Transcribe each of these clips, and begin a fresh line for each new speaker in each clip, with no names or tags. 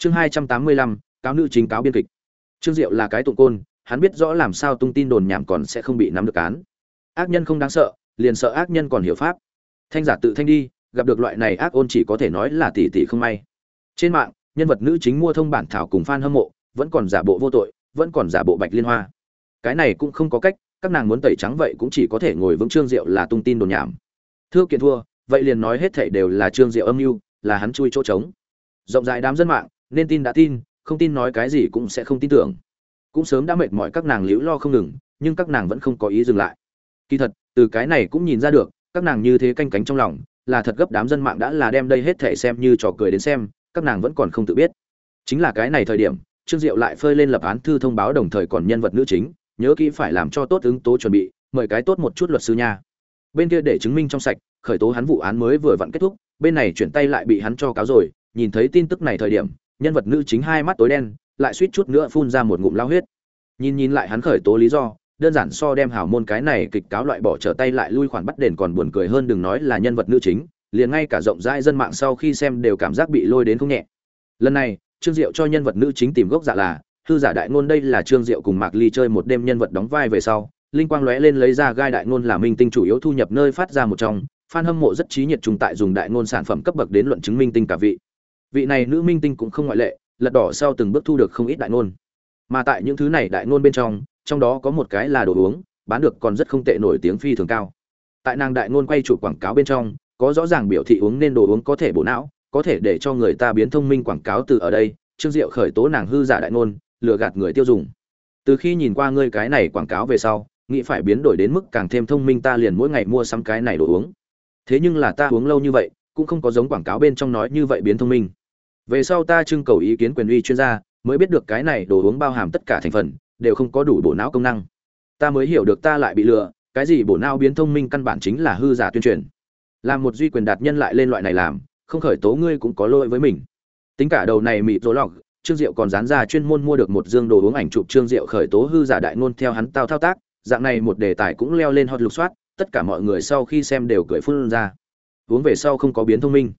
chương hai trăm tám mươi lăm, cáo nữ chính cáo biên kịch. Trương diệu là cái tụng côn, hắn biết rõ làm sao tung tin đồn nhảm còn sẽ không bị nắm được án. Ác nhân không đáng sợ, liền sợ ác nhân còn hiểu pháp. Thanh giả tự thanh đi, gặp được loại này ác ôn chỉ có thể nói là tỷ tỷ không may. Trên mạng, nhân vật nữ chính mua thông bản thảo cùng fan hâm mộ, vẫn còn giả bộ vô tội, vẫn còn giả bộ bạch liên hoa. Cái này cũng không có cách, các nàng muốn tẩy trắng vậy cũng chỉ có thể ngồi vững trương diệu là tung tin đồn nhảm. Thưa kiện thua, vậy liền nói hết thảy đều là trương diệu âm mưu, là hắn chui chỗ trống. Rộng rãi đám dân mạng nên tin đã tin, không tin nói cái gì cũng sẽ không tin tưởng. Cũng sớm đã mệt mỏi các nàng liễu lo không ngừng, nhưng các nàng vẫn không có ý dừng lại. Kỳ thật, từ cái này cũng nhìn ra được, các nàng như thế canh cánh trong lòng, là thật gấp đám dân mạng đã là đem đây hết thể xem như trò cười đến xem, các nàng vẫn còn không tự biết. Chính là cái này thời điểm, trương diệu lại phơi lên lập án thư thông báo đồng thời còn nhân vật nữ chính, nhớ kỹ phải làm cho tốt ứng tố chuẩn bị, mời cái tốt một chút luật sư nha. Bên kia để chứng minh trong sạch, khởi tố hắn vụ án mới vừa vặn kết thúc, bên này chuyển tay lại bị hắn cho cáo rồi, nhìn thấy tin tức này thời điểm nhân vật nữ chính hai mắt tối đen, lại suýt chút nữa phun ra một ngụm lao huyết. Nhìn nhìn lại hắn khởi tố lý do, đơn giản so đem hảo môn cái này kịch cáo loại bỏ trở tay lại lui khoản bắt đền còn buồn cười hơn đừng nói là nhân vật nữ chính, liền ngay cả rộng rãi dân mạng sau khi xem đều cảm giác bị lôi đến không nhẹ. Lần này, trương diệu cho nhân vật nữ chính tìm gốc dạ là thư giả đại ngôn đây là trương diệu cùng mạc ly chơi một đêm nhân vật đóng vai về sau, linh quang lóe lên lấy ra gai đại ngôn là minh tinh chủ yếu thu nhập nơi phát ra một trong, fan hâm mộ rất trí nhiệt trùng tại dùng đại ngôn sản phẩm cấp bậc đến luận chứng minh tinh cả vị vị này nữ minh tinh cũng không ngoại lệ, lật đỏ sau từng bước thu được không ít đại ngôn. Mà tại những thứ này đại ngôn bên trong trong đó có một cái là đồ uống, bán được còn rất không tệ nổi tiếng phi thường cao. Tại nàng đại ngôn quay chụp quảng cáo bên trong, có rõ ràng biểu thị uống nên đồ uống có thể bổ não, có thể để cho người ta biến thông minh quảng cáo từ ở đây, trương diệu khởi tố nàng hư giả đại ngôn, lừa gạt người tiêu dùng. Từ khi nhìn qua ngươi cái này quảng cáo về sau, nghĩ phải biến đổi đến mức càng thêm thông minh ta liền mỗi ngày mua sắm cái này đồ uống. Thế nhưng là ta uống lâu như vậy, cũng không có giống quảng cáo bên trong nói như vậy biến thông minh về sau ta trưng cầu ý kiến quyền uy chuyên gia, mới biết được cái này đồ uống bao hàm tất cả thành phần, đều không có đủ bộ não công năng. Ta mới hiểu được ta lại bị lừa, cái gì bộ não biến thông minh căn bản chính là hư giả tuyên truyền. Làm một duy quyền đạt nhân lại lên loại này làm, không khởi tố ngươi cũng có lỗi với mình. Tính cả đầu này mịt rối lọc, trương diệu còn dán ra chuyên môn mua được một dương đồ uống ảnh chụp trương diệu khởi tố hư giả đại ngôn theo hắn tao thao tác, dạng này một đề tài cũng leo lên hot lục soát, tất cả mọi người sau khi xem đều cười phun ra. Uống về sau không có biến thông minh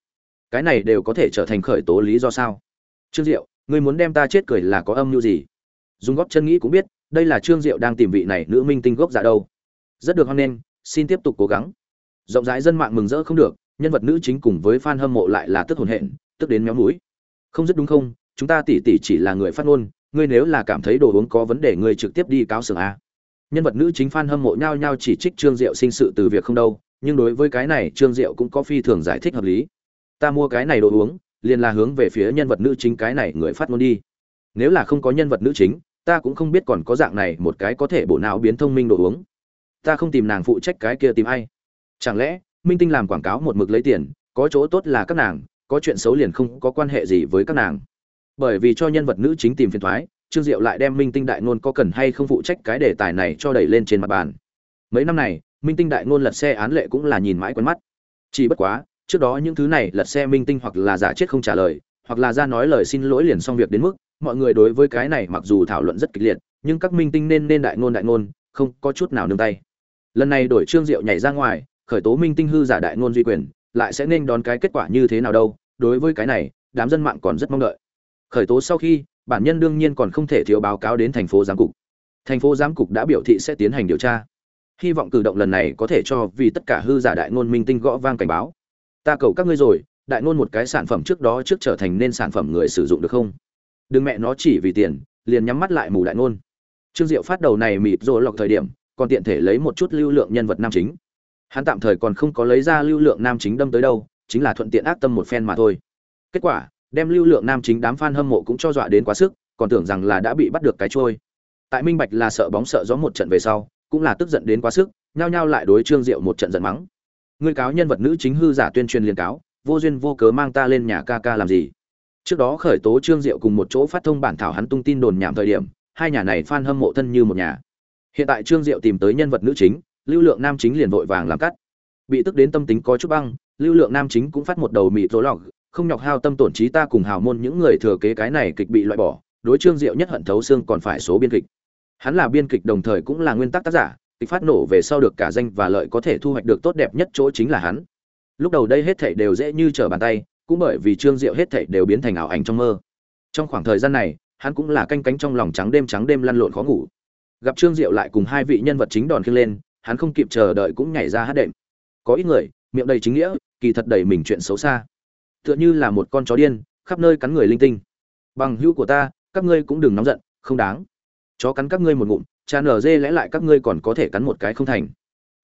cái này đều có thể trở thành khởi tố lý do sao? Trương diệu, ngươi muốn đem ta chết cười là có âm mưu gì? Dùng góp chân nghĩ cũng biết, đây là trương diệu đang tìm vị này nữ minh tinh gốc giả đâu. Rất được hoan nghênh, xin tiếp tục cố gắng. Rộng rãi dân mạng mừng rỡ không được, nhân vật nữ chính cùng với fan hâm mộ lại là tức hồn hện, tức đến méo mũi. Không rất đúng không, chúng ta tỉ tỉ chỉ là người phát ngôn, ngươi nếu là cảm thấy đồ uống có vấn đề ngươi trực tiếp đi cáo xưởng a. Nhân vật nữ chính fan hâm mộ nhau nhau chỉ trích trương diệu sinh sự từ việc không đâu, nhưng đối với cái này trương diệu cũng có phi thường giải thích hợp lý ta mua cái này đồ uống, liền là hướng về phía nhân vật nữ chính cái này người phát ngôn đi. Nếu là không có nhân vật nữ chính, ta cũng không biết còn có dạng này một cái có thể bộ não biến thông minh đồ uống. Ta không tìm nàng phụ trách cái kia tìm ai. Chẳng lẽ, minh tinh làm quảng cáo một mực lấy tiền, có chỗ tốt là các nàng, có chuyện xấu liền không có quan hệ gì với các nàng. Bởi vì cho nhân vật nữ chính tìm phiền thoái, trương diệu lại đem minh tinh đại ngôn có cần hay không phụ trách cái đề tài này cho đẩy lên trên mặt bàn. Mấy năm này, minh tinh đại ngôn lật xe án lệ cũng là nhìn mãi quen mắt. Chỉ bất quá trước đó những thứ này lật xe minh tinh hoặc là giả chết không trả lời, hoặc là ra nói lời xin lỗi liền xong việc đến mức, mọi người đối với cái này mặc dù thảo luận rất kịch liệt, nhưng các minh tinh nên nên đại ngôn đại ngôn, không có chút nào nương tay. Lần này đổi trương diệu nhảy ra ngoài, khởi tố minh tinh hư giả đại ngôn duy quyền, lại sẽ nên đón cái kết quả như thế nào đâu, đối với cái này, đám dân mạng còn rất mong đợi. Khởi tố sau khi, bản nhân đương nhiên còn không thể thiếu báo cáo đến thành phố giám cục. Thành phố giám cục đã biểu thị sẽ tiến hành điều tra. Hy vọng cử động lần này có thể cho vì tất cả hư giả đại ngôn minh tinh gõ vang cảnh báo ta cầu các ngươi rồi, đại ngôn một cái sản phẩm trước đó trước trở thành nên sản phẩm người sử dụng được không? Đừng mẹ nó chỉ vì tiền, liền nhắm mắt lại mù đại ngôn. Trương diệu phát đầu này mịt rồi lọc thời điểm, còn tiện thể lấy một chút lưu lượng nhân vật nam chính. Hắn tạm thời còn không có lấy ra lưu lượng nam chính đâm tới đâu, chính là thuận tiện ác tâm một phen mà thôi. Kết quả, đem lưu lượng nam chính đám fan hâm mộ cũng cho dọa đến quá sức, còn tưởng rằng là đã bị bắt được cái trôi. Tại minh bạch là sợ bóng sợ gió một trận về sau, cũng là tức giận đến quá sức, nhao nhao lại đối trương diệu một trận giận mắng ngươi cáo nhân vật nữ chính hư giả tuyên truyền liên cáo, vô duyên vô cớ mang ta lên nhà ca ca làm gì? Trước đó khởi tố trương diệu cùng một chỗ phát thông bản thảo hắn tung tin đồn nhảm thời điểm, hai nhà này fan hâm mộ thân như một nhà. Hiện tại trương diệu tìm tới nhân vật nữ chính, lưu lượng nam chính liền vội vàng làm cắt. Bị tức đến tâm tính có chút băng, lưu lượng nam chính cũng phát một đầu mịt rối lọc không nhọc hao tâm tổn trí ta cùng hào môn những người thừa kế cái này kịch bị loại bỏ, đối trương diệu nhất hận thấu xương còn phải số biên kịch. Hắn là biên kịch đồng thời cũng là nguyên tắc tác giả kịch phát nổ về sau được cả danh và lợi có thể thu hoạch được tốt đẹp nhất chỗ chính là hắn. Lúc đầu đây hết thảy đều dễ như trở bàn tay, cũng bởi vì trương diệu hết thảy đều biến thành ảo ảnh trong mơ. Trong khoảng thời gian này, hắn cũng là canh cánh trong lòng trắng đêm trắng đêm lăn lộn khó ngủ. Gặp trương diệu lại cùng hai vị nhân vật chính đòn khiêng lên, hắn không kịp chờ đợi cũng nhảy ra hát đệm. Có ít người, miệng đầy chính nghĩa, kỳ thật đầy mình chuyện xấu xa. Tựa như là một con chó điên, khắp nơi cắn người linh tinh. Bằng hữu của ta, các ngươi cũng đừng nóng giận, không đáng. Chó cắn các ngươi một ngụm cha nở dê lẽ lại các ngươi còn có thể cắn một cái không thành.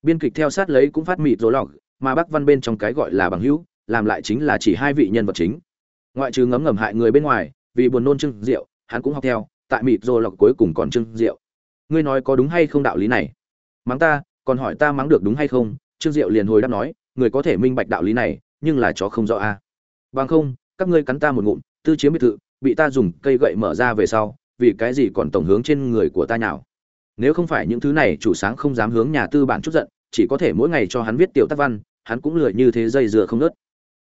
Biên kịch theo sát lấy cũng phát mịt rối lọc mà bác văn bên trong cái gọi là bằng hữu, làm lại chính là chỉ hai vị nhân vật chính. Ngoại trừ ngấm ngầm hại người bên ngoài, vì buồn nôn trưng rượu hắn cũng học theo, tại mịt rồ lọc cuối cùng còn trưng rượu ngươi nói có đúng hay không đạo lý này? Mắng ta, còn hỏi ta mắng được đúng hay không? Trương diệu liền hồi đáp nói, người có thể minh bạch đạo lý này, nhưng là chó không rõ a. Bằng không, các ngươi cắn ta một ngụm, tư chiếm biệt thự, bị ta dùng cây gậy mở ra về sau, vì cái gì còn tổng hướng trên người của ta nào? Nếu không phải những thứ này chủ sáng không dám hướng nhà tư bản chút giận, chỉ có thể mỗi ngày cho hắn viết tiểu tác văn, hắn cũng lười như thế dây dừa không nớt.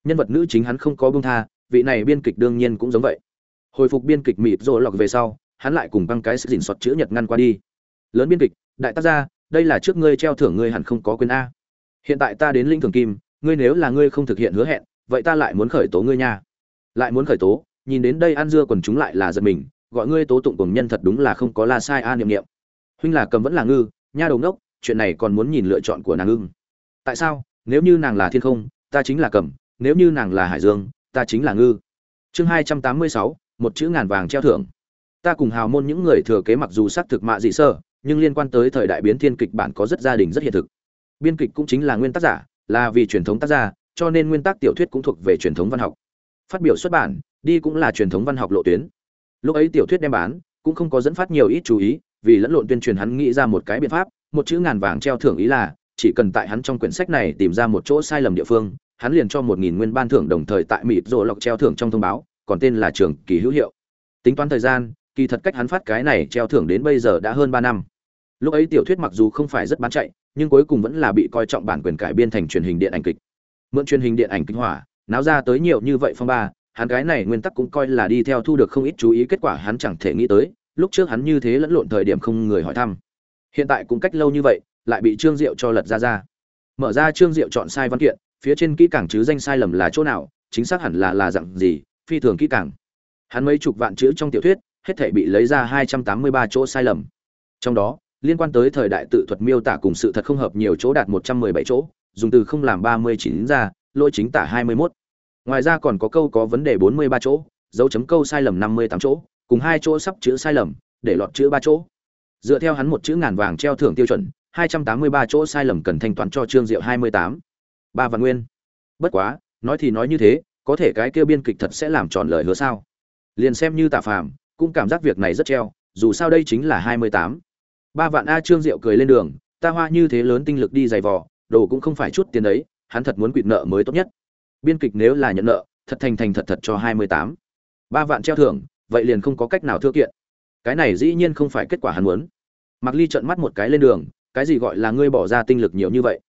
Nhân vật nữ chính hắn không có bông tha, vị này biên kịch đương nhiên cũng giống vậy. Hồi phục biên kịch mịt rồi lọc về sau, hắn lại cùng băng cái sự dình sọt chữ nhật ngăn qua đi. Lớn biên kịch, đại tác gia, đây là trước ngươi treo thưởng ngươi hẳn không có quyền a. Hiện tại ta đến linh thường kim, ngươi nếu là ngươi không thực hiện hứa hẹn, vậy ta lại muốn khởi tố ngươi nha. Lại muốn khởi tố, nhìn đến đây ăn dưa còn chúng lại là giật mình, gọi ngươi tố tụng cùng nhân thật đúng là không có la sai a niệm niệm huynh là cầm vẫn là ngư, nha đầu ngốc, chuyện này còn muốn nhìn lựa chọn của nàng ưng. Tại sao? Nếu như nàng là thiên không, ta chính là cầm, nếu như nàng là hải dương, ta chính là ngư. Chương hai trăm tám mươi sáu, một chữ ngàn vàng treo thưởng. Ta cùng hào môn những người thừa kế mặc dù xác thực mạ dị sơ, nhưng liên quan tới thời đại biến thiên kịch bản có rất gia đình rất hiện thực. Biên kịch cũng chính là nguyên tác giả, là vì truyền thống tác giả cho nên nguyên tắc tiểu thuyết cũng thuộc về truyền thống văn học. Phát biểu xuất bản, đi cũng là truyền thống văn học lộ tuyến. Lúc ấy tiểu thuyết đem bán, cũng không có dẫn phát nhiều ít chú ý vì lẫn lộn tuyên truyền hắn nghĩ ra một cái biện pháp, một chữ ngàn vàng treo thưởng ý là, chỉ cần tại hắn trong quyển sách này tìm ra một chỗ sai lầm địa phương, hắn liền cho một nghìn nguyên ban thưởng đồng thời tại mịt rồ lọc treo thưởng trong thông báo, còn tên là trường kỳ hữu hiệu. Tính toán thời gian, kỳ thật cách hắn phát cái này treo thưởng đến bây giờ đã hơn ba năm. Lúc ấy tiểu thuyết mặc dù không phải rất bán chạy, nhưng cuối cùng vẫn là bị coi trọng bản quyền cải biên thành truyền hình điện ảnh kịch. Mượn truyền hình điện ảnh kinh hỏa, náo ra tới nhiều như vậy phong ba, hắn cái này nguyên tắc cũng coi là đi theo thu được không ít chú ý, kết quả hắn chẳng thể nghĩ tới lúc trước hắn như thế lẫn lộn thời điểm không người hỏi thăm. Hiện tại cũng cách lâu như vậy, lại bị trương diệu cho lật ra ra. Mở ra trương diệu chọn sai văn kiện, phía trên kỹ càng chứ danh sai lầm là chỗ nào, chính xác hẳn là là dạng gì, phi thường kỹ càng. Hắn mấy chục vạn chữ trong tiểu thuyết, hết thể bị lấy ra hai trăm tám mươi ba chỗ sai lầm. Trong đó, liên quan tới thời đại tự thuật miêu tả cùng sự thật không hợp nhiều chỗ đạt một trăm mười bảy chỗ, dùng từ không làm ba mươi chín ra, lỗi chính tả hai mươi mốt. Ngoài ra còn có câu có vấn đề bốn mươi ba chỗ, dấu chấm câu sai lầm năm mươi tám chỗ cùng hai chỗ sắp chữ sai lầm, để lọt chữ ba chỗ. Dựa theo hắn một chữ ngàn vàng treo thưởng tiêu chuẩn, hai trăm tám mươi ba chỗ sai lầm cần thanh toán cho trương diệu hai mươi tám. Ba vạn nguyên. Bất quá, nói thì nói như thế, có thể cái kêu biên kịch thật sẽ làm tròn lời hứa sao? Liền xem như tà phàm, cũng cảm giác việc này rất treo, dù sao đây chính là hai mươi tám. Ba vạn a trương diệu cười lên đường, ta hoa như thế lớn tinh lực đi giày vò, đồ cũng không phải chút tiền đấy, hắn thật muốn quỵt nợ mới tốt nhất. Biên kịch nếu là nhận nợ, thật thành thành thật thật cho hai mươi tám. Ba vạn treo thưởng vậy liền không có cách nào thưa kiện. Cái này dĩ nhiên không phải kết quả hắn muốn. Mặc ly trợn mắt một cái lên đường, cái gì gọi là ngươi bỏ ra tinh lực nhiều như vậy?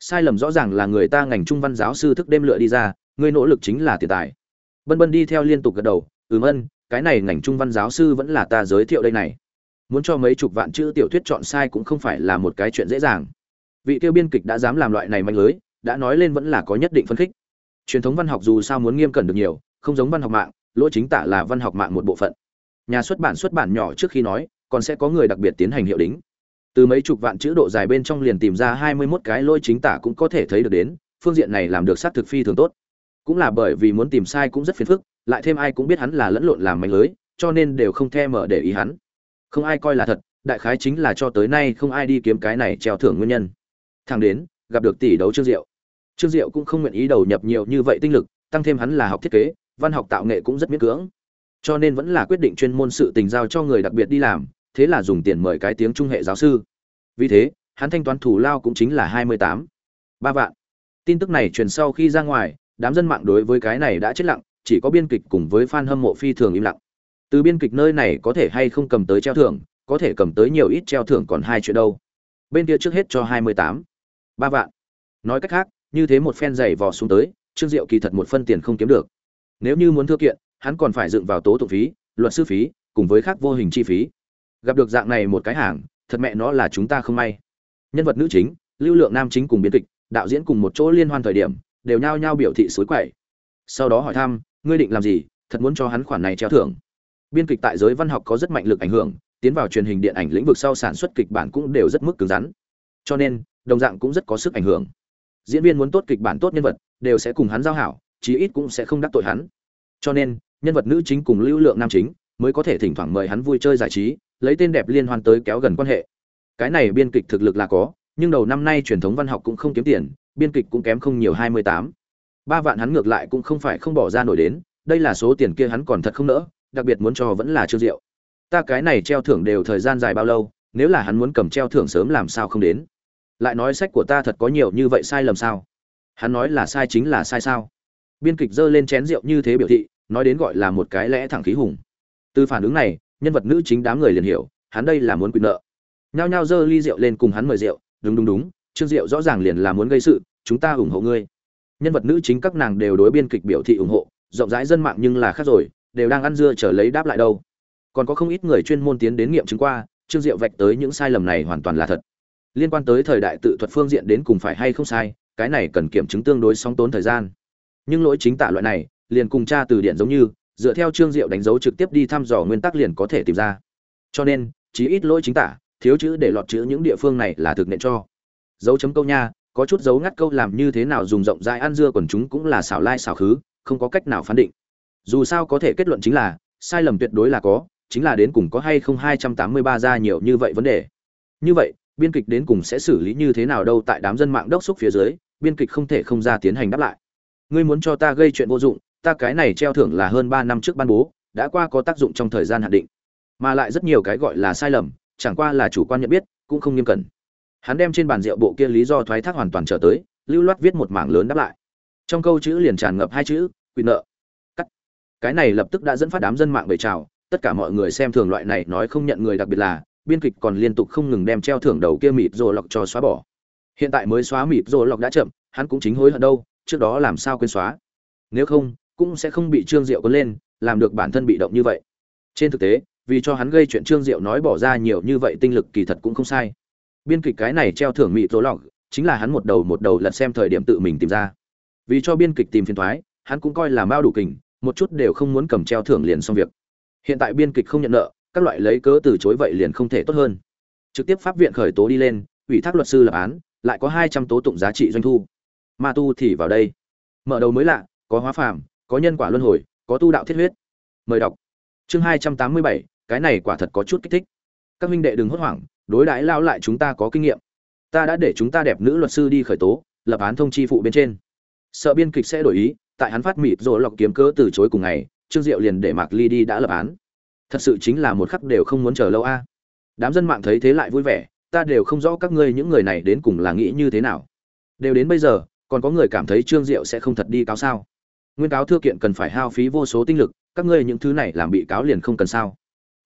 Sai lầm rõ ràng là người ta ngành trung văn giáo sư thức đêm lựa đi ra, ngươi nỗ lực chính là tiền tài. Bân bân đi theo liên tục gật đầu, ừm ân, cái này ngành trung văn giáo sư vẫn là ta giới thiệu đây này. Muốn cho mấy chục vạn chữ tiểu thuyết chọn sai cũng không phải là một cái chuyện dễ dàng. Vị tiêu biên kịch đã dám làm loại này mạnh lưới, đã nói lên vẫn là có nhất định phân khích. Truyền thống văn học dù sao muốn nghiêm cẩn được nhiều, không giống văn học mạng lỗi chính tả là văn học mạng một bộ phận. Nhà xuất bản xuất bản nhỏ trước khi nói, còn sẽ có người đặc biệt tiến hành hiệu đính. Từ mấy chục vạn chữ độ dài bên trong liền tìm ra hai mươi 21 cái lỗi chính tả cũng có thể thấy được đến, phương diện này làm được sát thực phi thường tốt. Cũng là bởi vì muốn tìm sai cũng rất phiền phức, lại thêm ai cũng biết hắn là lẫn lộn làm mạnh lưới, cho nên đều không thèm mở để ý hắn. Không ai coi là thật, đại khái chính là cho tới nay không ai đi kiếm cái này treo thưởng nguyên nhân. Thằng đến, gặp được tỷ đấu trương diệu. Trương diệu cũng không nguyện ý đầu nhập nhiều như vậy tinh lực, tăng thêm hắn là học thiết kế văn học tạo nghệ cũng rất miễn cưỡng. Cho nên vẫn là quyết định chuyên môn sự tình giao cho người đặc biệt đi làm, thế là dùng tiền mời cái tiếng trung hệ giáo sư. Vì thế, hắn thanh toán thủ lao cũng chính là hai mươi tám. Ba vạn. Tin tức này truyền sau khi ra ngoài, đám dân mạng đối với cái này đã chết lặng, chỉ có biên kịch cùng với fan hâm mộ phi thường im lặng. Từ biên kịch nơi này có thể hay không cầm tới treo thưởng, có thể cầm tới nhiều ít treo thưởng còn hai chuyện đâu. Bên kia trước hết cho hai mươi tám. Ba vạn. Nói cách khác, như thế một phen giày vò xuống tới, trương diệu kỳ thật một phân tiền không kiếm được nếu như muốn thưa kiện, hắn còn phải dựng vào tố tụng phí, luật sư phí, cùng với khác vô hình chi phí. Gặp được dạng này một cái hàng, thật mẹ nó là chúng ta không may. Nhân vật nữ chính, lưu lượng nam chính cùng biên kịch, đạo diễn cùng một chỗ liên hoan thời điểm, đều nhao nhao biểu thị suối quậy. Sau đó hỏi thăm, ngươi định làm gì? Thật muốn cho hắn khoản này treo thưởng? Biên kịch tại giới văn học có rất mạnh lực ảnh hưởng, tiến vào truyền hình điện ảnh lĩnh vực sau sản xuất kịch bản cũng đều rất mức cứng rắn. Cho nên, đồng dạng cũng rất có sức ảnh hưởng. Diễn viên muốn tốt kịch bản tốt nhân vật, đều sẽ cùng hắn giao hảo chí ít cũng sẽ không đắc tội hắn. Cho nên, nhân vật nữ chính cùng lưu lượng nam chính mới có thể thỉnh thoảng mời hắn vui chơi giải trí, lấy tên đẹp liên hoan tới kéo gần quan hệ. Cái này biên kịch thực lực là có, nhưng đầu năm nay truyền thống văn học cũng không kiếm tiền, biên kịch cũng kém không nhiều hai mươi tám. Ba vạn hắn ngược lại cũng không phải không bỏ ra nổi đến, đây là số tiền kia hắn còn thật không nỡ, đặc biệt muốn cho vẫn là trương diệu. Ta cái này treo thưởng đều thời gian dài bao lâu, nếu là hắn muốn cầm treo thưởng sớm làm sao không đến? Lại nói sách của ta thật có nhiều như vậy sai lầm sao? Hắn nói là sai chính là sai sao? Biên kịch giơ lên chén rượu như thế biểu thị, nói đến gọi là một cái lẽ thẳng khí hùng. Từ phản ứng này, nhân vật nữ chính đám người liền hiểu, hắn đây là muốn quyền nợ. Nhao nhao giơ ly rượu lên cùng hắn mời rượu, đúng đúng đúng trương diệu rõ ràng liền là muốn gây sự, chúng ta ủng hộ ngươi. Nhân vật nữ chính các nàng đều đối biên kịch biểu thị ủng hộ, rộng rãi dân mạng nhưng là khác rồi, đều đang ăn dưa chờ lấy đáp lại đâu. Còn có không ít người chuyên môn tiến đến nghiệm chứng qua trương diệu vạch tới những sai lầm này hoàn toàn là thật. Liên quan tới thời đại tự thuật phương diện đến cùng phải hay không sai, cái này cần kiểm chứng tương đối song tốn thời gian nhưng lỗi chính tả loại này, liền cùng tra từ điển giống như, dựa theo trương diệu đánh dấu trực tiếp đi thăm dò nguyên tắc liền có thể tìm ra. Cho nên, chí ít lỗi chính tả, thiếu chữ để lọt chữ những địa phương này là thực nện cho. Dấu chấm câu nha, có chút dấu ngắt câu làm như thế nào dùng rộng rãi ăn dưa còn chúng cũng là xảo lai xảo khứ, không có cách nào phán định. Dù sao có thể kết luận chính là, sai lầm tuyệt đối là có, chính là đến cùng có hay không hai trăm tám mươi ba ra nhiều như vậy vấn đề. Như vậy, biên kịch đến cùng sẽ xử lý như thế nào đâu tại đám dân mạng đốc xúc phía dưới, biên kịch không thể không ra tiến hành đáp lại ngươi muốn cho ta gây chuyện vô dụng, ta cái này treo thưởng là hơn ba năm trước ban bố, đã qua có tác dụng trong thời gian hạn định. Mà lại rất nhiều cái gọi là sai lầm, chẳng qua là chủ quan nhận biết, cũng không nghiêm cẩn. Hắn đem trên bàn rượu bộ kia lý do thoái thác hoàn toàn trở tới, lưu loát viết một mảng lớn đáp lại. Trong câu chữ liền tràn ngập hai chữ, quyền nợ. Cắt. Cái này lập tức đã dẫn phát đám dân mạng bày trào, tất cả mọi người xem thường loại này nói không nhận người đặc biệt là, biên kịch còn liên tục không ngừng đem treo thưởng đầu kia mịt rồ lọc cho xóa bỏ. Hiện tại mới xóa mịt rồ lọc đã chậm, hắn cũng chính hối hận đâu trước đó làm sao quên xóa. Nếu không, cũng sẽ không bị trương diệu có lên, làm được bản thân bị động như vậy. Trên thực tế, vì cho hắn gây chuyện trương diệu nói bỏ ra nhiều như vậy tinh lực kỳ thật cũng không sai. Biên kịch cái này treo thưởng mỹ tố lọc, chính là hắn một đầu một đầu lật xem thời điểm tự mình tìm ra. Vì cho biên kịch tìm phiền thoái, hắn cũng coi là mao đủ kình, một chút đều không muốn cầm treo thưởng liền xong việc. Hiện tại biên kịch không nhận nợ, các loại lấy cớ từ chối vậy liền không thể tốt hơn. Trực tiếp pháp viện khởi tố đi lên, ủy thác luật sư lập án, lại có hai trăm tố tụng giá trị doanh thu ma tu thì vào đây. Mở đầu mới lạ, có hóa phàm, có nhân quả luân hồi, có tu đạo thiết huyết. Mời đọc. Chương hai trăm tám mươi bảy, cái này quả thật có chút kích thích. Các huynh đệ đừng hốt hoảng, đối đãi lao lại chúng ta có kinh nghiệm. Ta đã để chúng ta đẹp nữ luật sư đi khởi tố, lập án thông chi phụ bên trên. Sợ biên kịch sẽ đổi ý, tại hắn phát mịt rồi lọc kiếm cớ từ chối cùng ngày, trương diệu liền để mạc ly đi đã lập án. Thật sự chính là một khắc đều không muốn chờ lâu a. Đám dân mạng thấy thế lại vui vẻ, ta đều không rõ các ngươi những người này đến cùng là nghĩ như thế nào. Đều đến bây giờ còn có người cảm thấy trương diệu sẽ không thật đi cáo sao? Nguyên cáo thư kiện cần phải hao phí vô số tinh lực, các ngươi những thứ này làm bị cáo liền không cần sao?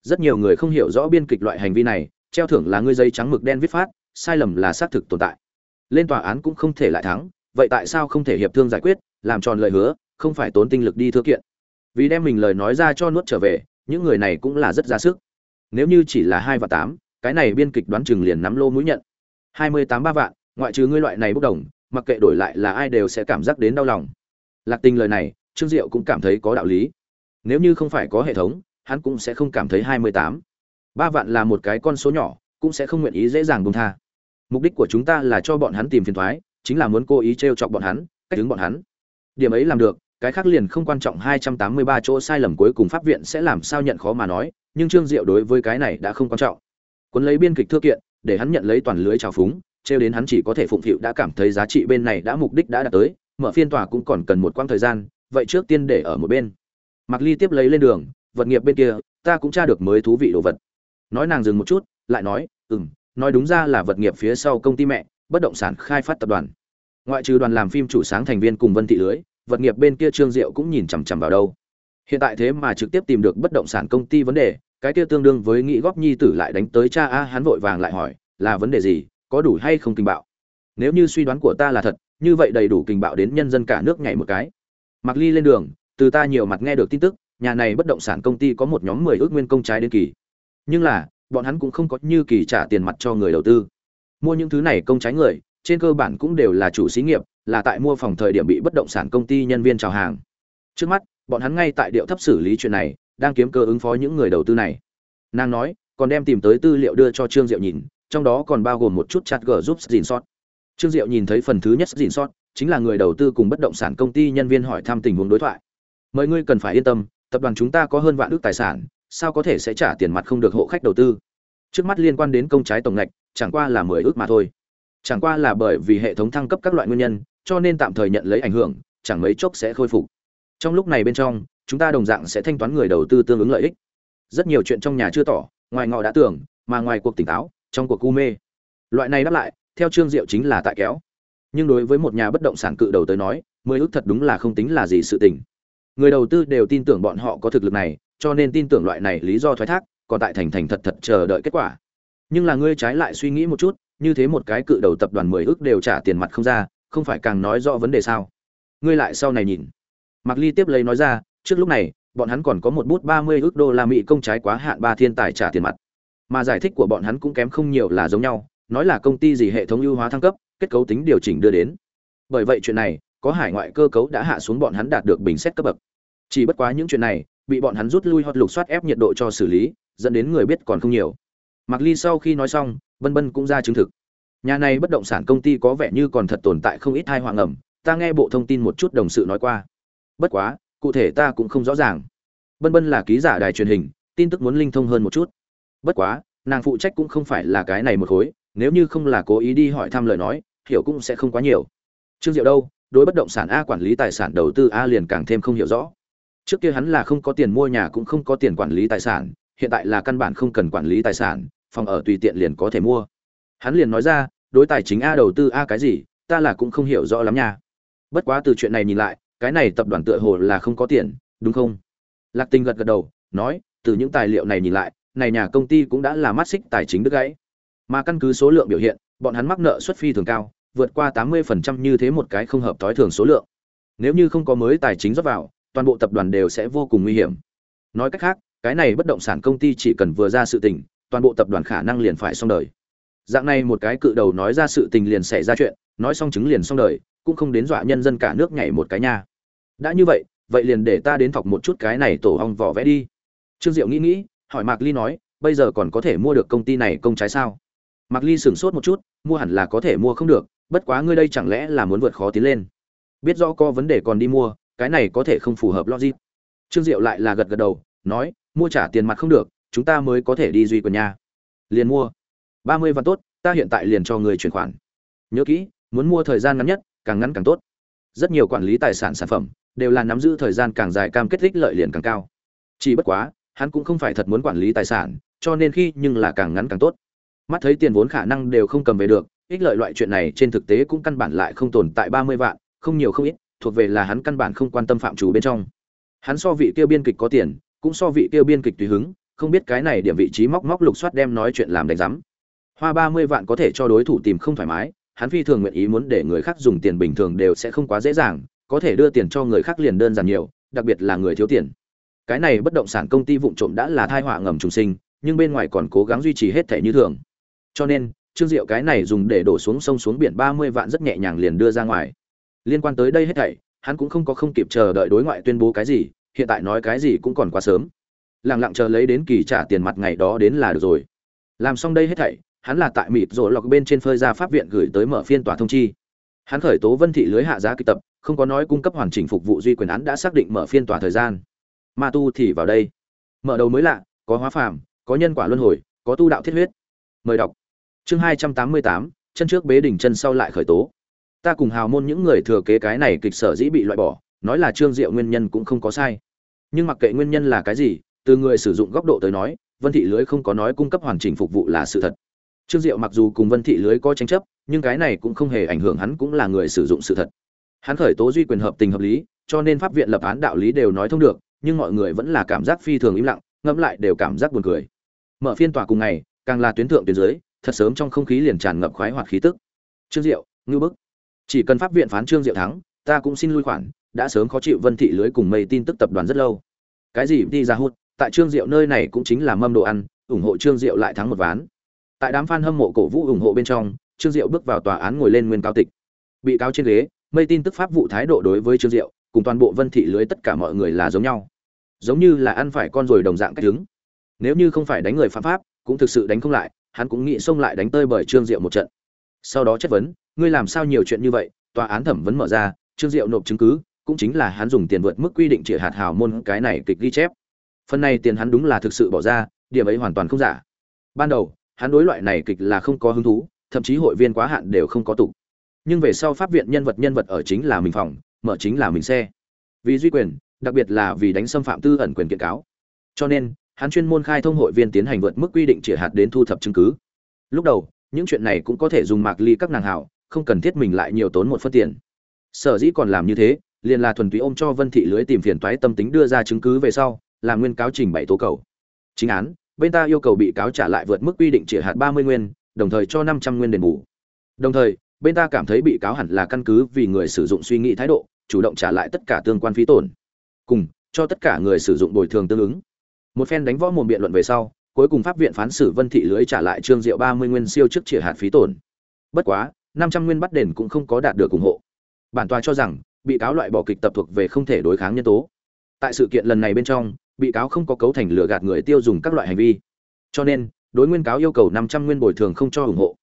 Rất nhiều người không hiểu rõ biên kịch loại hành vi này, treo thưởng là ngươi giấy trắng mực đen viết phát, sai lầm là xác thực tồn tại. Lên tòa án cũng không thể lại thắng, vậy tại sao không thể hiệp thương giải quyết, làm tròn lời hứa, không phải tốn tinh lực đi thư kiện? Vì đem mình lời nói ra cho nuốt trở về, những người này cũng là rất ra sức. Nếu như chỉ là hai và tám, cái này biên kịch đoán chừng liền nắm lô mũi nhận. Hai mươi tám ba vạn, ngoại trừ ngươi loại này bốc đồng mặc kệ đổi lại là ai đều sẽ cảm giác đến đau lòng. Lạc tình lời này trương diệu cũng cảm thấy có đạo lý. Nếu như không phải có hệ thống hắn cũng sẽ không cảm thấy hai mươi tám. Ba vạn là một cái con số nhỏ cũng sẽ không nguyện ý dễ dàng buông tha. Mục đích của chúng ta là cho bọn hắn tìm phiền thoái chính là muốn cố ý t r e o chọc bọn hắn cách đứng bọn hắn. Điểm ấy làm được cái khác liền không quan trọng 283 chỗ sai lầm cuối cùng pháp viện sẽ làm sao nhận khó mà nói, nhưng Trương Diệu đối với cái này đã không quan trọng. quấn lấy biên kịch thư kiện, để hắn nhận lấy toàn lưới trào phúng, trêu đến hắn chỉ có thể phụng phịu đã cảm thấy giá trị bên này đã mục đích đã đạt tới, mở phiên tòa cũng còn cần một quãng thời gian, vậy trước tiên để ở một bên. Mạc Ly tiếp lấy lên đường, vật nghiệp bên kia, ta cũng tra được mới thú vị đồ vật. Nói nàng dừng một chút, lại nói, "Ừm, nói đúng ra là vật nghiệp phía sau công ty mẹ, bất động sản khai phát tập đoàn." Ngoại trừ đoàn làm phim chủ sáng thành viên cùng Vân Thị Lưới, vật nghiệp bên kia Trương Diệu cũng nhìn chằm chằm vào đâu. Hiện tại thế mà trực tiếp tìm được bất động sản công ty vấn đề, cái kia tương đương với nghĩ góp nhi tử lại đánh tới cha a hắn vội vàng lại hỏi, là vấn đề gì, có đủ hay không kinh bạo? Nếu như suy đoán của ta là thật, như vậy đầy đủ kinh bạo đến nhân dân cả nước nhảy một cái. Mặc Ly lên đường, từ ta nhiều mặt nghe được tin tức, nhà này bất động sản công ty có một nhóm 10 ước nguyên công trái đến kỳ. Nhưng là, bọn hắn cũng không có như kỳ trả tiền mặt cho người đầu tư. Mua những thứ này công trái người, trên cơ bản cũng đều là chủ xí nghiệp, là tại mua phòng thời điểm bị bất động sản công ty nhân viên chào hàng. Trước mắt, bọn hắn ngay tại điệu thấp xử lý chuyện này, đang kiếm cơ ứng phó những người đầu tư này nàng nói còn đem tìm tới tư liệu đưa cho trương diệu nhìn trong đó còn bao gồm một chút chat gờ giúp dìn sót trương diệu nhìn thấy phần thứ nhất dìn sót chính là người đầu tư cùng bất động sản công ty nhân viên hỏi thăm tình huống đối thoại. Mời ngươi cần phải yên tâm, tập đoàn chúng ta có hơn vạn ước tài sản, sao có thể sẽ trả tiền mặt không được hộ khách đầu tư? Trước mắt liên quan đến công trái tổng ngạch, chẳng qua là mười ước mà thôi. Chẳng qua là bởi vì hệ thống thăng cấp các loại nguyên nhân, cho nên tạm thời nhận lấy ảnh hưởng, chẳng mấy chốc sẽ khôi phục. Trong lúc này bên trong, chúng ta đồng dạng sẽ thanh toán người đầu tư tương ứng lợi ích. Rất nhiều chuyện trong nhà chưa tỏ, ngoài ngọ đã tưởng, mà ngoài cuộc tỉnh táo trong cuộc cu mê. Loại này đáp lại theo trương diệu chính là tại kéo. Nhưng đối với một nhà bất động sản cự đầu tới nói mười ước thật đúng là không tính là gì sự tình. Người đầu tư đều tin tưởng bọn họ có thực lực này cho nên tin tưởng loại này lý do thoái thác còn tại thành thành thật thật chờ đợi kết quả. Nhưng là ngươi trái lại suy nghĩ một chút như thế một cái cự đầu tập đoàn mười ước đều trả tiền mặt không ra không phải càng nói rõ vấn đề sao? Ngươi lại sau này nhìn. Mạc Ly tiếp lấy nói ra, trước lúc này, bọn hắn còn có một bút 30 ức đô la Mỹ công trái quá hạn ba thiên tài trả tiền mặt. Mà giải thích của bọn hắn cũng kém không nhiều là giống nhau, nói là công ty gì hệ thống ưu hóa thăng cấp, kết cấu tính điều chỉnh đưa đến. Bởi vậy chuyện này, có hải ngoại cơ cấu đã hạ xuống bọn hắn đạt được bình xét cấp bậc. Chỉ bất quá những chuyện này, bị bọn hắn rút lui hoặc lục soát ép nhiệt độ cho xử lý, dẫn đến người biết còn không nhiều. Mặc Ly sau khi nói xong, vân vân cũng ra chứng thực. Nhà này bất động sản công ty có vẻ như còn thật tồn tại không ít hai hoàng ẩm, ta nghe bộ thông tin một chút đồng sự nói qua bất quá cụ thể ta cũng không rõ ràng Vân vân là ký giả đài truyền hình tin tức muốn linh thông hơn một chút bất quá, nàng phụ trách cũng không phải là cái này một khối, nếu như không là cố ý đi hỏi thăm lời nói, hiểu cũng sẽ không quá nhiều. Trương diệu đâu? Đối bất động sản a quản lý tài sản đầu tư a liền càng thêm không hiểu rõ. Trước kia hắn là không có tiền mua nhà cũng không có tiền quản lý tài sản, hiện tại là căn bản không cần quản lý tài sản, phòng ở tùy tiện liền có thể mua. Hắn liền nói ra, đối tài chính a đầu tư a cái gì, ta là cũng không hiểu rõ lắm nha. Bất quá từ chuyện này nhìn lại, cái này tập đoàn tựa hồ là không có tiền, đúng không? Lạc tình gật gật đầu, nói, từ những tài liệu này nhìn lại này nhà công ty cũng đã là mắt xích tài chính đứt gãy. Mà căn cứ số lượng biểu hiện, bọn hắn mắc nợ suất phi thường cao, vượt qua 80% như thế một cái không hợp tối thường số lượng. Nếu như không có mới tài chính rót vào, toàn bộ tập đoàn đều sẽ vô cùng nguy hiểm. Nói cách khác, cái này bất động sản công ty chỉ cần vừa ra sự tình, toàn bộ tập đoàn khả năng liền phải xong đời. Dạng này một cái cự đầu nói ra sự tình liền xảy ra chuyện, nói xong chứng liền xong đời, cũng không đến dọa nhân dân cả nước nhảy một cái nha. Đã như vậy vậy liền để ta đến thọc một chút cái này tổ ong vỏ vẽ đi. Trương diệu nghĩ nghĩ hỏi mạc ly nói, bây giờ còn có thể mua được công ty này công trái sao? Mạc ly sửng sốt một chút, mua hẳn là có thể mua không được, bất quá ngươi đây chẳng lẽ là muốn vượt khó tiến lên? Biết rõ có vấn đề còn đi mua, cái này có thể không phù hợp logic. Trương diệu lại là gật gật đầu, nói, mua trả tiền mặt không được, chúng ta mới có thể đi duy quần nhà liền mua. Ba mươi vạn tốt, ta hiện tại liền cho người chuyển khoản. Nhớ kỹ, muốn mua thời gian ngắn nhất, càng ngắn càng tốt. Rất nhiều quản lý tài sản sản phẩm, đều là nắm giữ thời gian càng dài cam kết thích lợi liền càng cao. Chỉ bất quá hắn cũng không phải thật muốn quản lý tài sản, cho nên khi nhưng là càng ngắn càng tốt. Mắt thấy tiền vốn khả năng đều không cầm về được, ích lợi loại chuyện này trên thực tế cũng căn bản lại không tồn tại ba mươi vạn, không nhiều không ít, thuộc về là hắn căn bản không quan tâm phạm chủ bên trong. Hắn so vị tiêu biên kịch có tiền, cũng so vị tiêu biên kịch tùy hứng, không biết cái này điểm vị trí móc móc lục soát đem nói chuyện làm đánh giám. Hoa ba mươi vạn có thể cho đối thủ tìm không thoải mái, hắn phi thường nguyện ý muốn để người khác dùng tiền bình thường đều sẽ không quá dễ dàng, có thể đưa tiền cho người khác liền đơn giản nhiều, đặc biệt là người thiếu tiền cái này bất động sản công ty vụn trộm đã là thai họa ngầm trùng sinh, nhưng bên ngoài còn cố gắng duy trì hết thể như thường. Cho nên, trương diệu cái này dùng để đổ xuống sông xuống biển ba mươi vạn rất nhẹ nhàng liền đưa ra ngoài. Liên quan tới đây hết thảy, hắn cũng không có không kịp chờ đợi đối ngoại tuyên bố cái gì, hiện tại nói cái gì cũng còn quá sớm. Lẳng lặng chờ lấy đến kỳ trả tiền mặt ngày đó đến là được rồi. Làm xong đây hết thảy, hắn là tại mịt rồi lọc bên trên phơi ra pháp viện gửi tới mở phiên tòa thông chi. Hắn khởi tố vân thị lưới hạ giá kịch tập, không có nói cung cấp hoàn chỉnh phục vụ duy quyền án đã xác định mở phiên tòa thời gian ma tu thì vào đây. Mở đầu mới lạ, có hóa phàm, có nhân quả luân hồi, có tu đạo thiết huyết. Mời đọc. Chương hai trăm tám mươi tám, chân trước bế đỉnh chân sau lại khởi tố. Ta cùng hào môn những người thừa kế cái này kịch sở dĩ bị loại bỏ, nói là trương diệu nguyên nhân cũng không có sai. Nhưng mặc kệ nguyên nhân là cái gì, từ người sử dụng góc độ tới nói, vân thị lưới không có nói cung cấp hoàn chỉnh phục vụ là sự thật. Trương diệu mặc dù cùng vân thị lưới có tranh chấp, nhưng cái này cũng không hề ảnh hưởng hắn cũng là người sử dụng sự thật. Hắn khởi tố duy quyền hợp tình hợp lý, cho nên pháp viện lập án đạo lý đều nói thông được nhưng mọi người vẫn là cảm giác phi thường im lặng, ngẫm lại đều cảm giác buồn cười. Mở phiên tòa cùng ngày, càng là tuyến thượng tuyến dưới, thật sớm trong không khí liền tràn ngập khoái hoạt khí tức. Trương diệu ngư bức. Chỉ cần pháp viện phán trương diệu thắng, ta cũng xin lui khoản, đã sớm khó chịu vân thị lưới cùng mây tin tức tập đoàn rất lâu. Cái gì đi ra hút, tại trương diệu nơi này cũng chính là mâm đồ ăn, ủng hộ trương diệu lại thắng một ván. Tại đám fan hâm mộ cổ vũ ủng hộ bên trong, trương diệu bước vào tòa án ngồi lên nguyên cao tịch. Bị cáo trên ghế, mây tin tức pháp vụ thái độ đối với trương diệu, cùng toàn bộ vân thị lưới tất cả mọi người là giống nhau giống như là ăn phải con rồi đồng dạng cách đứng. Nếu như không phải đánh người phạm pháp, cũng thực sự đánh không lại, hắn cũng nghĩ xông lại đánh tơi bởi trương diệu một trận. Sau đó chất vấn, ngươi làm sao nhiều chuyện như vậy? Tòa án thẩm vấn mở ra, trương diệu nộp chứng cứ, cũng chính là hắn dùng tiền vượt mức quy định chỉ hạt hào môn cái này kịch ghi chép. Phần này tiền hắn đúng là thực sự bỏ ra, điểm ấy hoàn toàn không giả. Ban đầu, hắn đối loại này kịch là không có hứng thú, thậm chí hội viên quá hạn đều không có tục nhưng về sau pháp viện nhân vật nhân vật ở chính là mình phòng, mở chính là mình xe. Vì duy quyền đặc biệt là vì đánh xâm phạm tư ẩn quyền kiện cáo. Cho nên, hắn chuyên môn khai thông hội viên tiến hành vượt mức quy định chỉ hạt đến thu thập chứng cứ. Lúc đầu, những chuyện này cũng có thể dùng mạc ly các nàng hảo, không cần thiết mình lại nhiều tốn một phân tiền. Sở dĩ còn làm như thế, liền là thuần túy ôm cho vân thị lưới tìm phiền toái tâm tính đưa ra chứng cứ về sau, làm nguyên cáo trình bày tố cầu. Chính án, bên ta yêu cầu bị cáo trả lại vượt mức quy định chỉ hạt ba mươi nguyên, đồng thời cho năm trăm nguyên đền bù. Đồng thời, bên ta cảm thấy bị cáo hẳn là căn cứ vì người sử dụng suy nghĩ thái độ, chủ động trả lại tất cả tương quan phí tổn cùng, cho tất cả người sử dụng bồi thường tương ứng. Một phen đánh võ mồm biện luận về sau, cuối cùng pháp viện phán xử vân thị lưới trả lại trương diệu ba mươi nguyên siêu trước chỉ hạt phí tổn. Bất quá, năm trăm nguyên bắt đền cũng không có đạt được ủng hộ. Bản tòa cho rằng, bị cáo loại bỏ kịch tập thuộc về không thể đối kháng nhân tố. Tại sự kiện lần này bên trong, bị cáo không có cấu thành lừa gạt người tiêu dùng các loại hành vi. Cho nên, đối nguyên cáo yêu cầu năm trăm nguyên bồi thường không cho ủng hộ.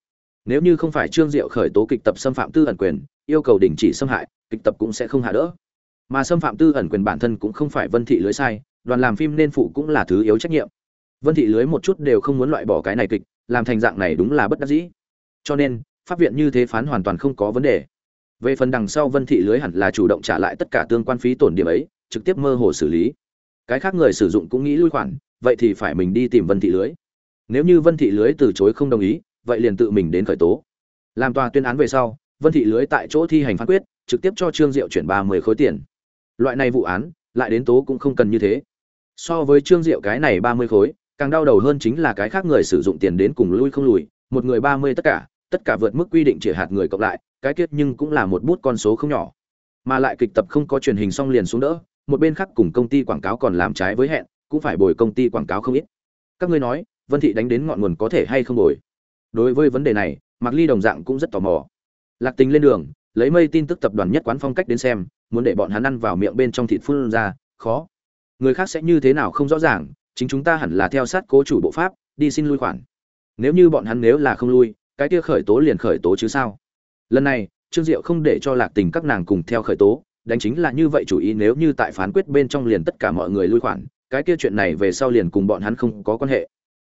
Nếu như không phải trương diệu khởi tố kịch tập xâm phạm tư ẩn quyền, yêu cầu đình chỉ xâm hại, kịch tập cũng sẽ không hạ đỡ mà xâm phạm tư ẩn quyền bản thân cũng không phải vân thị lưới sai, đoàn làm phim nên phụ cũng là thứ yếu trách nhiệm. Vân thị lưới một chút đều không muốn loại bỏ cái này kịch, làm thành dạng này đúng là bất đắc dĩ. Cho nên, pháp viện như thế phán hoàn toàn không có vấn đề. Về phần đằng sau vân thị lưới hẳn là chủ động trả lại tất cả tương quan phí tổn điểm ấy, trực tiếp mơ hồ xử lý. Cái khác người sử dụng cũng nghĩ lui khoản, vậy thì phải mình đi tìm vân thị lưới. Nếu như vân thị lưới từ chối không đồng ý, vậy liền tự mình đến khởi tố. Làm tòa tuyên án về sau, vân thị lưới tại chỗ thi hành phán quyết, trực tiếp cho trương diệu chuyển ba mươi khối tiền loại này vụ án, lại đến tố cũng không cần như thế. So với trương diệu cái này ba mươi khối, càng đau đầu hơn chính là cái khác người sử dụng tiền đến cùng lui không lùi, một người ba mươi tất cả tất cả vượt mức quy định chỉ hạt người cộng lại, cái kết nhưng cũng là một bút con số không nhỏ. Mà lại kịch tập không có truyền hình xong liền xuống đỡ, một bên khác cùng công ty quảng cáo còn làm trái với hẹn, cũng phải bồi công ty quảng cáo không ít. Các ngươi nói, vân thị đánh đến ngọn nguồn có thể hay không bồi? Đối với vấn đề này, mạc ly đồng dạng cũng rất tò mò. Lạc tình lên đường, lấy mây tin tức tập đoàn nhất quán phong cách đến xem muốn để bọn hắn ăn vào miệng bên trong thịt phun ra, khó. Người khác sẽ như thế nào không rõ ràng, chính chúng ta hẳn là theo sát cố chủ bộ pháp, đi xin lui khoản. Nếu như bọn hắn nếu là không lui, cái kia khởi tố liền khởi tố chứ sao? Lần này, trương diệu không để cho lạc tình các nàng cùng theo khởi tố, đánh chính là như vậy chủ ý nếu như tại phán quyết bên trong liền tất cả mọi người lui khoản, cái kia chuyện này về sau liền cùng bọn hắn không có quan hệ.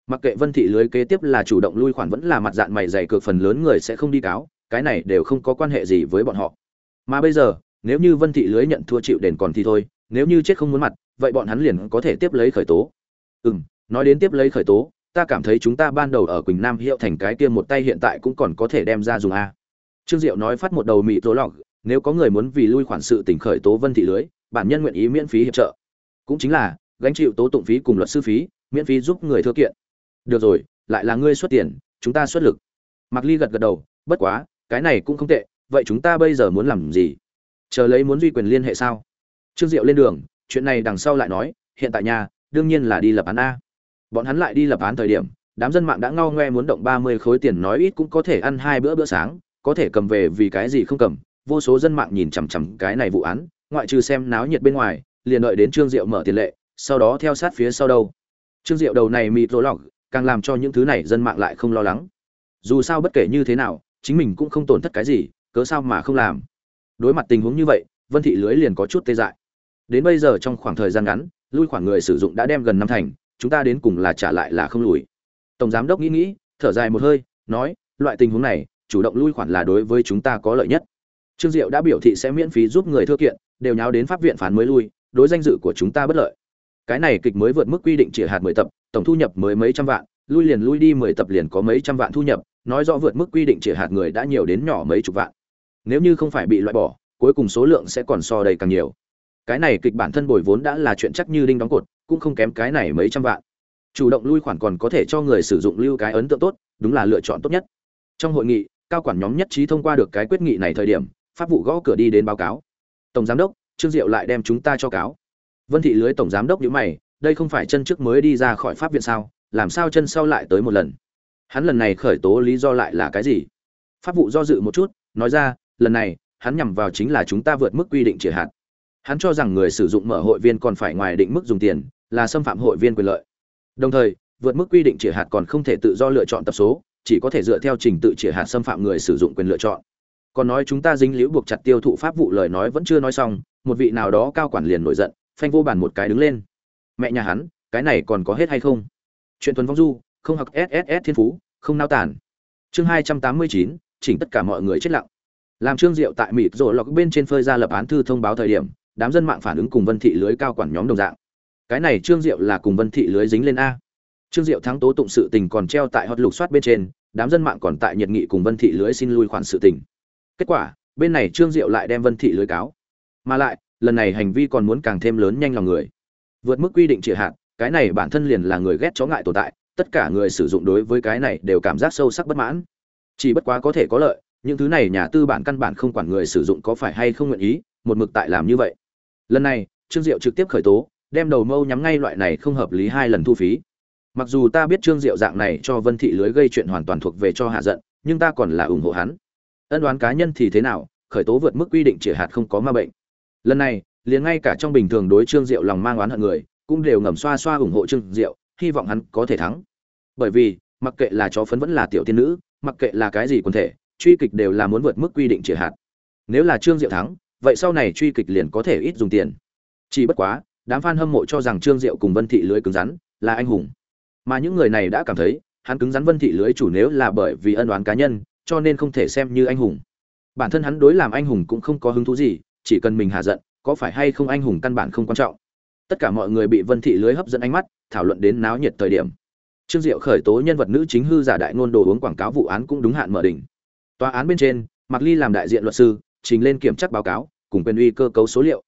Mặc kệ vân thị lưới kế tiếp là chủ động lui khoản vẫn là mặt dạng mày dày cược phần lớn người sẽ không đi cáo, cái này đều không có quan hệ gì với bọn họ. Mà bây giờ nếu như vân thị lưới nhận thua chịu đền còn thì thôi, nếu như chết không muốn mặt, vậy bọn hắn liền có thể tiếp lấy khởi tố. Ừ m nói đến tiếp lấy khởi tố, ta cảm thấy chúng ta ban đầu ở quỳnh nam hiệu thành cái kia một tay hiện tại cũng còn có thể đem ra dùng a. Trương diệu nói phát một đầu mị tố lọc nếu có người muốn vì lui khoản sự tỉnh khởi tố vân thị lưới, bản nhân nguyện ý miễn phí hiệp trợ. Cũng chính là, gánh chịu tố tụng phí cùng luật sư phí, miễn phí giúp người thưa kiện. Được rồi, lại là ngươi xuất tiền, chúng ta xuất lực. Mặc ly gật gật đầu, bất quá, cái này cũng không tệ, vậy chúng ta bây giờ muốn làm gì? Chờ lấy muốn duy quyền liên hệ sao? Trương diệu lên đường, chuyện này đằng sau lại nói, hiện tại nhà, đương nhiên là đi lập án a. Bọn hắn lại đi lập án thời điểm, đám dân mạng đã ngao ngoe muốn động ba mươi khối tiền nói ít cũng có thể ăn hai bữa bữa sáng, có thể cầm về vì cái gì không cầm. Vô số dân mạng nhìn chằm chằm cái này vụ án, ngoại trừ xem náo nhiệt bên ngoài, liền đợi đến trương diệu mở tiền lệ, sau đó theo sát phía sau đâu. Trương diệu đầu này mịt rối lọc càng làm cho những thứ này dân mạng lại không lo lắng. Dù sao bất kể như thế nào, chính mình cũng không tổn thất cái gì, cớ sao mà không làm? Đối mặt tình huống như vậy, vân thị lưới liền có chút tê dại. Đến bây giờ trong khoảng thời gian ngắn, lui khoản người sử dụng đã đem gần năm thành, chúng ta đến cùng là trả lại là không lùi. Tổng giám đốc nghĩ nghĩ, thở dài một hơi, nói, loại tình huống này, chủ động lui khoản là đối với chúng ta có lợi nhất. Trương diệu đã biểu thị sẽ miễn phí giúp người thưa kiện, đều nháo đến pháp viện phán mới lui, đối danh dự của chúng ta bất lợi. Cái này kịch mới vượt mức quy định chỉ hạt mười tập, tổng thu nhập mới mấy trăm vạn, lui liền lui đi mười tập liền có mấy trăm vạn thu nhập, nói rõ vượt mức quy định chỉ hạt người đã nhiều đến nhỏ mấy chục vạn nếu như không phải bị loại bỏ, cuối cùng số lượng sẽ còn so đầy càng nhiều. Cái này kịch bản thân bồi vốn đã là chuyện chắc như đinh đóng cột, cũng không kém cái này mấy trăm vạn. Chủ động lui khoản còn có thể cho người sử dụng lưu cái ấn tượng tốt, đúng là lựa chọn tốt nhất. Trong hội nghị, cao quản nhóm nhất trí thông qua được cái quyết nghị này thời điểm, pháp vụ gõ cửa đi đến báo cáo. Tổng giám đốc, trương diệu lại đem chúng ta cho cáo. Vân thị lưới tổng giám đốc nhữ mày, đây không phải chân trước mới đi ra khỏi pháp viện sao, làm sao chân sau lại tới một lần? Hắn lần này khởi tố lý do lại là cái gì? Pháp vụ do dự một chút, nói ra lần này, hắn nhằm vào chính là chúng ta vượt mức quy định triệt hạt. Hắn cho rằng người sử dụng mở hội viên còn phải ngoài định mức dùng tiền, là xâm phạm hội viên quyền lợi. Đồng thời, vượt mức quy định triệt hạt còn không thể tự do lựa chọn tập số, chỉ có thể dựa theo trình tự triệt hạt xâm phạm người sử dụng quyền lựa chọn. Còn nói chúng ta dính liễu buộc chặt tiêu thụ pháp vụ lời nói vẫn chưa nói xong, một vị nào đó cao quản liền nổi giận, phanh vô bàn một cái đứng lên. Mẹ nhà hắn, cái này còn có hết hay không? Chuyện tuần vong du, không học sss thiên phú, không nao tản chương hai trăm tám mươi chín, chỉnh tất cả mọi người chết lặng làm trương diệu tại mịt rổ lọc bên trên phơi ra lập án thư thông báo thời điểm, đám dân mạng phản ứng cùng vân thị lưới cao quản nhóm đồng dạng. Cái này trương diệu là cùng vân thị lưới dính lên a. Trương diệu thắng tố tụng sự tình còn treo tại hot lục soát bên trên, đám dân mạng còn tại nhiệt nghị cùng vân thị lưới xin lui khoản sự tình. Kết quả, bên này trương diệu lại đem vân thị lưới cáo. Mà lại, lần này hành vi còn muốn càng thêm lớn nhanh lòng người. Vượt mức quy định trị hạn, cái này bản thân liền là người ghét chó ngại tồn tại, tất cả người sử dụng đối với cái này đều cảm giác sâu sắc bất mãn. Chỉ bất quá có thể có lợi những thứ này nhà tư bản căn bản không quản người sử dụng có phải hay không nguyện ý, một mực tại làm như vậy. Lần này, trương diệu trực tiếp khởi tố, đem đầu mâu nhắm ngay loại này không hợp lý hai lần thu phí. Mặc dù ta biết trương diệu dạng này cho vân thị lưới gây chuyện hoàn toàn thuộc về cho hạ giận, nhưng ta còn là ủng hộ hắn. Ân đoán cá nhân thì thế nào, khởi tố vượt mức quy định chỉ hạt không có ma bệnh. Lần này, liền ngay cả trong bình thường đối trương diệu lòng mang oán hận người, cũng đều ngầm xoa xoa ủng hộ trương diệu, hy vọng hắn có thể thắng. Bởi vì, mặc kệ là chó phấn vẫn là tiểu tiên nữ, mặc kệ là cái gì quần thể truy kịch đều là muốn vượt mức quy định chỉ hạt. Nếu là trương diệu thắng, vậy sau này truy kịch liền có thể ít dùng tiền. Chỉ bất quá, đám fan hâm mộ cho rằng trương diệu cùng vân thị lưới cứng rắn, là anh hùng. Mà những người này đã cảm thấy, hắn cứng rắn vân thị lưới chủ nếu là bởi vì ân oán cá nhân, cho nên không thể xem như anh hùng. Bản thân hắn đối làm anh hùng cũng không có hứng thú gì, chỉ cần mình hạ giận, có phải hay không anh hùng căn bản không quan trọng. Tất cả mọi người bị vân thị lưới hấp dẫn ánh mắt, thảo luận đến náo nhiệt thời điểm. Trương diệu khởi tố nhân vật nữ chính hư giả đại ngôn đồ uống quảng cáo vụ án cũng đúng hạn mở đỉnh tòa án bên trên, mạc ly làm đại diện luật sư, trình lên kiểm tra báo cáo, cùng quyền uy cơ cấu số liệu.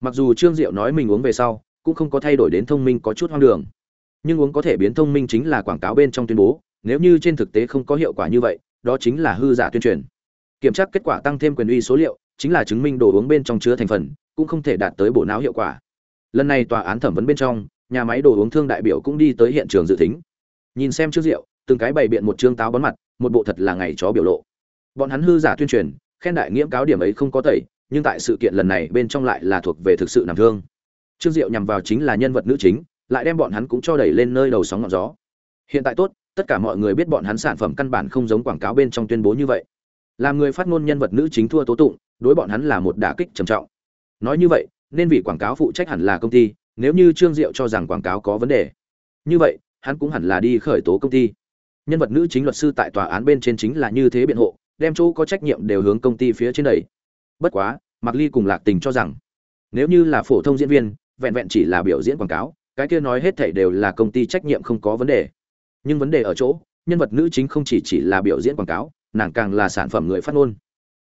Mặc dù trương diệu nói mình uống về sau, cũng không có thay đổi đến thông minh có chút hoang đường. Nhưng uống có thể biến thông minh chính là quảng cáo bên trong tuyên bố, nếu như trên thực tế không có hiệu quả như vậy, đó chính là hư giả tuyên truyền. Kiểm tra kết quả tăng thêm quyền uy số liệu, chính là chứng minh đồ uống bên trong chứa thành phần, cũng không thể đạt tới bộ não hiệu quả. Lần này tòa án thẩm vấn bên trong, nhà máy đồ uống thương đại biểu cũng đi tới hiện trường dự tính. Nhìn xem trước rượu từng cái bày biện một trương táo bón mặt, một bộ thật là ngày chó biểu lộ bọn hắn hư giả tuyên truyền, khen đại nghiễm cáo điểm ấy không có tẩy, nhưng tại sự kiện lần này bên trong lại là thuộc về thực sự nằm thương. Trương diệu nhằm vào chính là nhân vật nữ chính, lại đem bọn hắn cũng cho đẩy lên nơi đầu sóng ngọn gió. Hiện tại tốt, tất cả mọi người biết bọn hắn sản phẩm căn bản không giống quảng cáo bên trong tuyên bố như vậy. Làm người phát ngôn nhân vật nữ chính thua tố tụng, đối bọn hắn là một đả kích trầm trọng. Nói như vậy, nên vì quảng cáo phụ trách hẳn là công ty, nếu như trương diệu cho rằng quảng cáo có vấn đề. Như vậy, hắn cũng hẳn là đi khởi tố công ty. Nhân vật nữ chính luật sư tại tòa án bên trên chính là như thế biện hộ đem chỗ có trách nhiệm đều hướng công ty phía trên đẩy. Bất quá, mạc ly cùng lạc tình cho rằng, nếu như là phổ thông diễn viên, vẹn vẹn chỉ là biểu diễn quảng cáo, cái kia nói hết thảy đều là công ty trách nhiệm không có vấn đề. Nhưng vấn đề ở chỗ, nhân vật nữ chính không chỉ chỉ là biểu diễn quảng cáo, nàng càng là sản phẩm người phát ngôn.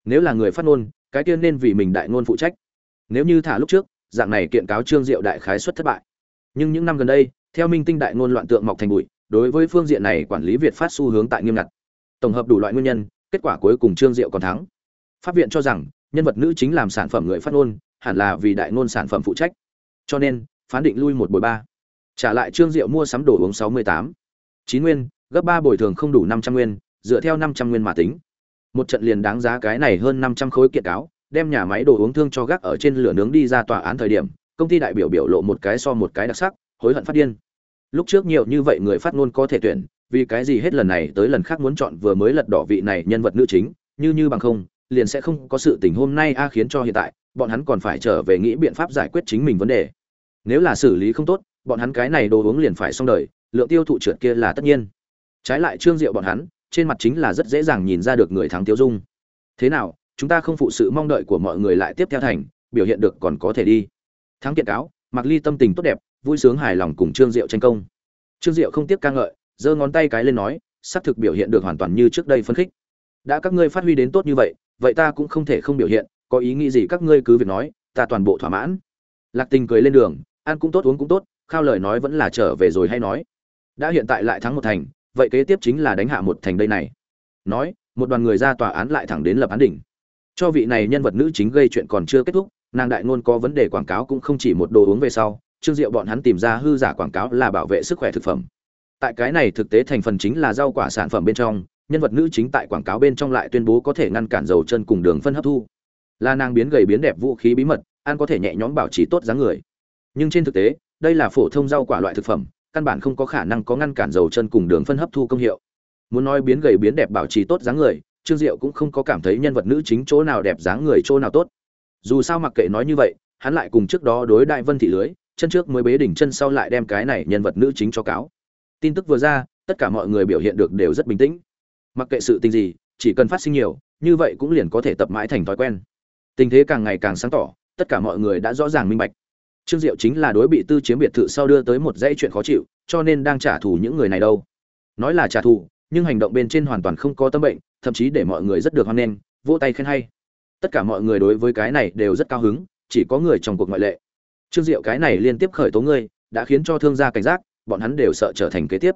Nếu là người phát ngôn, cái kia nên vì mình đại ngôn phụ trách. Nếu như thả lúc trước, dạng này kiện cáo trương diệu đại khái xuất thất bại. Nhưng những năm gần đây, theo minh tinh đại ngôn loạn tượng mọc thành bụi, đối với phương diện này quản lý việt phát xu hướng tại nghiêm ngặt. Tổng hợp đủ loại nguyên nhân kết quả cuối cùng trương diệu còn thắng. Pháp viện cho rằng, nhân vật nữ chính làm sản phẩm người phát ngôn, hẳn là vì đại ngôn sản phẩm phụ trách. Cho nên, phán định lui một bồi ba. Trả lại trương diệu mua sắm đồ uống sáu mươi tám. Chín nguyên, gấp ba bồi thường không đủ năm trăm nguyên, dựa theo năm trăm nguyên mà tính. Một trận liền đáng giá cái này hơn năm trăm khối kiện cáo, đem nhà máy đồ uống thương cho gác ở trên lửa nướng đi ra tòa án thời điểm, công ty đại biểu biểu lộ một cái so một cái đặc sắc, hối hận phát điên. Lúc trước nhiều như vậy người phát ngôn có thể tuyển vì cái gì hết lần này tới lần khác muốn chọn vừa mới lật đỏ vị này nhân vật nữ chính, như như bằng không, liền sẽ không có sự tình hôm nay a khiến cho hiện tại, bọn hắn còn phải trở về nghĩ biện pháp giải quyết chính mình vấn đề. Nếu là xử lý không tốt, bọn hắn cái này đồ uống liền phải xong đời, lượng tiêu thụ trượt kia là tất nhiên. Trái lại trương diệu bọn hắn, trên mặt chính là rất dễ dàng nhìn ra được người thắng tiêu dung. Thế nào, chúng ta không phụ sự mong đợi của mọi người lại tiếp theo thành, biểu hiện được còn có thể đi. Thắng kiện cáo mặc ly tâm tình tốt đẹp, vui sướng hài lòng cùng trương diệu tranh công. Trương diệu không tiếc ca ngợi giơ ngón tay cái lên nói, xác thực biểu hiện được hoàn toàn như trước đây phân khích. Đã các ngươi phát huy đến tốt như vậy vậy ta cũng không thể không biểu hiện, có ý nghĩ gì các ngươi cứ việc nói, ta toàn bộ thỏa mãn. Lạc tình cười lên đường, ăn cũng tốt, uống cũng tốt, khao lời nói vẫn là trở về rồi hay nói. Đã hiện tại lại thắng một thành, vậy kế tiếp chính là đánh hạ một thành đây này. Nói, một đoàn người ra tòa án lại thẳng đến lập án đỉnh. Cho vị này nhân vật nữ chính gây chuyện còn chưa kết thúc, nàng đại ngôn có vấn đề quảng cáo cũng không chỉ một đồ uống về sau, trương diệu bọn hắn tìm ra hư giả quảng cáo là bảo vệ sức khỏe thực phẩm tại cái này thực tế thành phần chính là rau quả sản phẩm bên trong, nhân vật nữ chính tại quảng cáo bên trong lại tuyên bố có thể ngăn cản dầu chân cùng đường phân hấp thu. Là nàng biến gầy biến đẹp vũ khí bí mật, ăn có thể nhẹ nhõm bảo trì tốt dáng người. Nhưng trên thực tế, đây là phổ thông rau quả loại thực phẩm, căn bản không có khả năng có ngăn cản dầu chân cùng đường phân hấp thu công hiệu. Muốn nói biến gầy biến đẹp bảo trì tốt dáng người, trương diệu cũng không có cảm thấy nhân vật nữ chính chỗ nào đẹp dáng người chỗ nào tốt. Dù sao mặc kệ nói như vậy, hắn lại cùng trước đó đối đại vân thị lưới, chân trước mới bế đỉnh chân sau lại đem cái này nhân vật nữ chính cho cáo tin tức vừa ra, tất cả mọi người biểu hiện được đều rất bình tĩnh. Mặc kệ sự tình gì, chỉ cần phát sinh nhiều, như vậy cũng liền có thể tập mãi thành thói quen. Tình thế càng ngày càng sáng tỏ, tất cả mọi người đã rõ ràng minh bạch. Trương diệu chính là đối bị tư chiếm biệt thự sau đưa tới một dãy chuyện khó chịu, cho nên đang trả thù những người này đâu. Nói là trả thù, nhưng hành động bên trên hoàn toàn không có tâm bệnh, thậm chí để mọi người rất được hoan nghênh, vỗ tay khen hay. Tất cả mọi người đối với cái này đều rất cao hứng, chỉ có người trong cuộc ngoại lệ. Trương diệu cái này liên tiếp khởi tố ngươi đã khiến cho thương gia cảnh giác bọn hắn đều sợ trở thành kế tiếp.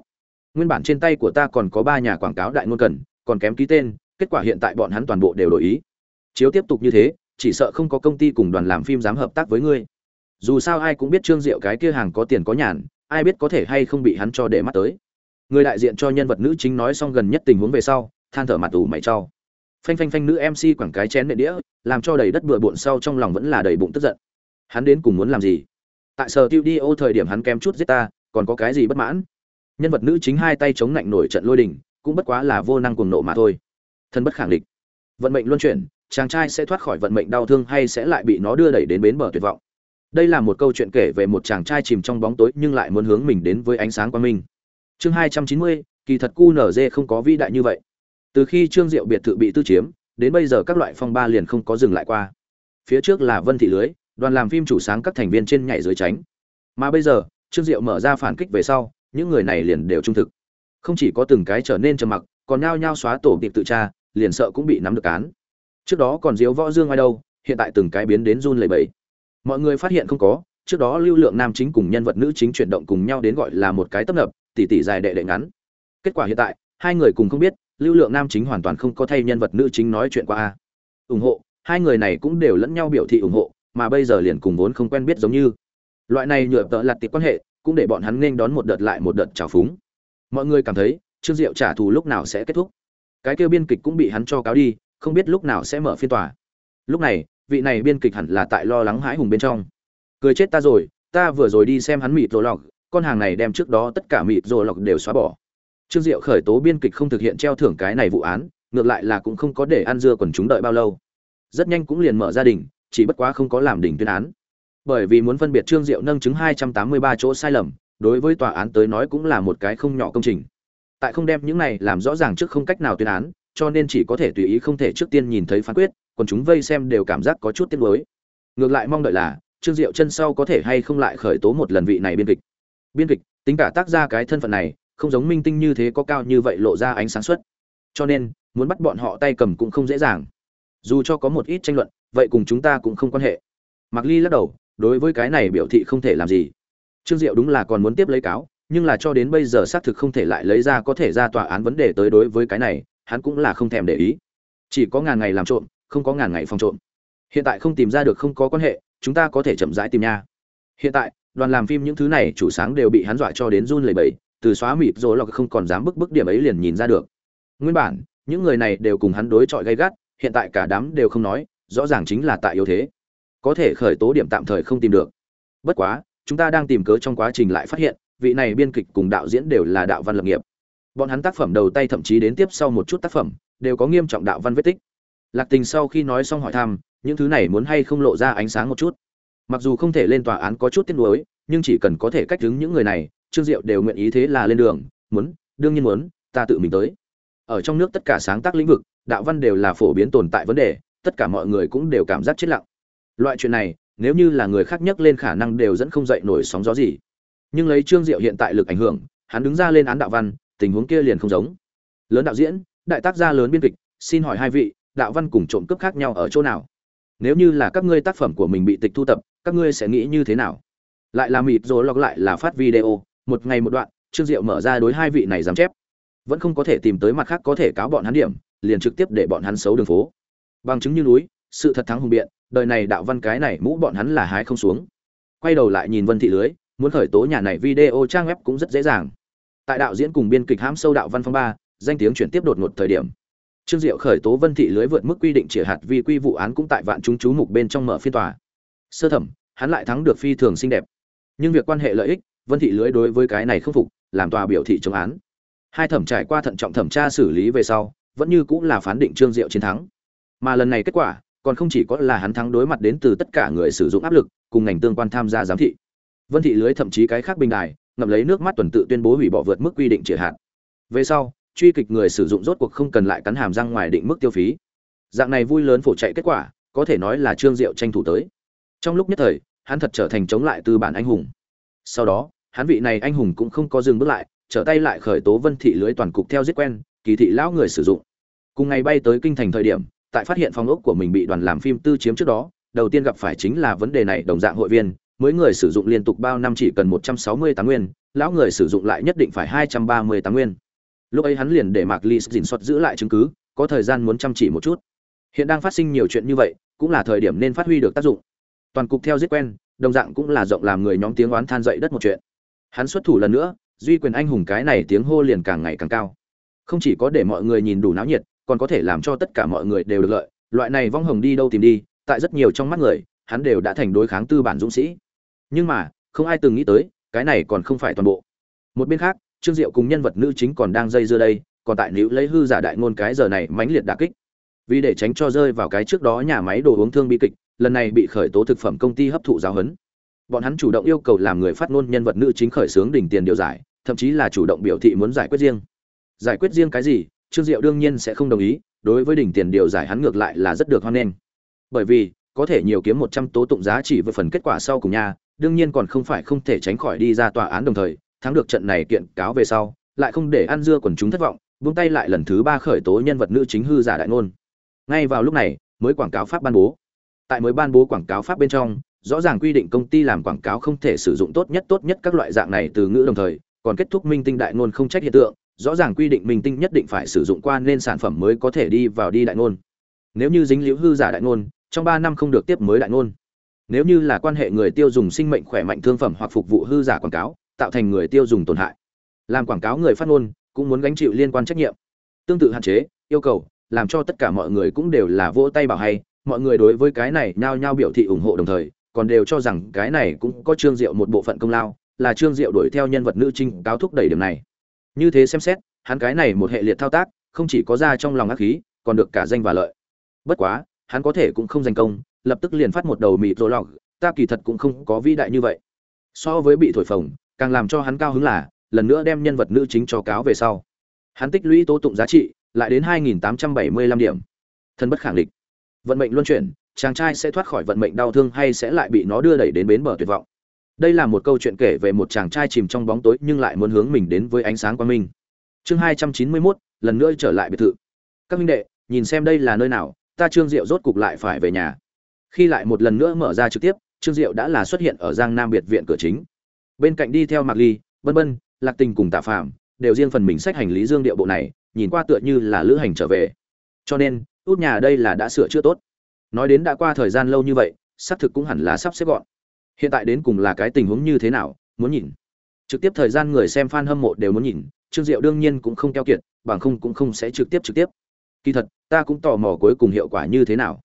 Nguyên bản trên tay của ta còn có ba nhà quảng cáo đại ngôn cần, còn kém ký tên, kết quả hiện tại bọn hắn toàn bộ đều đổi ý. Chiếu tiếp tục như thế, chỉ sợ không có công ty cùng đoàn làm phim dám hợp tác với ngươi. Dù sao ai cũng biết trương diệu cái kia hàng có tiền có nhàn, ai biết có thể hay không bị hắn cho để mắt tới. Người đại diện cho nhân vật nữ chính nói xong gần nhất tình huống về sau, than thở mặt ủ mày trao phanh phanh phanh nữ mc quảng cái chén nệ đĩa, làm cho đầy đất bừa bộn sau trong lòng vẫn là đầy bụng tức giận. Hắn đến cùng muốn làm gì? Tại sở tiêu đi ô thời điểm hắn kém chút giết ta còn có cái gì bất mãn? Nhân vật nữ chính hai tay chống lạnh nổi trận lôi đình, cũng bất quá là vô năng cuồng nộ mà thôi. Thân bất khẳng định vận mệnh luân chuyển, chàng trai sẽ thoát khỏi vận mệnh đau thương hay sẽ lại bị nó đưa đẩy đến bến bờ tuyệt vọng? Đây là một câu chuyện kể về một chàng trai chìm trong bóng tối nhưng lại muốn hướng mình đến với ánh sáng quang minh. Chương hai trăm chín mươi, kỳ thật cu nở dê không có vĩ đại như vậy. Từ khi trương diệu biệt thự bị tư chiếm, đến bây giờ các loại phong ba liền không có dừng lại qua. Phía trước là vân thị lưới, đoàn làm phim chủ sáng các thành viên trên nhảy dưới tránh. Mà bây giờ trương diệu mở ra phản kích về sau, những người này liền đều trung thực. Không chỉ có từng cái trở nên trầm mặc, còn nhao nhao xóa tổ tiệp tự tra, liền sợ cũng bị nắm được án. Trước đó còn diếu võ dương ai đâu, hiện tại từng cái biến đến run lẩy bẩy. Mọi người phát hiện không có, trước đó lưu lượng nam chính cùng nhân vật nữ chính chuyển động cùng nhau đến gọi là một cái tấp nập, tỉ tỉ dài đệ đệ ngắn. Kết quả hiện tại, hai người cùng không biết, lưu lượng nam chính hoàn toàn không có thay nhân vật nữ chính nói chuyện qua a. Ủng hộ, hai người này cũng đều lẫn nhau biểu thị ủng hộ, mà bây giờ liền cùng vốn không quen biết giống như loại này nhựa tợ lặt tiệp quan hệ, cũng để bọn hắn nên đón một đợt lại một đợt trào phúng. Mọi người cảm thấy, trương diệu trả thù lúc nào sẽ kết thúc. Cái kêu biên kịch cũng bị hắn cho cáo đi, không biết lúc nào sẽ mở phiên tòa. Lúc này, vị này biên kịch hẳn là tại lo lắng hãi hùng bên trong. Cười chết ta rồi, ta vừa rồi đi xem hắn mịt rồ lọc, con hàng này đem trước đó tất cả mịt rồ lọc đều xóa bỏ. Trương diệu khởi tố biên kịch không thực hiện treo thưởng cái này vụ án, ngược lại là cũng không có để ăn dưa còn chúng đợi bao lâu. Rất nhanh cũng liền mở gia đình, chỉ bất quá không có làm đỉnh tuyên án bởi vì muốn phân biệt trương diệu nâng chứng 283 chỗ sai lầm, đối với tòa án tới nói cũng là một cái không nhỏ công trình. Tại không đem những này làm rõ ràng trước không cách nào tuyên án, cho nên chỉ có thể tùy ý không thể trước tiên nhìn thấy phán quyết, còn chúng vây xem đều cảm giác có chút tiếc nuối. Ngược lại mong đợi là, trương diệu chân sau có thể hay không lại khởi tố một lần vị này biên kịch. Biên kịch, tính cả tác ra cái thân phận này, không giống minh tinh như thế có cao như vậy lộ ra ánh sáng suất cho nên, muốn bắt bọn họ tay cầm cũng không dễ dàng. Dù cho có một ít tranh luận, vậy cùng chúng ta cũng không quan hệ. Mạc ly lắc đầu đối với cái này biểu thị không thể làm gì. Trương diệu đúng là còn muốn tiếp lấy cáo, nhưng là cho đến bây giờ xác thực không thể lại lấy ra có thể ra tòa án vấn đề tới đối với cái này, hắn cũng là không thèm để ý. Chỉ có ngàn ngày làm trộm, không có ngàn ngày phòng trộm. Hiện tại không tìm ra được không có quan hệ, chúng ta có thể chậm rãi tìm nha. Hiện tại, đoàn làm phim những thứ này chủ sáng đều bị hắn dọa cho đến run lẩy bẩy, từ xóa mịt rồi lọc không còn dám bức bức điểm ấy liền nhìn ra được. Nguyên bản, những người này đều cùng hắn đối chọi gay gắt, hiện tại cả đám đều không nói, rõ ràng chính là tại yếu thế có thể khởi tố điểm tạm thời không tìm được. Bất quá, chúng ta đang tìm cớ trong quá trình lại phát hiện, vị này biên kịch cùng đạo diễn đều là đạo văn lập nghiệp. Bọn hắn tác phẩm đầu tay thậm chí đến tiếp sau một chút tác phẩm, đều có nghiêm trọng đạo văn vết tích. Lạc tình sau khi nói xong hỏi thăm, những thứ này muốn hay không lộ ra ánh sáng một chút. Mặc dù không thể lên tòa án có chút tiếc nuối, nhưng chỉ cần có thể cách đứng những người này, trương diệu đều nguyện ý thế là lên đường, muốn, đương nhiên muốn, ta tự mình tới. Ở trong nước tất cả sáng tác lĩnh vực, đạo văn đều là phổ biến tồn tại vấn đề, tất cả mọi người cũng đều cảm giác chết lặng loại chuyện này, nếu như là người khác nhắc lên khả năng đều dẫn không dậy nổi sóng gió gì. Nhưng lấy trương diệu hiện tại lực ảnh hưởng, hắn đứng ra lên án đạo văn, tình huống kia liền không giống. Lớn đạo diễn, đại tác gia lớn biên kịch, xin hỏi hai vị, đạo văn cùng trộm cướp khác nhau ở chỗ nào? Nếu như là các ngươi tác phẩm của mình bị tịch thu tập, các ngươi sẽ nghĩ như thế nào? Lại là mịt rồi lọc lại là phát video, một ngày một đoạn, trương diệu mở ra đối hai vị này dám chép. Vẫn không có thể tìm tới mặt khác có thể cáo bọn hắn điểm, liền trực tiếp để bọn hắn xấu đường phố. Bằng chứng như núi sự thật thắng hùng biện, đời này đạo văn cái này mũ bọn hắn là hái không xuống. Quay đầu lại nhìn vân thị lưới, muốn khởi tố nhà này video trang web cũng rất dễ dàng. Tại đạo diễn cùng biên kịch hãm sâu đạo văn phong ba, danh tiếng chuyển tiếp đột ngột thời điểm. Trương diệu khởi tố vân thị lưới vượt mức quy định chỉ hạt vi quy vụ án cũng tại vạn chúng chú mục bên trong mở phiên tòa. Sơ thẩm, hắn lại thắng được phi thường xinh đẹp. Nhưng việc quan hệ lợi ích, vân thị lưới đối với cái này không phục, làm tòa biểu thị chống án. Hai thẩm trải qua thận trọng thẩm tra xử lý về sau, vẫn như cũng là phán định trương diệu chiến thắng. Mà lần này kết quả còn không chỉ có là hắn thắng đối mặt đến từ tất cả người sử dụng áp lực, cùng ngành tương quan tham gia giám thị. Vân thị lưới thậm chí cái khác bình đài, ngậm lấy nước mắt tuần tự tuyên bố hủy bỏ vượt mức quy định triệt hạn. Về sau, truy kịch người sử dụng rốt cuộc không cần lại cắn hàm răng ngoài định mức tiêu phí. Dạng này vui lớn phổ chạy kết quả, có thể nói là trương diệu tranh thủ tới. Trong lúc nhất thời, hắn thật trở thành chống lại tư bản anh hùng. Sau đó, hắn vị này anh hùng cũng không có dừng bước lại, trở tay lại khởi tố vân thị lưới toàn cục theo giết quen, kỳ thị lão người sử dụng. Cùng ngày bay tới kinh thành thời điểm tại phát hiện phòng ốc của mình bị đoàn làm phim tư chiếm trước đó, đầu tiên gặp phải chính là vấn đề này, đồng dạng hội viên, mới người sử dụng liên tục bao năm chỉ cần một trăm sáu mươi tám nguyên, lão người sử dụng lại nhất định phải hai trăm ba mươi tám nguyên. Lúc ấy hắn liền để mạc ly dình xuất giữ lại chứng cứ, có thời gian muốn chăm chỉ một chút. Hiện đang phát sinh nhiều chuyện như vậy, cũng là thời điểm nên phát huy được tác dụng. Toàn cục theo giết quen, đồng dạng cũng là rộng làm người nhóm tiếng oán than dậy đất một chuyện. Hắn xuất thủ lần nữa, duy quyền anh hùng cái này tiếng hô liền càng ngày càng cao. Không chỉ có để mọi người nhìn đủ náo nhiệt còn có thể làm cho tất cả mọi người đều được lợi. Loại này vong hồng đi đâu tìm đi, tại rất nhiều trong mắt người, hắn đều đã thành đối kháng tư bản dũng sĩ. Nhưng mà, không ai từng nghĩ tới, cái này còn không phải toàn bộ. Một bên khác, trương diệu cùng nhân vật nữ chính còn đang dây dưa đây, còn tại nữ lấy hư giả đại ngôn cái giờ này mãnh liệt đả kích. Vì để tránh cho rơi vào cái trước đó nhà máy đồ uống thương bi kịch, lần này bị khởi tố thực phẩm công ty hấp thụ giáo huấn. Bọn hắn chủ động yêu cầu làm người phát ngôn nhân vật nữ chính khởi xướng đỉnh tiền điều giải, thậm chí là chủ động biểu thị muốn giải quyết riêng. Giải quyết riêng cái gì? Trương diệu đương nhiên sẽ không đồng ý, đối với đỉnh tiền điều giải hắn ngược lại là rất được hoan nghênh bởi vì, có thể nhiều kiếm một trăm tố tụng giá trị với phần kết quả sau cùng nha. đương nhiên còn không phải không thể tránh khỏi đi ra tòa án đồng thời, thắng được trận này kiện cáo về sau, lại không để ăn dưa quần chúng thất vọng, buông tay lại lần thứ ba khởi tố nhân vật nữ chính hư giả đại ngôn ngay vào lúc này, mới quảng cáo pháp ban bố tại mới ban bố quảng cáo pháp bên trong, rõ ràng quy định công ty làm quảng cáo không thể sử dụng tốt nhất tốt nhất các loại dạng này từ ngữ đồng thời, còn kết thúc minh tinh đại ngôn không trách hiện tượng rõ ràng quy định minh tinh nhất định phải sử dụng qua nên sản phẩm mới có thể đi vào đi đại ngôn. Nếu như dính liễu hư giả đại ngôn, trong ba năm không được tiếp mới đại ngôn. Nếu như là quan hệ người tiêu dùng sinh mệnh khỏe mạnh thương phẩm hoặc phục vụ hư giả quảng cáo, tạo thành người tiêu dùng tổn hại. Làm quảng cáo người phát ngôn cũng muốn gánh chịu liên quan trách nhiệm. Tương tự hạn chế, yêu cầu, làm cho tất cả mọi người cũng đều là vỗ tay bảo hay, mọi người đối với cái này nhao nhao biểu thị ủng hộ đồng thời, còn đều cho rằng cái này cũng có trương diệu một bộ phận công lao, là trương diệu đuổi theo nhân vật nữ trinh cáo thúc đẩy điểm này như thế xem xét, hắn cái này một hệ liệt thao tác, không chỉ có ra trong lòng ác khí, còn được cả danh và lợi. Bất quá, hắn có thể cũng không giành công, lập tức liền phát một đầu mịt rồ lọc, ta kỳ thật cũng không có vĩ đại như vậy. So với bị thổi phồng, càng làm cho hắn cao hứng là, lần nữa đem nhân vật nữ chính cho cáo về sau. Hắn tích lũy tố tụng giá trị, lại đến 2.875 điểm. Thân bất khẳng định vận mệnh luân chuyển, chàng trai sẽ thoát khỏi vận mệnh đau thương hay sẽ lại bị nó đưa đẩy đến bến bờ tuyệt vọng đây là một câu chuyện kể về một chàng trai chìm trong bóng tối nhưng lại muốn hướng mình đến với ánh sáng quang minh. Chương 291, lần nữa trở lại biệt thự. Các huynh đệ nhìn xem đây là nơi nào ta trương diệu rốt cục lại phải về nhà. Khi lại một lần nữa mở ra trực tiếp trương diệu đã là xuất hiện ở giang nam biệt viện cửa chính. Bên cạnh đi theo mạc ly bân bân lạc tình cùng tạ phạm đều riêng phần mình sách hành lý dương điệu bộ này nhìn qua tựa như là lữ hành trở về. Cho nên út nhà đây là đã sửa chữa tốt. Nói đến đã qua thời gian lâu như vậy xác thực cũng hẳn là sắp xếp gọn hiện tại đến cùng là cái tình huống như thế nào, muốn nhìn. Trực tiếp thời gian người xem fan hâm mộ đều muốn nhìn, trương diệu đương nhiên cũng không keo kiệt, bằng không cũng không sẽ trực tiếp trực tiếp. Kỳ thật, ta cũng tò mò cuối cùng hiệu quả như thế nào.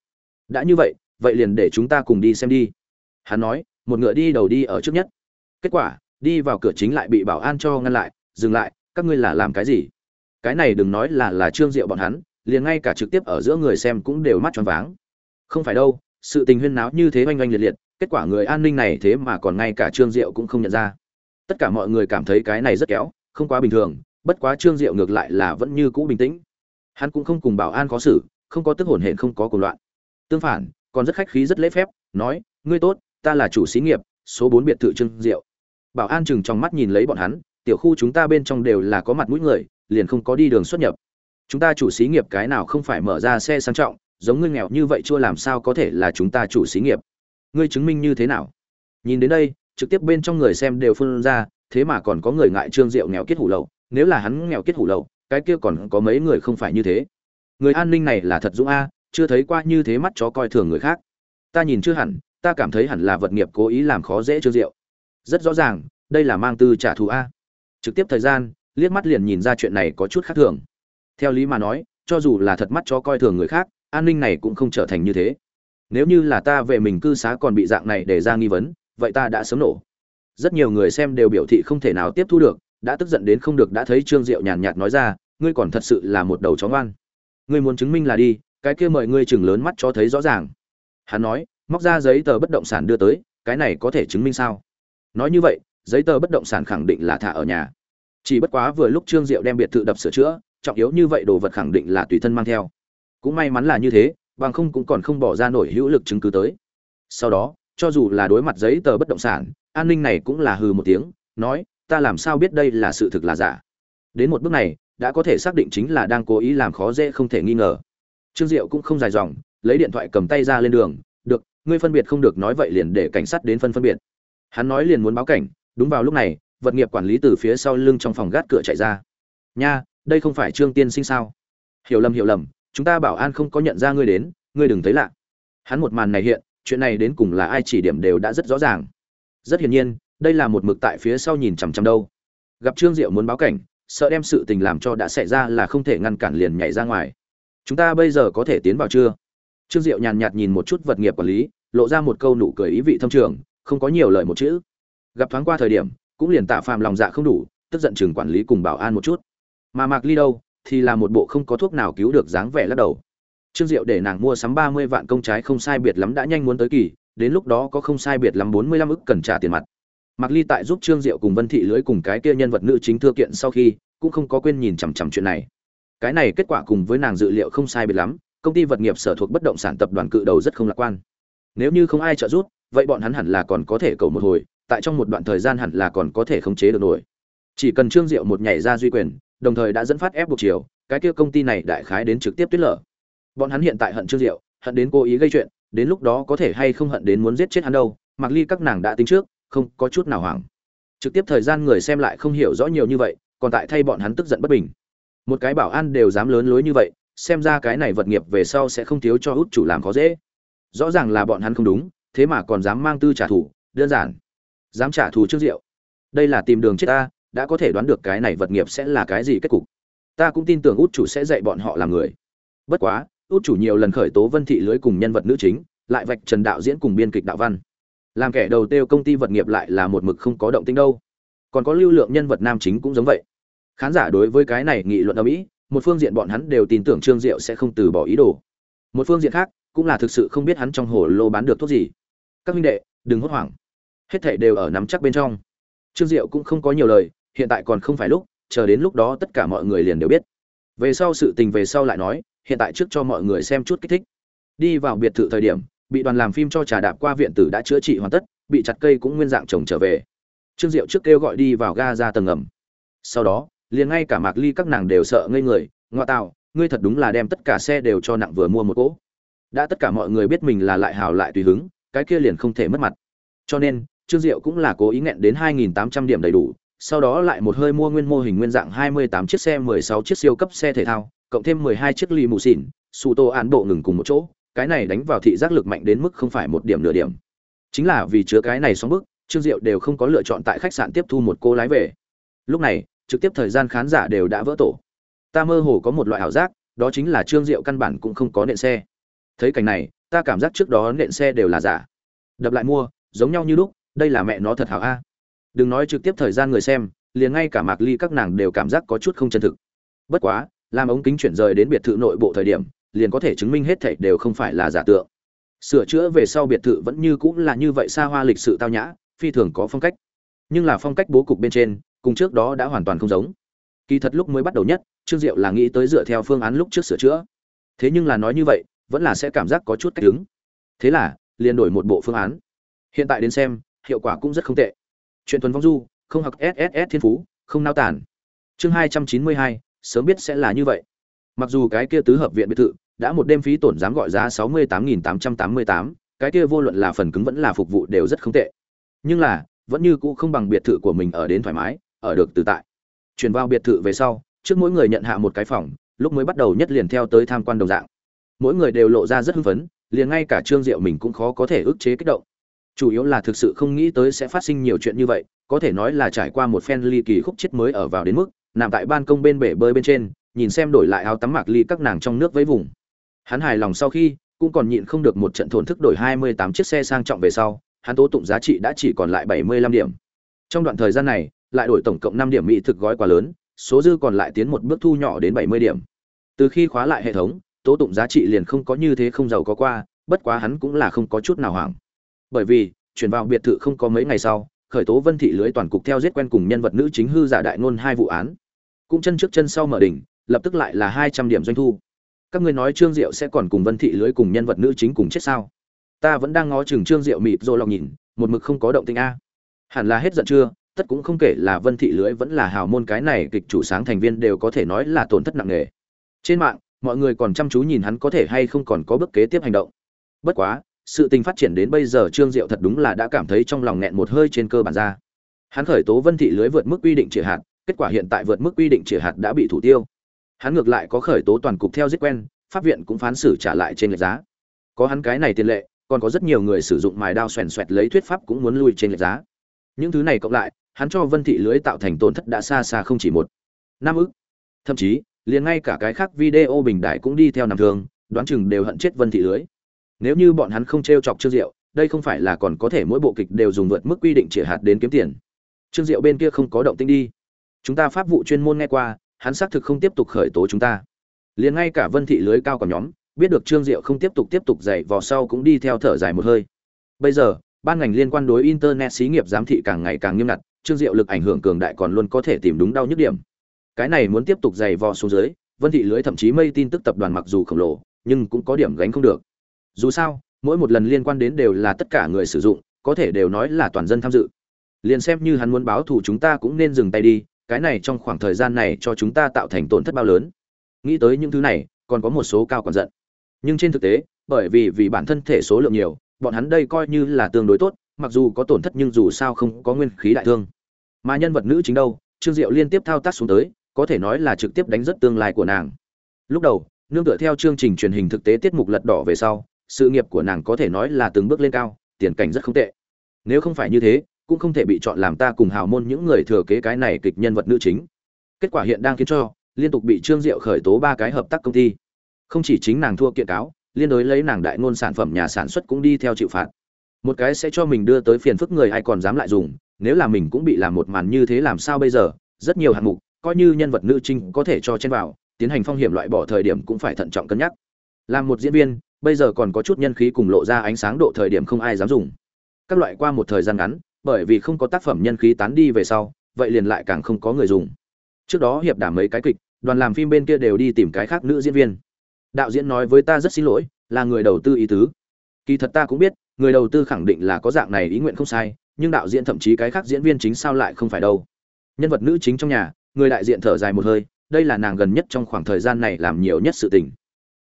Đã như vậy vậy liền để chúng ta cùng đi xem đi. Hắn nói, một ngựa đi đầu đi ở trước nhất. Kết quả, đi vào cửa chính lại bị bảo an cho ngăn lại, dừng lại, các ngươi là làm cái gì? Cái này đừng nói là là trương diệu bọn hắn, liền ngay cả trực tiếp ở giữa người xem cũng đều mắt tròn váng. Không phải đâu, sự tình huyên náo như thế oanh oanh liệt liệt kết quả người an ninh này thế mà còn ngay cả trương diệu cũng không nhận ra. Tất cả mọi người cảm thấy cái này rất kéo, không quá bình thường, bất quá trương diệu ngược lại là vẫn như cũ bình tĩnh. Hắn cũng không cùng bảo an khó xử, không có tức hổn hển, không có cuộc loạn. Tương phản, còn rất khách khí, rất lễ phép, nói, ngươi tốt, ta là chủ xí nghiệp, số bốn biệt thự trương diệu. Bảo an chừng trong mắt nhìn lấy bọn hắn, tiểu khu chúng ta bên trong đều là có mặt mũi người, liền không có đi đường xuất nhập. Chúng ta chủ xí nghiệp cái nào không phải mở ra xe sang trọng, giống ngươi nghèo như vậy chưa làm sao có thể là chúng ta chủ xí nghiệp? Ngươi chứng minh như thế nào? Nhìn đến đây, trực tiếp bên trong người xem đều phân ra, thế mà còn có người ngại trương diệu nghèo kết hủ lậu, nếu là hắn nghèo kết hủ lậu, cái kia còn có mấy người không phải như thế. Người an ninh này là thật dũng a, chưa thấy qua như thế mắt chó coi thường người khác. Ta nhìn chưa hẳn, ta cảm thấy hẳn là vật nghiệp cố ý làm khó dễ trương diệu. Rất rõ ràng, đây là mang tư trả thù a. Trực tiếp thời gian, liếc mắt liền nhìn ra chuyện này có chút khác thường. Theo lý mà nói, cho dù là thật mắt chó coi thường người khác, an ninh này cũng không trở thành như thế nếu như là ta về mình cư xá còn bị dạng này để ra nghi vấn, vậy ta đã sớm nổ. Rất nhiều người xem đều biểu thị không thể nào tiếp thu được, đã tức giận đến không được, đã thấy trương diệu nhàn nhạt nói ra, ngươi còn thật sự là một đầu chó ngoan. Ngươi muốn chứng minh là đi, cái kia mời ngươi chừng lớn mắt cho thấy rõ ràng. Hắn nói, móc ra giấy tờ bất động sản đưa tới, cái này có thể chứng minh sao? Nói như vậy, giấy tờ bất động sản khẳng định là thả ở nhà. Chỉ bất quá vừa lúc trương diệu đem biệt thự đập sửa chữa, trọng yếu như vậy đồ vật khẳng định là tùy thân mang theo. Cũng may mắn là như thế bằng không cũng còn không bỏ ra nổi hữu lực chứng cứ tới. Sau đó, cho dù là đối mặt giấy tờ bất động sản, an ninh này cũng là hừ một tiếng, nói, ta làm sao biết đây là sự thực là giả? Đến một bước này, đã có thể xác định chính là đang cố ý làm khó dễ không thể nghi ngờ. Trương diệu cũng không dài dòng, lấy điện thoại cầm tay ra lên đường, được, ngươi phân biệt không được nói vậy liền để cảnh sát đến phân phân biệt. Hắn nói liền muốn báo cảnh, đúng vào lúc này, vật nghiệp quản lý từ phía sau lưng trong phòng gác cửa chạy ra. Nha, đây không phải trương tiên sinh sao? Hiểu lầm hiểu lầm chúng ta bảo an không có nhận ra ngươi đến, ngươi đừng thấy lạ. Hắn một màn này hiện, chuyện này đến cùng là ai chỉ điểm đều đã rất rõ ràng. Rất hiển nhiên, đây là một mực tại phía sau nhìn chằm chằm đâu. Gặp trương diệu muốn báo cảnh, sợ đem sự tình làm cho đã xảy ra là không thể ngăn cản liền nhảy ra ngoài. Chúng ta bây giờ có thể tiến vào chưa? Trương diệu nhàn nhạt nhìn một chút vật nghiệp quản lý, lộ ra một câu nụ cười ý vị thâm trường, không có nhiều lời một chữ. Gặp thoáng qua thời điểm, cũng liền tạ phàm lòng dạ không đủ, tức giận chừng quản lý cùng bảo an một chút. Mà mạc ly đâu? Thì là một bộ không có thuốc nào cứu được dáng vẻ lắc đầu. Trương diệu để nàng mua sắm ba mươi vạn công trái không sai biệt lắm đã nhanh muốn tới kỳ, đến lúc đó có không sai biệt lắm bốn mươi lăm ức cần trả tiền mặt. Mạc ly tại giúp trương diệu cùng vân thị lưới cùng cái kia nhân vật nữ chính thưa kiện sau khi, cũng không có quên nhìn chằm chằm chuyện này. Cái này kết quả cùng với nàng dự liệu không sai biệt lắm, công ty vật nghiệp sở thuộc bất động sản tập đoàn cự đầu rất không lạc quan. Nếu như không ai trợ giúp, vậy bọn hắn hẳn là còn có thể cầu một hồi, tại trong một đoạn thời gian hẳn là còn có thể khống chế được nổi. Chỉ cần trương diệu một nhảy ra duy quyền đồng thời đã dẫn phát ép buộc chiều cái kia công ty này đại khái đến trực tiếp tuyết lở. Bọn hắn hiện tại hận trương diệu, hận đến cố ý gây chuyện, đến lúc đó có thể hay không hận đến muốn giết chết hắn đâu, mặc ly các nàng đã tính trước, không có chút nào hoảng. Trực tiếp thời gian người xem lại không hiểu rõ nhiều như vậy, còn tại thay bọn hắn tức giận bất bình. Một cái bảo an đều dám lớn lối như vậy, xem ra cái này vật nghiệp về sau sẽ không thiếu cho út chủ làm khó dễ. Rõ ràng là bọn hắn không đúng, thế mà còn dám mang tư trả thù, đơn giản. Dám trả thù trước rượu đây là tìm đường chết ta đã có thể đoán được cái này vật nghiệp sẽ là cái gì kết cục. Ta cũng tin tưởng út chủ sẽ dạy bọn họ làm người. Bất quá, út chủ nhiều lần khởi tố vân thị lưới cùng nhân vật nữ chính, lại vạch trần đạo diễn cùng biên kịch đạo văn. Làm kẻ đầu tiêu công ty vật nghiệp lại là một mực không có động tĩnh đâu. Còn có lưu lượng nhân vật nam chính cũng giống vậy. Khán giả đối với cái này nghị luận ở mỹ một phương diện bọn hắn đều tin tưởng trương diệu sẽ không từ bỏ ý đồ. Một phương diện khác, cũng là thực sự không biết hắn trong hồ lô bán được thuốc gì. Các huynh đệ, đừng hốt hoảng. Hết thảy đều ở nắm chắc bên trong. Trương diệu cũng không có nhiều lời hiện tại còn không phải lúc, chờ đến lúc đó tất cả mọi người liền đều biết. Về sau sự tình về sau lại nói, hiện tại trước cho mọi người xem chút kích thích. Đi vào biệt thự thời điểm, bị đoàn làm phim cho trà đạp qua viện tử đã chữa trị hoàn tất, bị chặt cây cũng nguyên dạng trồng trở về. Trương diệu trước kêu gọi đi vào ga ra tầng ngầm. Sau đó, liền ngay cả mạc ly các nàng đều sợ ngây người, ngoa tạo, ngươi thật đúng là đem tất cả xe đều cho nặng vừa mua một cỗ. Đã tất cả mọi người biết mình là lại hào lại tùy hứng, cái kia liền không thể mất mặt. Cho nên, trương diệu cũng là cố ý nghẹn đến 2.800 điểm đầy đủ sau đó lại một hơi mua nguyên mô hình nguyên dạng 28 chiếc xe 16 chiếc siêu cấp xe thể thao, cộng thêm 12 chiếc lì mù xỉn su tô án bộ ngừng cùng một chỗ. Cái này đánh vào thị giác lực mạnh đến mức không phải một điểm nửa điểm. Chính là vì chứa cái này xong bức, trương diệu đều không có lựa chọn tại khách sạn tiếp thu một cô lái về. Lúc này, trực tiếp thời gian khán giả đều đã vỡ tổ. Ta mơ hồ có một loại ảo giác, đó chính là trương diệu căn bản cũng không có nện xe. Thấy cảnh này, ta cảm giác trước đó nện xe đều là giả. Đập lại mua, giống nhau như lúc, đây là mẹ nó thật hảo a đừng nói trực tiếp thời gian người xem, liền ngay cả mạc ly các nàng đều cảm giác có chút không chân thực. Bất quá, làm ống kính chuyển rời đến biệt thự nội bộ thời điểm, liền có thể chứng minh hết thảy đều không phải là giả tượng. Sửa chữa về sau biệt thự vẫn như cũng là như vậy xa hoa lịch sự tao nhã, phi thường có phong cách. Nhưng là phong cách bố cục bên trên, cùng trước đó đã hoàn toàn không giống. Kỳ thật lúc mới bắt đầu nhất, trương diệu là nghĩ tới dựa theo phương án lúc trước sửa chữa. Thế nhưng là nói như vậy, vẫn là sẽ cảm giác có chút cách đứng. Thế là, liền đổi một bộ phương án. Hiện tại đến xem, hiệu quả cũng rất không tệ chuyện thuần vong du, không học sss thiên phú, không nao tản chương hai trăm chín mươi hai, sớm biết sẽ là như vậy. Mặc dù cái kia tứ hợp viện biệt thự đã một đêm phí tổn dám gọi giá sáu mươi tám nghìn tám trăm tám mươi tám, cái kia vô luận là phần cứng vẫn là phục vụ đều rất không tệ. Nhưng là, vẫn như cũ không bằng biệt thự của mình ở đến thoải mái, ở được tự tại. Chuyển vào biệt thự về sau, trước mỗi người nhận hạ một cái phòng, lúc mới bắt đầu nhất liền theo tới tham quan đồng dạng. Mỗi người đều lộ ra rất hưng phấn, liền ngay cả trương diệu mình cũng khó có thể ức chế kích động chủ yếu là thực sự không nghĩ tới sẽ phát sinh nhiều chuyện như vậy có thể nói là trải qua một phen ly kỳ khúc chết mới ở vào đến mức nằm tại ban công bên bể bơi bên trên nhìn xem đổi lại áo tắm mặc ly các nàng trong nước với vùng hắn hài lòng sau khi cũng còn nhịn không được một trận thổn thức đổi 28 chiếc xe sang trọng về sau, hắn tố tụng giá trị đã chỉ còn lại 75 điểm. Trong đoạn thời gian này, lại đổi tổng cộng 5 điểm mỹ thực gói quá lớn, số dư còn lại tiến một bước thu nhỏ đến 70 điểm. Từ khi khóa lại hệ thống, tố tụng giá trị liền không có như thế không giàu có qua, bất quá hắn cũng là không có chút nào hoảng. Bởi vì, chuyển vào biệt thự không có mấy ngày sau, khởi tố Vân thị lưới toàn cục theo giết quen cùng nhân vật nữ chính hư giả đại ngôn hai vụ án. Cũng chân trước chân sau mở đỉnh, lập tức lại là 200 điểm doanh thu. Các ngươi nói Trương Diệu sẽ còn cùng Vân thị lưới cùng nhân vật nữ chính cùng chết sao? Ta vẫn đang ngó chừng Trương Diệu mịt rồi lòng nhìn, một mực không có động tĩnh a. Hẳn là hết giận chưa? Tất cũng không kể là Vân thị lưới vẫn là hào môn cái này kịch chủ sáng thành viên đều có thể nói là tổn thất nặng nề. Trên mạng, mọi người còn chăm chú nhìn hắn có thể hay không còn có bước kế tiếp hành động. Bất quá, sự tình phát triển đến bây giờ Trương Diệu thật đúng là đã cảm thấy trong lòng nghẹn một hơi trên cơ bản ra. Hắn khởi tố Vân thị lưới vượt mức quy định chỉ hạt, kết quả hiện tại vượt mức quy định chỉ hạt đã bị thủ tiêu. Hắn ngược lại có khởi tố toàn cục theo giết quen, pháp viện cũng phán xử trả lại trên lệch giá. Có hắn cái này tiền lệ, còn có rất nhiều người sử dụng mài đao xoèn xoẹt lấy thuyết pháp cũng muốn lui trên lệch giá. Những thứ này cộng lại, hắn cho Vân thị lưới tạo thành tổn thất đã xa xa không chỉ một năm ức. Thậm chí, liền ngay cả cái khác video bình đại cũng đi theo nằm thường, đoán chừng đều hận chết Vân thị lưới. Nếu như bọn hắn không trêu chọc Trương Diệu, đây không phải là còn có thể mỗi bộ kịch đều dùng vượt mức quy định chỉ hạt đến kiếm tiền. Trương Diệu bên kia không có động tĩnh đi. Chúng ta pháp vụ chuyên môn nghe qua, hắn xác thực không tiếp tục khởi tố chúng ta. Liền ngay cả Vân thị lưới cao của nhóm, biết được Trương Diệu không tiếp tục tiếp tục dạy vò sau cũng đi theo thở dài một hơi. Bây giờ, ban ngành liên quan đối internet xí nghiệp giám thị càng ngày càng nghiêm ngặt, Trương Diệu lực ảnh hưởng cường đại còn luôn có thể tìm đúng đau nhức điểm. Cái này muốn tiếp tục dày vò xuống dưới, Vân thị lưới thậm chí mây tin tức tập đoàn mặc dù khổng lồ, nhưng cũng có điểm gánh không được dù sao, mỗi một lần liên quan đến đều là tất cả người sử dụng, có thể đều nói là toàn dân tham dự. Liền xem như hắn muốn báo thù chúng ta cũng nên dừng tay đi, cái này trong khoảng thời gian này cho chúng ta tạo thành tổn thất bao lớn. Nghĩ tới những thứ này, còn có một số cao còn giận. Nhưng trên thực tế, bởi vì vì bản thân thể số lượng nhiều, bọn hắn đây coi như là tương đối tốt, mặc dù có tổn thất nhưng dù sao không có nguyên khí đại thương. Mà nhân vật nữ chính đâu, trương diệu liên tiếp thao tác xuống tới, có thể nói là trực tiếp đánh rất tương lai của nàng. Lúc đầu, nương tựa theo chương trình truyền hình thực tế tiết mục lật đỏ về sau sự nghiệp của nàng có thể nói là từng bước lên cao, tiền cảnh rất không tệ. Nếu không phải như thế, cũng không thể bị chọn làm ta cùng hào môn những người thừa kế cái này kịch nhân vật nữ chính. Kết quả hiện đang khiến cho, liên tục bị trương diệu khởi tố ba cái hợp tác công ty. Không chỉ chính nàng thua kiện cáo, liên đối lấy nàng đại ngôn sản phẩm nhà sản xuất cũng đi theo chịu phạt. Một cái sẽ cho mình đưa tới phiền phức người ai còn dám lại dùng, nếu là mình cũng bị làm một màn như thế làm sao bây giờ? Rất nhiều hạng mục, coi như nhân vật nữ chính có thể cho chen vào, tiến hành phong hiểm loại bỏ thời điểm cũng phải thận trọng cân nhắc. Làm một diễn viên bây giờ còn có chút nhân khí cùng lộ ra ánh sáng độ thời điểm không ai dám dùng. Các loại qua một thời gian ngắn, bởi vì không có tác phẩm nhân khí tán đi về sau, vậy liền lại càng không có người dùng. Trước đó hiệp đảm mấy cái kịch, đoàn làm phim bên kia đều đi tìm cái khác nữ diễn viên. Đạo diễn nói với ta rất xin lỗi, là người đầu tư ý tứ. Kỳ thật ta cũng biết, người đầu tư khẳng định là có dạng này ý nguyện không sai, nhưng đạo diễn thậm chí cái khác diễn viên chính sao lại không phải đâu. Nhân vật nữ chính trong nhà, người đại diện thở dài một hơi, đây là nàng gần nhất trong khoảng thời gian này làm nhiều nhất sự tình.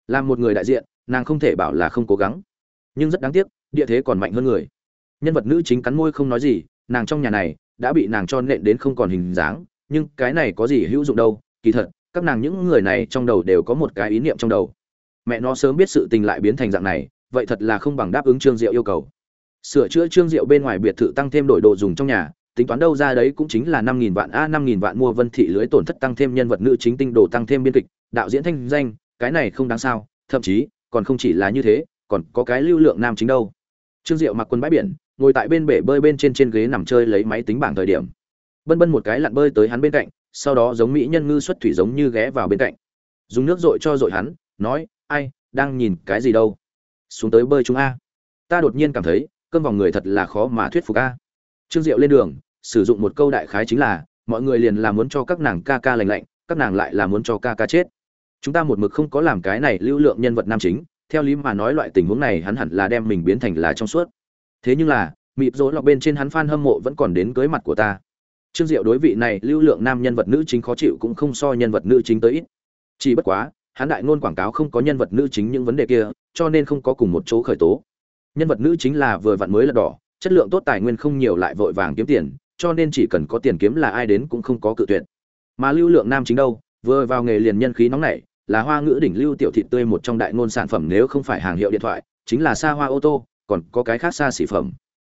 Làm một người đại diện nàng không thể bảo là không cố gắng. Nhưng rất đáng tiếc, địa thế còn mạnh hơn người. Nhân vật nữ chính cắn môi không nói gì, nàng trong nhà này đã bị nàng cho nện đến không còn hình dáng, nhưng cái này có gì hữu dụng đâu, kỳ thật, các nàng những người này trong đầu đều có một cái ý niệm trong đầu. Mẹ nó sớm biết sự tình lại biến thành dạng này, vậy thật là không bằng đáp ứng trương diệu yêu cầu. Sửa chữa trương diệu bên ngoài biệt thự tăng thêm đổi đồ dùng trong nhà, tính toán đâu ra đấy cũng chính là năm nghìn vạn a, năm nghìn vạn mua vân thị lưới tổn thất tăng thêm nhân vật nữ chính tinh đồ tăng thêm biên kịch, đạo diễn thanh danh, cái này không đáng sao, thậm chí còn không chỉ là như thế, còn có cái lưu lượng nam chính đâu. Trương diệu mặc quần bãi biển, ngồi tại bên bể bơi bên trên trên ghế nằm chơi lấy máy tính bảng thời điểm. Bân bân một cái lặn bơi tới hắn bên cạnh, sau đó giống mỹ nhân ngư xuất thủy giống như ghé vào bên cạnh. Dùng nước dội cho dội hắn, nói, ai, đang nhìn cái gì đâu? Xuống tới bơi chúng a. Ta đột nhiên cảm thấy, cơn vòng người thật là khó mà thuyết phục a. Trương diệu lên đường, sử dụng một câu đại khái chính là, mọi người liền là muốn cho các nàng ca ca lành lạnh, các nàng lại là muốn cho ca ca chết chúng ta một mực không có làm cái này lưu lượng nhân vật nam chính, theo lý mà nói loại tình huống này hắn hẳn là đem mình biến thành là trong suốt. Thế nhưng là, mịp rối lọc bên trên hắn f a n hâm mộ vẫn còn đến cưới mặt của ta. Trương diệu đối vị này lưu lượng nam nhân vật nữ chính khó chịu cũng không so nhân vật nữ chính tới ít. Chỉ bất quá, hắn đại ngôn quảng cáo không có nhân vật nữ chính những vấn đề kia, cho nên không có cùng một chỗ khởi tố. Nhân vật nữ chính là vừa vặn mới là đỏ, chất lượng tốt tài nguyên không nhiều lại vội vàng kiếm tiền, cho nên chỉ cần có tiền kiếm là ai đến cũng không có cự tuyệt. Mà lưu lượng nam chính đâu, vừa vào nghề liền nhân khí nóng nảy là hoa ngữ đỉnh lưu tiểu thịt tươi một trong đại ngôn sản phẩm nếu không phải hàng hiệu điện thoại, chính là xa hoa ô tô, còn có cái khác xa xỉ phẩm.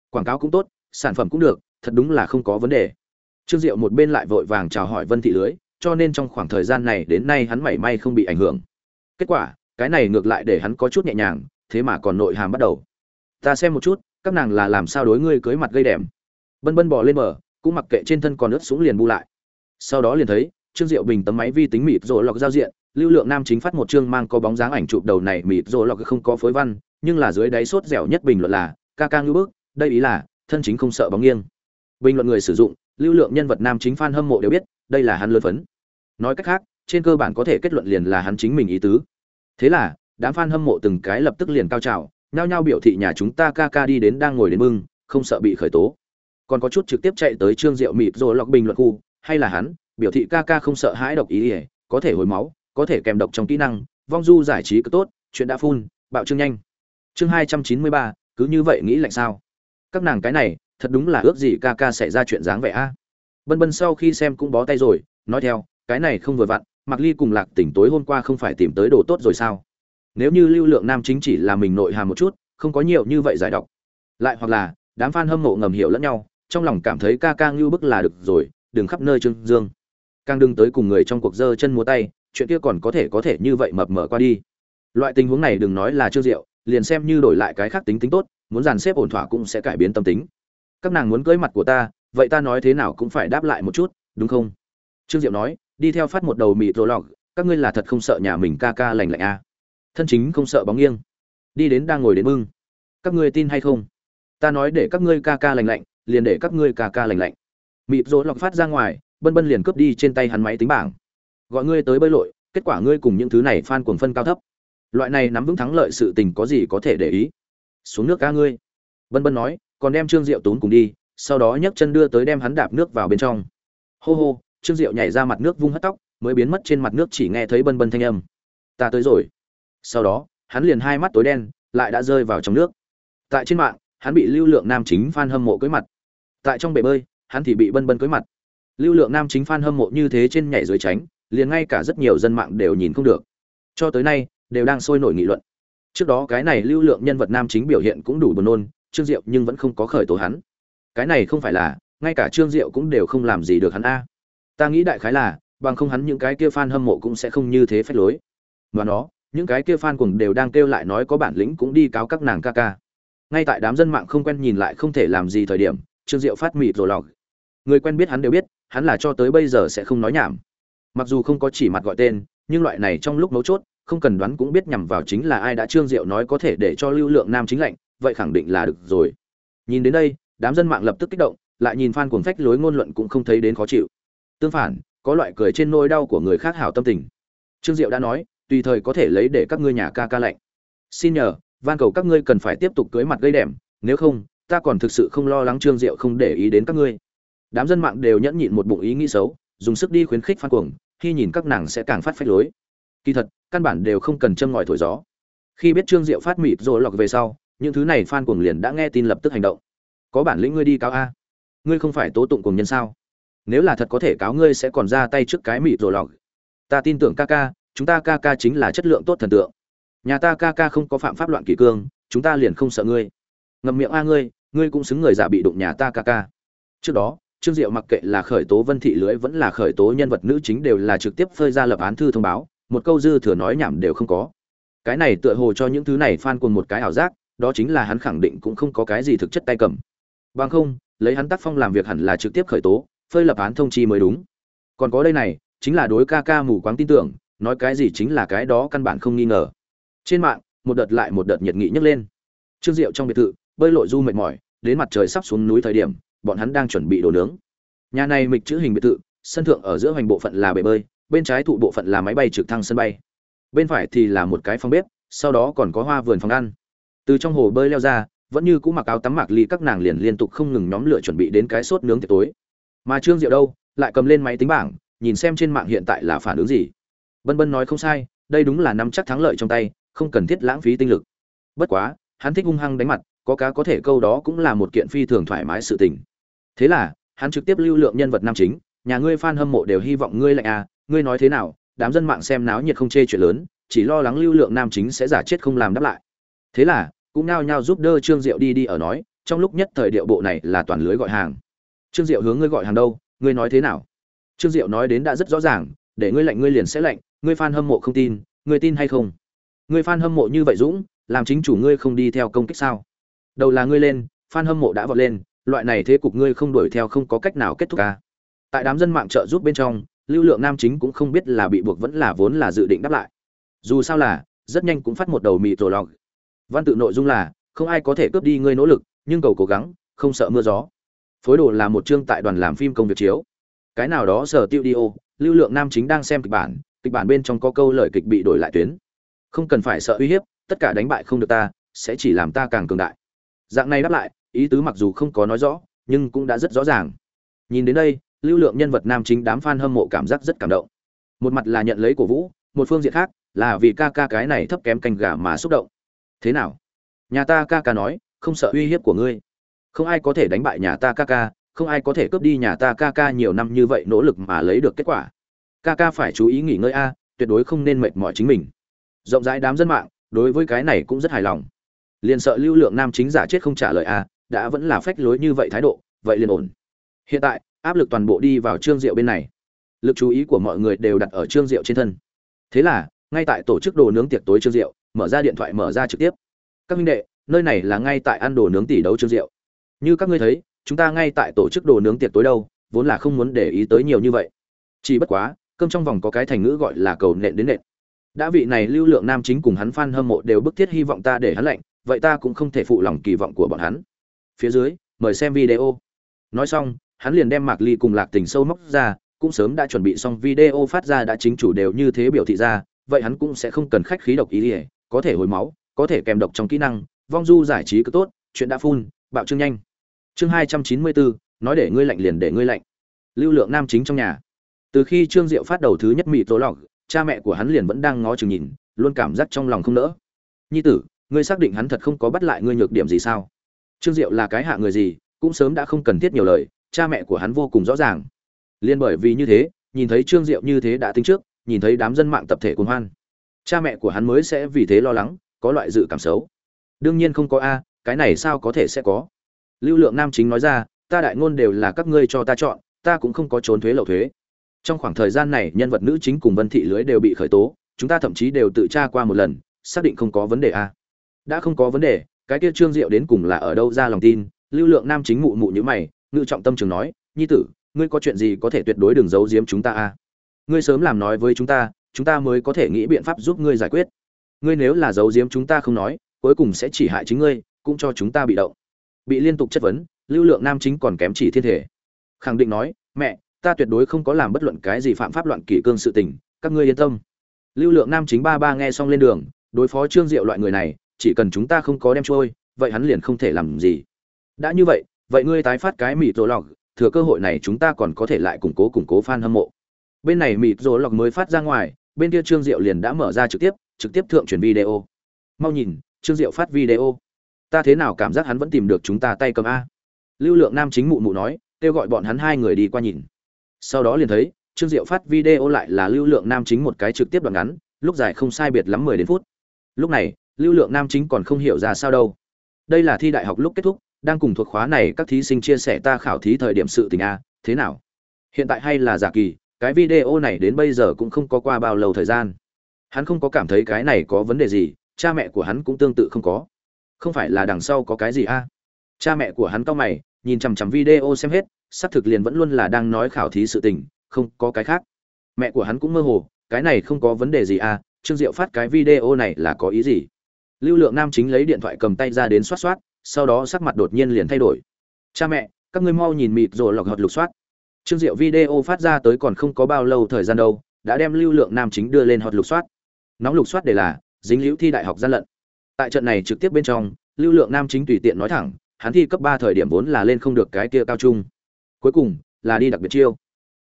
Quảng cáo cũng tốt, sản phẩm cũng được, thật đúng là không có vấn đề. Trương diệu một bên lại vội vàng chào hỏi vân thị lưới, cho nên trong khoảng thời gian này đến nay hắn mảy may không bị ảnh hưởng. Kết quả, cái này ngược lại để hắn có chút nhẹ nhàng, thế mà còn nội hàm bắt đầu. Ta xem một chút, các nàng là làm sao đối ngươi cưới mặt gây đèm. bân bân bò lên bờ, cũng mặc kệ trên thân còn ướt xuống liền bu lại. Sau đó liền thấy, trương diệu bình tấm máy vi tính mịt rồi lọc giao diện lưu lượng nam chính phát một chương mang có bóng dáng ảnh chụp đầu này mịt rồi lọc không có phối văn, nhưng là dưới đáy sốt dẻo nhất bình luận là, ca ca ngưu bước đây ý là, thân chính không sợ bóng nghiêng. Bình luận người sử dụng, lưu lượng nhân vật nam chính fan hâm mộ đều biết, đây là hắn lớn phấn. Nói cách khác, trên cơ bản có thể kết luận liền là hắn chính mình ý tứ. Thế là, đám fan hâm mộ từng cái lập tức liền cao trào, nhao nhao biểu thị nhà chúng ta ca ca đi đến đang ngồi đến mưng không sợ bị khởi tố. Còn có chút trực tiếp chạy tới trương diệu mịt rồi lọc bình luận khu, hay là hắn, biểu thị ca ca không sợ hãi độc ý ỉa có thể hồi máu có thể kèm độc trong kỹ năng, vong du giải trí cứ tốt, chuyện đã phun bạo trương nhanh. Chương hai trăm chín mươi ba, cứ như vậy nghĩ lạnh sao? Các nàng cái này, thật đúng là ước gì ca ca xảy ra chuyện dáng vẻ a. Bân bân sau khi xem cũng bó tay rồi, nói theo, cái này không vừa vặn mặc ly cùng lạc tỉnh tối hôm qua không phải tìm tới đồ tốt rồi sao? Nếu như lưu lượng nam chính chỉ là mình nội hàm một chút, không có nhiều như vậy giải độc. Lại hoặc là, đám fan hâm mộ ngầm hiểu lẫn nhau, trong lòng cảm thấy ca ca ngưu bức là được rồi, đừng khắp nơi trương dương. Càng đừng tới cùng người trong cuộc dơ chân múa tay chuyện kia còn có thể có thể như vậy mập mờ qua đi. Loại tình huống này đừng nói là trương diệu, liền xem như đổi lại cái khác tính tính tốt, muốn dàn xếp ổn thỏa cũng sẽ cải biến tâm tính. Các nàng muốn cưới mặt của ta, vậy ta nói thế nào cũng phải đáp lại một chút, đúng không? Trương diệu nói, đi theo phát một đầu mịt rồ lọc, các ngươi là thật không sợ nhà mình ca ca lành lạnh à. thân chính không sợ bóng nghiêng. Đi đến đang ngồi đến mưng. Các ngươi tin hay không? Ta nói để các ngươi ca ca lành lạnh, liền để các ngươi ca ca lành lạnh. Mịt rồ lọc phát ra ngoài, bân bân liền cướp đi trên tay hắn máy tính bảng gọi ngươi tới bơi lội, kết quả ngươi cùng những thứ này phan cuồng phân cao thấp. Loại này nắm vững thắng lợi sự tình có gì có thể để ý? Xuống nước ca ngươi. Bân bân nói, còn đem trương diệu tốn cùng đi, sau đó nhấc chân đưa tới đem hắn đạp nước vào bên trong. Hô hô, trương diệu nhảy ra mặt nước vung hất tóc, mới biến mất trên mặt nước chỉ nghe thấy bân bân thanh âm. Ta tới rồi. Sau đó, hắn liền hai mắt tối đen, lại đã rơi vào trong nước. Tại trên mạng, hắn bị lưu lượng nam chính f hâm mộ cưới mặt. Tại trong bể bơi, hắn thì bị bân bân cưới mặt. Lưu lượng nam chính f hâm mộ như thế trên nhảy dưới tránh liền ngay cả rất nhiều dân mạng đều nhìn không được. Cho tới nay, đều đang sôi nổi nghị luận. Trước đó cái này lưu lượng nhân vật nam chính biểu hiện cũng đủ buồn nôn, trương diệu nhưng vẫn không có khởi tố hắn. Cái này không phải là, ngay cả trương diệu cũng đều không làm gì được hắn a. Ta nghĩ đại khái là, bằng không hắn những cái kia fan hâm mộ cũng sẽ không như thế phách lối. Và nó, những cái kia fan cùng đều đang kêu lại nói có bản lĩnh cũng đi cáo các nàng ca ca. Ngay tại đám dân mạng không quen nhìn lại không thể làm gì thời điểm, trương diệu phát mịt rồi lọc. Người quen biết hắn đều biết, hắn là cho tới bây giờ sẽ không nói nhảm mặc dù không có chỉ mặt gọi tên, nhưng loại này trong lúc mấu chốt, không cần đoán cũng biết nhằm vào chính là ai đã trương diệu nói có thể để cho lưu lượng nam chính lạnh, vậy khẳng định là được rồi. Nhìn đến đây, đám dân mạng lập tức kích động, lại nhìn phan cuồng phách lối ngôn luận cũng không thấy đến khó chịu. Tương phản, có loại cười trên nỗi đau của người khác hảo tâm tình. Trương diệu đã nói, tùy thời có thể lấy để các ngươi nhà ca ca lạnh. Xin nhờ, van cầu các ngươi cần phải tiếp tục cưới mặt gây đẻm, nếu không, ta còn thực sự không lo lắng trương diệu không để ý đến các ngươi. Đám dân mạng đều nhẫn nhịn một bụng ý nghĩ xấu dùng sức đi khuyến khích phan cuồng, khi nhìn các nàng sẽ càng phát phách lối. Kỳ thật, căn bản đều không cần châm ngòi thổi gió. Khi biết trương diệu phát mịt rồi lọc về sau, những thứ này phan cuồng liền đã nghe tin lập tức hành động. Có bản lĩnh ngươi đi cáo a. Ngươi không phải tố tụng cùng nhân sao? Nếu là thật có thể cáo ngươi sẽ còn ra tay trước cái mịt rồi lọc. Ta tin tưởng ca ca, chúng ta ca ca chính là chất lượng tốt thần tượng. Nhà ta ca ca không có phạm pháp loạn kỷ cương, chúng ta liền không sợ ngươi. Ngậm miệng a ngươi ngươi cũng xứng người giả bị đụng nhà ta ca ca. Trước đó trương diệu mặc kệ là khởi tố vân thị lưới vẫn là khởi tố nhân vật nữ chính đều là trực tiếp phơi ra lập án thư thông báo, một câu dư thừa nói nhảm đều không có. Cái này tựa hồ cho những thứ này fan cuồng một cái ảo giác, đó chính là hắn khẳng định cũng không có cái gì thực chất tay cầm. Bằng không, lấy hắn tác phong làm việc hẳn là trực tiếp khởi tố, phơi lập án thông chi mới đúng. Còn có đây này, chính là đối ca ca mù quáng tin tưởng, nói cái gì chính là cái đó căn bản không nghi ngờ. Trên mạng, một đợt lại một đợt nhiệt nghị nhấc lên. Trương diệu trong biệt thự, bơi lội du mệt mỏi, đến mặt trời sắp xuống núi thời điểm bọn hắn đang chuẩn bị đồ nướng. Nhà này mịch chữ hình biệt thự, sân thượng ở giữa hoành bộ phận là bể bơi, bên trái thụ bộ phận là máy bay trực thăng sân bay. Bên phải thì là một cái phòng bếp, sau đó còn có hoa vườn phòng ăn. Từ trong hồ bơi leo ra, vẫn như cũ mặc áo tắm mặc ly, các nàng liền liên tục không ngừng nhóm lửa chuẩn bị đến cái sốt nướng tiệc tối. Mà trương diệu đâu, lại cầm lên máy tính bảng, nhìn xem trên mạng hiện tại là phản ứng gì. Bân bân nói không sai, đây đúng là nắm chắc thắng lợi trong tay, không cần thiết lãng phí tinh lực. Bất quá, hắn thích hung hăng đánh mặt, có cá có thể câu đó cũng là một kiện phi thường thoải mái sự tình thế là, hắn trực tiếp lưu lượng nhân vật nam chính, nhà ngươi fan hâm mộ đều hy vọng ngươi lạnh à ngươi nói thế nào, đám dân mạng xem náo nhiệt không chê chuyện lớn, chỉ lo lắng lưu lượng nam chính sẽ giả chết không làm đáp lại. Thế là, cũng nao nhao giúp đỡ trương diệu đi đi ở nói, trong lúc nhất thời điệu bộ này là toàn lưới gọi hàng. Trương diệu hướng ngươi gọi hàng đâu, ngươi nói thế nào? Trương diệu nói đến đã rất rõ ràng, để ngươi lạnh ngươi liền sẽ lạnh, ngươi fan hâm mộ không tin, ngươi tin hay không? Ngươi fan hâm mộ như vậy dũng, làm chính chủ ngươi không đi theo công kích sao? Đầu là ngươi lên, fan hâm mộ đã vọt lên loại này thế cục ngươi không đuổi theo không có cách nào kết thúc ca tại đám dân mạng trợ giúp bên trong, lưu lượng nam chính cũng không biết là bị buộc vẫn là vốn là dự định đáp lại. Dù sao là, rất nhanh cũng phát một đầu mì tổ log văn tự nội dung là, không ai có thể cướp đi ngươi nỗ lực, nhưng cầu cố gắng, không sợ mưa gió. Phối đồ là một chương tại đoàn làm phim công việc chiếu. Cái nào đó sở tiêu đi ô, lưu lượng nam chính đang xem kịch bản kịch bản bên trong có câu lời kịch bị đổi lại tuyến. Không cần phải sợ uy hiếp, tất cả đánh bại không được ta, sẽ chỉ làm ta càng cường đại. Dạng này đáp lại ý tứ mặc dù không có nói rõ, nhưng cũng đã rất rõ ràng. Nhìn đến đây, lưu lượng nhân vật nam chính đám fan hâm mộ cảm giác rất cảm động. Một mặt là nhận lấy cổ vũ, một phương diện khác là vì ca ca cái này thấp kém canh gà mà xúc động. Thế nào? Nhà ta ca ca nói, không sợ uy hiếp của ngươi. Không ai có thể đánh bại nhà ta ca ca, không ai có thể cướp đi nhà ta ca ca nhiều năm như vậy nỗ lực mà lấy được kết quả. Ca ca phải chú ý nghỉ ngơi a, tuyệt đối không nên mệt mỏi chính mình. Rộng rãi đám dân mạng, đối với cái này cũng rất hài lòng. Liên sợ lưu lượng nam chính giả chết không trả lời a đã vẫn là phách lối như vậy thái độ, vậy liền ổn. Hiện tại, áp lực toàn bộ đi vào trương diệu bên này. Lực chú ý của mọi người đều đặt ở trương diệu trên thân. Thế là, ngay tại tổ chức đồ nướng tiệc tối trương diệu, mở ra điện thoại mở ra trực tiếp. Các minh đệ, nơi này là ngay tại ăn đồ nướng tỷ đấu trương diệu. Như các ngươi thấy, chúng ta ngay tại tổ chức đồ nướng tiệc tối đâu, vốn là không muốn để ý tới nhiều như vậy. Chỉ bất quá, cơm trong vòng có cái thành ngữ gọi là cầu nện đến nện. Đã vị này lưu lượng nam chính cùng hắn fan hâm mộ đều bức thiết hy vọng ta để hắn lạnh, vậy ta cũng không thể phụ lòng kỳ vọng của bọn hắn phía dưới, mời xem video. Nói xong, hắn liền đem mạc ly cùng lạc tình sâu móc ra, cũng sớm đã chuẩn bị xong video phát ra đã chính chủ đều như thế biểu thị ra, vậy hắn cũng sẽ không cần khách khí độc ý ỉa có thể hồi máu, có thể kèm độc trong kỹ năng, vong du giải trí cứ tốt, chuyện đã phun bạo trương nhanh. Chương hai trăm chín mươi bốn, nói để ngươi lạnh liền để ngươi lạnh. Lưu lượng nam chính trong nhà. Từ khi trương diệu phát đầu thứ nhất mỹ tố lọc, cha mẹ của hắn liền vẫn đang ngó chừng nhìn, luôn cảm giác trong lòng không nỡ. Nhi tử, ngươi xác định hắn thật không có bắt lại ngươi nhược điểm gì sao? Trương diệu là cái hạ người gì, cũng sớm đã không cần thiết nhiều lời, cha mẹ của hắn vô cùng rõ ràng. Liên bởi vì như thế, nhìn thấy trương diệu như thế đã tính trước, nhìn thấy đám dân mạng tập thể cuồng hoan. Cha mẹ của hắn mới sẽ vì thế lo lắng, có loại dự cảm xấu. Đương nhiên không có a, cái này sao có thể sẽ có? Lưu lượng nam chính nói ra, ta đại ngôn đều là các ngươi cho ta chọn, ta cũng không có trốn thuế lậu thuế. Trong khoảng thời gian này, nhân vật nữ chính cùng vân thị lưới đều bị khởi tố, chúng ta thậm chí đều tự tra qua một lần, xác định không có vấn đề a. Đã không có vấn đề cái kia trương diệu đến cùng là ở đâu ra lòng tin? Lưu lượng nam chính mụ mụ như mày, ngự trọng tâm trường nói, nhi tử, ngươi có chuyện gì có thể tuyệt đối đừng giấu giếm chúng ta a ngươi sớm làm nói với chúng ta chúng ta mới có thể nghĩ biện pháp giúp ngươi giải quyết. Ngươi nếu là giấu giếm chúng ta không nói, cuối cùng sẽ chỉ hại chính ngươi, cũng cho chúng ta bị động. Bị liên tục chất vấn, lưu lượng nam chính còn kém chỉ thiên thể. Khẳng định nói, mẹ, ta tuyệt đối không có làm bất luận cái gì phạm pháp loạn kỷ cương sự tình, các ngươi yên tâm. Lưu lượng nam chính ba ba nghe xong lên đường, đối phó trương diệu loại người này chỉ cần chúng ta không có đem trôi, vậy hắn liền không thể làm gì. Đã như vậy vậy ngươi tái phát cái mịt rồ lọc, thừa cơ hội này chúng ta còn có thể lại củng cố củng cố fan hâm mộ. Bên này mịt rồ lọc mới phát ra ngoài, bên kia trương diệu liền đã mở ra trực tiếp trực tiếp thượng truyền video. Mau nhìn, trương diệu phát video. Ta thế nào cảm giác hắn vẫn tìm được chúng ta tay cầm a? Lưu lượng nam chính mụ mụ nói, kêu gọi bọn hắn hai người đi qua nhìn. Sau đó liền thấy, trương diệu phát video lại là lưu lượng nam chính một cái trực tiếp đoạn ngắn, lúc dài không sai biệt lắm mười đến phút. Lúc này lưu lượng nam chính còn không hiểu ra sao đâu. Đây là thi đại học lúc kết thúc, đang cùng thuộc khóa này các thí sinh chia sẻ ta khảo thí thời điểm sự tình a thế nào? Hiện tại hay là giả kỳ, cái video này đến bây giờ cũng không có qua bao lâu thời gian. Hắn không có cảm thấy cái này có vấn đề gì, cha mẹ của hắn cũng tương tự không có. Không phải là đằng sau có cái gì a cha mẹ của hắn cau mày, nhìn chằm chằm video xem hết, xác thực liền vẫn luôn là đang nói khảo thí sự tình, không có cái khác. Mẹ của hắn cũng mơ hồ, cái này không có vấn đề gì a trương diệu phát cái video này là có ý gì? Lưu lượng nam chính lấy điện thoại cầm tay ra đến soát soát sau đó sắc mặt đột nhiên liền thay đổi. Cha mẹ, các ngươi mau nhìn mịt rồi lọc hợp lục soát trương diệu video phát ra tới còn không có bao lâu thời gian đâu, đã đem lưu lượng nam chính đưa lên hot lục soát nóng lục soát để là, dính liễu thi đại học gian lận. Tại trận này trực tiếp bên trong, lưu lượng nam chính tùy tiện nói thẳng, hắn thi cấp ba thời điểm vốn là lên không được cái kia cao trung. Cuối cùng, là đi đặc biệt chiêu.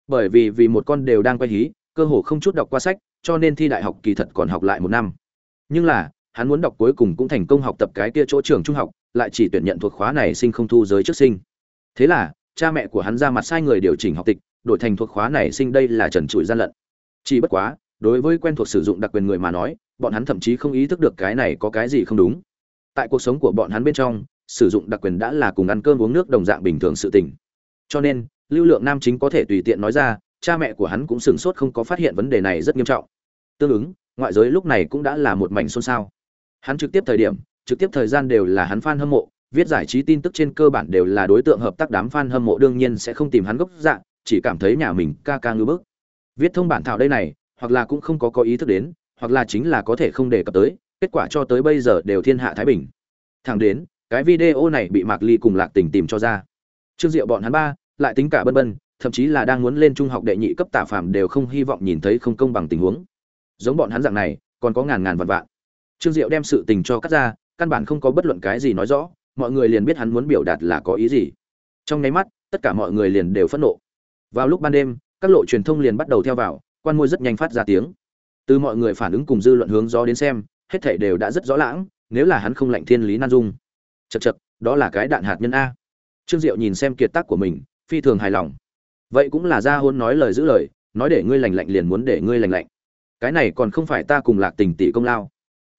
Bởi vì vì một con đều đang quay hí, cơ hồ không chút đọc qua sách, cho nên thi đại học kỳ thật còn học lại một năm. Nhưng là hắn muốn đọc cuối cùng cũng thành công học tập cái kia chỗ trường trung học, lại chỉ tuyển nhận thuộc khóa này sinh không thu giới trước sinh. Thế là, cha mẹ của hắn ra mặt sai người điều chỉnh học tịch, đổi thành thuộc khóa này sinh đây là trần trụi gian lận. Chỉ bất quá, đối với quen thuộc sử dụng đặc quyền người mà nói, bọn hắn thậm chí không ý thức được cái này có cái gì không đúng. Tại cuộc sống của bọn hắn bên trong, sử dụng đặc quyền đã là cùng ăn cơm uống nước đồng dạng bình thường sự tình. Cho nên, lưu lượng nam chính có thể tùy tiện nói ra, cha mẹ của hắn cũng sửng sốt không có phát hiện vấn đề này rất nghiêm trọng. Tương ứng, ngoại giới lúc này cũng đã là một mảnh xôn xao hắn trực tiếp thời điểm, trực tiếp thời gian đều là hắn fan hâm mộ, viết giải trí tin tức trên cơ bản đều là đối tượng hợp tác đám fan hâm mộ đương nhiên sẽ không tìm hắn gốc dạng chỉ cảm thấy nhà mình ca ca ngư bức. Viết thông bản thảo đây này, hoặc là cũng không có có ý thức đến, hoặc là chính là có thể không đề cập tới, kết quả cho tới bây giờ đều thiên hạ thái bình. Thẳng đến, cái video này bị mạc ly cùng lạc tình tìm cho ra. Trương diệu bọn hắn ba, lại tính cả bân bân, thậm chí là đang muốn lên trung học đệ nhị cấp tả phàm đều không hy vọng nhìn thấy không công bằng tình huống. Giống bọn hắn dạng này, còn có ngàn ngàn vạn vạn trương diệu đem sự tình cho cắt ra căn bản không có bất luận cái gì nói rõ mọi người liền biết hắn muốn biểu đạt là có ý gì. Trong nháy mắt tất cả mọi người liền đều phẫn nộ. Vào lúc ban đêm các lộ truyền thông liền bắt đầu theo vào quan môi rất nhanh phát ra tiếng. Từ mọi người phản ứng cùng dư luận hướng gió đến xem hết thảy đều đã rất rõ lãng nếu là hắn không lạnh thiên lý nan dung. Chậc chậc, đó là cái đạn hạt nhân a. Trương diệu nhìn xem kiệt tác của mình phi thường hài lòng. Vậy cũng là ra hôn nói lời giữ lời nói để ngươi lành lạnh liền muốn để ngươi lành lạnh. Cái này còn không phải ta cùng lạc tình tỷ công lao.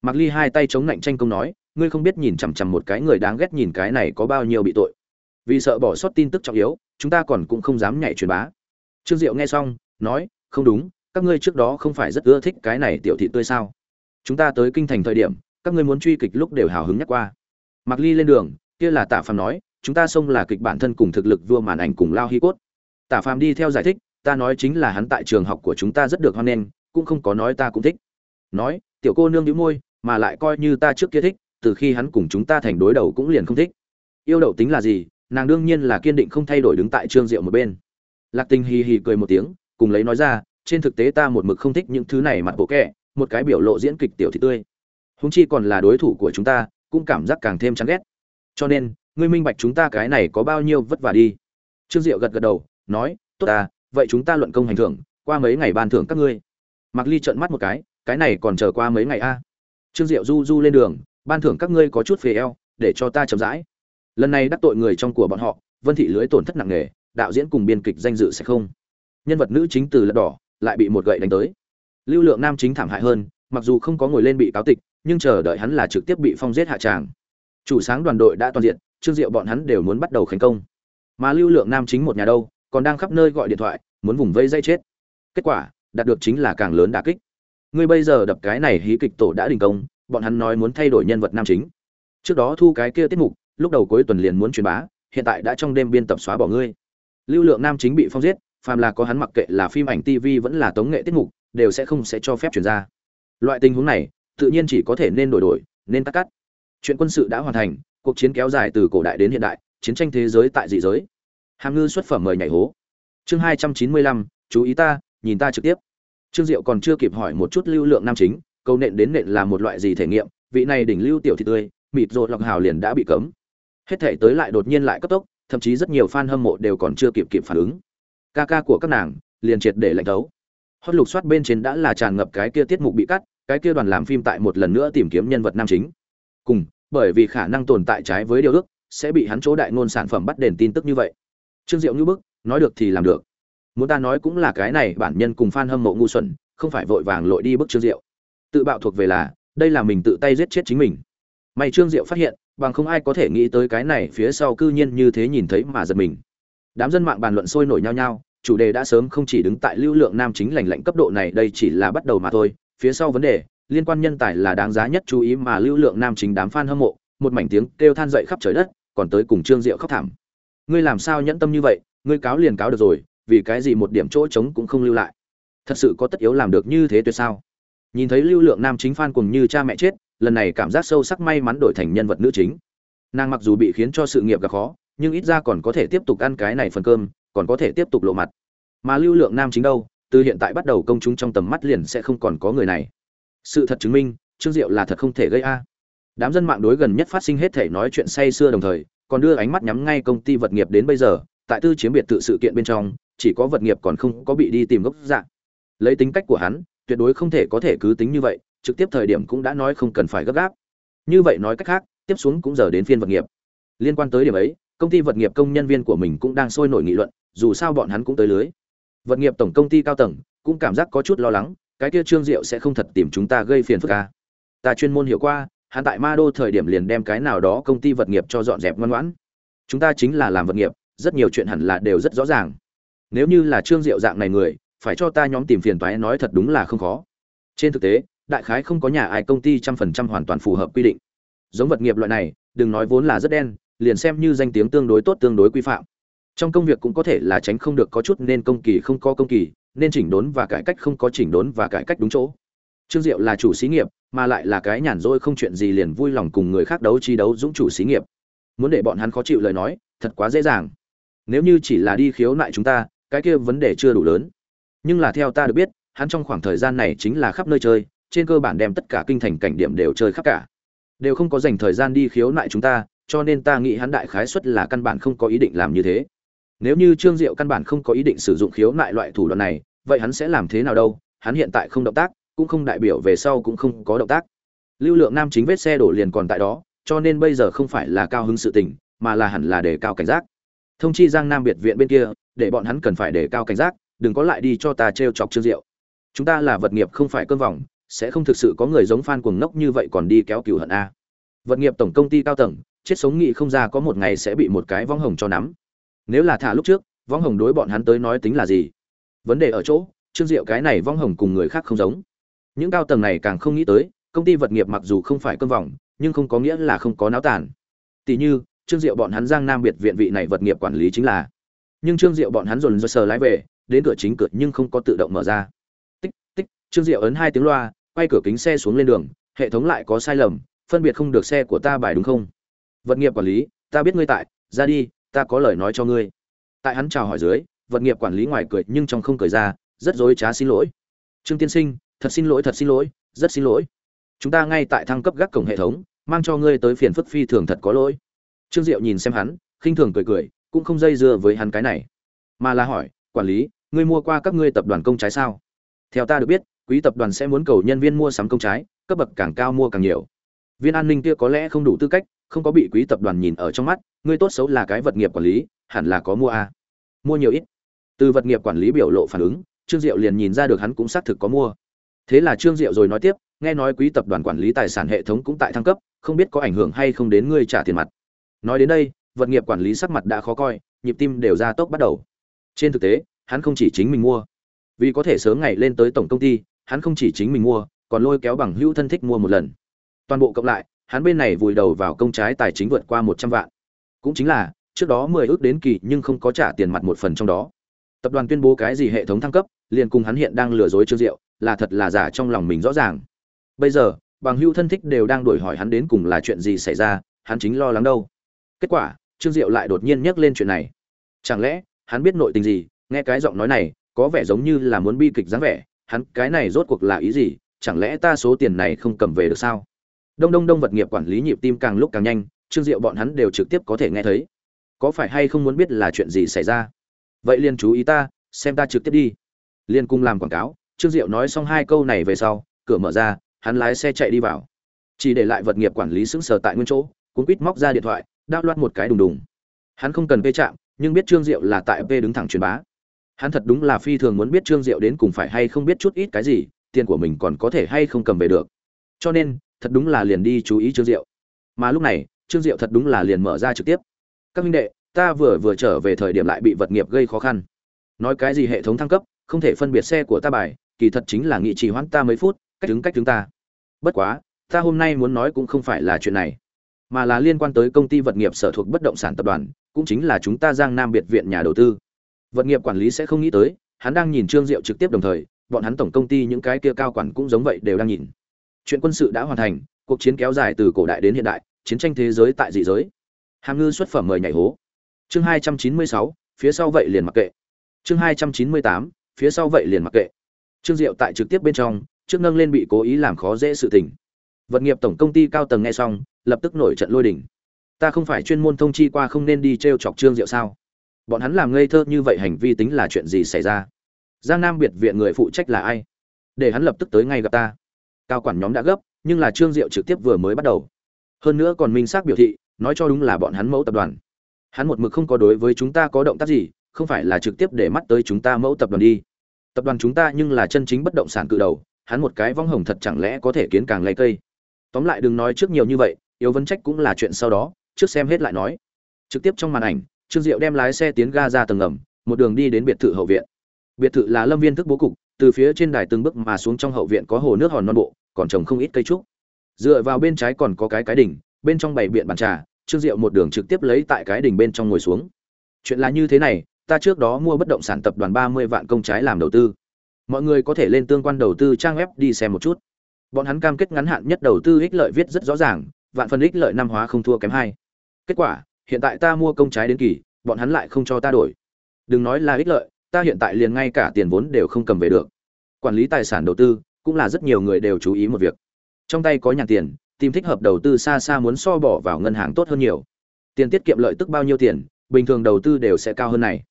Mạc ly hai tay chống lạnh tranh công nói, ngươi không biết nhìn chằm chằm một cái người đáng ghét nhìn cái này có bao nhiêu bị tội. Vì sợ bỏ sót tin tức trọng yếu, chúng ta còn cũng không dám nhảy truyền bá. Trương diệu nghe xong, nói, không đúng, các ngươi trước đó không phải rất ưa thích cái này tiểu thị tươi sao? Chúng ta tới kinh thành thời điểm, các ngươi muốn truy kịch lúc đều hào hứng nhắc qua. Mạc ly lên đường, kia là tạ phàm nói, chúng ta xông là kịch bản thân cùng thực lực vua màn ảnh cùng lao hi cốt. Tạ phàm đi theo giải thích, ta nói chính là hắn tại trường học của chúng ta rất được hoan nghênh, cũng không có nói ta cũng thích. Nói, tiểu cô nương nhíu môi mà lại coi như ta trước kia thích, từ khi hắn cùng chúng ta thành đối đầu cũng liền không thích. Yêu đậu tính là gì? Nàng đương nhiên là kiên định không thay đổi đứng tại trương diệu một bên. Lạc tình hì hì cười một tiếng, cùng lấy nói ra, trên thực tế ta một mực không thích những thứ này mặt bộ kẻ, một cái biểu lộ diễn kịch tiểu thị tươi. Húng chi còn là đối thủ của chúng ta, cũng cảm giác càng thêm chán ghét. Cho nên, ngươi minh bạch chúng ta cái này có bao nhiêu vất vả đi. Trương diệu gật gật đầu, nói, tốt ta, vậy chúng ta luận công hành thưởng, qua mấy ngày ban thưởng các ngươi. Mặc ly trợn mắt một cái cái này còn chờ qua mấy ngày a? Trương diệu du du lên đường, ban thưởng các ngươi có chút phề eo, để cho ta chậm rãi. Lần này đắc tội người trong của bọn họ, vân thị lưới tổn thất nặng nề, đạo diễn cùng biên kịch danh dự sẽ không. Nhân vật nữ chính từ lật đỏ, lại bị một gậy đánh tới. Lưu lượng nam chính thảm hại hơn, mặc dù không có ngồi lên bị cáo tịch, nhưng chờ đợi hắn là trực tiếp bị phong giết hạ tràng. Chủ sáng đoàn đội đã toàn diện, trương diệu bọn hắn đều muốn bắt đầu khánh công. Mà lưu lượng nam chính một nhà đâu, còn đang khắp nơi gọi điện thoại, muốn vùng vây dây chết. Kết quả, đạt được chính là càng lớn đả kích ngươi bây giờ đập cái này hí kịch tổ đã đình công, bọn hắn nói muốn thay đổi nhân vật nam chính. Trước đó thu cái kia tiết mục, lúc đầu cuối tuần liền muốn truyền bá, hiện tại đã trong đêm biên tập xóa bỏ ngươi. Lưu lượng nam chính bị phong giết, phàm là có hắn mặc kệ là phim ảnh tv vẫn là tống nghệ tiết mục, đều sẽ không sẽ cho phép chuyển ra. Loại tình huống này, tự nhiên chỉ có thể nên đổi đổi, nên cắt cắt. Chuyện quân sự đã hoàn thành, cuộc chiến kéo dài từ cổ đại đến hiện đại, chiến tranh thế giới tại dị giới. Hàm ngư xuất phẩm mời nhảy hố. Chương hai trăm chín mươi lăm, chú ý ta, nhìn ta trực tiếp trương diệu còn chưa kịp hỏi một chút lưu lượng nam chính, câu nện đến nện là một loại gì thể nghiệm, vị này đỉnh lưu tiểu thị tươi, mịt rột lọc hào liền đã bị cấm. Hết thể tới lại đột nhiên lại cấp tốc, thậm chí rất nhiều fan hâm mộ đều còn chưa kịp kịp phản ứng. Ca ca của các nàng, liền triệt để lạnh thấu. Hot lục soát bên trên đã là tràn ngập cái kia tiết mục bị cắt, cái kia đoàn làm phim tại một lần nữa tìm kiếm nhân vật nam chính. Cùng, bởi vì khả năng tồn tại trái với điều ước, sẽ bị hắn chỗ đại ngôn sản phẩm bắt đền tin tức như vậy. Trương diệu như bức, nói được thì làm được muốn ta nói cũng là cái này, bản nhân cùng fan hâm mộ ngu xuẩn, không phải vội vàng lội đi bức trương diệu. Tự bạo thuộc về là, đây là mình tự tay giết chết chính mình. May trương diệu phát hiện, bằng không ai có thể nghĩ tới cái này phía sau cư nhiên như thế nhìn thấy mà giật mình. Đám dân mạng bàn luận sôi nổi nhau nhau, chủ đề đã sớm không chỉ đứng tại lưu lượng nam chính lành lạnh cấp độ này, đây chỉ là bắt đầu mà thôi. Phía sau vấn đề, liên quan nhân tài là đáng giá nhất chú ý mà lưu lượng nam chính đám fan hâm mộ, một mảnh tiếng kêu than dậy khắp trời đất, còn tới cùng trương diệu khóc thảm. Ngươi làm sao nhẫn tâm như vậy? Ngươi cáo liền cáo được rồi vì cái gì một điểm chỗ trống cũng không lưu lại. Thật sự có tất yếu làm được như thế tuyệt sao? Nhìn thấy lưu lượng nam chính phan cùng như cha mẹ chết, lần này cảm giác sâu sắc may mắn đổi thành nhân vật nữ chính. Nàng mặc dù bị khiến cho sự nghiệp gặp khó, nhưng ít ra còn có thể tiếp tục ăn cái này phần cơm, còn có thể tiếp tục lộ mặt. Mà lưu lượng nam chính đâu, từ hiện tại bắt đầu công chúng trong tầm mắt liền sẽ không còn có người này. Sự thật chứng minh, trương diệu là thật không thể gây a. Đám dân mạng đối gần nhất phát sinh hết thể nói chuyện say xưa đồng thời, còn đưa ánh mắt nhắm ngay công ty vật nghiệp đến bây giờ, tại tư chiếm biệt tự sự kiện bên trong chỉ có vật nghiệp còn không có bị đi tìm gốc dạng lấy tính cách của hắn, tuyệt đối không thể có thể cứ tính như vậy, trực tiếp thời điểm cũng đã nói không cần phải gấp gáp. Như vậy nói cách khác, tiếp xuống cũng giờ đến phiên vật nghiệp. Liên quan tới điểm ấy, công ty vật nghiệp công nhân viên của mình cũng đang sôi nổi nghị luận, dù sao bọn hắn cũng tới lưới. Vật nghiệp tổng công ty cao tầng, cũng cảm giác có chút lo lắng, cái kia trương diệu sẽ không thật tìm chúng ta gây phiền phức ca à. ta chuyên môn hiểu qua, hắn tại ma đô thời điểm liền đem cái nào đó công ty vật nghiệp cho dọn dẹp ngoan ngoãn. Chúng ta chính là làm vật nghiệp, rất nhiều chuyện hẳn là đều rất rõ ràng nếu như là trương diệu dạng này người, phải cho ta nhóm tìm phiền toái nói thật đúng là không khó. Trên thực tế, đại khái không có nhà ai công ty trăm phần trăm hoàn toàn phù hợp quy định. Giống vật nghiệp loại này, đừng nói vốn là rất đen, liền xem như danh tiếng tương đối tốt tương đối quy phạm. Trong công việc cũng có thể là tránh không được có chút nên công kỳ không có công kỳ, nên chỉnh đốn và cải cách không có chỉnh đốn và cải cách đúng chỗ. Trương diệu là chủ xí nghiệp, mà lại là cái nhàn rỗi không chuyện gì liền vui lòng cùng người khác đấu chi đấu dũng chủ xí nghiệp. Muốn để bọn hắn khó chịu lời nói, thật quá dễ dàng. Nếu như chỉ là đi khiếu nại chúng ta cái kia vấn đề chưa đủ lớn. Nhưng là theo ta được biết, hắn trong khoảng thời gian này chính là khắp nơi chơi, trên cơ bản đem tất cả kinh thành cảnh điểm đều chơi khắp cả. Đều không có dành thời gian đi khiếu nại chúng ta, cho nên ta nghĩ hắn đại khái suất là căn bản không có ý định làm như thế. Nếu như trương diệu căn bản không có ý định sử dụng khiếu nại loại thủ đoạn này, vậy hắn sẽ làm thế nào đâu? Hắn hiện tại không động tác, cũng không đại biểu về sau cũng không có động tác. Lưu lượng nam chính vết xe đổ liền còn tại đó, cho nên bây giờ không phải là cao hứng sự tình, mà là hẳn là để cao cảnh giác. Thông chi giang nam biệt viện bên kia để bọn hắn cần phải để cao cảnh giác, đừng có lại đi cho ta t chọc trương diệu. Chúng ta là vật nghiệp không phải cơn vòng, sẽ không thực sự có người giống phan cuồng ngốc như vậy còn đi kéo cừu hận a. Vật nghiệp tổng công ty cao tầng, chết sống nghị không ra có một ngày sẽ bị một cái vong hồng cho nắm. Nếu là thả lúc trước vong hồng đối bọn hắn tới nói tính là gì? Vấn đề ở chỗ, trương diệu cái này vong hồng cùng người khác không giống. Những cao tầng này càng không nghĩ tới, công ty vật nghiệp mặc dù không phải cơn vòng, nhưng không có nghĩa là không có náo tàn. Tỷ như, trương diệu bọn hắn giang nam biệt viện vị này vật nghiệp quản lý chính là nhưng trương diệu bọn hắn dồn dơ sờ lái về, đến cửa chính cửa nhưng không có tự động mở ra. Tích tích, trương diệu ấn hai tiếng loa, quay cửa kính xe xuống lên đường, hệ thống lại có sai lầm, phân biệt không được xe của ta bài đúng không? Vật nghiệp quản lý, ta biết ngươi tại, ra đi, ta có lời nói cho ngươi. Tại hắn chào hỏi dưới, vật nghiệp quản lý ngoài cười nhưng trong không cười ra, rất dối trá xin lỗi. Trương tiên sinh, thật xin lỗi, thật xin lỗi, rất xin lỗi. Chúng ta ngay tại thăng cấp gác cổng hệ thống, mang cho ngươi tới phiền phức phi thường thật có lỗi. Trương diệu nhìn xem hắn, khinh thường cười cười cũng không dây dưa với hắn cái này. Mà là hỏi, quản lý, ngươi mua qua các ngươi tập đoàn công trái sao? Theo ta được biết, quý tập đoàn sẽ muốn cầu nhân viên mua sắm công trái, cấp bậc càng cao mua càng nhiều. Viên an ninh kia có lẽ không đủ tư cách, không có bị quý tập đoàn nhìn ở trong mắt, ngươi tốt xấu là cái vật nghiệp quản lý, hẳn là có mua a à. mua nhiều ít. Từ vật nghiệp quản lý biểu lộ phản ứng, trương diệu liền nhìn ra được hắn cũng xác thực có mua. Thế là trương diệu rồi nói tiếp, nghe nói quý tập đoàn quản lý tài sản hệ thống cũng tại thăng cấp, không biết có ảnh hưởng hay không đến ngươi trả tiền mặt. Nói đến đây vật nghiệp quản lý sắc mặt đã khó coi, nhịp tim đều ra tốc bắt đầu. Trên thực tế, hắn không chỉ chính mình mua. Vì có thể sớm ngày lên tới tổng công ty, hắn không chỉ chính mình mua, còn lôi kéo bằng hữu thân thích mua một lần. Toàn bộ cộng lại, hắn bên này vùi đầu vào công trái tài chính vượt qua một trăm vạn. Cũng chính là, trước đó mười ước đến kỳ nhưng không có trả tiền mặt một phần trong đó. Tập đoàn tuyên bố cái gì hệ thống thăng cấp, liền cùng hắn hiện đang lừa dối trương diệu là thật là giả trong lòng mình rõ ràng. Bây giờ, bằng hữu thân thích đều đang đổi hỏi hắn đến cùng là chuyện gì xảy ra, hắn chính lo lắng đâu. Kết quả trương diệu lại đột nhiên nhắc lên chuyện này. Chẳng lẽ, hắn biết nội tình gì? Nghe cái giọng nói này, có vẻ giống như là muốn bi kịch dáng vẻ. Hắn, cái này rốt cuộc là ý gì? Chẳng lẽ ta số tiền này không cầm về được sao? Đông đông đông vật nghiệp quản lý nhịp tim càng lúc càng nhanh, trương diệu bọn hắn đều trực tiếp có thể nghe thấy. Có phải hay không muốn biết là chuyện gì xảy ra? Vậy liền chú ý ta, xem ta trực tiếp đi. Liên cung làm quảng cáo, trương diệu nói xong hai câu này về sau, cửa mở ra, hắn lái xe chạy đi vào. Chỉ để lại vật nghiệp quản lý sững sờ tại nguyên chỗ, cuốn quýt móc ra điện thoại đao loát một cái đùng đùng. Hắn không cần vê chạm nhưng biết trương diệu là tại vê đứng thẳng truyền bá. Hắn thật đúng là phi thường muốn biết trương diệu đến cùng phải hay không biết chút ít cái gì, tiền của mình còn có thể hay không cầm về được. Cho nên, thật đúng là liền đi chú ý trương diệu. Mà lúc này, trương diệu thật đúng là liền mở ra trực tiếp. Các minh đệ, ta vừa vừa trở về thời điểm lại bị vật nghiệp gây khó khăn. Nói cái gì hệ thống thăng cấp, không thể phân biệt xe của ta bài, kỳ thật chính là nghị trì hoãn ta mấy phút, cách đứng cách chúng ta. Bất quá, ta hôm nay muốn nói cũng không phải là chuyện này mà là liên quan tới công ty vật nghiệp sở thuộc bất động sản tập đoàn, cũng chính là chúng ta giang nam biệt viện nhà đầu tư. Vật nghiệp quản lý sẽ không nghĩ tới, hắn đang nhìn trương diệu trực tiếp đồng thời, bọn hắn tổng công ty những cái kia cao quản cũng giống vậy đều đang nhìn. Chuyện quân sự đã hoàn thành, cuộc chiến kéo dài từ cổ đại đến hiện đại, chiến tranh thế giới tại dị giới. Hàm ngư xuất phẩm mời nhảy hố. Chương hai trăm chín mươi sáu, phía sau vậy liền mặc kệ. Chương hai trăm chín mươi tám, phía sau vậy liền mặc kệ. Trương diệu tại trực tiếp bên trong, trước nâng lên bị cố ý làm khó dễ sự tình. Vật nghiệp tổng công ty cao tầng nghe xong lập tức nổi trận lôi đình. Ta không phải chuyên môn thông chi qua không nên đi t r e o chọc trương diệu sao? Bọn hắn làm ngây thơ như vậy hành vi tính là chuyện gì xảy ra? Giang nam biệt viện người phụ trách là ai? Để hắn lập tức tới ngay gặp ta. Cao quản nhóm đã gấp, nhưng là trương diệu trực tiếp vừa mới bắt đầu. Hơn nữa còn minh xác biểu thị, nói cho đúng là bọn hắn mẫu tập đoàn. Hắn một mực không có đối với chúng ta có động tác gì, không phải là trực tiếp để mắt tới chúng ta mẫu tập đoàn đi. Tập đoàn chúng ta nhưng là chân chính bất động sản cự đầu, hắn một cái vong hồng thật chẳng lẽ có thể kiến càng lấy cây? Tóm lại đừng nói trước nhiều như vậy yếu vấn trách cũng là chuyện sau đó, trước xem hết lại nói. Trực tiếp trong màn ảnh, trương diệu đem lái xe tiến ga ra tầng ngầm, một đường đi đến biệt thự hậu viện. Biệt thự là lâm viên thức bố cục, từ phía trên đài từng bước mà xuống trong hậu viện có hồ nước hòn non bộ, còn trồng không ít cây trúc. Dựa vào bên trái còn có cái cái đỉnh, bên trong bày biện bàn trà, trương diệu một đường trực tiếp lấy tại cái đỉnh bên trong ngồi xuống. Chuyện là như thế này, ta trước đó mua bất động sản tập đoàn ba mươi vạn công trái làm đầu tư. Mọi người có thể lên tương quan đầu tư trang web đi xem một chút. Bọn hắn cam kết ngắn hạn nhất đầu tư ích lợi viết rất rõ ràng vạn phần ích lợi năm hóa không thua kém hai. Kết quả, hiện tại ta mua công trái đến kỳ, bọn hắn lại không cho ta đổi. Đừng nói là ích lợi, ta hiện tại liền ngay cả tiền vốn đều không cầm về được. Quản lý tài sản đầu tư, cũng là rất nhiều người đều chú ý một việc. Trong tay có nhàn tiền, tìm thích hợp đầu tư xa xa muốn so bỏ vào ngân hàng tốt hơn nhiều. Tiền tiết kiệm lợi tức bao nhiêu tiền, bình thường đầu tư đều sẽ cao hơn này.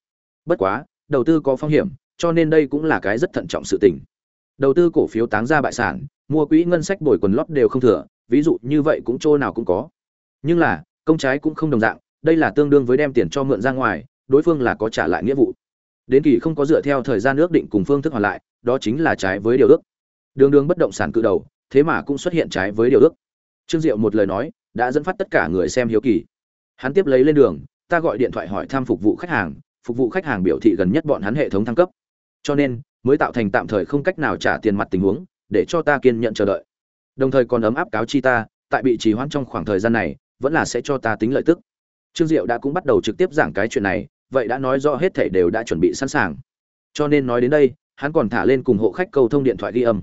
Bất quá, đầu tư có phong hiểm, cho nên đây cũng là cái rất thận trọng sự tình. Đầu tư cổ phiếu táng ra bại sản, mua quỹ ngân sách bồi quần lót đều không thừa ví dụ như vậy cũng chỗ nào cũng có. Nhưng là, công trái cũng không đồng dạng, đây là tương đương với đem tiền cho mượn ra ngoài, đối phương là có trả lại nghĩa vụ. Đến kỳ không có dựa theo thời gian ước định cùng phương thức hoàn lại, đó chính là trái với điều ước. Đường đường bất động sản cự đầu, thế mà cũng xuất hiện trái với điều ước. Trương diệu một lời nói, đã dẫn phát tất cả người xem hiếu kỳ. Hắn tiếp lấy lên đường, ta gọi điện thoại hỏi thăm phục vụ khách hàng, phục vụ khách hàng biểu thị gần nhất bọn hắn hệ thống thăng cấp. Cho nên, mới tạo thành tạm thời không cách nào trả tiền mặt tình huống, để cho ta kiên nhận chờ đợi đồng thời còn ấm áp cáo chi ta, tại bị trì hoãn trong khoảng thời gian này, vẫn là sẽ cho ta tính lợi tức. Trương diệu đã cũng bắt đầu trực tiếp giảng cái chuyện này, vậy đã nói rõ hết thảy đều đã chuẩn bị sẵn sàng. Cho nên nói đến đây, hắn còn thả lên cùng hộ khách câu thông điện thoại ghi âm.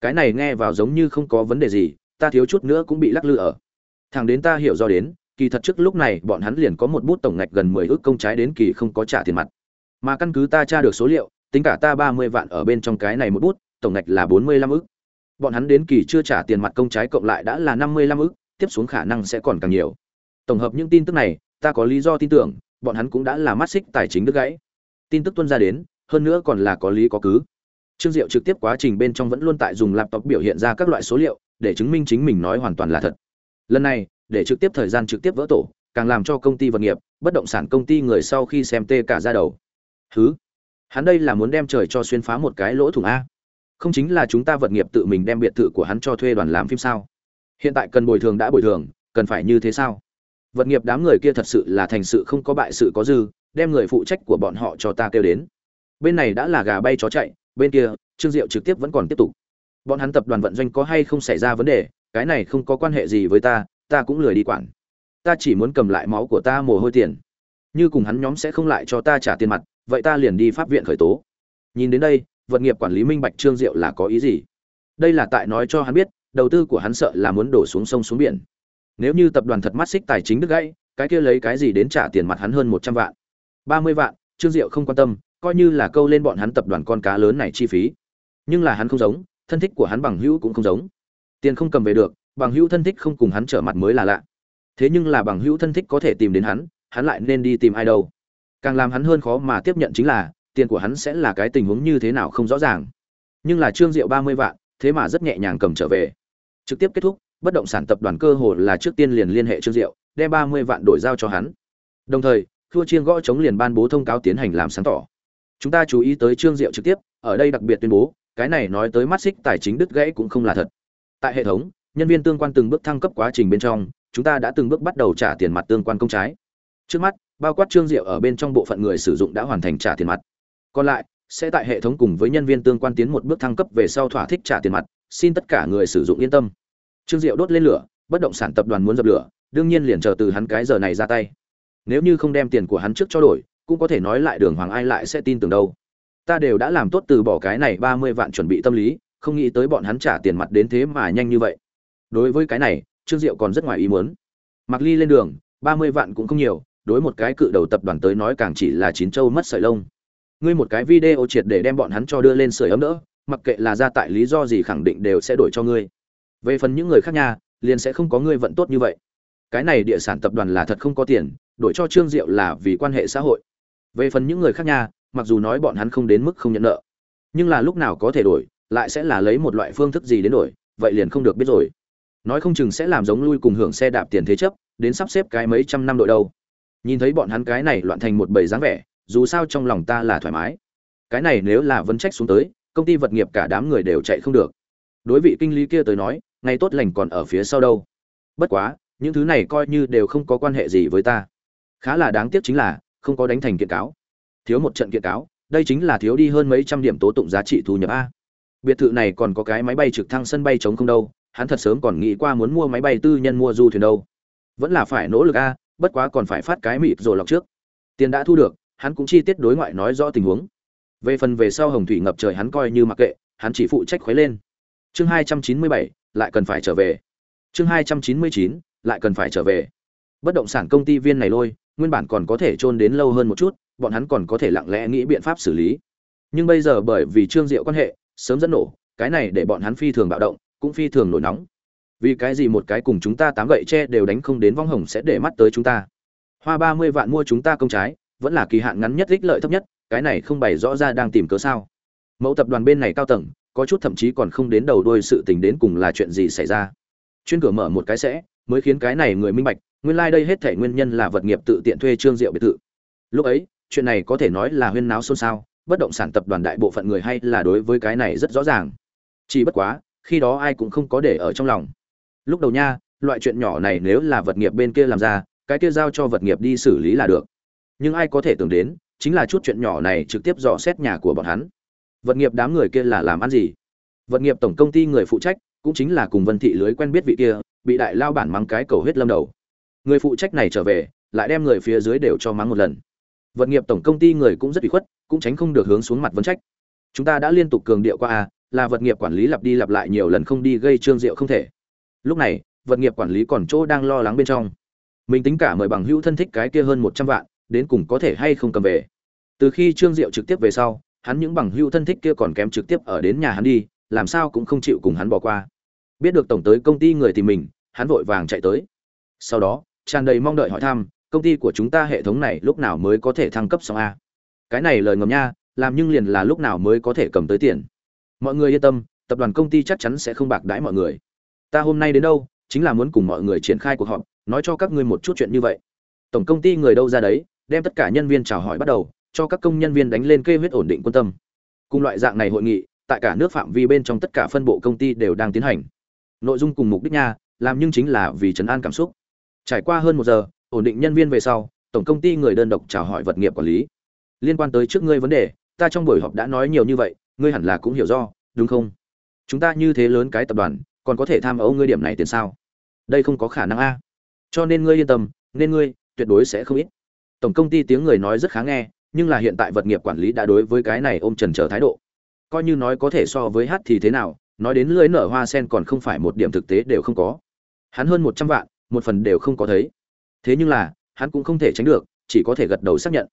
Cái này nghe vào giống như không có vấn đề gì, ta thiếu chút nữa cũng bị lắc lư ở. Thằng đến ta hiểu do đến, kỳ thật trước lúc này bọn hắn liền có một bút tổng ngạch gần mười ước công trái đến kỳ không có trả tiền mặt. Mà căn cứ ta tra được số liệu, tính cả ta ba mươi vạn ở bên trong cái này một bút, tổng ngạch là bốn mươi lăm ước bọn hắn đến kỳ chưa trả tiền mặt công trái cộng lại đã là năm mươi lăm ức, tiếp xuống khả năng sẽ còn càng nhiều. Tổng hợp những tin tức này ta có lý do tin tưởng bọn hắn cũng đã là mắt xích tài chính đứt gãy. Tin tức tuân ra đến hơn nữa còn là có lý có cứ. Trương diệu trực tiếp quá trình bên trong vẫn luôn tại dùng laptop biểu hiện ra các loại số liệu để chứng minh chính mình nói hoàn toàn là thật. Lần này để trực tiếp thời gian trực tiếp vỡ tổ càng làm cho công ty vật nghiệp bất động sản công ty người sau khi xem tê cả ra đầu. Thứ hắn đây là muốn đem trời cho xuyên phá một cái lỗ thủng a không chính là chúng ta vật nghiệp tự mình đem biệt thự của hắn cho thuê đoàn làm phim sao? Hiện tại cần bồi thường đã bồi thường, cần phải như thế sao? Vật nghiệp đám người kia thật sự là thành sự không có bại sự có dư, đem người phụ trách của bọn họ cho ta kêu đến. Bên này đã là gà bay chó chạy, bên kia, trương diệu trực tiếp vẫn còn tiếp tục. Bọn hắn tập đoàn vận doanh có hay không xảy ra vấn đề, cái này không có quan hệ gì với ta ta cũng lười đi quản. Ta chỉ muốn cầm lại máu của ta mồ hôi tiền. Như cùng hắn nhóm sẽ không lại cho ta trả tiền mặt, vậy ta liền đi pháp viện khởi tố. Nhìn đến đây vật nghiệp quản lý minh bạch trương diệu là có ý gì? Đây là tại nói cho hắn biết, đầu tư của hắn sợ là muốn đổ xuống sông xuống biển. Nếu như tập đoàn thật mắt xích tài chính đứt gãy, cái kia lấy cái gì đến trả tiền mặt hắn hơn một trăm vạn? Ba mươi vạn, trương diệu không quan tâm, coi như là câu lên bọn hắn tập đoàn con cá lớn này chi phí. Nhưng là hắn không giống, thân thích của hắn bằng hữu cũng không giống. Tiền không cầm về được, bằng hữu thân thích không cùng hắn trở mặt mới là lạ. Thế nhưng là bằng hữu thân thích có thể tìm đến hắn hắn lại nên đi tìm ai đâu? Càng làm hắn hơn khó mà tiếp nhận chính là tiền của hắn sẽ là cái tình huống như thế nào không rõ ràng. Nhưng là trương diệu ba mươi vạn, thế mà rất nhẹ nhàng cầm trở về. Trực tiếp kết thúc, bất động sản tập đoàn cơ hồ là trước tiên liền liên hệ trương diệu, đem ba mươi vạn đổi giao cho hắn. Đồng thời thua chiên gõ chống liền ban bố thông cáo tiến hành làm sáng tỏ. Chúng ta chú ý tới trương diệu trực tiếp, ở đây đặc biệt tuyên bố, cái này nói tới mắt xích tài chính đứt gãy cũng không là thật. Tại hệ thống, nhân viên tương quan từng bước thăng cấp quá trình bên trong, chúng ta đã từng bước bắt đầu trả tiền mặt tương quan công trái. Trước mắt, bao quát trương diệu ở bên trong bộ phận người sử dụng đã hoàn thành trả tiền mặt còn lại, sẽ tại hệ thống cùng với nhân viên tương quan tiến một bước thăng cấp về sau thỏa thích trả tiền mặt, xin tất cả người sử dụng yên tâm. Trương diệu đốt lên lửa, bất động sản tập đoàn muốn dập lửa, đương nhiên liền chờ từ hắn cái giờ này ra tay. Nếu như không đem tiền của hắn trước cho đổi, cũng có thể nói lại đường hoàng ai lại sẽ tin tưởng đâu. Ta đều đã làm tốt từ bỏ cái này ba mươi vạn chuẩn bị tâm lý, không nghĩ tới bọn hắn trả tiền mặt đến thế mà nhanh như vậy. Đối với cái này, trương diệu còn rất ngoài ý muốn. Mặc ly lên đường, ba mươi vạn cũng không nhiều, đối một cái cự đầu tập đoàn tới nói càng chỉ là chín châu mất sợi lông ngươi một cái video triệt để đem bọn hắn cho đưa lên sưởi ấm đỡ, mặc kệ là ra tại lý do gì khẳng định đều sẽ đổi cho ngươi. Về phần những người khác nha, liền sẽ không có ngươi vận tốt như vậy. Cái này địa sản tập đoàn là thật không có tiền, đổi cho trương diệu là vì quan hệ xã hội. Về phần những người khác nha, mặc dù nói bọn hắn không đến mức không nhận nợ, nhưng là lúc nào có thể đổi, lại sẽ là lấy một loại phương thức gì đến đổi, vậy liền không được biết rồi. Nói không chừng sẽ làm giống lui cùng hưởng xe đạp tiền thế chấp, đến sắp xếp cái mấy trăm năm đội đâu. Nhìn thấy bọn hắn cái này loạn thành một bầy dáng vẻ dù sao trong lòng ta là thoải mái. Cái này nếu là vấn trách xuống tới, công ty vật nghiệp cả đám người đều chạy không được. Đối vị kinh lý kia tới nói, ngày tốt lành còn ở phía sau đâu. Bất quá, những thứ này coi như đều không có quan hệ gì với ta. Khá là đáng tiếc chính là, không có đánh thành kiện cáo. Thiếu một trận kiện cáo, đây chính là thiếu đi hơn mấy trăm điểm tố tụng giá trị thu nhập a. Biệt thự này còn có cái máy bay trực thăng sân bay chống không đâu, hắn thật sớm còn nghĩ qua muốn mua máy bay tư nhân mua du thuyền đâu. Vẫn là phải nỗ lực a, bất quá còn phải phát cái mịt rồi lọc trước. Tiền đã thu được hắn cũng chi tiết đối ngoại nói rõ tình huống. Về phần về sau hồng thủy ngập trời hắn coi như mặc kệ, hắn chỉ phụ trách khuấy lên. Chương hai trăm chín mươi bảy, lại cần phải trở về. Chương hai trăm chín mươi chín, lại cần phải trở về. Bất động sản công ty viên này lôi, nguyên bản còn có thể trôn đến lâu hơn một chút, bọn hắn còn có thể lặng lẽ nghĩ biện pháp xử lý. Nhưng bây giờ bởi vì trương diệu quan hệ, sớm dẫn nổ, cái này để bọn hắn phi thường bạo động, cũng phi thường nổi nóng. Vì cái gì một cái cùng chúng ta tám gậy tre đều đánh không đến vong hồng sẽ để mắt tới chúng ta? Hoa ba mươi vạn mua chúng ta công trái vẫn là kỳ hạn ngắn nhất ích lợi thấp nhất, cái này không bày rõ ra đang tìm cớ sao. Mẫu tập đoàn bên này cao tầng, có chút thậm chí còn không đến đầu đuôi sự tình đến cùng là chuyện gì xảy ra. Chuyên cửa mở một cái sẽ, mới khiến cái này người minh bạch, nguyên lai đây hết thể nguyên nhân là vật nghiệp tự tiện thuê trương diệu biệt thự. Lúc ấy, chuyện này có thể nói là huyên náo xôn xao, bất động sản tập đoàn đại bộ phận người hay là đối với cái này rất rõ ràng. Chỉ bất quá, khi đó ai cũng không có để ở trong lòng. Lúc đầu nha, loại chuyện nhỏ này nếu là vật nghiệp bên kia làm ra, cái kia giao cho vật nghiệp đi xử lý là được nhưng ai có thể tưởng đến, chính là chút chuyện nhỏ này trực tiếp dò xét nhà của bọn hắn. Vật nghiệp đám người kia là làm ăn gì? Vật nghiệp tổng công ty người phụ trách, cũng chính là cùng vân thị lưới quen biết vị kia, bị đại lao bản mắng cái cầu hết lâm đầu. Người phụ trách này trở về, lại đem người phía dưới đều cho mắng một lần. Vật nghiệp tổng công ty người cũng rất bị khuất, cũng tránh không được hướng xuống mặt vấn trách. Chúng ta đã liên tục cường điệu qua a là vật nghiệp quản lý lặp đi lặp lại nhiều lần không đi gây trương diệu không thể. Lúc này, vật nghiệp quản lý còn chỗ đang lo lắng bên trong. Mình tính cả mời bằng hữu thân thích cái kia hơn một trăm vạn đến cùng có thể hay không cầm về. Từ khi trương diệu trực tiếp về sau, hắn những bằng hữu thân thích kia còn kém trực tiếp ở đến nhà hắn đi, làm sao cũng không chịu cùng hắn bỏ qua. Biết được tổng tới công ty người tìm mình, hắn vội vàng chạy tới. Sau đó, tràn đầy mong đợi hỏi thăm, công ty của chúng ta hệ thống này lúc nào mới có thể thăng cấp xong a? Cái này lời ngầm nha, làm nhưng liền là lúc nào mới có thể cầm tới tiền. Mọi người yên tâm, tập đoàn công ty chắc chắn sẽ không bạc đãi mọi người. Ta hôm nay đến đâu, chính là muốn cùng mọi người triển khai cuộc họp, nói cho các ngươi một chút chuyện như vậy. Tổng công ty người đâu ra đấy đem tất cả nhân viên chào hỏi bắt đầu, cho các công nhân viên đánh lên kê huyết ổn định quân tâm. Cùng loại dạng này hội nghị, tại cả nước phạm vi bên trong tất cả phân bộ công ty đều đang tiến hành. Nội dung cùng mục đích nha, làm nhưng chính là vì trấn an cảm xúc. Trải qua hơn một giờ, ổn định nhân viên về sau, tổng công ty người đơn độc chào hỏi vật nghiệp quản lý. Liên quan tới trước ngươi vấn đề, ta trong buổi họp đã nói nhiều như vậy, ngươi hẳn là cũng hiểu do đúng không? Chúng ta như thế lớn cái tập đoàn, còn có thể tham ấu ngươi điểm này tiền sao? Đây không có khả năng a. Cho nên ngươi yên tâm, nên ngươi tuyệt đối sẽ không ít tổng công ty tiếng người nói rất khá nghe, nhưng là hiện tại vật nghiệp quản lý đã đối với cái này ôm trần trở thái độ. Coi như nói có thể so với hát thì thế nào, nói đến lưỡi nở hoa sen còn không phải một điểm thực tế đều không có. Hắn hơn một trăm vạn, một phần đều không có thấy. Thế nhưng là, hắn cũng không thể tránh được, chỉ có thể gật đầu xác nhận.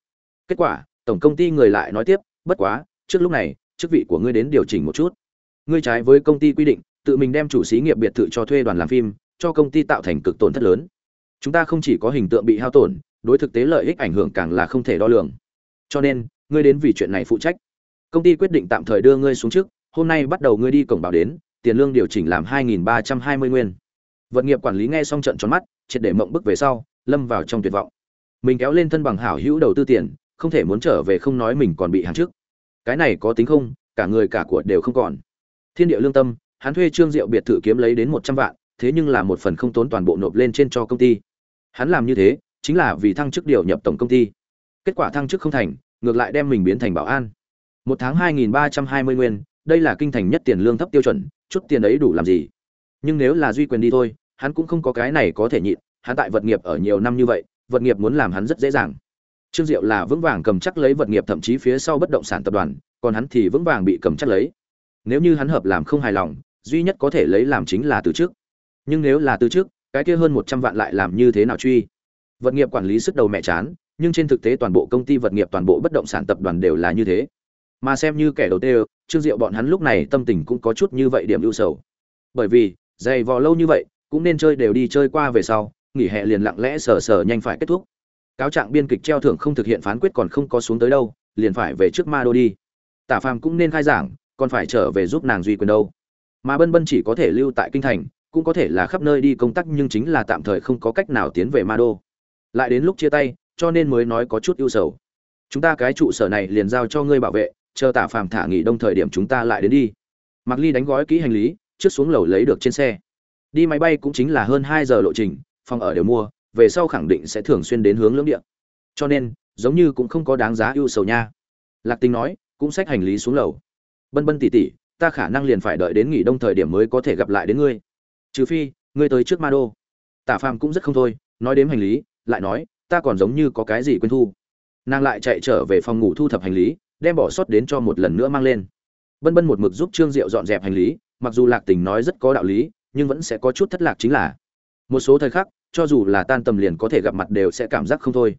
Kết quả, tổng công ty người lại nói tiếp, bất quá, trước lúc này, chức vị của ngươi đến điều chỉnh một chút. Ngươi trái với công ty quy định, tự mình đem chủ xí nghiệp biệt thự cho thuê đoàn làm phim, cho công ty tạo thành cực tổn thất lớn. Chúng ta không chỉ có hình tượng bị hao tổn đối thực tế lợi ích ảnh hưởng càng là không thể đo lường. Cho nên, ngươi đến vì chuyện này phụ trách. Công ty quyết định tạm thời đưa ngươi xuống trước, hôm nay bắt đầu ngươi đi cổng báo đến, tiền lương điều chỉnh làm 2.320 nguyên. Vật nghiệp quản lý nghe xong trận tròn mắt, triệt để mộng bức về sau, lâm vào trong tuyệt vọng. Mình kéo lên thân bằng hảo hữu đầu tư tiền, không thể muốn trở về không nói mình còn bị hàng trước. Cái này có tính không, cả người cả của đều không còn. Thiên địa lương tâm, hắn thuê trương diệu biệt thự kiếm lấy đến một trăm vạn, thế nhưng là một phần không tốn toàn bộ nộp lên trên cho công ty. Hắn làm như thế chính là vì thăng chức điều nhập tổng công ty. Kết quả thăng chức không thành, ngược lại đem mình biến thành bảo an. Một tháng hai nghìn ba trăm hai mươi nguyên, đây là kinh thành nhất tiền lương thấp tiêu chuẩn, chút tiền ấy đủ làm gì? Nhưng nếu là duy quyền đi thôi, hắn cũng không có cái này có thể nhịn, hắn tại vật nghiệp ở nhiều năm như vậy, vật nghiệp muốn làm hắn rất dễ dàng. Trương diệu là vững vàng cầm chắc lấy vật nghiệp thậm chí phía sau bất động sản tập đoàn, còn hắn thì vững vàng bị cầm chắc lấy. Nếu như hắn hợp làm không hài lòng, duy nhất có thể lấy làm chính là từ trước nhưng nếu là từ trước cái kia hơn một trăm vạn lại làm như thế nào truy? Vật nghiệp quản lý sức đầu mẹ chán, nhưng trên thực tế toàn bộ công ty vật nghiệp, toàn bộ bất động sản tập đoàn đều là như thế. Mà xem như kẻ đầu tiên trương diệu bọn hắn lúc này tâm tình cũng có chút như vậy điểm ưu sầu. Bởi vì, dày vò lâu như vậy, cũng nên chơi đều đi chơi qua về sau, nghỉ hè liền lặng lẽ sờ sờ nhanh phải kết thúc. Cáo trạng biên kịch treo thưởng không thực hiện phán quyết còn không có xuống tới đâu, liền phải về trước ma đô đi. Tả phàm cũng nên khai giảng, còn phải trở về giúp nàng duy quyền đâu. Mà bân bân chỉ có thể lưu tại kinh thành, cũng có thể là khắp nơi đi công tác nhưng chính là tạm thời không có cách nào tiến về ma đô lại đến lúc chia tay, cho nên mới nói có chút ưu sầu. Chúng ta cái trụ sở này liền giao cho ngươi bảo vệ, chờ tả phàm thả nghỉ đông thời điểm chúng ta lại đến đi. Mặc ly đánh gói kỹ hành lý, trước xuống lầu lấy được trên xe. Đi máy bay cũng chính là hơn hai giờ lộ trình, phòng ở đều mua, về sau khẳng định sẽ thường xuyên đến hướng lưỡng địa. Cho nên, giống như cũng không có đáng giá ưu sầu nha. Lạc tinh nói, cũng xách hành lý xuống lầu. Bân bân tỉ tỉ ta khả năng liền phải đợi đến nghỉ đông thời điểm mới có thể gặp lại đến ngươi. Trừ phi, ngươi tới trước ma đô tả phàm cũng rất không thôi, nói đến hành lý lại nói, ta còn giống như có cái gì quên thu. Nàng lại chạy trở về phòng ngủ thu thập hành lý, đem bỏ sót đến cho một lần nữa mang lên. Bân bân một mực giúp trương diệu dọn dẹp hành lý, mặc dù lạc tình nói rất có đạo lý, nhưng vẫn sẽ có chút thất lạc chính là, một số thời khắc, cho dù là tan tầm liền có thể gặp mặt đều sẽ cảm giác không thôi.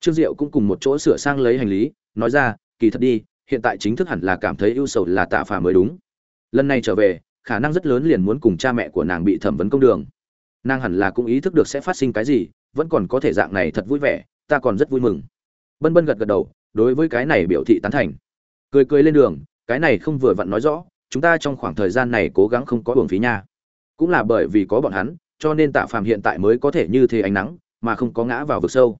Trương diệu cũng cùng một chỗ sửa sang lấy hành lý, nói ra, kỳ thật đi, hiện tại chính thức hẳn là cảm thấy ưu sầu là tạ phà mới đúng. Lần này trở về, khả năng rất lớn liền muốn cùng cha mẹ của nàng bị thẩm vấn công đường. Nàng hẳn là cũng ý thức được sẽ phát sinh cái gì vẫn còn có thể dạng này thật vui vẻ, ta còn rất vui mừng. Bân bân gật gật đầu, đối với cái này biểu thị tán thành. Cười cười lên đường, cái này không vừa vặn nói rõ, chúng ta trong khoảng thời gian này cố gắng không có hưởng phí nha. Cũng là bởi vì có bọn hắn, cho nên tạ phàm hiện tại mới có thể như thế ánh nắng, mà không có ngã vào vực sâu.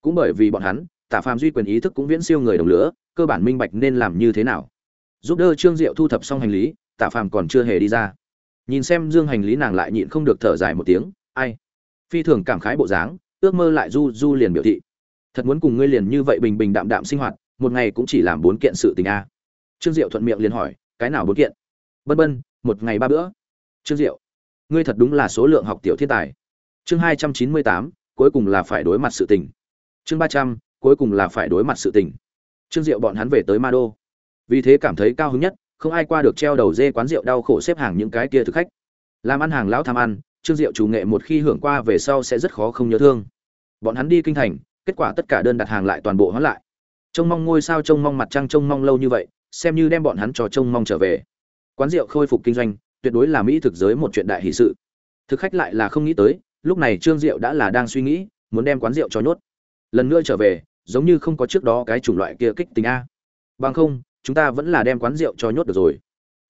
Cũng bởi vì bọn hắn, tạ phàm duy quyền ý thức cũng viễn siêu người đồng lửa, cơ bản minh bạch nên làm như thế nào. Giúp đỡ trương diệu thu thập xong hành lý, tạ phàm còn chưa hề đi ra. Nhìn xem dương hành lý nàng lại nhịn không được thở dài một tiếng, ai? Phi thường cảm khái bộ dáng, ước mơ lại du du liền biểu thị. Thật muốn cùng ngươi liền như vậy bình bình đạm đạm sinh hoạt, một ngày cũng chỉ làm bốn kiện sự tình a. Trương diệu thuận miệng liền hỏi, cái nào bốn kiện? Bân bân, một ngày ba bữa. Trương diệu, ngươi thật đúng là số lượng học tiểu thiên tài. Chương hai trăm chín mươi tám, cuối cùng là phải đối mặt sự tình. Chương ba trăm, cuối cùng là phải đối mặt sự tình. Trương diệu bọn hắn về tới ma đô. Vì thế cảm thấy cao hứng nhất, không ai qua được treo đầu dê quán rượu đau khổ xếp hàng những cái kia thực khách. Làm ăn hàng lão tham ăn trương diệu chủ nghệ một khi hưởng qua về sau sẽ rất khó không nhớ thương. Bọn hắn đi kinh thành, kết quả tất cả đơn đặt hàng lại toàn bộ hoãn lại. Trông mong ngôi sao, trông mong mặt trăng, trông mong lâu như vậy, xem như đem bọn hắn cho trông mong trở về. Quán rượu khôi phục kinh doanh, tuyệt đối là mỹ thực giới một chuyện đại hỷ sự. Thực khách lại là không nghĩ tới, lúc này trương diệu đã là đang suy nghĩ, muốn đem quán rượu cho nhốt. Lần nữa trở về, giống như không có trước đó cái chủng loại kia kích tính a. Bằng không, chúng ta vẫn là đem quán rượu cho nhốt được rồi.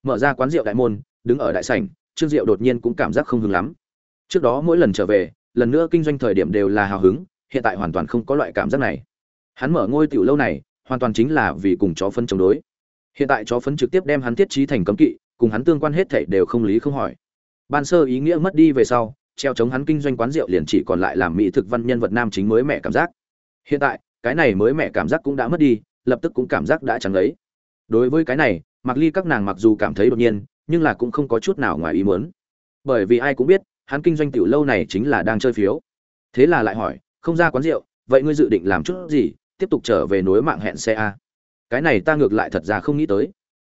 Mở ra quán rượu đại môn, đứng ở đại sảnh, trương diệu đột nhiên cũng cảm giác không hứng lắm trước đó mỗi lần trở về, lần nữa kinh doanh thời điểm đều là hào hứng, hiện tại hoàn toàn không có loại cảm giác này. Hắn mở ngôi tiểu lâu này, hoàn toàn chính là vì cùng chó phân chống đối. Hiện tại chó phấn trực tiếp đem hắn thiết trí thành cấm kỵ, cùng hắn tương quan hết thảy đều không lý không hỏi. Ban sơ ý nghĩa mất đi về sau, treo chống hắn kinh doanh quán rượu liền chỉ còn lại làm mỹ thực văn nhân vật nam chính mới mẹ cảm giác. Hiện tại, cái này mới mẹ cảm giác cũng đã mất đi, lập tức cũng cảm giác đã chẳng lấy. Đối với cái này mặc ly các nàng mặc dù cảm thấy đột nhiên, nhưng là cũng không có chút nào ngoài ý muốn. Bởi vì ai cũng biết hắn kinh doanh tiểu lâu này chính là đang chơi phiếu. Thế là lại hỏi, không ra quán rượu, vậy ngươi dự định làm chút gì? Tiếp tục trở về nối mạng hẹn xe a. Cái này ta ngược lại thật ra không nghĩ tới.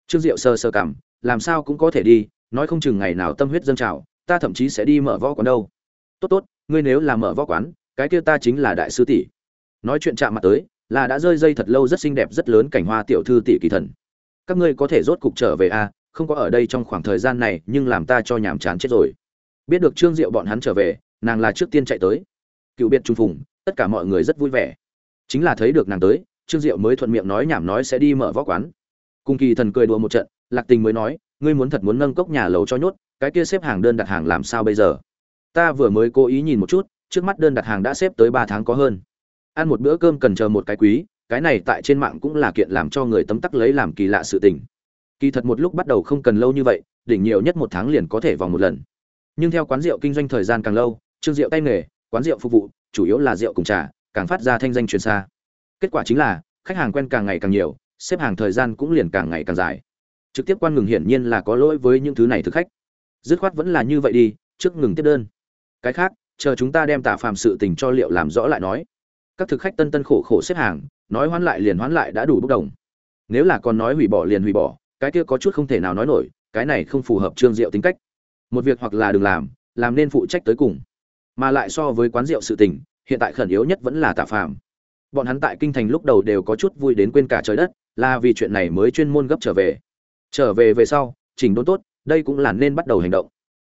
Trương diệu sơ sơ cảm, làm sao cũng có thể đi, nói không chừng ngày nào tâm huyết dâng trào, ta thậm chí sẽ đi mở võ quán đâu. Tốt tốt, ngươi nếu là mở võ quán, cái kia ta chính là đại sư tỷ. Nói chuyện chạm mặt tới, là đã rơi dây thật lâu rất xinh đẹp, rất lớn cảnh hoa tiểu thư tỷ kỳ thần. Các ngươi có thể rốt cục trở về a, không có ở đây trong khoảng thời gian này, nhưng làm ta cho nhàm chán chết rồi biết được trương diệu bọn hắn trở về, nàng là trước tiên chạy tới. Cựu biệt trung phùng, tất cả mọi người rất vui vẻ. Chính là thấy được nàng tới, trương diệu mới thuận miệng nói nhảm nói sẽ đi mở võ quán. Cùng kỳ thần cười đùa một trận, lạc tình mới nói, ngươi muốn thật muốn nâng cốc nhà lầu cho nhốt, cái kia xếp hàng đơn đặt hàng làm sao bây giờ? Ta vừa mới cố ý nhìn một chút, trước mắt đơn đặt hàng đã xếp tới ba tháng có hơn. Ăn một bữa cơm cần chờ một cái quý, cái này tại trên mạng cũng là kiện làm cho người tấm tắc lấy làm kỳ lạ sự tình. Kỳ thật một lúc bắt đầu không cần lâu như vậy, đỉnh nhiều nhất một tháng liền có thể vòng một lần nhưng theo quán rượu kinh doanh thời gian càng lâu, trương rượu tay nghề, quán rượu phục vụ, chủ yếu là rượu cùng trà, càng phát ra thanh danh truyền xa. Kết quả chính là, khách hàng quen càng ngày càng nhiều, xếp hàng thời gian cũng liền càng ngày càng dài. Trực tiếp quan ngừng hiển nhiên là có lỗi với những thứ này thực khách. Dứt khoát vẫn là như vậy đi, trước ngừng tiếp đơn. Cái khác, chờ chúng ta đem tả phàm sự tình cho liệu làm rõ lại nói. Các thực khách tân tân khổ khổ xếp hàng, nói hoán lại liền hoán lại đã đủ bốc đồng. Nếu là còn nói hủy bỏ liền hủy bỏ, cái kia có chút không thể nào nói nổi, cái này không phù hợp trương diệu tính cách một việc hoặc là đừng làm làm nên phụ trách tới cùng. Mà lại so với quán rượu sự tình, hiện tại khẩn yếu nhất vẫn là tạ phàm. Bọn hắn tại kinh thành lúc đầu đều có chút vui đến quên cả trời đất, là vì chuyện này mới chuyên môn gấp trở về. Trở về về sau, chỉnh đốn tốt, đây cũng là nên bắt đầu hành động.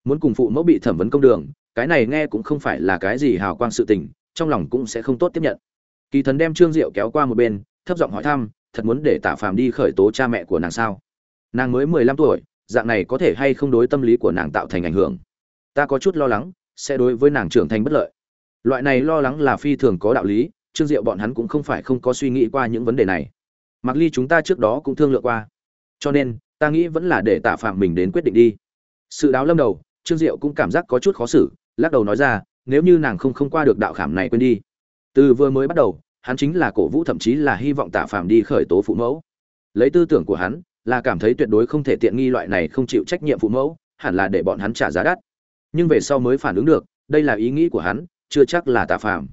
Muốn cùng phụ mẫu bị thẩm vấn công đường, cái này nghe cũng không phải là cái gì hào quang sự tình, trong lòng cũng sẽ không tốt tiếp nhận. Kỳ thần đem trương diệu kéo qua một bên, thấp giọng hỏi thăm, thật muốn để tạ phàm đi khởi tố cha mẹ của nàng sao? Nàng mới mười lăm tuổi dạng này có thể hay không đối tâm lý của nàng tạo thành ảnh hưởng? Ta có chút lo lắng, sẽ đối với nàng trưởng thành bất lợi. Loại này lo lắng là phi thường có đạo lý, trương diệu bọn hắn cũng không phải không có suy nghĩ qua những vấn đề này. Mặc ly chúng ta trước đó cũng thương lượng qua. Cho nên, ta nghĩ vẫn là để tạ phạm mình đến quyết định đi. Sự đáo lâm đầu, trương diệu cũng cảm giác có chút khó xử, lắc đầu nói ra, nếu như nàng không không qua được đạo khảm này quên đi. Từ vừa mới bắt đầu, hắn chính là cổ vũ thậm chí là hy vọng tạ phạm đi khởi tố phụ mẫu. Lấy tư tưởng của hắn là cảm thấy tuyệt đối không thể tiện nghi loại này không chịu trách nhiệm phụ mẫu, hẳn là để bọn hắn trả giá đắt. Nhưng về sau mới phản ứng được, đây là ý nghĩ của hắn, chưa chắc là tà phàm.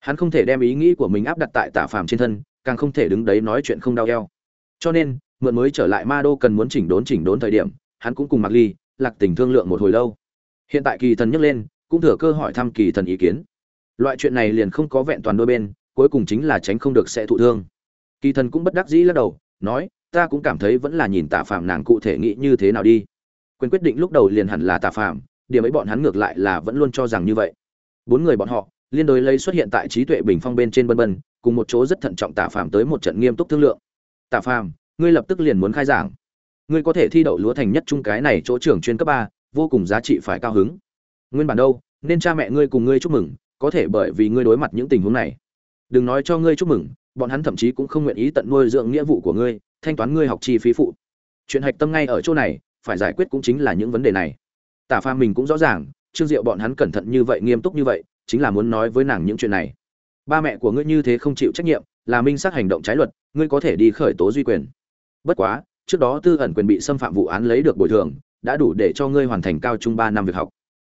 Hắn không thể đem ý nghĩ của mình áp đặt tại tà phàm trên thân, càng không thể đứng đấy nói chuyện không đau eo. Cho nên, mượn mới trở lại ma đô cần muốn chỉnh đốn chỉnh đốn thời điểm, hắn cũng cùng mặc ly, lạc tình thương lượng một hồi lâu. Hiện tại kỳ thần nhấc lên, cũng thừa cơ hỏi thăm kỳ thần ý kiến. Loại chuyện này liền không có vẹn toàn đôi bên, cuối cùng chính là tránh không được sẽ thụ thương. Kỳ thần cũng bất đắc dĩ lắc đầu, nói ta cũng cảm thấy vẫn là nhìn tạ phạm nàng cụ thể nghĩ như thế nào đi. Quyền quyết định lúc đầu liền hẳn là tạ phạm điểm ấy bọn hắn ngược lại là vẫn luôn cho rằng như vậy. Bốn người bọn họ, liên đối lấy xuất hiện tại trí tuệ bình phong bên trên bân bân, cùng một chỗ rất thận trọng tạ phạm tới một trận nghiêm túc thương lượng. Tạ phạm ngươi lập tức liền muốn khai giảng. Ngươi có thể thi đậu lúa thành nhất trung cái này chỗ trưởng chuyên cấp ba, vô cùng giá trị phải cao hứng. Nguyên bản đâu, nên cha mẹ ngươi cùng ngươi chúc mừng, có thể bởi vì ngươi đối mặt những tình huống này. Đừng nói cho ngươi chúc mừng, bọn hắn thậm chí cũng không nguyện ý tận nuôi dưỡng nghĩa vụ của ngươi thanh toán ngươi học chi phí phụ. Chuyện hạch tâm ngay ở chỗ này, phải giải quyết cũng chính là những vấn đề này. Tả pha mình cũng rõ ràng, trương diệu bọn hắn cẩn thận như vậy, nghiêm túc như vậy, chính là muốn nói với nàng những chuyện này. Ba mẹ của ngươi như thế không chịu trách nhiệm, là minh xác hành động trái luật, ngươi có thể đi khởi tố duy quyền. Bất quá, trước đó tư ẩn quyền bị xâm phạm vụ án lấy được bồi thường, đã đủ để cho ngươi hoàn thành cao trung ba năm việc học.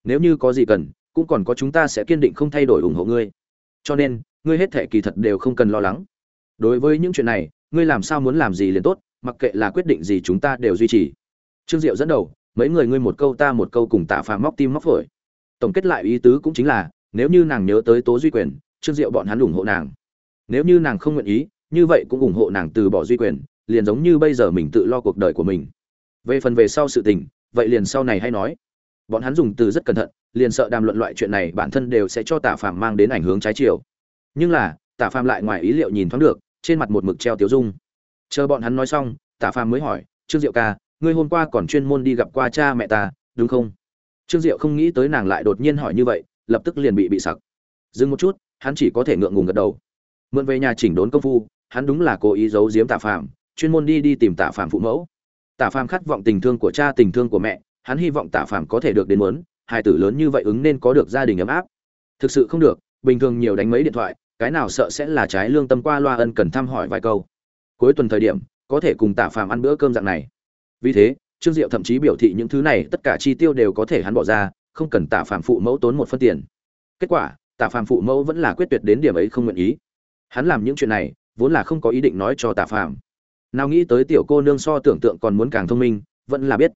Nếu như có gì cần, cũng còn có chúng ta sẽ kiên định không thay đổi ủng hộ ngươi. Cho nên, ngươi hết thể kỳ thật đều không cần lo lắng. Đối với những chuyện này ngươi làm sao muốn làm gì liền tốt, mặc kệ là quyết định gì chúng ta đều duy trì. Trương diệu dẫn đầu, mấy người ngươi một câu ta một câu cùng tạ phàm móc tim móc phổi. Tổng kết lại ý tứ cũng chính là, nếu như nàng nhớ tới tố duy quyền, trương diệu bọn hắn ủng hộ nàng. Nếu như nàng không nguyện ý, như vậy cũng ủng hộ nàng từ bỏ duy quyền, liền giống như bây giờ mình tự lo cuộc đời của mình. Về phần về sau sự tình, vậy liền sau này hay nói. Bọn hắn dùng từ rất cẩn thận, liền sợ đàm luận loại chuyện này bản thân đều sẽ cho tạ phàm mang đến ảnh hướng trái chiều. Nhưng là, tạ phàm lại ngoài ý liệu nhìn thoáng được trên mặt một mực treo tiếu dung. Chờ bọn hắn nói xong tạ phàm mới hỏi, trương diệu ca, ngươi hôm qua còn chuyên môn đi gặp qua cha mẹ ta, đúng không? Trương diệu không nghĩ tới nàng lại đột nhiên hỏi như vậy, lập tức liền bị bị sặc. Dừng một chút, hắn chỉ có thể ngượng ngùng gật đầu. Mượn về nhà chỉnh đốn công phu, hắn đúng là cố ý giấu giếm tạ phàm, chuyên môn đi đi tìm tạ phàm phụ mẫu. Tạ phàm khát vọng tình thương của cha, tình thương của mẹ, hắn hy vọng tạ phàm có thể được đến muốn, hai tử lớn như vậy ứng nên có được gia đình ấm áp. Thực sự không được, bình thường nhiều đánh mấy điện thoại cái nào sợ sẽ là trái lương tâm qua loa ân cần thăm hỏi vài câu. Cuối tuần thời điểm, có thể cùng tạ phàm ăn bữa cơm dạng này. Vì thế, trương diệu thậm chí biểu thị những thứ này tất cả chi tiêu đều có thể hắn bỏ ra, không cần tạ phàm phụ mẫu tốn một phân tiền. Kết quả, tạ phàm phụ mẫu vẫn là quyết tuyệt đến điểm ấy không nguyện ý. Hắn làm những chuyện này, vốn là không có ý định nói cho tạ phàm. Nào nghĩ tới tiểu cô nương so tưởng tượng còn muốn càng thông minh, vẫn là biết.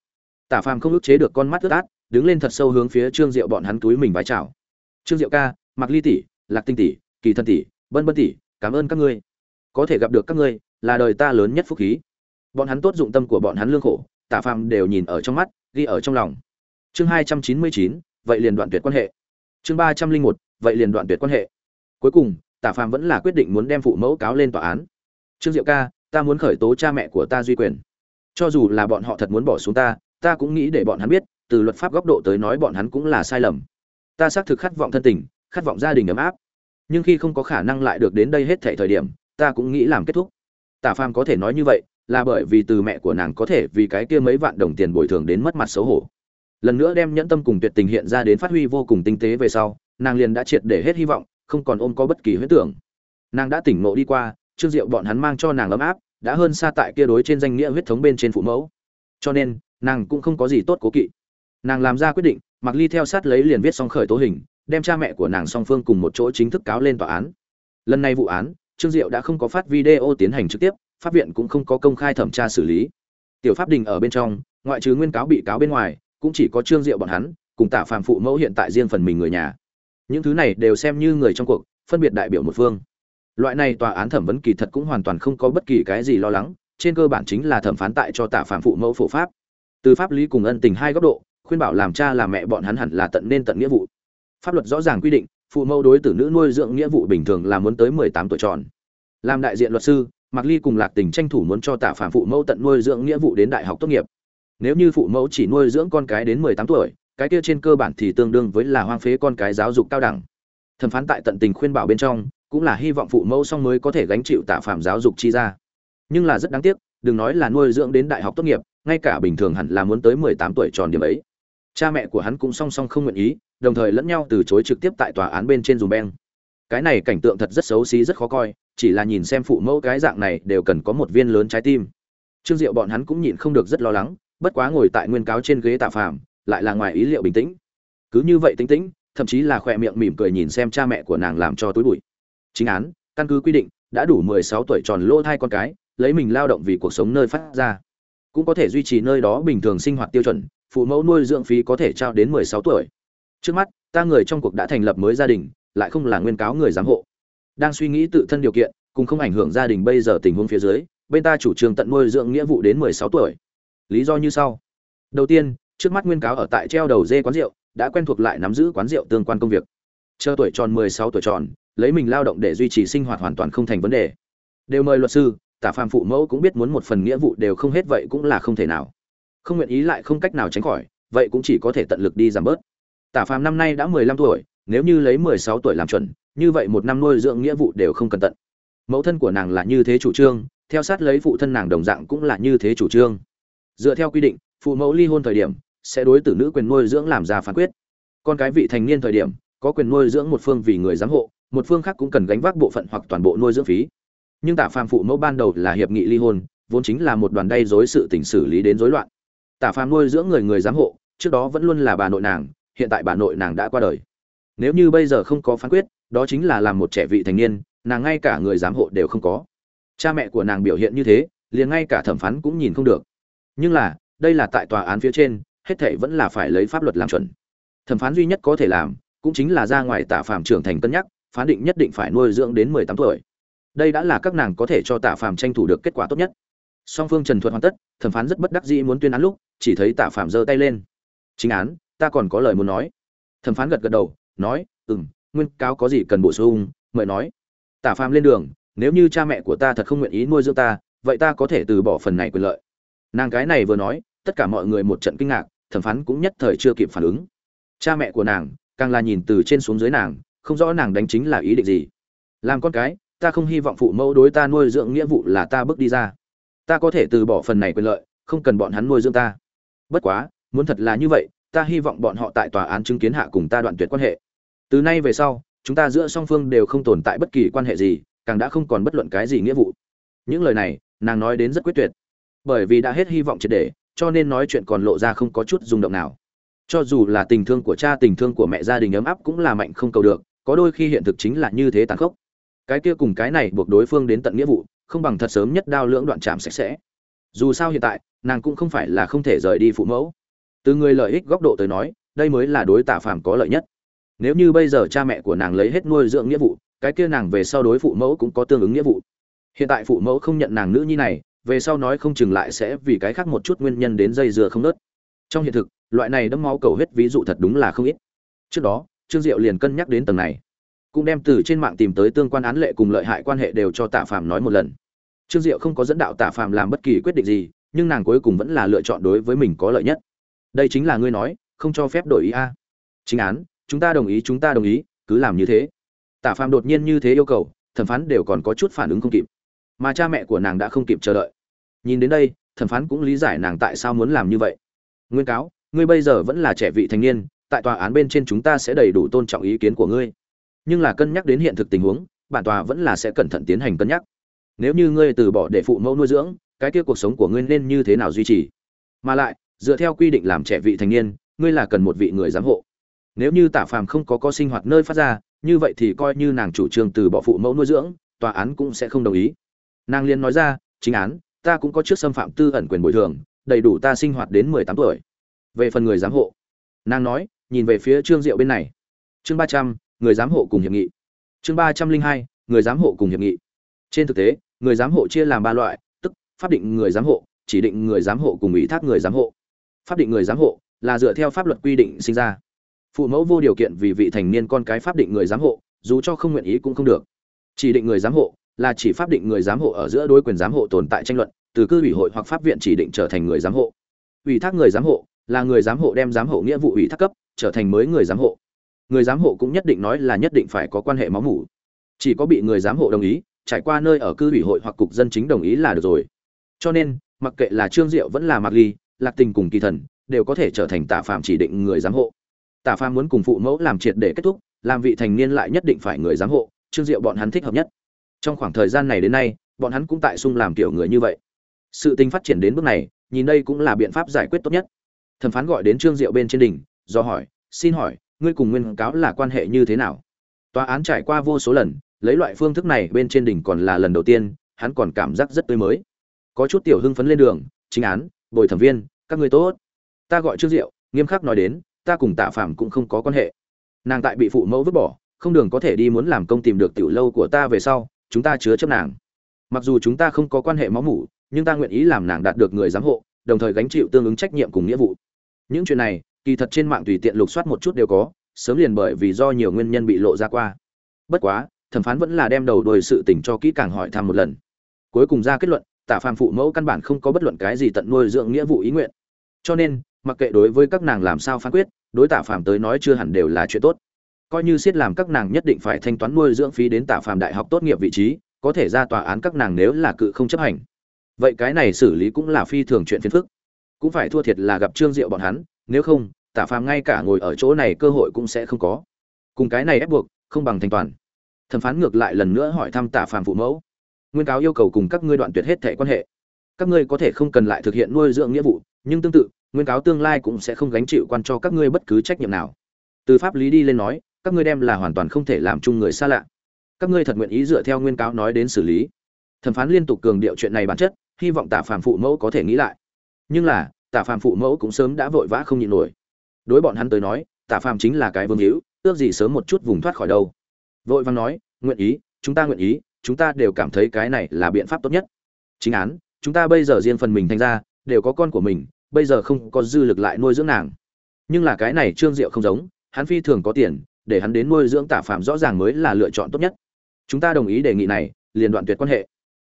Tạ phàm không ức chế được con mắt ướt át, đứng lên thật sâu hướng phía trương diệu bọn hắn túi mình vái chào. Trương diệu ca mặc ly tỷ, lạc tinh tỷ kỳ thân tỷ, bân bân tỷ, cảm ơn các ngươi. Có thể gặp được các ngươi là đời ta lớn nhất phúc khí. Bọn hắn tốt dụng tâm của bọn hắn lương khổ tạ phàm đều nhìn ở trong mắt, ghi ở trong lòng. Chương hai trăm chín mươi chín, vậy liền đoạn tuyệt quan hệ. Chương ba trăm linh một, vậy liền đoạn tuyệt quan hệ. Cuối cùng tạ phàm vẫn là quyết định muốn đem phụ mẫu cáo lên tòa án. Trương diệu ca, ta muốn khởi tố cha mẹ của ta duy quyền. Cho dù là bọn họ thật muốn bỏ xuống ta ta cũng nghĩ để bọn hắn biết, từ luật pháp góc độ tới nói bọn hắn cũng là sai lầm. Ta xác thực khát vọng thân tình, khát vọng gia đình ấm áp nhưng khi không có khả năng lại được đến đây hết thảy thời điểm, ta cũng nghĩ làm kết thúc. Tả phàm có thể nói như vậy, là bởi vì từ mẹ của nàng có thể vì cái kia mấy vạn đồng tiền bồi thường đến mất mặt xấu hổ. Lần nữa đem nhẫn tâm cùng tuyệt tình hiện ra đến phát huy vô cùng tinh tế về sau, nàng liền đã triệt để hết hy vọng, không còn ôm có bất kỳ huyết tưởng. Nàng đã tỉnh ngộ đi qua, trương diệu bọn hắn mang cho nàng ấm áp, đã hơn xa tại kia đối trên danh nghĩa huyết thống bên trên phụ mẫu. Cho nên, nàng cũng không có gì tốt cố kỵ. Nàng làm ra quyết định mặc ly theo sát lấy liền viết xong khởi tố hình đem cha mẹ của nàng song phương cùng một chỗ chính thức cáo lên tòa án. Lần này vụ án, trương diệu đã không có phát video tiến hành trực tiếp, pháp viện cũng không có công khai thẩm tra xử lý. Tiểu pháp đình ở bên trong, ngoại trừ nguyên cáo bị cáo bên ngoài, cũng chỉ có trương diệu bọn hắn, cùng tạ phàm phụ mẫu hiện tại riêng phần mình người nhà. Những thứ này đều xem như người trong cuộc, phân biệt đại biểu một phương. Loại này tòa án thẩm vấn kỳ thật cũng hoàn toàn không có bất kỳ cái gì lo lắng, trên cơ bản chính là thẩm phán tại cho tạ phàm phụ mẫu phổ pháp. Từ pháp lý cùng ân tình hai góc độ, khuyên bảo làm cha làm mẹ bọn hắn hẳn là tận nên tận nghĩa vụ pháp luật rõ ràng quy định, phụ mẫu đối tử nữ nuôi dưỡng nghĩa vụ bình thường là muốn tới mười tám tuổi tròn. Làm đại diện luật sư, mạc ly cùng lạc tình tranh thủ muốn cho tạ phạm phụ mẫu tận nuôi dưỡng nghĩa vụ đến đại học tốt nghiệp. Nếu như phụ mẫu chỉ nuôi dưỡng con cái đến mười tám tuổi, cái kia trên cơ bản thì tương đương với là hoang phế con cái giáo dục cao đẳng. Thẩm phán tại tận tình khuyên bảo bên trong, cũng là hy vọng phụ mẫu song mới có thể gánh chịu tạ phạm giáo dục chi ra. Nhưng là rất đáng tiếc, đừng nói là nuôi dưỡng đến đại học tốt nghiệp, ngay cả bình thường hẳn là muốn tới mười tám tuổi tròn điểm ấy. Cha mẹ của hắn cũng song song không nguyện ý đồng thời lẫn nhau từ chối trực tiếp tại tòa án bên trên dùm beng. Cái này cảnh tượng thật rất xấu xí, rất khó coi, chỉ là nhìn xem phụ mẫu cái dạng này đều cần có một viên lớn trái tim. Trương diệu bọn hắn cũng nhịn không được rất lo lắng, bất quá ngồi tại nguyên cáo trên ghế tạ phàm, lại là ngoài ý liệu bình tĩnh. Cứ như vậy tính tĩnh, thậm chí là khỏe miệng mỉm cười nhìn xem cha mẹ của nàng làm cho túi bụi. Chính án, căn cứ quy định, đã đủ mười sáu tuổi tròn lỗ thai con cái, lấy mình lao động vì cuộc sống nơi phát ra. Cũng có thể duy trì nơi đó bình thường sinh hoạt tiêu chuẩn, phụ mẫu nuôi dưỡng phí có thể trao đến mười sáu tuổi trước mắt, ta người trong cuộc đã thành lập mới gia đình, lại không là nguyên cáo người giám hộ. Đang suy nghĩ tự thân điều kiện, cùng không ảnh hưởng gia đình bây giờ tình huống phía dưới, bên ta chủ trương tận nuôi dưỡng nghĩa vụ đến mười sáu tuổi. Lý do như sau. Đầu tiên, trước mắt nguyên cáo ở tại treo đầu dê quán rượu, đã quen thuộc lại nắm giữ quán rượu tương quan công việc. Chờ tuổi tròn mười sáu tuổi tròn, lấy mình lao động để duy trì sinh hoạt hoàn toàn không thành vấn đề. Đều mời luật sư, tả phàm phụ mẫu cũng biết muốn một phần nghĩa vụ đều không hết vậy cũng là không thể nào. Không nguyện ý lại không cách nào tránh khỏi, vậy cũng chỉ có thể tận lực đi giảm bớt tả phàm năm nay đã mười lăm tuổi, nếu như lấy mười sáu tuổi làm chuẩn, như vậy một năm nuôi dưỡng nghĩa vụ đều không cần tận mẫu thân của nàng là như thế chủ trương, theo sát lấy phụ thân nàng đồng dạng cũng là như thế chủ trương. Dựa theo quy định, phụ mẫu ly hôn thời điểm, sẽ đối tử nữ quyền nuôi dưỡng làm ra phán quyết. Con cái vị thành niên thời điểm, có quyền nuôi dưỡng một phương vì người giám hộ, một phương khác cũng cần gánh vác bộ phận hoặc toàn bộ nuôi dưỡng phí. Nhưng tả phàm phụ mẫu ban đầu là hiệp nghị ly hôn, vốn chính là một đoàn đay dối sự tình xử lý đến rối loạn. Tả phàm nuôi dưỡng người người giám hộ, trước đó vẫn luôn là bà nội nàng hiện tại bà nội nàng đã qua đời. Nếu như bây giờ không có phán quyết, đó chính là làm một trẻ vị thành niên, nàng ngay cả người giám hộ đều không có. Cha mẹ của nàng biểu hiện như thế, liền ngay cả thẩm phán cũng nhìn không được. Nhưng là, đây là tại tòa án phía trên, hết thệ vẫn là phải lấy pháp luật làm chuẩn. Thẩm phán duy nhất có thể làm, cũng chính là ra ngoài tạ phạm trưởng thành cân nhắc, phán định nhất định phải nuôi dưỡng đến mười tám tuổi. Đây đã là các nàng có thể cho tạ phạm tranh thủ được kết quả tốt nhất. Song phương trần thuật hoàn tất, thẩm phán rất bất đắc dĩ muốn tuyên án lúc, chỉ thấy tạ phạm giơ tay lên. Chính án ta còn có lời muốn nói. Thẩm phán gật gật đầu, nói ừ m nguyên cáo có gì cần bổ sung? Mời nói tạ phạm lên đường, nếu như cha mẹ của ta thật không nguyện ý nuôi dưỡng ta, vậy ta có thể từ bỏ phần này quyền lợi. Nàng cái này vừa nói, tất cả mọi người một trận kinh ngạc, thẩm phán cũng nhất thời chưa kịp phản ứng. Cha mẹ của nàng, càng là nhìn từ trên xuống dưới nàng, không rõ nàng đánh chính là ý định gì. Làm con cái, ta không hy vọng phụ mẫu đối ta nuôi dưỡng nghĩa vụ là ta bước đi ra. Ta có thể từ bỏ phần này quyền lợi, không cần bọn hắn nuôi dưỡng ta. Bất quá, muốn thật là như vậy ta hy vọng bọn họ tại tòa án chứng kiến hạ cùng ta đoạn tuyệt quan hệ. Từ nay về sau, chúng ta giữa song phương đều không tồn tại bất kỳ quan hệ gì, càng đã không còn bất luận cái gì nghĩa vụ. Những lời này, nàng nói đến rất quyết tuyệt. Bởi vì đã hết hy vọng triệt để, cho nên nói chuyện còn lộ ra không có chút rung động nào. Cho dù là tình thương của cha, tình thương của mẹ, gia đình ấm áp cũng là mạnh không cầu được, có đôi khi hiện thực chính là như thế tàn khốc. Cái kia cùng cái này buộc đối phương đến tận nghĩa vụ, không bằng thật sớm nhất đao lưỡng đoạn chạm sạch sẽ. Dù sao hiện tại, nàng cũng không phải là không thể rời đi phụ mẫu từ người lợi ích góc độ tới nói, đây mới là đối tạ phàm có lợi nhất. Nếu như bây giờ cha mẹ của nàng lấy hết nuôi dưỡng nghĩa vụ, cái kia nàng về sau đối phụ mẫu cũng có tương ứng nghĩa vụ. Hiện tại phụ mẫu không nhận nàng nữ nhi này, về sau nói không chừng lại sẽ vì cái khác một chút nguyên nhân đến dây dưa không nớt. Trong hiện thực, loại này đâm máu cầu hết ví dụ thật đúng là không ít. Trước đó, trương diệu liền cân nhắc đến tầng này, cũng đem từ trên mạng tìm tới tương quan án lệ cùng lợi hại quan hệ đều cho tạ phàm nói một lần. Trương diệu không có dẫn đạo tạ phàm làm bất kỳ quyết định gì, nhưng nàng cuối cùng vẫn là lựa chọn đối với mình có lợi nhất đây chính là ngươi nói, không cho phép đổi ý a. Chính án, chúng ta đồng ý, chúng ta đồng ý, cứ làm như thế. Tả phàm đột nhiên như thế yêu cầu, thẩm phán đều còn có chút phản ứng không kịp. Mà cha mẹ của nàng đã không kịp chờ đợi. Nhìn đến đây, thẩm phán cũng lý giải nàng tại sao muốn làm như vậy. Nguyên cáo, ngươi bây giờ vẫn là trẻ vị thành niên, tại tòa án bên trên chúng ta sẽ đầy đủ tôn trọng ý kiến của ngươi. Nhưng là cân nhắc đến hiện thực tình huống, bản tòa vẫn là sẽ cẩn thận tiến hành cân nhắc. Nếu như ngươi từ bỏ để phụ mẫu nuôi dưỡng, cái kia cuộc sống của ngươi nên như thế nào duy trì? Mà lại dựa theo quy định làm trẻ vị thành niên, ngươi là cần một vị người giám hộ. Nếu như tả phàm không có có sinh hoạt nơi phát ra, như vậy thì coi như nàng chủ trương từ bỏ phụ mẫu nuôi dưỡng, tòa án cũng sẽ không đồng ý. Nàng liên nói ra, chính án, ta cũng có trước xâm phạm tư ẩn quyền bồi thường, đầy đủ ta sinh hoạt đến mười tám tuổi. Về phần người giám hộ, nàng nói, nhìn về phía trương diệu bên này. Chương ba trăm, người giám hộ cùng hiệp nghị. Chương ba trăm linh hai, người giám hộ cùng hiệp nghị. Trên thực tế, người giám hộ chia làm ba loại, tức, pháp định người giám hộ, chỉ định người giám hộ cùng ủy thác người giám hộ pháp định người giám hộ là dựa theo pháp luật quy định sinh ra. Phụ mẫu vô điều kiện vì vị thành niên con cái pháp định người giám hộ, dù cho không nguyện ý cũng không được. Chỉ định người giám hộ là chỉ pháp định người giám hộ ở giữa đối quyền giám hộ tồn tại tranh luận, từ cư ủy hội hoặc pháp viện chỉ định trở thành người giám hộ. Ủy thác người giám hộ là người giám hộ đem giám hộ nghĩa vụ ủy thác cấp, trở thành mới người giám hộ. Người giám hộ cũng nhất định nói là nhất định phải có quan hệ máu mủ. Chỉ có bị người giám hộ đồng ý, trải qua nơi ở cư ủy hội hoặc cục dân chính đồng ý là được rồi. Cho nên, mặc kệ là trương diệu vẫn là mạc ly lạc tình cùng kỳ thần đều có thể trở thành tả phạm chỉ định người giám hộ. Tả phạm muốn cùng phụ mẫu làm triệt để kết thúc, làm vị thành niên lại nhất định phải người giám hộ, trương diệu bọn hắn thích hợp nhất. Trong khoảng thời gian này đến nay, bọn hắn cũng tại sung làm kiểu người như vậy. Sự tình phát triển đến bước này, nhìn đây cũng là biện pháp giải quyết tốt nhất. Thẩm phán gọi đến trương diệu bên trên đỉnh, do hỏi, xin hỏi, ngươi cùng nguyên cáo là quan hệ như thế nào? Tòa án trải qua vô số lần, lấy loại phương thức này bên trên đỉnh còn là lần đầu tiên, hắn còn cảm giác rất tươi mới. Có chút tiểu hưng phấn lên đường, chính án bồi thẩm viên, các ngươi tốt. Ta gọi trương diệu, nghiêm khắc nói đến, ta cùng tạ phạm cũng không có quan hệ. Nàng tại bị phụ mẫu vứt bỏ, không đường có thể đi muốn làm công tìm được tiểu lâu của ta về sau, chúng ta chứa chấp nàng. Mặc dù chúng ta không có quan hệ máu mủ, nhưng ta nguyện ý làm nàng đạt được người giám hộ, đồng thời gánh chịu tương ứng trách nhiệm cùng nghĩa vụ. Những chuyện này, kỳ thật trên mạng tùy tiện lục soát một chút đều có, sớm liền bởi vì do nhiều nguyên nhân bị lộ ra qua. Bất quá, thẩm phán vẫn là đem đầu đuôi sự tình cho kỹ càng hỏi thăm một lần. Cuối cùng ra kết luận tả phàm phụ mẫu căn bản không có bất luận cái gì tận nuôi dưỡng nghĩa vụ ý nguyện. Cho nên, mặc kệ đối với các nàng làm sao phán quyết, đối tả phàm tới nói chưa hẳn đều là chuyện tốt. Coi như siết làm các nàng nhất định phải thanh toán nuôi dưỡng phí đến tả phàm đại học tốt nghiệp vị trí, có thể ra tòa án các nàng nếu là cự không chấp hành. Vậy cái này xử lý cũng là phi thường chuyện phiền phức. Cũng phải thua thiệt là gặp trương diệu bọn hắn, nếu không, tả phàm ngay cả ngồi ở chỗ này cơ hội cũng sẽ không có. Cùng cái này ép buộc, không bằng thanh toàn thẩm phán ngược lại lần nữa hỏi thăm tả phàm phụ mẫu nguyên cáo yêu cầu cùng các ngươi đoạn tuyệt hết thể quan hệ. Các ngươi có thể không cần lại thực hiện nuôi dưỡng nghĩa vụ, nhưng tương tự, nguyên cáo tương lai cũng sẽ không gánh chịu quan cho các ngươi bất cứ trách nhiệm nào. Từ pháp lý đi lên nói, các ngươi đem là hoàn toàn không thể làm chung người xa lạ. Các ngươi thật nguyện ý dựa theo nguyên cáo nói đến xử lý. Thẩm phán liên tục cường điệu chuyện này bản chất, hy vọng tả phàm phụ mẫu có thể nghĩ lại. Nhưng là, tả phàm phụ mẫu cũng sớm đã vội vã không nhịn nổi. Đối bọn hắn tới nói, tả phàm chính là cái vương hữu, ước gì sớm một chút vùng thoát khỏi đâu. Vội vàng nói, nguyện ý, chúng ta nguyện ý chúng ta đều cảm thấy cái này là biện pháp tốt nhất. Chính án, chúng ta bây giờ riêng phần mình thành ra, đều có con của mình, bây giờ không có dư lực lại nuôi dưỡng nàng. Nhưng là cái này trương diệu không giống, hắn phi thường có tiền, để hắn đến nuôi dưỡng tả phạm rõ ràng mới là lựa chọn tốt nhất. Chúng ta đồng ý đề nghị này, liền đoạn tuyệt quan hệ.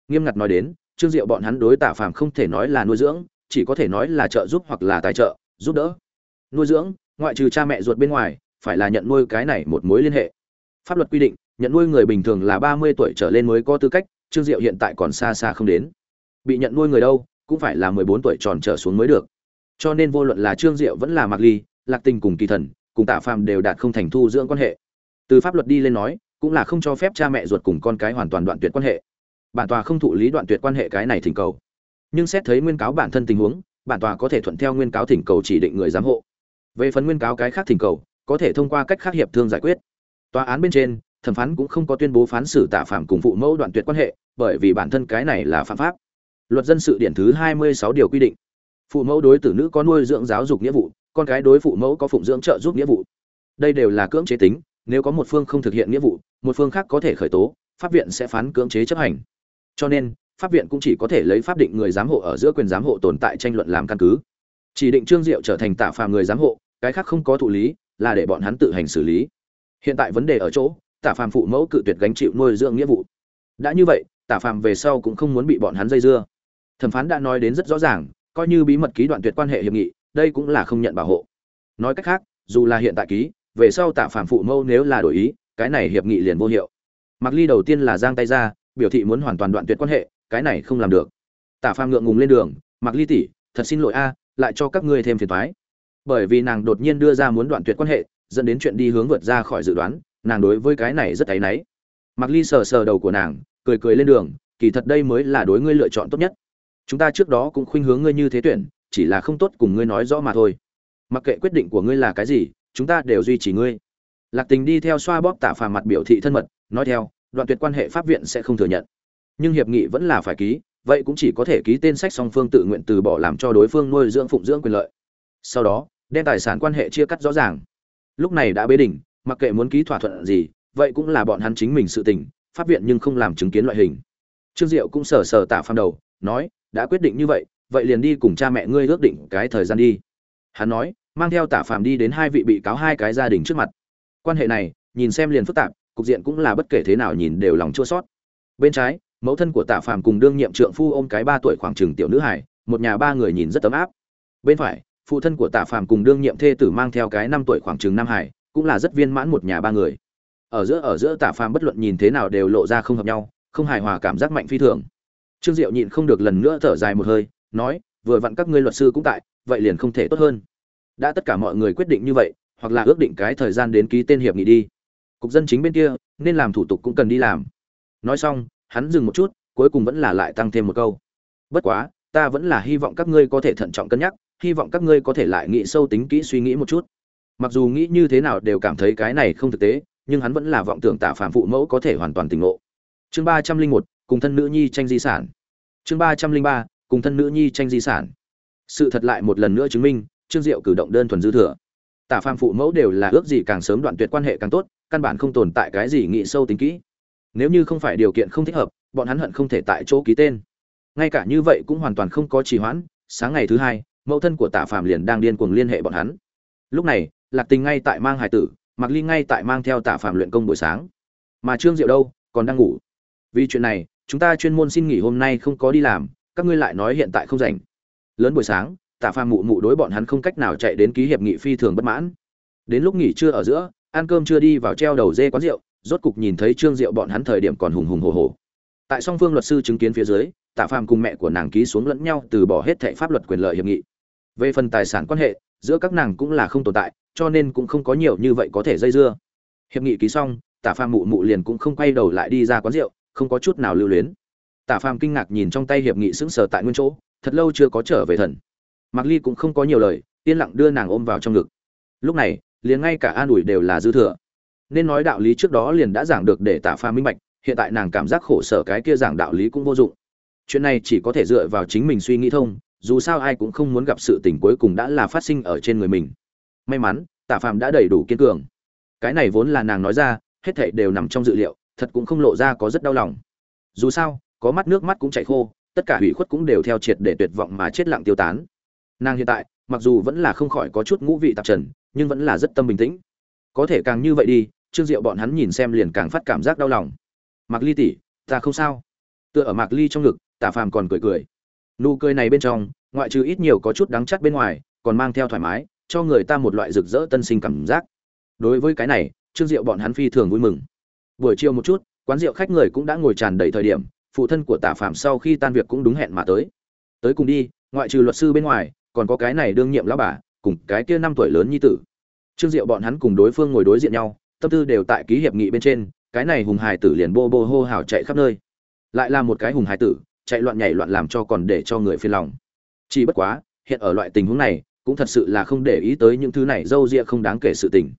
Nghiêm ngặt nói đến, trương diệu bọn hắn đối tả phạm không thể nói là nuôi dưỡng, chỉ có thể nói là trợ giúp hoặc là tài trợ, giúp đỡ. Nuôi dưỡng, ngoại trừ cha mẹ ruột bên ngoài, phải là nhận nuôi cái này một mối liên hệ. Pháp luật quy định nhận nuôi người bình thường là ba mươi tuổi trở lên mới có tư cách, trương diệu hiện tại còn xa xa không đến. Bị nhận nuôi người đâu, cũng phải là mười bốn tuổi tròn trở xuống mới được. Cho nên vô luận là trương diệu vẫn là mạc ly, lạc tình cùng kỳ thần, cùng tạ phàm đều đạt không thành thu dưỡng quan hệ. Từ pháp luật đi lên nói, cũng là không cho phép cha mẹ ruột cùng con cái hoàn toàn đoạn tuyệt quan hệ. Bản tòa không thụ lý đoạn tuyệt quan hệ cái này thỉnh cầu. Nhưng xét thấy nguyên cáo bản thân tình huống, bản tòa có thể thuận theo nguyên cáo thỉnh cầu chỉ định người giám hộ. Về phần nguyên cáo cái khác thỉnh cầu, có thể thông qua cách khác hiệp thương giải quyết. Tòa án bên trên thẩm phán cũng không có tuyên bố phán xử tạ phạm cùng phụ mẫu đoạn tuyệt quan hệ, bởi vì bản thân cái này là phạm pháp. Luật dân sự điển thứ hai mươi sáu điều quy định, phụ mẫu đối tử nữ có nuôi dưỡng giáo dục nghĩa vụ, con cái đối phụ mẫu có phụng dưỡng trợ giúp nghĩa vụ. Đây đều là cưỡng chế tính, nếu có một phương không thực hiện nghĩa vụ, một phương khác có thể khởi tố, pháp viện sẽ phán cưỡng chế chấp hành. Cho nên, pháp viện cũng chỉ có thể lấy pháp định người giám hộ ở giữa quyền giám hộ tồn tại tranh luận làm căn cứ. Chỉ định trương diệu trở thành tạ phàm người giám hộ, cái khác không có thụ lý, là để bọn hắn tự hành xử lý. Hiện tại vấn đề ở chỗ Tả phàm phụ mẫu cự tuyệt gánh chịu nuôi dưỡng nghĩa vụ. Đã như vậy, Tả phàm về sau cũng không muốn bị bọn hắn dây dưa. Thẩm phán đã nói đến rất rõ ràng, coi như bí mật ký đoạn tuyệt quan hệ hiệp nghị, đây cũng là không nhận bảo hộ. Nói cách khác, dù là hiện tại ký, về sau Tả phàm phụ mẫu nếu là đổi ý, cái này hiệp nghị liền vô hiệu. Mặc ly đầu tiên là giang tay ra, biểu thị muốn hoàn toàn đoạn tuyệt quan hệ, cái này không làm được. Tả phàm ngượng ngùng lên đường mặc ly tỷ, thật xin lỗi a, lại cho các ngươi thêm phiền toái. Bởi vì nàng đột nhiên đưa ra muốn đoạn tuyệt quan hệ, dẫn đến chuyện đi hướng vượt ra khỏi dự đoán nàng đối với cái này rất áy náy. Mặc ly sờ sờ đầu của nàng, cười cười lên đường, kỳ thật đây mới là đối ngươi lựa chọn tốt nhất. Chúng ta trước đó cũng khuynh hướng ngươi như thế tuyển, chỉ là không tốt cùng ngươi nói rõ mà thôi. Mặc kệ quyết định của ngươi là cái gì, chúng ta đều duy trì ngươi. Lạc tình đi theo xoa bóp tả phà mặt biểu thị thân mật, nói theo, đoạn tuyệt quan hệ pháp viện sẽ không thừa nhận. Nhưng hiệp nghị vẫn là phải ký, vậy cũng chỉ có thể ký tên sách song phương tự nguyện từ bỏ làm cho đối phương nuôi dưỡng phụng dưỡng quyền lợi. Sau đó, đem tài sản quan hệ chia cắt rõ ràng. Lúc này đã bế đỉnh mặc kệ muốn ký thỏa thuận gì, vậy cũng là bọn hắn chính mình sự tình, pháp viện nhưng không làm chứng kiến loại hình. Trương diệu cũng sờ sờ tạ phàm đầu, nói, đã quyết định như vậy vậy liền đi cùng cha mẹ ngươi ước định cái thời gian đi. Hắn nói, mang theo tạ phàm đi đến hai vị bị cáo hai cái gia đình trước mặt. Quan hệ này, nhìn xem liền phức tạp, cục diện cũng là bất kể thế nào nhìn đều lòng chua sót bên trái, mẫu thân của tạ phàm cùng đương nhiệm trượng phu ôm cái ba tuổi khoảng chừng tiểu nữ hải một nhà ba người nhìn rất ấm áp. Bên phải, phụ thân của tạ phàm cùng đương nhiệm thê tử mang theo cái năm tuổi khoảng chừng nam hải cũng là rất viên mãn một nhà ba người. Ở giữa ở giữa tạ phàm bất luận nhìn thế nào đều lộ ra không hợp nhau, không hài hòa cảm giác mạnh phi thường. Trương diệu nhịn không được lần nữa thở dài một hơi, nói, vừa vặn các ngươi luật sư cũng tại, vậy liền không thể tốt hơn. Đã tất cả mọi người quyết định như vậy, hoặc là ước định cái thời gian đến ký tên hiệp nghị đi. Cục dân chính bên kia, nên làm thủ tục cũng cần đi làm. Nói xong, hắn dừng một chút, cuối cùng vẫn là lại tăng thêm một câu. Bất quá, ta vẫn là hy vọng các ngươi có thể thận trọng cân nhắc, hy vọng các ngươi có thể lại nghĩ sâu tính kỹ suy nghĩ một chút mặc dù nghĩ như thế nào đều cảm thấy cái này không thực tế, nhưng hắn vẫn là vọng tưởng tạ phạm phụ mẫu có thể hoàn toàn tỉnh ngộ. Chương ba trăm linh một, cùng thân nữ nhi tranh di sản. Chương ba trăm linh ba, cùng thân nữ nhi tranh di sản. Sự thật lại một lần nữa chứng minh, trương diệu cử động đơn thuần dư thừa. Tạ phạm phụ mẫu đều là ước gì càng sớm đoạn tuyệt quan hệ càng tốt, căn bản không tồn tại cái gì nghĩ sâu tính kỹ. Nếu như không phải điều kiện không thích hợp, bọn hắn hận không thể tại chỗ ký tên. Ngay cả như vậy cũng hoàn toàn không có trì hoãn, sáng ngày thứ hai, mẫu thân của tạ phạm liền đang điên cuồng liên hệ bọn hắn. Lúc này lạc tình ngay tại mang hải tử mặc ly ngay tại mang theo tạ phạm luyện công buổi sáng. Mà trương diệu đâu? Còn đang ngủ. Vì chuyện này, chúng ta chuyên môn xin nghỉ hôm nay không có đi làm, các ngươi lại nói hiện tại không rảnh. Lớn buổi sáng, tạ phàm mụ mụ đối bọn hắn không cách nào chạy đến ký hiệp nghị phi thường bất mãn. Đến lúc nghỉ trưa ở giữa, ăn cơm chưa đi vào treo đầu dê quán rượu, rốt cục nhìn thấy trương diệu bọn hắn thời điểm còn hùng hùng hồ hồ tại song phương luật sư chứng kiến phía dưới, tạ phàm cùng mẹ của nàng ký xuống lẫn nhau từ bỏ hết thệ pháp luật quyền lợi hiệp nghị. Về phần tài sản quan hệ giữa các nàng cũng là không tồn tại, cho nên cũng không có nhiều như vậy có thể dây dưa. Hiệp nghị ký xong, Tả phàm mụ mụ liền cũng không quay đầu lại đi ra quán rượu, không có chút nào lưu luyến. Tả phàm kinh ngạc nhìn trong tay hiệp nghị sững sờ tại nguyên chỗ, thật lâu chưa có trở về thần. Mạc ly cũng không có nhiều lời, yên lặng đưa nàng ôm vào trong ngực. Lúc này, liền ngay cả an ủi đều là dư thừa. Nên nói đạo lý trước đó liền đã giảng được để Tả phàm minh bạch, hiện tại nàng cảm giác khổ sở cái kia giảng đạo lý cũng vô dụng. Chuyện này chỉ có thể dựa vào chính mình suy nghĩ thông dù sao ai cũng không muốn gặp sự tình cuối cùng đã là phát sinh ở trên người mình. May mắn, tạ phàm đã đầy đủ kiên cường. Cái này vốn là nàng nói ra, hết thảy đều nằm trong dự liệu, thật cũng không lộ ra có rất đau lòng. Dù sao, có mắt nước mắt cũng chảy khô, tất cả hủy khuất cũng đều theo triệt để tuyệt vọng mà chết lặng tiêu tán. Nàng hiện tại, mặc dù vẫn là không khỏi có chút ngũ vị tạp trần, nhưng vẫn là rất tâm bình tĩnh. Có thể càng như vậy đi, trương diệu bọn hắn nhìn xem liền càng phát cảm giác đau lòng. Mạc ly tỷ, ta không sao. Tựa ở mạc ly trong ngực tả phàm còn cười cười nụ cười này bên trong, ngoại trừ ít nhiều có chút đắng chắt bên ngoài, còn mang theo thoải mái, cho người ta một loại rực rỡ tân sinh cảm giác. Đối với cái này, trương diệu bọn hắn phi thường vui mừng. Buổi chiều một chút, quán rượu khách người cũng đã ngồi tràn đầy thời điểm, phụ thân của tả phạm sau khi tan việc cũng đúng hẹn mà tới. Tới cùng đi, ngoại trừ luật sư bên ngoài, còn có cái này đương nhiệm lão bà, cùng cái kia năm tuổi lớn nhi tử. Trương diệu bọn hắn cùng đối phương ngồi đối diện nhau, tâm tư đều tại ký hiệp nghị bên trên, cái này hùng hải tử liền bô bô hô hào chạy khắp nơi. Lại là một cái hùng hải tử chạy loạn nhảy loạn làm cho còn để cho người phiền lòng. Chỉ bất quá, hiện ở loại tình huống này, cũng thật sự là không để ý tới những thứ này dâu ria không đáng kể sự tình.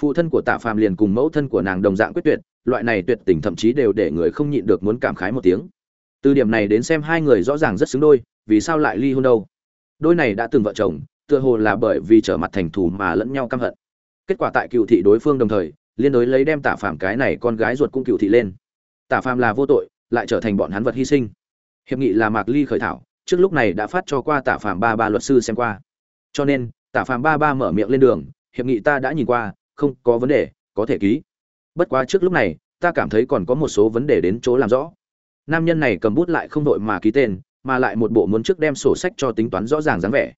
Phụ thân của tạ phàm liền cùng mẫu thân của nàng đồng dạng quyết tuyệt, loại này tuyệt tình thậm chí đều để người không nhịn được muốn cảm khái một tiếng. Từ điểm này đến xem hai người rõ ràng rất xứng đôi, vì sao lại ly hôn đâu? Đôi này đã từng vợ chồng, tựa hồ là bởi vì trở mặt thành thù mà lẫn nhau căm hận. Kết quả tại cựu thị đối phương đồng thời, liên đối lấy đem tả phàm cái này con gái ruột cũng cựu thị lên. Tả phàm là vô tội, lại trở thành bọn hắn vật hy sinh hiệp nghị là mạc ly khởi thảo, trước lúc này đã phát cho qua tả Phạm ba ba luật sư xem qua. Cho nên, tả Phạm ba ba mở miệng lên đường, hiệp nghị ta đã nhìn qua, không có vấn đề, có thể ký. Bất quá trước lúc này, ta cảm thấy còn có một số vấn đề đến chỗ làm rõ. Nam nhân này cầm bút lại không đội mà ký tên, mà lại một bộ muốn trước đem sổ sách cho tính toán rõ ràng dáng vẻ.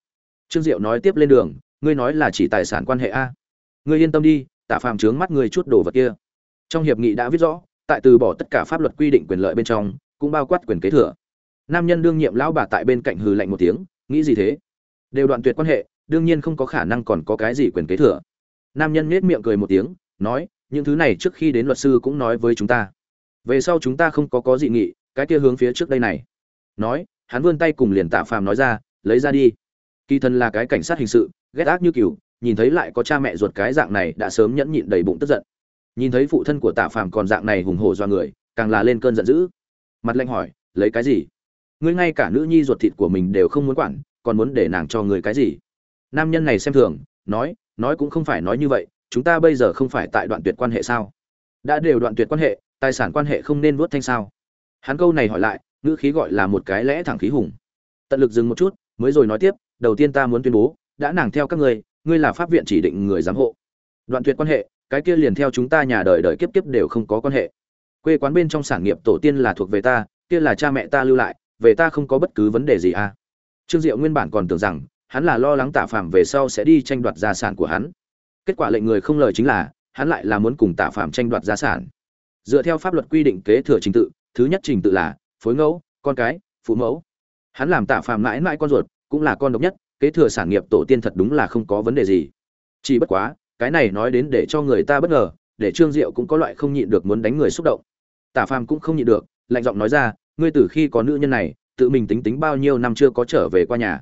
Trương diệu nói tiếp lên đường, ngươi nói là chỉ tài sản quan hệ a. Ngươi yên tâm đi, Tả Phạm trướng mắt ngươi chút đồ vật kia. Trong hiệp nghị đã viết rõ, tại từ bỏ tất cả pháp luật quy định quyền lợi bên trong, cũng bao quát quyền kế thừa nam nhân đương nhiệm lão bà tại bên cạnh hừ lạnh một tiếng, nghĩ gì thế? Đều đoạn tuyệt quan hệ, đương nhiên không có khả năng còn có cái gì quyền kế thừa. Nam nhân nết miệng cười một tiếng, nói, những thứ này trước khi đến luật sư cũng nói với chúng ta. Về sau chúng ta không có có dị nghị, cái kia hướng phía trước đây này. Nói, hắn vươn tay cùng liền tạ phàm nói ra, lấy ra đi. Kỳ thân là cái cảnh sát hình sự, ghét ác như cừu nhìn thấy lại có cha mẹ ruột cái dạng này đã sớm nhẫn nhịn đầy bụng tức giận. Nhìn thấy phụ thân của tạ phàm còn dạng này hùng hổ do người, càng là lên cơn giận dữ. Mặt lạnh hỏi, lấy cái gì? Ngươi ngay cả nữ nhi ruột thịt của mình đều không muốn quản, còn muốn để nàng cho người cái gì? Nam nhân này xem thường, nói nói cũng không phải nói như vậy, chúng ta bây giờ không phải tại đoạn tuyệt quan hệ sao? Đã đều đoạn tuyệt quan hệ, tài sản quan hệ không nên vuốt thanh sao? Hắn câu này hỏi lại, ngữ khí gọi là một cái lẽ thẳng khí hùng. Tận lực dừng một chút, mới rồi nói tiếp, đầu tiên ta muốn tuyên bố, đã nàng theo các ngươi ngươi là pháp viện chỉ định người giám hộ. Đoạn tuyệt quan hệ, cái kia liền theo chúng ta nhà đời đời kiếp kiếp đều không có quan hệ. Quê quán bên trong sản nghiệp tổ tiên là thuộc về ta, kia là cha mẹ ta lưu lại về ta không có bất cứ vấn đề gì à. Trương diệu nguyên bản còn tưởng rằng, hắn là lo lắng Tả phạm về sau sẽ đi tranh đoạt gia sản của hắn. Kết quả lệnh người không lời chính là, hắn lại là muốn cùng Tả phạm tranh đoạt gia sản. Dựa theo pháp luật quy định kế thừa trình tự, thứ nhất trình tự là, phối ngẫu, con cái, phụ mẫu. Hắn làm Tả phạm mãi mãi con ruột, cũng là con độc nhất, kế thừa sản nghiệp tổ tiên thật đúng là không có vấn đề gì. Chỉ bất quá, cái này nói đến để cho người ta bất ngờ, để trương diệu cũng có loại không nhịn được muốn đánh người xúc động. Tả phàm cũng không nhịn được, lạnh giọng nói ra ngươi từ khi có nữ nhân này, tự mình tính tính bao nhiêu năm chưa có trở về qua nhà.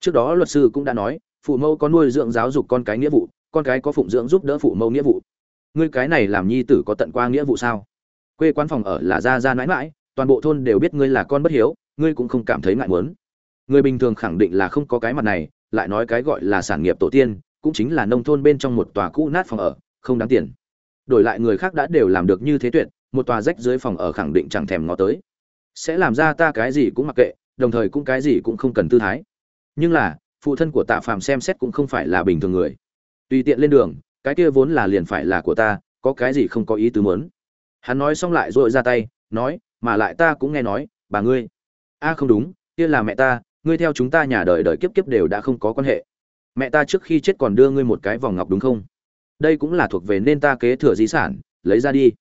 Trước đó luật sư cũng đã nói, phụ mẫu có nuôi dưỡng giáo dục con cái nghĩa vụ, con cái có phụng dưỡng giúp đỡ phụ mẫu nghĩa vụ. Ngươi cái này làm nhi tử có tận qua nghĩa vụ sao? Quê quán phòng ở là ra ra mãi mãi, toàn bộ thôn đều biết ngươi là con bất hiếu, ngươi cũng không cảm thấy ngại muốn. Người bình thường khẳng định là không có cái mặt này, lại nói cái gọi là sản nghiệp tổ tiên, cũng chính là nông thôn bên trong một tòa cũ nát phòng ở, không đáng tiền. Đổi lại người khác đã đều làm được như thế tuyệt, một tòa rách dưới phòng ở khẳng định chẳng thèm ngó tới sẽ làm ra ta cái gì cũng mặc kệ, đồng thời cũng cái gì cũng không cần tư thái. Nhưng là, phụ thân của tạ phàm xem xét cũng không phải là bình thường người. Tùy tiện lên đường, cái kia vốn là liền phải là của ta, có cái gì không có ý tứ muốn. Hắn nói xong lại dội ra tay, nói, mà lại ta cũng nghe nói, bà ngươi. A, không đúng, kia là mẹ ta, ngươi theo chúng ta nhà đời đời kiếp kiếp đều đã không có quan hệ. Mẹ ta trước khi chết còn đưa ngươi một cái vòng ngọc đúng không? Đây cũng là thuộc về nên ta kế thừa di sản, lấy ra đi.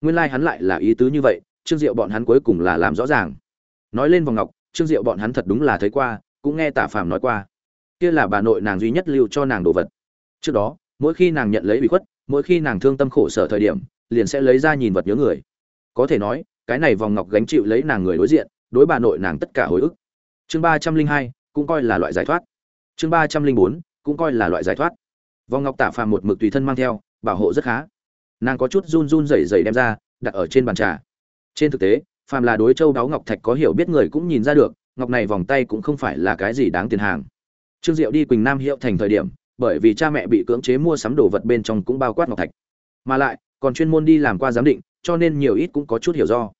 Nguyên lai、like、hắn lại là ý tứ như vậy trương diệu bọn hắn cuối cùng là làm rõ ràng. Nói lên vòng ngọc, trương diệu bọn hắn thật đúng là thấy qua, cũng nghe tả phàm nói qua. Kia là bà nội nàng duy nhất lưu cho nàng đồ vật. Trước đó, mỗi khi nàng nhận lấy bị khuất, mỗi khi nàng thương tâm khổ sở thời điểm, liền sẽ lấy ra nhìn vật nhớ người. Có thể nói, cái này vòng ngọc gánh chịu lấy nàng người đối diện, đối bà nội nàng tất cả hồi ức. Chương ba trăm linh hai, cũng coi là loại giải thoát. Chương ba trăm linh bốn, cũng coi là loại giải thoát. Vòng ngọc tả phàm một mực tùy thân mang theo, bảo hộ rất khá. Nàng có chút run run rẩy rẩy đem ra, đặt ở trên bàn trà trên thực tế, phàm là đối châu đáo ngọc thạch có hiểu biết người cũng nhìn ra được, ngọc này vòng tay cũng không phải là cái gì đáng tiền hàng. Trương diệu đi quỳnh nam hiệu thành thời điểm, bởi vì cha mẹ bị cưỡng chế mua sắm đồ vật bên trong cũng bao quát ngọc thạch. Mà lại, còn chuyên môn đi làm qua giám định, cho nên nhiều ít cũng có chút hiểu do.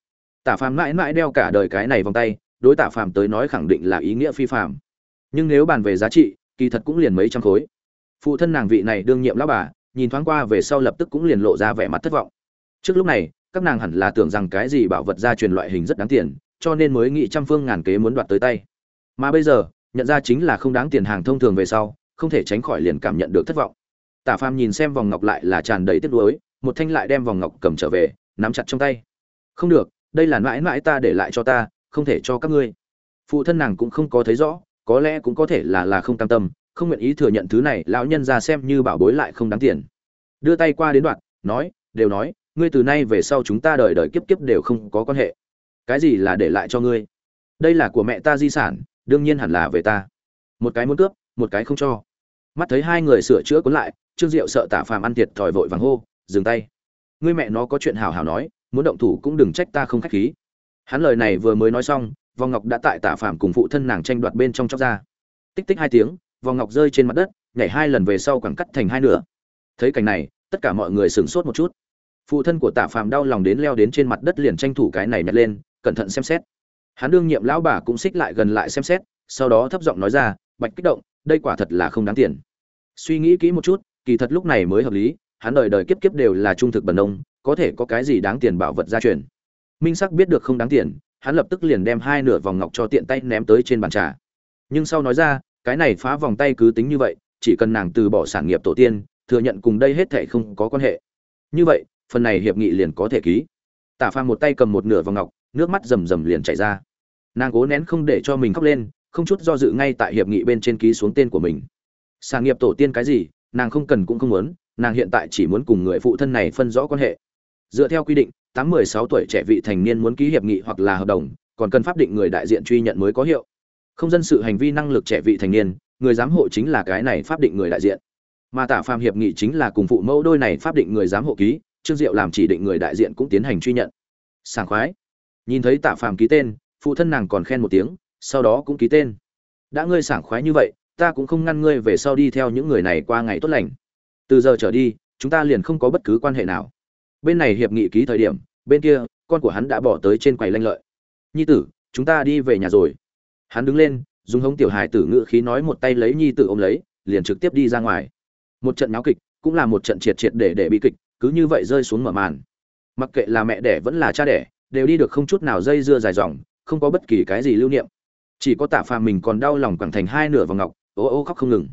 Tả phàm mãi mãi đeo cả đời cái này vòng tay, đối tả phàm tới nói khẳng định là ý nghĩa phi phàm. Nhưng nếu bàn về giá trị, kỳ thật cũng liền mấy trăm khối. Phụ thân nàng vị này đương nhiệm lão bà, nhìn thoáng qua về sau lập tức cũng liền lộ ra vẻ mặt thất vọng. Trước lúc này các nàng hẳn là tưởng rằng cái gì bảo vật gia truyền loại hình rất đáng tiền, cho nên mới nghĩ trăm phương ngàn kế muốn đoạt tới tay. Mà bây giờ, nhận ra chính là không đáng tiền hàng thông thường về sau, không thể tránh khỏi liền cảm nhận được thất vọng. Tả phàm nhìn xem vòng ngọc lại là tràn đầy tiếc nuối, một thanh lại đem vòng ngọc cầm trở về, nắm chặt trong tay. Không được, đây là mãi mãi ta để lại cho ta, không thể cho các ngươi. Phụ thân nàng cũng không có thấy rõ, có lẽ cũng có thể là là không cam tâm, không nguyện ý thừa nhận thứ này, lão nhân ra xem như bảo bối lại không đáng tiền. Đưa tay qua đến đoạn, nói, đều nói ngươi từ nay về sau chúng ta đời đời kiếp kiếp đều không có quan hệ. Cái gì là để lại cho ngươi? Đây là của mẹ ta di sản, đương nhiên hẳn là về ta. Một cái muốn cướp, một cái không cho. Mắt thấy hai người sửa chữa cuốn lại, trương diệu sợ tả phàm ăn thiệt thòi vội vàng hô, dừng tay. Ngươi mẹ nó có chuyện hào hào nói, muốn động thủ cũng đừng trách ta không khách khí. Hắn lời này vừa mới nói xong, vòng ngọc đã tại tả phàm cùng phụ thân nàng tranh đoạt bên trong chóc ra. Tích tích hai tiếng, vòng ngọc rơi trên mặt đất, nhảy hai lần về sau quẳng cắt thành hai nửa. Thấy cảnh này, tất cả mọi người sửng sốt một chút phụ thân của tạ phàm đau lòng đến leo đến trên mặt đất liền tranh thủ cái này nhặt lên, cẩn thận xem xét. Hắn đương nhiệm lão bà cũng xích lại gần lại xem xét, sau đó thấp giọng nói ra, bạch kích động, đây quả thật là không đáng tiền. Suy nghĩ kỹ một chút, kỳ thật lúc này mới hợp lý, hắn đời đời kiếp kiếp đều là trung thực bần nông có thể có cái gì đáng tiền bảo vật gia truyền. Minh sắc biết được không đáng tiền, hắn lập tức liền đem hai nửa vòng ngọc cho tiện tay ném tới trên bàn trà. Nhưng sau nói ra, cái này phá vòng tay cứ tính như vậy, chỉ cần nàng từ bỏ sản nghiệp tổ tiên, thừa nhận cùng đây hết thệ không có quan hệ. Như vậy phần này hiệp nghị liền có thể ký. Tả phàm một tay cầm một nửa vòng ngọc, nước mắt rầm rầm liền chảy ra. Nàng cố nén không để cho mình khóc lên, không chút do dự ngay tại hiệp nghị bên trên ký xuống tên của mình. Sản nghiệp tổ tiên cái gì, nàng không cần cũng không muốn, nàng hiện tại chỉ muốn cùng người phụ thân này phân rõ quan hệ. Dựa theo quy định, tám mười sáu tuổi trẻ vị thành niên muốn ký hiệp nghị hoặc là hợp đồng, còn cần pháp định người đại diện truy nhận mới có hiệu. Không dân sự hành vi năng lực trẻ vị thành niên, người giám hộ chính là cái này pháp định người đại diện. Mà tả phàm hiệp nghị chính là cùng phụ mẫu đôi này pháp định người giám hộ ký trương diệu làm chỉ định người đại diện cũng tiến hành truy nhận. Sảng khoái. Nhìn thấy Tạ phàm ký tên, phụ thân nàng còn khen một tiếng, sau đó cũng ký tên. Đã ngươi sảng khoái như vậy, ta cũng không ngăn ngươi về sau đi theo những người này qua ngày tốt lành. Từ giờ trở đi, chúng ta liền không có bất cứ quan hệ nào. Bên này hiệp nghị ký thời điểm, bên kia, con của hắn đã bỏ tới trên quầy lanh lợi. Nhi tử, chúng ta đi về nhà rồi. Hắn đứng lên, dùng hống tiểu hài tử ngự khí nói một tay lấy nhi tử ôm lấy, liền trực tiếp đi ra ngoài. Một trận náo kịch, cũng là một trận triệt triệt để để bị kịch cứ như vậy rơi xuống mở màn. Mặc kệ là mẹ đẻ vẫn là cha đẻ, đều đi được không chút nào dây dưa dài dòng, không có bất kỳ cái gì lưu niệm. Chỉ có tả phàm mình còn đau lòng quẳng thành hai nửa vào ngọc, ô ô khóc không ngừng.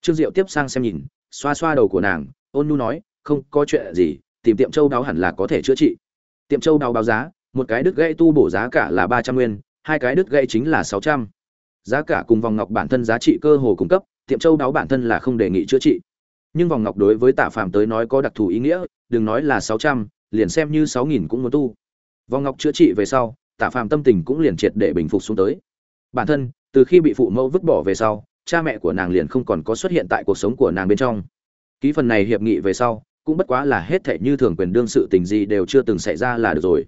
Trương diệu tiếp sang xem nhìn, xoa xoa đầu của nàng, ôn nu nói, không có chuyện gì, tìm tiệm châu đáo hẳn là có thể chữa trị. Tiệm châu đáo báo giá, một cái đứt gãy tu bổ giá cả là ba trăm nguyên, hai cái đứt gãy chính là sáu trăm. Giá cả cùng vòng ngọc bản thân giá trị cơ hồ cung cấp, tiệm châu đáo bản thân là không đề nghị chữa trị nhưng vòng ngọc đối với tạ phàm tới nói có đặc thù ý nghĩa, đừng nói là sáu trăm, liền xem như sáu nghìn cũng muốn tu. Vòng ngọc chữa trị về sau, tạ phàm tâm tình cũng liền triệt để bình phục xuống tới. Bản thân, từ khi bị phụ mẫu vứt bỏ về sau, cha mẹ của nàng liền không còn có xuất hiện tại cuộc sống của nàng bên trong. Ký phần này hiệp nghị về sau, cũng bất quá là hết thệ như thường quyền đương sự tình gì đều chưa từng xảy ra là được rồi.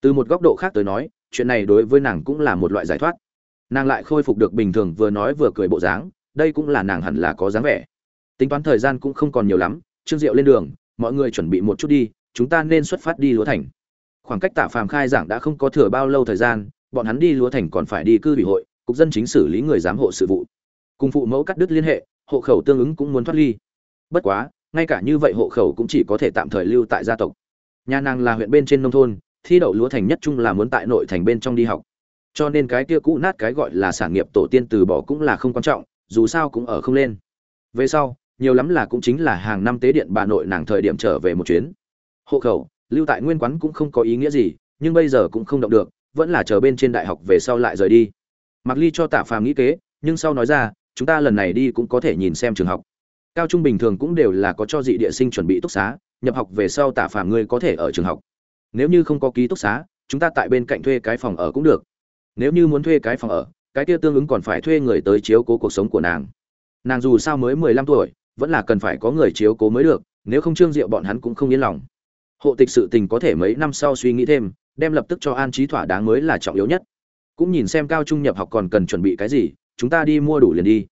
Từ một góc độ khác tới nói, chuyện này đối với nàng cũng là một loại giải thoát. Nàng lại khôi phục được bình thường vừa nói vừa cười bộ dáng, đây cũng là nàng hẳn là có dáng vẻ tính toán thời gian cũng không còn nhiều lắm, trương diệu lên đường, mọi người chuẩn bị một chút đi, chúng ta nên xuất phát đi lúa thành. Khoảng cách tạ phàm khai giảng đã không có thừa bao lâu thời gian, bọn hắn đi lúa thành còn phải đi cư ủy hội, cục dân chính xử lý người giám hộ sự vụ. Cùng phụ mẫu cắt đứt liên hệ, hộ khẩu tương ứng cũng muốn thoát ly. Bất quá, ngay cả như vậy hộ khẩu cũng chỉ có thể tạm thời lưu tại gia tộc. Nhà nàng là huyện bên trên nông thôn, thi đậu lúa thành nhất trung là muốn tại nội thành bên trong đi học. Cho nên cái kia cũ nát cái gọi là sản nghiệp tổ tiên từ bỏ cũng là không quan trọng, dù sao cũng ở không lên. Về sau nhiều lắm là cũng chính là hàng năm tế điện bà nội nàng thời điểm trở về một chuyến. Hộ khẩu, lưu tại nguyên quán cũng không có ý nghĩa gì, nhưng bây giờ cũng không động được, vẫn là chờ bên trên đại học về sau lại rời đi. Mặc ly cho tạ phàm nghĩ kế, nhưng sau nói ra, chúng ta lần này đi cũng có thể nhìn xem trường học. Cao trung bình thường cũng đều là có cho dị địa sinh chuẩn bị túc xá, nhập học về sau tạ phàm ngươi có thể ở trường học. Nếu như không có ký túc xá, chúng ta tại bên cạnh thuê cái phòng ở cũng được. Nếu như muốn thuê cái phòng ở, cái kia tương ứng còn phải thuê người tới chiếu cố cuộc sống của nàng. Nàng dù sao mới mười lăm tuổi vẫn là cần phải có người chiếu cố mới được, nếu không trương diệu bọn hắn cũng không yên lòng. Hộ tịch sự tình có thể mấy năm sau suy nghĩ thêm, đem lập tức cho an trí thỏa đáng mới là trọng yếu nhất. Cũng nhìn xem cao trung nhập học còn cần chuẩn bị cái gì, chúng ta đi mua đủ liền đi.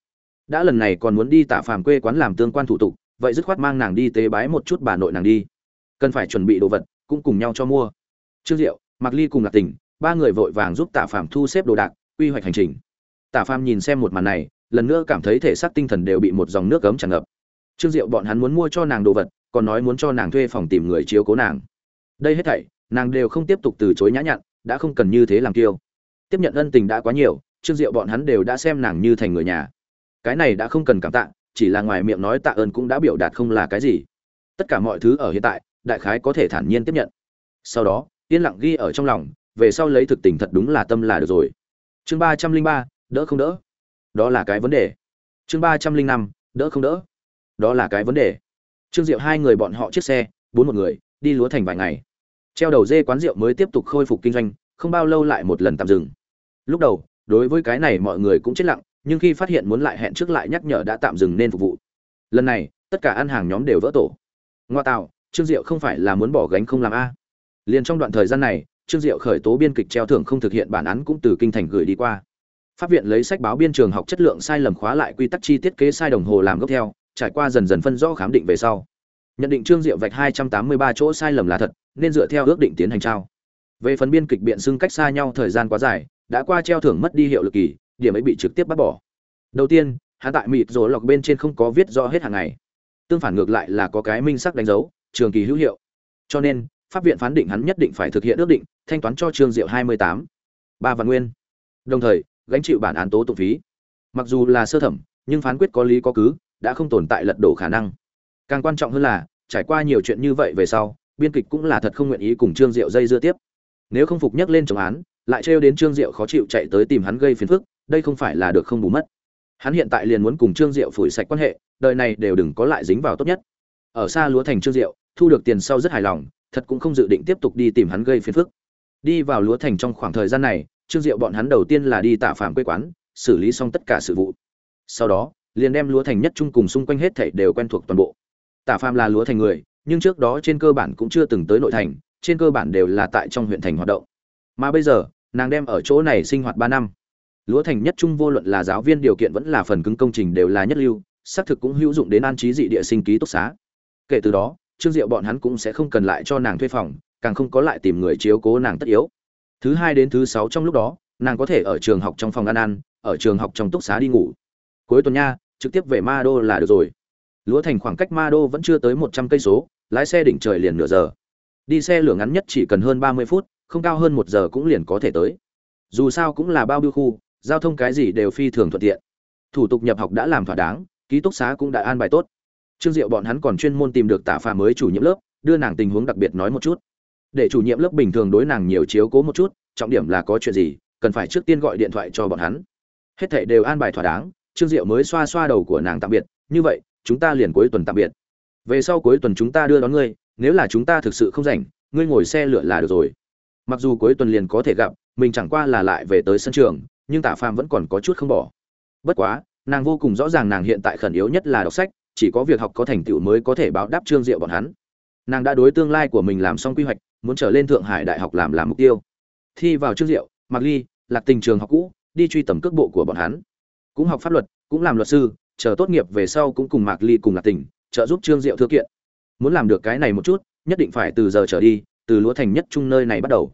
Đã lần này còn muốn đi tạ phàm quê quán làm tương quan thủ tục, vậy dứt khoát mang nàng đi tế bái một chút bà nội nàng đi. Cần phải chuẩn bị đồ vật, cũng cùng nhau cho mua. Trương diệu mặc ly cùng lạc tình ba người vội vàng giúp tạ phàm thu xếp đồ đạc, quy hoạch hành trình. Tạ phàm nhìn xem một màn này, lần nữa cảm thấy thể xác tinh thần đều bị một dòng nước cấm tràn ngập trương diệu bọn hắn muốn mua cho nàng đồ vật, còn nói muốn cho nàng thuê phòng tìm người chiếu cố nàng. Đây hết thảy, nàng đều không tiếp tục từ chối nhã nhặn, đã không cần như thế làm kiêu. Tiếp nhận ân tình đã quá nhiều, trương diệu bọn hắn đều đã xem nàng như thành người nhà. Cái này đã không cần cảm tạ, chỉ là ngoài miệng nói tạ ơn cũng đã biểu đạt không là cái gì. Tất cả mọi thứ ở hiện tại, đại khái có thể thản nhiên tiếp nhận. Sau đó, yên lặng ghi ở trong lòng, về sau lấy thực tình thật đúng là tâm là được rồi. Chương ba trăm linh ba, đỡ không đỡ. Đó là cái vấn đề. Chương ba trăm linh năm, đỡ không đỡ đó là cái vấn đề. Trương diệu hai người bọn họ chiếc xe, bốn một người, đi lúa thành vài ngày. Treo đầu dê quán rượu mới tiếp tục khôi phục kinh doanh, không bao lâu lại một lần tạm dừng. Lúc đầu, đối với cái này mọi người cũng chết lặng, nhưng khi phát hiện muốn lại hẹn trước lại nhắc nhở đã tạm dừng nên phục vụ. Lần này, tất cả ăn hàng nhóm đều vỡ tổ. Ngoa tạo, trương diệu không phải là muốn bỏ gánh không làm a. Liền trong đoạn thời gian này, trương diệu khởi tố biên kịch treo thưởng không thực hiện bản án cũng từ kinh thành gửi đi qua. Pháp viện lấy sách báo biên trường học chất lượng sai lầm khóa lại quy tắc chi tiết kế sai đồng hồ làm gốc theo trải qua dần dần phân rõ khám định về sau. Nhận định trương diệu vạch hai trăm tám mươi ba chỗ sai lầm là thật, nên dựa theo ước định tiến hành trao. Về phần biên kịch biện xưng cách xa nhau thời gian quá dài, đã qua treo thưởng mất đi hiệu lực kỳ, điểm ấy bị trực tiếp bắt bỏ. Đầu tiên, hắn tại mịt rồi lọc bên trên không có viết rõ hết hàng ngày. Tương phản ngược lại là có cái minh sắc đánh dấu, trường kỳ hữu hiệu. Cho nên, pháp viện phán định hắn nhất định phải thực hiện ước định, thanh toán cho trương diệu hai mươi tám. Ba văn nguyên. Đồng thời, gánh chịu bản án tố tụng phí. Mặc dù là sơ thẩm, nhưng phán quyết có lý có cứ đã không tồn tại lật đổ khả năng. Càng quan trọng hơn là, trải qua nhiều chuyện như vậy về sau, biên kịch cũng là thật không nguyện ý cùng trương diệu dây dưa tiếp. Nếu không phục nhắc lên trọng án, lại trêu đến trương diệu khó chịu chạy tới tìm hắn gây phiền phức, đây không phải là được không bù mất. Hắn hiện tại liền muốn cùng trương diệu phủi sạch quan hệ, đời này đều đừng có lại dính vào tốt nhất. Ở xa lúa thành trương diệu, thu được tiền sau rất hài lòng, thật cũng không dự định tiếp tục đi tìm hắn gây phiền phức. Đi vào lúa thành trong khoảng thời gian này, trương diệu bọn hắn đầu tiên là đi tạ phạm quê quán, xử lý xong tất cả sự vụ. Sau đó liền đem lúa thành nhất trung cùng xung quanh hết thảy đều quen thuộc toàn bộ. Tả phàm là lúa thành người, nhưng trước đó trên cơ bản cũng chưa từng tới nội thành, trên cơ bản đều là tại trong huyện thành hoạt động. Mà bây giờ, nàng đem ở chỗ này sinh hoạt ba năm. Lúa thành nhất trung vô luận là giáo viên điều kiện vẫn là phần cứng công trình đều là nhất lưu, xác thực cũng hữu dụng đến an trí dị địa sinh ký túc xá. Kể từ đó, trương diệu bọn hắn cũng sẽ không cần lại cho nàng thuê phòng, càng không có lại tìm người chiếu cố nàng tất yếu. Thứ hai đến thứ sáu trong lúc đó, nàng có thể ở trường học trong phòng ăn ăn, ở trường học trong túc xá đi ngủ. Cuối tuần nha trực tiếp về ma đô là được rồi. Lúa thành khoảng cách ma đô vẫn chưa tới một trăm cây số, lái xe đỉnh trời liền nửa giờ. Đi xe lửa ngắn nhất chỉ cần hơn ba mươi phút, không cao hơn một giờ cũng liền có thể tới. Dù sao cũng là bao biêu khu, giao thông cái gì đều phi thường thuận tiện. Thủ tục nhập học đã làm thỏa đáng, ký túc xá cũng đã an bài tốt. Trương diệu bọn hắn còn chuyên môn tìm được tả phà mới chủ nhiệm lớp, đưa nàng tình huống đặc biệt nói một chút. Để chủ nhiệm lớp bình thường đối nàng nhiều chiếu cố một chút, trọng điểm là có chuyện gì, cần phải trước tiên gọi điện thoại cho bọn hắn. Hết thảy đều an bài thỏa đáng trương diệu mới xoa xoa đầu của nàng tạm biệt, như vậy, chúng ta liền cuối tuần tạm biệt. Về sau cuối tuần chúng ta đưa đón ngươi, nếu là chúng ta thực sự không rảnh, ngươi ngồi xe lửa là được rồi. Mặc dù cuối tuần liền có thể gặp, mình chẳng qua là lại về tới sân trường, nhưng Tả phàm vẫn còn có chút không bỏ. Bất quá, nàng vô cùng rõ ràng nàng hiện tại khẩn yếu nhất là đọc sách, chỉ có việc học có thành tựu mới có thể báo đáp trương diệu bọn hắn. Nàng đã đối tương lai của mình làm xong quy hoạch, muốn trở lên thượng hải đại học làm làm mục tiêu. Thi vào trương diệu mặc ly, lạc tình trường học cũ, đi truy tầm cước bộ của bọn hắn cũng học pháp luật cũng làm luật sư chờ tốt nghiệp về sau cũng cùng mạc ly cùng lạc tỉnh, trợ giúp trương diệu thư kiện. Muốn làm được cái này một chút nhất định phải từ giờ trở đi từ lúa thành nhất trung nơi này bắt đầu.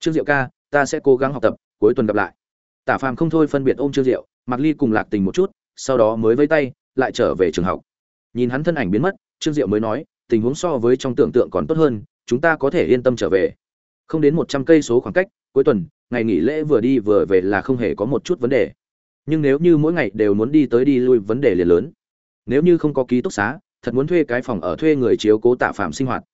Trương diệu ca ta sẽ cố gắng học tập cuối tuần gặp lại. Tả phàm không thôi phân biệt ôm trương diệu mạc ly cùng lạc tình một chút sau đó mới vây tay lại trở về trường học. Nhìn hắn thân ảnh biến mất trương diệu mới nói tình huống so với trong tưởng tượng còn tốt hơn chúng ta có thể yên tâm trở về. Không đến một trăm cây số khoảng cách cuối tuần ngày nghỉ lễ vừa đi vừa về là không hề có một chút vấn đề nhưng nếu như mỗi ngày đều muốn đi tới đi lui vấn đề liền lớn. Nếu như không có ký túc xá, thật muốn thuê cái phòng ở thuê người chiếu cố tạ phạm sinh hoạt.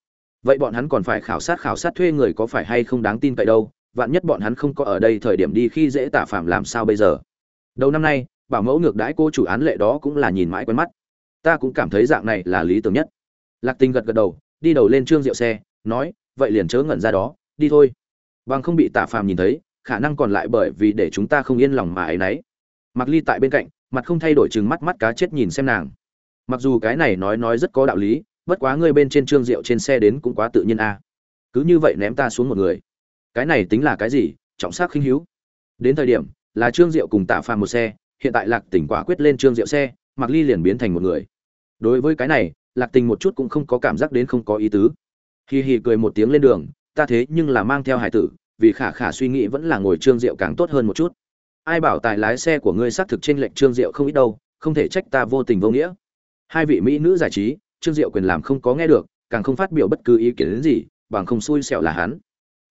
Vậy bọn hắn còn phải khảo sát khảo sát thuê người có phải hay không đáng tin cậy đâu, vạn nhất bọn hắn không có ở đây thời điểm đi khi dễ tạ phạm làm sao bây giờ? Đầu năm nay, bảo mẫu ngược đãi cô chủ án lệ đó cũng là nhìn mãi quen mắt. Ta cũng cảm thấy dạng này là lý tưởng nhất. Lạc tình gật gật đầu, đi đầu lên trương rượu xe, nói, vậy liền chớ ngẩn ra đó, đi thôi. Bằng không bị tạ phàm nhìn thấy, khả năng còn lại bởi vì để chúng ta không yên lòng mà ấy nấy mặc ly tại bên cạnh, mặt không thay đổi chừng mắt mắt cá chết nhìn xem nàng. Mặc dù cái này nói nói rất có đạo lý, bất quá ngươi bên trên trương rượu trên xe đến cũng quá tự nhiên a. Cứ như vậy ném ta xuống một người. Cái này tính là cái gì? Trọng sắc khinh hữu. Đến thời điểm, là trương diệu cùng tạ phàm một xe, hiện tại lạc tỉnh quả quyết lên trương diệu xe mặc ly liền biến thành một người. Đối với cái này, lạc tình một chút cũng không có cảm giác đến không có ý tứ. Hì hì cười một tiếng lên đường, ta thế nhưng là mang theo hải tử, vì khả khả suy nghĩ vẫn là ngồi trương diệu càng tốt hơn một chút ai bảo tài lái xe của ngươi xác thực trên lệnh trương diệu không ít đâu, không thể trách ta vô tình vô nghĩa. Hai vị mỹ nữ giải trí, trương diệu quyền làm không có nghe được, càng không phát biểu bất cứ ý kiến đến gì, bằng không xui xẻo là hắn.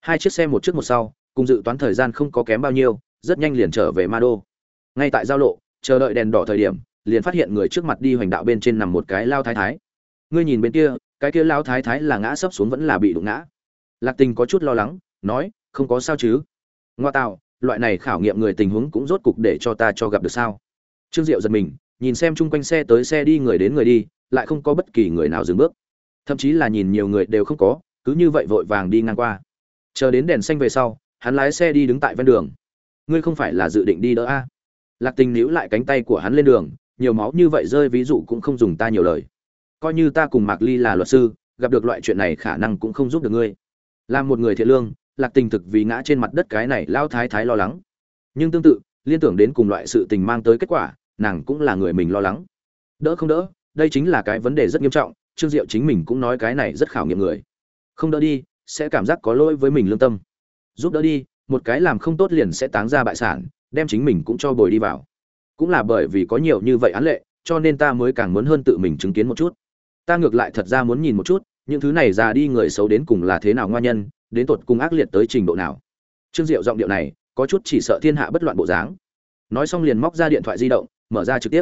Hai chiếc xe một trước một sau, cùng dự toán thời gian không có kém bao nhiêu, rất nhanh liền trở về ma đô ngay tại giao lộ, chờ đợi đèn đỏ thời điểm, liền phát hiện người trước mặt đi hoành đạo bên trên nằm một cái lao thái thái. Ngươi nhìn bên kia, cái kia lao thái thái là ngã sấp xuống vẫn là bị đụng ngã. Lạc tình có chút lo lắng, nói, không có sao chứ? Ngoa tạo loại này khảo nghiệm người tình huống cũng rốt cục để cho ta cho gặp được sao? Trương diệu giật mình, nhìn xem chung quanh xe tới xe đi người đến người đi, lại không có bất kỳ người nào dừng bước. Thậm chí là nhìn nhiều người đều không có, cứ như vậy vội vàng đi ngang qua. Chờ đến đèn xanh về sau, hắn lái xe đi đứng tại ven đường. Ngươi không phải là dự định đi đỡ a? Lạc tình níu lại cánh tay của hắn lên đường, nhiều máu như vậy rơi, ví dụ cũng không dùng ta nhiều lời. Coi như ta cùng mạc ly là luật sư, gặp được loại chuyện này khả năng cũng không giúp được ngươi. Làm một người thiện lương lạc tình thực vì ngã trên mặt đất cái này lao thái thái lo lắng. Nhưng tương tự, liên tưởng đến cùng loại sự tình mang tới kết quả, nàng cũng là người mình lo lắng. Đỡ không đỡ, đây chính là cái vấn đề rất nghiêm trọng, trương diệu chính mình cũng nói cái này rất khảo nghiệm người. Không đỡ đi, sẽ cảm giác có lỗi với mình lương tâm. Giúp đỡ đi, một cái làm không tốt liền sẽ táng ra bại sản, đem chính mình cũng cho bồi đi vào. Cũng là bởi vì có nhiều như vậy án lệ, cho nên ta mới càng muốn hơn tự mình chứng kiến một chút. Ta ngược lại thật ra muốn nhìn một chút, những thứ này ra đi người xấu đến cùng là thế nào ngoan nhân đến tột cùng ác liệt tới trình độ nào. Trương diệu giọng điệu này có chút chỉ sợ thiên hạ bất loạn bộ dáng. Nói xong liền móc ra điện thoại di động, mở ra trực tiếp.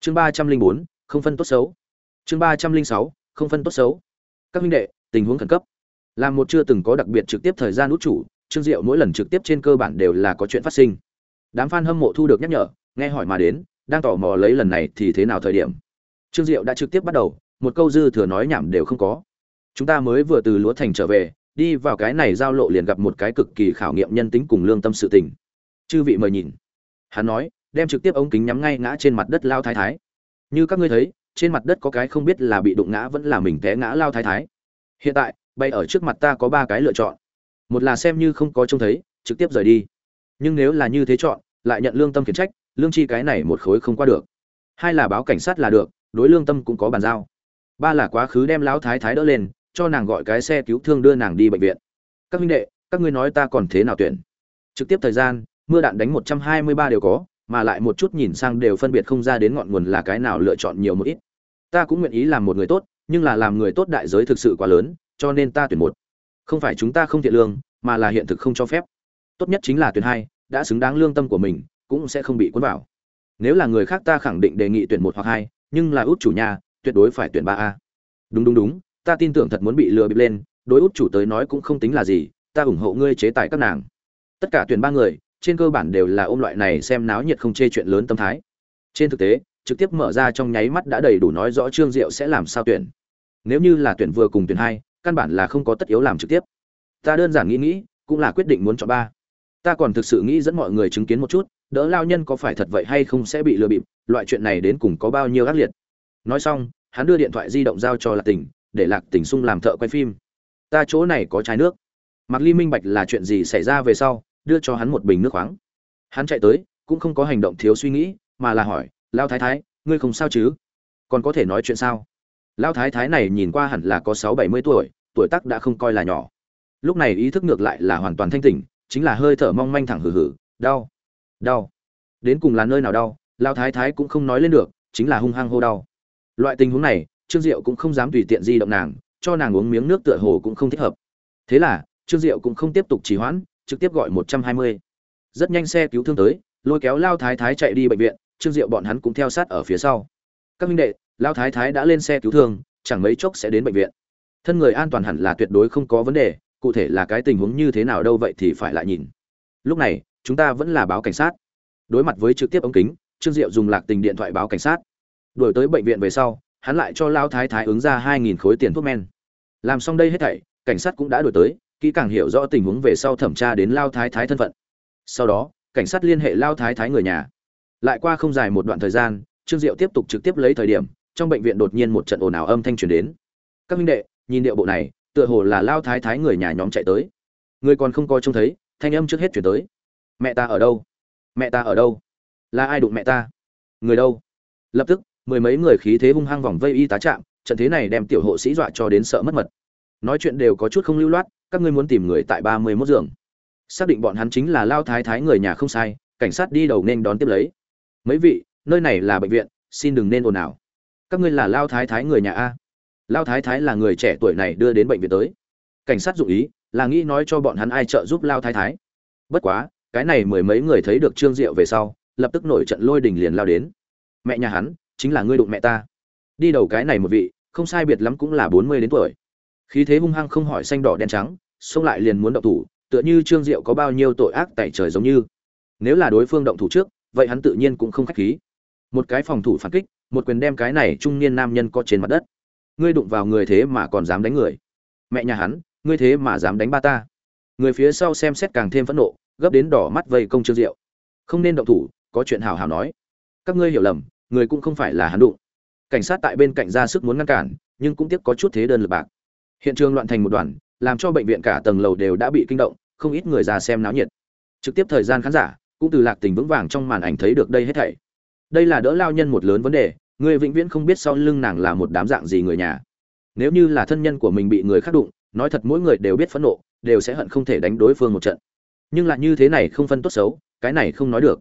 Chương ba trăm linh bốn, không phân tốt xấu. Chương ba trăm linh sáu, không phân tốt xấu. Các huynh đệ, tình huống khẩn cấp. Làm một chưa từng có đặc biệt trực tiếp thời gian út chủ, trương diệu mỗi lần trực tiếp trên cơ bản đều là có chuyện phát sinh. Đám f a n hâm mộ thu được nhắc nhở, nghe hỏi mà đến, đang tò mò lấy lần này thì thế nào thời điểm. Trương diệu đã trực tiếp bắt đầu, một câu dư thừa nói nhảm đều không có. Chúng ta mới vừa từ lúa thành trở về đi vào cái này giao lộ liền gặp một cái cực kỳ khảo nghiệm nhân tính cùng lương tâm sự tình. Chư vị mời nhìn. Hắn nói, đem trực tiếp ống kính nhắm ngay ngã trên mặt đất lao thái thái. Như các ngươi thấy, trên mặt đất có cái không biết là bị đụng ngã vẫn là mình té ngã lao thái thái. Hiện tại, bay ở trước mặt ta có ba cái lựa chọn. Một là xem như không có trông thấy, trực tiếp rời đi. Nhưng nếu là như thế chọn, lại nhận lương tâm khiển trách, lương chi cái này một khối không qua được. Hai là báo cảnh sát là được, đối lương tâm cũng có bàn giao. Ba là quá khứ đem lão thái thái đỡ lên cho nàng gọi cái xe cứu thương đưa nàng đi bệnh viện. Các huynh đệ, các ngươi nói ta còn thế nào tuyển? Trực tiếp thời gian, mưa đạn đánh một trăm hai mươi ba đều có, mà lại một chút nhìn sang đều phân biệt không ra đến ngọn nguồn là cái nào lựa chọn nhiều một ít. Ta cũng nguyện ý làm một người tốt, nhưng là làm người tốt đại giới thực sự quá lớn, cho nên ta tuyển một. Không phải chúng ta không thiện lương, mà là hiện thực không cho phép. Tốt nhất chính là tuyển hai, đã xứng đáng lương tâm của mình, cũng sẽ không bị cuốn vào. Nếu là người khác ta khẳng định đề nghị tuyển một hoặc hai, nhưng là út chủ nhà, tuyệt đối phải tuyển ba a. Đúng đúng đúng ta tin tưởng thật muốn bị lừa bịp lên, đối út chủ tới nói cũng không tính là gì, ta ủng hộ ngươi chế tài các nàng. Tất cả tuyển ba người, trên cơ bản đều là ôm loại này xem náo nhiệt không chê chuyện lớn tâm thái. Trên thực tế, trực tiếp mở ra trong nháy mắt đã đầy đủ nói rõ trương diệu sẽ làm sao tuyển. Nếu như là tuyển vừa cùng tuyển hai, căn bản là không có tất yếu làm trực tiếp. Ta đơn giản nghĩ nghĩ, cũng là quyết định muốn chọn ba. Ta còn thực sự nghĩ dẫn mọi người chứng kiến một chút, đỡ lao nhân có phải thật vậy hay không sẽ bị lừa bịp, loại chuyện này đến cùng có bao nhiêu ác liệt. Nói xong, hắn đưa điện thoại di động giao cho lạc tỉnh để lạc tỉnh sung làm thợ quay phim. Ta chỗ này có chai nước. Mặc ly minh bạch là chuyện gì xảy ra về sau, đưa cho hắn một bình nước khoáng. Hắn chạy tới, cũng không có hành động thiếu suy nghĩ, mà là hỏi lao thái thái, ngươi không sao chứ? Còn có thể nói chuyện sao? Lao thái thái này nhìn qua hẳn là có sáu bảy mươi tuổi tuổi tác đã không coi là nhỏ. Lúc này ý thức ngược lại là hoàn toàn thanh tỉnh, chính là hơi thở mong manh thẳng hử hử đau đau. Đến cùng là nơi nào đau lao thái thái cũng không nói lên được, chính là hung hăng hô đau. Loại tình huống này trương diệu cũng không dám tùy tiện di động nàng, cho nàng uống miếng nước tựa hồ cũng không thích hợp. Thế là, trương diệu cũng không tiếp tục trì hoãn, trực tiếp gọi một trăm hai mươi. Rất nhanh xe cứu thương tới, lôi kéo lao thái thái chạy đi bệnh viện, trương diệu bọn hắn cũng theo sát ở phía sau. Các minh đệ, lao thái thái đã lên xe cứu thương, chẳng mấy chốc sẽ đến bệnh viện. Thân người an toàn hẳn là tuyệt đối không có vấn đề, cụ thể là cái tình huống như thế nào đâu vậy thì phải lại nhìn. Lúc này, chúng ta vẫn là báo cảnh sát. Đối mặt với trực tiếp ống kính, trương diệu dùng lạc tình điện thoại báo cảnh sát. Đổi tới bệnh viện về sau hắn lại cho lao thái thái ứng ra hai nghìn khối tiền thuốc men. Làm xong đây hết thảy, cảnh sát cũng đã đổi tới, kỹ càng hiểu rõ tình huống về sau thẩm tra đến lao thái thái thân phận. Sau đó, cảnh sát liên hệ lao thái thái người nhà. Lại qua không dài một đoạn thời gian, trương diệu tiếp tục trực tiếp lấy thời điểm, trong bệnh viện đột nhiên một trận ồn ào âm thanh truyền đến. Các minh đệ, nhìn điệu bộ này, tựa hồ là lao thái thái người nhà nhóm chạy tới. Người còn không coi trông thấy, thanh âm trước hết chuyển tới. Mẹ ta ở đâu? Mẹ ta ở đâu? Là ai đụng mẹ ta? Người đâu? Lập tức mười mấy người khí thế hung hăng vòng vây y tá chạm trận thế này đem tiểu hộ sĩ dọa cho đến sợ mất mật. Nói chuyện đều có chút không lưu loát, các ngươi muốn tìm người tại ba mươi mốt giường. Xác định bọn hắn chính là lao thái thái người nhà không sai, cảnh sát đi đầu nên đón tiếp lấy. Mấy vị, nơi này là bệnh viện, xin đừng nên ồn ào. Các ngươi là lao thái thái người nhà a. Lao thái thái là người trẻ tuổi này đưa đến bệnh viện tới. Cảnh sát dụ ý, là nghĩ nói cho bọn hắn ai trợ giúp lao thái thái. Bất quá, cái này mười mấy người thấy được trương diệu về sau, lập tức nổi trận lôi đình liền lao đến. Mẹ nhà hắn chính là ngươi đụng mẹ ta. Đi đầu cái này một vị, không sai biệt lắm cũng là bốn mươi đến tuổi. Khí thế hung hăng không hỏi xanh đỏ đen trắng, xông lại liền muốn động thủ, tựa như trương diệu có bao nhiêu tội ác tại trời giống như. Nếu là đối phương động thủ trước, vậy hắn tự nhiên cũng không khách khí. Một cái phòng thủ phản kích, một quyền đem cái này trung niên nam nhân có trên mặt đất. Ngươi đụng vào người thế mà còn dám đánh người. Mẹ nhà hắn, ngươi thế mà dám đánh ba ta. Người phía sau xem xét càng thêm phẫn nộ, gấp đến đỏ mắt vây công trương diệu. Không nên động thủ, có chuyện hào hào nói. Các ngươi hiểu lầm người cũng không phải là hắn đụng. Cảnh sát tại bên cạnh ra sức muốn ngăn cản, nhưng cũng tiếc có chút thế đơn lực bạc. Hiện trường loạn thành một đoàn, làm cho bệnh viện cả tầng lầu đều đã bị kinh động, không ít người ra xem náo nhiệt. Trực tiếp thời gian khán giả, cũng từ lạc tình vững vàng trong màn ảnh thấy được đây hết thảy. Đây là đỡ lao nhân một lớn vấn đề, người vĩnh viễn không biết sau lưng nàng là một đám dạng gì người nhà. Nếu như là thân nhân của mình bị người khác đụng, nói thật mỗi người đều biết phẫn nộ, đều sẽ hận không thể đánh đối phương một trận. Nhưng lại như thế này không phân tốt xấu, cái này không nói được.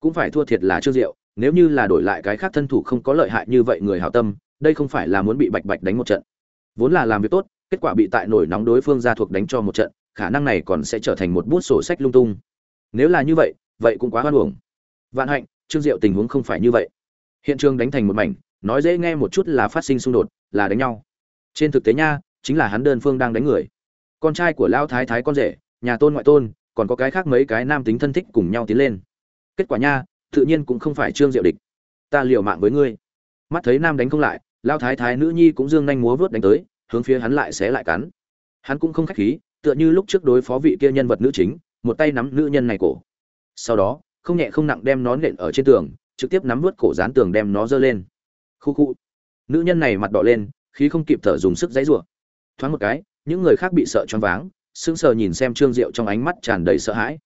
Cũng phải thua thiệt là trương diệu nếu như là đổi lại cái khác thân thủ không có lợi hại như vậy người hảo tâm, đây không phải là muốn bị bạch bạch đánh một trận. Vốn là làm việc tốt, kết quả bị tại nổi nóng đối phương ra thuộc đánh cho một trận, khả năng này còn sẽ trở thành một bút sổ sách lung tung. Nếu là như vậy vậy cũng quá hoan uổng. vạn hạnh, trương diệu tình huống không phải như vậy. Hiện trường đánh thành một mảnh, nói dễ nghe một chút là phát sinh xung đột, là đánh nhau. Trên thực tế nha, chính là hắn đơn phương đang đánh người. Con trai của lão thái thái con rể, nhà tôn ngoại tôn, còn có cái khác mấy cái nam tính thân thích cùng nhau tiến lên. Kết quả nha tự nhiên cũng không phải trương diệu địch. Ta liều mạng với ngươi. Mắt thấy nam đánh không lại, lao thái thái nữ nhi cũng dương nhanh múa vớt đánh tới, hướng phía hắn lại xé lại cắn. Hắn cũng không khách khí, tựa như lúc trước đối phó vị kia nhân vật nữ chính, một tay nắm nữ nhân này cổ. Sau đó, không nhẹ không nặng đem nó nện ở trên tường, trực tiếp nắm vớt cổ dán tường đem nó giơ lên. Khu khu. Nữ nhân này mặt đỏ lên, khí không kịp thở dùng sức dãy rủa. Thoáng một cái, những người khác bị sợ choáng váng, sững sờ nhìn xem trương diệu trong ánh mắt tràn đầy sợ hãi.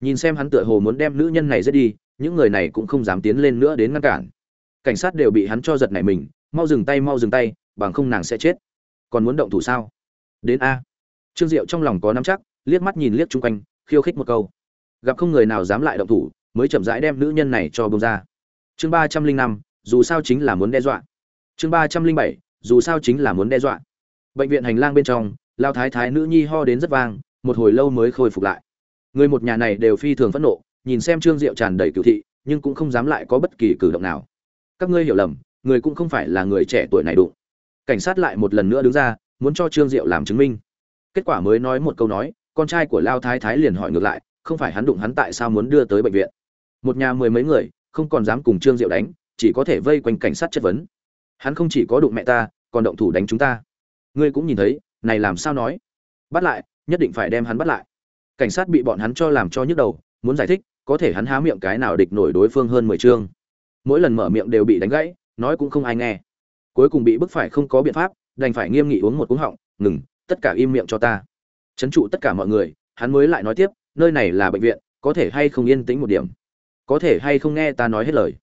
Nhìn xem hắn tựa hồ muốn đem nữ nhân này giết đi những người này cũng không dám tiến lên nữa đến ngăn cản. Cảnh sát đều bị hắn cho giật nảy mình, mau dừng tay, mau dừng tay, bằng không nàng sẽ chết. Còn muốn động thủ sao? Đến a. Trương diệu trong lòng có nắm chắc, liếc mắt nhìn liếc chung quanh, khiêu khích một câu. Gặp không người nào dám lại động thủ, mới chậm rãi đem nữ nhân này cho bông ra. Chương ba trăm linh năm, dù sao chính là muốn đe dọa. Chương ba trăm linh bảy, dù sao chính là muốn đe dọa. Bệnh viện hành lang bên trong, lao thái thái nữ nhi ho đến rất vang, một hồi lâu mới khôi phục lại. Người một nhà này đều phi thường phẫn nộ nhìn xem trương diệu tràn đầy cựu thị, nhưng cũng không dám lại có bất kỳ cử động nào. Các ngươi hiểu lầm, người cũng không phải là người trẻ tuổi này đụng. Cảnh sát lại một lần nữa đứng ra, muốn cho trương diệu làm chứng minh. Kết quả mới nói một câu nói, con trai của lao thái thái liền hỏi ngược lại, không phải hắn đụng hắn tại sao muốn đưa tới bệnh viện? Một nhà mười mấy người, không còn dám cùng trương diệu đánh, chỉ có thể vây quanh cảnh sát chất vấn. Hắn không chỉ có đụng mẹ ta, còn động thủ đánh chúng ta. Ngươi cũng nhìn thấy, này làm sao nói? Bắt lại, nhất định phải đem hắn bắt lại. Cảnh sát bị bọn hắn cho làm cho nhức đầu, muốn giải thích có thể hắn há miệng cái nào địch nổi đối phương hơn mười chương. Mỗi lần mở miệng đều bị đánh gãy, nói cũng không ai nghe. Cuối cùng bị bức phải không có biện pháp, đành phải nghiêm nghị uống một cú họng, ngừng, tất cả im miệng cho ta. Trấn trụ tất cả mọi người, hắn mới lại nói tiếp, nơi này là bệnh viện, có thể hay không yên tĩnh một điểm? Có thể hay không nghe ta nói hết lời?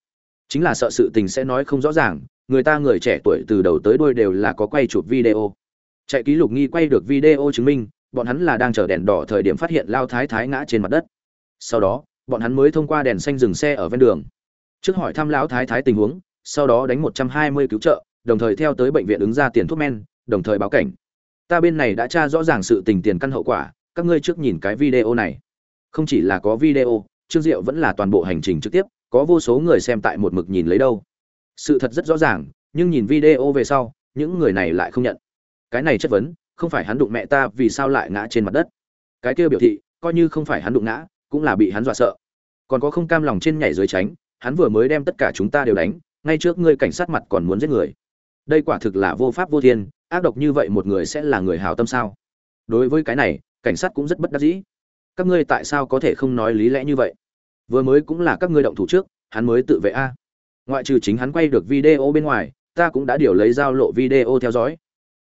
Chính là sợ sự tình sẽ nói không rõ ràng, người ta người trẻ tuổi từ đầu tới đuôi đều là có quay chụp video. Chạy ký lục nghi quay được video chứng minh, bọn hắn là đang chờ đèn đỏ thời điểm phát hiện lao thái thái ngã trên mặt đất. Sau đó bọn hắn mới thông qua đèn xanh dừng xe ở ven đường. Trước hỏi thăm lão thái thái tình huống, sau đó đánh một trăm hai mươi cứu trợ, đồng thời theo tới bệnh viện ứng ra tiền thuốc men, đồng thời báo cảnh. Ta bên này đã tra rõ ràng sự tình tiền căn hậu quả, các ngươi trước nhìn cái video này. Không chỉ là có video, trương diệu vẫn là toàn bộ hành trình trực tiếp, có vô số người xem tại một mực nhìn lấy đâu. Sự thật rất rõ ràng, nhưng nhìn video về sau, những người này lại không nhận. Cái này chất vấn, không phải hắn đụng mẹ ta vì sao lại ngã trên mặt đất. Cái kia biểu thị, coi như không phải hắn đụng ngã cũng là bị hắn dọa sợ. Còn có không cam lòng trên nhảy dưới tránh, hắn vừa mới đem tất cả chúng ta đều đánh, ngay trước ngươi cảnh sát mặt còn muốn giết người. Đây quả thực là vô pháp vô thiên, ác độc như vậy một người sẽ là người hào tâm sao? Đối với cái này, cảnh sát cũng rất bất đắc dĩ. Các ngươi tại sao có thể không nói lý lẽ như vậy? Vừa mới cũng là các ngươi động thủ trước, hắn mới tự vệ a. Ngoại trừ chính hắn quay được video bên ngoài, ta cũng đã điều lấy giao lộ video theo dõi.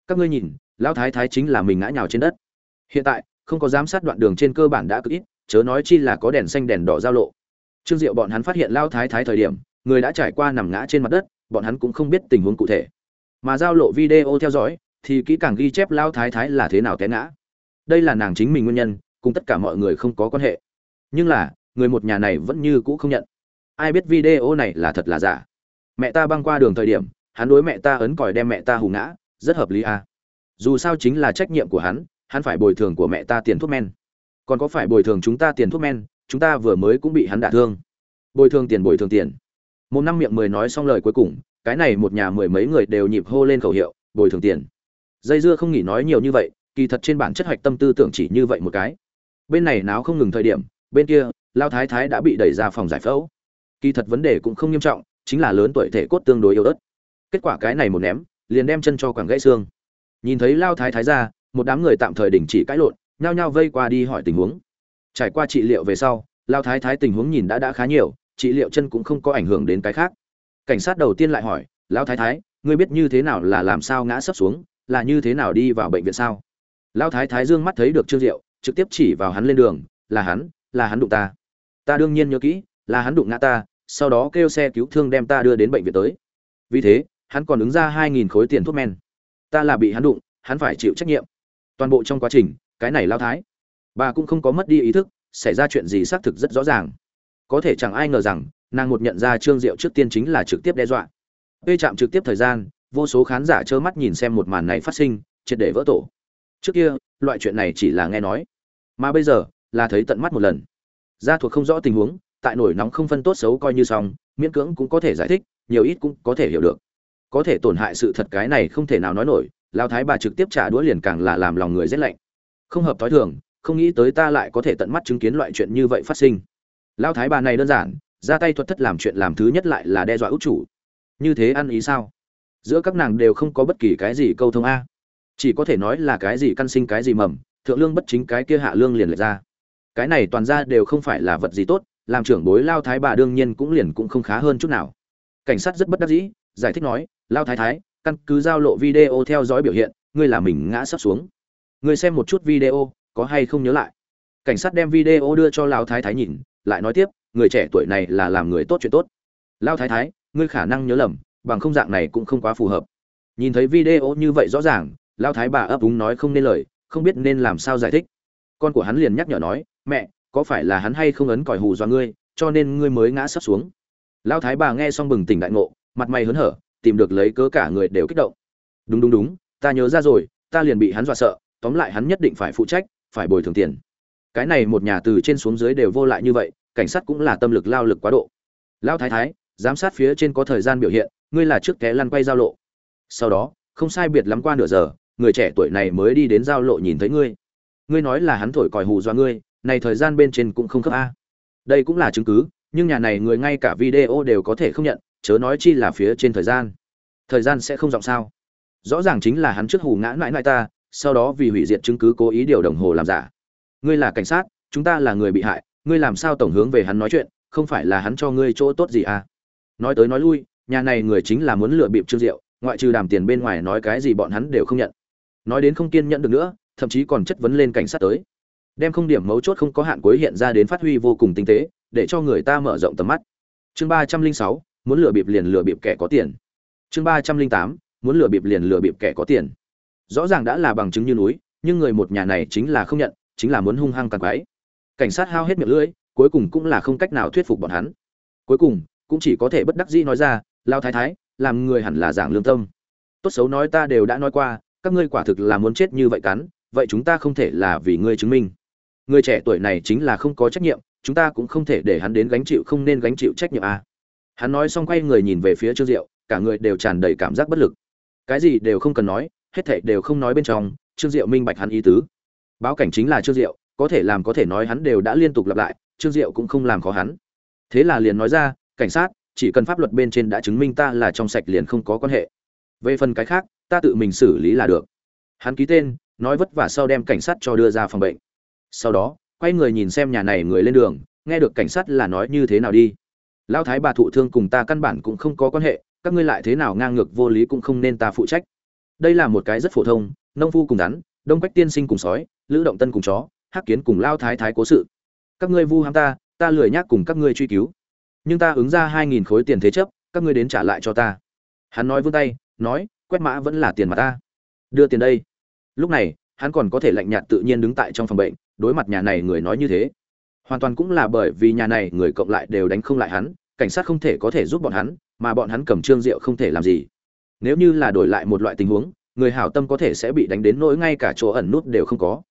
Các ngươi nhìn, lão thái thái chính là mình ngã nhào trên đất. Hiện tại, không có giám sát đoạn đường trên cơ bản đã cực ít chớ nói chi là có đèn xanh đèn đỏ giao lộ. Trương diệu bọn hắn phát hiện lao thái thái thời điểm, người đã trải qua nằm ngã trên mặt đất, bọn hắn cũng không biết tình huống cụ thể. Mà giao lộ video theo dõi, thì kỹ càng ghi chép lao thái thái là thế nào té ngã. Đây là nàng chính mình nguyên nhân, cùng tất cả mọi người không có quan hệ. Nhưng là, người một nhà này vẫn như cũ không nhận. Ai biết video này là thật là giả? Mẹ ta băng qua đường thời điểm, hắn đối mẹ ta ấn còi đem mẹ ta hù ngã, rất hợp lý à. dù sao chính là trách nhiệm của hắn hắn phải bồi thường của mẹ ta tiền thuốc men còn có phải bồi thường chúng ta tiền thuốc men, chúng ta vừa mới cũng bị hắn đả thương. Bồi thường tiền, bồi thường tiền. Một năm miệng mười nói xong lời cuối cùng, cái này một nhà mười mấy người đều nhịp hô lên khẩu hiệu, bồi thường tiền. Dây dưa không nghỉ nói nhiều như vậy, kỳ thật trên bản chất hoạch tâm tư tưởng chỉ như vậy một cái. Bên này náo không ngừng thời điểm, bên kia, lao thái thái đã bị đẩy ra phòng giải phẫu. Kỳ thật vấn đề cũng không nghiêm trọng, chính là lớn tuổi thể cốt tương đối yếu ớt. Kết quả cái này một ném, liền đem chân cho quảng gãy xương. Nhìn thấy lao thái thái ra, một đám người tạm thời đình chỉ cãi lộn nhao nhao vây qua đi hỏi tình huống. Trải qua trị liệu về sau, lao thái thái tình huống nhìn đã đã khá nhiều, trị liệu chân cũng không có ảnh hưởng đến cái khác. Cảnh sát đầu tiên lại hỏi Lão thái thái, ngươi biết như thế nào là làm sao ngã sấp xuống, là như thế nào đi vào bệnh viện sao? Lão thái thái dương mắt thấy được trương diệu, trực tiếp chỉ vào hắn lên đường, là hắn là hắn đụng ta. Ta đương nhiên nhớ kỹ, là hắn đụng ngã ta, sau đó kêu xe cứu thương đem ta đưa đến bệnh viện tới. Vì thế, hắn còn ứng ra hai nghìn khối tiền thuốc men. Ta là bị hắn đụng, hắn phải chịu trách nhiệm. Toàn bộ trong quá trình cái này lao thái. Bà cũng không có mất đi ý thức, xảy ra chuyện gì xác thực rất rõ ràng. Có thể chẳng ai ngờ rằng, nàng một nhận ra trương diệu trước tiên chính là trực tiếp đe dọa. Bê chạm trực tiếp thời gian, vô số khán giả trơ mắt nhìn xem một màn này phát sinh, triệt để vỡ tổ. Trước kia, loại chuyện này chỉ là nghe nói. Mà bây giờ, là thấy tận mắt một lần. Gia thuộc không rõ tình huống, tại nổi nóng không phân tốt xấu coi như xong, miễn cưỡng cũng có thể giải thích, nhiều ít cũng có thể hiểu được. Có thể tổn hại sự thật cái này không thể nào nói nổi, lao thái bà trực tiếp trả đũa liền càng là làm lòng người rét lạnh không hợp thói thường, không nghĩ tới ta lại có thể tận mắt chứng kiến loại chuyện như vậy phát sinh. Lao thái bà này đơn giản, ra tay thuật thất làm chuyện làm thứ nhất lại là đe dọa út chủ. Như thế ăn ý sao? Giữa các nàng đều không có bất kỳ cái gì câu thông a. Chỉ có thể nói là cái gì căn sinh cái gì mầm, thượng lương bất chính cái kia hạ lương liền lệch ra. Cái này toàn ra đều không phải là vật gì tốt, làm trưởng bối lao thái bà đương nhiên cũng liền cũng không khá hơn chút nào. Cảnh sát rất bất đắc dĩ, giải thích nói, lao thái thái, căn cứ giao lộ video theo dõi biểu hiện, ngươi là mình ngã sắp xuống. Người xem một chút video, có hay không nhớ lại? Cảnh sát đem video đưa cho lao thái thái nhìn, lại nói tiếp, người trẻ tuổi này là làm người tốt chuyện tốt. Lao thái thái, ngươi khả năng nhớ lầm, bằng không dạng này cũng không quá phù hợp. Nhìn thấy video như vậy rõ ràng lao thái bà ấp úng nói không nên lời, không biết nên làm sao giải thích. Con của hắn liền nhắc nhở nói, mẹ, có phải là hắn hay không ấn còi hù do ngươi, cho nên ngươi mới ngã sắp xuống? Lao thái bà nghe xong bừng tỉnh đại ngộ, mặt mày hớn hở, tìm được lấy cớ cả người đều kích động. Đúng đúng đúng, ta nhớ ra rồi, ta liền bị hắn dọa sợ tóm lại hắn nhất định phải phụ trách, phải bồi thường tiền. Cái này một nhà từ trên xuống dưới đều vô lại như vậy, cảnh sát cũng là tâm lực lao lực quá độ. Lao thái thái, giám sát phía trên có thời gian biểu hiện, ngươi là trước té lăn quay giao lộ. Sau đó, không sai biệt lắm qua nửa giờ, người trẻ tuổi này mới đi đến giao lộ nhìn thấy ngươi. Ngươi nói là hắn thổi còi hù do ngươi, này thời gian bên trên cũng không khớp a. Đây cũng là chứng cứ, nhưng nhà này người ngay cả video đều có thể không nhận, chớ nói chi là phía trên thời gian. Thời gian sẽ không rộng sao? Rõ ràng chính là hắn trước hù ngã mãi mãi ta sau đó vì hủy diệt chứng cứ cố ý điều đồng hồ làm giả. Ngươi là cảnh sát, chúng ta là người bị hại, ngươi làm sao tổng hướng về hắn nói chuyện, không phải là hắn cho ngươi chỗ tốt gì à? Nói tới nói lui, nhà này người chính là muốn lừa bịp trương diệu, ngoại trừ đàm tiền bên ngoài nói cái gì bọn hắn đều không nhận. Nói đến không kiên nhẫn được nữa, thậm chí còn chất vấn lên cảnh sát tới. Đem không điểm mấu chốt không có hạn cuối hiện ra đến phát huy vô cùng tinh tế, để cho người ta mở rộng tầm mắt. Chương ba trăm linh sáu, muốn lừa bịp liền lừa bịp kẻ có tiền. Chương ba trăm linh tám, muốn lừa bịp liền lừa bịp kẻ có tiền rõ ràng đã là bằng chứng như núi, nhưng người một nhà này chính là không nhận, chính là muốn hung hăng càng quái. Cảnh sát hao hết miệng lưỡi, cuối cùng cũng là không cách nào thuyết phục bọn hắn. Cuối cùng, cũng chỉ có thể bất đắc dĩ nói ra lao thái thái, làm người hẳn là giảng lương tâm. Tốt xấu nói ta đều đã nói qua, các ngươi quả thực là muốn chết như vậy cắn, vậy chúng ta không thể là vì ngươi chứng minh. Người trẻ tuổi này chính là không có trách nhiệm, chúng ta cũng không thể để hắn đến gánh chịu không nên gánh chịu trách nhiệm à. hắn nói xong quay người nhìn về phía trương diệu, cả người đều tràn đầy cảm giác bất lực. Cái gì đều không cần nói hết thảy đều không nói bên trong, trương diệu minh bạch hắn ý tứ. Báo cảnh chính là trương diệu, có thể làm có thể nói hắn đều đã liên tục lặp lại, trương diệu cũng không làm khó hắn. Thế là liền nói ra, cảnh sát, chỉ cần pháp luật bên trên đã chứng minh ta là trong sạch liền không có quan hệ. Về phần cái khác, ta tự mình xử lý là được. Hắn ký tên, nói vất vả sau đem cảnh sát cho đưa ra phòng bệnh. Sau đó, quay người nhìn xem nhà này người lên đường, nghe được cảnh sát là nói như thế nào đi. Lão thái bà thụ thương cùng ta căn bản cũng không có quan hệ, các ngươi lại thế nào ngang ngược vô lý cũng không nên ta phụ trách đây là một cái rất phổ thông, nông phu cùng rắn, đông quách tiên sinh cùng sói, lữ động tân cùng chó, hắc kiến cùng lao thái thái cố sự. Các ngươi vu ham ta ta lười nhác cùng các ngươi truy cứu. Nhưng ta ứng ra hai nghìn khối tiền thế chấp, các ngươi đến trả lại cho ta. Hắn nói vươn tay, nói, quét mã vẫn là tiền mà ta. Đưa tiền đây. Lúc này, hắn còn có thể lạnh nhạt tự nhiên đứng tại trong phòng bệnh, đối mặt nhà này người nói như thế. Hoàn toàn cũng là bởi vì nhà này người cộng lại đều đánh không lại hắn, cảnh sát không thể có thể giúp bọn hắn, mà bọn hắn cầm trương rượu không thể làm gì nếu như là đổi lại một loại tình huống, người hảo tâm có thể sẽ bị đánh đến nỗi ngay cả chỗ ẩn nút đều không có.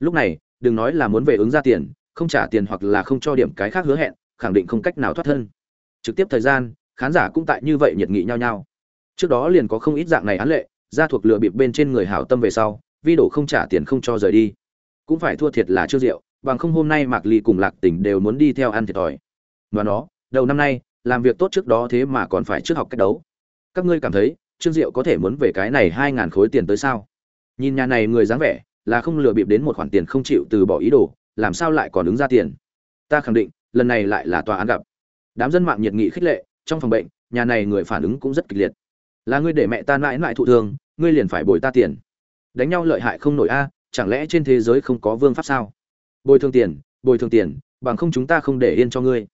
Lúc này, đừng nói là muốn về ứng ra tiền, không trả tiền hoặc là không cho điểm cái khác hứa hẹn, khẳng định không cách nào thoát thân. Trực tiếp thời gian, khán giả cũng tại như vậy nhiệt nghị nhau nhau. Trước đó liền có không ít dạng này án lệ, ra thuộc lừa bịp bên trên người hảo tâm về sau, vi đổ không trả tiền không cho rời đi. Cũng phải thua thiệt là chưa rượu, bằng không hôm nay mạc ly cùng lạc tỉnh đều muốn đi theo ăn thiệt thòi. Và nó, đầu năm nay, làm việc tốt trước đó thế mà còn phải trước học cách đấu. Các ngươi cảm thấy trương diệu có thể muốn về cái này hai ngàn khối tiền tới sao? Nhìn nhà này người dáng vẻ, là không lừa bịp đến một khoản tiền không chịu từ bỏ ý đồ, làm sao lại còn ứng ra tiền? Ta khẳng định, lần này lại là tòa án gặp. Đám dân mạng nhiệt nghị khích lệ, trong phòng bệnh, nhà này người phản ứng cũng rất kịch liệt. Là ngươi để mẹ ta mãi mãi thụ thương, ngươi liền phải bồi ta tiền. Đánh nhau lợi hại không nổi a à, chẳng lẽ trên thế giới không có vương pháp sao? Bồi thường tiền, bồi thường tiền, bằng không chúng ta không để yên cho ngươi.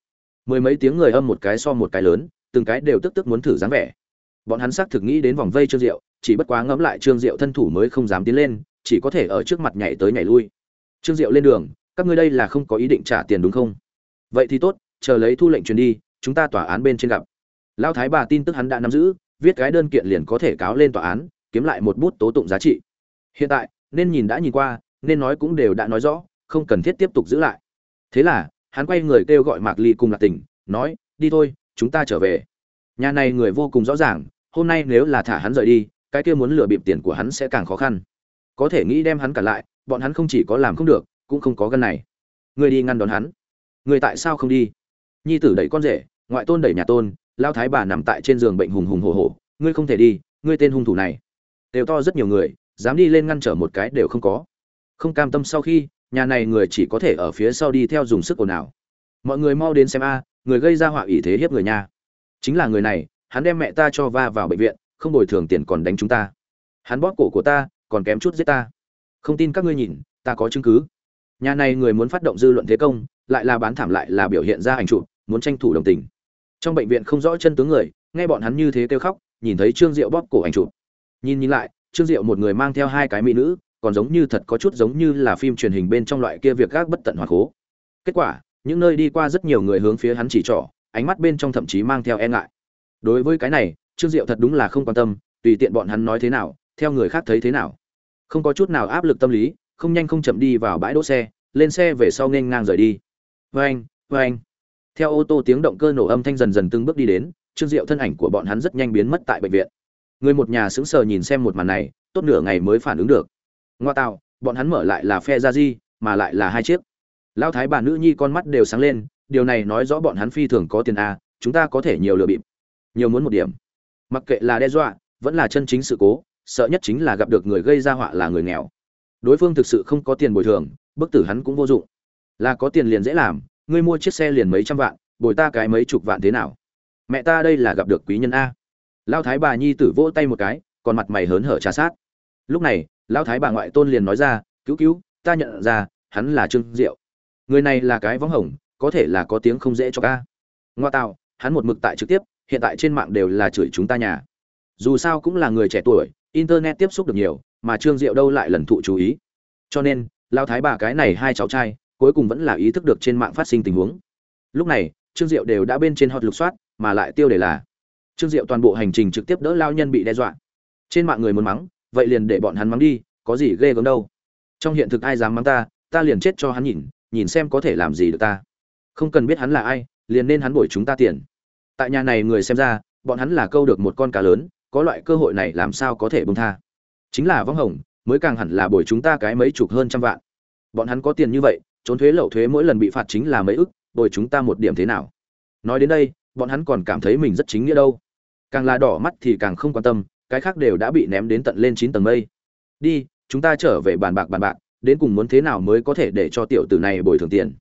Mười mấy tiếng người âm một cái so một cái lớn, từng cái đều tức tức muốn thử dáng vẻ bọn hắn xác thực nghĩ đến vòng vây trương diệu, chỉ bất quá ngẫm lại trương diệu thân thủ mới không dám tiến lên, chỉ có thể ở trước mặt nhảy tới nhảy lui. Trương diệu lên đường, các ngươi đây là không có ý định trả tiền đúng không? Vậy thì tốt, chờ lấy thu lệnh truyền đi, chúng ta tòa án bên trên gặp. Lao thái bà tin tức hắn đã nắm giữ, viết cái đơn kiện liền có thể cáo lên tòa án, kiếm lại một bút tố tụng giá trị. Hiện tại, nên nhìn đã nhìn qua, nên nói cũng đều đã nói rõ, không cần thiết tiếp tục giữ lại. Thế là, hắn quay người kêu gọi mạc ly cùng lạc tỉnh, nói, đi thôi, chúng ta trở về. Nhà này người vô cùng rõ ràng hôm nay nếu là thả hắn rời đi, cái kia muốn lừa bịp tiền của hắn sẽ càng khó khăn. Có thể nghĩ đem hắn cả lại, bọn hắn không chỉ có làm không được, cũng không có gân này. Người đi ngăn đón hắn. Người tại sao không đi? Nhi tử đẩy con rể, ngoại tôn đẩy nhà tôn, lao thái bà nằm tại trên giường bệnh hùng hùng hồ hồ ngươi không thể đi, ngươi tên hung thủ này. Đều to rất nhiều người, dám đi lên ngăn trở một cái đều không có. Không cam tâm sau khi, nhà này người chỉ có thể ở phía sau đi theo dùng sức ồn ào. Mọi người mau đến xem a, người gây ra họa ý thế hiếp người nha. Chính là người này hắn đem mẹ ta cho va vào bệnh viện, không bồi thường tiền còn đánh chúng ta. Hắn bóp cổ của ta, còn kém chút giết ta. Không tin các ngươi nhìn, ta có chứng cứ. Nhà này người muốn phát động dư luận thế công, lại là bán thảm lại là biểu hiện ra hành trụ muốn tranh thủ đồng tình. Trong bệnh viện không rõ chân tướng người, nghe bọn hắn như thế kêu khóc, nhìn thấy trương diệu bóp cổ hành trụ nhìn nhìn lại, trương diệu một người mang theo hai cái mỹ nữ, còn giống như thật có chút giống như là phim truyền hình bên trong loại kia việc gác bất tận hoặc hố kết quả, những nơi đi qua rất nhiều người hướng phía hắn chỉ trỏ, ánh mắt bên trong thậm chí mang theo e ngại đối với cái này, trương diệu thật đúng là không quan tâm, tùy tiện bọn hắn nói thế nào, theo người khác thấy thế nào. Không có chút nào áp lực tâm lý, không nhanh không chậm đi vào bãi đỗ xe, lên xe về sau nên ngang rời đi. Vê anh vê anh theo ô tô tiếng động cơ nổ âm thanh dần dần từng bước đi đến, trương diệu thân ảnh của bọn hắn rất nhanh biến mất tại bệnh viện. Người một nhà sững sờ nhìn xem một màn này, tốt nửa ngày mới phản ứng được. Ngoa tạo, bọn hắn mở lại là phe ra di, mà lại là hai chiếc. Lão thái bà nữ nhi con mắt đều sáng lên, điều này nói rõ bọn hắn phi thường có tiền a, chúng ta có thể nhiều lừa bịp nhiều muốn một điểm. Mặc kệ là đe dọa, vẫn là chân chính sự cố, sợ nhất chính là gặp được người gây ra họa là người nghèo. Đối phương thực sự không có tiền bồi thường, bức tử hắn cũng vô dụng. Là có tiền liền dễ làm, ngươi mua chiếc xe liền mấy trăm vạn, bồi ta cái mấy chục vạn thế nào? Mẹ ta đây là gặp được quý nhân a. Lao thái bà nhi tử vỗ tay một cái, còn mặt mày hớn hở trà sát. Lúc này lao thái bà ngoại tôn liền nói ra, cứu cứu, ta nhận ra, hắn là trương diệu. Người này là cái võng hồng, có thể là có tiếng không dễ cho ca. Ngoa tạo, hắn một mực tại trực tiếp hiện tại trên mạng đều là chửi chúng ta nhà. Dù sao cũng là người trẻ tuổi, internet tiếp xúc được nhiều, mà trương diệu đâu lại lần thụ chú ý. Cho nên, lao thái bà cái này hai cháu trai, cuối cùng vẫn là ý thức được trên mạng phát sinh tình huống. Lúc này, trương diệu đều đã bên trên hot lục soát, mà lại tiêu đề là, trương diệu toàn bộ hành trình trực tiếp đỡ lao nhân bị đe dọa. Trên mạng người muốn mắng, vậy liền để bọn hắn mắng đi, có gì ghê gớm đâu. Trong hiện thực ai dám mắng ta ta liền chết cho hắn nhìn nhìn xem có thể làm gì được ta. Không cần biết hắn là ai, liền nên hắn bồi chúng ta tiền tại nhà này người xem ra, bọn hắn là câu được một con cá lớn, có loại cơ hội này làm sao có thể bông tha. Chính là vong hồng, mới càng hẳn là bồi chúng ta cái mấy chục hơn trăm vạn. Bọn hắn có tiền như vậy, trốn thuế lậu thuế mỗi lần bị phạt chính là mấy ức, bồi chúng ta một điểm thế nào? Nói đến đây, bọn hắn còn cảm thấy mình rất chính nghĩa đâu. Càng là đỏ mắt thì càng không quan tâm, cái khác đều đã bị ném đến tận lên chín tầng mây. Đi, chúng ta trở về bàn bạc bàn bạc, đến cùng muốn thế nào mới có thể để cho tiểu tử này bồi thường tiền?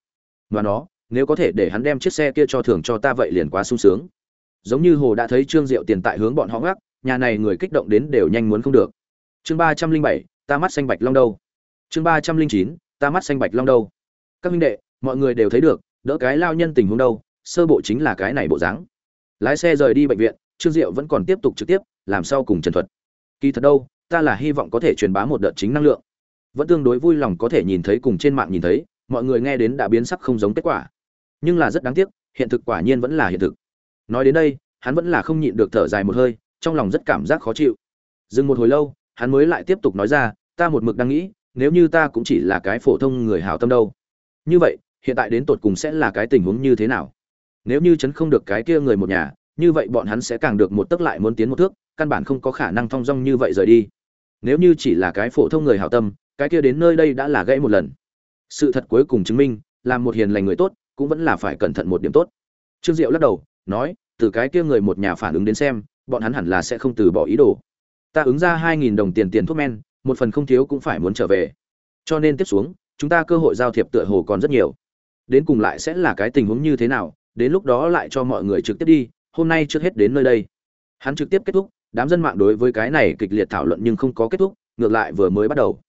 Và nó nếu có thể để hắn đem chiếc xe kia cho thưởng cho ta vậy liền quá sung sướng. Giống như hồ đã thấy trương diệu tiền tại hướng bọn họ ngắc, nhà này người kích động đến đều nhanh muốn không được. Chương ba trăm linh bảy, ta mắt xanh bạch long đâu. Chương ba trăm linh chín, ta mắt xanh bạch long đâu. Các minh đệ, mọi người đều thấy được, đỡ cái lao nhân tình huống đâu, sơ bộ chính là cái này bộ dáng. Lái xe rời đi bệnh viện, trương diệu vẫn còn tiếp tục trực tiếp, làm sao cùng trần thuật. Kỳ thật đâu, ta là hy vọng có thể truyền bá một đợt chính năng lượng. Vẫn tương đối vui lòng có thể nhìn thấy cùng trên mạng nhìn thấy, mọi người nghe đến đã biến sắc không giống kết quả nhưng là rất đáng tiếc, hiện thực quả nhiên vẫn là hiện thực. Nói đến đây, hắn vẫn là không nhịn được thở dài một hơi, trong lòng rất cảm giác khó chịu. Dừng một hồi lâu, hắn mới lại tiếp tục nói ra, ta một mực đang nghĩ, nếu như ta cũng chỉ là cái phổ thông người hảo tâm đâu. Như vậy, hiện tại đến tột cùng sẽ là cái tình huống như thế nào? Nếu như chấn không được cái kia người một nhà, như vậy bọn hắn sẽ càng được một tấc lại muốn tiến một thước, căn bản không có khả năng thong dong như vậy rời đi. Nếu như chỉ là cái phổ thông người hảo tâm, cái kia đến nơi đây đã là gãy một lần. Sự thật cuối cùng chứng minh làm một hiền lành người tốt cũng vẫn là phải cẩn thận một điểm tốt. Trương diệu lắc đầu, nói, từ cái kia người một nhà phản ứng đến xem, bọn hắn hẳn là sẽ không từ bỏ ý đồ. Ta ứng ra hai nghìn đồng tiền tiền thuốc men, một phần không thiếu cũng phải muốn trở về. Cho nên tiếp xuống, chúng ta cơ hội giao thiệp tựa hồ còn rất nhiều. Đến cùng lại sẽ là cái tình huống như thế nào, đến lúc đó lại cho mọi người trực tiếp đi, hôm nay trước hết đến nơi đây. Hắn trực tiếp kết thúc, đám dân mạng đối với cái này kịch liệt thảo luận nhưng không có kết thúc, ngược lại vừa mới bắt đầu.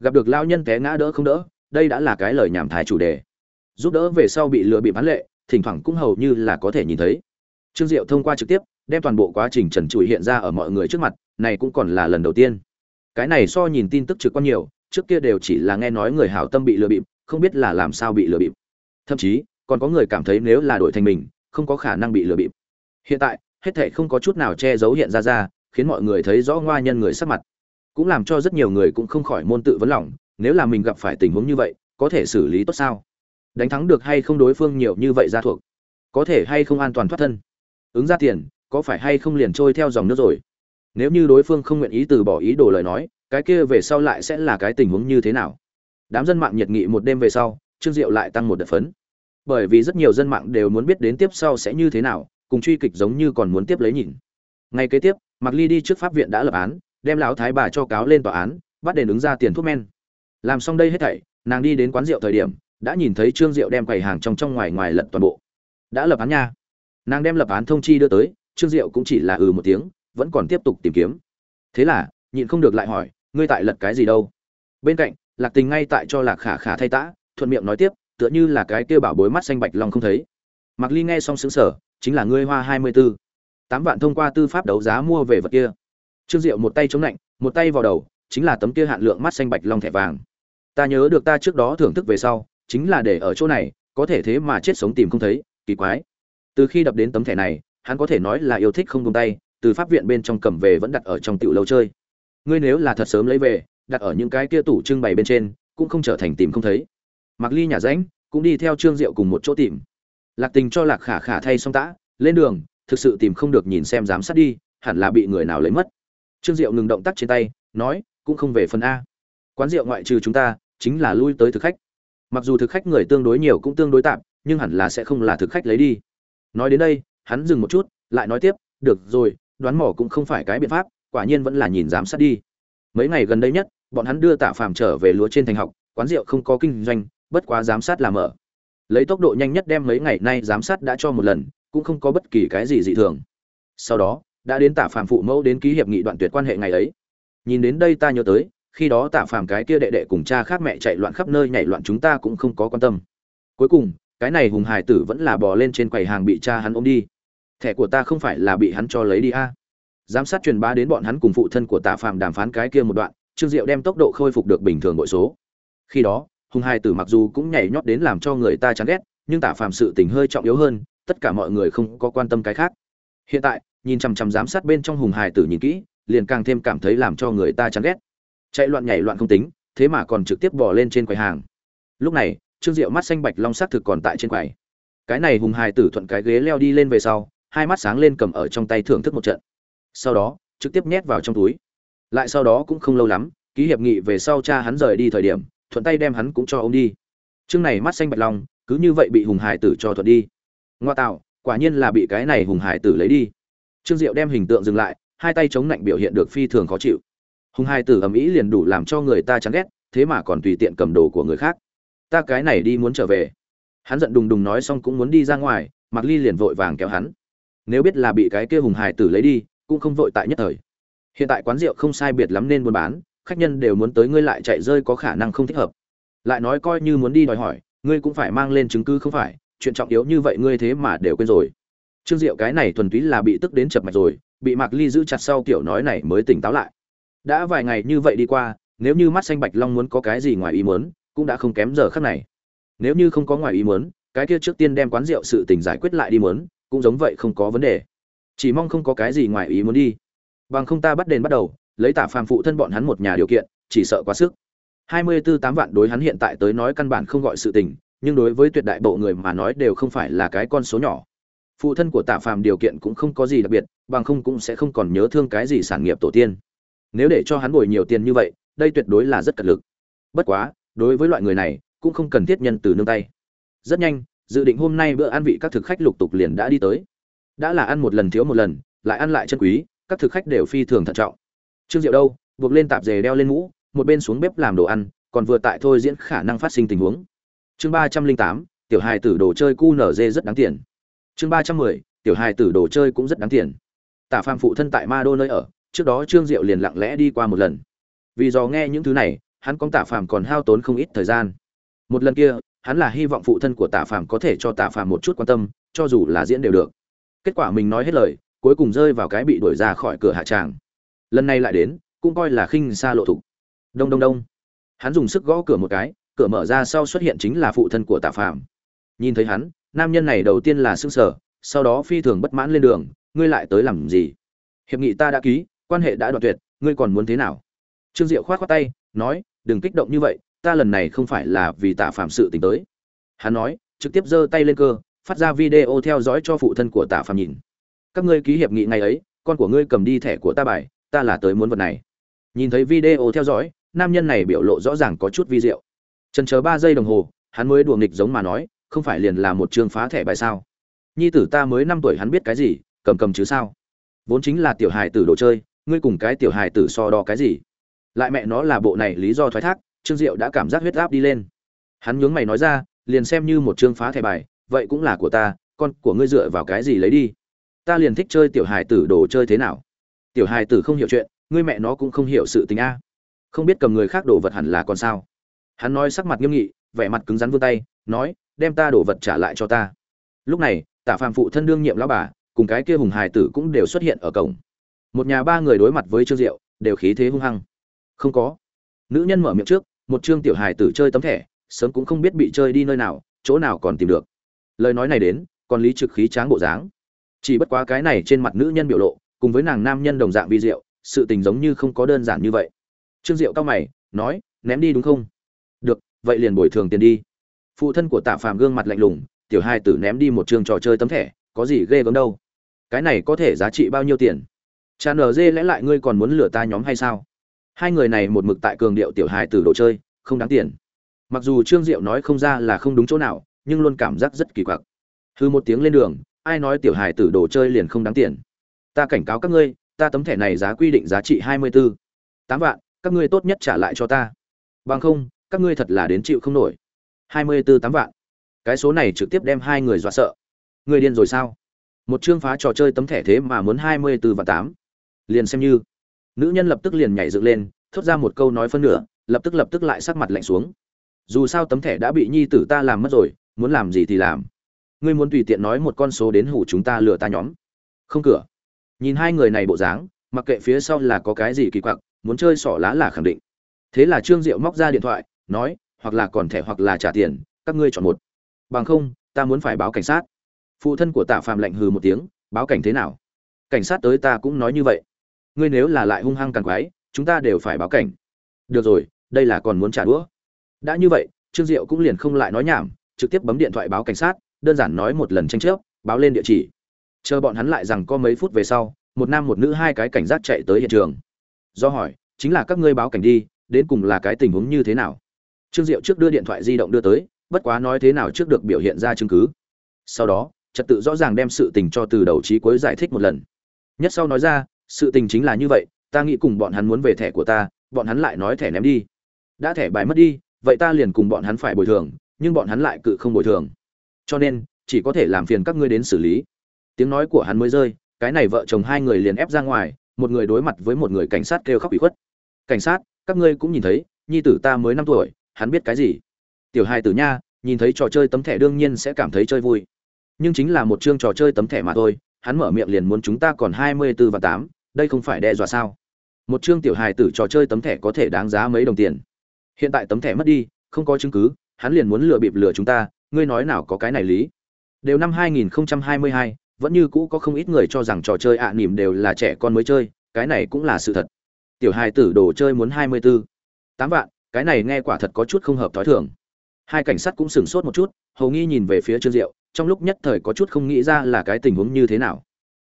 Gặp được lao nhân té ngã đỡ không đỡ, đây đã là cái lời nhảm thái chủ đề giúp đỡ về sau bị lừa bị bán lệ, thỉnh thoảng cũng hầu như là có thể nhìn thấy. Trương diệu thông qua trực tiếp, đem toàn bộ quá trình trần trụi hiện ra ở mọi người trước mặt, này cũng còn là lần đầu tiên. Cái này so nhìn tin tức trực quan nhiều, trước kia đều chỉ là nghe nói người hảo tâm bị lừa bịp, không biết là làm sao bị lừa bịp. Thậm chí, còn có người cảm thấy nếu là đổi thành mình, không có khả năng bị lừa bịp. Hiện tại, hết thảy không có chút nào che giấu hiện ra ra, khiến mọi người thấy rõ ngoa nhân người sắc mặt. Cũng làm cho rất nhiều người cũng không khỏi môn tự vấn lòng, nếu là mình gặp phải tình huống như vậy, có thể xử lý tốt sao? Đánh thắng được hay không đối phương nhiều như vậy ra thuộc, có thể hay không an toàn thoát thân. Ứng ra tiền, có phải hay không liền trôi theo dòng nước rồi? Nếu như đối phương không nguyện ý từ bỏ ý đồ lời nói, cái kia về sau lại sẽ là cái tình huống như thế nào? Đám dân mạng nhiệt nghị một đêm về sau, trương diệu lại tăng một đợt phấn. Bởi vì rất nhiều dân mạng đều muốn biết đến tiếp sau sẽ như thế nào, cùng truy kịch giống như còn muốn tiếp lấy nhìn. Ngay kế tiếp, mạc ly đi trước pháp viện đã lập án, đem lão thái bà cho cáo lên tòa án, bắt đền ứng ra tiền thuốc men. Làm xong đây hết thảy, nàng đi đến quán rượu thời điểm đã nhìn thấy trương diệu đem quầy hàng trong trong ngoài ngoài lật toàn bộ. Đã lập án nha. Nàng đem lập án thông chi đưa tới, trương diệu cũng chỉ là ừ một tiếng, vẫn còn tiếp tục tìm kiếm. Thế là, nhịn không được lại hỏi, ngươi tại lật cái gì đâu? Bên cạnh, lạc tình ngay tại cho lạc khả khả thay tã, thuận miệng nói tiếp, tựa như là cái kêu bảo bối mắt xanh bạch long không thấy. Mặc ly nghe xong xứng sở chính là ngươi hoa hai mươi b ố tám vạn thông qua tư pháp đấu giá mua về vật kia. Trương diệu một tay chống lạnh, một tay vào đầu, chính là tấm kia hạn lượng mắt xanh bạch long thẻ vàng. Ta nhớ được ta trước đó thưởng thức về sau chính là để ở chỗ này, có thể thế mà chết sống tìm không thấy, kỳ quái. Từ khi đập đến tấm thẻ này, hắn có thể nói là yêu thích không tung tay, từ pháp viện bên trong cầm về vẫn đặt ở trong tiểu lâu chơi. Ngươi nếu là thật sớm lấy về, đặt ở những cái kia tủ trưng bày bên trên, cũng không trở thành tìm không thấy. Mặc ly nhà ránh cũng đi theo trương diệu cùng một chỗ tìm. Lạc tình cho lạc khả khả thay xong tã, lên đường, thực sự tìm không được nhìn xem giám sát đi, hẳn là bị người nào lấy mất. Trương diệu ngừng động tác trên tay, nói, cũng không về phần a. Quán rượu ngoại trừ chúng ta, chính là lui tới thực khách mặc dù thực khách người tương đối nhiều cũng tương đối tạm, nhưng hẳn là sẽ không là thực khách lấy đi. Nói đến đây, hắn dừng một chút, lại nói tiếp, được rồi, đoán mỏ cũng không phải cái biện pháp, quả nhiên vẫn là nhìn giám sát đi. Mấy ngày gần đây nhất, bọn hắn đưa tạ phàm trở về lúa trên thành học, quán rượu không có kinh doanh, bất quá giám sát là mở. Lấy tốc độ nhanh nhất đem mấy ngày nay giám sát đã cho một lần, cũng không có bất kỳ cái gì dị thường. Sau đó, đã đến tả phàm phụ mẫu đến ký hiệp nghị đoạn tuyệt quan hệ ngày ấy. Nhìn đến đây ta nhớ tới khi đó tạ phàm cái kia đệ đệ cùng cha khác mẹ chạy loạn khắp nơi nhảy loạn chúng ta cũng không có quan tâm. Cuối cùng, cái này hùng hải tử vẫn là bò lên trên quầy hàng bị cha hắn ôm đi. Thẻ của ta không phải là bị hắn cho lấy đi a. Giám sát truyền bá đến bọn hắn cùng phụ thân của tạ phàm đàm phán cái kia một đoạn, trương diệu đem tốc độ khôi phục được bình thường bội số. Khi đó, hùng hải tử mặc dù cũng nhảy nhót đến làm cho người ta chán ghét, nhưng tạ phàm sự tình hơi trọng yếu hơn, tất cả mọi người không có quan tâm cái khác. Hiện tại, nhìn chằm chằm giám sát bên trong hùng hải tử nhìn kỹ, liền càng thêm cảm thấy làm cho người ta chán ghét chạy loạn nhảy loạn không tính, thế mà còn trực tiếp bỏ lên trên quầy hàng. Lúc này, trương diệu mắt xanh bạch long sắc thực còn tại trên quầy. Cái này hùng hài tử thuận cái ghế leo đi lên về sau, hai mắt sáng lên cầm ở trong tay thưởng thức một trận. Sau đó, trực tiếp nhét vào trong túi. Lại sau đó cũng không lâu lắm, ký hiệp nghị về sau cha hắn rời đi thời điểm, thuận tay đem hắn cũng cho ông đi. Chương này mắt xanh bạch long, cứ như vậy bị hùng hải tử cho thuận đi. Ngoa tạo, quả nhiên là bị cái này hùng hải tử lấy đi. Trương diệu đem hình tượng dừng lại, hai tay chống lạnh biểu hiện được phi thường khó chịu hùng hai tử ầm ĩ liền đủ làm cho người ta chán ghét, thế mà còn tùy tiện cầm đồ của người khác. Ta cái này đi muốn trở về. Hắn giận đùng đùng nói xong cũng muốn đi ra ngoài mặc ly liền vội vàng kéo hắn. Nếu biết là bị cái kia hùng hải tử lấy đi, cũng không vội tại nhất thời. Hiện tại quán rượu không sai biệt lắm nên buôn bán, khách nhân đều muốn tới ngươi lại chạy rơi có khả năng không thích hợp. Lại nói coi như muốn đi đòi hỏi, ngươi cũng phải mang lên chứng cứ không phải, chuyện trọng yếu như vậy ngươi thế mà đều quên rồi. Trương diệu cái này thuần túy là bị tức đến chập mạch rồi, bị mạc ly giữ chặt sau kiểu nói này mới tỉnh táo lại đã vài ngày như vậy đi qua, nếu như mắt xanh bạch long muốn có cái gì ngoài ý muốn, cũng đã không kém giờ khắc này. Nếu như không có ngoài ý muốn, cái kia trước tiên đem quán rượu sự tình giải quyết lại đi muốn, cũng giống vậy không có vấn đề. Chỉ mong không có cái gì ngoài ý muốn đi. Bằng không ta bắt đền bắt đầu, lấy tả phàm phụ thân bọn hắn một nhà điều kiện, chỉ sợ quá sức. Hai mươi tư tám vạn đối hắn hiện tại tới nói căn bản không gọi sự tình, nhưng đối với tuyệt đại bộ người mà nói đều không phải là cái con số nhỏ. Phụ thân của tạ phàm điều kiện cũng không có gì đặc biệt, bằng không cũng sẽ không còn nhớ thương cái gì sản nghiệp tổ tiên nếu để cho hắn bồi nhiều tiền như vậy, đây tuyệt đối là rất cật lực. Bất quá, đối với loại người này, cũng không cần thiết nhân từ nương tay. Rất nhanh, dự định hôm nay bữa ăn vị các thực khách lục tục liền đã đi tới. Đã là ăn một lần thiếu một lần, lại ăn lại chân quý, các thực khách đều phi thường thận trọng. Trương diệu đâu, buộc lên tạp dề đeo lên mũ, một bên xuống bếp làm đồ ăn, còn vừa tại thôi diễn khả năng phát sinh tình huống. Chương ba trăm linh tám, tiểu hài tử đồ chơi cu nở dê rất đáng tiền. Chương ba trăm mười, tiểu hài tử đồ chơi cũng rất đáng tiền. Tả phàm phụ thân tại ma đô nơi ở trước đó trương diệu liền lặng lẽ đi qua một lần. Vì do nghe những thứ này, hắn con tả phàm còn hao tốn không ít thời gian. Một lần kia, hắn là hy vọng phụ thân của tả phàm có thể cho tả phàm một chút quan tâm, cho dù là diễn đều được. Kết quả mình nói hết lời, cuối cùng rơi vào cái bị đuổi ra khỏi cửa hạ tràng. Lần này lại đến, cũng coi là khinh xa lộ thục. Đông đông đông. Hắn dùng sức gõ cửa một cái, cửa mở ra sau xuất hiện chính là phụ thân của tạ phạm nhìn thấy hắn, nam nhân này đầu tiên là s ư n g sở sau đó phi thường bất mãn lên đường, ngươi lại tới làm gì? Hiệp nghị ta đã ký quan hệ đã đoạn tuyệt, ngươi còn muốn thế nào? Trương diệu khoát khoát tay, nói, đừng kích động như vậy, ta lần này không phải là vì tạ phạm sự tình tới. Hắn nói, trực tiếp giơ tay lên cơ, phát ra video theo dõi cho phụ thân của tạ phạm nhìn. Các ngươi ký hiệp nghị ngày ấy, con của ngươi cầm đi thẻ của ta bài, ta là tới muốn vật này. Nhìn thấy video theo dõi, nam nhân này biểu lộ rõ ràng có chút vi diệu. Trần chờ ba giây đồng hồ, hắn mới đùa nghịch giống mà nói, không phải liền là một trường phá thẻ bài sao? Nhi tử ta mới năm tuổi hắn biết cái gì, cầm cầm chứ sao? Vốn chính là tiểu hài tử đồ chơi ngươi cùng cái tiểu hài tử so đo cái gì? Lại mẹ nó là bộ này lý do thoái thác, trương diệu đã cảm giác huyết áp đi lên. Hắn nhướng mày nói ra, liền xem như một chương phá thẻ bài, vậy cũng là của ta, con của ngươi dựa vào cái gì lấy đi? Ta liền thích chơi tiểu hài tử đồ chơi thế nào? Tiểu hài tử không hiểu chuyện, ngươi mẹ nó cũng không hiểu sự tình a. Không biết cầm người khác đồ vật hẳn là còn sao? Hắn nói sắc mặt nghiêm nghị, vẻ mặt cứng rắn vươn tay, nói, đem ta đồ vật trả lại cho ta. Lúc này tạ phàm phụ thân đương nhiệm lão bà, cùng cái kia hùng hài tử cũng đều xuất hiện ở cổng một nhà ba người đối mặt với trương diệu, đều khí thế hung hăng. Không có. Nữ nhân mở miệng trước, một trương tiểu hài tử chơi tấm thẻ, sớm cũng không biết bị chơi đi nơi nào, chỗ nào còn tìm được. Lời nói này đến, còn lý trực khí tráng bộ dáng. Chỉ bất quá cái này trên mặt nữ nhân biểu lộ, cùng với nàng nam nhân đồng dạng vi diệu, sự tình giống như không có đơn giản như vậy. Trương diệu cao mày, nói, ném đi đúng không? Được, vậy liền bồi thường tiền đi. Phụ thân của tạ phàm gương mặt lạnh lùng, tiểu hai tử ném đi một trường trò chơi tấm thẻ, có gì ghê gớm đâu? Cái này có thể giá trị bao nhiêu tiền? Cha nở dê lẽ lại ngươi còn muốn lừa ta nhóm hay sao? Hai người này một mực tại cường điệu tiểu hài tử đồ chơi, không đáng tiền. Mặc dù trương diệu nói không ra là không đúng chỗ nào, nhưng luôn cảm giác rất kỳ quặc. Hư một tiếng lên đường, ai nói tiểu hài tử đồ chơi liền không đáng tiền? Ta cảnh cáo các ngươi, ta tấm thẻ này giá quy định giá trị hai mươi bốn tám vạn, các ngươi tốt nhất trả lại cho ta. Bằng không, các ngươi thật là đến chịu không nổi. hai mươi bốn tám vạn. Cái số này trực tiếp đem hai người dọa sợ. Người điên rồi sao? Một chương phá trò chơi tấm thẻ thế mà muốn hai mươi bốn và tám liền xem như. Nữ nhân lập tức liền nhảy dựng lên, thốt ra một câu nói phân nửa, lập tức lập tức lại sắc mặt lạnh xuống. Dù sao tấm thẻ đã bị nhi tử ta làm mất rồi, muốn làm gì thì làm. Ngươi muốn tùy tiện nói một con số đến hủ chúng ta lừa ta nhóm. Không cửa. Nhìn hai người này bộ dáng, mặc kệ phía sau là có cái gì kỳ quặc, muốn chơi xỏ lá là khẳng định. Thế là trương diệu móc ra điện thoại, nói, hoặc là còn thẻ hoặc là trả tiền, các ngươi chọn một. Bằng không, ta muốn phải báo cảnh sát. Phụ thân của tạ phạm lạnh hừ một tiếng, báo cảnh thế nào? Cảnh sát tới ta cũng nói như vậy ngươi nếu là lại hung hăng càng quái, chúng ta đều phải báo cảnh. Được rồi, đây là còn muốn trả đũa. Đã như vậy, trương diệu cũng liền không lại nói nhảm, trực tiếp bấm điện thoại báo cảnh sát, đơn giản nói một lần tranh chấp, báo lên địa chỉ. Chờ bọn hắn lại rằng có mấy phút về sau, một nam một nữ hai cái cảnh giác chạy tới hiện trường. Do hỏi, chính là các ngươi báo cảnh đi, đến cùng là cái tình huống như thế nào? Trương diệu trước đưa điện thoại di động đưa tới, bất quá nói thế nào trước được biểu hiện ra chứng cứ. Sau đó, trật tự rõ ràng đem sự tình cho từ đầu trí cuối giải thích một lần. Nhất sau nói ra sự tình chính là như vậy, ta nghĩ cùng bọn hắn muốn về thẻ của ta, bọn hắn lại nói thẻ ném đi. Đã thẻ bài mất đi, vậy ta liền cùng bọn hắn phải bồi thường, nhưng bọn hắn lại cự không bồi thường. Cho nên, chỉ có thể làm phiền các ngươi đến xử lý. Tiếng nói của hắn mới rơi, cái này vợ chồng hai người liền ép ra ngoài, một người đối mặt với một người cảnh sát kêu khóc bị khuất. Cảnh sát, các ngươi cũng nhìn thấy, nhi tử ta mới năm tuổi, hắn biết cái gì? Tiểu hai tử nha, nhìn thấy trò chơi tấm thẻ đương nhiên sẽ cảm thấy chơi vui. Nhưng chính là một chương trò chơi tấm thẻ mà thôi, hắn mở miệng liền muốn chúng ta còn hai mươi bốn và tám đây không phải đe dọa sao? Một chương tiểu hài tử trò chơi tấm thẻ có thể đáng giá mấy đồng tiền. Hiện tại tấm thẻ mất đi không có chứng cứ hắn liền muốn lừa bịp lừa chúng ta ngươi nói nào có cái này lý? Đều năm 2022, vẫn như cũ có không ít người cho rằng trò chơi ạ à nỉm đều là trẻ con mới chơi cái này cũng là sự thật. Tiểu hài tử đồ chơi muốn 24. tám vạn cái này nghe quả thật có chút không hợp thói thường. Hai cảnh sát cũng sửng sốt một chút hầu nghi nhìn về phía trương diệu trong lúc nhất thời có chút không nghĩ ra là cái tình huống như thế nào.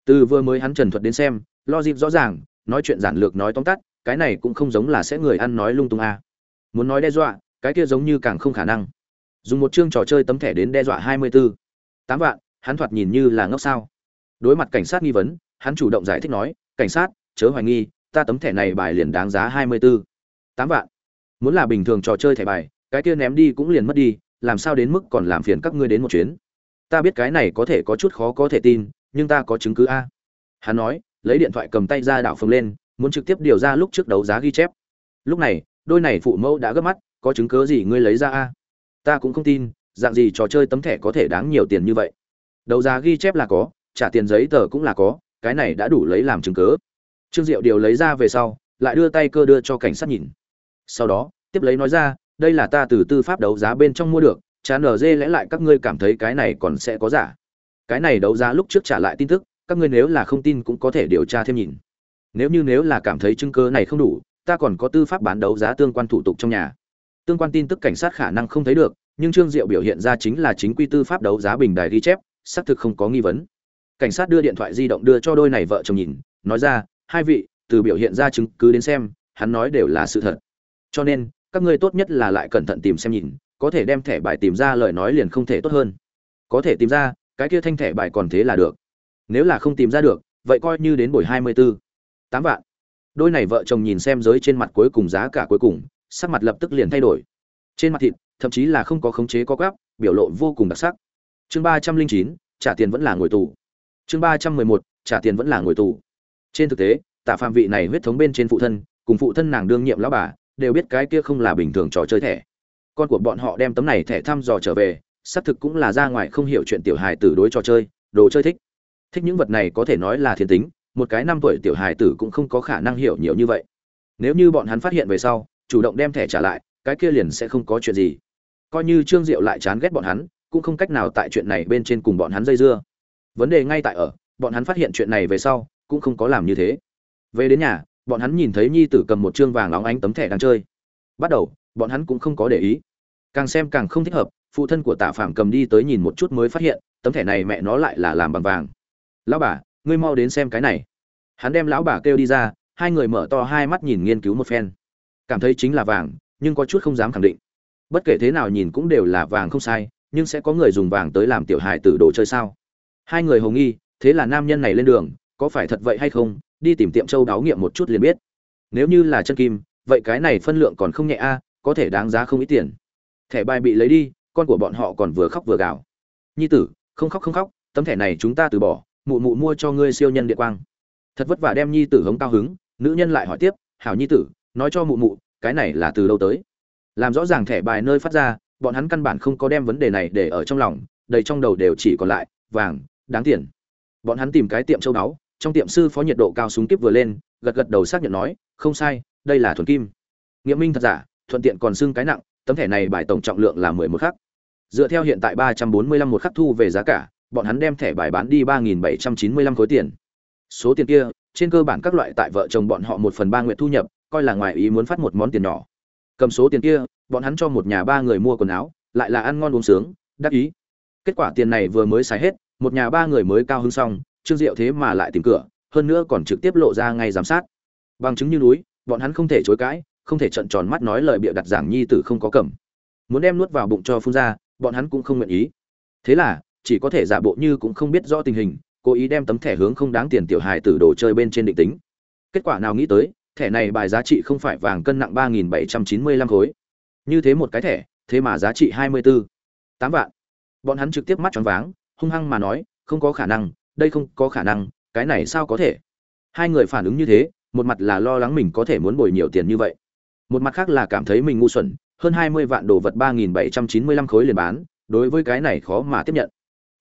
Từ vừa mới hắn trần thuật đến xem lo dịp rõ ràng, nói chuyện giản lược nói tóm tắt, cái này cũng không giống là sẽ người ăn nói lung tung a. À. muốn nói đe dọa, cái kia giống như càng không khả năng. Dùng một chương trò chơi tấm thẻ đến đe dọa hai mươi bốn tám vạn, hắn thoạt nhìn như là ngốc sao. Đối mặt cảnh sát nghi vấn, hắn chủ động giải thích nói, cảnh sát, chớ hoài nghi, ta tấm thẻ này bài liền đáng giá hai mươi bốn tám vạn. Muốn là bình thường trò chơi thẻ bài, cái kia ném đi cũng liền mất đi, làm sao đến mức còn làm phiền các ngươi đến một chuyến? Ta biết cái này có thể có chút khó có thể tin, nhưng ta có chứng cứ a. Hắn nói lấy điện thoại cầm tay ra đảo phồng lên, muốn trực tiếp điều ra lúc trước đấu giá ghi chép. Lúc này, đôi này phụ mẫu đã gấp mắt, có chứng cứ gì ngươi lấy ra a? Ta cũng không tin, dạng gì trò chơi tấm thẻ có thể đáng nhiều tiền như vậy. Đấu giá ghi chép là có, trả tiền giấy tờ cũng là có, cái này đã đủ lấy làm chứng cớ trương diệu điều lấy ra về sau, lại đưa tay cơ đưa cho cảnh sát nhìn. Sau đó, tiếp lấy nói ra, đây là ta từ tư pháp đấu giá bên trong mua được, chán ở dê lẽ lại các ngươi cảm thấy cái này còn sẽ có giả. Cái này đấu giá lúc trước trả lại tin tức các ngươi nếu là không tin cũng có thể điều tra thêm nhìn. Nếu như nếu là cảm thấy chứng cứ này không đủ, ta còn có tư pháp bán đấu giá tương quan thủ tục trong nhà. Tương quan tin tức cảnh sát khả năng không thấy được, nhưng trương diệu biểu hiện ra chính là chính quy tư pháp đấu giá bình đài ghi chép, xác thực không có nghi vấn. Cảnh sát đưa điện thoại di động đưa cho đôi này vợ chồng nhìn, nói ra, hai vị, từ biểu hiện ra chứng cứ đến xem, hắn nói đều là sự thật. Cho nên, các ngươi tốt nhất là lại cẩn thận tìm xem nhìn, có thể đem thẻ bài tìm ra lời nói liền không thể tốt hơn. Có thể tìm ra, cái kia thanh thẻ bài còn thế là được nếu là không tìm ra được, vậy coi như đến buổi hai mươi bốn tám vạn. Đôi này vợ chồng nhìn xem giới trên mặt cuối cùng giá cả cuối cùng, sắc mặt lập tức liền thay đổi. Trên mặt thịt, thậm chí là không có khống chế có gáp biểu lộ vô cùng đặc sắc. Chương ba trăm linh chín, trả tiền vẫn là ngồi tù. Chương ba trăm mười một, trả tiền vẫn là ngồi tù. Trên thực tế, tả phạm vị này huyết thống bên trên phụ thân, cùng phụ thân nàng đương nhiệm lão bà, đều biết cái kia không là bình thường trò chơi thẻ. Con của bọn họ đem tấm này thẻ thăm dò trở về, xác thực cũng là ra ngoài không hiểu chuyện tiểu hài tử đối trò chơi, đồ chơi thích thích những vật này có thể nói là thiên tính, một cái năm tuổi tiểu hài tử cũng không có khả năng hiểu nhiều như vậy. Nếu như bọn hắn phát hiện về sau, chủ động đem thẻ trả lại, cái kia liền sẽ không có chuyện gì. Coi như trương diệu lại chán ghét bọn hắn, cũng không cách nào tại chuyện này bên trên cùng bọn hắn dây dưa. Vấn đề ngay tại ở, bọn hắn phát hiện chuyện này về sau, cũng không có làm như thế. Về đến nhà, bọn hắn nhìn thấy nhi tử cầm một chương vàng óng ánh tấm thẻ đang chơi. Bắt đầu, bọn hắn cũng không có để ý. Càng xem càng không thích hợp, phụ thân của tạ phạm cầm đi tới nhìn một chút mới phát hiện, tấm thẻ này mẹ nó lại là làm bằng vàng lão bà, ngươi mau đến xem cái này. Hắn đem lão bà kêu đi ra, hai người mở to hai mắt nhìn nghiên cứu một phen. Cảm thấy chính là vàng, nhưng có chút không dám khẳng định. Bất kể thế nào nhìn cũng đều là vàng không sai, nhưng sẽ có người dùng vàng tới làm tiểu hài tử đồ chơi sao? Hai người hầu nghi, thế là nam nhân này lên đường, có phải thật vậy hay không? Đi tìm tiệm châu đáo nghiệm một chút liền biết. Nếu như là chân kim, vậy cái này phân lượng còn không nhẹ a, có thể đáng giá không ít tiền. Thẻ bài bị lấy đi, con của bọn họ còn vừa khóc vừa gào. Nhi tử, không khóc không khóc, tấm thẻ này chúng ta từ bỏ mụ mụ mua cho ngươi siêu nhân địa quang. Thật vất vả đem nhi tử hống cao hứng, nữ nhân lại hỏi tiếp, hảo nhi tử, nói cho mụ mụ, cái này là từ đâu tới? Làm rõ ràng thẻ bài nơi phát ra, bọn hắn căn bản không có đem vấn đề này để ở trong lòng, đầy trong đầu đều chỉ còn lại, vàng, đáng tiền. Bọn hắn tìm cái tiệm châu báu trong tiệm sư phó nhiệt độ cao súng kíp vừa lên, gật gật đầu xác nhận nói, không sai, đây là thuần kim. Nghĩa minh thật giả, thuận tiện còn xưng cái nặng, tấm thẻ này bài tổng trọng lượng là mười một khắc. Dựa theo hiện tại ba trăm bốn mươi lăm một khắc thu về giá cả bọn hắn đem thẻ bài bán đi ba nghìn bảy trăm chín mươi lăm khối tiền. Số tiền kia, trên cơ bản các loại tại vợ chồng bọn họ một phần ba nguyện thu nhập, coi là ngoài ý muốn phát một món tiền nhỏ. Cầm số tiền kia, bọn hắn cho một nhà ba người mua quần áo, lại là ăn ngon uống sướng, đắc ý. Kết quả tiền này vừa mới xài hết, một nhà ba người mới cao hứng xong, trương diệu thế mà lại tìm cửa, hơn nữa còn trực tiếp lộ ra ngay giám sát. Bằng chứng như núi, bọn hắn không thể chối cãi, không thể trận tròn mắt nói lời bịa đặt giảng nhi tử không có cầm. Muốn đem nuốt vào bụng cho phun ra, bọn hắn cũng không nguyện ý. Thế là chỉ có thể giả bộ như cũng không biết rõ tình hình, cố ý đem tấm thẻ hướng không đáng tiền tiểu hài tử đồ chơi bên trên định tính. Kết quả nào nghĩ tới, thẻ này bài giá trị không phải vàng cân nặng ba nghìn bảy trăm chín mươi lăm khối. Như thế một cái thẻ, thế mà giá trị hai mươi bốn tám vạn. Bọn hắn trực tiếp mắt choáng váng, hung hăng mà nói, không có khả năng, đây không có khả năng, cái này sao có thể? Hai người phản ứng như thế, một mặt là lo lắng mình có thể muốn bồi nhiều tiền như vậy. Một mặt khác là cảm thấy mình ngu xuẩn, hơn hai mươi vạn đồ vật ba nghìn bảy trăm chín mươi lăm khối liền bán, đối với cái này khó mà tiếp nhận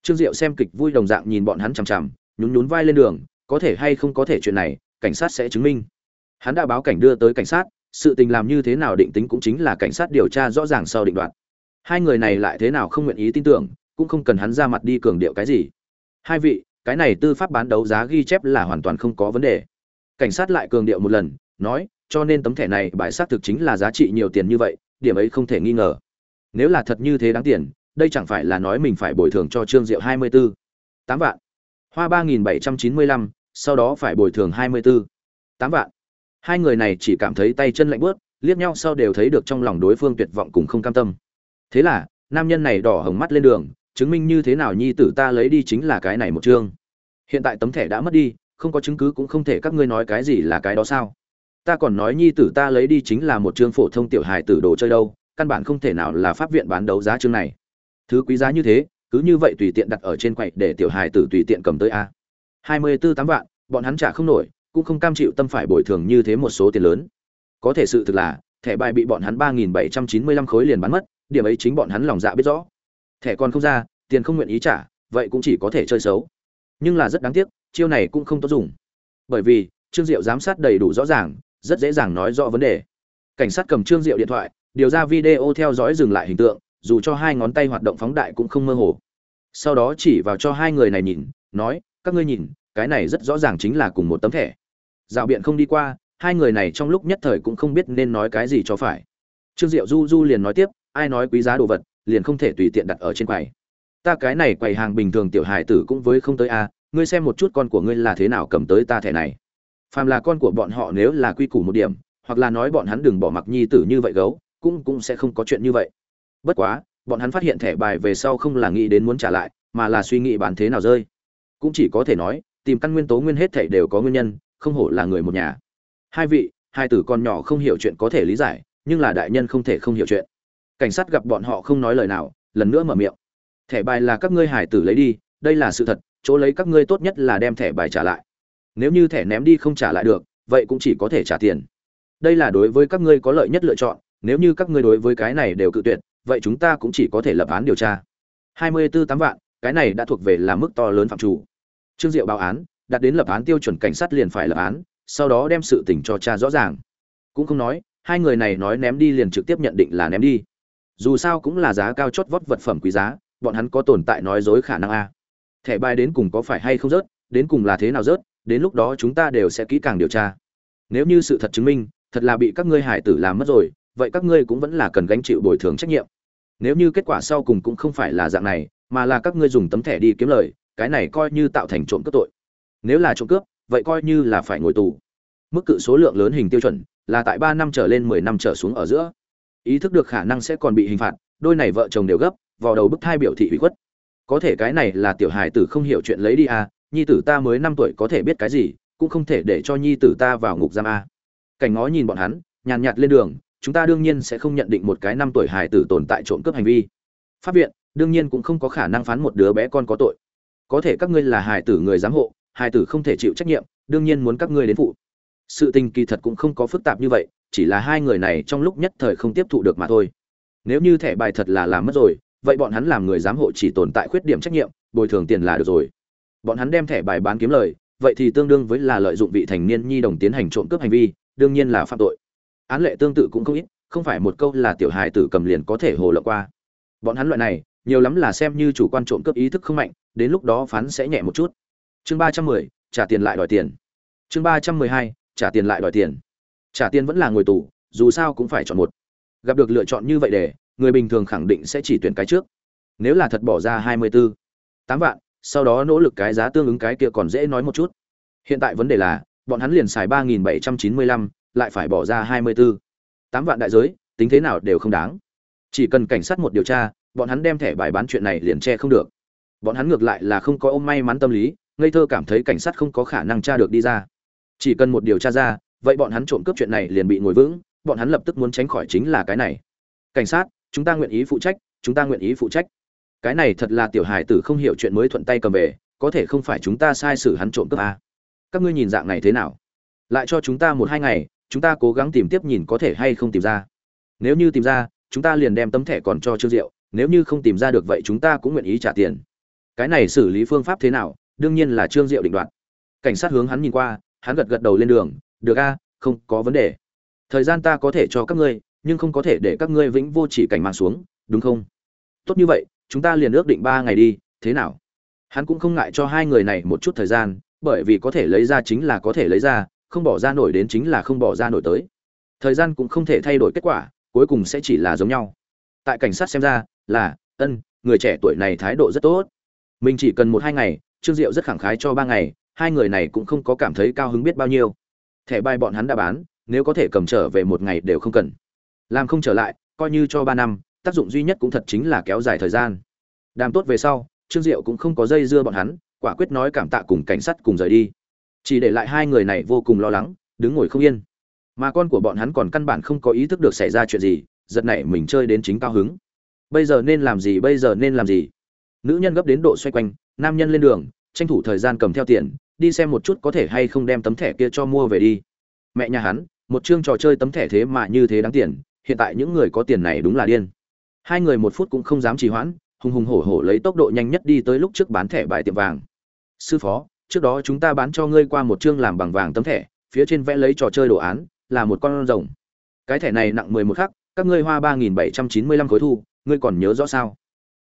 trương diệu xem kịch vui đồng dạng nhìn bọn hắn chằm chằm, nhún nhún vai lên đường, có thể hay không có thể chuyện này, cảnh sát sẽ chứng minh. Hắn đã báo cảnh đưa tới cảnh sát, sự tình làm như thế nào định tính cũng chính là cảnh sát điều tra rõ ràng sau định đoạt. Hai người này lại thế nào không nguyện ý tin tưởng, cũng không cần hắn ra mặt đi cường điệu cái gì. Hai vị, cái này tư pháp bán đấu giá ghi chép là hoàn toàn không có vấn đề. Cảnh sát lại cường điệu một lần, nói, cho nên tấm thẻ này bài xác thực chính là giá trị nhiều tiền như vậy, điểm ấy không thể nghi ngờ. Nếu là thật như thế đáng tiền đây chẳng phải là nói mình phải bồi thường cho trương diệu hai mươi b ố tám vạn. Hoa ba nghìn bảy trăm chín mươi lăm sau đó phải bồi thường hai mươi b ố tám vạn. Hai người này chỉ cảm thấy tay chân lạnh buốt, liếc nhau sau đều thấy được trong lòng đối phương tuyệt vọng cùng không cam tâm. Thế là nam nhân này đỏ hồng mắt lên đường chứng minh như thế nào nhi tử ta lấy đi chính là cái này một chương. Hiện tại tấm thẻ đã mất đi không có chứng cứ cũng không thể các ngươi nói cái gì là cái đó sao? Ta còn nói nhi tử ta lấy đi chính là một chương phổ thông tiểu hài tử đồ chơi đâu căn bản không thể nào là pháp viện bán đấu giá chương này thứ quý giá như thế, cứ như vậy tùy tiện đặt ở trên quầy để tiểu hài tử tùy tiện cầm tới a. Hai mươi tư tám vạn, bọn hắn trả không nổi, cũng không cam chịu tâm phải bồi thường như thế một số tiền lớn. Có thể sự thực là, thẻ bài bị bọn hắn ba nghìn bảy trăm chín mươi lăm khối liền bán mất, điểm ấy chính bọn hắn lòng dạ biết rõ. Thẻ còn không ra, tiền không nguyện ý trả, vậy cũng chỉ có thể chơi xấu. Nhưng là rất đáng tiếc, chiêu này cũng không tốt dùng. Bởi vì, trương diệu giám sát đầy đủ rõ ràng, rất dễ dàng nói rõ vấn đề. Cảnh sát cầm trương diệu điện thoại, điều ra video theo dõi dừng lại hình tượng dù cho hai ngón tay hoạt động phóng đại cũng không mơ hồ. Sau đó chỉ vào cho hai người này nhìn, nói, các ngươi nhìn, cái này rất rõ ràng chính là cùng một tấm thẻ. Dạo biện không đi qua, hai người này trong lúc nhất thời cũng không biết nên nói cái gì cho phải. Trương diệu du du liền nói tiếp, ai nói quý giá đồ vật, liền không thể tùy tiện đặt ở trên quầy. Ta cái này quầy hàng bình thường tiểu hài tử cũng với không tới a ngươi xem một chút con của ngươi là thế nào cầm tới ta thẻ này. Phàm là con của bọn họ nếu là quy củ một điểm, hoặc là nói bọn hắn đừng bỏ mặc nhi tử như vậy gấu, cũng cũng sẽ không có chuyện như vậy bất quá, bọn hắn phát hiện thẻ bài về sau không là nghĩ đến muốn trả lại, mà là suy nghĩ bán thế nào rơi. Cũng chỉ có thể nói, tìm căn nguyên tố nguyên hết thảy đều có nguyên nhân, không hổ là người một nhà. Hai vị, hai tử con nhỏ không hiểu chuyện có thể lý giải, nhưng là đại nhân không thể không hiểu chuyện. Cảnh sát gặp bọn họ không nói lời nào, lần nữa mở miệng. Thẻ bài là các ngươi hải tử lấy đi, đây là sự thật, chỗ lấy các ngươi tốt nhất là đem thẻ bài trả lại. Nếu như thẻ ném đi không trả lại được, vậy cũng chỉ có thể trả tiền. Đây là đối với các ngươi có lợi nhất lựa chọn, nếu như các ngươi đối với cái này đều cự tuyệt vậy chúng ta cũng chỉ có thể lập án điều tra. Hai mươi bốn tám vạn, cái này đã thuộc về là mức to lớn phạm chủ. Trương diệu báo án đạt đến lập án tiêu chuẩn cảnh sát liền phải lập án, sau đó đem sự tình cho cha rõ ràng. Cũng không nói, hai người này nói ném đi liền trực tiếp nhận định là ném đi. Dù sao cũng là giá cao chót vót vật phẩm quý giá, bọn hắn có tồn tại nói dối khả năng a. Thẻ bài đến cùng có phải hay không rớt, đến cùng là thế nào rớt, đến lúc đó chúng ta đều sẽ kỹ càng điều tra. Nếu như sự thật chứng minh, thật là bị các ngươi hải tử làm mất rồi vậy các ngươi cũng vẫn là cần gánh chịu bồi thường trách nhiệm. Nếu như kết quả sau cùng cũng không phải là dạng này, mà là các ngươi dùng tấm thẻ đi kiếm lời, cái này coi như tạo thành trộm cướp tội. Nếu là trộm cướp, vậy coi như là phải ngồi tù. Mức cự số lượng lớn hình tiêu chuẩn, là tại ba năm trở lên mười năm trở xuống ở giữa. Ý thức được khả năng sẽ còn bị hình phạt, đôi này vợ chồng đều gấp, vào đầu bức thai biểu thị ủy khuất. Có thể cái này là tiểu hài tử không hiểu chuyện lấy đi à nhi tử ta mới năm tuổi có thể biết cái gì, cũng không thể để cho nhi tử ta vào ngục giam a cảnh ngó nhìn bọn hắn, nhàn nhạt lên đường chúng ta đương nhiên sẽ không nhận định một cái năm tuổi hài tử tồn tại trộm cướp hành vi. Pháp viện, đương nhiên cũng không có khả năng phán một đứa bé con có tội. Có thể các ngươi là hài tử người giám hộ, hài tử không thể chịu trách nhiệm, đương nhiên muốn các ngươi đến phụ. Sự tình kỳ thật cũng không có phức tạp như vậy, chỉ là hai người này trong lúc nhất thời không tiếp thụ được mà thôi. Nếu như thẻ bài thật là làm mất rồi, vậy bọn hắn làm người giám hộ chỉ tồn tại khuyết điểm trách nhiệm, bồi thường tiền là được rồi. Bọn hắn đem thẻ bài bán kiếm lời, vậy thì tương đương với là lợi dụng vị thành niên nhi đồng tiến hành trộm cướp hành vi, đương nhiên là phạm tội án lệ tương tự cũng không ít, không phải một câu là tiểu hài tử cầm liền có thể hồ lộng qua. Bọn hắn loại này, nhiều lắm là xem như chủ quan trộm cướp ý thức không mạnh, đến lúc đó phán sẽ nhẹ một chút. Chương ba trăm mười, trả tiền lại đòi tiền. Chương ba trăm mười hai, trả tiền lại đòi tiền. Trả tiền vẫn là ngồi tù, dù sao cũng phải chọn một. Gặp được lựa chọn như vậy để, người bình thường khẳng định sẽ chỉ tuyển cái trước. Nếu là thật bỏ ra hai mươi bốn tám vạn, sau đó nỗ lực cái giá tương ứng cái kia còn dễ nói một chút. Hiện tại vấn đề là, bọn hắn liền xài ba nghìn bảy trăm chín mươi lăm lại phải bỏ ra hai mươi bốn tám vạn đại giới, tính thế nào đều không đáng. Chỉ cần cảnh sát một điều tra, bọn hắn đem thẻ bài bán chuyện này liền che không được. Bọn hắn ngược lại là không có ôm may mắn tâm lý, ngây thơ cảm thấy cảnh sát không có khả năng tra được đi ra. Chỉ cần một điều tra ra, vậy bọn hắn trộm cướp chuyện này liền bị ngồi vững, bọn hắn lập tức muốn tránh khỏi chính là cái này. Cảnh sát, chúng ta nguyện ý phụ trách, chúng ta nguyện ý phụ trách. Cái này thật là tiểu hài tử không hiểu chuyện mới thuận tay cầm về, có thể không phải chúng ta sai sử hắn trộm cướp à. các ngươi nhìn dạng này thế nào? Lại cho chúng ta một hai ngày chúng ta cố gắng tìm tiếp nhìn có thể hay không tìm ra. Nếu như tìm ra, chúng ta liền đem tấm thẻ còn cho trương diệu. Nếu như không tìm ra được vậy chúng ta cũng nguyện ý trả tiền. Cái này xử lý phương pháp thế nào? Đương nhiên là trương diệu định đoạt. Cảnh sát hướng hắn nhìn qua, hắn gật gật đầu lên đường. Được a, không có vấn đề. Thời gian ta có thể cho các ngươi, nhưng không có thể để các ngươi vĩnh vô chỉ cảnh mang xuống, đúng không? Tốt như vậy, chúng ta liền ước định ba ngày đi, thế nào? Hắn cũng không ngại cho hai người này một chút thời gian, bởi vì có thể lấy ra chính là có thể lấy ra không bỏ ra nổi đến chính là không bỏ ra nổi tới. Thời gian cũng không thể thay đổi kết quả, cuối cùng sẽ chỉ là giống nhau. Tại cảnh sát xem ra, là, ân, người trẻ tuổi này thái độ rất tốt. Mình chỉ cần một hai ngày, trương diệu rất khẳng khái cho ba ngày, hai người này cũng không có cảm thấy cao hứng biết bao nhiêu. Thẻ bài bọn hắn đã bán, nếu có thể cầm trở về một ngày đều không cần. Làm không trở lại, coi như cho ba năm, tác dụng duy nhất cũng thật chính là kéo dài thời gian. Đàm tốt về sau, trương diệu cũng không có dây dưa bọn hắn, quả quyết nói cảm tạ cùng cảnh sát cùng rời đi chỉ để lại hai người này vô cùng lo lắng, đứng ngồi không yên. Mà con của bọn hắn còn căn bản không có ý thức được xảy ra chuyện gì, giật này mình chơi đến chính cao hứng. Bây giờ nên làm gì, bây giờ nên làm gì? Nữ nhân gấp đến độ xoay quanh, nam nhân lên đường, tranh thủ thời gian cầm theo tiền, đi xem một chút có thể hay không đem tấm thẻ kia cho mua về đi. Mẹ nhà hắn, một chương trò chơi tấm thẻ thế mà như thế đáng tiền, hiện tại những người có tiền này đúng là điên. Hai người một phút cũng không dám trì hoãn, hùng hùng hổ hổ lấy tốc độ nhanh nhất đi tới lúc trước bán thẻ bài tiệm vàng. Sư phó trước đó chúng ta bán cho ngươi qua một chương làm bằng vàng tấm thẻ, phía trên vẽ lấy trò chơi đồ án, là một con rồng. Cái thẻ này nặng mười một khắc, các ngươi hoa ba nghìn bảy trăm chín mươi lăm khối thu, ngươi còn nhớ rõ sao?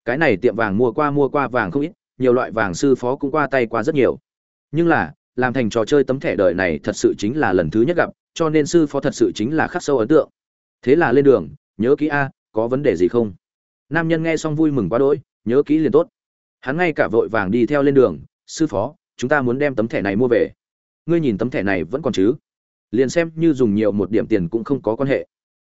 Cái này tiệm vàng mua qua mua qua vàng không ít, nhiều loại vàng sư phó cũng qua tay qua rất nhiều. Nhưng là, làm thành trò chơi tấm thẻ đời này thật sự chính là lần thứ nhất gặp, cho nên sư phó thật sự chính là khắc sâu ấn tượng. Thế là lên đường, nhớ kỹ a, có vấn đề gì không? Nam nhân nghe xong vui mừng quá đỗi, nhớ kỹ liền tốt. Hắn ngay cả vội vàng đi theo lên đường, sư phó chúng ta muốn đem tấm thẻ này mua về. Ngươi nhìn tấm thẻ này vẫn còn chứ? Liền xem như dùng nhiều một điểm tiền cũng không có quan hệ.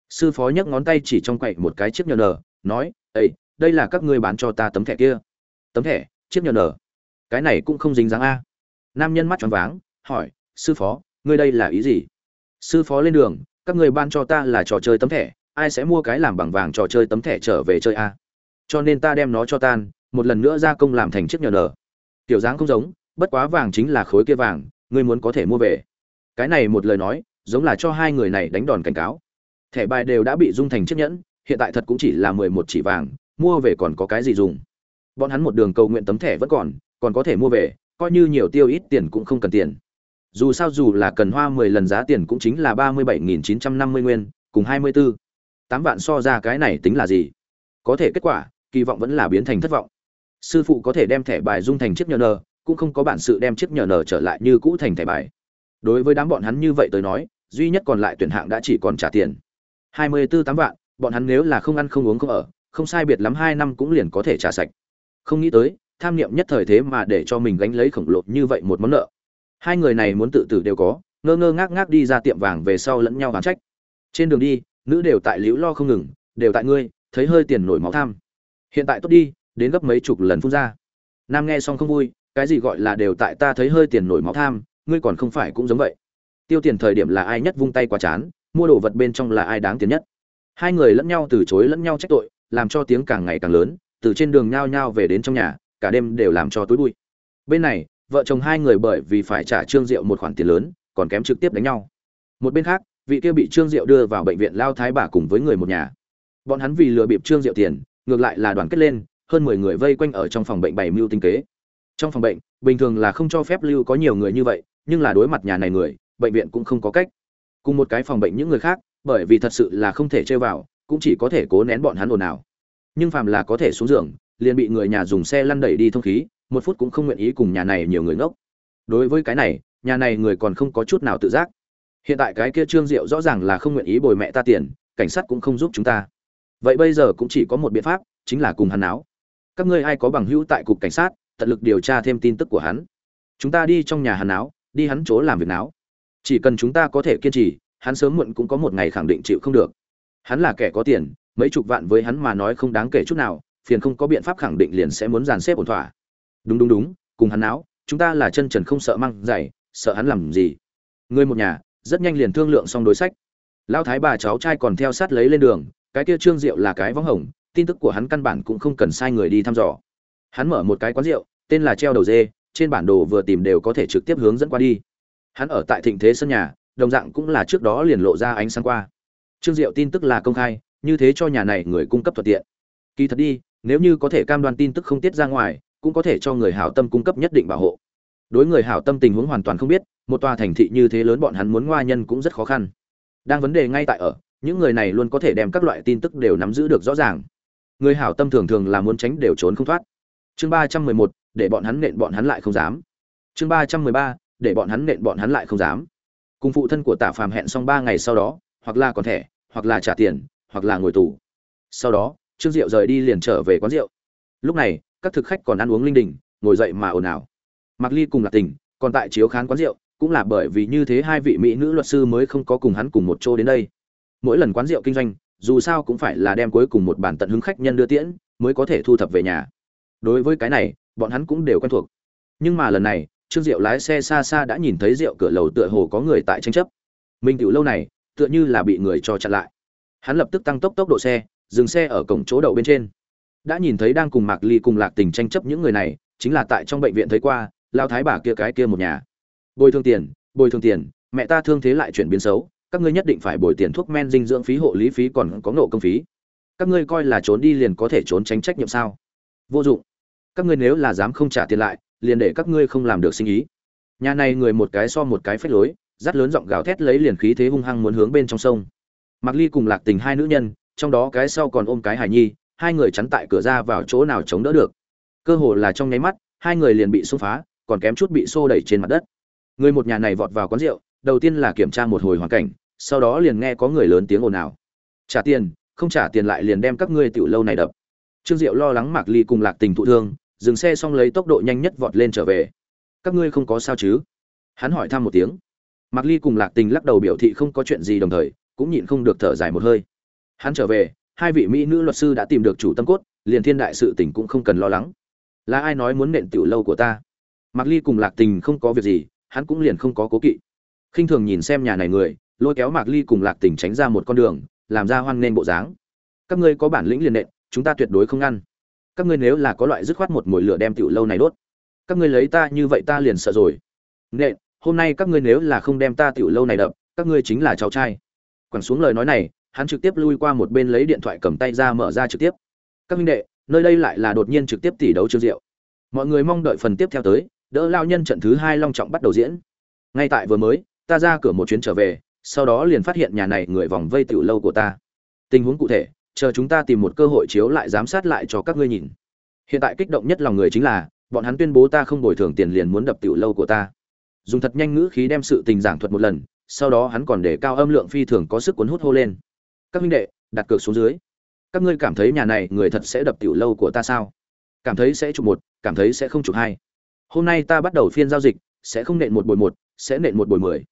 Sư phó nhấc ngón tay chỉ trong quậy một cái chiếc nhờ nờ nói ây đây là các ngươi bán cho ta tấm thẻ kia. Tấm thẻ? Chiếc nhờ nờ cái này cũng không dính dáng a. Nam nhân mắt tròn váng, hỏi, sư phó, ngươi đây là ý gì? Sư phó lên đường, các ngươi ban cho ta là trò chơi tấm thẻ, ai sẽ mua cái làm bằng vàng trò chơi tấm thẻ trở về chơi a? Cho nên ta đem nó cho tan, một lần nữa gia công làm thành chiếc nhờ nờ kiểu dáng không giống bất quá vàng chính là khối kia vàng, ngươi muốn có thể mua về. Cái này một lời nói, giống là cho hai người này đánh đòn cảnh cáo. Thẻ bài đều đã bị dung thành chiếc nhẫn, hiện tại thật cũng chỉ là mười một chỉ vàng, mua về còn có cái gì dùng? Bọn hắn một đường cầu nguyện tấm thẻ vẫn còn còn có thể mua về, coi như nhiều tiêu ít tiền cũng không cần tiền. Dù sao dù là cần hoa mười lần giá tiền cũng chính là ba mươi bảy nghìn chín trăm năm mươi nguyên, cùng hai mươi bốn tám vạn so ra cái này tính là gì? Có thể kết quả, kỳ vọng vẫn là biến thành thất vọng. Sư phụ có thể đem thẻ bài dung thành chiếc nhờ nờ cũng không có bản sự đem chiếc nhờ nở trở lại như cũ thành thẻ bài. Đối với đám bọn hắn như vậy tới nói, duy nhất còn lại tuyển hạng đã chỉ còn trả tiền. Hai mươi bốn tám vạn, bọn hắn nếu là không ăn không uống không ở, không sai biệt lắm hai năm cũng liền có thể trả sạch. Không nghĩ tới, tham niệm nhất thời thế mà để cho mình gánh lấy khổng lồ như vậy một món nợ. Hai người này muốn tự tử đều có, ngơ ngơ ngác ngác đi ra tiệm vàng về sau lẫn nhau gán trách. Trên đường đi, nữ đều tại liễu lo không ngừng, đều tại ngươi, thấy hơi tiền nổi máu tham. Hiện tại tốt đi, đến gấp mấy chục lần phun ra. Nam nghe xong không vui cái gì gọi là đều tại ta thấy hơi tiền nổi máu tham, ngươi còn không phải cũng giống vậy. Tiêu tiền thời điểm là ai nhất vung tay qua chán, mua đồ vật bên trong là ai đáng tiền nhất. Hai người lẫn nhau từ chối lẫn nhau trách tội, làm cho tiếng càng ngày càng lớn, từ trên đường nhao nhao về đến trong nhà, cả đêm đều làm cho túi bụi. Bên này, vợ chồng hai người bởi vì phải trả trương diệu một khoản tiền lớn, còn kém trực tiếp đánh nhau. Một bên khác, vị kia bị trương diệu đưa vào bệnh viện lao thái bà cùng với người một nhà. Bọn hắn vì lừa bịp trương diệu tiền, ngược lại là đoàn kết lên, hơn mười người vây quanh ở trong phòng bệnh bày mưu tinh kế trong phòng bệnh, bình thường là không cho phép lưu có nhiều người như vậy, nhưng là đối mặt nhà này người, bệnh viện cũng không có cách. Cùng một cái phòng bệnh những người khác, bởi vì thật sự là không thể chơi vào, cũng chỉ có thể cố nén bọn hắn ồn ào. Nhưng phàm là có thể xuống giường, liền bị người nhà dùng xe lăn đẩy đi thông khí, một phút cũng không nguyện ý cùng nhà này nhiều người ngốc. Đối với cái này, nhà này người còn không có chút nào tự giác. Hiện tại cái kia trương diệu rõ ràng là không nguyện ý bồi mẹ ta tiền, cảnh sát cũng không giúp chúng ta. Vậy bây giờ cũng chỉ có một biện pháp, chính là cùng hắn áo các ngươi ai có bằng hữu tại cục cảnh sát tận lực điều tra thêm tin tức của hắn. Chúng ta đi trong nhà hắn áo, đi hắn chỗ làm việc áo. Chỉ cần chúng ta có thể kiên trì, hắn sớm muộn cũng có một ngày khẳng định chịu không được. Hắn là kẻ có tiền, mấy chục vạn với hắn mà nói không đáng kể chút nào, phiền không có biện pháp khẳng định liền sẽ muốn dàn xếp ổn thỏa. Đúng đúng đúng, cùng hắn áo, chúng ta là chân trần không sợ măng dày sợ hắn làm gì. Người một nhà, rất nhanh liền thương lượng xong đối sách. Lão thái bà cháu trai còn theo sát lấy lên đường, cái kia trương diệu là cái võng hồng, tin tức của hắn căn bản cũng không cần sai người đi thăm dò hắn mở một cái quán rượu, tên là treo đầu dê, trên bản đồ vừa tìm đều có thể trực tiếp hướng dẫn qua đi. Hắn ở tại thịnh thế sân nhà, đồng dạng cũng là trước đó liền lộ ra ánh sáng qua. Trương diệu tin tức là công khai, như thế cho nhà này người cung cấp thuận tiện. Kỳ thật đi, nếu như có thể cam đoan tin tức không tiết ra ngoài, cũng có thể cho người hảo tâm cung cấp nhất định bảo hộ. Đối người hảo tâm tình huống hoàn toàn không biết, một tòa thành thị như thế lớn bọn hắn muốn ngoa nhân cũng rất khó khăn. Đang vấn đề ngay tại ở, những người này luôn có thể đem các loại tin tức đều nắm giữ được rõ ràng. Người hảo tâm thường thường là muốn tránh đều trốn không thoát chương ba trăm mười một, để bọn hắn nện bọn hắn lại không dám. Chương ba trăm mười ba, để bọn hắn nện bọn hắn lại không dám. Cùng phụ thân của tạ phàm hẹn xong ba ngày sau đó, hoặc là còn thẻ, hoặc là trả tiền, hoặc là ngồi tù. Sau đó, trương diệu rời đi liền trở về quán rượu. Lúc này, các thực khách còn ăn uống linh đình, ngồi dậy mà ồn ào. Mặc ly cùng lạc tình còn tại chiếu khán quán rượu, cũng là bởi vì như thế hai vị mỹ nữ luật sư mới không có cùng hắn cùng một chỗ đến đây. Mỗi lần quán rượu kinh doanh, dù sao cũng phải là đem cuối cùng một bản tận hứng khách nhân đưa tiễn, mới có thể thu thập về nhà đối với cái này, bọn hắn cũng đều quen thuộc. Nhưng mà lần này, trương diệu lái xe xa xa đã nhìn thấy rượu cửa lầu tựa hồ có người tại tranh chấp. Minh tiểu lâu này, tựa như là bị người cho chặn lại. Hắn lập tức tăng tốc tốc độ xe, dừng xe ở cổng chỗ đậu bên trên. Đã nhìn thấy đang cùng mạc ly cùng lạc tình tranh chấp những người này, chính là tại trong bệnh viện thấy qua, lao thái bà kia cái kia một nhà. Bồi thường tiền, bồi thường tiền, mẹ ta thương thế lại chuyển biến xấu, các ngươi nhất định phải bồi tiền thuốc men dinh dưỡng phí hộ lý phí còn có nộ công phí. Các ngươi coi là trốn đi liền có thể trốn tránh trách nhiệm sao? Vô dụng. Các ngươi nếu là dám không trả tiền lại, liền để các ngươi không làm được sinh ý. Nhà này người một cái so một cái phách lối dắt lớn giọng gào thét lấy liền khí thế hung hăng muốn hướng bên trong sông. Mặc ly cùng lạc tình hai nữ nhân, trong đó cái sau còn ôm cái Hải nhi, hai người chắn tại cửa ra vào chỗ nào chống đỡ được. Cơ hồ là trong nháy mắt, hai người liền bị xô phá, còn kém chút bị xô đẩy trên mặt đất. Người một nhà này vọt vào quán rượu, đầu tiên là kiểm tra một hồi hoàn cảnh, sau đó liền nghe có người lớn tiếng ồn ào. Trả tiền, không trả tiền lại liền đem các ngươi tiểu lâu này đập trương diệu lo lắng mạc ly cùng lạc tình thụ thương, dừng xe xong lấy tốc độ nhanh nhất vọt lên trở về. Các ngươi không có sao chứ? Hắn hỏi thăm một tiếng. Mạc ly cùng lạc tình lắc đầu biểu thị không có chuyện gì đồng thời, cũng nhịn không được thở dài một hơi. Hắn trở về, hai vị mỹ nữ luật sư đã tìm được chủ tâm cốt, liền thiên đại sự tình cũng không cần lo lắng. Là ai nói muốn nện tiểu lâu của ta? Mạc ly cùng lạc tình không có việc gì, hắn cũng liền không có cố kỵ. Khinh thường nhìn xem nhà này người, lôi kéo mạc ly cùng lạc tình tránh ra một con đường, làm ra hoang nên bộ dáng. Các ngươi có bản lĩnh liền nện chúng ta tuyệt đối không ngăn. Các ngươi nếu là có loại dứt khoát một mồi lửa đem tiểu lâu này đốt, các ngươi lấy ta như vậy ta liền sợ rồi. Nện, hôm nay các ngươi nếu là không đem ta tiểu lâu này đập, các ngươi chính là cháu trai. Quẳng xuống lời nói này, hắn trực tiếp lui qua một bên lấy điện thoại cầm tay ra mở ra trực tiếp. Các minh đệ, nơi đây lại là đột nhiên trực tiếp tỷ đấu trương diệu. Mọi người mong đợi phần tiếp theo tới, đỡ lao nhân trận thứ hai long trọng bắt đầu diễn. Ngay tại vừa mới, ta ra cửa một chuyến trở về, sau đó liền phát hiện nhà này người vòng vây tiểu lâu của ta. Tình huống cụ thể chờ chúng ta tìm một cơ hội chiếu lại giám sát lại cho các ngươi nhìn. Hiện tại kích động nhất lòng người chính là, bọn hắn tuyên bố ta không bồi thường tiền liền muốn đập tiểu lâu của ta. Dùng thật nhanh ngữ khí đem sự tình giảng thuật một lần, sau đó hắn còn để cao âm lượng phi thường có sức cuốn hút hô lên. Các huynh đệ, đặt cược xuống dưới. Các ngươi cảm thấy nhà này người thật sẽ đập tiểu lâu của ta sao? Cảm thấy sẽ chụp một, cảm thấy sẽ không chụp hai. Hôm nay ta bắt đầu phiên giao dịch, sẽ không nện một bồi một, sẽ nện một bồi mười.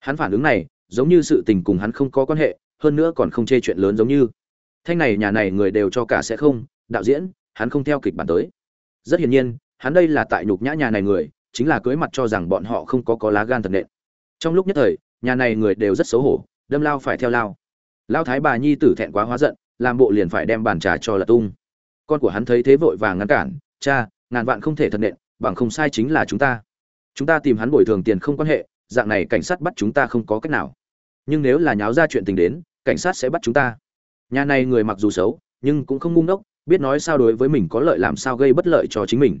Hắn phản ứng này, giống như sự tình cùng hắn không có quan hệ, hơn nữa còn không chê chuyện lớn giống như thanh này, nhà này người đều cho cả sẽ không, đạo diễn, hắn không theo kịch bản tới. Rất hiển nhiên, hắn đây là tại nhục nhã nhà này người, chính là cưới mặt cho rằng bọn họ không có có lá gan thật nện. Trong lúc nhất thời, nhà này người đều rất xấu hổ, đâm lao phải theo lao. Lao thái bà nhi tử thẹn quá hóa giận, làm bộ liền phải đem bàn trà cho là tung. Con của hắn thấy thế vội vàng ngăn cản, cha, ngàn vạn không thể thật nện, bằng không sai chính là chúng ta. Chúng ta tìm hắn bồi thường tiền không quan hệ, dạng này cảnh sát bắt chúng ta không có cách nào. Nhưng nếu là nháo ra chuyện tình đến, cảnh sát sẽ bắt chúng ta nhà này người mặc dù xấu nhưng cũng không ngu ngốc biết nói sao đối với mình có lợi làm sao gây bất lợi cho chính mình.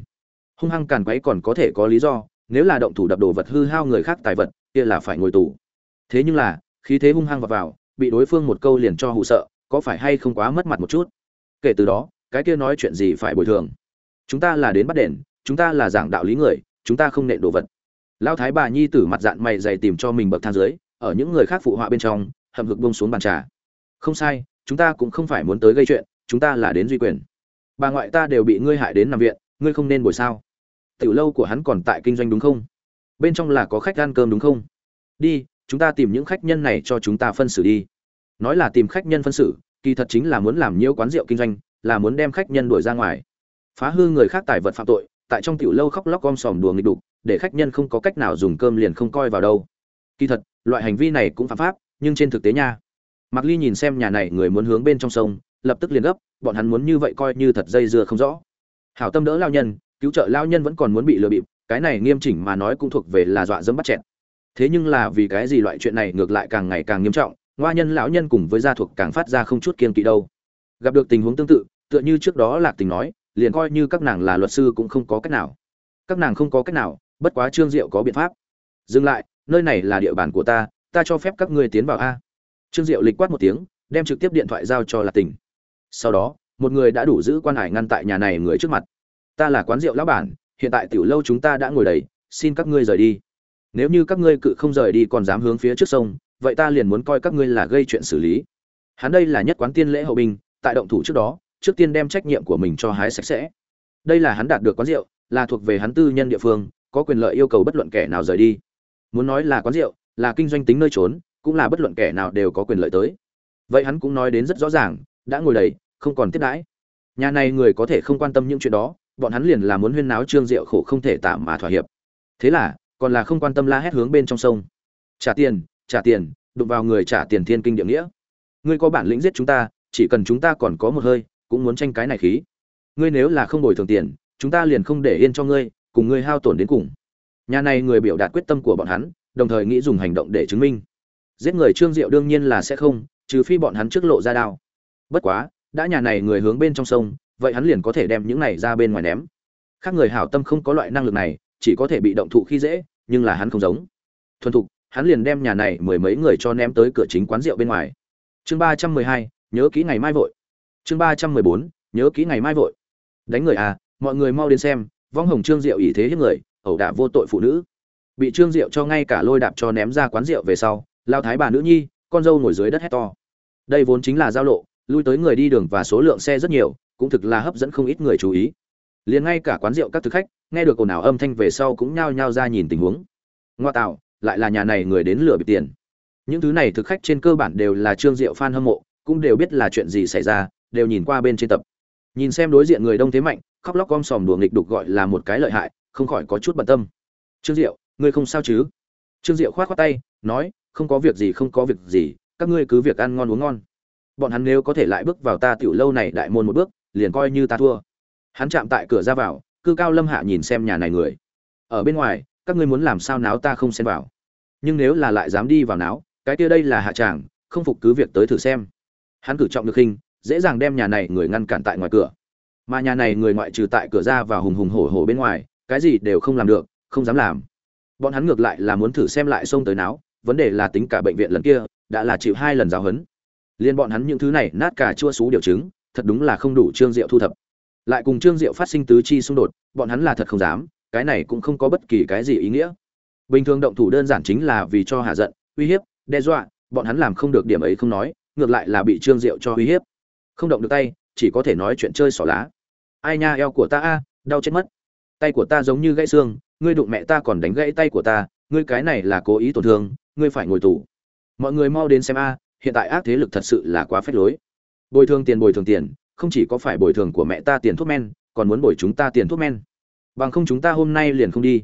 Hung hăng càn quấy còn có thể có lý do nếu là động thủ đập đồ vật hư hao người khác tài vật kia là phải ngồi tù. Thế nhưng là khí thế hung hăng vào, vào bị đối phương một câu liền cho hụ sợ có phải hay không quá mất mặt một chút? Kể từ đó cái kia nói chuyện gì phải bồi thường? Chúng ta là đến bắt đền chúng ta là giảng đạo lý người chúng ta không nện đồ vật. Lao thái bà nhi tử mặt dạng mày dày tìm cho mình bậc thang dưới ở những người khác phụ họa bên trong hậm hực bông xuống bàn trà. Không sai chúng ta cũng không phải muốn tới gây chuyện, chúng ta là đến duy quyền. Bà ngoại ta đều bị ngươi hại đến nằm viện, ngươi không nên bồi sao? Tiểu lâu của hắn còn tại kinh doanh đúng không? Bên trong là có khách ăn cơm đúng không? Đi, chúng ta tìm những khách nhân này cho chúng ta phân xử đi. Nói là tìm khách nhân phân xử, kỳ thật chính là muốn làm nhiễu quán rượu kinh doanh, là muốn đem khách nhân đuổi ra ngoài. Phá hư người khác tài vật phạm tội, tại trong tiểu lâu khóc lóc gom sòm đùa nghịch đục, để khách nhân không có cách nào dùng cơm liền không coi vào đâu. Kỳ thật, loại hành vi này cũng phạm pháp, nhưng trên thực tế nha. Mạc Ly nhìn xem nhà này người muốn hướng bên trong sông, lập tức liền gấp, bọn hắn muốn như vậy coi như thật dây dưa không rõ. Hảo tâm đỡ lao nhân, cứu trợ lao nhân vẫn còn muốn bị lừa bịp, cái này nghiêm chỉnh mà nói cũng thuộc về là dọa dẫm bắt chẹt. Thế nhưng là vì cái gì loại chuyện này ngược lại càng ngày càng nghiêm trọng, ngoa nhân lão nhân cùng với gia thuộc càng phát ra không chút kiên kỵ đâu. Gặp được tình huống tương tự, tựa như trước đó Lạc Tình nói, liền coi như các nàng là luật sư cũng không có cách nào. Các nàng không có cách nào, bất quá Trương Diệu có biện pháp. Dừng lại, nơi này là địa bàn của ta, ta cho phép các ngươi tiến vào a trương diệu lịch quát một tiếng, đem trực tiếp điện thoại giao cho lạc tình. Sau đó, một người đã đủ giữ quan hải ngăn tại nhà này người trước mặt. Ta là quán rượu lão bản, hiện tại tiểu lâu chúng ta đã ngồi đầy, xin các ngươi rời đi. Nếu như các ngươi cự không rời đi còn dám hướng phía trước sông, vậy ta liền muốn coi các ngươi là gây chuyện xử lý. Hắn đây là nhất quán tiên lễ hậu binh, tại động thủ trước đó, trước tiên đem trách nhiệm của mình cho hái sạch sẽ. Đây là hắn đạt được quán rượu, là thuộc về hắn tư nhân địa phương, có quyền lợi yêu cầu bất luận kẻ nào rời đi. Muốn nói là quán rượu, là kinh doanh tính nơi trốn cũng là bất luận kẻ nào đều có quyền lợi tới. Vậy hắn cũng nói đến rất rõ ràng, đã ngồi đầy, không còn tiếp đãi. Nhà này người có thể không quan tâm những chuyện đó, bọn hắn liền là muốn huyên náo trương diệu khổ không thể tạm mà thỏa hiệp. Thế là, còn là không quan tâm la hét hướng bên trong sông. Trả tiền trả tiền, đụng vào người trả tiền thiên kinh địa nghĩa. Ngươi có bản lĩnh giết chúng ta, chỉ cần chúng ta còn có một hơi, cũng muốn tranh cái này khí. Ngươi nếu là không bồi thường tiền, chúng ta liền không để yên cho ngươi, cùng ngươi hao tổn đến cùng. Nhà này người biểu đạt quyết tâm của bọn hắn, đồng thời nghĩ dùng hành động để chứng minh giết người trương diệu đương nhiên là sẽ không, trừ phi bọn hắn trước lộ ra đao. Bất quá, đã nhà này người hướng bên trong sông, vậy hắn liền có thể đem những này ra bên ngoài ném. Khác người hảo tâm không có loại năng lực này, chỉ có thể bị động thụ khi dễ, nhưng là hắn không giống. Thuần thục, hắn liền đem nhà này mười mấy người cho ném tới cửa chính quán rượu bên ngoài. Chương ba trăm mười hai, nhớ kỹ ngày mai vội. Chương ba trăm mười bốn, nhớ kỹ ngày mai vội. Đánh người à mọi người mau đến xem, vong hồng trương diệu ý thế hiếp người, ẩu đả vô tội phụ nữ. Bị trương diệu cho ngay cả lôi đạp cho ném ra quán rượu về sau lao thái bà nữ nhi, con dâu ngồi dưới đất hét to. Đây vốn chính là giao lộ, lui tới người đi đường và số lượng xe rất nhiều, cũng thực là hấp dẫn không ít người chú ý. Liền ngay cả quán rượu các thực khách, nghe được ồn ào âm thanh về sau cũng nhao nhao ra nhìn tình huống. Ngoa tạo, lại là nhà này người đến lừa bịp tiền. Những thứ này thực khách trên cơ bản đều là trương diệu fan hâm mộ, cũng đều biết là chuyện gì xảy ra, đều nhìn qua bên trên tập. Nhìn xem đối diện người đông thế mạnh, khóc lóc gom sòm đùa nghịch đục gọi là một cái lợi hại, không khỏi có chút bận tâm. Trương diệu, ngươi không sao chứ? Trương diệu khoát khoát tay, nói không có việc gì, không có việc gì, các ngươi cứ việc ăn ngon uống ngon. Bọn hắn nếu có thể lại bước vào ta tiểu lâu này đại môn một bước, liền coi như ta thua. Hắn chạm tại cửa ra vào, cư cao lâm hạ nhìn xem nhà này người. Ở bên ngoài, các ngươi muốn làm sao náo ta không xen vào. Nhưng nếu là lại dám đi vào náo, cái kia đây là hạ tràng, không phục cứ việc tới thử xem. Hắn cử trọng được hình, dễ dàng đem nhà này người ngăn cản tại ngoài cửa. Mà nhà này người ngoại trừ tại cửa ra và hùng hùng hổ hổ bên ngoài, cái gì đều không làm được, không dám làm. Bọn hắn ngược lại là muốn thử xem lại xông tới náo vấn đề là tính cả bệnh viện lần kia đã là chịu hai lần giáo huấn. Liên bọn hắn những thứ này nát cả chua xú điều chứng, thật đúng là không đủ trương diệu thu thập. Lại cùng trương diệu phát sinh tứ chi xung đột, bọn hắn là thật không dám, cái này cũng không có bất kỳ cái gì ý nghĩa. Bình thường động thủ đơn giản chính là vì cho hạ giận, uy hiếp, đe dọa, bọn hắn làm không được điểm ấy không nói, ngược lại là bị trương diệu cho uy hiếp. Không động được tay, chỉ có thể nói chuyện chơi xỏ lá. Ai nha, eo của ta a, đau chết mất. Tay của ta giống như gãy xương, ngươi đụng mẹ ta còn đánh gãy tay của ta, ngươi cái này là cố ý tổn thương ngươi phải ngồi tù. Mọi người mau đến xem a, hiện tại ác thế lực thật sự là quá phép lối. Bồi thường tiền, bồi thường tiền, không chỉ có phải bồi thường của mẹ ta tiền thuốc men, còn muốn bồi chúng ta tiền thuốc men. Bằng không chúng ta hôm nay liền không đi.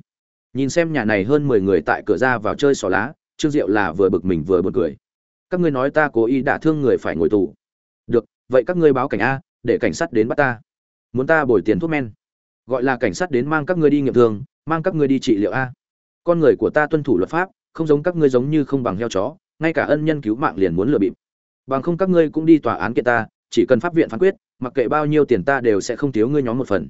Nhìn xem nhà này hơn mười người tại cửa ra vào chơi xỏ lá, trương diệu là vừa bực mình vừa buồn cười. Các ngươi nói ta cố ý đả thương người phải ngồi tù. Được, vậy các ngươi báo cảnh a, để cảnh sát đến bắt ta. Muốn ta bồi tiền thuốc men? Gọi là cảnh sát đến mang các ngươi đi nghiệm thương mang các ngươi đi trị liệu a. Con người của ta tuân thủ luật pháp không giống các ngươi giống như không bằng heo chó, ngay cả ân nhân cứu mạng liền muốn lừa bịp. Bằng không các ngươi cũng đi tòa án kiện ta, chỉ cần pháp viện phán quyết, mặc kệ bao nhiêu tiền ta đều sẽ không thiếu ngươi nhóm một phần.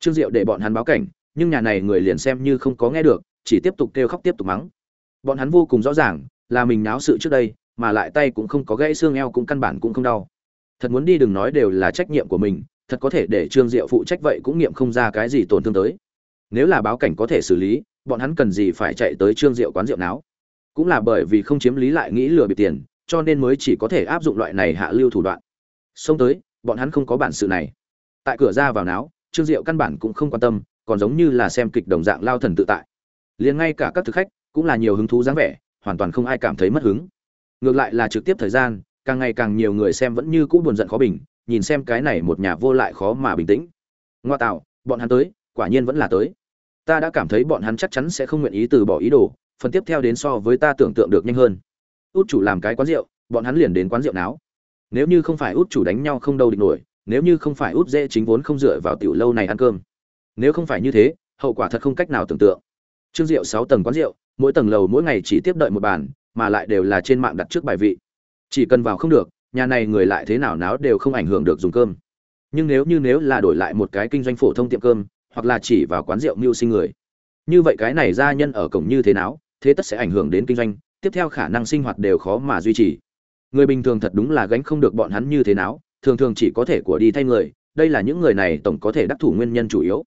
Trương diệu để bọn hắn báo cảnh, nhưng nhà này người liền xem như không có nghe được, chỉ tiếp tục kêu khóc tiếp tục mắng. Bọn hắn vô cùng rõ ràng, là mình náo sự trước đây, mà lại tay cũng không có gãy xương eo cũng căn bản cũng không đau. Thật muốn đi đừng nói đều là trách nhiệm của mình, thật có thể để trương diệu phụ trách vậy cũng nghiệm không ra cái gì tổn thương tới. Nếu là báo cảnh có thể xử lý bọn hắn cần gì phải chạy tới trương diệu quán rượu náo? Cũng là bởi vì không chiếm lý lại nghĩ lừa bịp tiền, cho nên mới chỉ có thể áp dụng loại này hạ lưu thủ đoạn. Xông tới, bọn hắn không có bản sự này. Tại cửa ra vào náo, trương diệu căn bản cũng không quan tâm, còn giống như là xem kịch đồng dạng lao thần tự tại. Liền ngay cả các thực khách, cũng là nhiều hứng thú dáng vẻ, hoàn toàn không ai cảm thấy mất hứng. Ngược lại là trực tiếp thời gian, càng ngày càng nhiều người xem vẫn như cũ buồn giận khó bình, nhìn xem cái này một nhà vô lại khó mà bình tĩnh. Ngoa tạo, bọn hắn tới, quả nhiên vẫn là tới ta đã cảm thấy bọn hắn chắc chắn sẽ không nguyện ý từ bỏ ý đồ, phần tiếp theo đến so với ta tưởng tượng được nhanh hơn. Út chủ làm cái quán rượu, bọn hắn liền đến quán rượu náo. Nếu như không phải út chủ đánh nhau không đâu địch nổi, nếu như không phải út dễ chính vốn không dựa vào tiểu lâu này ăn cơm. Nếu không phải như thế, hậu quả thật không cách nào tưởng tượng. Trương rượu sáu tầng quán rượu, mỗi tầng lầu mỗi ngày chỉ tiếp đợi một bàn, mà lại đều là trên mạng đặt trước bài vị. Chỉ cần vào không được, nhà này người lại thế nào náo đều không ảnh hưởng được dùng cơm. Nhưng nếu như nếu là đổi lại một cái kinh doanh phổ thông tiệm cơm hoặc là chỉ vào quán rượu mưu sinh người. Như vậy cái này gia nhân ở cổng như thế nào, thế tất sẽ ảnh hưởng đến kinh doanh, tiếp theo khả năng sinh hoạt đều khó mà duy trì. Người bình thường thật đúng là gánh không được bọn hắn như thế nào, thường thường chỉ có thể của đi thay người, đây là những người này tổng có thể đắc thủ nguyên nhân chủ yếu.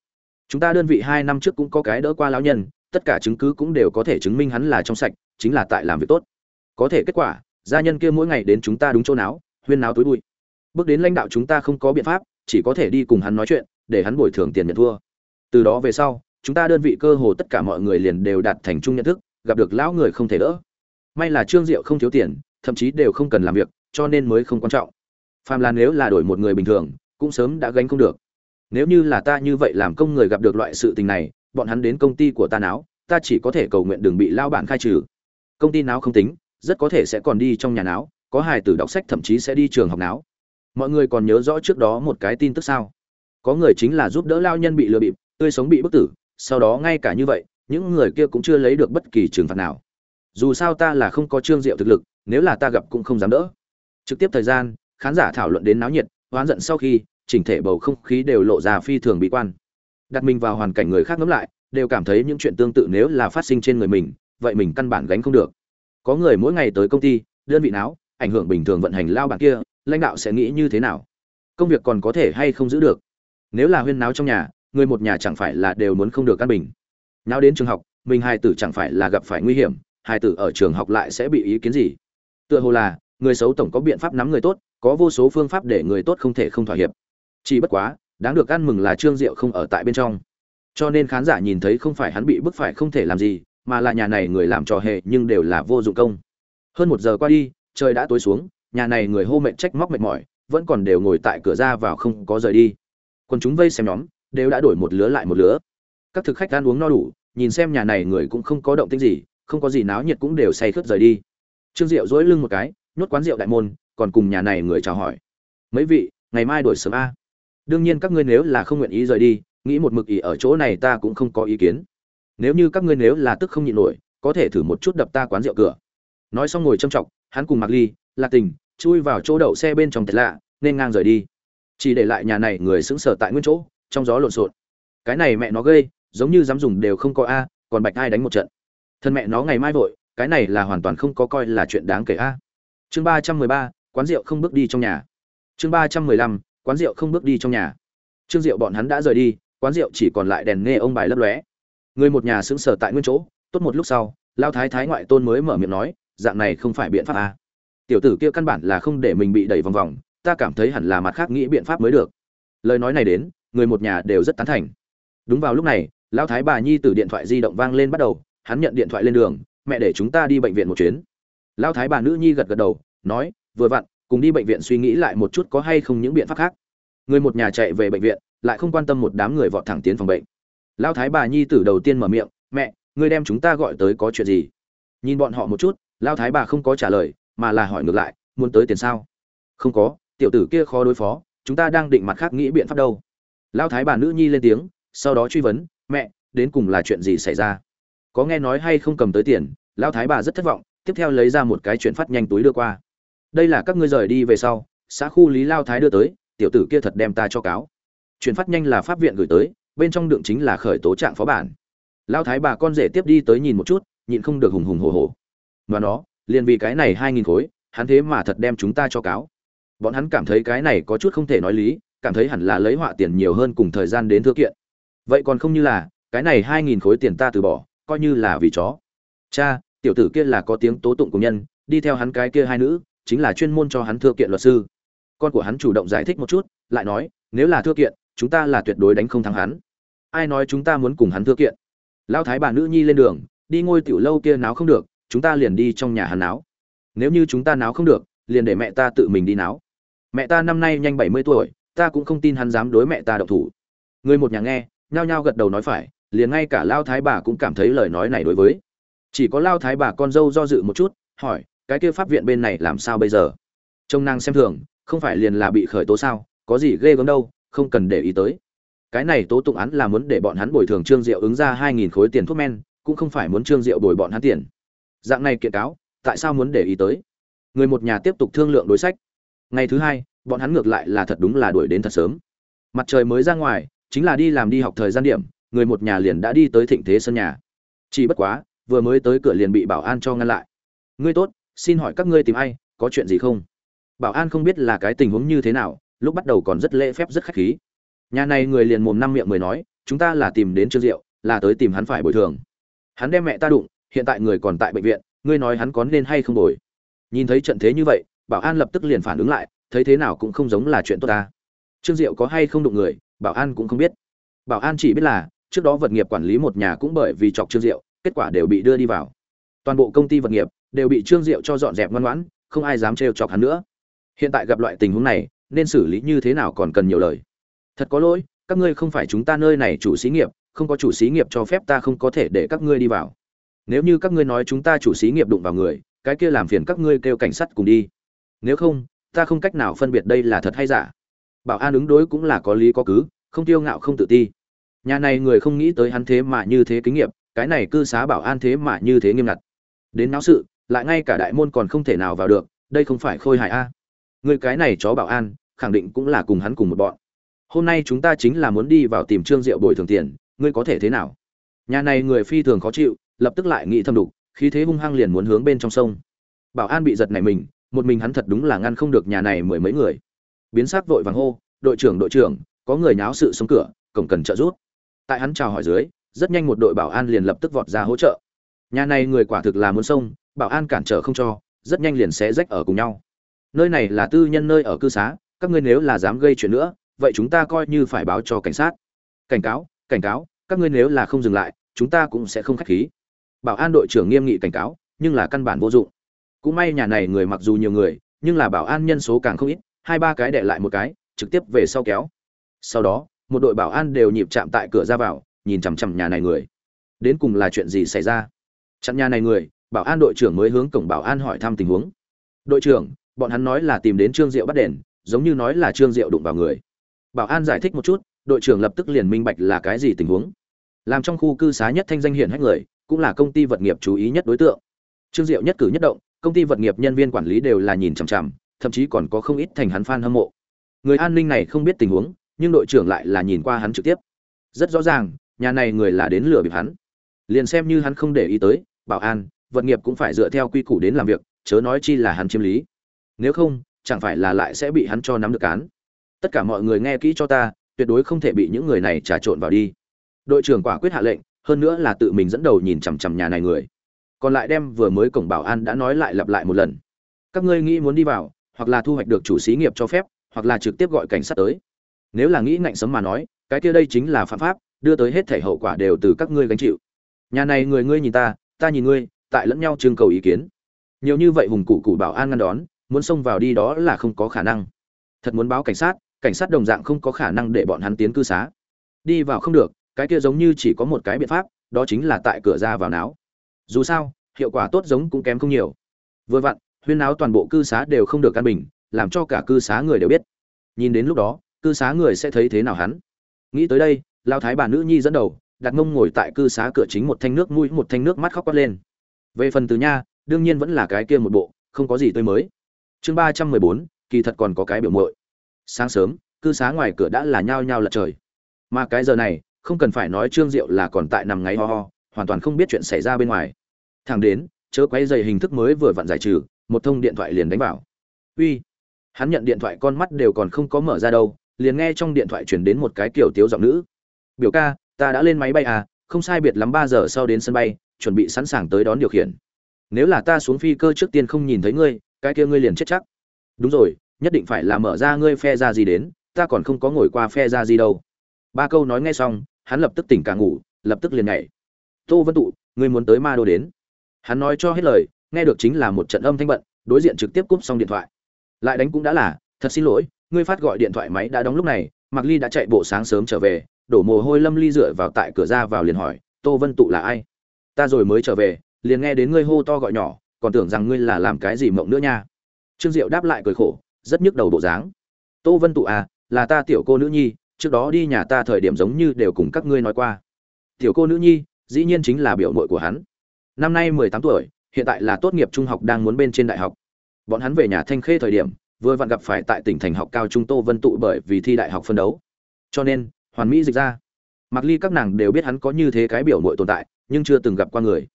Chúng ta đơn vị hai năm trước cũng có cái đỡ qua lão nhân, tất cả chứng cứ cũng đều có thể chứng minh hắn là trong sạch, chính là tại làm việc tốt. Có thể kết quả, gia nhân kia mỗi ngày đến chúng ta đúng chỗ nào, huyên nào tối bụi. Bước đến lãnh đạo chúng ta không có biện pháp, chỉ có thể đi cùng hắn nói chuyện, để hắn bồi thường tiền nhận thua từ đó về sau, chúng ta đơn vị cơ hồ tất cả mọi người liền đều đạt thành chung nhận thức, gặp được lão người không thể đỡ. May là trương diệu không thiếu tiền, thậm chí đều không cần làm việc, cho nên mới không quan trọng. Phàm là nếu là đổi một người bình thường, cũng sớm đã gánh không được. Nếu như là ta như vậy làm công người gặp được loại sự tình này, bọn hắn đến công ty của ta náo, ta chỉ có thể cầu nguyện đừng bị lao bản khai trừ. Công ty náo không tính, rất có thể sẽ còn đi trong nhà náo, có hài tử đọc sách thậm chí sẽ đi trường học náo. Mọi người còn nhớ rõ trước đó một cái tin tức sao? Có người chính là giúp đỡ lao nhân bị lừa bịp tươi sống bị bức tử sau đó ngay cả như vậy những người kia cũng chưa lấy được bất kỳ trừng phạt nào. Dù sao ta là không có trương diệu thực lực nếu là ta gặp cũng không dám đỡ. Trực tiếp thời gian khán giả thảo luận đến náo nhiệt oán giận sau khi chỉnh thể bầu không khí đều lộ ra phi thường bị quan. Đặt mình vào hoàn cảnh người khác ngẫm lại đều cảm thấy những chuyện tương tự nếu là phát sinh trên người mình vậy mình căn bản gánh không được. Có người mỗi ngày tới công ty đơn vị não, ảnh hưởng bình thường vận hành lao bản kia lãnh đạo sẽ nghĩ như thế nào? Công việc còn có thể hay không giữ được? Nếu là huyên náo trong nhà người một nhà chẳng phải là đều muốn không được căn bình. Nào đến trường học, mình hài tử chẳng phải là gặp phải nguy hiểm hài tử ở trường học lại sẽ bị ý kiến gì? Tựa hồ là, người xấu tổng có biện pháp nắm người tốt, có vô số phương pháp để người tốt không thể không thỏa hiệp. Chỉ bất quá, đáng được ăn mừng là trương diệu không ở tại bên trong. Cho nên khán giả nhìn thấy không phải hắn bị bức phải không thể làm gì, mà là nhà này người làm trò hề nhưng đều là vô dụng công. Hơn một giờ qua đi, trời đã tối xuống, nhà này người hô mệt trách móc mệt mỏi, vẫn còn đều ngồi tại cửa ra vào không có rời đi. Còn chúng vây xem nhóm đều đã đổi một lứa lại một lứa. Các thực khách ăn uống no đủ, nhìn xem nhà này người cũng không có động tĩnh gì, không có gì náo nhiệt cũng đều say khướt rời đi. Trương diệu dỗi lưng một cái, nhốt quán rượu đại môn, còn cùng nhà này người chào hỏi. Mấy vị, ngày mai đổi sớm a. Đương nhiên các ngươi nếu là không nguyện ý rời đi, nghĩ một mực ỉ ở chỗ này ta cũng không có ý kiến. Nếu như các ngươi nếu là tức không nhịn nổi, có thể thử một chút đập ta quán rượu cửa. Nói xong ngồi châm trọng hắn cùng mặc ly, lạc tình, chui vào chỗ đậu xe bên trong thật lạ, nên ngang rời đi. Chỉ để lại nhà này người sững sờ tại nguyên chỗ trong gió lộn xộn. Cái này mẹ nó gây, giống như dám dùng đều không có a, còn bạch ai đánh một trận. Thân mẹ nó ngày mai vội, cái này là hoàn toàn không có coi là chuyện đáng kể a. Chương ba trăm mười ba, quán rượu không bước đi trong nhà. Chương ba trăm mười lăm, quán rượu không bước đi trong nhà. Trương rượu bọn hắn đã rời đi, quán rượu chỉ còn lại đèn nghe ông bài lấp lóe. Người một nhà sững sờ tại nguyên chỗ, tốt một lúc sau, lao thái thái ngoại tôn mới mở miệng nói, dạng này không phải biện pháp a. Tiểu tử kia căn bản là không để mình bị đẩy vòng vòng, ta cảm thấy hẳn là mặt khác nghĩ biện pháp mới được. Lời nói này đến người một nhà đều rất tán thành. Đúng vào lúc này, lão thái bà nhi từ điện thoại di động vang lên bắt đầu, hắn nhận điện thoại lên đường, mẹ để chúng ta đi bệnh viện một chuyến. Lão thái bà nữ nhi gật gật đầu, nói, vừa vặn, cùng đi bệnh viện suy nghĩ lại một chút có hay không những biện pháp khác. Người một nhà chạy về bệnh viện, lại không quan tâm một đám người vọt thẳng tiến phòng bệnh. Lão thái bà nhi tử đầu tiên mở miệng, mẹ, người đem chúng ta gọi tới có chuyện gì? Nhìn bọn họ một chút, lão thái bà không có trả lời, mà là hỏi ngược lại, muốn tới tiền sao? Không có, tiểu tử kia khó đối phó, chúng ta đang định mặt khác nghĩ biện pháp đâu lao thái bà nữ nhi lên tiếng, sau đó truy vấn, mẹ, đến cùng là chuyện gì xảy ra? Có nghe nói hay không cầm tới tiền lao thái bà rất thất vọng, tiếp theo lấy ra một cái chuyện phát nhanh túi đưa qua. Đây là các ngươi rời đi về sau, xã khu lý lao thái đưa tới, tiểu tử kia thật đem ta cho cáo. Chuyển phát nhanh là pháp viện gửi tới, bên trong đựng chính là khởi tố trạng phó bản. Lao thái bà con rể tiếp đi tới nhìn một chút, nhịn không được hùng hùng hồ hồ và nó, liền vì cái này hai nghìn khối, hắn thế mà thật đem chúng ta cho cáo. Bọn hắn cảm thấy cái này có chút không thể nói lý cảm thấy hẳn là lấy họa tiền nhiều hơn cùng thời gian đến thư kiện. Vậy còn không như là, cái này hai nghìn khối tiền ta từ bỏ, coi như là vì chó. Cha, tiểu tử kia là có tiếng tố tụng của nhân, đi theo hắn cái kia hai nữ, chính là chuyên môn cho hắn thư kiện luật sư. Con của hắn chủ động giải thích một chút, lại nói, nếu là thư kiện, chúng ta là tuyệt đối đánh không thắng hắn. Ai nói chúng ta muốn cùng hắn thư kiện? Lão thái bà nữ nhi lên đường, đi ngôi tiểu lâu kia náo không được, chúng ta liền đi trong nhà hắn náo. Nếu như chúng ta náo không được, liền để mẹ ta tự mình đi náo. Mẹ ta năm nay nhanh bảy mươi tuổi ta cũng không tin hắn dám đối mẹ ta động thủ. Người một nhà nghe, nhao nhao gật đầu nói phải, liền ngay cả lao thái bà cũng cảm thấy lời nói này đối với. Chỉ có lao thái bà con dâu do dự một chút, hỏi, cái kia pháp viện bên này làm sao bây giờ? Trông nàng xem thường, không phải liền là bị khởi tố sao, có gì ghê gớm đâu, không cần để ý tới. Cái này tố tụng án là muốn để bọn hắn bồi thường trương diệu ứng ra hai nghìn khối tiền thuốc men, cũng không phải muốn trương diệu bồi bọn hắn tiền. Dạng này kiện cáo, tại sao muốn để ý tới? Người một nhà tiếp tục thương lượng đối sách. Ngày thứ hai bọn hắn ngược lại là thật đúng là đuổi đến thật sớm. Mặt trời mới ra ngoài, chính là đi làm đi học thời gian điểm, người một nhà liền đã đi tới thịnh thế sân nhà. Chỉ bất quá, vừa mới tới cửa liền bị bảo an cho ngăn lại. Ngươi tốt, xin hỏi các ngươi tìm ai, có chuyện gì không? Bảo an không biết là cái tình huống như thế nào, lúc bắt đầu còn rất lễ phép, rất khách khí. Nhà này người liền mồm năm miệng mười nói, chúng ta là tìm đến trương diệu, là tới tìm hắn phải bồi thường. Hắn đem mẹ ta đụng, hiện tại người còn tại bệnh viện, ngươi nói hắn có nên hay không bồi? Nhìn thấy trận thế như vậy, bảo an lập tức liền phản ứng lại thấy thế nào cũng không giống là chuyện tốt ta. Trương diệu có hay không đụng người, bảo an cũng không biết. Bảo an chỉ biết là, trước đó vật nghiệp quản lý một nhà cũng bởi vì chọc trương diệu, kết quả đều bị đưa đi vào. Toàn bộ công ty vật nghiệp đều bị trương diệu cho dọn dẹp ngoan ngoãn, không ai dám trêu chọc hắn nữa. Hiện tại gặp loại tình huống này, nên xử lý như thế nào còn cần nhiều lời. Thật có lỗi, các ngươi không phải chúng ta nơi này chủ xí nghiệp, không có chủ xí nghiệp cho phép ta không có thể để các ngươi đi vào. Nếu như các ngươi nói chúng ta chủ xí nghiệp đụng vào người, cái kia làm phiền các ngươi kêu cảnh sát cùng đi. Nếu không ta không cách nào phân biệt đây là thật hay giả. Bảo an ứng đối cũng là có lý có cứ, không tiêu ngạo không tự ti. Nhà này người không nghĩ tới hắn thế mà như thế kinh nghiệm cái này cư xá bảo an thế mà như thế nghiêm ngặt. Đến náo sự, lại ngay cả đại môn còn không thể nào vào được, đây không phải khôi hài a. Người cái này chó bảo an, khẳng định cũng là cùng hắn cùng một bọn. Hôm nay chúng ta chính là muốn đi vào tìm trương diệu bồi thường tiền, ngươi có thể thế nào? Nhà này người phi thường khó chịu, lập tức lại nghĩ thâm đục, khí thế hung hăng liền muốn hướng bên trong sông. Bảo an bị giật nảy mình một mình hắn thật đúng là ngăn không được nhà này mười mấy người. Biến sắc vội vàng hô, đội trưởng đội trưởng, có người nháo sự xuống cửa, cổng cần trợ giúp. Tại hắn chào hỏi dưới, rất nhanh một đội bảo an liền lập tức vọt ra hỗ trợ. Nhà này người quả thực là muốn sông, bảo an cản trở không cho, rất nhanh liền sẽ rách ở cùng nhau. Nơi này là tư nhân nơi ở cư xá, các ngươi nếu là dám gây chuyện nữa, vậy chúng ta coi như phải báo cho cảnh sát. Cảnh cáo cảnh cáo, các ngươi nếu là không dừng lại, chúng ta cũng sẽ không khách khí. Bảo an đội trưởng nghiêm nghị cảnh cáo, nhưng là căn bản vô dụng cũng may nhà này người mặc dù nhiều người, nhưng là bảo an nhân số càng không ít, hai ba cái đệ lại một cái, trực tiếp về sau kéo. Sau đó, một đội bảo an đều nhịp chạm tại cửa ra vào, nhìn chằm chằm nhà này người. Đến cùng là chuyện gì xảy ra? Chặn nhà này người, bảo an đội trưởng mới hướng cổng bảo an hỏi thăm tình huống. Đội trưởng, bọn hắn nói là tìm đến trương diệu bắt đèn giống như nói là trương diệu đụng vào người. Bảo an giải thích một chút, đội trưởng lập tức liền minh bạch là cái gì tình huống. Làm trong khu cư xá nhất thanh danh hiển hách người, cũng là công ty vật nghiệp chú ý nhất đối tượng. Trương diệu nhất cử nhất động công ty vật nghiệp nhân viên quản lý đều là nhìn chằm chằm, thậm chí còn có không ít thành hắn fan hâm mộ. Người an ninh này không biết tình huống, nhưng đội trưởng lại là nhìn qua hắn trực tiếp. Rất rõ ràng, nhà này người là đến lừa bịp hắn. Liền xem như hắn không để ý tới, bảo an, vật nghiệp cũng phải dựa theo quy củ đến làm việc, chớ nói chi là hắn chiếm lý. Nếu không, chẳng phải là lại sẽ bị hắn cho nắm được cán tất cả mọi người nghe kỹ cho ta, tuyệt đối không thể bị những người này trà trộn vào đi. Đội trưởng quả quyết hạ lệnh, hơn nữa là tự mình dẫn đầu nhìn chằm chằm nhà này người còn lại đem vừa mới cổng bảo an đã nói lại lặp lại một lần. Các ngươi nghĩ muốn đi vào, hoặc là thu hoạch được chủ xí nghiệp cho phép, hoặc là trực tiếp gọi cảnh sát tới. Nếu là nghĩ ngạnh sấm mà nói, cái kia đây chính là phạm pháp, đưa tới hết thể hậu quả đều từ các ngươi gánh chịu. Nhà này người ngươi nhìn ta ta nhìn ngươi, tại lẫn nhau trưng cầu ý kiến. Nhiều như vậy hùng cụ cụ bảo an ngăn đón, muốn xông vào đi đó là không có khả năng. Thật muốn báo cảnh sát cảnh sát đồng dạng không có khả năng để bọn hắn tiến cư xá. Đi vào không được, cái kia giống như chỉ có một cái biện pháp, đó chính là tại cửa ra vào náo dù sao, hiệu quả tốt giống cũng kém không nhiều. Vừa vặn, huyên áo toàn bộ cư xá đều không được căn bình, làm cho cả cư xá người đều biết. Nhìn đến lúc đó, cư xá người sẽ thấy thế nào hắn? Nghĩ tới đây lao thái bà nữ nhi dẫn đầu, đặt mông ngồi tại cư xá cửa chính một thanh nước mũi, một thanh nước mắt khóc quát lên. Về phần từ nha, đương nhiên vẫn là cái kia một bộ, không có gì tươi mới. Chương ba trăm mười bốn, kỳ thật còn có cái biểu muội. Sáng sớm, cư xá ngoài cửa đã là nhao nhao lật trời. Mà cái giờ này, không cần phải nói trương diệu là còn tại nằm ngáy ho ho hoàn toàn không biết chuyện xảy ra bên ngoài. Thẳng đến, chớ quay dày hình thức mới vừa vặn giải trừ, một thông điện thoại liền đánh vào. Uy! Hắn nhận điện thoại con mắt đều còn không có mở ra đâu, liền nghe trong điện thoại chuyển đến một cái kiểu tiếu giọng nữ. Biểu ca, ta đã lên máy bay à không sai biệt lắm ba giờ sau đến sân bay, chuẩn bị sẵn sàng tới đón điều khiển. Nếu là ta xuống phi cơ trước tiên không nhìn thấy ngươi, cái kia ngươi liền chết chắc. Đúng rồi, nhất định phải là mở ra ngươi phe ra gì đến, ta còn không có ngồi qua phe ra gì đâu. Ba câu nói nghe xong, hắn lập tức tỉnh cả ngủ, lập tức liền nhảy tô vân tụ, ngươi muốn tới ma đô đến. Hắn nói cho hết lời, nghe được chính là một trận âm thanh bận, đối diện trực tiếp cúp xong điện thoại. Lại đánh cũng đã là, thật xin lỗi, ngươi phát gọi điện thoại máy đã đóng lúc này, mạc ly đã chạy bộ sáng sớm trở về. Đổ mồ hôi lâm ly dựa vào tại cửa ra vào liền hỏi, tô vân tụ là ai? Ta rồi mới trở về, liền nghe đến ngươi hô to gọi nhỏ, còn tưởng rằng ngươi là làm cái gì mộng nữa nha. Trương diệu đáp lại cười khổ, rất nhức đầu bộ dáng. Tô vân tụ à là ta tiểu cô nữ nhi, trước đó đi nhà ta thời điểm giống như đều cùng các ngươi nói qua. Tiểu cô nữ nhi dĩ nhiên chính là biểu mội của hắn. Năm nay mười tám tuổi, hiện tại là tốt nghiệp trung học đang muốn bên trên đại học. Bọn hắn về nhà thanh khê thời điểm, vừa vặn gặp phải tại tỉnh thành học cao trung tô vân tụ bởi vì thi đại học phân đấu. Cho nên, hoàn mỹ dịch ra. Mặc ly các nàng đều biết hắn có như thế cái biểu mội tồn tại, nhưng chưa từng gặp qua người.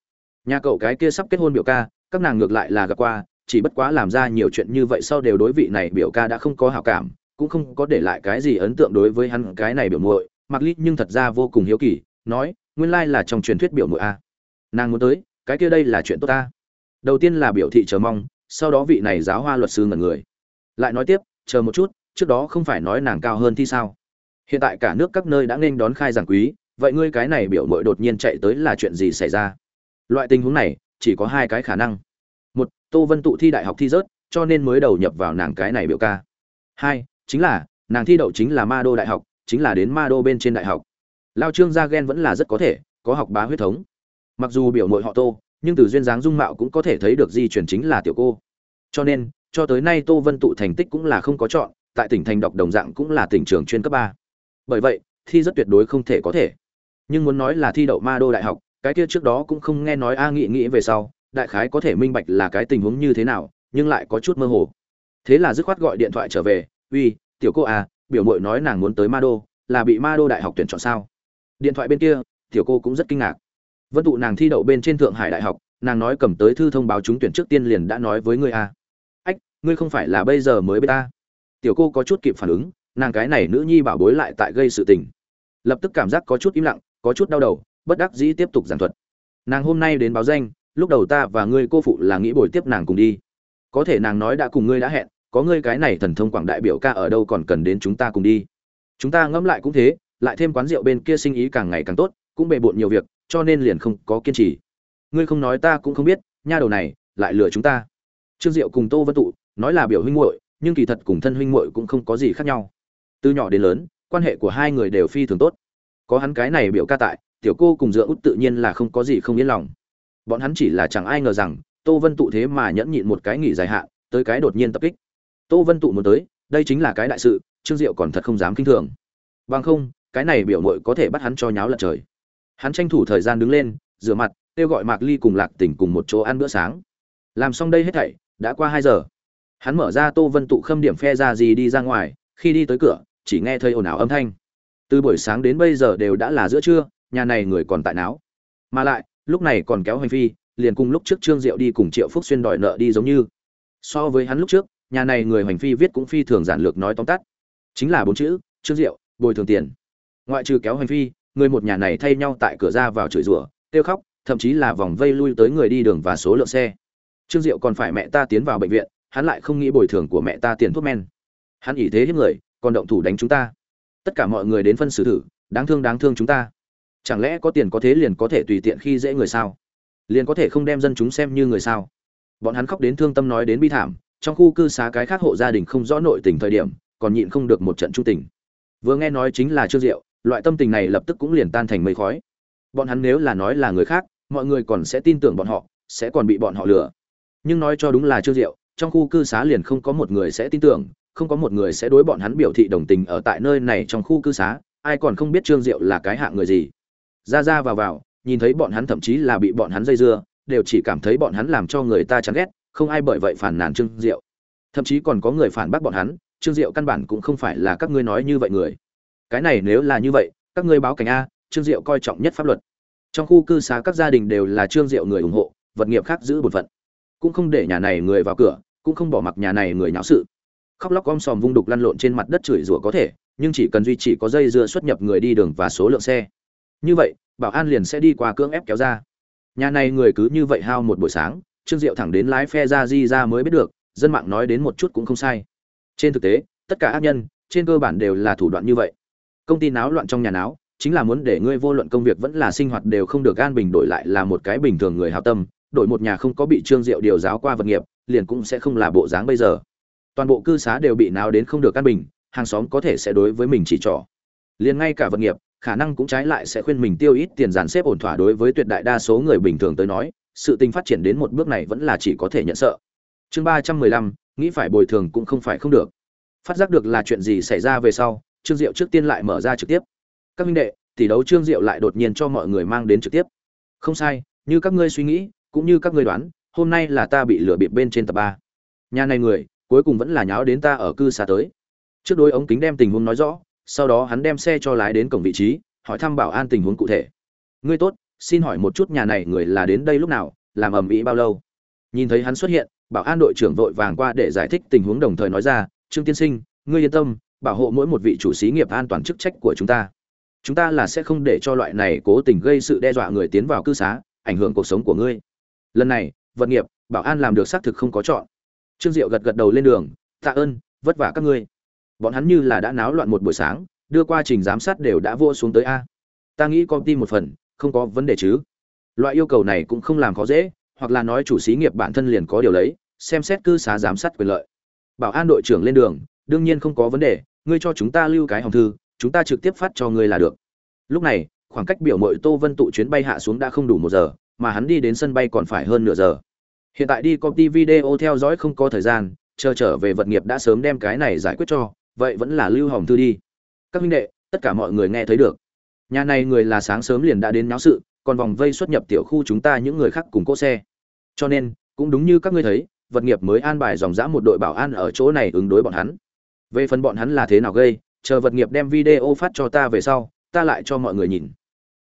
Nhà cậu cái kia sắp kết hôn biểu ca, các nàng ngược lại là gặp qua, chỉ bất quá làm ra nhiều chuyện như vậy sau đều đối vị này biểu ca đã không có hảo cảm, cũng không có để lại cái gì ấn tượng đối với hắn cái này biểu muội. Mặc ly nhưng thật ra vô cùng hiếu kỳ, nói nguyên lai là trong truyền thuyết biểu muội a. Nàng muốn tới, cái kia đây là chuyện tốt ta. Đầu tiên là biểu thị chờ mong, sau đó vị này giáo hoa luật sư ngẩn người. Lại nói tiếp, chờ một chút, trước đó không phải nói nàng cao hơn thì sao. Hiện tại cả nước các nơi đã nên đón khai giảng quý, vậy ngươi cái này biểu mội đột nhiên chạy tới là chuyện gì xảy ra? Loại tình huống này, chỉ có hai cái khả năng. Một, tô vân tụ thi đại học thi rớt, cho nên mới đầu nhập vào nàng cái này biểu ca. Hai, chính là, nàng thi đậu chính là ma đô đại học, chính là đến ma đô bên trên đại học lao trương gia ghen vẫn là rất có thể, có học bá huyết thống. Mặc dù biểu mội họ tô, nhưng từ duyên dáng dung mạo cũng có thể thấy được di chuyển chính là tiểu cô. Cho nên, cho tới nay tô vân tụ thành tích cũng là không có chọn, tại tỉnh thành đọc đồng dạng cũng là tỉnh trường chuyên cấp ba. Bởi vậy, thi rất tuyệt đối không thể có thể. Nhưng muốn nói là thi đậu ma đô đại học, cái kia trước đó cũng không nghe nói a nghĩ nghĩ về sau, đại khái có thể minh bạch là cái tình huống như thế nào, nhưng lại có chút mơ hồ. Thế là dứt khoát gọi điện thoại trở về, uy, tiểu cô à biểu mội nói nàng muốn tới ma đô, là bị ma đô đại học tuyển chọn sao? Điện thoại bên kia, tiểu cô cũng rất kinh ngạc. Vân tụ nàng thi đậu bên trên thượng hải đại học, nàng nói cầm tới thư thông báo trúng tuyển trước tiên liền đã nói với ngươi à. ách, ngươi không phải là bây giờ mới biết ta. Tiểu cô có chút kịp phản ứng, nàng cái này nữ nhi bảo bối lại tại gây sự tình. Lập tức cảm giác có chút im lặng, có chút đau đầu, bất đắc dĩ tiếp tục giảng thuật. Nàng hôm nay đến báo danh, lúc đầu ta và ngươi cô phụ là nghĩ bồi tiếp nàng cùng đi. Có thể nàng nói đã cùng ngươi đã hẹn, có ngươi cái này thần thông quảng đại biểu ca ở đâu còn cần đến chúng ta cùng đi. Chúng ta ngẫm lại cũng thế lại thêm quán rượu bên kia sinh ý càng ngày càng tốt, cũng bề bộn nhiều việc, cho nên liền không có kiên trì. Ngươi không nói ta cũng không biết, nha đầu này, lại lừa chúng ta. Trương diệu cùng tô vân tụ, nói là biểu huynh muội, nhưng kỳ thật cùng thân huynh muội cũng không có gì khác nhau. Từ nhỏ đến lớn, quan hệ của hai người đều phi thường tốt. Có hắn cái này biểu ca tại, tiểu cô cùng dựa út tự nhiên là không có gì không yên lòng. Bọn hắn chỉ là chẳng ai ngờ rằng, tô vân tụ thế mà nhẫn nhịn một cái nghỉ dài hạn, tới cái đột nhiên tập kích. Tô vân tụ muốn tới, đây chính là cái đại sự, trương diệu còn thật không dám kinh thường. Bằng không cái này biểu mội có thể bắt hắn cho nháo lật trời. Hắn tranh thủ thời gian đứng lên, rửa mặt, kêu gọi mạc ly cùng lạc tỉnh cùng một chỗ ăn bữa sáng. Làm xong đây hết thảy, đã qua hai giờ. Hắn mở ra tô vân tụ khâm điểm phe ra gì đi ra ngoài, khi đi tới cửa, chỉ nghe thấy ồn ào âm thanh. Từ buổi sáng đến bây giờ đều đã là giữa trưa, nhà này người còn tại não mà lại, lúc này còn kéo hành phi, liền cùng lúc trước trương diệu đi cùng triệu phúc xuyên đòi nợ đi giống như. So với hắn lúc trước, nhà này người hành phi viết cũng phi thường giản lược nói tóm tắt. Chính là bốn chữ, trương diệu, bồi thường tiền ngoại trừ kéo hành phi, người một nhà này thay nhau tại cửa ra vào chửi rủa, kêu khóc, thậm chí là vòng vây lui tới người đi đường và số lượng xe. Trương diệu còn phải mẹ ta tiến vào bệnh viện, hắn lại không nghĩ bồi thường của mẹ ta tiền thuốc men. Hắn ỷ thế hiếp người, còn động thủ đánh chúng ta. Tất cả mọi người đến phân xử thử, đáng thương đáng thương chúng ta. Chẳng lẽ có tiền có thế liền có thể tùy tiện khi dễ người sao? Liền có thể không đem dân chúng xem như người sao? Bọn hắn khóc đến thương tâm nói đến bi thảm, trong khu cư xá cái khác hộ gia đình không rõ nội tình thời điểm, còn nhịn không được một trận trung tình. Vừa nghe nói chính là trương diệu loại tâm tình này lập tức cũng liền tan thành mây khói. Bọn hắn nếu là nói là người khác, mọi người còn sẽ tin tưởng bọn họ, sẽ còn bị bọn họ lừa. Nhưng nói cho đúng là trương diệu, trong khu cư xá liền không có một người sẽ tin tưởng, không có một người sẽ đối bọn hắn biểu thị đồng tình ở tại nơi này trong khu cư xá, ai còn không biết trương diệu là cái hạng người gì. Ra ra vào vào, nhìn thấy bọn hắn thậm chí là bị bọn hắn dây dưa, đều chỉ cảm thấy bọn hắn làm cho người ta chán ghét, không ai bởi vậy phản nàn trương diệu. Thậm chí còn có người phản bác bọn hắn, trương diệu căn bản cũng không phải là các ngươi nói như vậy người cái này nếu là như vậy, các ngươi báo cảnh a, trương diệu coi trọng nhất pháp luật. Trong khu cư xá các gia đình đều là trương diệu người ủng hộ, vật nghiệp khác giữ bổn phận. Cũng không để nhà này người vào cửa, cũng không bỏ mặc nhà này người nháo sự. Khóc lóc om sòm vung đục lăn lộn trên mặt đất chửi rủa có thể, nhưng chỉ cần duy trì có dây dưa xuất nhập người đi đường và số lượng xe. Như vậy, bảo an liền sẽ đi qua cưỡng ép kéo ra. Nhà này người cứ như vậy hao một buổi sáng, trương diệu thẳng đến lái phe ra di ra mới biết được, dân mạng nói đến một chút cũng không sai. Trên thực tế, tất cả ác nhân, trên cơ bản đều là thủ đoạn như vậy công ty náo loạn trong nhà náo, chính là muốn để ngươi vô luận công việc vẫn là sinh hoạt đều không được an bình đổi lại là một cái bình thường người hào tâm, đổi một nhà không có bị trương diệu điều giáo qua vật nghiệp, liền cũng sẽ không là bộ dáng bây giờ. Toàn bộ cư xá đều bị náo đến không được an bình, hàng xóm có thể sẽ đối với mình chỉ trỏ. Liền ngay cả vật nghiệp, khả năng cũng trái lại sẽ khuyên mình tiêu ít tiền dàn xếp ổn thỏa đối với tuyệt đại đa số người bình thường tới nói, sự tình phát triển đến một bước này vẫn là chỉ có thể nhận sợ. Chương ba trăm mười lăm, nghĩ phải bồi thường cũng không phải không được. Phát giác được là chuyện gì xảy ra về sau trương diệu trước tiên lại mở ra trực tiếp. Các minh đệ, tỷ đấu trương diệu lại đột nhiên cho mọi người mang đến trực tiếp. Không sai, như các ngươi suy nghĩ, cũng như các ngươi đoán, hôm nay là ta bị lừa bịp bên trên tập ba. Nhà này người, cuối cùng vẫn là nháo đến ta ở cư xa tới. Trước đôi ống kính đem tình huống nói rõ, sau đó hắn đem xe cho lái đến cổng vị trí, hỏi thăm bảo an tình huống cụ thể. Ngươi tốt, xin hỏi một chút nhà này người là đến đây lúc nào, làm ầm ĩ bao lâu? Nhìn thấy hắn xuất hiện, bảo an đội trưởng vội vàng qua để giải thích tình huống đồng thời nói ra, trương tiên sinh, ngươi yên tâm bảo hộ mỗi một vị chủ xí nghiệp an toàn chức trách của chúng ta. Chúng ta là sẽ không để cho loại này cố tình gây sự đe dọa người tiến vào cư xá, ảnh hưởng cuộc sống của ngươi. Lần này, vật nghiệp, bảo an làm được xác thực không có chọn. Trương diệu gật gật đầu lên đường, tạ ơn, vất vả các ngươi. Bọn hắn như là đã náo loạn một buổi sáng, đưa qua trình giám sát đều đã vô xuống tới a. Ta nghĩ công ty một phần, không có vấn đề chứ. Loại yêu cầu này cũng không làm khó dễ, hoặc là nói chủ xí nghiệp bản thân liền có điều lấy, xem xét cư xá giám sát quyền lợi. Bảo an đội trưởng lên đường, đương nhiên không có vấn đề ngươi cho chúng ta lưu cái hòm thư, chúng ta trực tiếp phát cho ngươi là được. Lúc này, khoảng cách biểu mội tô vân tụ chuyến bay hạ xuống đã không đủ một giờ, mà hắn đi đến sân bay còn phải hơn nửa giờ. Hiện tại đi công ty video theo dõi không có thời gian, chờ trở về vật nghiệp đã sớm đem cái này giải quyết cho, vậy vẫn là lưu hòm thư đi. Các huynh đệ, tất cả mọi người nghe thấy được. Nhà này người là sáng sớm liền đã đến náo sự, còn vòng vây xuất nhập tiểu khu chúng ta những người khác cùng cỗ xe. Cho nên, cũng đúng như các ngươi thấy, vật nghiệp mới an bài dòng dã một đội bảo an ở chỗ này ứng đối bọn hắn về phần bọn hắn là thế nào gây, chờ vật nghiệp đem video phát cho ta về sau, ta lại cho mọi người nhìn.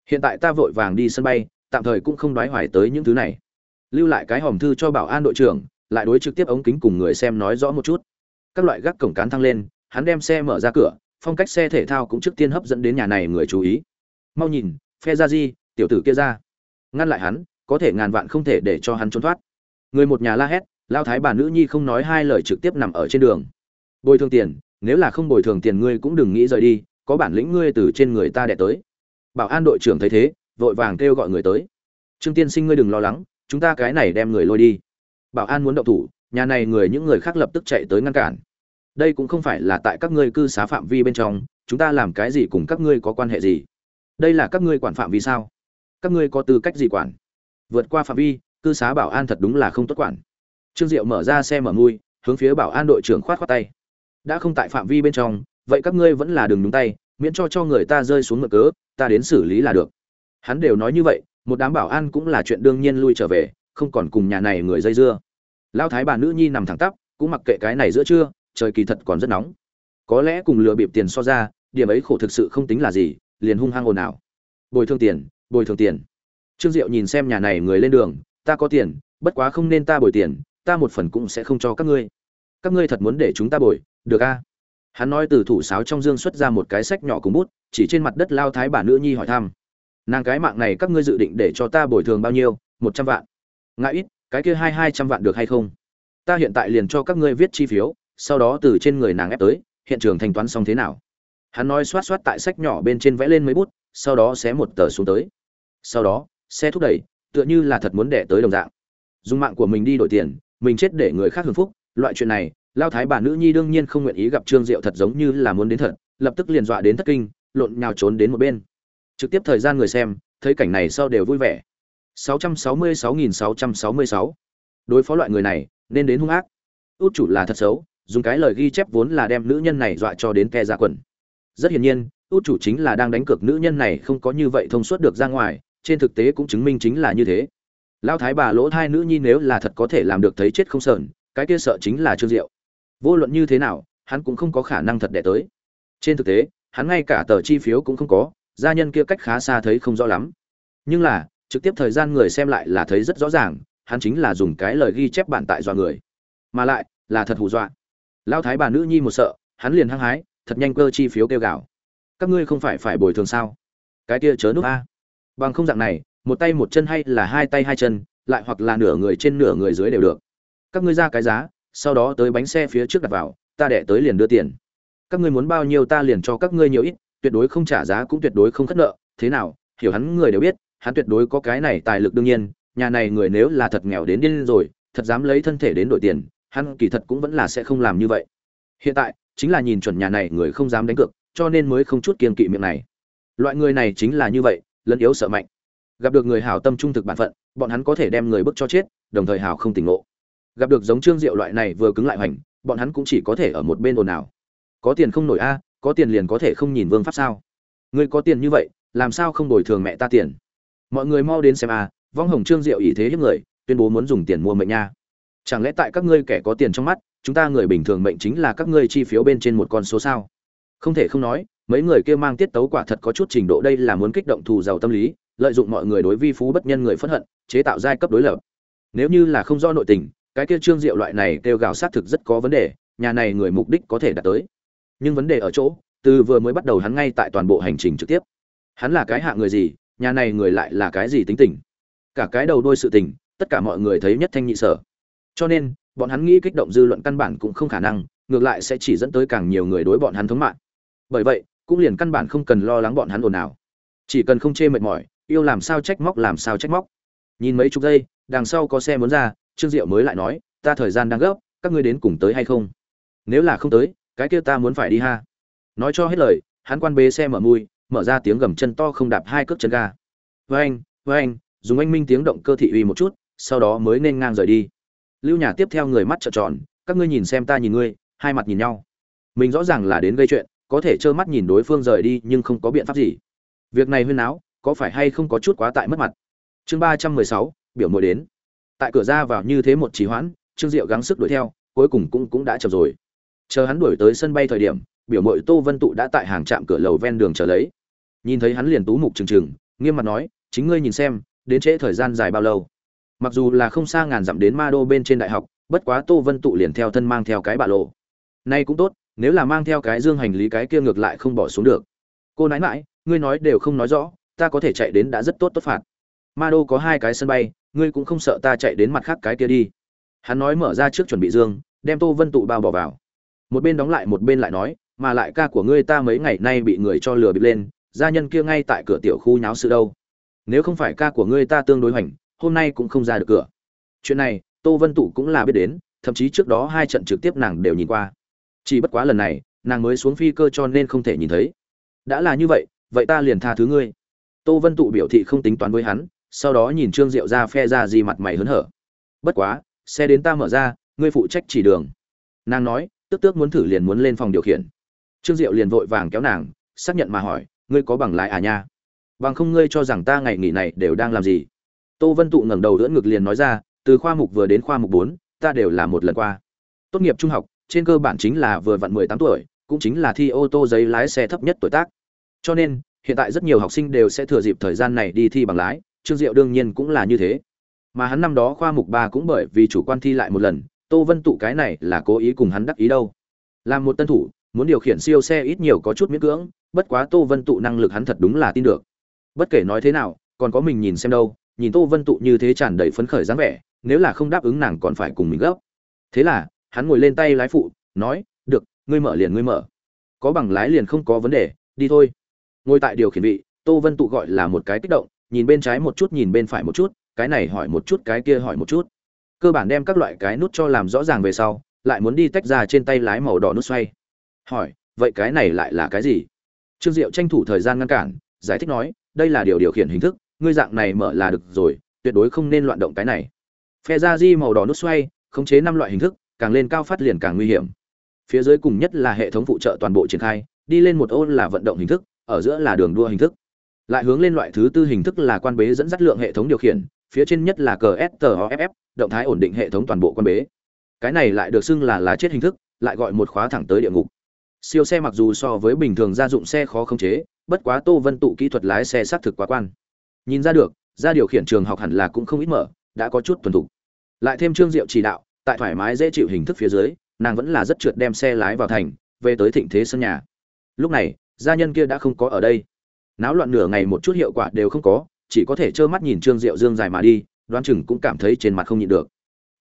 Hiện tại ta vội vàng đi sân bay, tạm thời cũng không đoái hoài tới những thứ này. Lưu lại cái hòm thư cho bảo an đội trưởng, lại đối trực tiếp ống kính cùng người xem nói rõ một chút. Các loại gác cổng cán thăng lên, hắn đem xe mở ra cửa, phong cách xe thể thao cũng trước tiên hấp dẫn đến nhà này người chú ý. Mau nhìn phe ra di tiểu tử kia ra. Ngăn lại hắn, có thể ngàn vạn không thể để cho hắn trốn thoát. Người một nhà la hét, lao thái bà nữ nhi không nói hai lời trực tiếp nằm ở trên đường bồi thường tiền, nếu là không bồi thường tiền ngươi cũng đừng nghĩ rời đi, có bản lĩnh ngươi từ trên người ta đẻ tới. Bảo an đội trưởng thấy thế, vội vàng kêu gọi người tới. Trương tiên sinh ngươi đừng lo lắng, chúng ta cái này đem người lôi đi. Bảo an muốn động thủ, nhà này người những người khác lập tức chạy tới ngăn cản. Đây cũng không phải là tại các ngươi cư xá phạm vi bên trong, chúng ta làm cái gì cùng các ngươi có quan hệ gì? Đây là các ngươi quản phạm vi sao? Các ngươi có tư cách gì quản? Vượt qua phạm vi, cư xá bảo an thật đúng là không tốt quản. Trương diệu mở ra xe mở mui, hướng phía bảo an đội trưởng khoát khoát tay đã không tại phạm vi bên trong, vậy các ngươi vẫn là đường đúng tay, miễn cho cho người ta rơi xuống mực cớ, ta đến xử lý là được. Hắn đều nói như vậy, một đám bảo an cũng là chuyện đương nhiên lui trở về, không còn cùng nhà này người dây dưa. Lao thái bà nữ nhi nằm thẳng tắp, cũng mặc kệ cái này giữa trưa, trời kỳ thật còn rất nóng. Có lẽ cùng lừa bịp tiền so ra, điểm ấy khổ thực sự không tính là gì, liền hung hăng ồn ào. Bồi thường tiền, bồi thường tiền. Trương diệu nhìn xem nhà này người lên đường, ta có tiền, bất quá không nên ta bồi tiền, ta một phần cũng sẽ không cho các ngươi. Các ngươi thật muốn để chúng ta bồi được a. Hắn nói từ thủ sáo trong dương xuất ra một cái sách nhỏ cùng bút, chỉ trên mặt đất lao thái bà nữ nhi hỏi thăm. Nàng cái mạng này các ngươi dự định để cho ta bồi thường bao nhiêu? Một trăm vạn. Ngại ít, cái kia hai hai trăm vạn được hay không? Ta hiện tại liền cho các ngươi viết chi phiếu, sau đó từ trên người nàng ép tới, hiện trường thanh toán xong thế nào? Hắn nói xoát xoát tại sách nhỏ bên trên vẽ lên mấy bút, sau đó xé một tờ xuống tới. Sau đó, xe thúc đẩy, tựa như là thật muốn đẻ tới đồng dạng. Dùng mạng của mình đi đổi tiền, mình chết để người khác hưởng phúc, loại chuyện này lao thái bà nữ nhi đương nhiên không nguyện ý gặp trương diệu thật giống như là muốn đến thật, lập tức liền dọa đến thất kinh, lộn nhào trốn đến một bên. Trực tiếp thời gian người xem, thấy cảnh này sau đều vui vẻ. 666.666 đối phó loại người này, nên đến hung ác. Út chủ là thật xấu, dùng cái lời ghi chép vốn là đem nữ nhân này dọa cho đến ke ra dạ quần. Rất hiển nhiên, út chủ chính là đang đánh cược nữ nhân này không có như vậy thông suốt được ra ngoài, trên thực tế cũng chứng minh chính là như thế. Lão thái bà lỗ thai nữ nhi nếu là thật có thể làm được thấy chết không sờn, cái kia sợ chính là trương diệu vô luận như thế nào, hắn cũng không có khả năng thật đẻ tới. Trên thực tế, hắn ngay cả tờ chi phiếu cũng không có, gia nhân kia cách khá xa thấy không rõ lắm. Nhưng là, trực tiếp thời gian người xem lại là thấy rất rõ ràng, hắn chính là dùng cái lời ghi chép bản tại dọa người. Mà lại, là thật hù dọa. Lao thái bà nữ nhi một sợ, hắn liền hăng hái, thật nhanh cơ chi phiếu kêu gào. Các ngươi không phải phải bồi thường sao? Cái kia chớ núp a. Bằng không dạng này, một tay một chân hay là hai tay hai chân, lại hoặc là nửa người trên nửa người dưới đều được. Các ngươi ra cái giá sau đó tới bánh xe phía trước đặt vào, ta đẻ tới liền đưa tiền. Các ngươi muốn bao nhiêu ta liền cho các ngươi nhiều ít, tuyệt đối không trả giá cũng tuyệt đối không khất nợ. Thế nào, hiểu hắn người đều biết, hắn tuyệt đối có cái này tài lực đương nhiên, nhà này người nếu là thật nghèo đến điên rồi, thật dám lấy thân thể đến đổi tiền, hắn kỳ thật cũng vẫn là sẽ không làm như vậy. Hiện tại, chính là nhìn chuẩn nhà này người không dám đánh cược, cho nên mới không chút kiên kỵ miệng này. Loại người này chính là như vậy, lẫn yếu sợ mạnh. Gặp được người hảo tâm trung thực bản phận, bọn hắn có thể đem người bức cho chết, đồng thời hảo không tỉnh ngộ gặp được giống trương diệu loại này vừa cứng lại hoành, bọn hắn cũng chỉ có thể ở một bên ồn ào. Có tiền không nổi a, có tiền liền có thể không nhìn vương pháp sao? Ngươi có tiền như vậy, làm sao không đổi thường mẹ ta tiền? Mọi người mau đến xem a, vong hồng trương diệu ý thế hiếp người, tuyên bố muốn dùng tiền mua mệnh nha. Chẳng lẽ tại các ngươi kẻ có tiền trong mắt, chúng ta người bình thường mệnh chính là các ngươi chi phiếu bên trên một con số sao? Không thể không nói, mấy người kia mang tiết tấu quả thật có chút trình độ đây là muốn kích động thù giàu tâm lý, lợi dụng mọi người đối vi phú bất nhân người phẫn hận, chế tạo giai cấp đối lập. Nếu như là không do nội tình cái kia trương diệu loại này kêu gào xác thực rất có vấn đề, nhà này người mục đích có thể đạt tới. Nhưng vấn đề ở chỗ, từ vừa mới bắt đầu hắn ngay tại toàn bộ hành trình trực tiếp. Hắn là cái hạ người gì, nhà này người lại là cái gì tính tình? Cả cái đầu đôi sự tình, tất cả mọi người thấy nhất thanh nhị sở. Cho nên, bọn hắn nghĩ kích động dư luận căn bản cũng không khả năng, ngược lại sẽ chỉ dẫn tới càng nhiều người đối bọn hắn thống mạng. Bởi vậy, cũng liền căn bản không cần lo lắng bọn hắn ồn ào. Chỉ cần không chê mệt mỏi, yêu làm sao trách móc làm sao trách móc. Nhìn mấy chục giây, đằng sau có xe muốn ra trương diệu mới lại nói, ta thời gian đang gấp, các ngươi đến cùng tới hay không? Nếu là không tới, cái kia ta muốn phải đi ha. Nói cho hết lời, hắn quan bế xe mở mui, mở ra tiếng gầm chân to không đạp hai cước chân ga. Với anh với anh dùng anh minh tiếng động cơ thị uy một chút, sau đó mới nên ngang rời đi. Lưu nhà tiếp theo người mắt trợn tròn, các ngươi nhìn xem ta nhìn ngươi, hai mặt nhìn nhau. Mình rõ ràng là đến gây chuyện, có thể trơ mắt nhìn đối phương rời đi nhưng không có biện pháp gì. Việc này huyên áo có phải hay không có chút quá tại mất mặt? Chương ba trăm mười sáu, biểu mồi đến tại cửa ra vào như thế một trì hoãn, trương diệu gắng sức đuổi theo, cuối cùng cũng cũng đã chậm rồi. Chờ hắn đuổi tới sân bay thời điểm, biểu mội tô vân tụ đã tại hàng trạm cửa lầu ven đường chờ lấy. Nhìn thấy hắn liền tú mục trừng trừng, nghiêm mặt nói, chính ngươi nhìn xem, đến trễ thời gian dài bao lâu? Mặc dù là không xa ngàn dặm đến ma đô bên trên đại học, bất quá tô vân tụ liền theo thân mang theo cái bạ lộ. Nay cũng tốt, nếu là mang theo cái dương hành lý cái kia ngược lại không bỏ xuống được. Cô nãi mãi ngươi nói đều không nói rõ, ta có thể chạy đến đã rất tốt tốt phạt. Ma đô có hai cái sân bay ngươi cũng không sợ ta chạy đến mặt khác cái kia đi. Hắn nói mở ra trước chuẩn bị dương, đem tô vân tụ bao bỏ vào. Một bên đóng lại, một bên lại nói, mà lại ca của ngươi ta mấy ngày nay bị người cho lừa bịp lên, gia nhân kia ngay tại cửa tiểu khu nháo sự đâu. Nếu không phải ca của ngươi ta tương đối hoành, hôm nay cũng không ra được cửa. Chuyện này, tô vân tụ cũng là biết đến, thậm chí trước đó hai trận trực tiếp nàng đều nhìn qua. Chỉ bất quá lần này, nàng mới xuống phi cơ cho nên không thể nhìn thấy. Đã là như vậy vậy ta liền tha thứ ngươi. Tô vân tụ biểu thị không tính toán với hắn sau đó nhìn trương diệu ra phe ra gì mặt mày hớn hở. Bất quá, xe đến ta mở ra, ngươi phụ trách chỉ đường. Nàng nói, tức tước muốn thử liền muốn lên phòng điều khiển. Trương diệu liền vội vàng kéo nàng, xác nhận mà hỏi, ngươi có bằng lái à nha? Bằng không ngươi cho rằng ta ngày nghỉ này đều đang làm gì? Tô vân tụ ngẩng đầu đỡ ngực liền nói ra, từ khoa mục vừa đến khoa mục bốn, ta đều là một lần qua. Tốt nghiệp trung học, trên cơ bản chính là vừa vặn mười tám tuổi, cũng chính là thi ô tô giấy lái xe thấp nhất tuổi tác. Cho nên, hiện tại rất nhiều học sinh đều sẽ thừa dịp thời gian này đi thi bằng lái trương diệu đương nhiên cũng là như thế. Mà hắn năm đó khoa mục ba cũng bởi vì chủ quan thi lại một lần, tô vân tụ cái này là cố ý cùng hắn đắc ý đâu. Làm một tân thủ, muốn điều khiển siêu xe ít nhiều có chút miễn cưỡng, bất quá tô vân tụ năng lực hắn thật đúng là tin được. Bất kể nói thế nào, còn có mình nhìn xem đâu, nhìn tô vân tụ như thế tràn đầy phấn khởi dáng vẻ, nếu là không đáp ứng nàng còn phải cùng mình gấp. Thế là, hắn ngồi lên tay lái phụ, nói, được, ngươi mở liền ngươi mở. Có bằng lái liền không có vấn đề, đi thôi. Ngồi tại điều khiển vị, tô vân tụ gọi là một cái kích động nhìn bên trái một chút, nhìn bên phải một chút, cái này hỏi một chút, cái kia hỏi một chút. Cơ bản đem các loại cái nút cho làm rõ ràng về sau, lại muốn đi tách ra trên tay lái màu đỏ nút xoay. Hỏi, vậy cái này lại là cái gì? Trương diệu tranh thủ thời gian ngăn cản, giải thích nói, đây là điều điều khiển hình thức, ngươi dạng này mở là được rồi, tuyệt đối không nên loạn động cái này. Phe ra di màu đỏ nút xoay, khống chế năm loại hình thức, càng lên cao phát liền càng nguy hiểm. Phía dưới cùng nhất là hệ thống phụ trợ toàn bộ triển khai, đi lên một ô là vận động hình thức, ở giữa là đường đua hình thức lại hướng lên loại thứ tư hình thức là quan bế dẫn dắt lượng hệ thống điều khiển, phía trên nhất là cờ stoff động thái ổn định hệ thống toàn bộ quan bế. Cái này lại được xưng là lá chết hình thức, lại gọi một khóa thẳng tới địa ngục. Siêu xe mặc dù so với bình thường gia dụng xe khó khống chế, bất quá tô vân tụ kỹ thuật lái xe xác thực quá quan. Nhìn ra được, ra điều khiển trường học hẳn là cũng không ít mở, đã có chút tuần thủ. Lại thêm trương diệu chỉ đạo, tại thoải mái dễ chịu hình thức phía dưới, nàng vẫn là rất trượt đem xe lái vào thành, về tới thịnh thế sân nhà. Lúc này, gia nhân kia đã không có ở đây náo loạn nửa ngày một chút hiệu quả đều không có, chỉ có thể trơ mắt nhìn trương diệu dương dài mà đi Đoan chừng cũng cảm thấy trên mặt không nhịn được.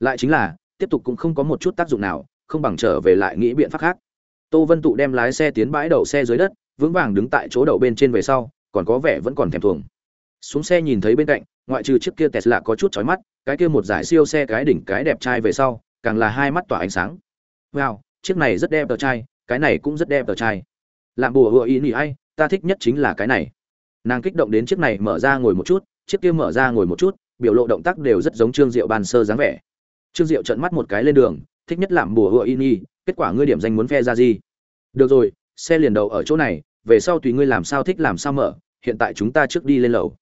Lại chính là, tiếp tục cũng không có một chút tác dụng nào, không bằng trở về lại nghĩ biện pháp khác. Tô vân tụ đem lái xe tiến bãi đậu xe dưới đất, vững vàng đứng tại chỗ đậu bên trên về sau, còn có vẻ vẫn còn thèm thuồng. Xuống xe nhìn thấy bên cạnh, ngoại trừ chiếc kia tesla có chút chói mắt, cái kia một giải siêu xe cái đỉnh cái đẹp trai về sau, càng là hai mắt tỏa ánh sáng. Wow, chiếc này rất đẹp tờ trai, cái này cũng rất đẹp tờ trai. Làm bùa hựa ý nghĩ hay? Ta thích nhất chính là cái này. Nàng kích động đến chiếc này mở ra ngồi một chút, chiếc kia mở ra ngồi một chút, biểu lộ động tác đều rất giống trương diệu ban sơ dáng vẻ. Trương diệu trợn mắt một cái lên đường, thích nhất làm bùa hựa in y kết quả ngươi điểm danh muốn phe ra gì? Được rồi, xe liền đầu ở chỗ này, về sau tùy ngươi làm sao thích làm sao mở, hiện tại chúng ta trước đi lên lầu.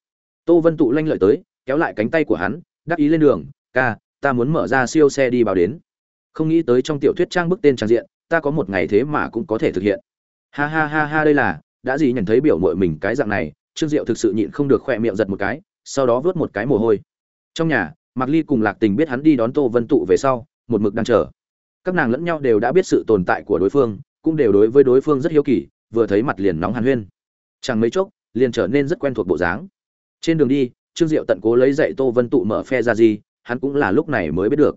Tô vân tụ lanh lợi tới, kéo lại cánh tay của hắn, đắc ý lên đường, ca, ta muốn mở ra siêu xe đi báo đến. Không nghĩ tới trong tiểu thuyết trang bức tên trang diện, ta có một ngày thế mà cũng có thể thực hiện. Ha ha ha ha, đây là đã gì nhận thấy biểu mội mình cái dạng này, trương diệu thực sự nhịn không được khỏe miệng giật một cái, sau đó vớt một cái mồ hôi. Trong nhà, mạc ly cùng lạc tình biết hắn đi đón tô vân tụ về sau, một mực đang chờ. Các nàng lẫn nhau đều đã biết sự tồn tại của đối phương, cũng đều đối với đối phương rất hiếu kỳ, vừa thấy mặt liền nóng hàn huyên. Chẳng mấy chốc, liền trở nên rất quen thuộc bộ dáng. Trên đường đi, trương diệu tận cố lấy dạy tô vân tụ mở phe ra gì, hắn cũng là lúc này mới biết được.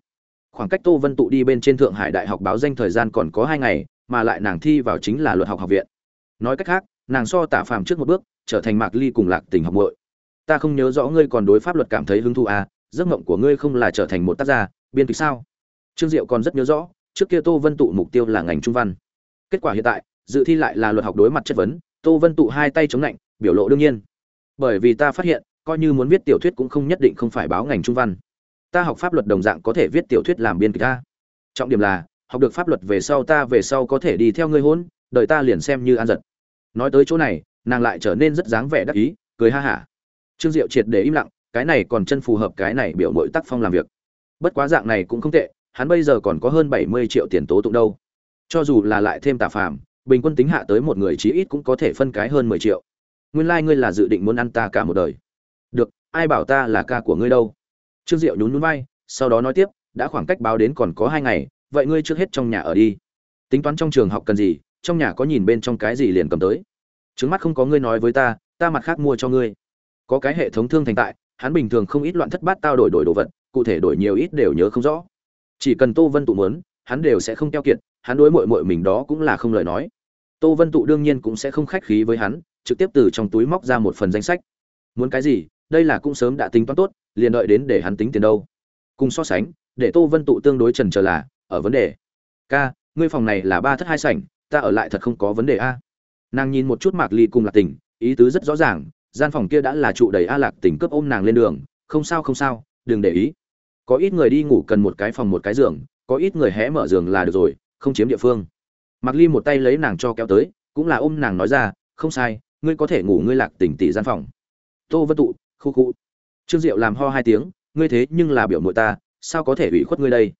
Khoảng cách tô vân tụ đi bên trên thượng hải đại học báo danh thời gian còn có hai ngày, mà lại nàng thi vào chính là luật học học viện. Nói cách khác nàng so tả phàm trước một bước, trở thành mạc ly cùng lạc tình học muội. Ta không nhớ rõ ngươi còn đối pháp luật cảm thấy hứng thú à giấc mộng của ngươi không là trở thành một tác gia, biên kịch sao? Trương diệu còn rất nhớ rõ, trước kia tô vân tụ mục tiêu là ngành trung văn. Kết quả hiện tại, dự thi lại là luật học đối mặt chất vấn, tô vân tụ hai tay chống lạnh, biểu lộ đương nhiên. Bởi vì ta phát hiện, coi như muốn viết tiểu thuyết cũng không nhất định không phải báo ngành trung văn. Ta học pháp luật đồng dạng có thể viết tiểu thuyết làm biên kịch ta trọng điểm là, học được pháp luật về sau ta về sau có thể đi theo ngươi hôn, đợi ta liền xem như an giật nói tới chỗ này, nàng lại trở nên rất dáng vẻ đắc ý, cười ha hả. Trương diệu triệt để im lặng, cái này còn chân phù hợp cái này biểu mội tác phong làm việc. Bất quá dạng này cũng không tệ, hắn bây giờ còn có hơn bảy mươi triệu tiền tố tụng đâu. Cho dù là lại thêm tà phàm, bình quân tính hạ tới một người chí ít cũng có thể phân cái hơn mười triệu. Nguyên lai、like、ngươi là dự định muốn ăn ta cả một đời. Được, ai bảo ta là ca của ngươi đâu? Trương diệu nhún nhún vai, sau đó nói tiếp, đã khoảng cách báo đến còn có hai ngày, vậy ngươi trước hết trong nhà ở đi. Tính toán trong trường học cần gì trong nhà có nhìn bên trong cái gì liền cầm tới. Trứng mắt không có ngươi nói với ta ta mặt khác mua cho ngươi. Có cái hệ thống thương thành tại, hắn bình thường không ít loạn thất bát tao đổi đổi đồ vật, cụ thể đổi nhiều ít đều nhớ không rõ. Chỉ cần tô vân tụ muốn, hắn đều sẽ không keo kiệt, hắn đối mội mội mình đó cũng là không lời nói. Tô vân tụ đương nhiên cũng sẽ không khách khí với hắn, trực tiếp từ trong túi móc ra một phần danh sách. Muốn cái gì, đây là cũng sớm đã tính toán tốt, liền đợi đến để hắn tính tiền đâu. Cùng so sánh, để tô vân tụ tương đối trần trở là, ở vấn đề. Ca, ngươi phòng này là ba thất hai sảnh ta ở lại thật không có vấn đề a. Nàng nhìn một chút mạc ly cùng lạc tình ý tứ rất rõ ràng, gian phòng kia đã là trụ đầy a lạc tình cướp ôm nàng lên đường, không sao không sao, đừng để ý. Có ít người đi ngủ cần một cái phòng một cái giường, có ít người hé mở giường là được rồi, không chiếm địa phương. Mạc ly một tay lấy nàng cho kéo tới, cũng là ôm nàng nói ra, không sai, ngươi có thể ngủ ngươi lạc tình tỷ gian phòng. Tô vân tụ, khu khu. Trương diệu làm ho hai tiếng, ngươi thế nhưng là biểu mội ta, sao có thể ủy khuất ngươi đây?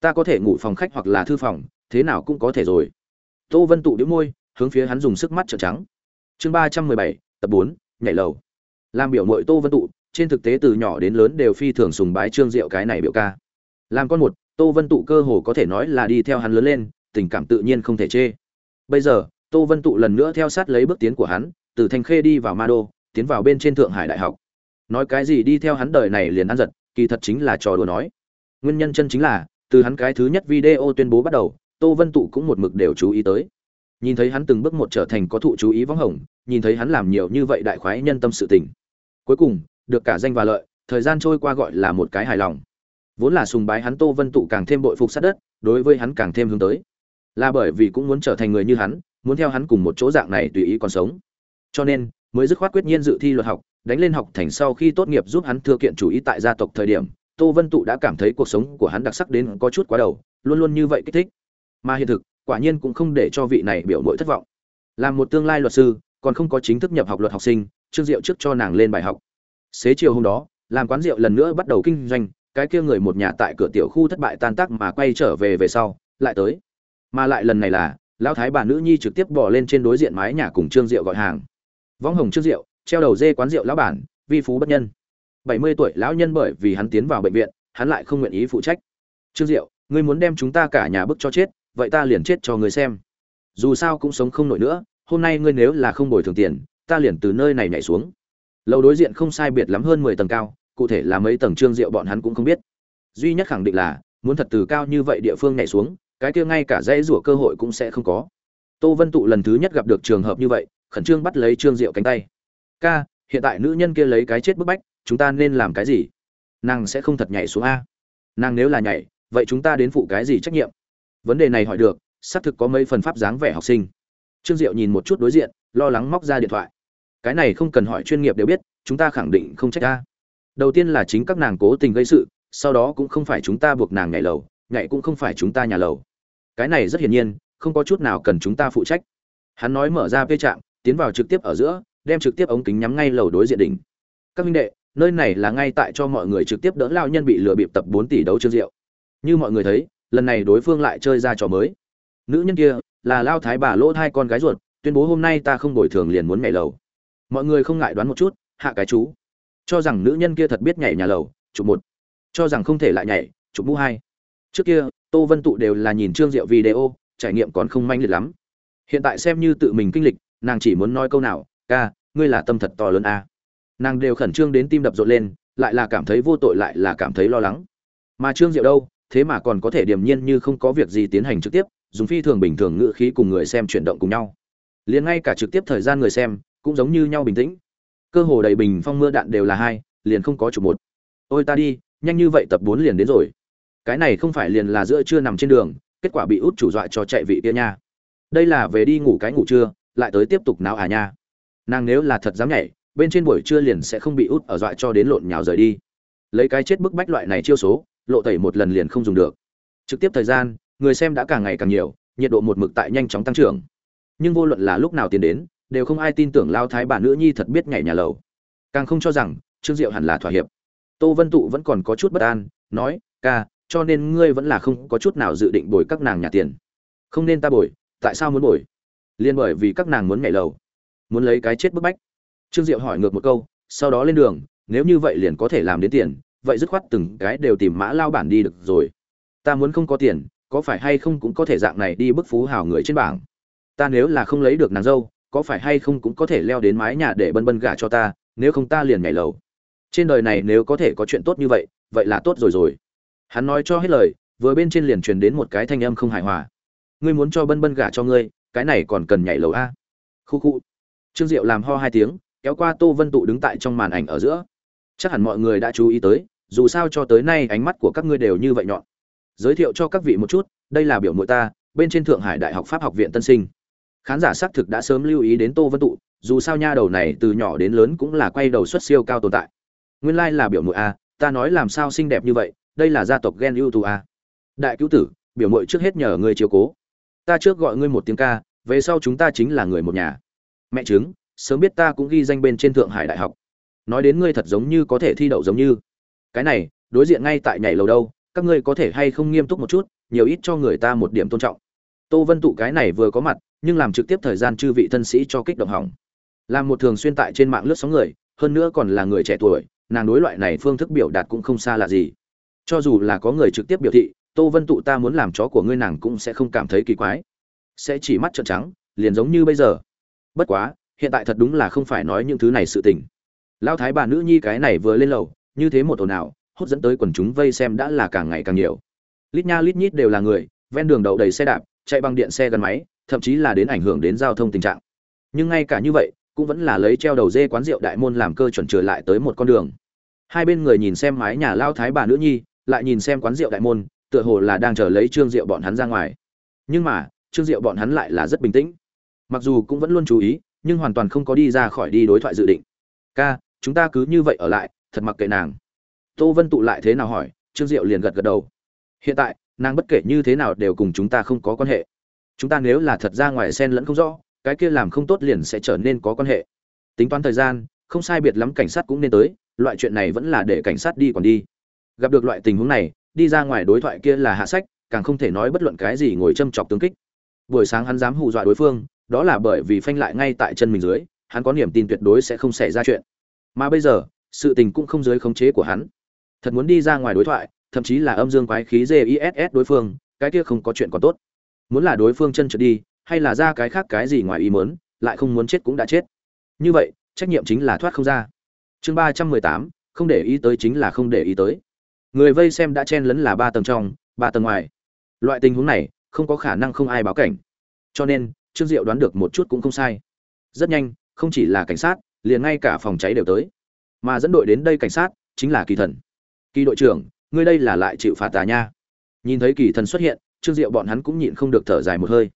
Ta có thể ngủ phòng khách hoặc là thư phòng, thế nào cũng có thể rồi tô vân tụ đĩu môi, hướng phía hắn dùng sức mắt trợn trắng. Chương ba trăm mười bảy, tập bốn, nhảy lầu. Làm biểu muội tô vân tụ, trên thực tế từ nhỏ đến lớn đều phi thường sùng bái trương diệu cái này biểu ca. Làm con một, tô vân tụ cơ hồ có thể nói là đi theo hắn lớn lên, tình cảm tự nhiên không thể chê. Bây giờ, tô vân tụ lần nữa theo sát lấy bước tiến của hắn, từ thanh khê đi vào ma đô, tiến vào bên trên thượng hải đại học. Nói cái gì đi theo hắn đời này liền ăn giật, kỳ thật chính là trò đùa nói. Nguyên nhân chân chính là, từ hắn cái thứ nhất video tuyên bố bắt đầu tô vân tụ cũng một mực đều chú ý tới. Nhìn thấy hắn từng bước một trở thành có thụ chú ý võng hồng, nhìn thấy hắn làm nhiều như vậy đại khoái nhân tâm sự tình. Cuối cùng, được cả danh và lợi, thời gian trôi qua gọi là một cái hài lòng. Vốn là sùng bái hắn tô vân tụ càng thêm bội phục sát đất, đối với hắn càng thêm hướng tới. Là bởi vì cũng muốn trở thành người như hắn, muốn theo hắn cùng một chỗ dạng này tùy ý còn sống. Cho nên, mới dứt khoát quyết nhiên dự thi luật học, đánh lên học thành sau khi tốt nghiệp giúp hắn thừa kiện chủ ý tại gia tộc thời điểm, tô vân tụ đã cảm thấy cuộc sống của hắn đặc sắc đến có chút quá đầu, luôn luôn như vậy kích thích mà hiện thực, quả nhiên cũng không để cho vị này biểu mội thất vọng. Làm một tương lai luật sư, còn không có chính thức nhập học luật học sinh, trương diệu trước cho nàng lên bài học. Xế chiều hôm đó, làm quán rượu lần nữa bắt đầu kinh doanh, cái kia người một nhà tại cửa tiểu khu thất bại tan tác mà quay trở về về sau, lại tới. Mà lại lần này là, lão thái bà nữ nhi trực tiếp bỏ lên trên đối diện mái nhà cùng trương diệu gọi hàng. Võng hồng trương diệu, treo đầu dê quán rượu lão bản, vi phú bất nhân. Bảy mươi tuổi lão nhân bởi vì hắn tiến vào bệnh viện, hắn lại không nguyện ý phụ trách. Trương diệu, ngươi muốn đem chúng ta cả nhà bức cho chết vậy ta liền chết cho ngươi xem. Dù sao cũng sống không nổi nữa, hôm nay ngươi nếu là không bồi thường tiền, ta liền từ nơi này nhảy xuống. Lầu đối diện không sai biệt lắm hơn mười tầng cao, cụ thể là mấy tầng trương diệu bọn hắn cũng không biết. Duy nhất khẳng định là, muốn thật từ cao như vậy địa phương nhảy xuống, cái kia ngay cả dãy rủa cơ hội cũng sẽ không có. Tô vân tụ lần thứ nhất gặp được trường hợp như vậy, khẩn trương bắt lấy trương diệu cánh tay. Ca, hiện tại nữ nhân kia lấy cái chết bức bách, chúng ta nên làm cái gì? Nàng sẽ không thật nhảy xuống a. Nàng nếu là nhảy, vậy chúng ta đến phụ cái gì trách nhiệm? Vấn đề này hỏi được, xác thực có mấy phần pháp dáng vẻ học sinh. Trương diệu nhìn một chút đối diện, lo lắng móc ra điện thoại. Cái này không cần hỏi chuyên nghiệp đều biết, chúng ta khẳng định không trách ta đầu tiên là chính các nàng cố tình gây sự, sau đó cũng không phải chúng ta buộc nàng nhảy lầu, nhảy cũng không phải chúng ta nhà lầu. Cái này rất hiển nhiên, không có chút nào cần chúng ta phụ trách. Hắn nói mở ra vê trạm tiến vào trực tiếp ở giữa, đem trực tiếp ống kính nhắm ngay lầu đối diện đỉnh. Các minh đệ, nơi này là ngay tại cho mọi người trực tiếp đỡ lao nhân bị lừa bịp tập bốn tỷ đấu trương diệu. Như mọi người thấy lần này đối phương lại chơi ra trò mới. Nữ nhân kia, là lao thái bà lỗ hai con gái ruột, tuyên bố hôm nay ta không bồi thường liền muốn nhảy lầu. Mọi người không ngại đoán một chút, hạ cái chú. Cho rằng nữ nhân kia thật biết nhảy nhà lầu, chụp một. Cho rằng không thể lại nhảy, chụp mũ hai. Trước kia, tô vân tụ đều là nhìn trương diệu video, trải nghiệm còn không manh liệt lắm. Hiện tại xem như tự mình kinh lịch, nàng chỉ muốn nói câu nào, ca, ngươi là tâm thật to lớn a. Nàng đều khẩn trương đến tim đập rộn lên, lại là cảm thấy vô tội lại là cảm thấy lo lắng. Mà trương diệu đâu? Thế mà còn có thể điềm nhiên như không có việc gì tiến hành trực tiếp, dùng phi thường bình thường ngữ khí cùng người xem chuyển động cùng nhau. Liền ngay cả trực tiếp thời gian người xem, cũng giống như nhau bình tĩnh. Cơ hồ đầy bình phong mưa đạn đều là hai, liền không có chủ một. Ôi ta đi, nhanh như vậy tập bốn liền đến rồi. Cái này không phải liền là giữa trưa nằm trên đường, kết quả bị út chủ dọa cho chạy vị kia nha. Đây là về đi ngủ cái ngủ trưa, lại tới tiếp tục náo à nha. Nàng nếu là thật dám nhảy, bên trên buổi trưa liền sẽ không bị út ở dọa cho đến lộn nhào rời đi. Lấy cái chết bức bách loại này chiêu số lộ tẩy một lần liền không dùng được. Trực tiếp thời gian, người xem đã càng ngày càng nhiều, nhiệt độ một mực tại nhanh chóng tăng trưởng. Nhưng vô luận là lúc nào tiến đến, đều không ai tin tưởng lao thái bà nữ nhi thật biết nhảy nhà lầu. Càng không cho rằng, trương diệu hẳn là thỏa hiệp. Tô vân tụ vẫn còn có chút bất an, nói, ca, cho nên ngươi vẫn là không có chút nào dự định bồi các nàng nhà tiền. Không nên ta bồi, tại sao muốn bồi? Liên bởi vì các nàng muốn nhảy lầu, muốn lấy cái chết bức bách. Trương diệu hỏi ngược một câu, sau đó lên đường, nếu như vậy liền có thể làm đến tiền vậy dứt khoát từng cái đều tìm mã lao bản đi được rồi. Ta muốn không có tiền, có phải hay không cũng có thể dạng này đi bức phú hào người trên bảng. Ta nếu là không lấy được nàng dâu, có phải hay không cũng có thể leo đến mái nhà để bân bân gả cho ta, nếu không ta liền nhảy lầu. Trên đời này nếu có thể có chuyện tốt như vậy vậy là tốt rồi rồi. Hắn nói cho hết lời, vừa bên trên liền truyền đến một cái thanh âm không hài hòa. Ngươi muốn cho bân bân gả cho ngươi, cái này còn cần nhảy lầu a? Khu khu. Trương diệu làm ho hai tiếng, kéo qua tô vân tụ đứng tại trong màn ảnh ở giữa. Chắc hẳn mọi người đã chú ý tới dù sao cho tới nay ánh mắt của các ngươi đều như vậy nhọn. Giới thiệu cho các vị một chút, đây là biểu mội ta, bên trên thượng hải đại học pháp học viện tân sinh. Khán giả xác thực đã sớm lưu ý đến tô vân tụ, dù sao nha đầu này từ nhỏ đến lớn cũng là quay đầu xuất siêu cao tồn tại. Nguyên lai là biểu mội a, ta nói làm sao xinh đẹp như vậy, đây là gia tộc gen ưu tú a. Đại cứu tử, biểu mội trước hết nhờ ngươi chiếu cố. Ta trước gọi ngươi một tiếng ca, về sau chúng ta chính là người một nhà. Mẹ chứng, sớm biết ta cũng ghi danh bên trên thượng hải đại học. Nói đến ngươi thật giống như có thể thi đậu giống như cái này, đối diện ngay tại nhảy lầu đâu, các ngươi có thể hay không nghiêm túc một chút, nhiều ít cho người ta một điểm tôn trọng. Tô vân tụ cái này vừa có mặt, nhưng làm trực tiếp thời gian chư vị thân sĩ cho kích động hỏng. Làm một thường xuyên tại trên mạng lướt sóng người, hơn nữa còn là người trẻ tuổi, nàng đối loại này phương thức biểu đạt cũng không xa là gì. Cho dù là có người trực tiếp biểu thị, tô vân tụ ta muốn làm chó của ngươi nàng cũng sẽ không cảm thấy kỳ quái. Sẽ chỉ mắt trợn trắng, liền giống như bây giờ. Bất quá, hiện tại thật đúng là không phải nói những thứ này sự tình. Lao thái bà nữ nhi cái này vừa lên lầu như thế một ồn ào hút dẫn tới quần chúng vây xem đã là càng ngày càng nhiều. Lít nha lít nhít đều là người, ven đường đậu đầy xe đạp, chạy bằng điện xe gắn máy, thậm chí là đến ảnh hưởng đến giao thông tình trạng. Nhưng ngay cả như vậy, cũng vẫn là lấy treo đầu dê quán rượu đại môn làm cơ chuẩn trở lại tới một con đường. Hai bên người nhìn xem mái nhà lao thái bà nữ nhi, lại nhìn xem quán rượu đại môn, tựa hồ là đang chờ lấy trương rượu bọn hắn ra ngoài. Nhưng mà, trương rượu bọn hắn lại là rất bình tĩnh. Mặc dù cũng vẫn luôn chú ý, nhưng hoàn toàn không có đi ra khỏi đi đối thoại dự định. Ca, chúng ta cứ như vậy ở lại thật mặc kệ nàng. Tô vân tụ lại thế nào hỏi, trương diệu liền gật gật đầu. Hiện tại, nàng bất kể như thế nào đều cùng chúng ta không có quan hệ. Chúng ta nếu là thật ra ngoài sen lẫn không rõ, cái kia làm không tốt liền sẽ trở nên có quan hệ. Tính toán thời gian, không sai biệt lắm cảnh sát cũng nên tới, loại chuyện này vẫn là để cảnh sát đi còn đi. Gặp được loại tình huống này, đi ra ngoài đối thoại kia là hạ sách, càng không thể nói bất luận cái gì ngồi châm chọc tướng kích. Buổi sáng hắn dám hù dọa đối phương, đó là bởi vì phanh lại ngay tại chân mình dưới, hắn có niềm tin tuyệt đối sẽ không xảy ra chuyện. Mà bây giờ sự tình cũng không dưới khống chế của hắn. Thật muốn đi ra ngoài đối thoại, thậm chí là âm dương quái khí giss đối phương, cái kia không có chuyện còn tốt. Muốn là đối phương chân trượt đi, hay là ra cái khác cái gì ngoài ý mớn lại không muốn chết cũng đã chết. Như vậy, trách nhiệm chính là thoát không ra. Chương ba trăm mười tám, không để ý tới chính là không để ý tới. Người vây xem đã chen lấn là ba tầng trong, ba tầng ngoài. Loại tình huống này, không có khả năng không ai báo cảnh. Cho nên, trương diệu đoán được một chút cũng không sai. Rất nhanh, không chỉ là cảnh sát, liền ngay cả phòng cháy đều tới mà dẫn đội đến đây cảnh sát chính là kỳ thần. Kỳ đội trưởng, ngươi đây là lại chịu phạt tà nha. Nhìn thấy kỳ thần xuất hiện, trương diệu bọn hắn cũng nhịn không được thở dài một hơi.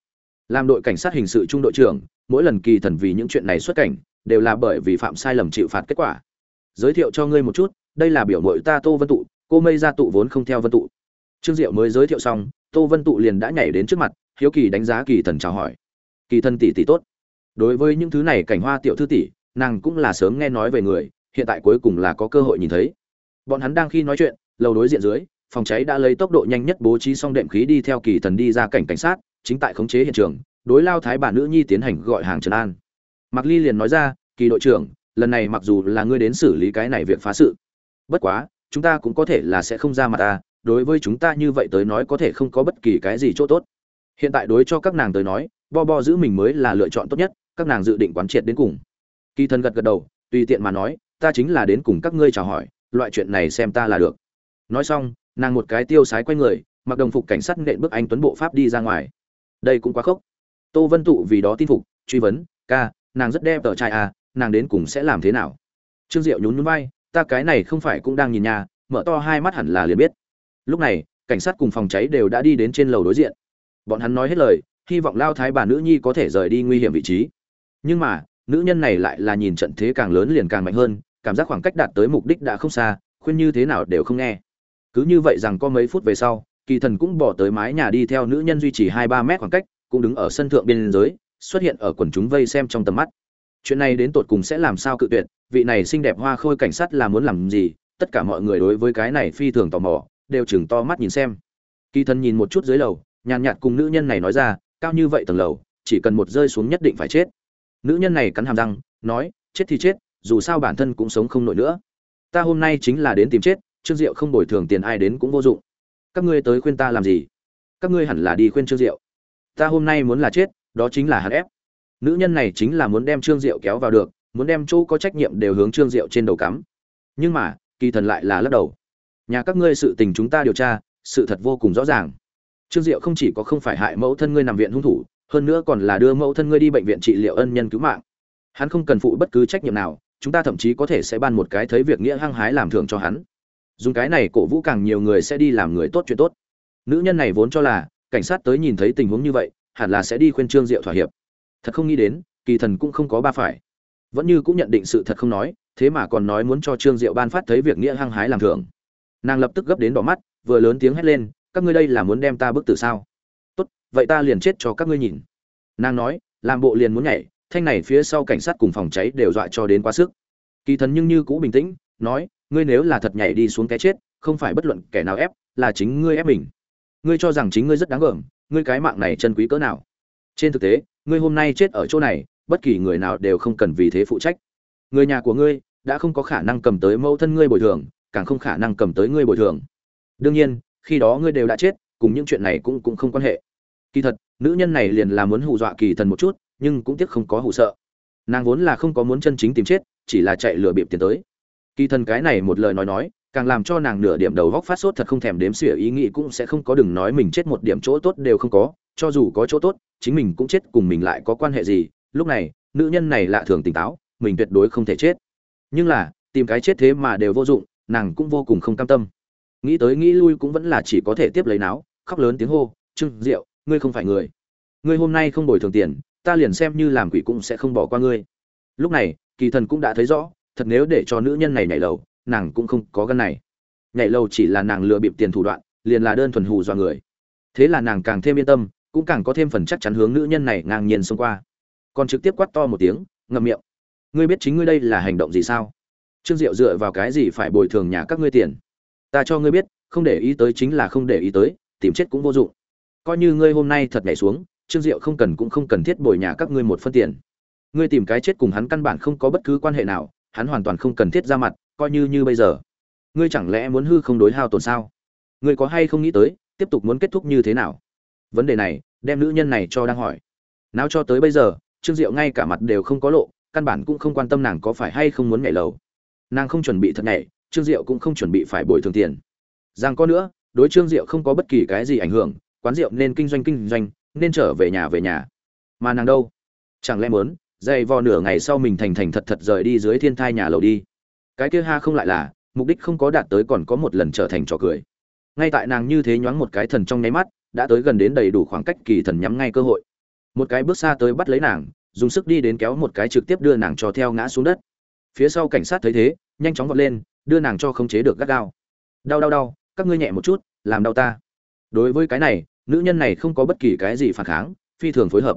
Làm đội cảnh sát hình sự trung đội trưởng, mỗi lần kỳ thần vì những chuyện này xuất cảnh, đều là bởi vì phạm sai lầm chịu phạt kết quả. Giới thiệu cho ngươi một chút, đây là biểu mội ta tô vân tụ, cô mây gia tụ vốn không theo vân tụ. Trương diệu mới giới thiệu xong, tô vân tụ liền đã nhảy đến trước mặt, hiếu kỳ đánh giá kỳ thần chào hỏi. Kỳ thần tỷ tỷ tốt. Đối với những thứ này cảnh hoa tiểu thư tỷ, nàng cũng là sớm nghe nói về người hiện tại cuối cùng là có cơ hội nhìn thấy bọn hắn đang khi nói chuyện lầu đối diện dưới phòng cháy đã lấy tốc độ nhanh nhất bố trí xong đệm khí đi theo kỳ thần đi ra cảnh cảnh sát chính tại khống chế hiện trường đối lao thái bà nữ nhi tiến hành gọi hàng trần an Mạc Ly liền nói ra, "Kỳ đội trưởng, lần này mặc dù là ngươi đến xử lý cái này việc phá sự, bất quá, chúng ta cũng có thể là sẽ không ra mặt ta, đối với chúng ta như vậy tới nói có thể không có bất kỳ cái gì chỗ tốt. Hiện tại đối cho các nàng tới nói, bo bo giữ mình mới là lựa chọn tốt nhất, các nàng dự định quán triệt đến cùng." Kỳ thần gật gật đầu, tùy tiện mà nói, "Ta chính là đến cùng các ngươi chào hỏi, loại chuyện này xem ta là được." Nói xong, nàng một cái tiêu sái quay người, mặc đồng phục cảnh sát nện bước anh tuấn bộ pháp đi ra ngoài. Đây cũng quá khốc. Tô Vân Tụ vì đó tin phục, truy vấn, "Ca, nàng rất đẹp tờ trai à nàng đến cùng sẽ làm thế nào trương diệu nhún nhún vai ta cái này không phải cũng đang nhìn nhà mở to hai mắt hẳn là liền biết lúc này cảnh sát cùng phòng cháy đều đã đi đến trên lầu đối diện bọn hắn nói hết lời hy vọng lao thái bà nữ nhi có thể rời đi nguy hiểm vị trí nhưng mà nữ nhân này lại là nhìn trận thế càng lớn liền càng mạnh hơn cảm giác khoảng cách đạt tới mục đích đã không xa, khuyên như thế nào đều không nghe. Cứ như vậy rằng có mấy phút về sau, kỳ thần cũng bỏ tới mái nhà đi theo nữ nhân duy trì hai ba mét khoảng cách, cũng đứng ở sân thượng biên giới, xuất hiện ở quần chúng vây xem trong tầm mắt. Chuyện này đến tột cùng sẽ làm sao cự tuyệt, vị này xinh đẹp hoa khôi cảnh sát là muốn làm gì, tất cả mọi người đối với cái này phi thường tò mò, đều chừng to mắt nhìn xem. Kỳ thần nhìn một chút dưới lầu, nhàn nhạt cùng nữ nhân này nói ra, cao như vậy tầng lầu, chỉ cần một rơi xuống nhất định phải chết. Nữ nhân này cắn hàm răng, nói, chết thì chết dù sao bản thân cũng sống không nổi nữa. Ta hôm nay chính là đến tìm chết, trương diệu không bồi thường tiền ai đến cũng vô dụng. Các ngươi tới khuyên ta làm gì? Các ngươi hẳn là đi khuyên trương diệu. Ta hôm nay muốn là chết, đó chính là hắn ép. Nữ nhân này chính là muốn đem trương diệu kéo vào được, muốn đem chỗ có trách nhiệm đều hướng trương diệu trên đầu cắm. Nhưng mà, kỳ thần lại là lắc đầu. Nhà các ngươi sự tình chúng ta điều tra, sự thật vô cùng rõ ràng. Trương diệu không chỉ có không phải hại mẫu thân ngươi nằm viện hung thủ, hơn nữa còn là đưa mẫu thân ngươi đi bệnh viện trị liệu ân nhân cứu mạng. Hắn không cần phụ bất cứ trách nhiệm nào chúng ta thậm chí có thể sẽ ban một cái thấy việc nghĩa hăng hái làm thưởng cho hắn. Dùng cái này, cổ vũ càng nhiều người sẽ đi làm người tốt chuyện tốt. Nữ nhân này vốn cho là, cảnh sát tới nhìn thấy tình huống như vậy, hẳn là sẽ đi khuyên trương diệu thỏa hiệp. Thật không nghĩ đến, kỳ thần cũng không có ba phải. Vẫn như cũng nhận định sự thật không nói, thế mà còn nói muốn cho trương diệu ban phát thấy việc nghĩa hăng hái làm thưởng. Nàng lập tức gấp đến đỏ mắt, vừa lớn tiếng hét lên, các ngươi đây là muốn đem ta bức tử sao? Tốt, vậy ta liền chết cho các ngươi nhìn. Nàng nói, làm bộ liền muốn nhảy thanh này phía sau cảnh sát cùng phòng cháy đều dọa cho đến quá sức. Kỳ thần nhưng như cũ bình tĩnh, nói, ngươi nếu là thật nhảy đi xuống cái chết, không phải bất luận kẻ nào ép, là chính ngươi ép mình. Ngươi cho rằng chính ngươi rất đáng gờm, ngươi cái mạng này chân quý cỡ nào. Trên thực tế, ngươi hôm nay chết ở chỗ này, bất kỳ người nào đều không cần vì thế phụ trách. Người nhà của ngươi đã không có khả năng cầm tới mẫu thân ngươi bồi thường, càng không khả năng cầm tới ngươi bồi thường. Đương nhiên, khi đó ngươi đều đã chết, cùng những chuyện này cũng cũng không quan hệ. Kỳ thật, nữ nhân này liền là muốn hù dọa kỳ thần một chút nhưng cũng tiếc không có hụ sợ. Nàng vốn là không có muốn chân chính tìm chết, chỉ là chạy lừa bịp tiền tới. Kỳ thần cái này một lời nói nói, càng làm cho nàng nửa điểm đầu góc phát sốt thật không thèm đếm xỉa ý nghĩ cũng sẽ không có đừng nói mình chết một điểm chỗ tốt đều không có, cho dù có chỗ tốt, chính mình cũng chết cùng mình lại có quan hệ gì. Lúc này, nữ nhân này lạ thường tỉnh táo, mình tuyệt đối không thể chết. Nhưng là, tìm cái chết thế mà đều vô dụng, nàng cũng vô cùng không cam tâm. Nghĩ tới nghĩ lui cũng vẫn là chỉ có thể tiếp lấy náo, khóc lớn tiếng hô, trương diệu, ngươi không phải người. Ngươi hôm nay không đổi thường tiền ta liền xem như làm quỷ cũng sẽ không bỏ qua ngươi. Lúc này, kỳ thần cũng đã thấy rõ, thật nếu để cho nữ nhân này nhảy lầu, nàng cũng không có gân này. Nhảy lầu chỉ là nàng lừa bịp tiền thủ đoạn, liền là đơn thuần hù dọa người. Thế là nàng càng thêm yên tâm, cũng càng có thêm phần chắc chắn hướng nữ nhân này ngang nhiên xông qua. Còn trực tiếp quát to một tiếng, ngậm miệng. Ngươi biết chính ngươi đây là hành động gì sao? Trương diệu dựa vào cái gì phải bồi thường nhà các ngươi tiền? Ta cho ngươi biết, không để ý tới chính là không để ý tới, tìm chết cũng vô dụng. Coi như ngươi hôm nay thật nhảy xuống trương diệu không cần cũng không cần thiết bồi nhà các ngươi một phân tiền. Ngươi tìm cái chết cùng hắn căn bản không có bất cứ quan hệ nào, hắn hoàn toàn không cần thiết ra mặt, coi như như bây giờ. Ngươi chẳng lẽ muốn hư không đối hao tổn sao? Ngươi có hay không nghĩ tới, tiếp tục muốn kết thúc như thế nào? Vấn đề này, đem nữ nhân này cho đang hỏi. Nào cho tới bây giờ, trương diệu ngay cả mặt đều không có lộ, căn bản cũng không quan tâm nàng có phải hay không muốn nhảy lầu. Nàng không chuẩn bị thật nhảy, trương diệu cũng không chuẩn bị phải bồi thường tiền. Rằng có nữa, đối trương diệu không có bất kỳ cái gì ảnh hưởng, quán rượu nên kinh doanh kinh doanh nên trở về nhà về nhà. Mà nàng đâu? Chẳng lẽ muốn dày vò nửa ngày sau mình thành thành thật thật rời đi dưới thiên thai nhà lầu đi? Cái kia ha không lại là, mục đích không có đạt tới còn có một lần trở thành trò cười. Ngay tại nàng như thế nhoáng một cái thần trong nháy mắt, đã tới gần đến đầy đủ khoảng cách kỳ thần nhắm ngay cơ hội. Một cái bước xa tới bắt lấy nàng, dùng sức đi đến kéo một cái trực tiếp đưa nàng cho theo ngã xuống đất. Phía sau cảnh sát thấy thế, nhanh chóng vọt lên, đưa nàng cho khống chế được gắt gao. Đau đau đau, các ngươi nhẹ một chút, làm đau ta. Đối với cái này nữ nhân này không có bất kỳ cái gì phản kháng, phi thường phối hợp.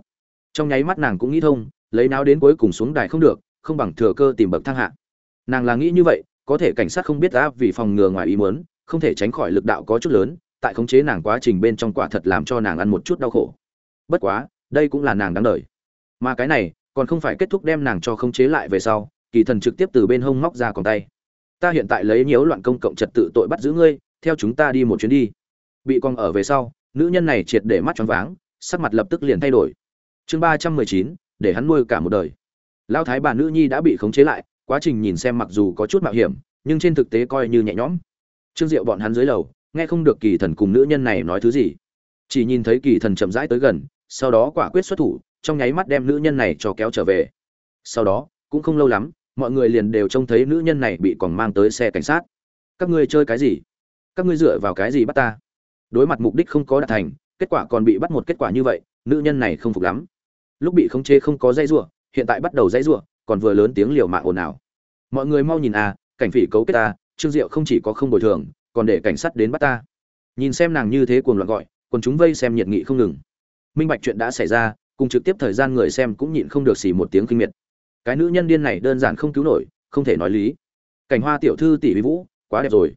Trong nháy mắt nàng cũng nghĩ thông, lấy náo đến cuối cùng xuống đài không được, không bằng thừa cơ tìm bậc thang hạ. Nàng là nghĩ như vậy, có thể cảnh sát không biết đã vì phòng ngừa ngoài ý muốn, không thể tránh khỏi lực đạo có chút lớn, tại khống chế nàng quá trình bên trong quả thật làm cho nàng ăn một chút đau khổ. Bất quá, đây cũng là nàng đáng đời. Mà cái này, còn không phải kết thúc đem nàng cho khống chế lại về sau, kỳ thần trực tiếp từ bên hông móc ra còn tay. Ta hiện tại lấy nhiễu loạn công cộng trật tự tội bắt giữ ngươi, theo chúng ta đi một chuyến đi. Bị con ở về sau nữ nhân này triệt để mắt choáng váng, sắc mặt lập tức liền thay đổi. Chương ba trăm mười chín, để hắn nuôi cả một đời. Lao thái bà nữ nhi đã bị khống chế lại, quá trình nhìn xem mặc dù có chút mạo hiểm, nhưng trên thực tế coi như nhẹ nhõm. Trương diệu bọn hắn dưới lầu, nghe không được kỳ thần cùng nữ nhân này nói thứ gì. Chỉ nhìn thấy kỳ thần chậm rãi tới gần, sau đó quả quyết xuất thủ, trong nháy mắt đem nữ nhân này cho kéo trở về. Sau đó, cũng không lâu lắm, mọi người liền đều trông thấy nữ nhân này bị còn mang tới xe cảnh sát. Các ngươi chơi cái gì? Các ngươi dựa vào cái gì bắt ta? Đối mặt mục đích không có đạt thành, kết quả còn bị bắt một kết quả như vậy, nữ nhân này không phục lắm. Lúc bị khống chế không có dây rủa, hiện tại bắt đầu dây rủa, còn vừa lớn tiếng liều mạng ồn ào. Mọi người mau nhìn à cảnh phỉ cấu kết ta, trương diệu không chỉ có không bồi thường, còn để cảnh sát đến bắt ta. Nhìn xem nàng như thế cuồng loạn gọi còn chúng vây xem nhiệt nghị không ngừng. Minh bạch chuyện đã xảy ra, cùng trực tiếp thời gian người xem cũng nhịn không được xì một tiếng kinh miệt. Cái nữ nhân điên này đơn giản không cứu nổi, không thể nói lý. Cảnh hoa tiểu thư tỷ vũ, quá đẹp rồi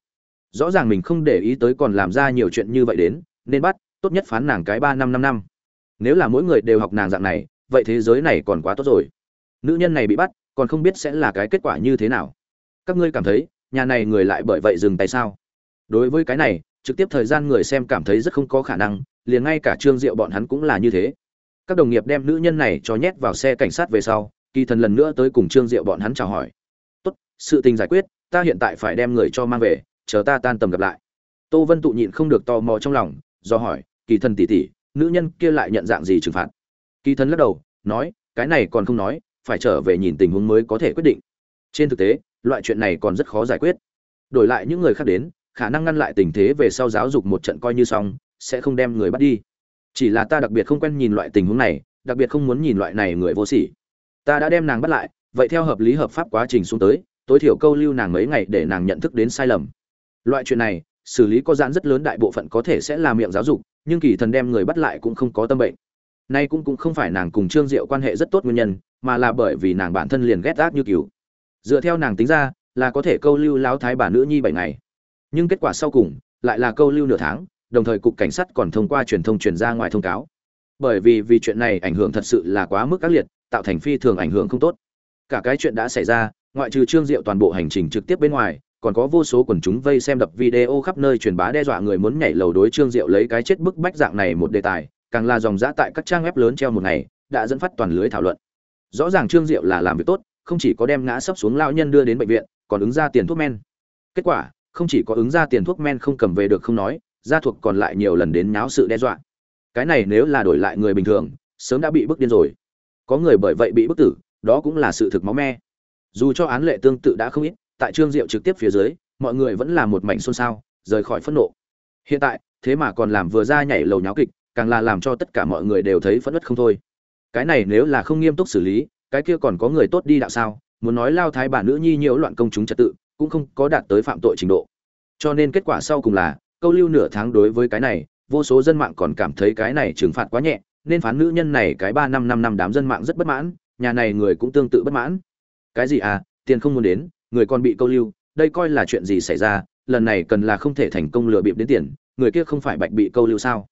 rõ ràng mình không để ý tới còn làm ra nhiều chuyện như vậy đến, nên bắt, tốt nhất phán nàng cái ba năm năm năm. Nếu là mỗi người đều học nàng dạng này, vậy thế giới này còn quá tốt rồi. Nữ nhân này bị bắt, còn không biết sẽ là cái kết quả như thế nào. Các ngươi cảm thấy, nhà này người lại bởi vậy dừng tay sao? Đối với cái này, trực tiếp thời gian người xem cảm thấy rất không có khả năng, liền ngay cả trương diệu bọn hắn cũng là như thế. Các đồng nghiệp đem nữ nhân này cho nhét vào xe cảnh sát về sau, kỳ thần lần nữa tới cùng trương diệu bọn hắn chào hỏi. Tốt, sự tình giải quyết, ta hiện tại phải đem người cho mang về chờ ta tan tầm gặp lại. Tô vân tụ nhịn không được tò mò trong lòng, do hỏi, kỳ thần tỉ tỉ nữ nhân kia lại nhận dạng gì trừng phạt? Kỳ thần lắc đầu, nói, cái này còn không nói, phải trở về nhìn tình huống mới có thể quyết định. Trên thực tế, loại chuyện này còn rất khó giải quyết. Đổi lại những người khác đến, khả năng ngăn lại tình thế về sau giáo dục một trận coi như xong, sẽ không đem người bắt đi. Chỉ là ta đặc biệt không quen nhìn loại tình huống này, đặc biệt không muốn nhìn loại này người vô sỉ. Ta đã đem nàng bắt lại, vậy theo hợp lý hợp pháp quá trình xuống tới, tối thiểu câu lưu nàng mấy ngày để nàng nhận thức đến sai lầm loại chuyện này, xử lý có giãn rất lớn đại bộ phận có thể sẽ là miệng giáo dục, nhưng kỳ thần đem người bắt lại cũng không có tâm bệnh. Nay cũng cũng không phải nàng cùng trương diệu quan hệ rất tốt nguyên nhân, mà là bởi vì nàng bản thân liền ghét ác như cứu dựa theo nàng tính ra, là có thể câu lưu láo thái bà nữ nhi bảy ngày. Nhưng kết quả sau cùng, lại là câu lưu nửa tháng, đồng thời cục cảnh sát còn thông qua truyền thông truyền ra ngoài thông cáo. Bởi vì vì chuyện này ảnh hưởng thật sự là quá mức ác liệt, tạo thành phi thường ảnh hưởng không tốt. Cả cái chuyện đã xảy ra, ngoại trừ trương diệu toàn bộ hành trình trực tiếp bên ngoài còn có vô số quần chúng vây xem đập video khắp nơi truyền bá đe dọa người muốn nhảy lầu đối trương diệu lấy cái chết bức bách dạng này một đề tài, càng là dòng dã tại các trang web lớn treo một ngày, đã dẫn phát toàn lưới thảo luận. Rõ ràng trương diệu là làm việc tốt, không chỉ có đem ngã sấp xuống lao nhân đưa đến bệnh viện, còn ứng ra tiền thuốc men. Kết quả, không chỉ có ứng ra tiền thuốc men không cầm về được không nói, gia thuộc còn lại nhiều lần đến náo sự đe dọa. Cái này nếu là đổi lại người bình thường, sớm đã bị bức điên rồi. Có người bởi vậy bị bức tử, đó cũng là sự thực máu me. Dù cho án lệ tương tự đã không ít tại trương diệu trực tiếp phía dưới, mọi người vẫn là một mảnh xôn xao, rời khỏi phẫn nộ. Hiện tại, thế mà còn làm vừa ra nhảy lầu nháo kịch, càng là làm cho tất cả mọi người đều thấy phẫn nộ không thôi. Cái này nếu là không nghiêm túc xử lý, cái kia còn có người tốt đi đạo sao? Muốn nói lao thái bà nữ nhi nhiễu loạn công chúng trật tự, cũng không có đạt tới phạm tội trình độ. Cho nên kết quả sau cùng là, câu lưu nửa tháng đối với cái này, vô số dân mạng còn cảm thấy cái này trừng phạt quá nhẹ, nên phán nữ nhân này cái ba năm năm năm đám dân mạng rất bất mãn, nhà này người cũng tương tự bất mãn. Cái gì à tiền không muốn đến người còn bị câu lưu, đây coi là chuyện gì xảy ra, lần này cần là không thể thành công lừa bịp đến tiền, người kia không phải bạch bị câu lưu sao?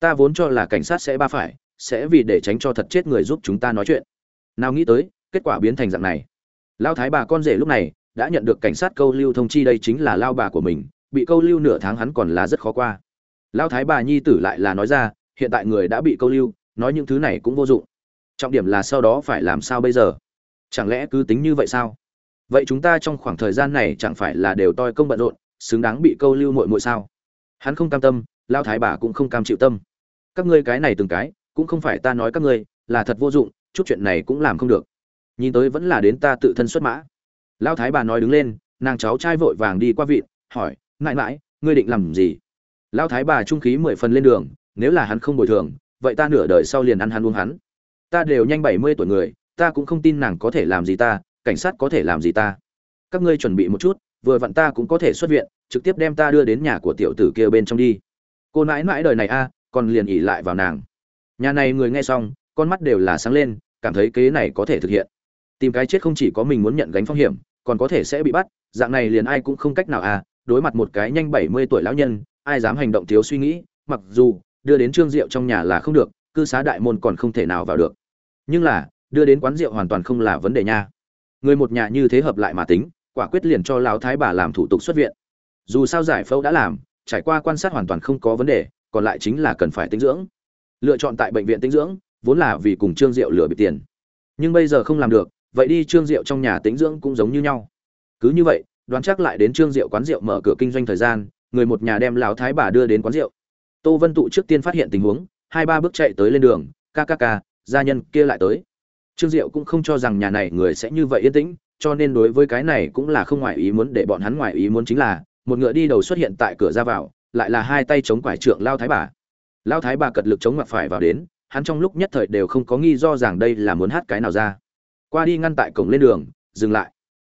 Ta vốn cho là cảnh sát sẽ ba phải, sẽ vì để tránh cho thật chết người giúp chúng ta nói chuyện. Nào nghĩ tới, kết quả biến thành dạng này. Lao thái bà con rể lúc này, đã nhận được cảnh sát câu lưu thông chi đây chính là lao bà của mình, bị câu lưu nửa tháng hắn còn là rất khó qua. Lao thái bà nhi tử lại là nói ra, hiện tại người đã bị câu lưu, nói những thứ này cũng vô dụng. Trọng điểm là sau đó phải làm sao bây giờ? Chẳng lẽ cứ tính như vậy sao? Vậy chúng ta trong khoảng thời gian này chẳng phải là đều toi công bận rộn, xứng đáng bị câu lưu muội muội sao? Hắn không cam tâm lao thái bà cũng không cam chịu tâm. Các ngươi cái này từng cái, cũng không phải ta nói các ngươi, là thật vô dụng, chút chuyện này cũng làm không được. Nhìn tới vẫn là đến ta tự thân xuất mã. Lao thái bà nói đứng lên, nàng cháu trai vội vàng đi qua vịn hỏi mãi mãi ngươi định làm gì? Lao thái bà trung khí mười phần lên đường, nếu là hắn không bồi thường, vậy ta nửa đời sau liền ăn hắn uống hắn. Ta đều nhanh bảy mươi tuổi người, ta cũng không tin nàng có thể làm gì ta cảnh sát có thể làm gì ta? Các ngươi chuẩn bị một chút, vừa vặn ta cũng có thể xuất viện, trực tiếp đem ta đưa đến nhà của tiểu tử kia bên trong đi. Cô nãi mãi đời này a, còn liền ỉ lại vào nàng. Nhà này người nghe xong, con mắt đều là sáng lên, cảm thấy kế này có thể thực hiện. Tìm cái chết không chỉ có mình muốn nhận gánh phong hiểm, còn có thể sẽ bị bắt, dạng này liền ai cũng không cách nào à đối mặt một cái nhanh bảy mươi tuổi lão nhân, ai dám hành động thiếu suy nghĩ, mặc dù đưa đến trương rượu trong nhà là không được, cư xá đại môn còn không thể nào vào được. Nhưng là, đưa đến quán rượu hoàn toàn không là vấn đề nha người một nhà như thế hợp lại mà tính, quả quyết liền cho lão thái bà làm thủ tục xuất viện. Dù sao giải phẫu đã làm, trải qua quan sát hoàn toàn không có vấn đề, còn lại chính là cần phải tinh dưỡng. Lựa chọn tại bệnh viện tinh dưỡng, vốn là vì cùng trương diệu lừa bị tiền. Nhưng bây giờ không làm được, vậy đi trương diệu trong nhà tinh dưỡng cũng giống như nhau. Cứ như vậy, đoán chắc lại đến trương diệu quán rượu mở cửa kinh doanh thời gian, người một nhà đem lão thái bà đưa đến quán rượu. Tô vân tụ trước tiên phát hiện tình huống, hai ba bước chạy tới lên đường, ca ca ca, gia nhân kia lại tới trương diệu cũng không cho rằng nhà này người sẽ như vậy yên tĩnh, cho nên đối với cái này cũng là không ngoài ý muốn để bọn hắn ngoài ý muốn chính là, một ngựa đi đầu xuất hiện tại cửa ra vào, lại là hai tay chống quải trượng lao thái bà. Lao thái bà cật lực chống mặt phải vào đến, hắn trong lúc nhất thời đều không có nghi do rằng đây là muốn hát cái nào ra. Qua đi ngăn tại cổng lên đường, dừng lại.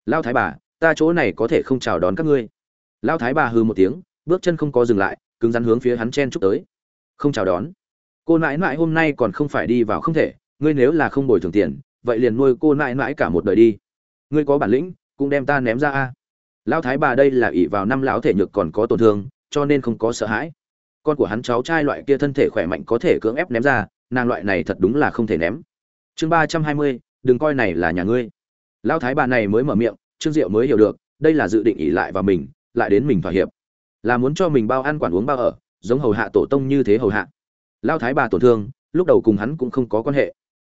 Lao thái bà, ta chỗ này có thể không chào đón các ngươi. Lao thái bà hừ một tiếng, bước chân không có dừng lại, cứng rắn hướng phía hắn chen chúc tới. Không chào đón. Cô nãi nãi hôm nay còn không phải đi vào không thể ngươi nếu là không bồi thường tiền, vậy liền nuôi cô nãi nãi cả một đời đi. Ngươi có bản lĩnh, cũng đem ta ném ra a. Lão thái bà đây là ỷ vào năm lão thể nhược còn có tổn thương, cho nên không có sợ hãi. Con của hắn cháu trai loại kia thân thể khỏe mạnh có thể cưỡng ép ném ra, nàng loại này thật đúng là không thể ném. Chương ba trăm hai mươi, đừng coi này là nhà ngươi. Lão thái bà này mới mở miệng, trương diệu mới hiểu được, đây là dự định ỉ lại vào mình, lại đến mình thỏa hiệp. Là muốn cho mình bao ăn quản uống bao ở, giống hầu hạ tổ tông như thế hầu hạ. Lão thái bà tổn thương, lúc đầu cùng hắn cũng không có quan hệ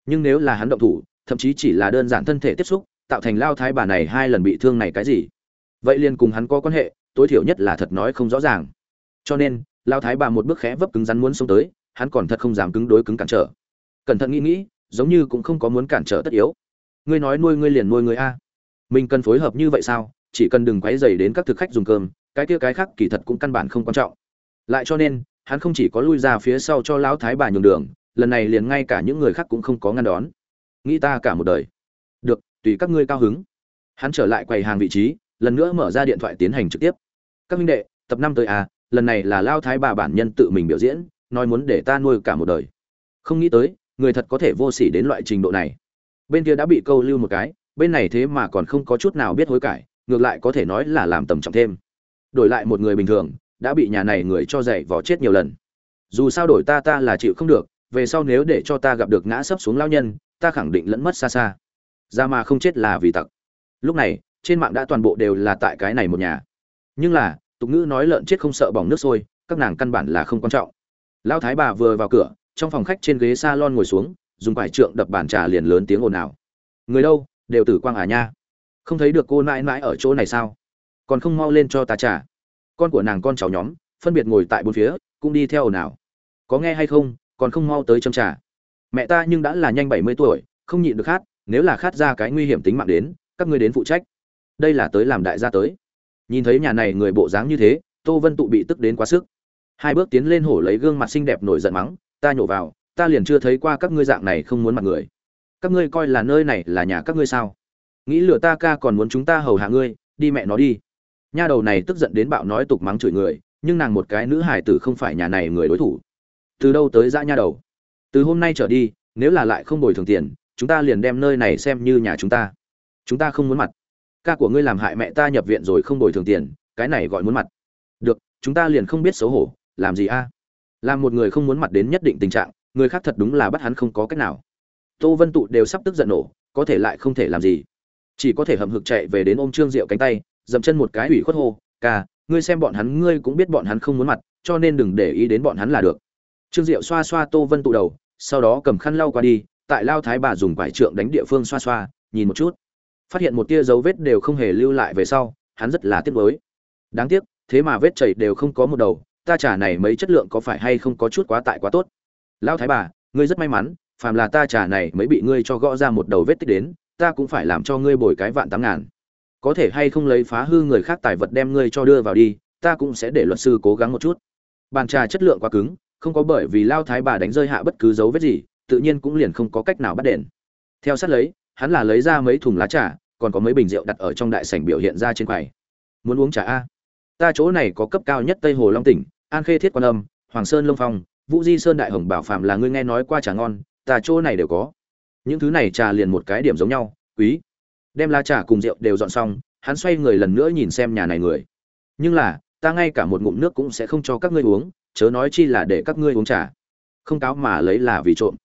nhưng nếu là hắn động thủ, thậm chí chỉ là đơn giản thân thể tiếp xúc, tạo thành lao thái bà này hai lần bị thương này cái gì? Vậy liền cùng hắn có quan hệ, tối thiểu nhất là thật nói không rõ ràng. Cho nên, lao thái bà một bước khẽ vấp cứng rắn muốn xông tới, hắn còn thật không dám cứng đối cứng cản trở. Cẩn thận nghĩ nghĩ, giống như cũng không có muốn cản trở tất yếu. Ngươi nói nuôi ngươi liền nuôi người a. Mình cần phối hợp như vậy sao? Chỉ cần đừng quấy dày đến các thực khách dùng cơm, cái kia cái khác kỳ thật cũng căn bản không quan trọng. Lại cho nên, hắn không chỉ có lui ra phía sau cho lão thái bà nhường đường lần này liền ngay cả những người khác cũng không có ngăn đón. Nghĩ ta cả một đời. Được, tùy các ngươi cao hứng. Hắn trở lại quầy hàng vị trí, lần nữa mở ra điện thoại tiến hành trực tiếp. Các minh đệ, tập năm tới à? lần này là lao thái bà bản nhân tự mình biểu diễn, nói muốn để ta nuôi cả một đời. Không nghĩ tới, người thật có thể vô sỉ đến loại trình độ này. Bên kia đã bị câu lưu một cái, bên này thế mà còn không có chút nào biết hối cải, ngược lại có thể nói là làm tầm trọng thêm. Đổi lại một người bình thường, đã bị nhà này người cho dạy vò chết nhiều lần. Dù sao đổi ta ta là chịu không được về sau nếu để cho ta gặp được ngã sấp xuống lao nhân, ta khẳng định lẫn mất xa xa. Ra mà không chết là vì tặc. Lúc này, trên mạng đã toàn bộ đều là tại cái này một nhà. Nhưng là, tục ngữ nói lợn chết không sợ bỏng nước sôi, các nàng căn bản là không quan trọng. Lão thái bà vừa vào cửa, trong phòng khách trên ghế salon ngồi xuống, dùng quải trượng đập bàn trà liền lớn tiếng ồn ào. Người đâu, đều tử quang à nha. Không thấy được cô mãi mãi ở chỗ này sao? Còn không mau lên cho ta trà. Con của nàng con cháu nhóm, phân biệt ngồi tại bốn phía, cũng đi theo ồn ào. Có nghe hay không? Còn không mau tới châm trà. Mẹ ta nhưng đã là nhanh bảy mươi tuổi, không nhịn được khát, nếu là khát ra cái nguy hiểm tính mạng đến, các ngươi đến phụ trách. Đây là tới làm đại gia tới. Nhìn thấy nhà này người bộ dáng như thế, tô vân tụ bị tức đến quá sức. Hai bước tiến lên hổ lấy gương mặt xinh đẹp nổi giận mắng, ta nhổ vào, ta liền chưa thấy qua các ngươi dạng này không muốn mặt người. Các ngươi coi là nơi này là nhà các ngươi sao? Nghĩ lừa ta ca còn muốn chúng ta hầu hạ ngươi, đi mẹ nó đi. Nha đầu này tức giận đến bạo nói tục mắng chửi người, nhưng nàng một cái nữ hải tử không phải nhà này người đối thủ từ đâu tới dã nha đầu? Từ hôm nay trở đi, nếu là lại không bồi thường tiền, chúng ta liền đem nơi này xem như nhà chúng ta. Chúng ta không muốn mặt. Ca của ngươi làm hại mẹ ta nhập viện rồi không bồi thường tiền, cái này gọi muốn mặt. Được, chúng ta liền không biết xấu hổ, làm gì a? Làm một người không muốn mặt đến nhất định tình trạng, người khác thật đúng là bắt hắn không có cách nào. Tô vân tụ đều sắp tức giận nổ, có thể lại không thể làm gì. Chỉ có thể hậm hực chạy về đến ôm trương diệu cánh tay, dậm chân một cái ủy khuất hô, ca, ngươi xem bọn hắn, ngươi cũng biết bọn hắn không muốn mặt, cho nên đừng để ý đến bọn hắn là được trương diệu xoa xoa tô vân tụ đầu, sau đó cầm khăn lau qua đi, tại lao thái bà dùng quải trượng đánh địa phương xoa xoa, nhìn một chút. Phát hiện một tia dấu vết đều không hề lưu lại về sau, hắn rất là tiếc nuối. Đáng tiếc, thế mà vết chảy đều không có một đầu, ta trả này mấy chất lượng có phải hay không có chút quá tại quá tốt. Lao thái bà, ngươi rất may mắn, phàm là ta trả này mới bị ngươi cho gõ ra một đầu vết tích đến, ta cũng phải làm cho ngươi bồi cái vạn tám ngàn. Có thể hay không lấy phá hư người khác tài vật đem ngươi cho đưa vào đi, ta cũng sẽ để luật sư cố gắng một chút. Bàn trà chất lượng quá cứng không có bởi vì lao thái bà đánh rơi hạ bất cứ dấu vết gì, tự nhiên cũng liền không có cách nào bắt đền. Theo sát lấy, hắn là lấy ra mấy thùng lá trà, còn có mấy bình rượu đặt ở trong đại sảnh biểu hiện ra trên quầy. Muốn uống trà a? Ta chỗ này có cấp cao nhất tây hồ long tỉnh, an khê thiết quan âm, hoàng sơn long phong, vũ di sơn đại hồng bảo phạm là ngươi nghe nói qua trà ngon, ta chỗ này đều có. Những thứ này trà liền một cái điểm giống nhau, quý. Đem lá trà cùng rượu đều dọn xong, hắn xoay người lần nữa nhìn xem nhà này người. Nhưng là, ta ngay cả một ngụm nước cũng sẽ không cho các ngươi uống chớ nói chi là để các ngươi uống trà. Không cáo mà lấy là vì trộm.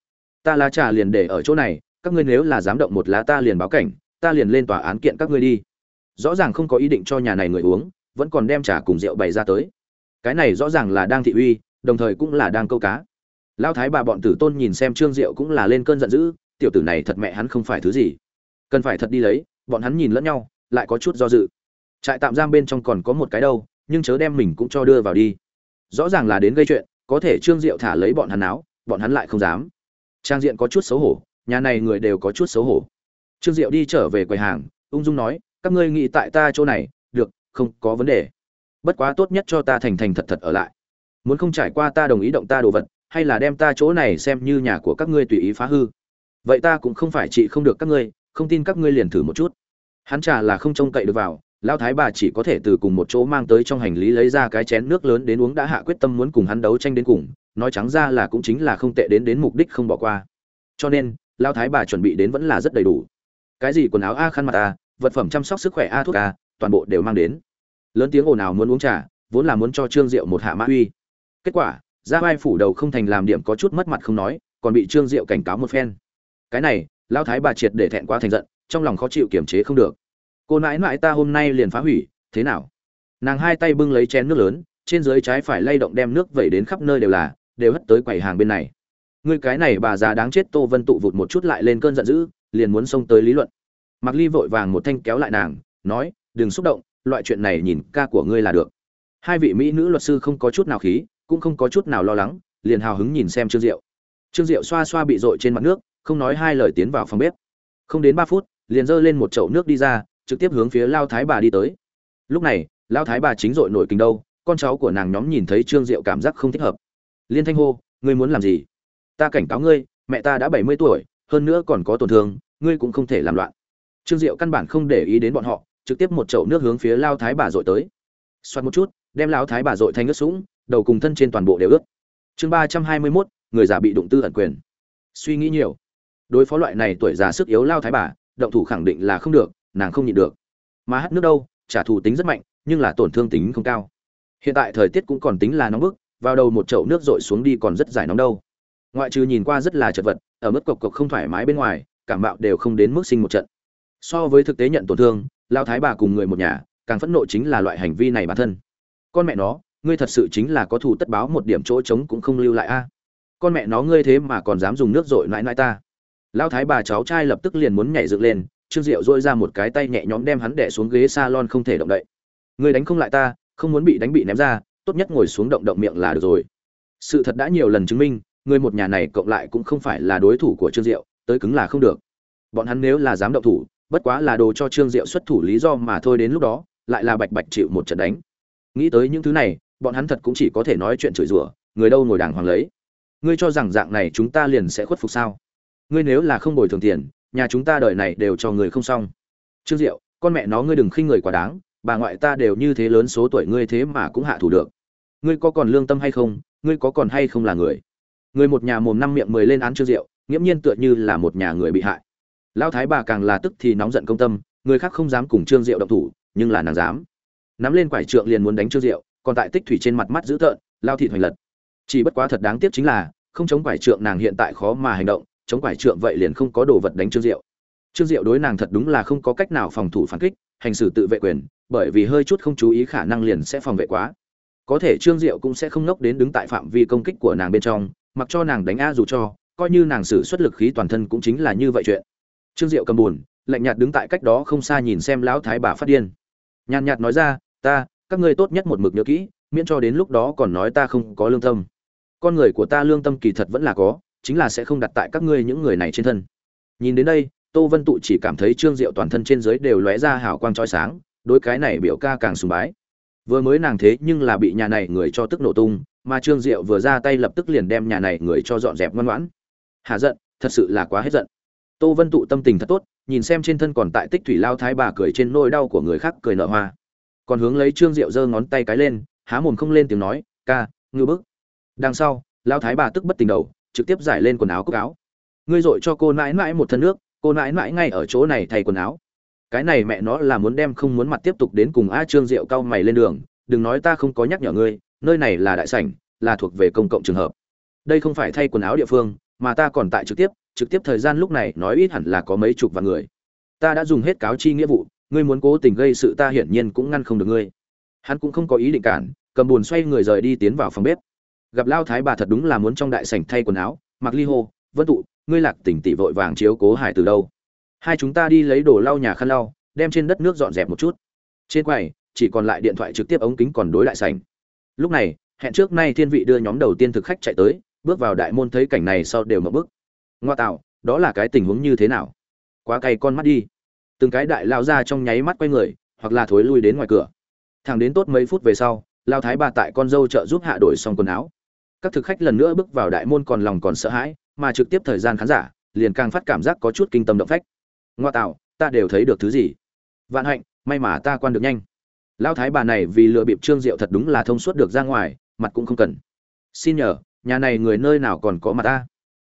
Ta lá trà liền để ở chỗ này, các ngươi nếu là dám động một lá ta liền báo cảnh, ta liền lên tòa án kiện các ngươi đi. Rõ ràng không có ý định cho nhà này người uống, vẫn còn đem trà cùng rượu bày ra tới. Cái này rõ ràng là đang thị uy, đồng thời cũng là đang câu cá. Lão thái bà bọn tử tôn nhìn xem trương diệu cũng là lên cơn giận dữ, tiểu tử này thật mẹ hắn không phải thứ gì. Cần phải thật đi lấy, bọn hắn nhìn lẫn nhau, lại có chút do dự. Trại tạm giam bên trong còn có một cái đâu, nhưng chớ đem mình cũng cho đưa vào đi rõ ràng là đến gây chuyện, có thể trương diệu thả lấy bọn hắn áo bọn hắn lại không dám. Trang diện có chút xấu hổ, nhà này người đều có chút xấu hổ. Trương diệu đi trở về quầy hàng, ung dung nói, các ngươi nghĩ tại ta chỗ này, được, không có vấn đề. Bất quá tốt nhất cho ta thành thành thật thật ở lại. Muốn không trải qua ta đồng ý động ta đồ vật, hay là đem ta chỗ này xem như nhà của các ngươi tùy ý phá hư. Vậy ta cũng không phải chị không được các ngươi, không tin các ngươi liền thử một chút. Hắn trả là không trông cậy được vào lao thái bà chỉ có thể từ cùng một chỗ mang tới trong hành lý lấy ra cái chén nước lớn đến uống đã hạ quyết tâm muốn cùng hắn đấu tranh đến cùng, nói trắng ra là cũng chính là không tệ đến đến mục đích không bỏ qua. Cho nên lao thái bà chuẩn bị đến vẫn là rất đầy đủ. Cái gì quần áo a khăn mặt a, vật phẩm chăm sóc sức khỏe a thuốc a, toàn bộ đều mang đến. Lớn tiếng ồn ào muốn uống trà, vốn là muốn cho trương diệu một hạ mã uy. Kết quả, ra vai phủ đầu không thành làm điểm có chút mất mặt không nói, còn bị trương diệu cảnh cáo một phen. Cái này lao thái bà triệt để thẹn quá thành giận, trong lòng khó chịu kiềm chế không được cô nãi nãi ta hôm nay liền phá hủy, thế nào? Nàng hai tay bưng lấy chén nước lớn, trên dưới trái phải lay động đem nước vẩy đến khắp nơi đều là, đều hất tới quầy hàng bên này. Ngươi cái này bà già đáng chết tô vân tụ vụt một chút lại lên cơn giận dữ, liền muốn xông tới lý luận. Mặc ly vội vàng một thanh kéo lại nàng, nói, đừng xúc động, loại chuyện này nhìn ca của ngươi là được. Hai vị mỹ nữ luật sư không có chút nào khí, cũng không có chút nào lo lắng, liền hào hứng nhìn xem trương diệu. Trương diệu xoa xoa bị dội trên mặt nước, không nói hai lời tiến vào phòng bếp. Không đến ba phút, liền giơ lên một chậu nước đi ra trực tiếp hướng phía lao thái bà đi tới. Lúc này, lao thái bà chính dội nổi kinh đâu, con cháu của nàng nhóm nhìn thấy trương diệu cảm giác không thích hợp. Liên thanh hô, ngươi muốn làm gì? Ta cảnh cáo ngươi, mẹ ta đã bảy mươi tuổi, hơn nữa còn có tổn thương, ngươi cũng không thể làm loạn. Trương diệu căn bản không để ý đến bọn họ, trực tiếp một chậu nước hướng phía lao thái bà dội tới. Xoát một chút, đem lao thái bà dội thanh ướt sũng, đầu cùng thân trên toàn bộ đều ướt. Chương ba trăm hai mươi mốt, người già bị đụng tư ẩn quyền. Suy nghĩ nhiều. Đối phó loại này tuổi già sức yếu lao thái bà, động thủ khẳng định là không được nàng không nhịn được. Mà hát nước đâu, trả thù tính rất mạnh, nhưng là tổn thương tính không cao. Hiện tại thời tiết cũng còn tính là nóng bức, vào đầu một chậu nước dội xuống đi còn rất dài nóng đâu. Ngoại trừ nhìn qua rất là chật vật, ở mức cộc cộc không thoải mái bên ngoài, cảm bạo đều không đến mức sinh một trận. So với thực tế nhận tổn thương, lao thái bà cùng người một nhà, càng phẫn nộ chính là loại hành vi này bản thân. Con mẹ nó, ngươi thật sự chính là có thù tất báo một điểm chỗ trống cũng không lưu lại a. Con mẹ nó ngươi thế mà còn dám dùng nước dội nãi nãi ta. Lao thái bà cháu trai lập tức liền muốn nhảy dựng lên trương diệu dôi ra một cái tay nhẹ nhõm đem hắn đẻ xuống ghế s a lon không thể động đậy. Ngươi đánh không lại ta, không muốn bị đánh bị ném ra, tốt nhất ngồi xuống động động miệng là được rồi. Sự thật đã nhiều lần chứng minh, người một nhà này cộng lại cũng không phải là đối thủ của trương diệu, tới cứng là không được. Bọn hắn nếu là dám động thủ, bất quá là đồ cho trương diệu xuất thủ lý do mà thôi đến lúc đó, lại là bạch bạch chịu một trận đánh. Nghĩ tới những thứ này, bọn hắn thật cũng chỉ có thể nói chuyện chửi rủa, người đâu ngồi đàng hoàng lấy. Ngươi cho rằng dạng này chúng ta liền sẽ khuất phục sao? Ngươi nếu là không bồi thường tiền nhà chúng ta đời này đều cho người không xong. Trương diệu, con mẹ nó ngươi đừng khinh người quá đáng, bà ngoại ta đều như thế lớn số tuổi ngươi thế mà cũng hạ thủ được. Ngươi có còn lương tâm hay không, ngươi có còn hay không là người. Người một nhà mồm năm miệng mười lên án trương diệu, nghiễm nhiên tựa như là một nhà người bị hại. Lão thái bà càng là tức thì nóng giận công tâm, người khác không dám cùng trương diệu động thủ, nhưng là nàng dám. Nắm lên quải trượng liền muốn đánh trương diệu, còn tại tích thủy trên mặt mắt dữ tợn, lao thịt hoành lật. Chỉ bất quá thật đáng tiếc chính là, không chống quải trượng nàng hiện tại khó mà hành động chống quải trượng vậy liền không có đồ vật đánh trương diệu. Trương diệu đối nàng thật đúng là không có cách nào phòng thủ phản kích, hành xử tự vệ quyền, bởi vì hơi chút không chú ý khả năng liền sẽ phòng vệ quá. Có thể trương diệu cũng sẽ không nốc đến đứng tại phạm vi công kích của nàng bên trong, mặc cho nàng đánh a dù cho, coi như nàng sử xuất lực khí toàn thân cũng chính là như vậy chuyện. Trương diệu cầm buồn, lạnh nhạt đứng tại cách đó không xa nhìn xem lão thái bà phát điên. Nhàn nhạt nói ra, ta, các ngươi tốt nhất một mực nhớ kỹ, miễn cho đến lúc đó còn nói ta không có lương tâm. Con người của ta lương tâm kỳ thật vẫn là có chính là sẽ không đặt tại các ngươi những người này trên thân. Nhìn đến đây, tô vân tụ chỉ cảm thấy trương diệu toàn thân trên dưới đều lóe ra hào quang trói sáng, đối cái này biểu ca càng sùng bái. Vừa mới nàng thế nhưng là bị nhà này người cho tức nổ tung, mà trương diệu vừa ra tay lập tức liền đem nhà này người cho dọn dẹp ngoan ngoãn. Hạ giận, thật sự là quá hết giận. Tô vân tụ tâm tình thật tốt, nhìn xem trên thân còn tại tích thủy lao thái bà cười trên nỗi đau của người khác cười nở hoa. Còn hướng lấy trương diệu giơ ngón tay cái lên, há mồm không lên tiếng nói, ca, ngư bức. Đằng sau, lao thái bà tức bất tình đầu trực tiếp giải lên quần áo cúc áo. Ngươi dội cho cô mãi mãi một thân nước, cô mãi mãi ngay ở chỗ này thay quần áo. Cái này mẹ nó là muốn đem không muốn mặt tiếp tục đến cùng a trương diệu cau mày lên đường, đừng nói ta không có nhắc nhở ngươi, nơi này là đại sảnh, là thuộc về công cộng trường hợp. Đây không phải thay quần áo địa phương, mà ta còn tại trực tiếp trực tiếp thời gian lúc này nói ít hẳn là có mấy chục vạn người. Ta đã dùng hết cáo chi nghĩa vụ, ngươi muốn cố tình gây sự ta hiển nhiên cũng ngăn không được ngươi. Hắn cũng không có ý định cản, cầm buồn xoay người rời đi tiến vào phòng bếp gặp lao thái bà thật đúng là muốn trong đại sảnh thay quần áo, mặc ly hô, vân tụ, ngươi lạc tỉnh tỷ vội vàng chiếu cố hải từ đâu? Hai chúng ta đi lấy đồ lau nhà khăn lau, đem trên đất nước dọn dẹp một chút. Trên quầy, chỉ còn lại điện thoại trực tiếp ống kính còn đối lại sảnh. Lúc này, hẹn trước nay thiên vị đưa nhóm đầu tiên thực khách chạy tới, bước vào đại môn thấy cảnh này sau đều mở bước. Ngoa tạo, đó là cái tình huống như thế nào? Quá cay con mắt đi. Từng cái đại lao ra trong nháy mắt quay người, hoặc là thối lui đến ngoài cửa. Thẳng đến tốt mấy phút về sau, lao thái bà tại con dâu trợ giúp hạ đổi xong quần áo các thực khách lần nữa bước vào đại môn còn lòng còn sợ hãi, mà trực tiếp thời gian khán giả, liền càng phát cảm giác có chút kinh tâm động phách. Ngoa tạo, ta đều thấy được thứ gì? Vạn hạnh, may mà ta quan được nhanh. Lao thái bà này vì lừa bịp trương diệu thật đúng là thông suốt được ra ngoài, mặt cũng không cần. Xin nhờ, nhà này người nơi nào còn có mặt ta?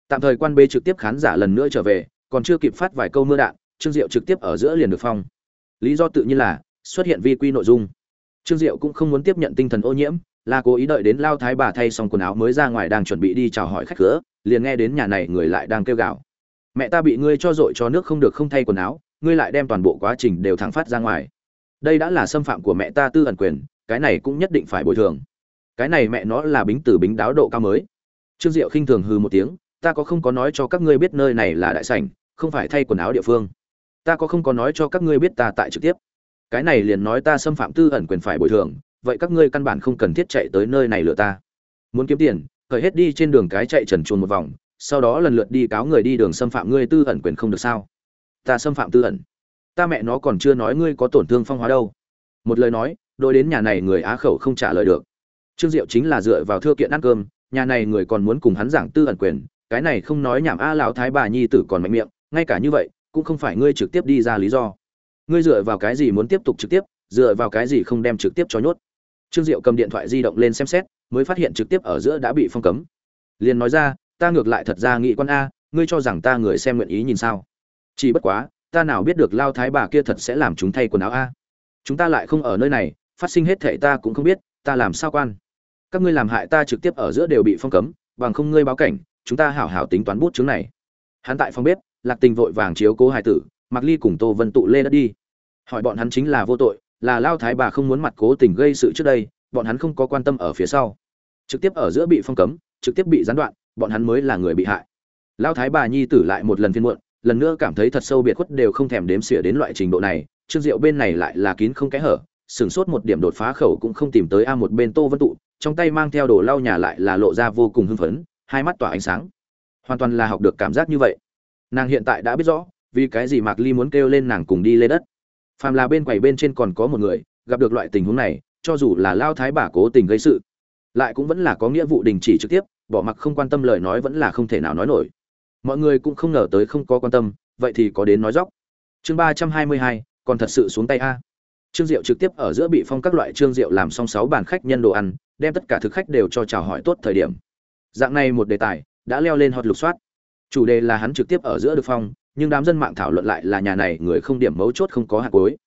Tạm thời quan bê trực tiếp khán giả lần nữa trở về, còn chưa kịp phát vài câu mưa đạn, trương diệu trực tiếp ở giữa liền được phong. Lý do tự nhiên là, xuất hiện vi quy nội dung. Trương diệu cũng không muốn tiếp nhận tinh thần ô nhiễm là cố ý đợi đến lao thái bà thay xong quần áo mới ra ngoài đang chuẩn bị đi chào hỏi khách cửa, liền nghe đến nhà này người lại đang kêu gào. Mẹ ta bị ngươi cho dội cho nước không được không thay quần áo, ngươi lại đem toàn bộ quá trình đều thẳng phát ra ngoài. Đây đã là xâm phạm của mẹ ta tư ẩn quyền, cái này cũng nhất định phải bồi thường. Cái này mẹ nó là bính từ bính đáo độ cao mới. Trương diệu khinh thường hư một tiếng, ta có không có nói cho các ngươi biết nơi này là đại sảnh, không phải thay quần áo địa phương. Ta có không có nói cho các ngươi biết ta tại trực tiếp. Cái này liền nói ta xâm phạm tư ẩn quyền phải bồi thường vậy các ngươi căn bản không cần thiết chạy tới nơi này lừa ta. Muốn kiếm tiền khởi hết đi trên đường cái chạy trần chuồn một vòng, sau đó lần lượt đi cáo người đi đường xâm phạm ngươi tư ẩn quyền không được sao? Ta xâm phạm tư ẩn. Ta mẹ nó còn chưa nói ngươi có tổn thương phong hóa đâu. Một lời nói đôi đến nhà này người á khẩu không trả lời được. Trương diệu chính là dựa vào thưa kiện ăn cơm, nhà này người còn muốn cùng hắn giảng tư ẩn quyền, cái này không nói nhảm a lão thái bà nhi tử còn mạnh miệng, ngay cả như vậy, cũng không phải ngươi trực tiếp đi ra lý do. Ngươi dựa vào cái gì muốn tiếp tục trực tiếp, dựa vào cái gì không đem trực tiếp cho nhốt? Trương diệu cầm điện thoại di động lên xem xét, mới phát hiện trực tiếp ở giữa đã bị phong cấm. Liền nói ra, ta ngược lại thật ra nghĩ quan a, ngươi cho rằng ta người xem nguyện ý nhìn sao? Chỉ bất quá, ta nào biết được lao thái bà kia thật sẽ làm chúng thay quần áo a. Chúng ta lại không ở nơi này, phát sinh hết thệ ta cũng không biết, ta làm sao quan? Các ngươi làm hại ta trực tiếp ở giữa đều bị phong cấm, bằng không ngươi báo cảnh, chúng ta hảo hảo tính toán bút chứng này. Hắn tại phòng bếp, lạc tình vội vàng chiếu cố hải tử mặc ly cùng tô vân tụ lê đất đi. Hỏi bọn hắn chính là vô tội là lao thái bà không muốn mặt cố tình gây sự trước đây, bọn hắn không có quan tâm ở phía sau. Trực tiếp ở giữa bị phong cấm, trực tiếp bị gián đoạn, bọn hắn mới là người bị hại. Lao thái bà nhi tử lại một lần phiên muộn, lần nữa cảm thấy thật sâu biệt khuất đều không thèm đếm xỉa đến loại trình độ này trương diệu bên này lại là kín không kẽ hở sửng sốt một điểm đột phá khẩu cũng không tìm tới a một bên tô vân tụ, trong tay mang theo đồ lau nhà lại là lộ ra vô cùng hưng phấn, hai mắt tỏa ánh sáng. Hoàn toàn là học được cảm giác như vậy. Nàng hiện tại đã biết rõ, vì cái gì mạc ly muốn kêu lên nàng cùng đi lên đất phàm là bên quầy bên trên còn có một người, gặp được loại tình huống này, cho dù là lao thái bà cố tình gây sự, lại cũng vẫn là có nghĩa vụ đình chỉ trực tiếp, bỏ mặc không quan tâm lời nói vẫn là không thể nào nói nổi. Mọi người cũng không ngờ tới không có quan tâm, vậy thì có đến nói dóc. Chương ba trăm hai mươi hai, còn thật sự xuống tay a. Trương diệu trực tiếp ở giữa bị phong các loại trương diệu làm xong sáu bàn khách nhân đồ ăn, đem tất cả thực khách đều cho chào hỏi tốt thời điểm. Dạng này một đề tài, đã leo lên hot lục soát. Chủ đề là hắn trực tiếp ở giữa được phong nhưng đám dân mạng thảo luận lại là nhà này người không điểm mấu chốt không có hạt cuối.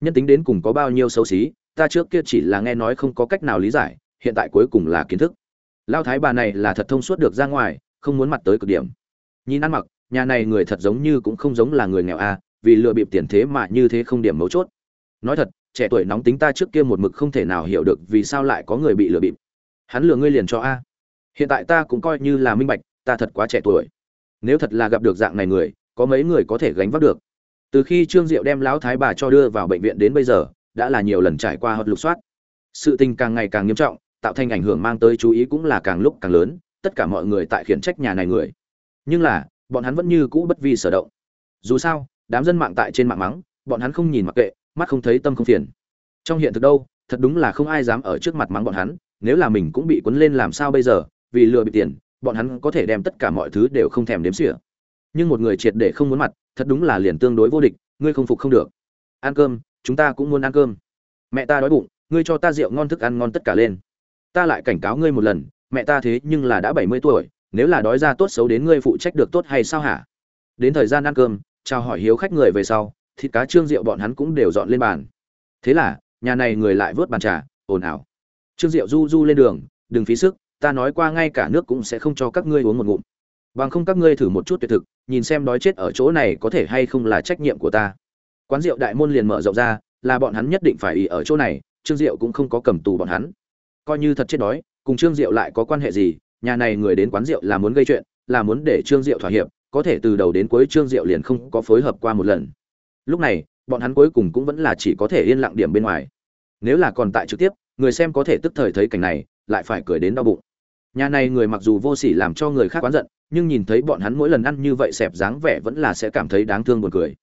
Nhân tính đến cùng có bao nhiêu xấu xí, ta trước kia chỉ là nghe nói không có cách nào lý giải, hiện tại cuối cùng là kiến thức. Lao thái bà này là thật thông suốt được ra ngoài, không muốn mặt tới cực điểm. Nhìn ăn mặc, nhà này người thật giống như cũng không giống là người nghèo a vì lừa bịp tiền thế mà như thế không điểm mấu chốt. Nói thật, trẻ tuổi nóng tính ta trước kia một mực không thể nào hiểu được vì sao lại có người bị lừa bịp. Hắn lừa ngươi liền cho a. Hiện tại ta cũng coi như là minh bạch, ta thật quá trẻ tuổi. Nếu thật là gặp được dạng này người có mấy người có thể gánh vác được. Từ khi trương diệu đem lão thái bà cho đưa vào bệnh viện đến bây giờ, đã là nhiều lần trải qua hợp lục soát. Sự tình càng ngày càng nghiêm trọng, tạo thành ảnh hưởng mang tới chú ý cũng là càng lúc càng lớn, tất cả mọi người tại khiển trách nhà này người. Nhưng là, bọn hắn vẫn như cũ bất vi sở động. Dù sao, đám dân mạng tại trên mạng mắng, bọn hắn không nhìn mặc kệ, mắt không thấy tâm không phiền. Trong hiện thực đâu, thật đúng là không ai dám ở trước mặt mắng bọn hắn, nếu là mình cũng bị cuốn lên làm sao bây giờ, vì lừa bị tiền, bọn hắn có thể đem tất cả mọi thứ đều không thèm đếm xỉa nhưng một người triệt để không muốn mặt, thật đúng là liền tương đối vô địch, ngươi không phục không được. Ăn cơm, chúng ta cũng muốn ăn cơm. Mẹ ta đói bụng, ngươi cho ta rượu ngon thức ăn ngon tất cả lên. Ta lại cảnh cáo ngươi một lần, mẹ ta thế nhưng là đã bảy mươi tuổi, nếu là đói ra tốt xấu đến ngươi phụ trách được tốt hay sao hả? Đến thời gian ăn cơm, chào hỏi hiếu khách người về sau, thịt cá trương rượu bọn hắn cũng đều dọn lên bàn. Thế là, nhà này người lại vớt bàn trà, ồn ào. Trương rượu du du lên đường, đừng phí sức, ta nói qua ngay cả nước cũng sẽ không cho các ngươi uống một ngụm bằng không các ngươi thử một chút tuyệt thực, nhìn xem đói chết ở chỗ này có thể hay không là trách nhiệm của ta. Quán rượu đại môn liền mở rộng ra, là bọn hắn nhất định phải ý ở chỗ này, trương diệu cũng không có cầm tù bọn hắn. Coi như thật chết đói, cùng trương diệu lại có quan hệ gì, nhà này người đến quán rượu là muốn gây chuyện, là muốn để trương diệu thỏa hiệp, có thể từ đầu đến cuối trương diệu liền không có phối hợp qua một lần. Lúc này, bọn hắn cuối cùng cũng vẫn là chỉ có thể yên lặng điểm bên ngoài. Nếu là còn tại trực tiếp, người xem có thể tức thời thấy cảnh này, lại phải cười đến đau bụng nhà này người mặc dù vô sỉ làm cho người khác oán giận, nhưng nhìn thấy bọn hắn mỗi lần ăn như vậy xẹp dáng vẻ vẫn là sẽ cảm thấy đáng thương buồn cười.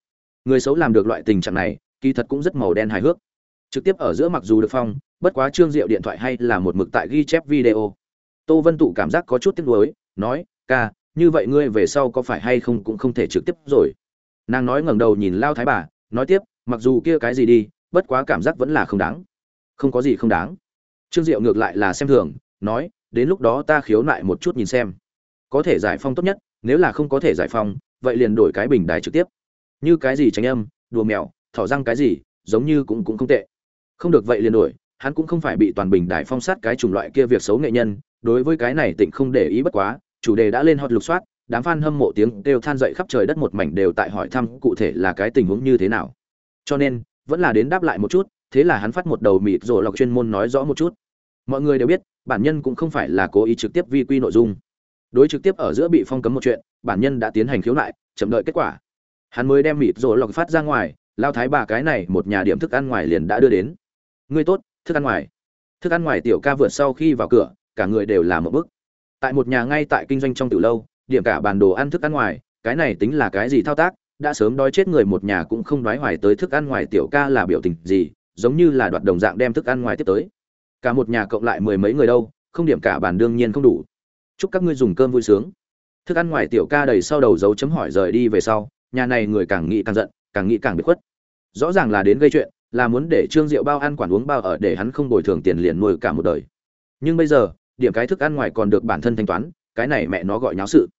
Người xấu làm được loại tình trạng này, kỳ thật cũng rất màu đen hài hước. Trực tiếp ở giữa mặc dù được phong, bất quá trương diệu điện thoại hay là một mực tại ghi chép video. Tô vân tụ cảm giác có chút tiếc nuối, nói, ca, như vậy ngươi về sau có phải hay không cũng không thể trực tiếp rồi. Nàng nói ngẩng đầu nhìn lao thái bà, nói tiếp, mặc dù kia cái gì đi, bất quá cảm giác vẫn là không đáng. Không có gì không đáng. Trương diệu ngược lại là xem thường, nói đến lúc đó ta khiếu nại một chút nhìn xem. Có thể giải phong tốt nhất, nếu là không có thể giải phong, vậy liền đổi cái bình đài trực tiếp. Như cái gì tránh âm, đùa mèo, thỏ răng cái gì, giống như cũng cũng không tệ. Không được vậy liền đổi, hắn cũng không phải bị toàn bình đài phong sát cái chủng loại kia việc xấu nghệ nhân, đối với cái này tỉnh không để ý bất quá, chủ đề đã lên hot lục soát, đám fan hâm mộ tiếng đều than dậy khắp trời đất một mảnh đều tại hỏi thăm cụ thể là cái tình huống như thế nào. Cho nên, vẫn là đến đáp lại một chút, thế là hắn phát một đầu mịt rồi lọc chuyên môn nói rõ một chút mọi người đều biết, bản nhân cũng không phải là cố ý trực tiếp vi quy nội dung. Đối trực tiếp ở giữa bị phong cấm một chuyện, bản nhân đã tiến hành khiếu nại, chậm đợi kết quả. Hắn mới đem mịt rồi lọc phát ra ngoài, lao thái bà cái này một nhà điểm thức ăn ngoài liền đã đưa đến. Ngươi tốt, thức ăn ngoài. Thức ăn ngoài tiểu ca vượt sau khi vào cửa, cả người đều là một bức. Tại một nhà ngay tại kinh doanh trong từ lâu, điểm cả bản đồ ăn thức ăn ngoài, cái này tính là cái gì thao tác, đã sớm đói chết người một nhà cũng không đoái hoài tới thức ăn ngoài tiểu ca là biểu tình gì, giống như là đoạt đồng dạng đem thức ăn ngoài tiếp tới cả một nhà cộng lại mười mấy người đâu, không điểm cả bàn đương nhiên không đủ. Chúc các ngươi dùng cơm vui sướng. Thức ăn ngoài tiểu ca đầy sau đầu dấu chấm hỏi rời đi về sau, nhà này người càng nghĩ càng giận, càng nghĩ càng bị khuất. Rõ ràng là đến gây chuyện, là muốn để trương diệu bao ăn quản uống bao ở để hắn không bồi thường tiền liền nuôi cả một đời. Nhưng bây giờ, điểm cái thức ăn ngoài còn được bản thân thanh toán, cái này mẹ nó gọi nháo sự.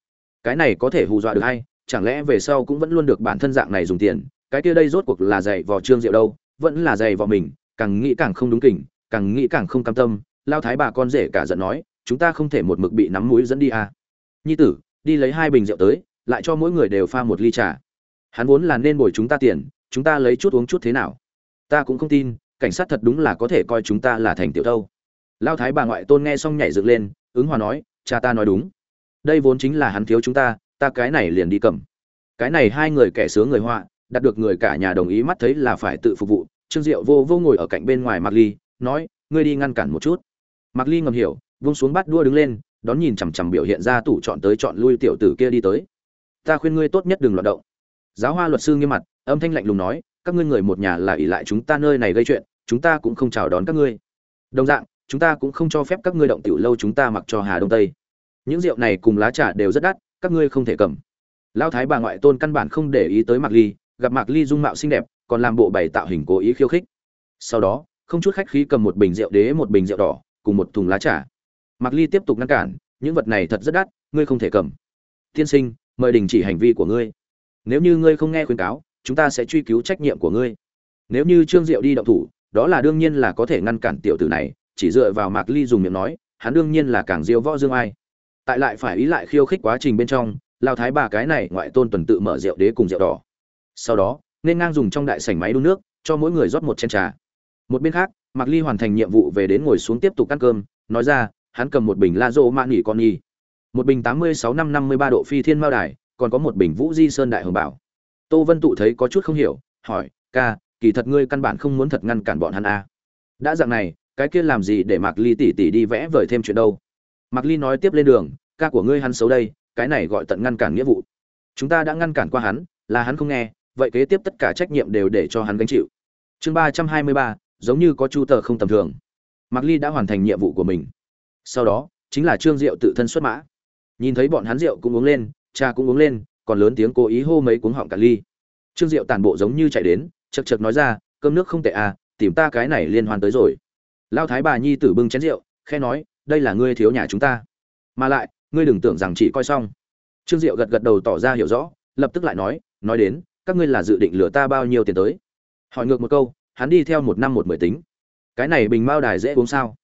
Cái này có thể hù dọa được hay chẳng lẽ về sau cũng vẫn luôn được bản thân dạng này dùng tiền, cái kia đây rốt cuộc là dạy vò trương diệu đâu, vẫn là dạy vò mình, càng nghĩ càng không đúng kỉnh càng nghĩ càng không cam tâm, lao thái bà con rể cả giận nói, chúng ta không thể một mực bị nắm mũi dẫn đi à. nhi tử, đi lấy hai bình rượu tới, lại cho mỗi người đều pha một ly trà. Hắn vốn là nên bồi chúng ta tiền, chúng ta lấy chút uống chút thế nào? Ta cũng không tin, cảnh sát thật đúng là có thể coi chúng ta là thành tiểu thâu. Lao thái bà ngoại tôn nghe xong nhảy dựng lên, ứng hòa nói, cha ta nói đúng. Đây vốn chính là hắn thiếu chúng ta ta cái này liền đi cầm. Cái này hai người kẻ sướng người họa, đạt được người cả nhà đồng ý mắt thấy là phải tự phục vụ, trương diệu vô vô ngồi ở cạnh bên ngoài mặt ly nói, ngươi đi ngăn cản một chút. Mạc ly ngầm hiểu, vung xuống bắt đua đứng lên, đón nhìn chằm chằm biểu hiện ra tủ chọn tới chọn lui tiểu tử kia đi tới. Ta khuyên ngươi tốt nhất đừng loạt động. Giáo hoa luật sư nghiêm mặt, âm thanh lạnh lùng nói, các ngươi người một nhà là ỷ lại chúng ta nơi này gây chuyện, chúng ta cũng không chào đón các ngươi. Đồng dạng, chúng ta cũng không cho phép các ngươi động tiểu lâu chúng ta mặc cho hà đông tây. Những rượu này cùng lá trà đều rất đắt, các ngươi không thể cầm. Lão thái bà ngoại tôn căn bản không để ý tới mạc ly, gặp mạc ly dung mạo xinh đẹp, còn làm bộ bày tạo hình cố ý khiêu khích. Sau đó không chút khách khí cầm một bình rượu đế, một bình rượu đỏ, cùng một thùng lá trà. Mạc ly tiếp tục ngăn cản, những vật này thật rất đắt, ngươi không thể cầm. Tiên sinh, mời đình chỉ hành vi của ngươi. Nếu như ngươi không nghe khuyên cáo, chúng ta sẽ truy cứu trách nhiệm của ngươi. Nếu như trương diệu đi động thủ, đó là đương nhiên là có thể ngăn cản tiểu tử này, chỉ dựa vào mạc ly dùng miệng nói, hắn đương nhiên là càng diêu võ dương ai. Tại lại phải ý lại khiêu khích quá trình bên trong, lao thái bà cái này ngoại tôn tuần tự mở rượu đế cùng rượu đỏ. Sau đó, nên ngang dùng trong đại sảnh máy đun nước, cho mỗi người rót một chén trà một bên khác, mạc ly hoàn thành nhiệm vụ về đến ngồi xuống tiếp tục ăn cơm, nói ra, hắn cầm một bình la rô mạ nghỉ con nhi một bình tám mươi sáu năm năm mươi ba độ phi thiên mao đài, còn có một bình vũ di sơn đại hồng bảo. Tô vân tụ thấy có chút không hiểu, hỏi, ca, kỳ thật ngươi căn bản không muốn thật ngăn cản bọn hắn à. đã dạng này, cái kia làm gì để mạc ly tỉ tỉ đi vẽ vời thêm chuyện đâu? Mạc ly nói tiếp lên đường, ca của ngươi hắn xấu đây, cái này gọi tận ngăn cản nghĩa vụ. Chúng ta đã ngăn cản qua hắn, là hắn không nghe, vậy kế tiếp tất cả trách nhiệm đều để cho hắn gánh chịu. Chương ba trăm hai mươi ba giống như có chu tờ không tầm thường. Mạc ly đã hoàn thành nhiệm vụ của mình. Sau đó, chính là trương diệu tự thân xuất mã. Nhìn thấy bọn hắn rượu cũng uống lên cha cũng uống lên, còn lớn tiếng cố ý hô mấy cuống họng cả ly. Trương diệu tàn bộ giống như chạy đến chật chật nói ra, cơm nước không tệ à tìm ta cái này liên hoan tới rồi. Lao thái bà nhi tử bưng chén rượu khe nói, đây là ngươi thiếu nhà chúng ta. Mà lại, ngươi đừng tưởng rằng chỉ coi xong. Trương diệu gật gật đầu tỏ ra hiểu rõ, lập tức lại nói nói đến, các ngươi là dự định lừa ta bao nhiêu tiền tới? Hỏi ngược một câu hắn đi theo một năm một mười tính. Cái này bình mao đài dễ uống sao?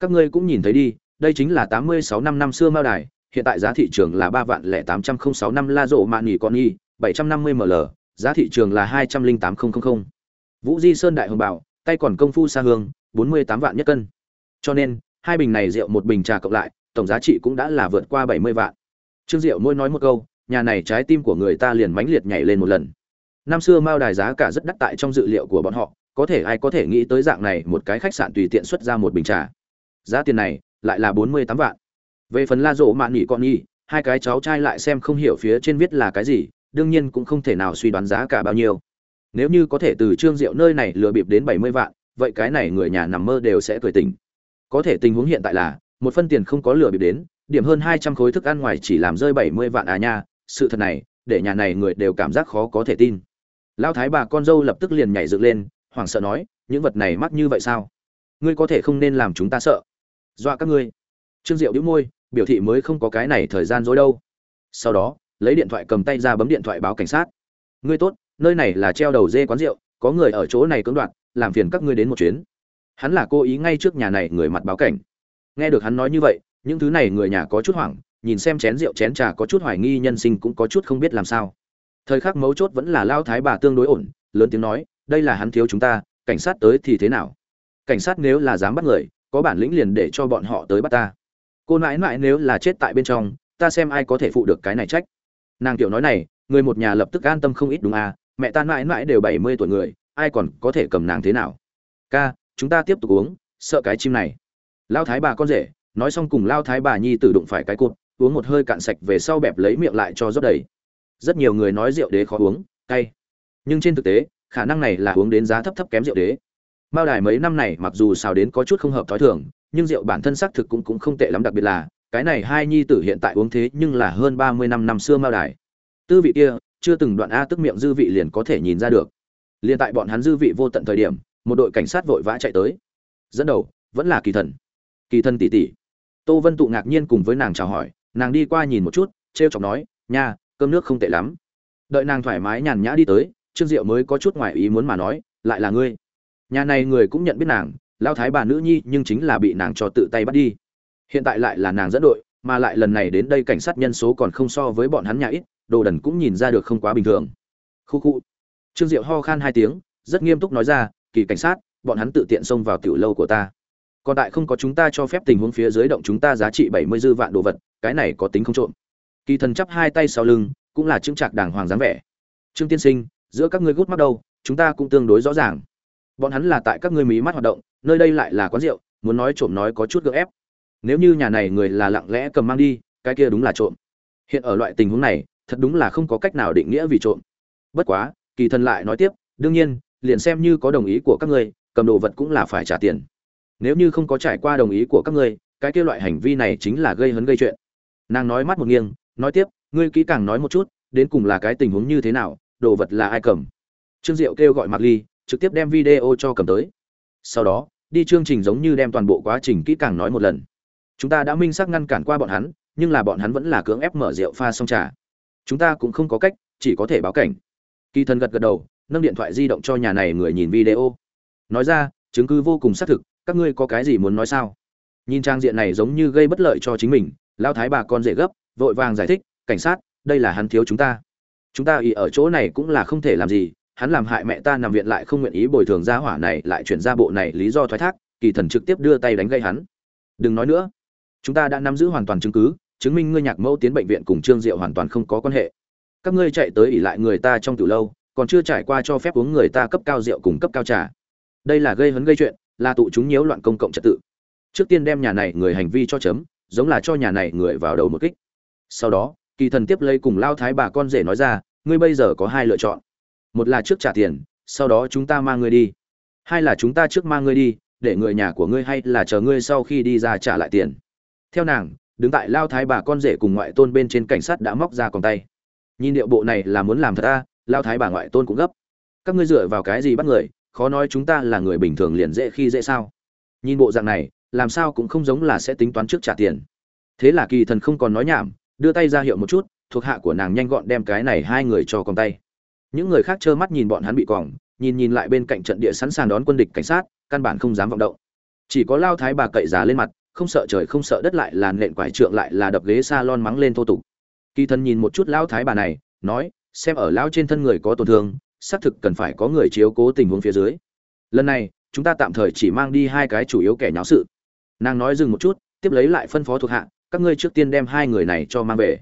Các ngươi cũng nhìn thấy đi, đây chính là tám mươi sáu năm năm xưa mao đài, hiện tại giá thị trường là ba vạn lẻ tám trăm không sáu năm la rộ mạn nghỉ con y bảy trăm năm mươi ml, giá thị trường là hai trăm linh tám nghìn vũ di sơn đại hồng bảo, tay còn công phu xa hương, bốn mươi tám vạn nhất cân. Cho nên, hai bình này rượu một bình trà cộng lại, tổng giá trị cũng đã là vượt qua bảy mươi vạn. Trương diệu mỗi nói một câu, nhà này trái tim của người ta liền mãnh liệt nhảy lên một lần. Năm xưa mao đài giá cả rất đắt tại trong dự liệu của bọn họ có thể ai có thể nghĩ tới dạng này một cái khách sạn tùy tiện xuất ra một bình trà. Giá tiền này lại là bốn mươi tám vạn. Về phần la rộ mạn nghỉ con nhi, hai cái cháu trai lại xem không hiểu phía trên viết là cái gì, đương nhiên cũng không thể nào suy đoán giá cả bao nhiêu. Nếu như có thể từ trương diệu nơi này lừa bịp đến bảy mươi vạn, vậy cái này người nhà nằm mơ đều sẽ cười tỉnh. Có thể tình huống hiện tại là, một phân tiền không có lừa bịp đến, điểm hơn hai trăm khối thức ăn ngoài chỉ làm rơi bảy mươi vạn à nha, sự thật này, để nhà này người đều cảm giác khó có thể tin. Lao thái bà con dâu lập tức liền nhảy dựng lên hoảng sợ nói, những vật này mắc như vậy sao? Ngươi có thể không nên làm chúng ta sợ. Dọa các ngươi. Trương diệu đĩu môi, biểu thị mới không có cái này thời gian dối đâu. Sau đó, lấy điện thoại cầm tay ra bấm điện thoại báo cảnh sát. Ngươi tốt, nơi này là treo đầu dê quán rượu, có người ở chỗ này cưỡng đoạt, làm phiền các ngươi đến một chuyến. Hắn là cố ý ngay trước nhà này người mặt báo cảnh. Nghe được hắn nói như vậy, những thứ này người nhà có chút hoảng, nhìn xem chén rượu, chén trà có chút hoài nghi nhân sinh cũng có chút không biết làm sao. Thời khắc mấu chốt vẫn là lao thái bà tương đối ổn, lớn tiếng nói đây là hắn thiếu chúng ta, cảnh sát tới thì thế nào? Cảnh sát nếu là dám bắt người, có bản lĩnh liền để cho bọn họ tới bắt ta. Cô nãi nãi nếu là chết tại bên trong, ta xem ai có thể phụ được cái này trách. Nàng tiểu nói này, người một nhà lập tức an tâm không ít đúng à? Mẹ ta mãi mãi đều bảy mươi tuổi người, ai còn có thể cầm nàng thế nào? Ca, chúng ta tiếp tục uống, sợ cái chim này. Lao thái bà con rể, nói xong cùng lao thái bà nhi tự đụng phải cái cụt uống một hơi cạn sạch về sau bẹp lấy miệng lại cho rót đầy. Rất nhiều người nói rượu đế khó uống, cay. Nhưng trên thực tế khả năng này là uống đến giá thấp thấp kém rượu đế. Mao đài mấy năm này mặc dù xào đến có chút không hợp thói thường, nhưng rượu bản thân xác thực cũng cũng không tệ lắm, đặc biệt là cái này hai nhi tử hiện tại uống thế nhưng là hơn ba mươi năm năm xưa mao đài. Tư vị kia, chưa từng đoạn a tức miệng dư vị liền có thể nhìn ra được. Liền tại bọn hắn dư vị vô tận thời điểm, một đội cảnh sát vội vã chạy tới. Dẫn đầu, vẫn là kỳ thần. Kỳ thần tỷ tỷ. Tô vân tụ ngạc nhiên cùng với nàng chào hỏi, nàng đi qua nhìn một chút t r e o chọc nói, nha, cơm nước không tệ lắm. Đợi nàng thoải mái nhàn nhã đi tới trương diệu mới có chút ngoài ý muốn mà nói, lại là ngươi? Nhà này người cũng nhận biết nàng lao thái bà nữ nhi nhưng chính là bị nàng cho tự tay bắt đi. Hiện tại lại là nàng dẫn đội, mà lại lần này đến đây cảnh sát nhân số còn không so với bọn hắn nhà ít, đồ đần cũng nhìn ra được không quá bình thường. Khu khu. Trương diệu ho khan hai tiếng, rất nghiêm túc nói ra, kỳ cảnh sát, bọn hắn tự tiện xông vào tiểu lâu của ta. Còn tại không có chúng ta cho phép tình huống phía dưới động chúng ta giá trị bảy mươi dư vạn đồ vật, cái này có tính không trộm. Kỳ thần chắp hai tay sau lưng, cũng là chững trạc đàng hoàng dáng vẻ. Trương tiên sinh giữa các ngươi gút mắt đâu, chúng ta cũng tương đối rõ ràng. Bọn hắn là tại các ngươi mí mắt hoạt động, nơi đây lại là quán rượu, muốn nói trộm nói có chút gượng ép. Nếu như nhà này người là lặng lẽ cầm mang đi, cái kia đúng là trộm. Hiện ở loại tình huống này, thật đúng là không có cách nào định nghĩa vì trộm. Bất quá, kỳ thần lại nói tiếp, đương nhiên, liền xem như có đồng ý của các ngươi, cầm đồ vật cũng là phải trả tiền. Nếu như không có trải qua đồng ý của các ngươi, cái kia loại hành vi này chính là gây hấn gây chuyện. Nàng nói mắt một nghiêng, nói tiếp, ngươi kỹ càng nói một chút, đến cùng là cái tình huống như thế nào đồ vật là ai cầm. Trương diệu kêu gọi mạc ly, trực tiếp đem video cho cầm tới. Sau đó, đi chương trình giống như đem toàn bộ quá trình kỹ càng nói một lần. Chúng ta đã minh xác ngăn cản qua bọn hắn, nhưng là bọn hắn vẫn là cưỡng ép mở rượu pha xong trà. Chúng ta cũng không có cách, chỉ có thể báo cảnh. Kỳ thần gật gật đầu, nâng điện thoại di động cho nhà này người nhìn video. Nói ra, chứng cứ vô cùng xác thực, các ngươi có cái gì muốn nói sao? Nhìn trang diện này giống như gây bất lợi cho chính mình lao thái bà con dễ gấp, vội vàng giải thích, cảnh sát, đây là hắn thiếu chúng ta chúng ta ý ở chỗ này cũng là không thể làm gì, hắn làm hại mẹ ta nằm viện lại không nguyện ý bồi thường gia hỏa này, lại chuyển ra bộ này lý do thoái thác, kỳ thần trực tiếp đưa tay đánh gây hắn. Đừng nói nữa, chúng ta đã nắm giữ hoàn toàn chứng cứ, chứng minh ngươi nhạc mẫu tiến bệnh viện cùng trương diệu hoàn toàn không có quan hệ. Các ngươi chạy tới ỉ lại người ta trong từ lâu, còn chưa trải qua cho phép uống người ta cấp cao rượu cùng cấp cao trà. Đây là gây hấn gây chuyện, là tụ chúng nhiễu loạn công cộng trật tự. Trước tiên đem nhà này người hành vi cho chấm, giống là cho nhà này người vào đầu một kích. Sau đó kỳ thần tiếp lấy cùng lao thái bà con rể nói ra, ngươi bây giờ có hai lựa chọn. Một là trước trả tiền, sau đó chúng ta mang ngươi đi. Hai là chúng ta trước mang ngươi đi, để người nhà của ngươi hay là chờ ngươi sau khi đi ra trả lại tiền. Theo nàng, đứng tại lao thái bà con rể cùng ngoại tôn bên trên cảnh sát đã móc ra còn tay. Nhìn điệu bộ này là muốn làm thật ta, lao thái bà ngoại tôn cũng gấp. Các ngươi dựa vào cái gì bắt người, khó nói chúng ta là người bình thường liền dễ khi dễ sao? Nhìn bộ dạng này, làm sao cũng không giống là sẽ tính toán trước trả tiền. Thế là kỳ thần không còn nói nhảm đưa tay ra hiệu một chút, thuộc hạ của nàng nhanh gọn đem cái này hai người cho con tay. Những người khác trơ mắt nhìn bọn hắn bị còng nhìn nhìn lại bên cạnh trận địa sẵn sàng đón quân địch cảnh sát, căn bản không dám vọng động. Chỉ có lao thái bà cậy giá lên mặt, không sợ trời không sợ đất lại là nện quải trượng lại là đập ghế salon mắng lên thô tục. Kỳ thân nhìn một chút lao thái bà này, nói, xem ở lao trên thân người có tổn thương, xác thực cần phải có người chiếu cố tình huống phía dưới. Lần này, chúng ta tạm thời chỉ mang đi hai cái chủ yếu kẻ nháo sự. Nàng nói dừng một chút, tiếp lấy lại phân phó thuộc hạ các ngươi trước tiên đem hai người này cho mang về.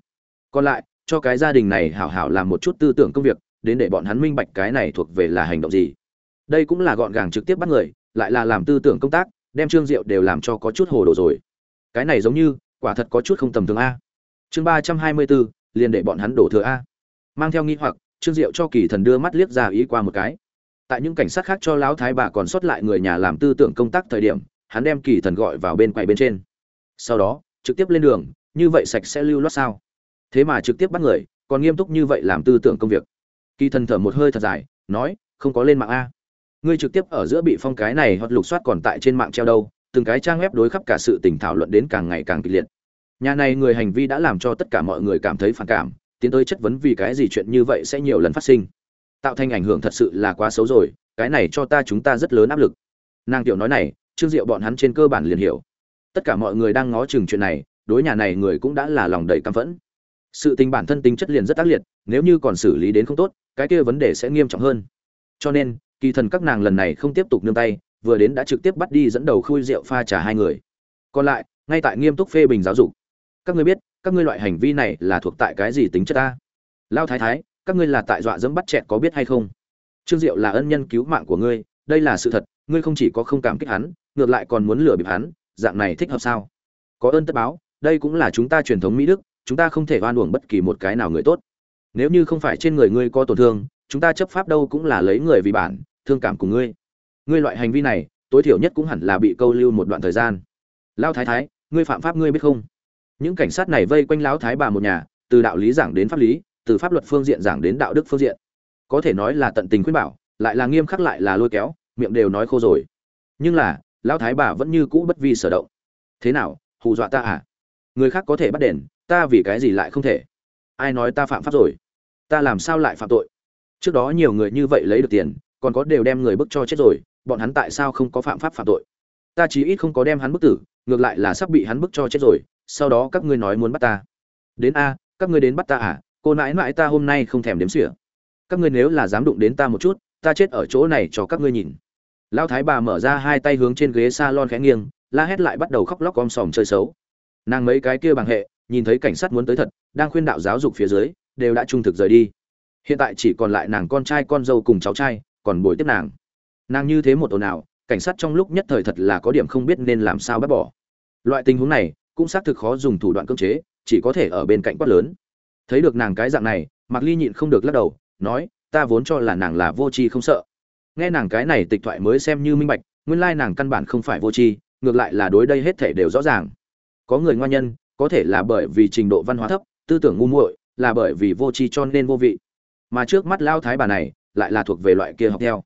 Còn lại, cho cái gia đình này hảo hảo làm một chút tư tưởng công việc, đến để bọn hắn minh bạch cái này thuộc về là hành động gì. Đây cũng là gọn gàng trực tiếp bắt người, lại là làm tư tưởng công tác, đem trương diệu đều làm cho có chút hồ đồ rồi. Cái này giống như, quả thật có chút không tầm thường a. Chương ba trăm hai mươi bốn liền để bọn hắn đổ thừa a. Mang theo nghi hoặc, trương diệu cho kỳ thần đưa mắt liếc ra ý qua một cái. Tại những cảnh sát khác cho lão thái bà còn sót lại người nhà làm tư tưởng công tác thời điểm, hắn đem kỳ thần gọi vào bên quầy bên trên. Sau đó trực tiếp lên đường, như vậy sạch sẽ lưu loát sao? Thế mà trực tiếp bắt người, còn nghiêm túc như vậy làm tư tưởng công việc. Kỳ thần thở một hơi thật dài, nói, không có lên mạng a. Ngươi trực tiếp ở giữa bị phong cái này hoặc lục soát còn tại trên mạng treo đâu, từng cái trang web đối khắp cả sự tình thảo luận đến càng ngày càng kịch liệt. Nhà này người hành vi đã làm cho tất cả mọi người cảm thấy phản cảm, tiến tới chất vấn vì cái gì chuyện như vậy sẽ nhiều lần phát sinh. Tạo thành ảnh hưởng thật sự là quá xấu rồi, cái này cho ta chúng ta rất lớn áp lực. Nàng tiểu nói này, trương diệu bọn hắn trên cơ bản liền hiểu tất cả mọi người đang ngó chừng chuyện này, đối nhà này người cũng đã là lòng đầy căm phẫn. Sự tình bản thân tính chất liền rất ác liệt, nếu như còn xử lý đến không tốt, cái kia vấn đề sẽ nghiêm trọng hơn. Cho nên, kỳ thần các nàng lần này không tiếp tục nương tay, vừa đến đã trực tiếp bắt đi dẫn đầu khui rượu pha trả hai người. Còn lại, ngay tại nghiêm túc phê bình giáo dục. Các ngươi biết, các ngươi loại hành vi này là thuộc tại cái gì tính chất ta? Lao thái thái, các ngươi là tại dọa dẫm bắt chẹt có biết hay không? Trương diệu là ân nhân cứu mạng của ngươi, đây là sự thật, ngươi không chỉ có không cảm kích hắn, ngược lại còn muốn lừa bịp hắn dạng này thích hợp sao? Có ơn tất báo, đây cũng là chúng ta truyền thống mỹ đức, chúng ta không thể oan uổng bất kỳ một cái nào người tốt. Nếu như không phải trên người ngươi có tổn thương, chúng ta chấp pháp đâu cũng là lấy người vì bản, thương cảm của ngươi. Ngươi loại hành vi này, tối thiểu nhất cũng hẳn là bị câu lưu một đoạn thời gian. Lao thái thái, ngươi phạm pháp ngươi biết không? Những cảnh sát này vây quanh lão thái bà một nhà, từ đạo lý giảng đến pháp lý, từ pháp luật phương diện giảng đến đạo đức phương diện. Có thể nói là tận tình khuyên bảo, lại là nghiêm khắc lại là lôi kéo, miệng đều nói khô rồi. Nhưng là lão thái bà vẫn như cũ bất vi sở động. Thế nào, hù dọa ta à? Người khác có thể bắt đền, ta vì cái gì lại không thể? Ai nói ta phạm pháp rồi? Ta làm sao lại phạm tội? Trước đó nhiều người như vậy lấy được tiền, còn có đều đem người bức cho chết rồi, bọn hắn tại sao không có phạm pháp phạm tội? Ta chí ít không có đem hắn bức tử, ngược lại là sắp bị hắn bức cho chết rồi, sau đó các ngươi nói muốn bắt ta. Đến a, các ngươi đến bắt ta à? Cô nãi nãi ta hôm nay không thèm đếm xỉa. Các ngươi nếu là dám đụng đến ta một chút, ta chết ở chỗ này cho các ngươi nhìn lão thái bà mở ra hai tay hướng trên ghế salon khẽ nghiêng, la hét lại bắt đầu khóc lóc om sòm chơi xấu. Nàng mấy cái kia bằng hệ, nhìn thấy cảnh sát muốn tới thật, đang khuyên đạo giáo dục phía dưới, đều đã trung thực rời đi. Hiện tại chỉ còn lại nàng con trai con dâu cùng cháu trai, còn bồi tiếp nàng. Nàng như thế một ồn ào, cảnh sát trong lúc nhất thời thật là có điểm không biết nên làm sao bắt bỏ. Loại tình huống này, cũng xác thực khó dùng thủ đoạn cưỡng chế, chỉ có thể ở bên cạnh quát lớn. Thấy được nàng cái dạng này, mạc ly nhịn không được lắc đầu, nói, ta vốn cho là nàng là vô tri không sợ nghe nàng cái này tịch thoại mới xem như minh bạch, nguyên lai nàng căn bản không phải vô tri, ngược lại là đối đây hết thể đều rõ ràng. Có người ngoan nhân, có thể là bởi vì trình độ văn hóa thấp, tư tưởng ngu muội, là bởi vì vô tri cho nên vô vị. Mà trước mắt lao thái bà này, lại là thuộc về loại kia học theo.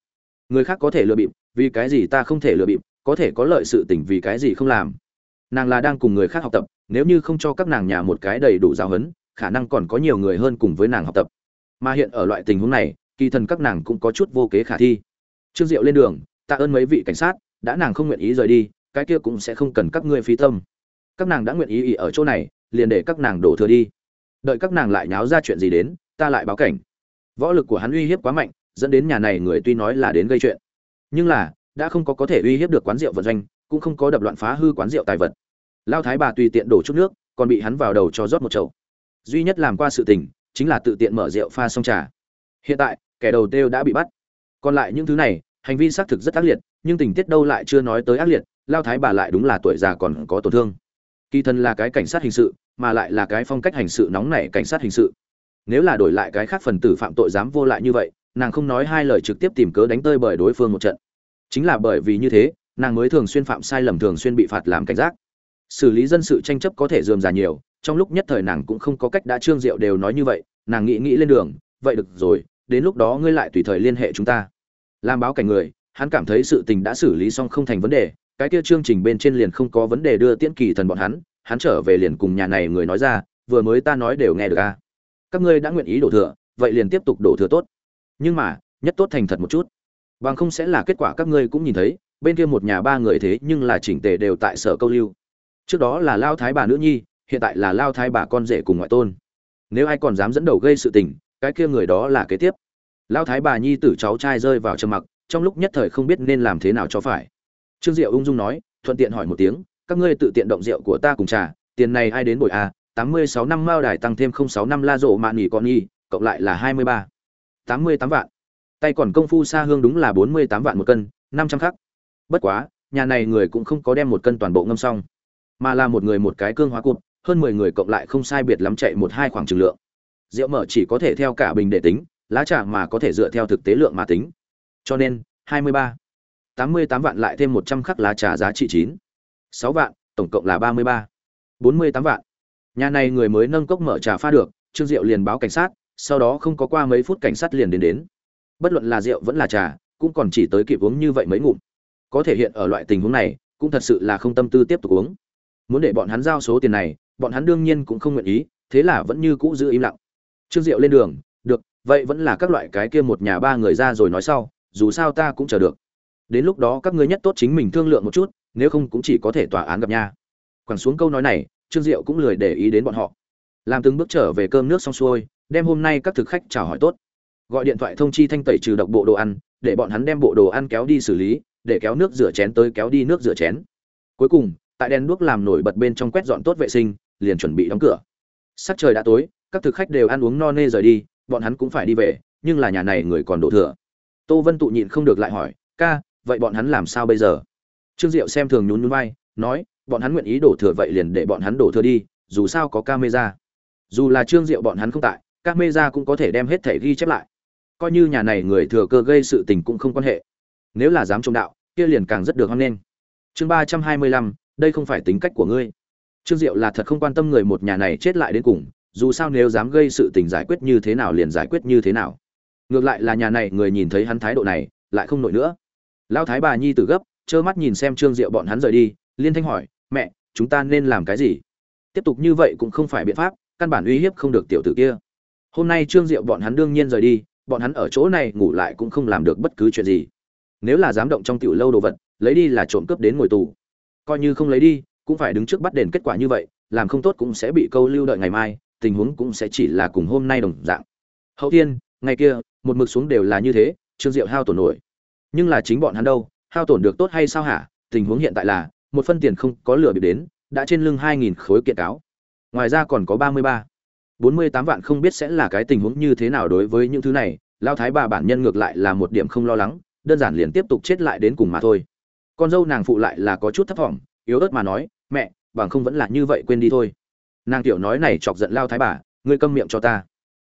Người khác có thể lừa bịp, vì cái gì ta không thể lừa bịp, có thể có lợi sự tình vì cái gì không làm. Nàng là đang cùng người khác học tập, nếu như không cho các nàng nhà một cái đầy đủ giáo huấn, khả năng còn có nhiều người hơn cùng với nàng học tập. Mà hiện ở loại tình huống này, kỳ thần các nàng cũng có chút vô kế khả thi trương diệu lên đường, tạ ơn mấy vị cảnh sát, đã nàng không nguyện ý rời đi, cái kia cũng sẽ không cần các ngươi phí tâm. Các nàng đã nguyện ý ý ở chỗ này, liền để các nàng đổ thừa đi. Đợi các nàng lại nháo ra chuyện gì đến, ta lại báo cảnh. Võ lực của hắn uy hiếp quá mạnh, dẫn đến nhà này người tuy nói là đến gây chuyện, nhưng là, đã không có có thể uy hiếp được quán rượu vận doanh, cũng không có đập loạn phá hư quán rượu tài vật. Lao thái bà tùy tiện đổ chút nước, còn bị hắn vào đầu cho rót một chậu. Duy nhất làm qua sự tình, chính là tự tiện mở rượu pha xong trà. Hiện tại, kẻ đầu tiêu đã bị bắt. Còn lại những thứ này hành vi xác thực rất ác liệt, nhưng tình tiết đâu lại chưa nói tới ác liệt, lao thái bà lại đúng là tuổi già còn có tổn thương. Kỳ thân là cái cảnh sát hình sự, mà lại là cái phong cách hành sự nóng nảy cảnh sát hình sự. Nếu là đổi lại cái khác phần tử phạm tội dám vô lại như vậy, nàng không nói hai lời trực tiếp tìm cớ đánh tơi bởi đối phương một trận. Chính là bởi vì như thế, nàng mới thường xuyên phạm sai lầm thường xuyên bị phạt làm cảnh giác. Xử lý dân sự tranh chấp có thể dườm già nhiều, trong lúc nhất thời nàng cũng không có cách đã trương diệu đều nói như vậy, nàng nghĩ nghĩ lên đường, vậy được rồi, đến lúc đó ngươi lại tùy thời liên hệ chúng ta làm báo cảnh người, hắn cảm thấy sự tình đã xử lý xong không thành vấn đề, cái kia chương trình bên trên liền không có vấn đề đưa tiễn kỳ thần bọn hắn hắn trở về liền cùng nhà này người nói ra, vừa mới ta nói đều nghe được a. Các ngươi đã nguyện ý đổ thừa, vậy liền tiếp tục đổ thừa tốt. Nhưng mà, nhất tốt thành thật một chút. Bằng không sẽ là kết quả các ngươi cũng nhìn thấy, bên kia một nhà ba người thế nhưng là chỉnh tề đều tại sở câu lưu. Trước đó là lao thái bà nữ nhi, hiện tại là lao thái bà con rể cùng ngoại tôn. Nếu ai còn dám dẫn đầu gây sự tình, cái kia người đó là kế tiếp lao thái bà nhi tử cháu trai rơi vào trầm mặc, trong lúc nhất thời không biết nên làm thế nào cho phải. Trương diệu ung dung nói, thuận tiện hỏi một tiếng, các ngươi tự tiện động rượu của ta cùng trà, tiền này ai đến bồi a tám mươi sáu năm mao đài tăng thêm không sáu năm la rộ mạn nghỉ con nhi cộng lại là hai mươi ba. Tám mươi tám vạn. Tay còn công phu xa hương đúng là bốn mươi tám vạn một cân, năm trăm khắc. Bất quá, nhà này người cũng không có đem một cân toàn bộ ngâm xong, mà là một người một cái cương hóa cụt, hơn mười người cộng lại không sai biệt lắm chạy một hai khoảng trừng lượng. Rượu mở chỉ có thể theo cả bình để tính lá trà mà có thể dựa theo thực tế lượng mà tính. Cho nên, hai mươi ba, tám mươi tám vạn lại thêm một trăm khắc lá trà giá trị chín. Sáu vạn, tổng cộng là ba mươi ba. bốn mươi tám vạn. Nhà này người mới nâng cốc mở trà pha được, trương diệu liền báo cảnh sát, sau đó không có qua mấy phút cảnh sát liền đến đến. Bất luận là rượu vẫn là trà, cũng còn chỉ tới kịp uống như vậy mấy ngụm. Có thể hiện ở loại tình huống này, cũng thật sự là không tâm tư tiếp tục uống. Muốn để bọn hắn giao số tiền này, bọn hắn đương nhiên cũng không nguyện ý, thế là vẫn như cũ giữ im lặng. Trương diệu lên đường, được vậy vẫn là các loại cái kia một nhà ba người ra rồi nói sau, dù sao ta cũng chờ được. Đến lúc đó các ngươi nhất tốt chính mình thương lượng một chút, nếu không cũng chỉ có thể tòa án gặp nha. Quẳng xuống câu nói này, trương diệu cũng lười để ý đến bọn họ. Làm từng bước trở về cơm nước xong xuôi, đem hôm nay các thực khách chào hỏi tốt. Gọi điện thoại thông chi thanh tẩy trừ độc bộ đồ ăn, để bọn hắn đem bộ đồ ăn kéo đi xử lý, để kéo nước rửa chén tới kéo đi nước rửa chén. Cuối cùng, tại đèn đuốc làm nổi bật bên trong quét dọn tốt vệ sinh, liền chuẩn bị đóng cửa. Sắc trời đã tối, các thực khách đều ăn uống no nê rời đi bọn hắn cũng phải đi về, nhưng là nhà này người còn đổ thừa. Tô vân tụ nhịn không được lại hỏi, ca, vậy bọn hắn làm sao bây giờ? Trương diệu xem thường nhún nhún vai, nói, bọn hắn nguyện ý đổ thừa vậy liền để bọn hắn đổ thừa đi, dù sao có camera dù là trương diệu bọn hắn không tại camera cũng có thể đem hết thể ghi chép lại. Coi như nhà này người thừa cơ gây sự tình cũng không quan hệ. Nếu là dám trông đạo, kia liền càng rất được hoan nghênh. Chương ba trăm hai mươi lăm, đây không phải tính cách của ngươi. Trương diệu là thật không quan tâm người một nhà này chết lại đến cùng dù sao nếu dám gây sự tình giải quyết như thế nào liền giải quyết như thế nào. Ngược lại là nhà này người nhìn thấy hắn thái độ này, lại không nổi nữa. Lão thái bà nhi từ gấp, trơ mắt nhìn xem trương diệu bọn hắn rời đi, liên thanh hỏi, mẹ, chúng ta nên làm cái gì? Tiếp tục như vậy cũng không phải biện pháp, căn bản uy hiếp không được tiểu tử kia. Hôm nay trương diệu bọn hắn đương nhiên rời đi, bọn hắn ở chỗ này ngủ lại cũng không làm được bất cứ chuyện gì. Nếu là dám động trong tiểu lâu đồ vật, lấy đi là trộm cướp đến ngồi tù. Coi như không lấy đi, cũng phải đứng trước bắt đền kết quả như vậy, làm không tốt cũng sẽ bị câu lưu đợi ngày mai tình huống cũng sẽ chỉ là cùng hôm nay đồng dạng. Hậu thiên ngày kia, một mực xuống đều là như thế, trương diệu hao tổn nổi. Nhưng là chính bọn hắn đâu, hao tổn được tốt hay sao hả? Tình huống hiện tại là, một phân tiền không có lửa bị đến, đã trên lưng hai nghìn khối kiện cáo. Ngoài ra còn có ba mươi ba. bốn mươi tám vạn không biết sẽ là cái tình huống như thế nào đối với những thứ này lao thái bà bản nhân ngược lại là một điểm không lo lắng, đơn giản liền tiếp tục chết lại đến cùng mà thôi. Con dâu nàng phụ lại là có chút thấp thỏm, yếu ớt mà nói, mẹ, bằng không vẫn là như vậy quên đi thôi nàng tiểu nói này chọc giận lao thái bà, ngươi câm miệng cho ta.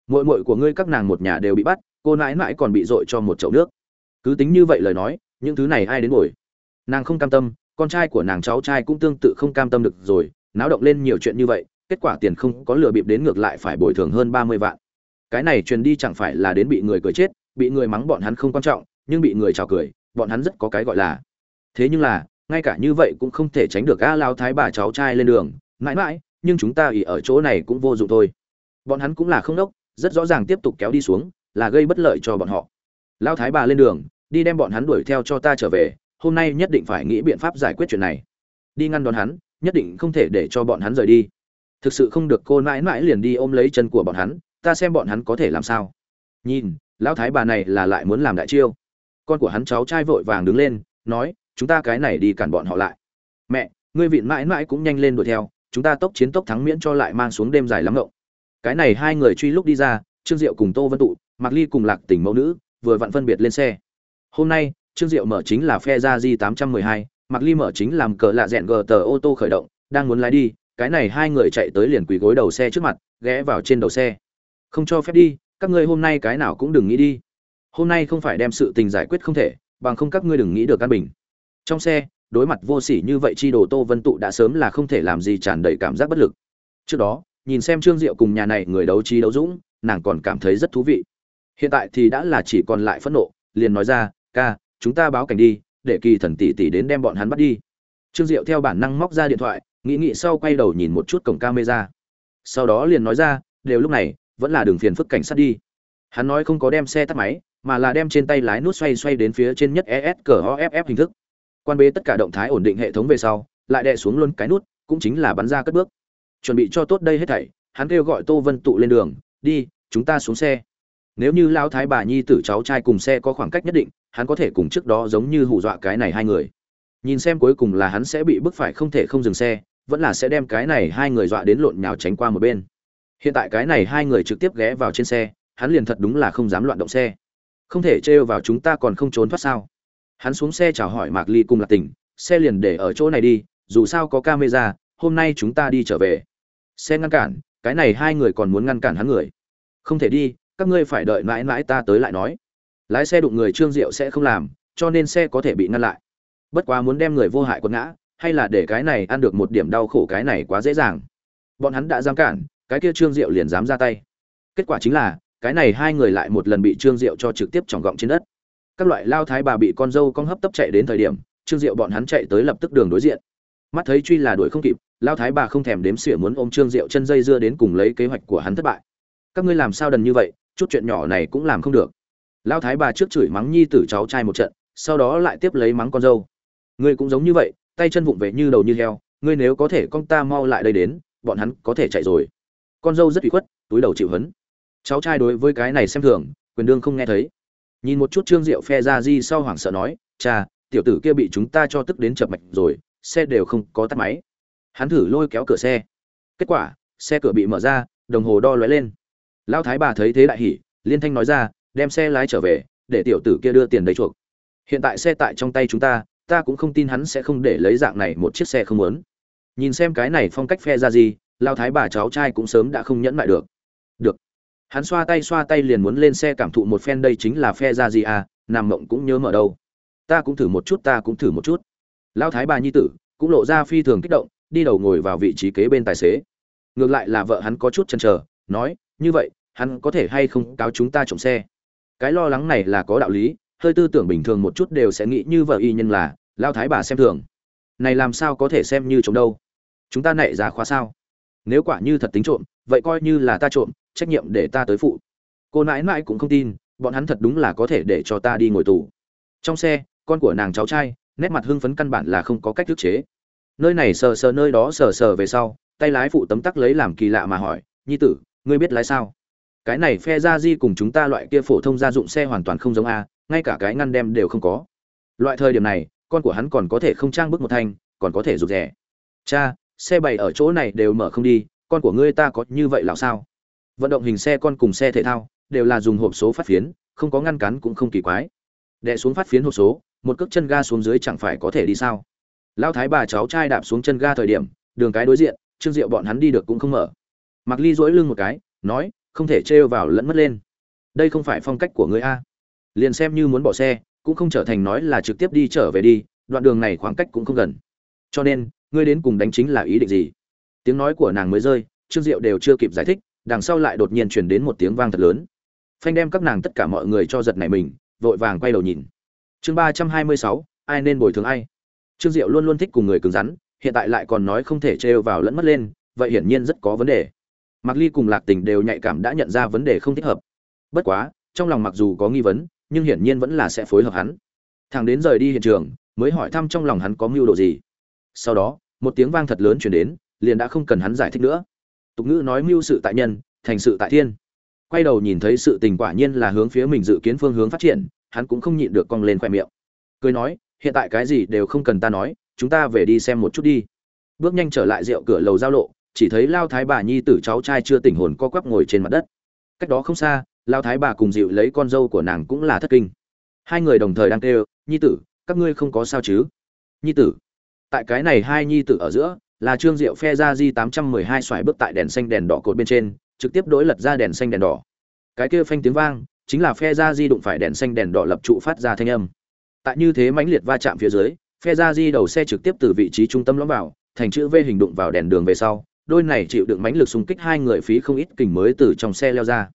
Muội muội của ngươi các nàng một nhà đều bị bắt, cô nãi nãi còn bị dội cho một chậu nước. Cứ tính như vậy lời nói, những thứ này ai đến ngồi? Nàng không cam tâm, con trai của nàng cháu trai cũng tương tự không cam tâm được rồi, náo động lên nhiều chuyện như vậy, kết quả tiền không có lừa bịp đến ngược lại phải bồi thường hơn ba mươi vạn. Cái này truyền đi chẳng phải là đến bị người cười chết, bị người mắng bọn hắn không quan trọng, nhưng bị người chào cười, bọn hắn rất có cái gọi là. Thế nhưng là, ngay cả như vậy cũng không thể tránh được a lao thái bà cháu trai lên đường. Mãi mãi nhưng chúng ta ỉ ở chỗ này cũng vô dụng thôi. Bọn hắn cũng là không đốc, rất rõ ràng tiếp tục kéo đi xuống, là gây bất lợi cho bọn họ. Lao thái bà lên đường, đi đem bọn hắn đuổi theo cho ta trở về, hôm nay nhất định phải nghĩ biện pháp giải quyết chuyện này. Đi ngăn đón hắn, nhất định không thể để cho bọn hắn rời đi. Thực sự không được, cô mãi mãi liền đi ôm lấy chân của bọn hắn, ta xem bọn hắn có thể làm sao. Nhìn, lão thái bà này là lại muốn làm đại chiêu. Con của hắn cháu trai vội vàng đứng lên, nói, chúng ta cái này đi cản bọn họ lại. Mẹ, ngươi vịn mãi mãi cũng nhanh lên đuổi theo chúng ta tốc chiến tốc thắng miễn cho lại mang xuống đêm dài lắm ngộng. Cái này hai người truy lúc đi ra, trương diệu cùng tô vân tụ mặc ly cùng lạc tỉnh mẫu nữ, vừa vặn phân biệt lên xe. Hôm nay, trương diệu mở chính là phe gia di tám trăm mười hai mặc ly mở chính làm cờ lạ rẽn gờ tờ ô tô khởi động, đang muốn lái đi, cái này hai người chạy tới liền quỳ gối đầu xe trước mặt, ghé vào trên đầu xe. Không cho phép đi, các ngươi hôm nay cái nào cũng đừng nghĩ đi. Hôm nay không phải đem sự tình giải quyết không thể, bằng không các ngươi đừng nghĩ được căn bình. Trong xe đối mặt vô sỉ như vậy chi đồ tô vân tụ đã sớm là không thể làm gì tràn đầy cảm giác bất lực. Trước đó, nhìn xem trương diệu cùng nhà này người đấu trí đấu dũng, nàng còn cảm thấy rất thú vị. Hiện tại thì đã là chỉ còn lại phẫn nộ, liền nói ra, ca, chúng ta báo cảnh đi, để kỳ thần tỷ tỷ đến đem bọn hắn bắt đi. Trương diệu theo bản năng móc ra điện thoại, nghĩ nghĩ sau quay đầu nhìn một chút cổng camera. Sau đó liền nói ra, đều lúc này, vẫn là đường phiền phức cảnh sát đi. Hắn nói không có đem xe tắt máy, mà là đem trên tay lái nút xoay xoay đến phía trên nhất es cờ off hình thức quan bế tất cả động thái ổn định hệ thống về sau, lại đè xuống luôn cái nút, cũng chính là bắn ra cất bước. Chuẩn bị cho tốt đây hết thảy, hắn kêu gọi tô vân tụ lên đường, đi, chúng ta xuống xe. Nếu như lão thái bà nhi tử cháu trai cùng xe có khoảng cách nhất định, hắn có thể cùng trước đó giống như hù dọa cái này hai người. Nhìn xem cuối cùng là hắn sẽ bị bức phải không thể không dừng xe, vẫn là sẽ đem cái này hai người dọa đến lộn nhào tránh qua một bên. Hiện tại cái này hai người trực tiếp ghé vào trên xe, hắn liền thật đúng là không dám loạn động xe. Không thể trêu vào chúng ta còn không trốn thoát sao? Hắn xuống xe chào hỏi mạc ly cùng lạc tình, xe liền để ở chỗ này đi, dù sao có camera, hôm nay chúng ta đi trở về. Xe ngăn cản, cái này hai người còn muốn ngăn cản hắn người. Không thể đi, các ngươi phải đợi mãi mãi ta tới lại nói. Lái xe đụng người trương diệu sẽ không làm, cho nên xe có thể bị ngăn lại. Bất quá muốn đem người vô hại quật ngã, hay là để cái này ăn được một điểm đau khổ cái này quá dễ dàng. Bọn hắn đã dám cản, cái kia trương diệu liền dám ra tay. Kết quả chính là, cái này hai người lại một lần bị trương diệu cho trực tiếp tròng gọng trên đất các loại lao thái bà bị con dâu con hấp tấp chạy đến thời điểm, trương diệu bọn hắn chạy tới lập tức đường đối diện. Mắt thấy truy là đuổi không kịp, lao thái bà không thèm đếm xỉa muốn ôm trương diệu chân dây dưa đến cùng lấy kế hoạch của hắn thất bại. Các ngươi làm sao đần như vậy, chút chuyện nhỏ này cũng làm không được. Lao thái bà trước chửi mắng nhi tử cháu trai một trận, sau đó lại tiếp lấy mắng con dâu. Ngươi cũng giống như vậy, tay chân vụng về như đầu như heo, ngươi nếu có thể con ta mau lại đây đến, bọn hắn có thể chạy rồi. Con dâu rất ủy khuất, túi đầu chịu hấn. Cháu trai đối với cái này xem thường, quyền đương không nghe thấy nhìn một chút trương diệu phe ra di sau hoảng sợ nói, cha, tiểu tử kia bị chúng ta cho tức đến chập mạch rồi, xe đều không có tắt máy. Hắn thử lôi kéo cửa xe. Kết quả, xe cửa bị mở ra, đồng hồ đo lóe lên. Lão thái bà thấy thế đại hỉ, liên thanh nói ra, đem xe lái trở về, để tiểu tử kia đưa tiền đầy chuộc. Hiện tại xe tại trong tay chúng ta ta cũng không tin hắn sẽ không để lấy dạng này một chiếc xe không muốn. Nhìn xem cái này phong cách phe ra gì lao thái bà cháu trai cũng sớm đã không nhẫn lại được được hắn xoa tay xoa tay liền muốn lên xe cảm thụ một phen đây chính là phe ra gì à nằm mộng cũng nhớ mở đâu. Ta cũng thử một chút, ta cũng thử một chút. Lão thái bà nhi tử, cũng lộ ra phi thường kích động, đi đầu ngồi vào vị trí kế bên tài xế. Ngược lại là vợ hắn có chút chần trở nói, như vậy, hắn có thể hay không cáo chúng ta trộm xe? Cái lo lắng này là có đạo lý, hơi tư tưởng bình thường một chút đều sẽ nghĩ như vợ y nhân là lao thái bà xem thường. Này làm sao có thể xem như trộm đâu? Chúng ta nảy ra khóa sao? Nếu quả như thật tính trộm, vậy coi như là ta trộm trách nhiệm để ta tới phụ. Cô nãi nãi cũng không tin, bọn hắn thật đúng là có thể để cho ta đi ngồi tù. Trong xe, con của nàng cháu trai, nét mặt hưng phấn căn bản là không có cách thức chế. Nơi này sờ sờ nơi đó sờ sờ về sau, tay lái phụ tấm tắc lấy làm kỳ lạ mà hỏi, nhi tử, ngươi biết lái sao? Cái này phe ra di cùng chúng ta loại kia phổ thông gia dụng xe hoàn toàn không giống a, ngay cả cái ngăn đem đều không có. Loại thời điểm này, con của hắn còn có thể không trang bức một thanh, còn có thể rụt rẻ cha, xe bày ở chỗ này đều mở không đi, con của ngươi ta có như vậy là sao? Vận động hình xe con cùng xe thể thao, đều là dùng hộp số phát phiến, không có ngăn cắn cũng không kỳ quái. Đẻ xuống phát phiến hộp số, một cước chân ga xuống dưới chẳng phải có thể đi sao? Lao thái bà cháu trai đạp xuống chân ga thời điểm, đường cái đối diện, trương diệu bọn hắn đi được cũng không mở. Mặc ly dỗi lưng một cái, nói, không thể trêu vào lẫn mất lên. Đây không phải phong cách của người a. Liền xem như muốn bỏ xe, cũng không trở thành nói là trực tiếp đi trở về đi, đoạn đường này khoảng cách cũng không gần. Cho nên, ngươi đến cùng đánh chính là ý định gì? Tiếng nói của nàng mới rơi, trương diệu đều chưa kịp giải thích đằng sau lại đột nhiên truyền đến một tiếng vang thật lớn phanh đem các nàng tất cả mọi người cho giật này mình vội vàng quay đầu nhìn chương ba trăm hai mươi sáu ai nên bồi thường ai trương diệu luôn luôn thích cùng người cứng rắn hiện tại lại còn nói không thể trêu vào lẫn mất lên vậy hiển nhiên rất có vấn đề Mạc Ly cùng Lạc Tình đều nhạy cảm đã nhận ra vấn đề không thích hợp. Bất quá, trong lòng mặc dù có nghi vấn, nhưng hiển nhiên vẫn là sẽ phối hợp hắn. Thằng đến rời đi hiện trường, mới hỏi thăm trong lòng hắn có mưu đồ gì. Sau đó, một tiếng vang thật lớn truyền đến, liền đã không cần hắn giải thích nữa. Tục ngữ nói mưu sự tại nhân, thành sự tại thiên. Quay đầu nhìn thấy sự tình quả nhiên là hướng phía mình dự kiến phương hướng phát triển, hắn cũng không nhịn được cong lên khoe miệng. Cười nói, hiện tại cái gì đều không cần ta nói, chúng ta về đi xem một chút đi. Bước nhanh trở lại rượu cửa lầu giao lộ, chỉ thấy lao thái bà nhi tử cháu trai chưa tỉnh hồn co quắp ngồi trên mặt đất cách đó không xa lao thái bà cùng dịu lấy con dâu của nàng cũng là thất kinh hai người đồng thời đang kêu nhi tử các ngươi không có sao chứ nhi tử tại cái này hai nhi tử ở giữa là trương diệu phe ra di tám trăm mười hai xoài bước tại đèn xanh đèn đỏ cột bên trên trực tiếp đối lật ra đèn xanh đèn đỏ cái kia phanh tiếng vang chính là phe ra di đụng phải đèn xanh đèn đỏ lập trụ phát ra thanh âm tại như thế mãnh liệt va chạm phía dưới phe ra di đầu xe trực tiếp từ vị trí trung tâm lõm vào thành chữ v hình đụng vào đèn đường về sau đôi này chịu đựng mãnh lực xung kích hai người phí không ít kình mới từ trong xe leo ra.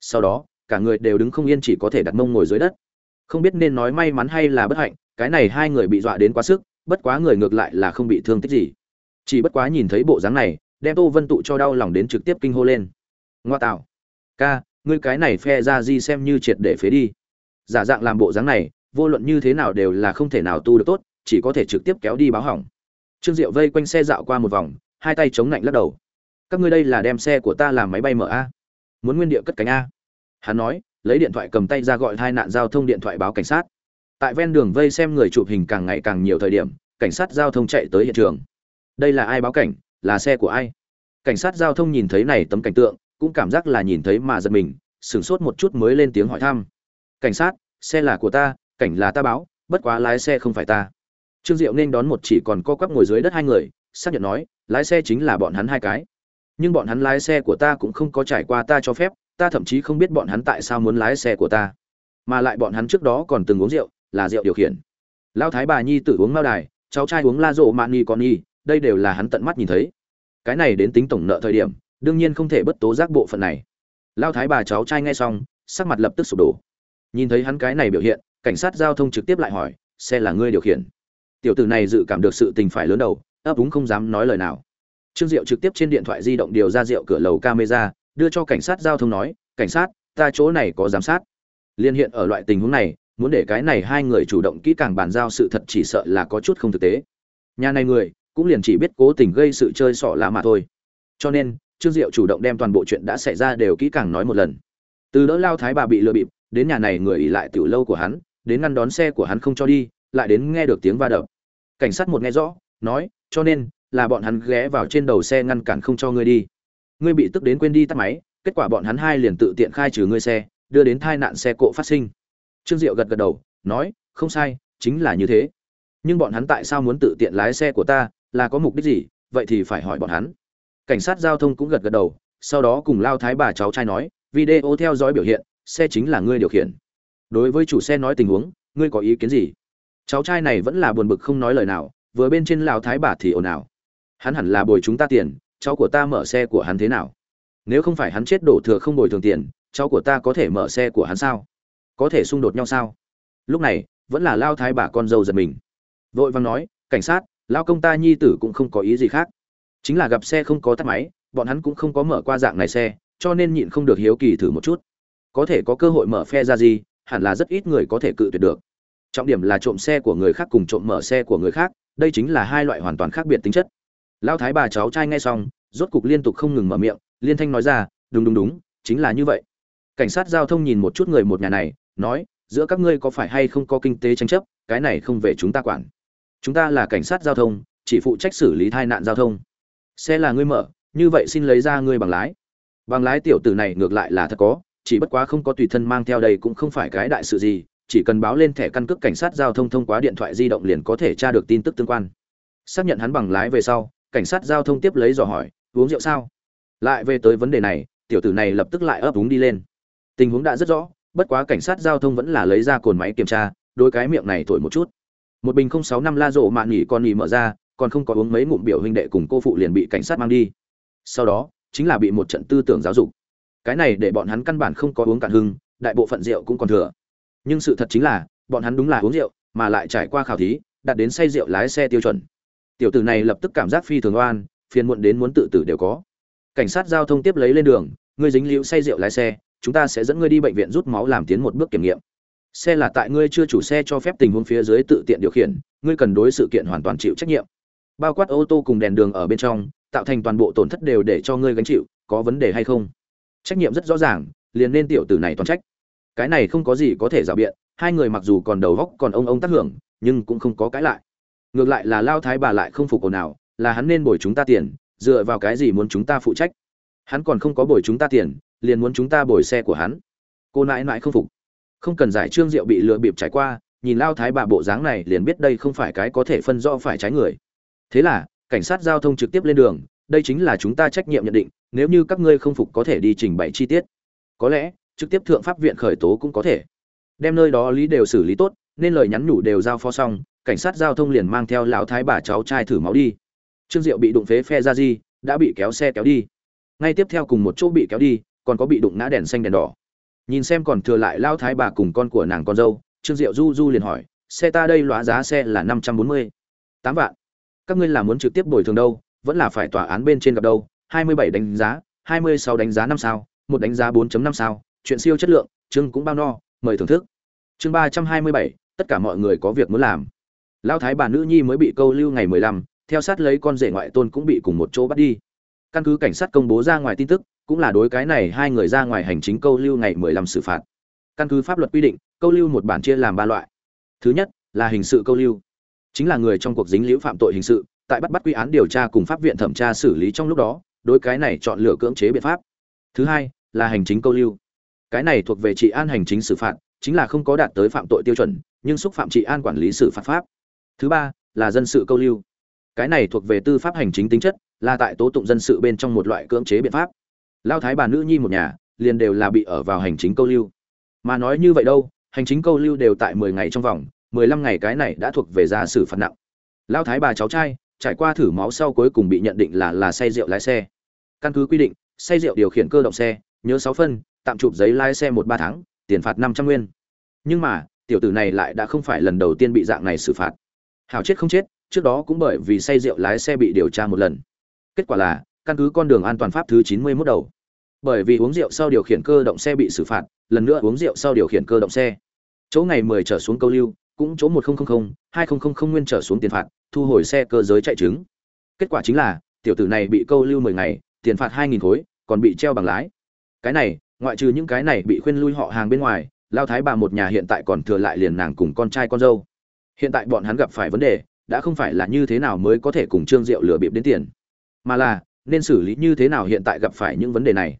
Sau đó, cả người đều đứng không yên chỉ có thể đặt mông ngồi dưới đất. Không biết nên nói may mắn hay là bất hạnh, cái này hai người bị dọa đến quá sức, bất quá người ngược lại là không bị thương tích gì. Chỉ bất quá nhìn thấy bộ dáng này, đem Tô Vân tụ cho đau lòng đến trực tiếp kinh hô lên. Ngoa tạo, ca, ngươi cái này phe ra gì xem như triệt để phế đi. Giả dạng làm bộ dáng này, vô luận như thế nào đều là không thể nào tu được tốt, chỉ có thể trực tiếp kéo đi báo hỏng. Trương Diệu vây quanh xe dạo qua một vòng, hai tay chống lạnh lắc đầu các ngươi đây là đem xe của ta làm máy bay mở a muốn nguyên địa cất cánh a hắn nói lấy điện thoại cầm tay ra gọi hai nạn giao thông điện thoại báo cảnh sát tại ven đường vây xem người chụp hình càng ngày càng nhiều thời điểm cảnh sát giao thông chạy tới hiện trường đây là ai báo cảnh, là xe của ai? Cảnh sát giao thông nhìn thấy này tấm cảnh tượng, cũng cảm giác là nhìn thấy mà giật mình, sửng sốt một chút mới lên tiếng hỏi thăm. Cảnh sát, xe là của ta, cảnh là ta báo, bất quá lái xe không phải ta. Trương diệu nên đón một chỉ còn co quắp ngồi dưới đất hai người, xác nhận nói, lái xe chính là bọn hắn hai cái. Nhưng bọn hắn lái xe của ta cũng không có trải qua ta cho phép, ta thậm chí không biết bọn hắn tại sao muốn lái xe của ta. Mà lại bọn hắn trước đó còn từng uống rượu, là rượu điều khiển. Lao thái bà nhi tự uống mao đài, cháu trai uống la rộ mạn nhi con nhi đây đều là hắn tận mắt nhìn thấy. Cái này đến tính tổng nợ thời điểm, đương nhiên không thể bất tố giác bộ phận này. Lao thái bà cháu trai nghe xong, sắc mặt lập tức sụp đổ. Nhìn thấy hắn cái này biểu hiện, cảnh sát giao thông trực tiếp lại hỏi, xe là ngươi điều khiển? Tiểu tử này dự cảm được sự tình phải lớn đầu, ấp úng không dám nói lời nào. Trương diệu trực tiếp trên điện thoại di động điều ra rượu cửa lầu camera, đưa cho cảnh sát giao thông nói, cảnh sát, ta chỗ này có giám sát. Liên hiện ở loại tình huống này, muốn để cái này hai người chủ động kỹ càng bàn giao sự thật chỉ sợ là có chút không thực tế. Nhà này người cũng liền chỉ biết cố tình gây sự chơi xỏ lá mà thôi. Cho nên, trương diệu chủ động đem toàn bộ chuyện đã xảy ra đều kỹ càng nói một lần. Từ đỡ lao thái bà bị lừa bịp, đến nhà này người ỉ lại tiểu lâu của hắn, đến ngăn đón xe của hắn không cho đi, lại đến nghe được tiếng va đập. Cảnh sát một nghe rõ, nói, cho nên, là bọn hắn ghé vào trên đầu xe ngăn cản không cho ngươi đi. Ngươi bị tức đến quên đi tắt máy, kết quả bọn hắn hai liền tự tiện khai trừ ngươi xe, đưa đến tai nạn xe cộ phát sinh. Trương diệu gật gật đầu, nói, không sai, chính là như thế. Nhưng bọn hắn tại sao muốn tự tiện lái xe của ta là có mục đích gì, vậy thì phải hỏi bọn hắn. Cảnh sát giao thông cũng gật gật đầu, sau đó cùng lao thái bà cháu trai nói, video theo dõi biểu hiện, xe chính là ngươi điều khiển. Đối với chủ xe nói tình huống, ngươi có ý kiến gì? Cháu trai này vẫn là buồn bực không nói lời nào, vừa bên trên lao thái bà thì ồn ào. Hắn hẳn là bồi chúng ta tiền, cháu của ta mở xe của hắn thế nào? Nếu không phải hắn chết đổ thừa không bồi thường tiền, cháu của ta có thể mở xe của hắn sao? Có thể xung đột nhau sao? Lúc này, vẫn là lao thái bà con dâu giật mình. Vội vàng nói, cảnh sát lao công ta nhi tử cũng không có ý gì khác. Chính là gặp xe không có tắt máy, bọn hắn cũng không có mở qua dạng này xe, cho nên nhịn không được hiếu kỳ thử một chút. Có thể có cơ hội mở phe ra gì, hẳn là rất ít người có thể cự tuyệt được. Trọng điểm là trộm xe của người khác cùng trộm mở xe của người khác, đây chính là hai loại hoàn toàn khác biệt tính chất. Lao thái bà cháu trai nghe xong, rốt cục liên tục không ngừng mở miệng, liên thanh nói ra, đúng đúng đúng, chính là như vậy. Cảnh sát giao thông nhìn một chút người một nhà này, nói, giữa các ngươi có phải hay không có kinh tế tranh chấp, cái này không về chúng ta quản chúng ta là cảnh sát giao thông, chỉ phụ trách xử lý tai nạn giao thông. Xe là ngươi mở, như vậy xin lấy ra ngươi bằng lái. Bằng lái tiểu tử này ngược lại là thật có, chỉ bất quá không có tùy thân mang theo đây cũng không phải cái đại sự gì, chỉ cần báo lên thẻ căn cước cảnh sát giao thông thông qua điện thoại di động liền có thể tra được tin tức tương quan. Xác nhận hắn bằng lái về sau, cảnh sát giao thông tiếp lấy dò hỏi, uống rượu sao? Lại về tới vấn đề này, tiểu tử này lập tức lại ấp úng đi lên. Tình huống đã rất rõ, bất quá cảnh sát giao thông vẫn là lấy ra cồn máy kiểm tra, đôi cái miệng này thổi một chút một bình không sáu năm la rộ mạn nghỉ còn nghỉ mở ra, còn không có uống mấy ngụm biểu huynh đệ cùng cô phụ liền bị cảnh sát mang đi. Sau đó, chính là bị một trận tư tưởng giáo dục. Cái này để bọn hắn căn bản không có uống cạn hưng đại bộ phận rượu cũng còn thừa. Nhưng sự thật chính là, bọn hắn đúng là uống rượu, mà lại trải qua khảo thí đạt đến say rượu lái xe tiêu chuẩn. Tiểu tử này lập tức cảm giác phi thường oan, phiền muộn đến muốn tự tử đều có. Cảnh sát giao thông tiếp lấy lên đường, ngươi dính liễu say rượu lái xe, chúng ta sẽ dẫn ngươi đi bệnh viện rút máu làm tiến một bước kiểm nghiệm xe là tại ngươi chưa chủ xe cho phép tình huống phía dưới tự tiện điều khiển, ngươi cần đối sự kiện hoàn toàn chịu trách nhiệm. Bao quát ô tô cùng đèn đường ở bên trong, tạo thành toàn bộ tổn thất đều để cho ngươi gánh chịu, có vấn đề hay không? Trách nhiệm rất rõ ràng, liền nên tiểu tử này toàn trách. Cái này không có gì có thể rào biện, hai người mặc dù còn đầu góc còn ông ông tác hưởng, nhưng cũng không có cãi lại. Ngược lại là lao thái bà lại không phục ồn nào là hắn nên bồi chúng ta tiền, dựa vào cái gì muốn chúng ta phụ trách? Hắn còn không có bồi chúng ta tiền, liền muốn chúng ta bồi xe của hắn. Cô nãi nãi không phục không cần giải trương diệu bị lừa bịp trải qua, nhìn lao thái bà bộ dáng này liền biết đây không phải cái có thể phân rõ phải trái người. Thế là, cảnh sát giao thông trực tiếp lên đường, đây chính là chúng ta trách nhiệm nhận định, nếu như các ngươi không phục có thể đi trình bày chi tiết. Có lẽ, trực tiếp thượng pháp viện khởi tố cũng có thể. Đem nơi đó lý đều xử lý tốt, nên lời nhắn nhủ đều giao phó xong, cảnh sát giao thông liền mang theo lão thái bà cháu trai thử máu đi. Trương diệu bị đụng phế phe ra di, đã bị kéo xe kéo đi. Ngay tiếp theo cùng một chỗ bị kéo đi, còn có bị đụng ngã đèn xanh đèn đỏ nhìn xem còn thừa lại lao thái bà cùng con của nàng con dâu, trương diệu du du liền hỏi, xe ta đây lóa giá xe là năm trăm bốn mươi. Tám vạn. Các ngươi là muốn trực tiếp bồi thường đâu, vẫn là phải tòa án bên trên gặp đâu, hai mươi bảy đánh giá, hai mươi sáu đánh giá năm sao, một đánh giá bốn năm sao, chuyện siêu chất lượng, chương cũng bao no, mời thưởng thức. Chương ba trăm hai mươi bảy, tất cả mọi người có việc muốn làm. Lao thái bà nữ nhi mới bị câu lưu ngày mười lăm, theo sát lấy con rể ngoại tôn cũng bị cùng một chỗ bắt đi. Căn cứ cảnh sát công bố ra ngoài tin tức cũng là đối cái này hai người ra ngoài hành chính câu lưu ngày mười lăm xử phạt. Căn cứ pháp luật quy định, câu lưu một bản chia làm ba loại. Thứ nhất, là hình sự câu lưu. Chính là người trong cuộc dính liễu phạm tội hình sự, tại bắt bắt quy án điều tra cùng pháp viện thẩm tra xử lý trong lúc đó, đối cái này chọn lựa cưỡng chế biện pháp. Thứ hai, là hành chính câu lưu. Cái này thuộc về trị an hành chính xử phạt, chính là không có đạt tới phạm tội tiêu chuẩn, nhưng xúc phạm trị an quản lý xử phạt pháp. Thứ ba, là dân sự câu lưu. Cái này thuộc về tư pháp hành chính tính chất, là tại tố tụng dân sự bên trong một loại cưỡng chế biện pháp lao thái bà nữ nhi một nhà, liền đều là bị ở vào hành chính câu lưu. Mà nói như vậy đâu, hành chính câu lưu đều tại mười ngày trong vòng, mười lăm ngày cái này đã thuộc về gia xử phạt nặng. Lao thái bà cháu trai, trải qua thử máu sau cuối cùng bị nhận định là là say rượu lái xe. Căn cứ quy định, say rượu điều khiển cơ động xe, nhớ sáu phân, tạm chụp giấy lái xe một ba tháng, tiền phạt năm trăm nguyên. Nhưng mà, tiểu tử này lại đã không phải lần đầu tiên bị dạng này xử phạt. Hảo chết không chết, trước đó cũng bởi vì say rượu lái xe bị điều tra một lần. Kết quả là căn cứ con đường an toàn pháp thứ chín mươi 91 đầu. Bởi vì uống rượu sau điều khiển cơ động xe bị xử phạt, lần nữa uống rượu sau điều khiển cơ động xe. Chỗ ngày mười trở xuống câu lưu, cũng chỗ một nghìn hai nghìn nguyên trở xuống tiền phạt, thu hồi xe cơ giới chạy chứng kết quả chính là, tiểu tử này bị câu lưu mười ngày, tiền phạt hai nghìn khối, còn bị treo bằng lái. Cái này, ngoại trừ những cái này bị khuyên lui họ hàng bên ngoài, lao thái bà một nhà hiện tại còn thừa lại liền nàng cùng con trai con dâu. Hiện tại bọn hắn gặp phải vấn đề, đã không phải là như thế nào mới có thể cùng trương diệu lừa bịp đến tiền. Mà là nên xử lý như thế nào hiện tại gặp phải những vấn đề này?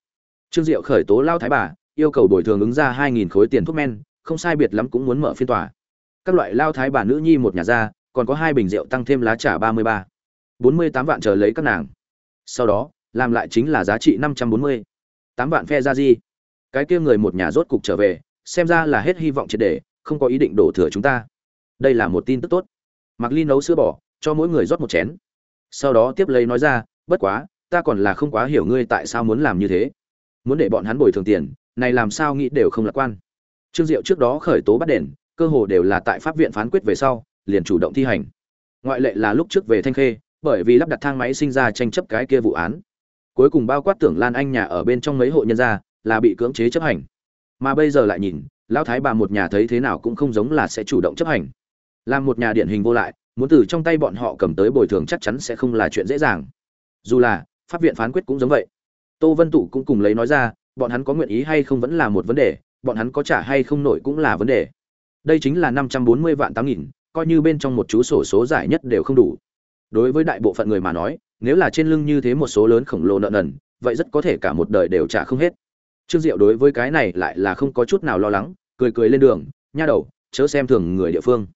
Trương diệu khởi tố lao thái bà, yêu cầu bồi thường ứng ra hai nghìn khối tiền thuốc men, không sai biệt lắm cũng muốn mở phiên tòa. Các loại lao thái bà nữ nhi một nhà ra, còn có hai bình rượu tăng thêm lá trà ba mươi ba. bốn mươi tám vạn chờ lấy các nàng. Sau đó, làm lại chính là giá trị năm trăm bốn mươi. Tám vạn phe ra di cái kia người một nhà rốt cục trở về, xem ra là hết hy vọng triệt để, không có ý định đổ thừa chúng ta. Đây là một tin tức tốt. Mặc ly nấu sữa bỏ, cho mỗi người rót một chén. Sau đó tiếp lấy nói ra, bất quá ta còn là không quá hiểu ngươi tại sao muốn làm như thế. Muốn để bọn hắn bồi thường tiền, này làm sao nghĩ đều không lạc quan. Trương diệu trước đó khởi tố bắt đền, cơ hồ đều là tại pháp viện phán quyết về sau, liền chủ động thi hành. Ngoại lệ là lúc trước về thanh khê, bởi vì lắp đặt thang máy sinh ra tranh chấp cái kia vụ án. Cuối cùng bao quát tưởng lan anh nhà ở bên trong mấy hộ nhân gia, là bị cưỡng chế chấp hành. Mà bây giờ lại nhìn, lão thái bà một nhà thấy thế nào cũng không giống là sẽ chủ động chấp hành. Làm một nhà điển hình vô lại, muốn từ trong tay bọn họ cầm tới bồi thường chắc chắn sẽ không là chuyện dễ dàng. Dù là pháp viện phán quyết cũng giống vậy. Tô vân tụ cũng cùng lấy nói ra, bọn hắn có nguyện ý hay không vẫn là một vấn đề, bọn hắn có trả hay không nổi cũng là vấn đề. Đây chính là năm trăm bốn mươi vạn tám nghìn, coi như bên trong một chú sổ số giải nhất đều không đủ. Đối với đại bộ phận người mà nói, nếu là trên lưng như thế một số lớn khổng lồ nợ nần, vậy rất có thể cả một đời đều trả không hết. Trương diệu đối với cái này lại là không có chút nào lo lắng, cười cười lên đường, nha đầu, chớ xem thường người địa phương.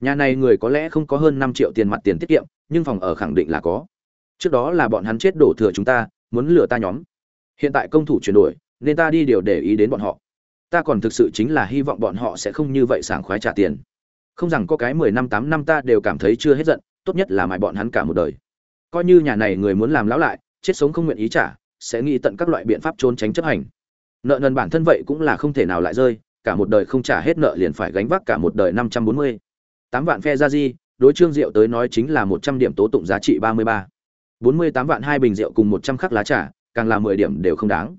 Nhà này người có lẽ không có hơn năm triệu tiền mặt tiền tiết kiệm, nhưng phòng ở khẳng định là có trước đó là bọn hắn chết đổ thừa chúng ta, muốn lừa ta nhóm. Hiện tại công thủ chuyển đổi, nên ta đi điều để ý đến bọn họ. Ta còn thực sự chính là hy vọng bọn họ sẽ không như vậy sảng khoái trả tiền. Không rằng có cái mười năm, tám năm ta đều cảm thấy chưa hết giận, tốt nhất là mại bọn hắn cả một đời. Coi như nhà này người muốn làm lão lại, chết sống không nguyện ý trả, sẽ nghĩ tận các loại biện pháp trốn tránh chấp hành. Nợ nần bản thân vậy cũng là không thể nào lại rơi, cả một đời không trả hết nợ liền phải gánh vác cả một đời năm trăm bốn mươi. Tám vạn phe ra di đối trương diệu tới nói chính là một trăm điểm tố tụng giá trị ba mươi ba bốn mươi tám vạn hai bình rượu cùng một trăm khắc lá trà, càng là mười điểm đều không đáng.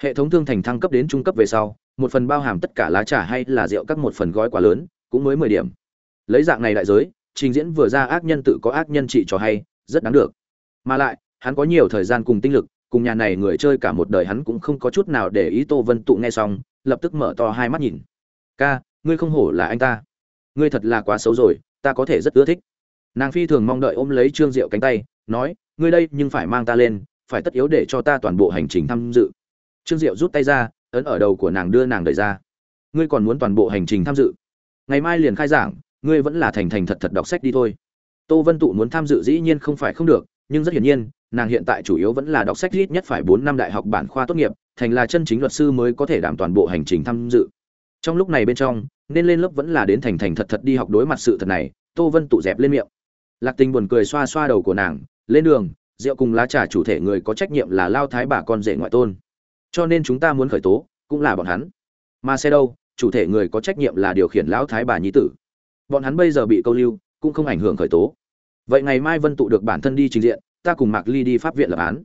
Hệ thống thương thành thăng cấp đến trung cấp về sau, một phần bao hàm tất cả lá trà hay là rượu các một phần gói quá lớn, cũng mới mười điểm. Lấy dạng này đại giới, trình diễn vừa ra ác nhân tự có ác nhân trị cho hay, rất đáng được. Mà lại, hắn có nhiều thời gian cùng tinh lực, cùng nhà này người chơi cả một đời hắn cũng không có chút nào để ý tô vân tụ nghe xong, lập tức mở to hai mắt nhìn. Ca, ngươi không hổ là anh ta. Ngươi thật là quá xấu rồi, ta có thể rất ưa thích nàng phi thường mong đợi ôm lấy trương diệu cánh tay, nói, ngươi đây, nhưng phải mang ta lên, phải tất yếu để cho ta toàn bộ hành trình tham dự. Trương diệu rút tay ra, ấn ở đầu của nàng đưa nàng đẩy ra. Ngươi còn muốn toàn bộ hành trình tham dự? Ngày mai liền khai giảng, ngươi vẫn là thành thành thật thật đọc sách đi thôi. Tô vân tụ muốn tham dự dĩ nhiên không phải không được, nhưng rất hiển nhiên, nàng hiện tại chủ yếu vẫn là đọc sách ít nhất phải bốn năm đại học bản khoa tốt nghiệp, thành là chân chính luật sư mới có thể đảm toàn bộ hành trình tham dự. Trong lúc này bên trong, nên lên lớp vẫn là đến thành thành thật thật đi học đối mặt sự thật này, tô vân tụ dẹp lên miệng lạc tình buồn cười xoa xoa đầu của nàng, lên đường, rượu cùng lá trà chủ thể người có trách nhiệm là lao thái bà con rể ngoại tôn. Cho nên chúng ta muốn khởi tố, cũng là bọn hắn. Mà xe đâu, chủ thể người có trách nhiệm là điều khiển lão thái bà nhi tử. Bọn hắn bây giờ bị câu lưu, cũng không ảnh hưởng khởi tố. Vậy ngày mai vân tụ được bản thân đi trình diện, ta cùng mạc ly đi pháp viện lập án.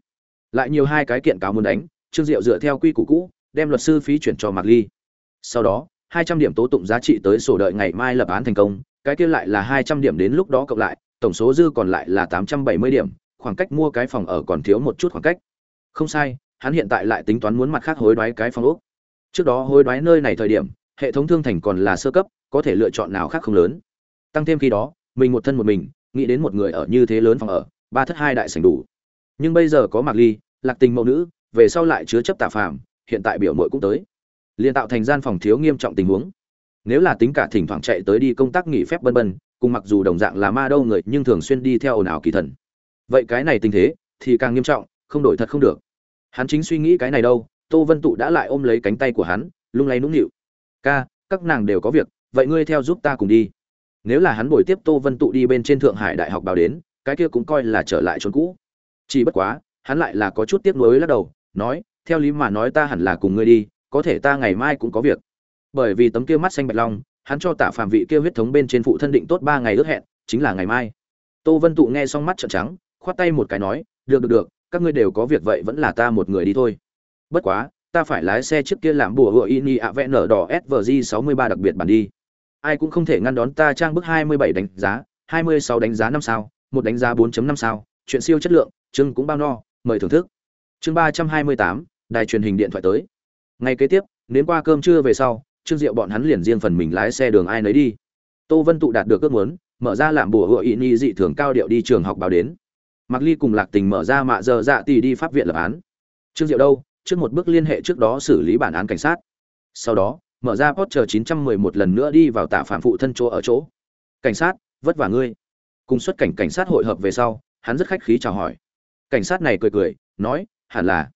Lại nhiều hai cái kiện cáo muốn đánh, trương diệu dựa theo quy củ cũ, đem luật sư phí chuyển cho mạc ly. Sau đó, hai trăm điểm tố tụng giá trị tới sổ đợi ngày mai lập án thành công, cái kia lại là hai trăm điểm đến lúc đó cộng lại tổng số dư còn lại là tám trăm bảy mươi điểm, khoảng cách mua cái phòng ở còn thiếu một chút khoảng cách. Không sai, hắn hiện tại lại tính toán muốn mặt khác hối đoái cái phòng ốc. Trước đó hối đoái nơi này thời điểm, hệ thống thương thành còn là sơ cấp, có thể lựa chọn nào khác không lớn. Tăng thêm khi đó, mình một thân một mình, nghĩ đến một người ở như thế lớn phòng ở, ba thất hai đại sảnh đủ. Nhưng bây giờ có mạc ly, lạc tình mẫu nữ, về sau lại chứa chấp tạ phàm, hiện tại biểu muội cũng tới. Liên tạo thành gian phòng thiếu nghiêm trọng tình huống. Nếu là tính cả thỉnh thoảng chạy tới đi công tác nghỉ phép bân bân cùng mặc dù đồng dạng là ma đâu người, nhưng thường xuyên đi theo ồn ào kỳ thần. Vậy cái này tình thế, thì càng nghiêm trọng, không đổi thật không được. Hắn chính suy nghĩ cái này đâu, tô vân tụ đã lại ôm lấy cánh tay của hắn, lung lay nũng nịu. Ca, các nàng đều có việc, vậy ngươi theo giúp ta cùng đi. Nếu là hắn buổi tiếp tô vân tụ đi bên trên thượng hải đại học báo đến, cái kia cũng coi là trở lại chốn cũ. Chỉ bất quá, hắn lại là có chút tiếc nuối lắc đầu, nói, theo lý mà nói ta hẳn là cùng ngươi đi, có thể ta ngày mai cũng có việc. Bởi vì tấm kia mắt xanh bạch long hắn cho tạ phạm vị kia huyết thống bên trên phụ thân định tốt ba ngày ước hẹn chính là ngày mai. Tô vân tụ nghe xong mắt trợn trắng khoát tay một cái nói được được được các ngươi đều có việc vậy vẫn là ta một người đi thôi. Bất quá ta phải lái xe trước kia làm bùa hựa ini ạ vẽ nở đỏ svg 63 đặc biệt bản đi. Ai cũng không thể ngăn đón ta trang bức 27 đánh giá 26 đánh giá năm sao một đánh giá 4.5 sao chuyện siêu chất lượng chương cũng bao no mời thưởng thức. Chương 328, đài truyền hình điện thoại tới. Ngày kế tiếp đến qua cơm trưa về sau trương diệu bọn hắn liền riêng phần mình lái xe đường ai nấy đi tô vân tụ đạt được ước muốn mở ra làm bùa hựa nhi dị thường cao điệu đi trường học báo đến Mặc Ly cùng Lạc Tình mở ra mạ giờ dạ tỷ đi pháp viện lập án. Trương Diệu đâu, trước một bước liên hệ trước đó xử lý bản án cảnh sát. Sau đó, mở ra Porsche 911 lần nữa đi vào tạ phạm phụ thân chỗ ở chỗ. Cảnh sát, vất vả ngươi. Cùng xuất cảnh cảnh sát hội hợp về sau, hắn rất khách khí chào hỏi. Cảnh sát này cười cười, nói, hẳn là.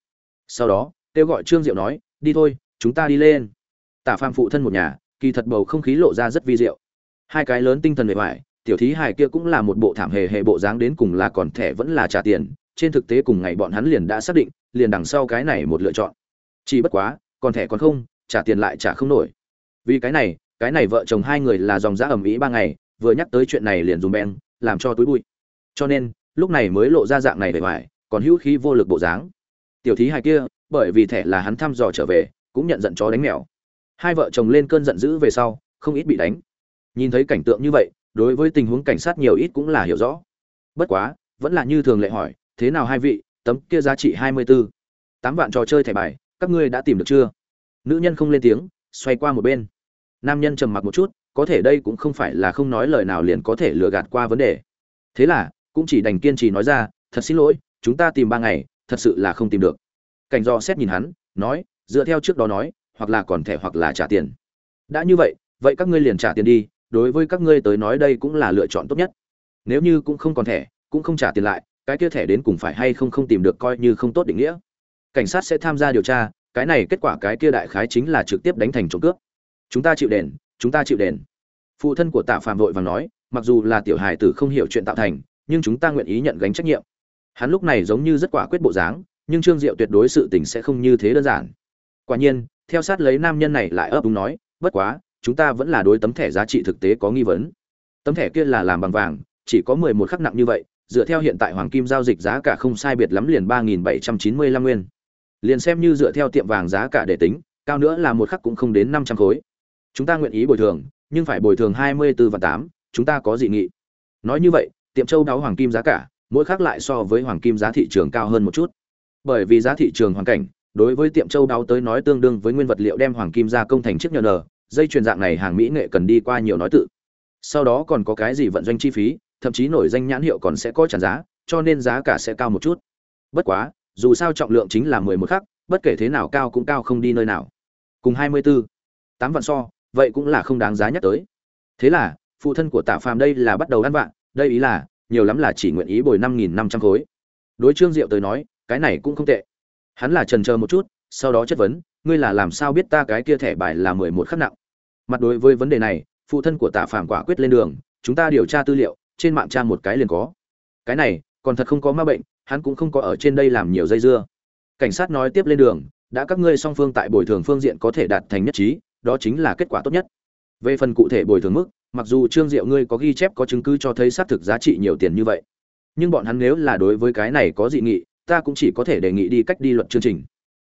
Sau đó, kêu gọi Trương Diệu nói, đi thôi, chúng ta đi lên tả phàm phụ thân một nhà, kỳ thật bầu không khí lộ ra rất vi diệu. Hai cái lớn tinh thần bề ngoài, tiểu thí hài kia cũng là một bộ thảm hề hệ bộ dáng đến cùng là còn thẻ vẫn là trả tiền trên thực tế cùng ngày bọn hắn liền đã xác định liền đằng sau cái này một lựa chọn. Chỉ bất quá còn thẻ còn không trả tiền lại trả không nổi. Vì cái này cái này vợ chồng hai người là dòng giã ẩm ý ba ngày vừa nhắc tới chuyện này liền dùng beng làm cho túi bụi. Cho nên lúc này mới lộ ra dạng này bề ngoài còn hữu khí vô lực bộ dáng. Tiểu thí hài kia bởi vì thẻ là hắn thăm dò trở về cũng nhận giận chó đánh mèo hai vợ chồng lên cơn giận dữ về sau, không ít bị đánh. Nhìn thấy cảnh tượng như vậy, đối với tình huống cảnh sát nhiều ít cũng là hiểu rõ. Bất quá, vẫn là như thường lệ hỏi, thế nào hai vị, tấm kia giá trị hai mươi bốn tám vạn trò chơi thẻ bài, các ngươi đã tìm được chưa? Nữ nhân không lên tiếng, xoay qua một bên. Nam nhân trầm mặc một chút, có thể đây cũng không phải là không nói lời nào liền có thể lừa gạt qua vấn đề. Thế là, cũng chỉ đành kiên trì nói ra, thật xin lỗi, chúng ta tìm ba ngày, thật sự là không tìm được. Cảnh do xét nhìn hắn, nói, dựa theo trước đó nói hoặc là còn thẻ hoặc là trả tiền. Đã như vậy vậy các ngươi liền trả tiền đi, đối với các ngươi tới nói đây cũng là lựa chọn tốt nhất. Nếu như cũng không còn thẻ, cũng không trả tiền lại, cái kia thẻ đến cùng phải hay không không tìm được coi như không tốt định nghĩa. Cảnh sát sẽ tham gia điều tra, cái này kết quả cái kia đại khái chính là trực tiếp đánh thành trộm cướp. Chúng ta chịu đền, chúng ta chịu đền. Phụ thân của tạ phạm vội vàng nói, mặc dù là tiểu hài tử không hiểu chuyện tạo thành, nhưng chúng ta nguyện ý nhận gánh trách nhiệm. Hắn lúc này giống như rất quả quyết bộ dáng, nhưng trương diệu tuyệt đối sự tình sẽ không như thế đơn giản. Quả nhiên theo sát lấy nam nhân này lại ấp úng nói, bất quá, chúng ta vẫn là đối tấm thẻ giá trị thực tế có nghi vấn. Tấm thẻ kia là làm bằng vàng, chỉ có mười một khắc nặng như vậy, dựa theo hiện tại hoàng kim giao dịch giá cả không sai biệt lắm liền ba nghìn bảy trăm chín mươi lăm nguyên. Liền xem như dựa theo tiệm vàng giá cả để tính, cao nữa là một khắc cũng không đến năm trăm khối. Chúng ta nguyện ý bồi thường, nhưng phải bồi thường hai mươi bốn và tám, chúng ta có dị nghị. Nói như vậy, tiệm châu đáo hoàng kim giá cả, mỗi khác lại so với hoàng kim giá thị trường cao hơn một chút. Bởi vì giá thị trường hoàn cảnh đối với tiệm châu đáo tới nói tương đương với nguyên vật liệu đem hoàng kim gia công thành chiếc nhờ nờ dây chuyền dạng này hàng mỹ nghệ cần đi qua nhiều nói tự. Sau đó còn có cái gì vận doanh chi phí, thậm chí nổi danh nhãn hiệu còn sẽ có trả giá, cho nên giá cả sẽ cao một chút. Bất quá, dù sao trọng lượng chính là mười một khắc, bất kể thế nào cao cũng cao không đi nơi nào. Cùng hai mươi bốn tám vạn so, vậy cũng là không đáng giá nhắc tới. Thế là, phụ thân của tạ phàm đây là bắt đầu ăn vạn đây ý là, nhiều lắm là chỉ nguyện ý bồi năm nghìn năm trăm khối. Đối trương diệu tới nói, cái này cũng không tệ hắn là trần chờ một chút, sau đó chất vấn, ngươi là làm sao biết ta cái kia thẻ bài là mười một khắc nặng? Mặt đối với vấn đề này, phụ thân của tạ phàm quả quyết lên đường, chúng ta điều tra tư liệu, trên mạng tra một cái liền có. Cái này, còn thật không có ma bệnh, hắn cũng không có ở trên đây làm nhiều dây dưa. Cảnh sát nói tiếp lên đường, đã các ngươi song phương tại bồi thường phương diện có thể đạt thành nhất trí, đó chính là kết quả tốt nhất. Về phần cụ thể bồi thường mức, mặc dù trương diệu ngươi có ghi chép có chứng cứ cho thấy xác thực giá trị nhiều tiền như vậy, nhưng bọn hắn nếu là đối với cái này có dị nghị ta cũng chỉ có thể đề nghị đi cách đi luật chương trình.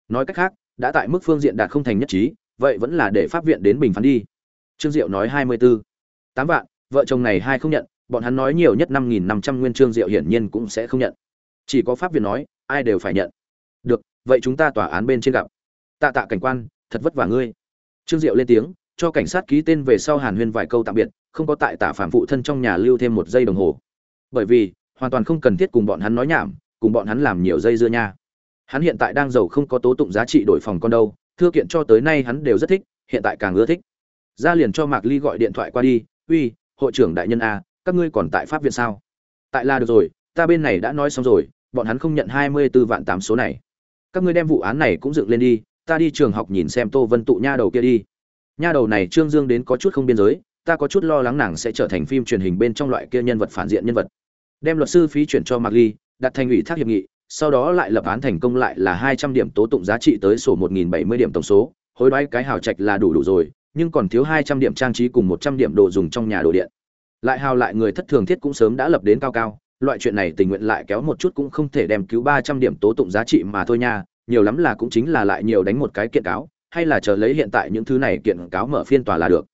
Nói cách khác, đã tại mức phương diện đạt không thành nhất trí, vậy vẫn là để pháp viện đến bình phán đi. Trương diệu nói hai mươi bốn tám vạn, vợ chồng này hai không nhận, bọn hắn nói nhiều nhất năm nghìn năm trăm nguyên trương diệu hiển nhiên cũng sẽ không nhận. Chỉ có pháp viện nói, ai đều phải nhận. Được, vậy chúng ta tòa án bên trên gặp. Tạ tạ cảnh quan, thật vất vả ngươi. Trương diệu lên tiếng, cho cảnh sát ký tên về sau hàn huyên vài câu tạm biệt, không có tại tả phạm phụ thân trong nhà lưu thêm một giây đồng hồ. Bởi vì, hoàn toàn không cần thiết cùng bọn hắn nói nhảm cùng bọn hắn làm nhiều dây dưa nha. Hắn hiện tại đang giàu không có tố tụng giá trị đổi phòng con đâu, thưa kiện cho tới nay hắn đều rất thích, hiện tại càng ưa thích. Ra liền cho mạc ly gọi điện thoại qua đi, uy, hội trưởng đại nhân a, các ngươi còn tại pháp viện sao? Tại là được rồi, ta bên này đã nói xong rồi, bọn hắn không nhận hai mươi 24 vạn tám số này. Các ngươi đem vụ án này cũng dựng lên đi, ta đi trường học nhìn xem tô vân tụ nha đầu kia đi. Nha đầu này trương dương đến có chút không biên giới, ta có chút lo lắng nàng sẽ trở thành phim truyền hình bên trong loại kia nhân vật phản diện nhân vật. Đem luật sư phí chuyển cho mạc ly đặt thành ủy thác hiệp nghị, sau đó lại lập án thành công lại là hai trăm điểm tố tụng giá trị tới sổ một nghìn bảy mươi điểm tổng số. Hối đoái cái hào trạch là đủ đủ rồi, nhưng còn thiếu hai trăm điểm trang trí cùng một trăm điểm đồ dùng trong nhà đồ điện. Lại hào lại người thất thường thiết cũng sớm đã lập đến cao cao, loại chuyện này tình nguyện lại kéo một chút cũng không thể đem cứu ba trăm điểm tố tụng giá trị mà thôi nha, nhiều lắm là cũng chính là lại nhiều đánh một cái kiện cáo, hay là chờ lấy hiện tại những thứ này kiện cáo mở phiên tòa là được.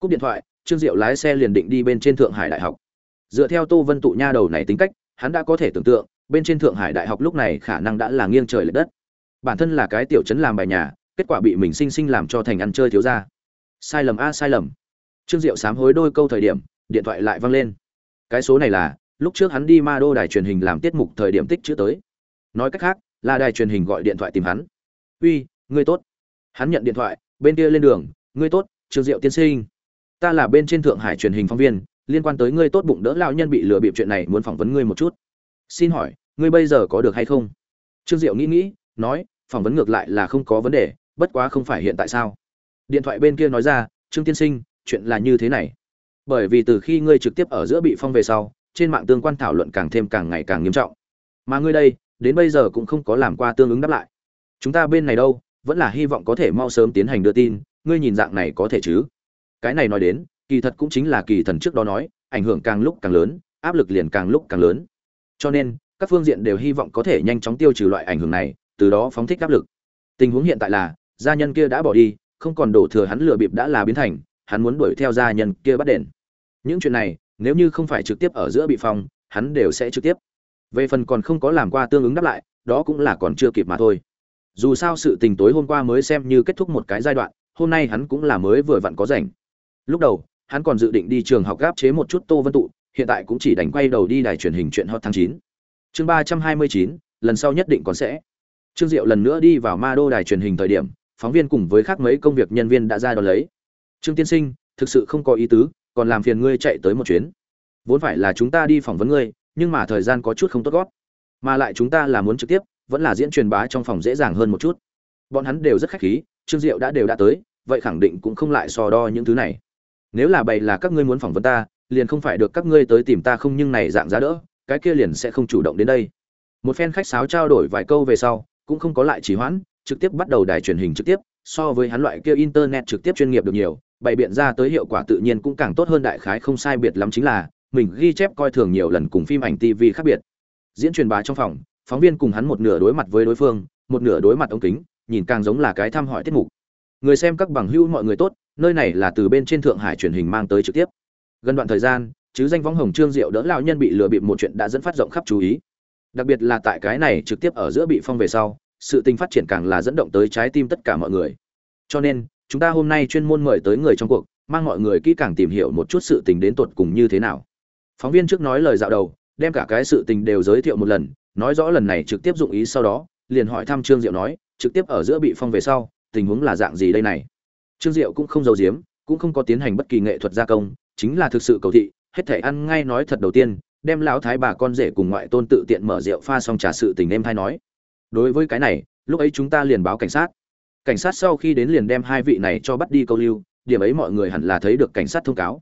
Cúp điện thoại, trương diệu lái xe liền định đi bên trên thượng hải đại học. Dựa theo tô vân tụ nha đầu này tính cách hắn đã có thể tưởng tượng, bên trên thượng hải đại học lúc này khả năng đã là nghiêng trời lệch đất. Bản thân là cái tiểu chấn làm bài nhà, kết quả bị mình sinh sinh làm cho thành ăn chơi thiếu ra sai lầm a, sai lầm. Trương diệu sám hối đôi câu thời điểm, điện thoại lại văng lên. Cái số này là, lúc trước hắn đi ma đô đài truyền hình làm tiết mục thời điểm tích chữ tới. Nói cách khác, là đài truyền hình gọi điện thoại tìm hắn. Uy, ngươi tốt. Hắn nhận điện thoại, bên kia lên đường, ngươi tốt, trương diệu tiên sinh. Ta là bên trên thượng hải truyền hình phóng viên liên quan tới ngươi tốt bụng đỡ lão nhân bị lừa bịp chuyện này muốn phỏng vấn ngươi một chút. Xin hỏi, ngươi bây giờ có được hay không? Trương diệu nghĩ nghĩ, nói, phỏng vấn ngược lại là không có vấn đề, bất quá không phải hiện tại sao? Điện thoại bên kia nói ra, trương tiên sinh, chuyện là như thế này. Bởi vì từ khi ngươi trực tiếp ở giữa bị phong về sau, trên mạng tương quan thảo luận càng thêm càng ngày càng nghiêm trọng. Mà ngươi đây, đến bây giờ cũng không có làm qua tương ứng đáp lại. Chúng ta bên này đâu, vẫn là hy vọng có thể mau sớm tiến hành đưa tin, ngươi nhìn dạng này có thể chứ? Cái này nói đến kỳ thật cũng chính là kỳ thần trước đó nói, ảnh hưởng càng lúc càng lớn, áp lực liền càng lúc càng lớn. Cho nên, các phương diện đều hy vọng có thể nhanh chóng tiêu trừ loại ảnh hưởng này, từ đó phóng thích áp lực. Tình huống hiện tại là, gia nhân kia đã bỏ đi, không còn đổ thừa hắn lừa bịp đã là biến thành, hắn muốn đuổi theo gia nhân kia bắt đền. Những chuyện này, nếu như không phải trực tiếp ở giữa bị phong, hắn đều sẽ trực tiếp. Về phần còn không có làm qua tương ứng đáp lại, đó cũng là còn chưa kịp mà thôi. Dù sao sự tình tối hôm qua mới xem như kết thúc một cái giai đoạn, hôm nay hắn cũng là mới vừa vặn có rảnh. Lúc đầu hắn còn dự định đi trường học gáp chế một chút tô vân tụ, hiện tại cũng chỉ đành quay đầu đi đài truyền hình chuyện hot tháng chín. Chương ba trăm hai mươi chín, lần sau nhất định còn sẽ. Trương diệu lần nữa đi vào ma đô đài truyền hình thời điểm, phóng viên cùng với khác mấy công việc nhân viên đã ra đón lấy. Trương tiên sinh, thực sự không có ý tứ, còn làm phiền ngươi chạy tới một chuyến. Vốn phải là chúng ta đi phỏng vấn ngươi, nhưng mà thời gian có chút không tốt gót. Mà lại chúng ta là muốn trực tiếp, vẫn là diễn truyền bá trong phòng dễ dàng hơn một chút. Bọn hắn đều rất khách khí, trương diệu đã đều đã tới, vậy khẳng định cũng không lại so đo những thứ này nếu là bày là các ngươi muốn phỏng vấn ta, liền không phải được các ngươi tới tìm ta không nhưng này dạng giá đỡ, cái kia liền sẽ không chủ động đến đây. Một phen khách sáo trao đổi vài câu về sau, cũng không có lại trì hoãn, trực tiếp bắt đầu đài truyền hình trực tiếp, so với hắn loại kia internet trực tiếp chuyên nghiệp được nhiều, bày biện ra tới hiệu quả tự nhiên cũng càng tốt hơn đại khái không sai biệt lắm chính là, mình ghi chép coi thường nhiều lần cùng phim ảnh tv khác biệt. Diễn truyền bá trong phòng, phóng viên cùng hắn một nửa đối mặt với đối phương, một nửa đối mặt ống kính, nhìn càng giống là cái thăm hỏi tiết mục người xem các bằng hữu mọi người tốt, nơi này là từ bên trên thượng hải truyền hình mang tới trực tiếp. Gần đoạn thời gian, chứ danh võng hồng trương diệu đỡ lão nhân bị lừa bịp một chuyện đã dẫn phát rộng khắp chú ý. Đặc biệt là tại cái này trực tiếp ở giữa bị phong về sau, sự tình phát triển càng là dẫn động tới trái tim tất cả mọi người. Cho nên, chúng ta hôm nay chuyên môn mời tới người trong cuộc, mang mọi người kỹ càng tìm hiểu một chút sự tình đến tột cùng như thế nào. Phóng viên trước nói lời dạo đầu, đem cả cái sự tình đều giới thiệu một lần, nói rõ lần này trực tiếp dụng ý sau đó, liền hỏi thăm trương diệu nói, trực tiếp ở giữa bị phong về sau tình huống là dạng gì đây này? Trương diệu cũng không giấu giếm, cũng không có tiến hành bất kỳ nghệ thuật gia công, chính là thực sự cầu thị, hết thể ăn ngay nói thật đầu tiên, đem lão thái bà con rể cùng ngoại tôn tự tiện mở rượu pha xong trà sự tình em thay nói. Đối với cái này, lúc ấy chúng ta liền báo cảnh sát. Cảnh sát sau khi đến liền đem hai vị này cho bắt đi câu lưu, điểm ấy mọi người hẳn là thấy được cảnh sát thông cáo.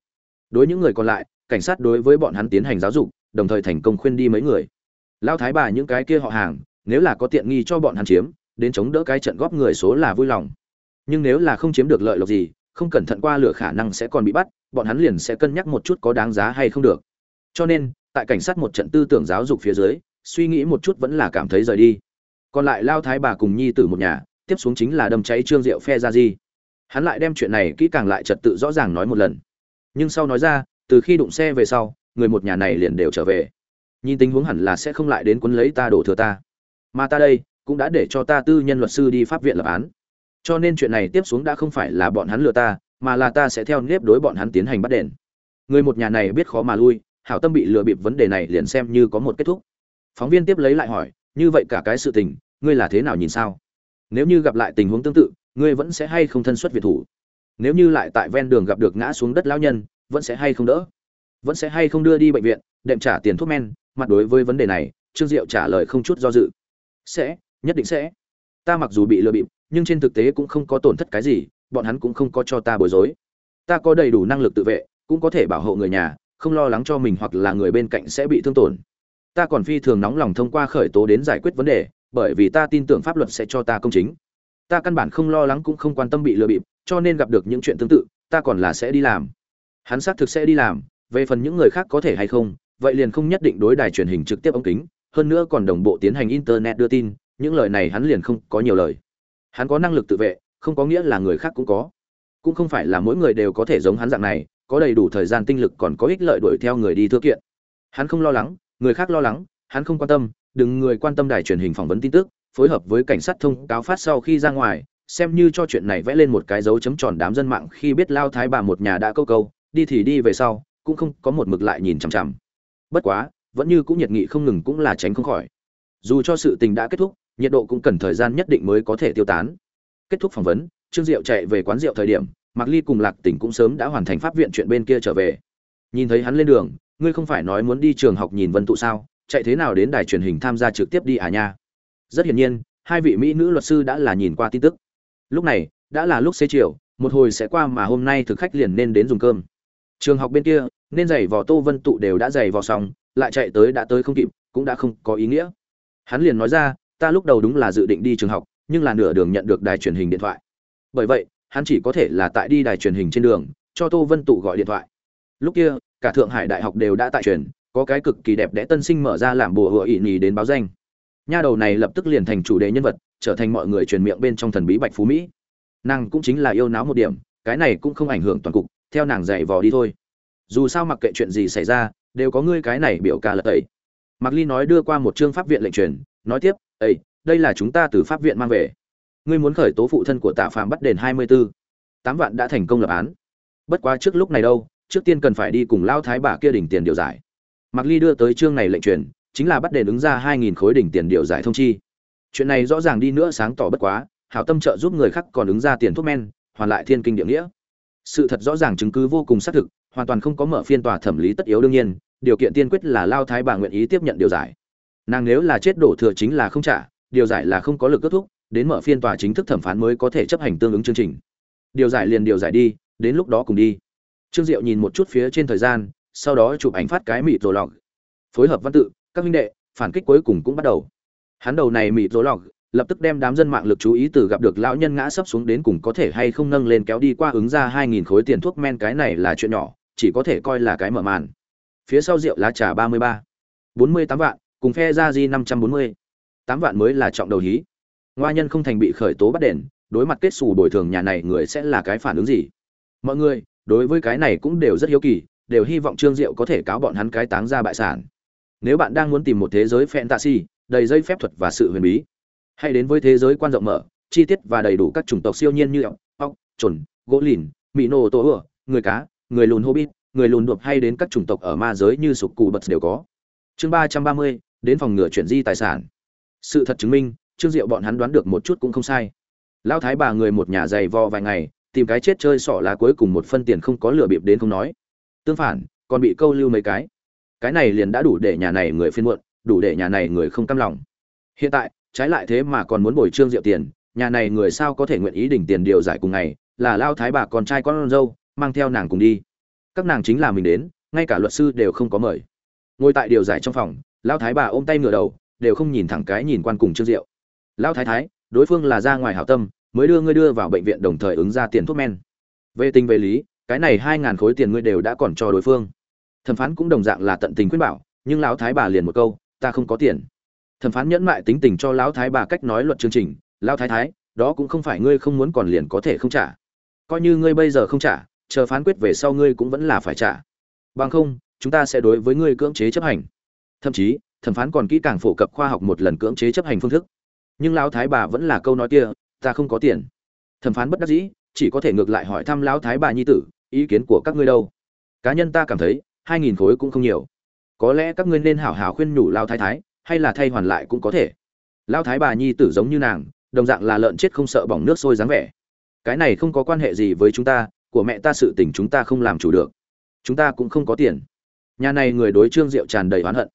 Đối những người còn lại, cảnh sát đối với bọn hắn tiến hành giáo dục, đồng thời thành công khuyên đi mấy người. Lao thái bà những cái kia họ hàng, nếu là có tiện nghi cho bọn hắn chiếm đến chống đỡ cái trận góp người số là vui lòng. Nhưng nếu là không chiếm được lợi lộc gì, không cẩn thận qua lửa khả năng sẽ còn bị bắt, bọn hắn liền sẽ cân nhắc một chút có đáng giá hay không được. Cho nên, tại cảnh sát một trận tư tưởng giáo dục phía dưới, suy nghĩ một chút vẫn là cảm thấy rời đi. Còn lại lao thái bà cùng nhi tử một nhà, tiếp xuống chính là đâm cháy trương diệu phe ra di. Hắn lại đem chuyện này kỹ càng lại trật tự rõ ràng nói một lần. Nhưng sau nói ra, từ khi đụng xe về sau, người một nhà này liền đều trở về. Nhìn tình huống hẳn là sẽ không lại đến quấn lấy ta đổ thừa ta. Mà ta đây cũng đã để cho ta tư nhân luật sư đi pháp viện lập án. Cho nên chuyện này tiếp xuống đã không phải là bọn hắn lừa ta, mà là ta sẽ theo nếp đối bọn hắn tiến hành bắt đền. Người một nhà này biết khó mà lui, hảo tâm bị lừa bịp vấn đề này liền xem như có một kết thúc. Phóng viên tiếp lấy lại hỏi, như vậy cả cái sự tình, ngươi là thế nào nhìn sao? Nếu như gặp lại tình huống tương tự, ngươi vẫn sẽ hay không thân xuất việt thủ? Nếu như lại tại ven đường gặp được ngã xuống đất lão nhân, vẫn sẽ hay không đỡ? Vẫn sẽ hay không đưa đi bệnh viện, đệm trả tiền thuốc men? Mặt đối với vấn đề này, trương diệu trả lời không chút do dự. Sẽ nhất định sẽ. Ta mặc dù bị lừa bịp, nhưng trên thực tế cũng không có tổn thất cái gì, bọn hắn cũng không có cho ta bối rối. Ta có đầy đủ năng lực tự vệ, cũng có thể bảo hộ người nhà, không lo lắng cho mình hoặc là người bên cạnh sẽ bị thương tổn. Ta còn phi thường nóng lòng thông qua khởi tố đến giải quyết vấn đề, bởi vì ta tin tưởng pháp luật sẽ cho ta công chính. Ta căn bản không lo lắng cũng không quan tâm bị lừa bịp, cho nên gặp được những chuyện tương tự, ta còn là sẽ đi làm. Hắn xác thực sẽ đi làm, về phần những người khác có thể hay không, vậy liền không nhất định đối đài truyền hình trực tiếp ống kính, hơn nữa còn đồng bộ tiến hành internet đưa tin những lời này hắn liền không có nhiều lời. Hắn có năng lực tự vệ, không có nghĩa là người khác cũng có. Cũng không phải là mỗi người đều có thể giống hắn dạng này, có đầy đủ thời gian tinh lực còn có ích lợi đuổi theo người đi thư kiện. Hắn không lo lắng, người khác lo lắng, hắn không quan tâm, đừng người quan tâm đài truyền hình phỏng vấn tin tức, phối hợp với cảnh sát thông cáo phát sau khi ra ngoài, xem như cho chuyện này vẽ lên một cái dấu chấm tròn đám dân mạng khi biết lao thái bà một nhà đã câu câu, đi thì đi về sau, cũng không có một mực lại nhìn chằm chằm. Bất quá, vẫn như cũng nhiệt nghị không ngừng cũng là tránh không khỏi. Dù cho sự tình đã kết thúc nhiệt độ cũng cần thời gian nhất định mới có thể tiêu tán. Kết thúc phỏng vấn, trương diệu chạy về quán rượu thời điểm, mạc ly cùng lạc tỉnh cũng sớm đã hoàn thành pháp viện chuyện bên kia trở về. Nhìn thấy hắn lên đường, ngươi không phải nói muốn đi trường học nhìn vân tụ sao? Chạy thế nào đến đài truyền hình tham gia trực tiếp đi à nha? Rất hiển nhiên, hai vị mỹ nữ luật sư đã là nhìn qua tin tức. Lúc này, đã là lúc xế chiều, một hồi sẽ qua mà hôm nay thực khách liền nên đến dùng cơm. Trường học bên kia, nên giày vò tô vân tụ đều đã giày vò xong, lại chạy tới đã tới không kịp, cũng đã không có ý nghĩa. Hắn liền nói ra ta lúc đầu đúng là dự định đi trường học, nhưng là nửa đường nhận được đài truyền hình điện thoại. Bởi vậy, hắn chỉ có thể là tại đi đài truyền hình trên đường, cho tô vân tụ gọi điện thoại. Lúc kia, cả thượng hải đại học đều đã tại truyền, có cái cực kỳ đẹp đẽ tân sinh mở ra làm bùa hựa ỵ nhì đến báo danh. Nha đầu này lập tức liền thành chủ đề nhân vật, trở thành mọi người truyền miệng bên trong thần bí bạch phú mỹ. Nàng cũng chính là yêu náo một điểm, cái này cũng không ảnh hưởng toàn cục, theo nàng dạy vò đi thôi. Dù sao mặc kệ chuyện gì xảy ra, đều có ngươi cái này biểu ca lật tẩy. Mặc ly nói đưa qua một chương pháp viện lệnh truyền, nói tiếp ây đây là chúng ta từ pháp viện mang về. Ngươi muốn khởi tố phụ thân của tạ phạm bắt đền hai mươi b ố tám vạn đã thành công lập án. Bất quá trước lúc này đâu, trước tiên cần phải đi cùng lao thái bà kia đỉnh tiền điều giải. Mạc ly đưa tới chương này lệnh truyền, chính là bắt đền ứng ra hai nghìn khối đỉnh tiền điều giải thông chi. Chuyện này rõ ràng đi nữa sáng tỏ bất quá, hảo tâm trợ giúp người khác còn ứng ra tiền thuốc men, hoàn lại thiên kinh địa nghĩa. Sự thật rõ ràng chứng cứ vô cùng xác thực, hoàn toàn không có mở phiên tòa thẩm lý tất yếu đương nhiên, điều kiện tiên quyết là lao thái bà nguyện ý tiếp nhận điều giải nàng nếu là chết đổ thừa chính là không trả, điều giải là không có lực kết thúc, đến mở phiên tòa chính thức thẩm phán mới có thể chấp hành tương ứng chương trình. Điều giải liền điều giải đi, đến lúc đó cùng đi. Trương diệu nhìn một chút phía trên thời gian, sau đó chụp ảnh phát cái mịt rồi lọc. Phối hợp văn tự, các minh đệ, phản kích cuối cùng cũng bắt đầu. Hắn đầu này mịt rồi lọc, lập tức đem đám dân mạng lực chú ý từ gặp được lão nhân ngã sấp xuống đến cùng có thể hay không nâng lên kéo đi qua ứng ra hai nghìn khối tiền thuốc men, cái này là chuyện nhỏ, chỉ có thể coi là cái mở màn. Phía sau rượu lá trà ba mươi ba. Bốn mươi tám vạn cùng phe ra di năm trăm bốn mươi. Tám vạn mới là trọng đầu hí. Ngoa nhân không thành bị khởi tố bắt đền, đối mặt kết xù bồi thường nhà này người sẽ là cái phản ứng gì? Mọi người, đối với cái này cũng đều rất hiếu kỳ, đều hy vọng trương diệu có thể cáo bọn hắn cái táng ra bại sản. Nếu bạn đang muốn tìm một thế giới fantasy, đầy dây phép thuật và sự huyền bí, hãy đến với thế giới quan rộng mở, chi tiết và đầy đủ các chủng tộc siêu nhiên như ốc ốc trồn gỗ lìn mỹ nô tổ ửa người cá, người lùn hobbit, người lùn đột hay đến các chủng tộc ở ma giới như sục cụ bật đều có. Chương ba trăm ba mươi đến phòng ngừa chuyển di tài sản. Sự thật chứng minh, trương diệu bọn hắn đoán được một chút cũng không sai. Lao thái bà người một nhà dày vò vài ngày, tìm cái chết chơi sọ lá cuối cùng một phân tiền không có lừa bịp đến không nói. Tương phản, còn bị câu lưu mấy cái. Cái này liền đã đủ để nhà này người phiên muộn, đủ để nhà này người không cam lòng. Hiện tại, trái lại thế mà còn muốn bồi trương diệu tiền, nhà này người sao có thể nguyện ý đỉnh tiền điều giải cùng ngày, là lao thái bà con trai con dâu, mang theo nàng cùng đi. Các nàng chính là mình đến, ngay cả luật sư đều không có mời. Ngồi tại điều giải trong phòng lao thái bà ôm tay ngửa đầu, đều không nhìn thẳng cái nhìn quan cùng trương diệu. Lao thái thái, đối phương là ra ngoài hảo tâm, mới đưa ngươi đưa vào bệnh viện đồng thời ứng ra tiền thuốc men. Về tình về lý, cái này hai ngàn khối tiền ngươi đều đã còn cho đối phương. Thẩm phán cũng đồng dạng là tận tình khuyên bảo, nhưng lão thái bà liền một câu, ta không có tiền. Thẩm phán nhẫn mại tính tình cho lão thái bà cách nói luật chương trình, lão thái thái, đó cũng không phải ngươi không muốn còn liền có thể không trả. Coi như ngươi bây giờ không trả, chờ phán quyết về sau ngươi cũng vẫn là phải trả. Bằng không, chúng ta sẽ đối với ngươi cưỡng chế chấp hành thậm chí, thẩm phán còn kỹ càng phổ cập khoa học một lần cưỡng chế chấp hành phương thức. Nhưng lão thái bà vẫn là câu nói kia, ta không có tiền. Thẩm phán bất đắc dĩ, chỉ có thể ngược lại hỏi thăm lão thái bà nhi tử, ý kiến của các ngươi đâu? Cá nhân ta cảm thấy, hai nghìn khối cũng không nhiều. Có lẽ các ngươi nên hảo hảo khuyên nhủ lao thái thái, hay là thay hoàn lại cũng có thể. Lao thái bà nhi tử giống như nàng, đồng dạng là lợn chết không sợ bỏng nước sôi dáng vẻ. Cái này không có quan hệ gì với chúng ta, của mẹ ta sự tình chúng ta không làm chủ được. Chúng ta cũng không có tiền. Nhà này người đối trương diệu tràn đầy oán hận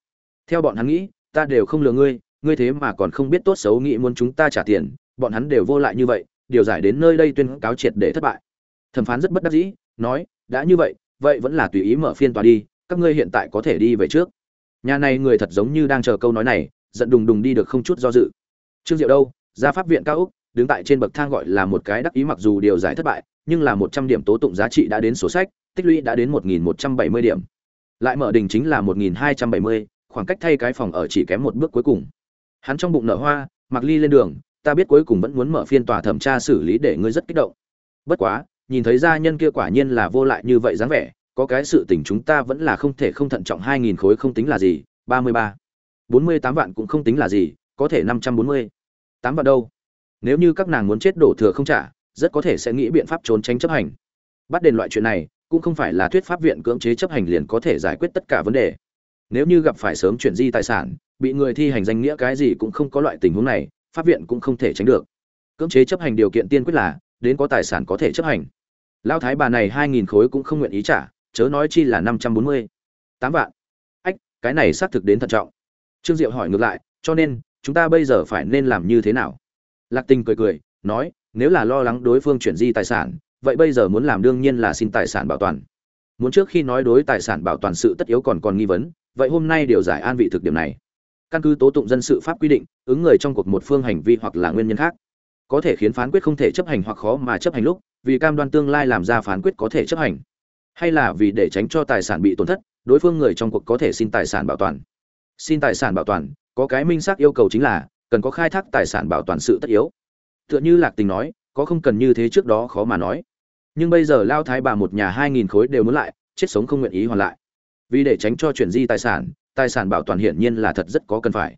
theo bọn hắn nghĩ, ta đều không lừa ngươi ngươi thế mà còn không biết tốt xấu nghĩ muốn chúng ta trả tiền, bọn hắn đều vô lại như vậy, điều giải đến nơi đây tuyên cáo triệt để thất bại. Thẩm phán rất bất đắc dĩ, nói, đã như vậy vậy vẫn là tùy ý mở phiên tòa đi, các ngươi hiện tại có thể đi về trước. Nhà này người thật giống như đang chờ câu nói này, giận đùng đùng đi được không chút do dự. Trương diệu đâu ra pháp viện cao úc, đứng tại trên bậc thang gọi là một cái đắc ý mặc dù điều giải thất bại, nhưng là một trăm điểm tố tụng giá trị đã đến số sách, tích lũy đã đến một nghìn một trăm bảy mươi điểm. Lại mở đình chính là một nghìn hai trăm bảy mươi khoảng cách thay cái phòng ở chỉ kém một bước cuối cùng. Hắn trong bụng nở hoa, mặc ly lên đường, ta biết cuối cùng vẫn muốn mở phiên tòa thẩm tra xử lý để ngươi rất kích động. Bất quá, nhìn thấy gia nhân kia quả nhiên là vô lại như vậy dáng vẻ, có cái sự tình chúng ta vẫn là không thể không thận trọng hai nghìn khối không tính là gì, ba mươi ba. bốn mươi tám vạn cũng không tính là gì, có thể năm trăm bốn mươi. Tám vạn đâu? Nếu như các nàng muốn chết đổ thừa không trả, rất có thể sẽ nghĩ biện pháp trốn tránh chấp hành. Bắt đền loại chuyện này, cũng không phải là thuyết pháp viện cưỡng chế chấp hành liền có thể giải quyết tất cả vấn đề nếu như gặp phải sớm chuyển di tài sản, bị người thi hành danh nghĩa cái gì cũng không có loại tình huống này, pháp viện cũng không thể tránh được. Cưỡng chế chấp hành điều kiện tiên quyết là, đến có tài sản có thể chấp hành. Lao thái bà này hai nghìn khối cũng không nguyện ý trả, chớ nói chi là năm trăm bốn mươi. Tám vạn. Ách, cái này xác thực đến thận trọng. Trương diệu hỏi ngược lại, cho nên, chúng ta bây giờ phải nên làm như thế nào? Lạc tình cười cười, nói, nếu là lo lắng đối phương chuyển di tài sản, vậy bây giờ muốn làm đương nhiên là xin tài sản bảo toàn. Muốn trước khi nói đối tài sản bảo toàn sự tất yếu còn còn nghi vấn vậy hôm nay điều giải an vị thực điểm này. Căn cứ tố tụng dân sự pháp quy định, ứng người trong cuộc một phương hành vi hoặc là nguyên nhân khác. Có thể khiến phán quyết không thể chấp hành hoặc khó mà chấp hành lúc, vì cam đoan tương lai làm ra phán quyết có thể chấp hành. Hay là vì để tránh cho tài sản bị tổn thất, đối phương người trong cuộc có thể xin tài sản bảo toàn. Xin tài sản bảo toàn, có cái minh xác yêu cầu chính là, cần có khai thác tài sản bảo toàn sự tất yếu. Tựa như lạc tình nói, có không cần như thế trước đó khó mà nói. Nhưng bây giờ lao thái bà một nhà hai nghìn khối đều muốn lại, chết sống không nguyện ý hoàn lại vì để tránh cho chuyển di tài sản tài sản bảo toàn hiển nhiên là thật rất có cần phải.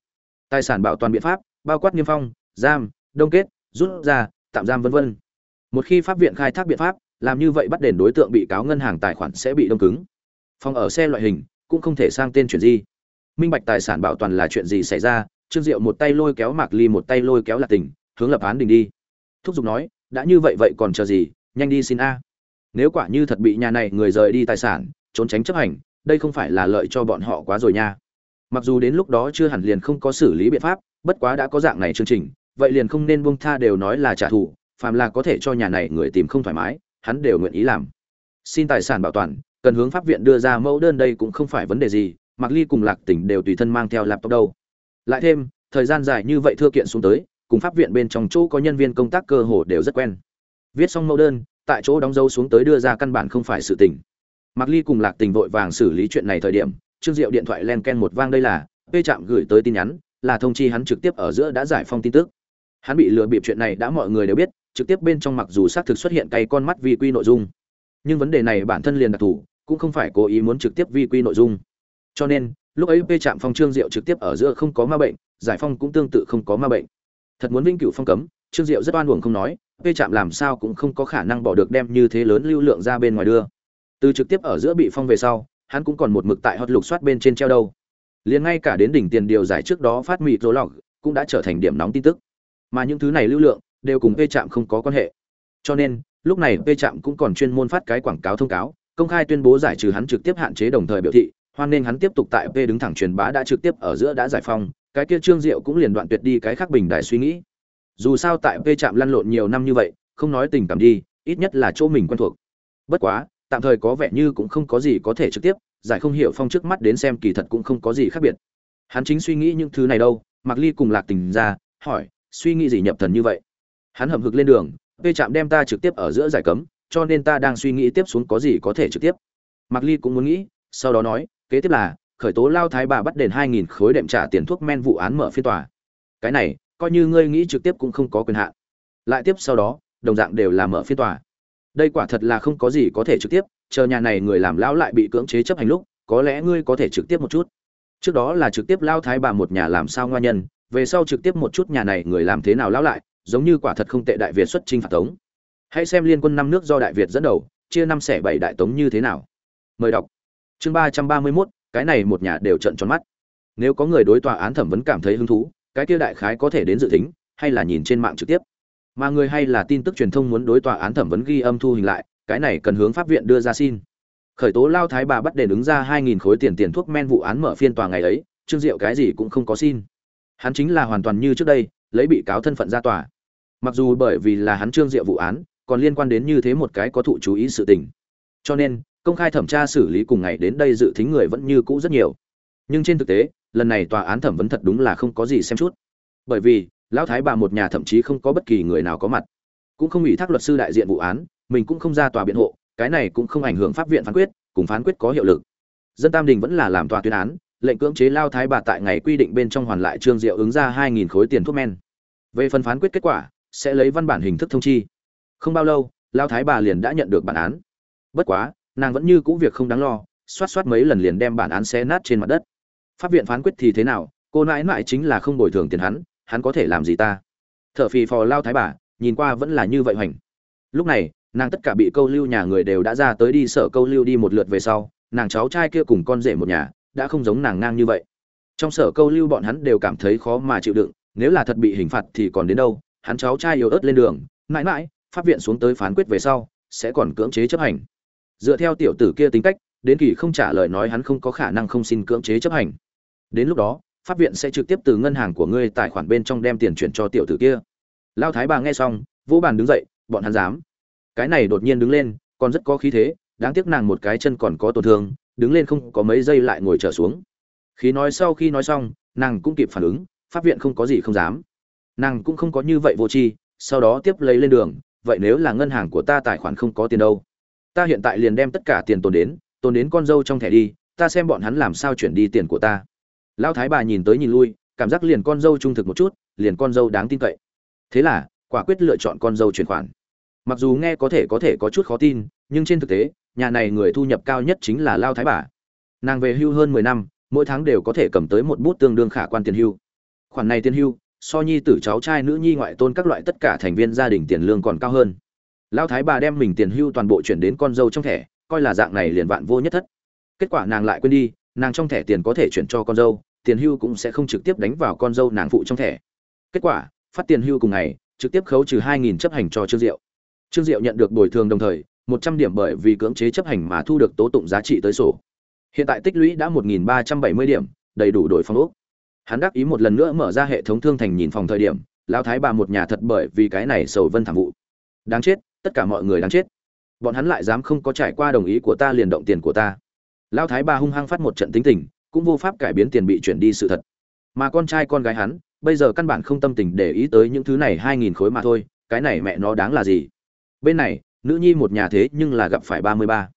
Tài sản bảo toàn biện pháp, bao quát niêm phong, giam, đông kết, rút ra, tạm giam vân vân. Một khi pháp viện khai thác biện pháp, làm như vậy bắt đền đối tượng bị cáo ngân hàng tài khoản sẽ bị đông cứng. Phòng ở xe loại hình cũng không thể sang tên chuyển di. Minh bạch tài sản bảo toàn là chuyện gì xảy ra? Trương diệu một tay lôi kéo mạc ly một tay lôi kéo lạc tình, hướng lập án đình đi. Thúc giục nói, đã như vậy vậy còn chờ gì? Nhanh đi xin a. Nếu quả như thật bị nhà này người rời đi tài sản, trốn tránh chấp hành đây không phải là lợi cho bọn họ quá rồi nha. Mặc dù đến lúc đó chưa hẳn liền không có xử lý biện pháp, bất quá đã có dạng này chương trình, vậy liền không nên buông tha đều nói là trả thù, phàm là có thể cho nhà này người tìm không thoải mái, hắn đều nguyện ý làm. Xin tài sản bảo toàn, cần hướng pháp viện đưa ra mẫu đơn đây cũng không phải vấn đề gì mặc ly cùng lạc tỉnh đều tùy thân mang theo laptop đâu. Lại thêm, thời gian dài như vậy thưa kiện xuống tới, cùng pháp viện bên trong chỗ có nhân viên công tác cơ hồ đều rất quen. Viết xong mẫu đơn, tại chỗ đóng dấu xuống tới đưa ra căn bản không phải sự tình. Mạc Ly cùng Lạc Tình vội vàng xử lý chuyện này thời điểm, Trương Diệu điện thoại len ken một vang đây là, P Trạm gửi tới tin nhắn, là thông chi hắn trực tiếp ở giữa đã giải phong tin tức. Hắn bị lừa bịp chuyện này đã mọi người đều biết, trực tiếp bên trong mặc dù xác thực xuất hiện cay con mắt vi quy nội dung, nhưng vấn đề này bản thân liền đặc thủ, cũng không phải cố ý muốn trực tiếp vi quy nội dung. Cho nên, lúc ấy P Trạm phong Trương Diệu trực tiếp ở giữa không có ma bệnh, giải phong cũng tương tự không có ma bệnh. Thật muốn vinh cửu phong cấm, Trương Diệu rất oan uổng không nói, P Trạm làm sao cũng không có khả năng bỏ được đem như thế lớn lưu lượng ra bên ngoài đưa. Từ trực tiếp ở giữa bị phong về sau, hắn cũng còn một mực tại hot lục soát bên trên treo đâu. Liền ngay cả đến đỉnh tiền điều giải trước đó phát mịt rồi lọc cũng đã trở thành điểm nóng tin tức. Mà những thứ này lưu lượng đều cùng vê trạm không có quan hệ. Cho nên, lúc này vê trạm cũng còn chuyên môn phát cái quảng cáo thông cáo, công khai tuyên bố giải trừ hắn trực tiếp hạn chế đồng thời biểu thị, hoan nên hắn tiếp tục tại vê đứng thẳng truyền bá đã trực tiếp ở giữa đã giải phong, cái kia Trương Diệu cũng liền đoạn tuyệt đi cái khác bình đại suy nghĩ. Dù sao tại vê trạm lăn lộn nhiều năm như vậy, không nói tình cảm đi, ít nhất là chỗ mình quen thuộc. Bất quá, tạm thời có vẻ như cũng không có gì có thể trực tiếp, giải không hiểu phong trước mắt đến xem kỳ thật cũng không có gì khác biệt. Hắn chính suy nghĩ những thứ này đâu, Mạc Ly cùng Lạc Tình ra, hỏi, suy nghĩ gì nhập thần như vậy? Hắn hầm hực lên đường, vê trạm đem ta trực tiếp ở giữa giải cấm, cho nên ta đang suy nghĩ tiếp xuống có gì có thể trực tiếp. Mạc Ly cũng muốn nghĩ, sau đó nói, kế tiếp là khởi tố lao thái bà bắt đền hai nghìn khối đệm trả tiền thuốc men vụ án mở phiên tòa cái này coi như ngươi nghĩ trực tiếp cũng không có quyền hạn lại tiếp sau đó đồng dạng đều là mở phiên tòa đây quả thật là không có gì có thể trực tiếp, chờ nhà này người làm lão lại bị cưỡng chế chấp hành lúc, có lẽ ngươi có thể trực tiếp một chút. Trước đó là trực tiếp lao thái bà một nhà làm sao ngoa nhân, về sau trực tiếp một chút nhà này người làm thế nào lão lại, giống như quả thật không tệ đại việt xuất chinh phạt tống. Hãy xem liên quân năm nước do đại việt dẫn đầu, chia năm xẻ bảy đại tống như thế nào. Mời đọc. Chương ba trăm ba mươi mốt, cái này một nhà đều trận tròn mắt. Nếu có người đối tòa án thẩm vấn cảm thấy hứng thú, cái kia đại khái có thể đến dự tính, hay là nhìn trên mạng trực tiếp mà người hay là tin tức truyền thông muốn đối tòa án thẩm vấn ghi âm thu hình lại, cái này cần hướng pháp viện đưa ra xin. Khởi tố lao thái bà bắt đền ứng ra hai nghìn khối tiền tiền thuốc men vụ án mở phiên tòa ngày ấy, trương diệu cái gì cũng không có xin. Hắn chính là hoàn toàn như trước đây, lấy bị cáo thân phận ra tòa. Mặc dù bởi vì là hắn trương diệu vụ án, còn liên quan đến như thế một cái có thụ chú ý sự tình. Cho nên, công khai thẩm tra xử lý cùng ngày đến đây dự thính người vẫn như cũ rất nhiều. Nhưng trên thực tế, lần này tòa án thẩm vấn thật đúng là không có gì xem chút. Bởi vì lão thái bà một nhà thậm chí không có bất kỳ người nào có mặt. Cũng không ủy thác luật sư đại diện vụ án, mình cũng không ra tòa biện hộ, cái này cũng không ảnh hưởng pháp viện phán quyết, cùng phán quyết có hiệu lực. Dân tam đình vẫn là làm tòa tuyên án, lệnh cưỡng chế lao thái bà tại ngày quy định bên trong hoàn lại trương diệu ứng ra hai nghìn khối tiền thuốc men. Về phần phán quyết kết quả, sẽ lấy văn bản hình thức thông chi. Không bao lâu lao thái bà liền đã nhận được bản án. Bất quá, nàng vẫn như cũ việc không đáng lo, xoát xoát mấy lần liền đem bản án xé nát trên mặt đất. Pháp viện phán quyết thì thế nào, cô nãi nãi chính là không bồi thường tiền hắn hắn có thể làm gì ta? T h ở phì phò lao thái bà, nhìn qua vẫn là như vậy hoành. Lúc này, nàng tất cả bị câu lưu nhà người đều đã ra tới đi sở câu lưu đi một lượt về sau, nàng cháu trai kia cùng con rể một nhà, đã không giống nàng ngang như vậy. Trong sở câu lưu bọn hắn đều cảm thấy khó mà chịu đựng, nếu là thật bị hình phạt thì còn đến đâu? Hắn cháu trai yếu ớt lên đường, mãi mãi pháp viện xuống tới phán quyết về sau, sẽ còn cưỡng chế chấp hành. Dựa theo tiểu tử kia tính cách, đến kỳ không trả lời nói hắn không có khả năng không xin cưỡng chế chấp hành. Đến lúc đó pháp viện sẽ trực tiếp từ ngân hàng của ngươi tài khoản bên trong đem tiền chuyển cho tiểu tử kia. Lao thái bà nghe xong, vỗ bàn đứng dậy, bọn hắn dám. Cái này đột nhiên đứng lên, còn rất có khí thế, đáng tiếc nàng một cái chân còn có tổn thương, đứng lên không có mấy giây lại ngồi trở xuống. Khí nói sau khi nói xong, nàng cũng kịp phản ứng, pháp viện không có gì không dám. Nàng cũng không có như vậy vô tri, sau đó tiếp lấy lên đường, vậy nếu là ngân hàng của ta tài khoản không có tiền đâu? Ta hiện tại liền đem tất cả tiền tồn đến tồn đến con dâu trong thẻ đi, ta xem bọn hắn làm sao chuyển đi tiền của ta lão thái bà nhìn tới nhìn lui, cảm giác liền con dâu trung thực một chút, liền con dâu đáng tin cậy. Thế là, quả quyết lựa chọn con dâu chuyển khoản. Mặc dù nghe có thể có thể có chút khó tin, nhưng trên thực tế, nhà này người thu nhập cao nhất chính là lao thái bà. Nàng về hưu hơn mười năm, mỗi tháng đều có thể cầm tới một bút tương đương khả quan tiền hưu. Khoản này tiền hưu, so nhi tử cháu trai nữ nhi ngoại tôn các loại tất cả thành viên gia đình tiền lương còn cao hơn. Lao thái bà đem mình tiền hưu toàn bộ chuyển đến con dâu trong thẻ, coi là dạng này liền vạn vô nhất thất. Kết quả nàng lại quên đi nàng trong thẻ tiền có thể chuyển cho con dâu, tiền hưu cũng sẽ không trực tiếp đánh vào con dâu nàng phụ trong thẻ. Kết quả, phát tiền hưu cùng ngày, trực tiếp khấu trừ hai nghìn chấp hành cho trương diệu. Trương diệu nhận được bồi thường đồng thời, một trăm điểm bởi vì cưỡng chế chấp hành mà thu được tố tụng giá trị tới sổ. Hiện tại tích lũy đã một nghìn ba trăm bảy mươi điểm, đầy đủ đổi phòng ốc. Hắn đáp ý một lần nữa mở ra hệ thống thương thành nhìn phòng thời điểm, lão thái bà một nhà thật bởi vì cái này sầu vân thảm vụ. Đáng chết, tất cả mọi người đáng chết. Bọn hắn lại dám không có trải qua đồng ý của ta liền động tiền của ta lao thái bà hung hăng phát một trận tính tình, cũng vô pháp cải biến tiền bị chuyển đi sự thật. Mà con trai con gái hắn, bây giờ căn bản không tâm tình để ý tới những thứ này hai nghìn khối mà thôi, cái này mẹ nó đáng là gì? Bên này, nữ nhi một nhà thế nhưng là gặp phải ba mươi ba.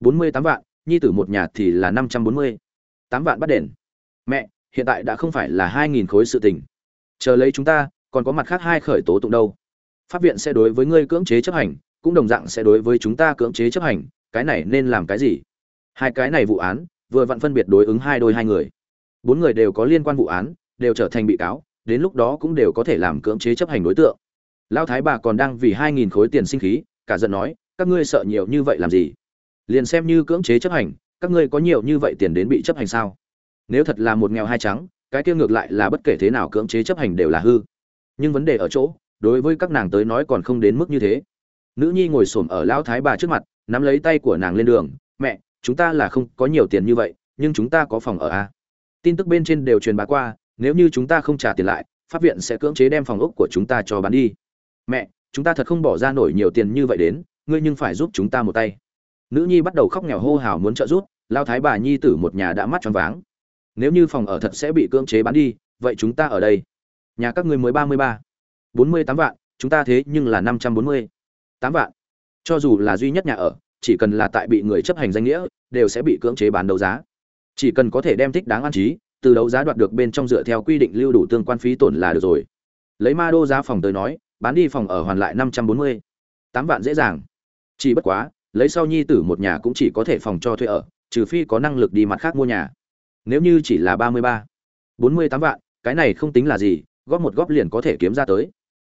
bốn mươi tám vạn, nhi tử một nhà thì là năm trăm bốn mươi. tám vạn bắt đền. Mẹ, hiện tại đã không phải là hai nghìn khối sự tình. Chờ lấy chúng ta, còn có mặt khác hai khởi tố tụng đâu? Pháp viện sẽ đối với ngươi cưỡng chế chấp hành, cũng đồng dạng sẽ đối với chúng ta cưỡng chế chấp hành, cái này nên làm cái gì? Hai cái này vụ án, vừa vặn phân biệt đối ứng hai đôi hai người. Bốn người đều có liên quan vụ án, đều trở thành bị cáo, đến lúc đó cũng đều có thể làm cưỡng chế chấp hành đối tượng. Lão thái bà còn đang vì hai nghìn khối tiền sinh khí, cả giận nói, các ngươi sợ nhiều như vậy làm gì? Liền xem như cưỡng chế chấp hành, các ngươi có nhiều như vậy tiền đến bị chấp hành sao? Nếu thật là một nghèo hai trắng, cái kia ngược lại là bất kể thế nào cưỡng chế chấp hành đều là hư. Nhưng vấn đề ở chỗ, đối với các nàng tới nói còn không đến mức như thế. Nữ nhi ngồi xổm ở lão thái bà trước mặt, nắm lấy tay của nàng lên đường, mẹ chúng ta là không có nhiều tiền như vậy, nhưng chúng ta có phòng ở a tin tức bên trên đều truyền bá qua, nếu như chúng ta không trả tiền lại, pháp viện sẽ cưỡng chế đem phòng ốc của chúng ta cho bán đi. Mẹ, chúng ta thật không bỏ ra nổi nhiều tiền như vậy đến, ngươi nhưng phải giúp chúng ta một tay. Nữ nhi bắt đầu khóc nghèo hô hào muốn trợ giúp, lao thái bà nhi tử một nhà đã mắt tròn váng. Nếu như phòng ở thật sẽ bị cưỡng chế bán đi, vậy chúng ta ở đây. Nhà các ngươi mới ba mươi ba. Bốn mươi tám vạn, chúng ta thế nhưng là năm trăm bốn mươi tám vạn. Cho dù là duy nhất nhà ở chỉ cần là tại bị người chấp hành danh nghĩa, đều sẽ bị cưỡng chế bán đấu giá. Chỉ cần có thể đem thích đáng an trí, từ đấu giá đoạt được bên trong dựa theo quy định lưu đủ tương quan phí tổn là được rồi. Lấy ma đô giá phòng tới nói, bán đi phòng ở hoàn lại năm trăm bốn mươi. Tám vạn dễ dàng. Chỉ bất quá, lấy sau nhi tử một nhà cũng chỉ có thể phòng cho thuê ở, trừ phi có năng lực đi mặt khác mua nhà. Nếu như chỉ là ba mươi ba, bốn mươi tám vạn, cái này không tính là gì, góp một góp liền có thể kiếm ra tới.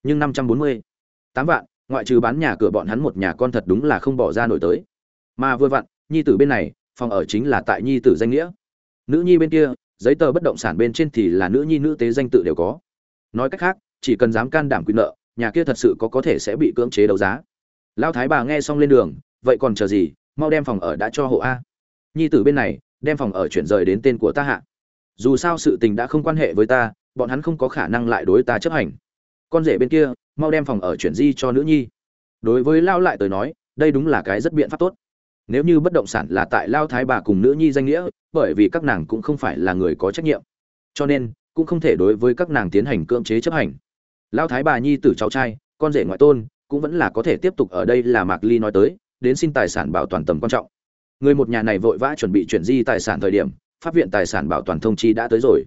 Nhưng năm trăm bốn mươi, tám vạn ngoại trừ bán nhà cửa bọn hắn một nhà con thật đúng là không bỏ ra nổi tới. Mà vừa vặn, nhi tử bên này, phòng ở chính là tại nhi tử danh nghĩa. Nữ nhi bên kia, giấy tờ bất động sản bên trên thì là nữ nhi nữ tế danh tự đều có. Nói cách khác, chỉ cần dám can đảm quyền nợ, nhà kia thật sự có có thể sẽ bị cưỡng chế đấu giá. Lao thái bà nghe xong lên đường, vậy còn chờ gì, mau đem phòng ở đã cho hộ a. Nhi tử bên này, đem phòng ở chuyển rời đến tên của ta hạ. Dù sao sự tình đã không quan hệ với ta, bọn hắn không có khả năng lại đối ta chấp hành con rể bên kia, mau đem phòng ở chuyển di cho nữ nhi. Đối với lao lại tới nói, đây đúng là cái rất biện pháp tốt. Nếu như bất động sản là tại lao thái bà cùng nữ nhi danh nghĩa, bởi vì các nàng cũng không phải là người có trách nhiệm. Cho nên, cũng không thể đối với các nàng tiến hành cưỡng chế chấp hành. Lao thái bà nhi tử cháu trai, con rể ngoại tôn, cũng vẫn là có thể tiếp tục ở đây là mạc ly nói tới, đến xin tài sản bảo toàn tầm quan trọng. Người một nhà này vội vã chuẩn bị chuyển di tài sản thời điểm, pháp viện tài sản bảo toàn thông chi đã tới rồi.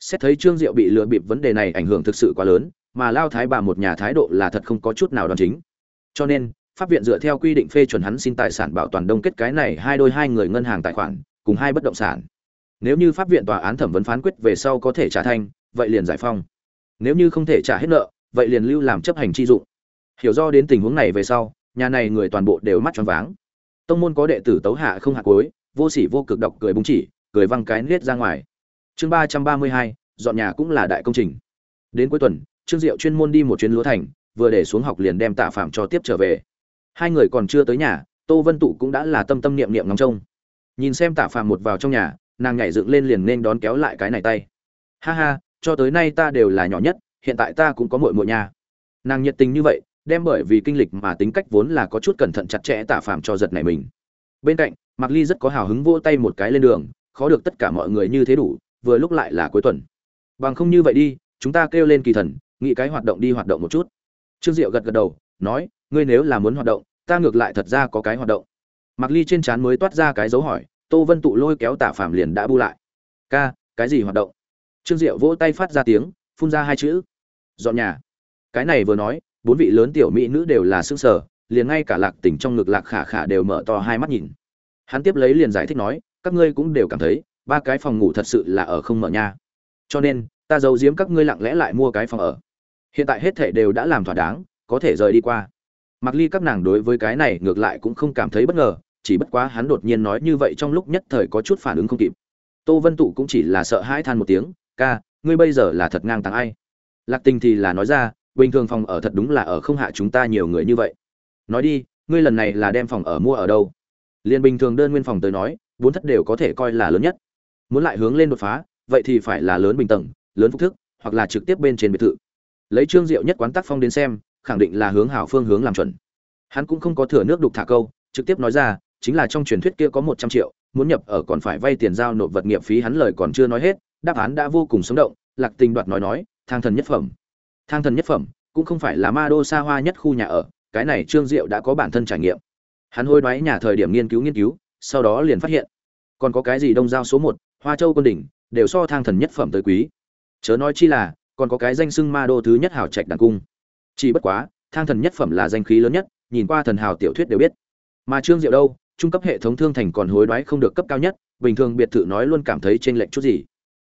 Xét thấy trương diệu bị lừa bịp vấn đề này ảnh hưởng thực sự quá lớn mà lao thái bà một nhà thái độ là thật không có chút nào đoan chính. Cho nên, pháp viện dựa theo quy định phê chuẩn hắn xin tài sản bảo toàn đông kết cái này hai đôi hai người ngân hàng tài khoản, cùng hai bất động sản. Nếu như pháp viện tòa án thẩm vấn phán quyết về sau có thể trả thanh, vậy liền giải phong. Nếu như không thể trả hết nợ, vậy liền lưu làm chấp hành chi dụng. Hiểu do đến tình huống này về sau, nhà này người toàn bộ đều mắt tròn váng. Tông môn có đệ tử tấu hạ không hạ cối vô sỉ vô cực độc cười búng chỉ, cười văng cái nết ra ngoài. Chương ba trăm ba mươi hai, dọn nhà cũng là đại công trình. Đến cuối tuần trương diệu chuyên môn đi một chuyến lúa thành, vừa để xuống học liền đem tạ phạm cho tiếp trở về. Hai người còn chưa tới nhà, tô vân tụ cũng đã là tâm tâm niệm niệm ngóng trông. Nhìn xem tạ phạm một vào trong nhà, nàng nhảy dựng lên liền nên đón kéo lại cái này tay. Ha ha, cho tới nay ta đều là nhỏ nhất, hiện tại ta cũng có muội muội nhà. Nàng nhiệt tình như vậy, đem bởi vì kinh lịch mà tính cách vốn là có chút cẩn thận chặt chẽ tạ phạm cho giật này mình. Bên cạnh, mạc ly rất có hào hứng vỗ tay một cái lên đường, khó được tất cả mọi người như thế đủ, vừa lúc lại là cuối tuần. Bằng không như vậy đi, chúng ta kêu lên kỳ thần nghĩ cái hoạt động đi hoạt động một chút. Trương diệu gật gật đầu, nói, ngươi nếu là muốn hoạt động, ta ngược lại thật ra có cái hoạt động. Mặc ly trên trán mới toát ra cái dấu hỏi, tô vân tụ lôi kéo tả phàm liền đã bu lại. Ca, cái gì hoạt động? Trương diệu vỗ tay phát ra tiếng, phun ra hai chữ. Dọn nhà. Cái này vừa nói, bốn vị lớn tiểu mỹ nữ đều là xương sở liền ngay cả lạc tỉnh trong ngực lạc khả khả đều mở to hai mắt nhìn. Hắn tiếp lấy liền giải thích nói, các ngươi cũng đều cảm thấy, ba cái phòng ngủ thật sự là ở không mở nha. Cho nên, ta giấu giếm các ngươi lặng lẽ lại mua cái phòng ở hiện tại hết thể đều đã làm thỏa đáng, có thể rời đi qua. Mặc ly các nàng đối với cái này ngược lại cũng không cảm thấy bất ngờ, chỉ bất quá hắn đột nhiên nói như vậy trong lúc nhất thời có chút phản ứng không kịp. Tô vân tụ cũng chỉ là sợ hãi than một tiếng, ca, ngươi bây giờ là thật ngang tàng ai? Lạc tình thì là nói ra, bình thường phòng ở thật đúng là ở không hạ chúng ta nhiều người như vậy. Nói đi, ngươi lần này là đem phòng ở mua ở đâu? Liền bình thường đơn nguyên phòng tới nói vốn thất đều có thể coi là lớn nhất. Muốn lại hướng lên đột phá, vậy thì phải là lớn bình tầng, lớn phúc thức, hoặc là trực tiếp bên trên biệt thự lấy trương diệu nhất quán tác phong đến xem, khẳng định là hướng hảo phương hướng làm chuẩn. Hắn cũng không có thừa nước đục thả câu, trực tiếp nói ra, chính là trong truyền thuyết kia có một trăm triệu, muốn nhập ở còn phải vay tiền giao nộp vật nghiệp phí hắn lời còn chưa nói hết, đáp án đã vô cùng sống động, lạc tình đoạt nói nói, thang thần nhất phẩm. Thang thần nhất phẩm, cũng không phải là ma đô xa hoa nhất khu nhà ở, cái này trương diệu đã có bản thân trải nghiệm. Hắn hôi đoái nhà thời điểm nghiên cứu nghiên cứu, sau đó liền phát hiện, còn có cái gì đông giao số một, hoa châu quân đỉnh, đều so thang thần nhất phẩm tới quý. Chớ nói chi là còn có cái danh xưng ma đô thứ nhất hào trạch đàn cung. Chỉ bất quá, thang thần nhất phẩm là danh khí lớn nhất, nhìn qua thần hào tiểu thuyết đều biết. Mà trương diệu đâu, trung cấp hệ thống thương thành còn hối đoái không được cấp cao nhất, bình thường biệt thự nói luôn cảm thấy trên lệnh chút gì.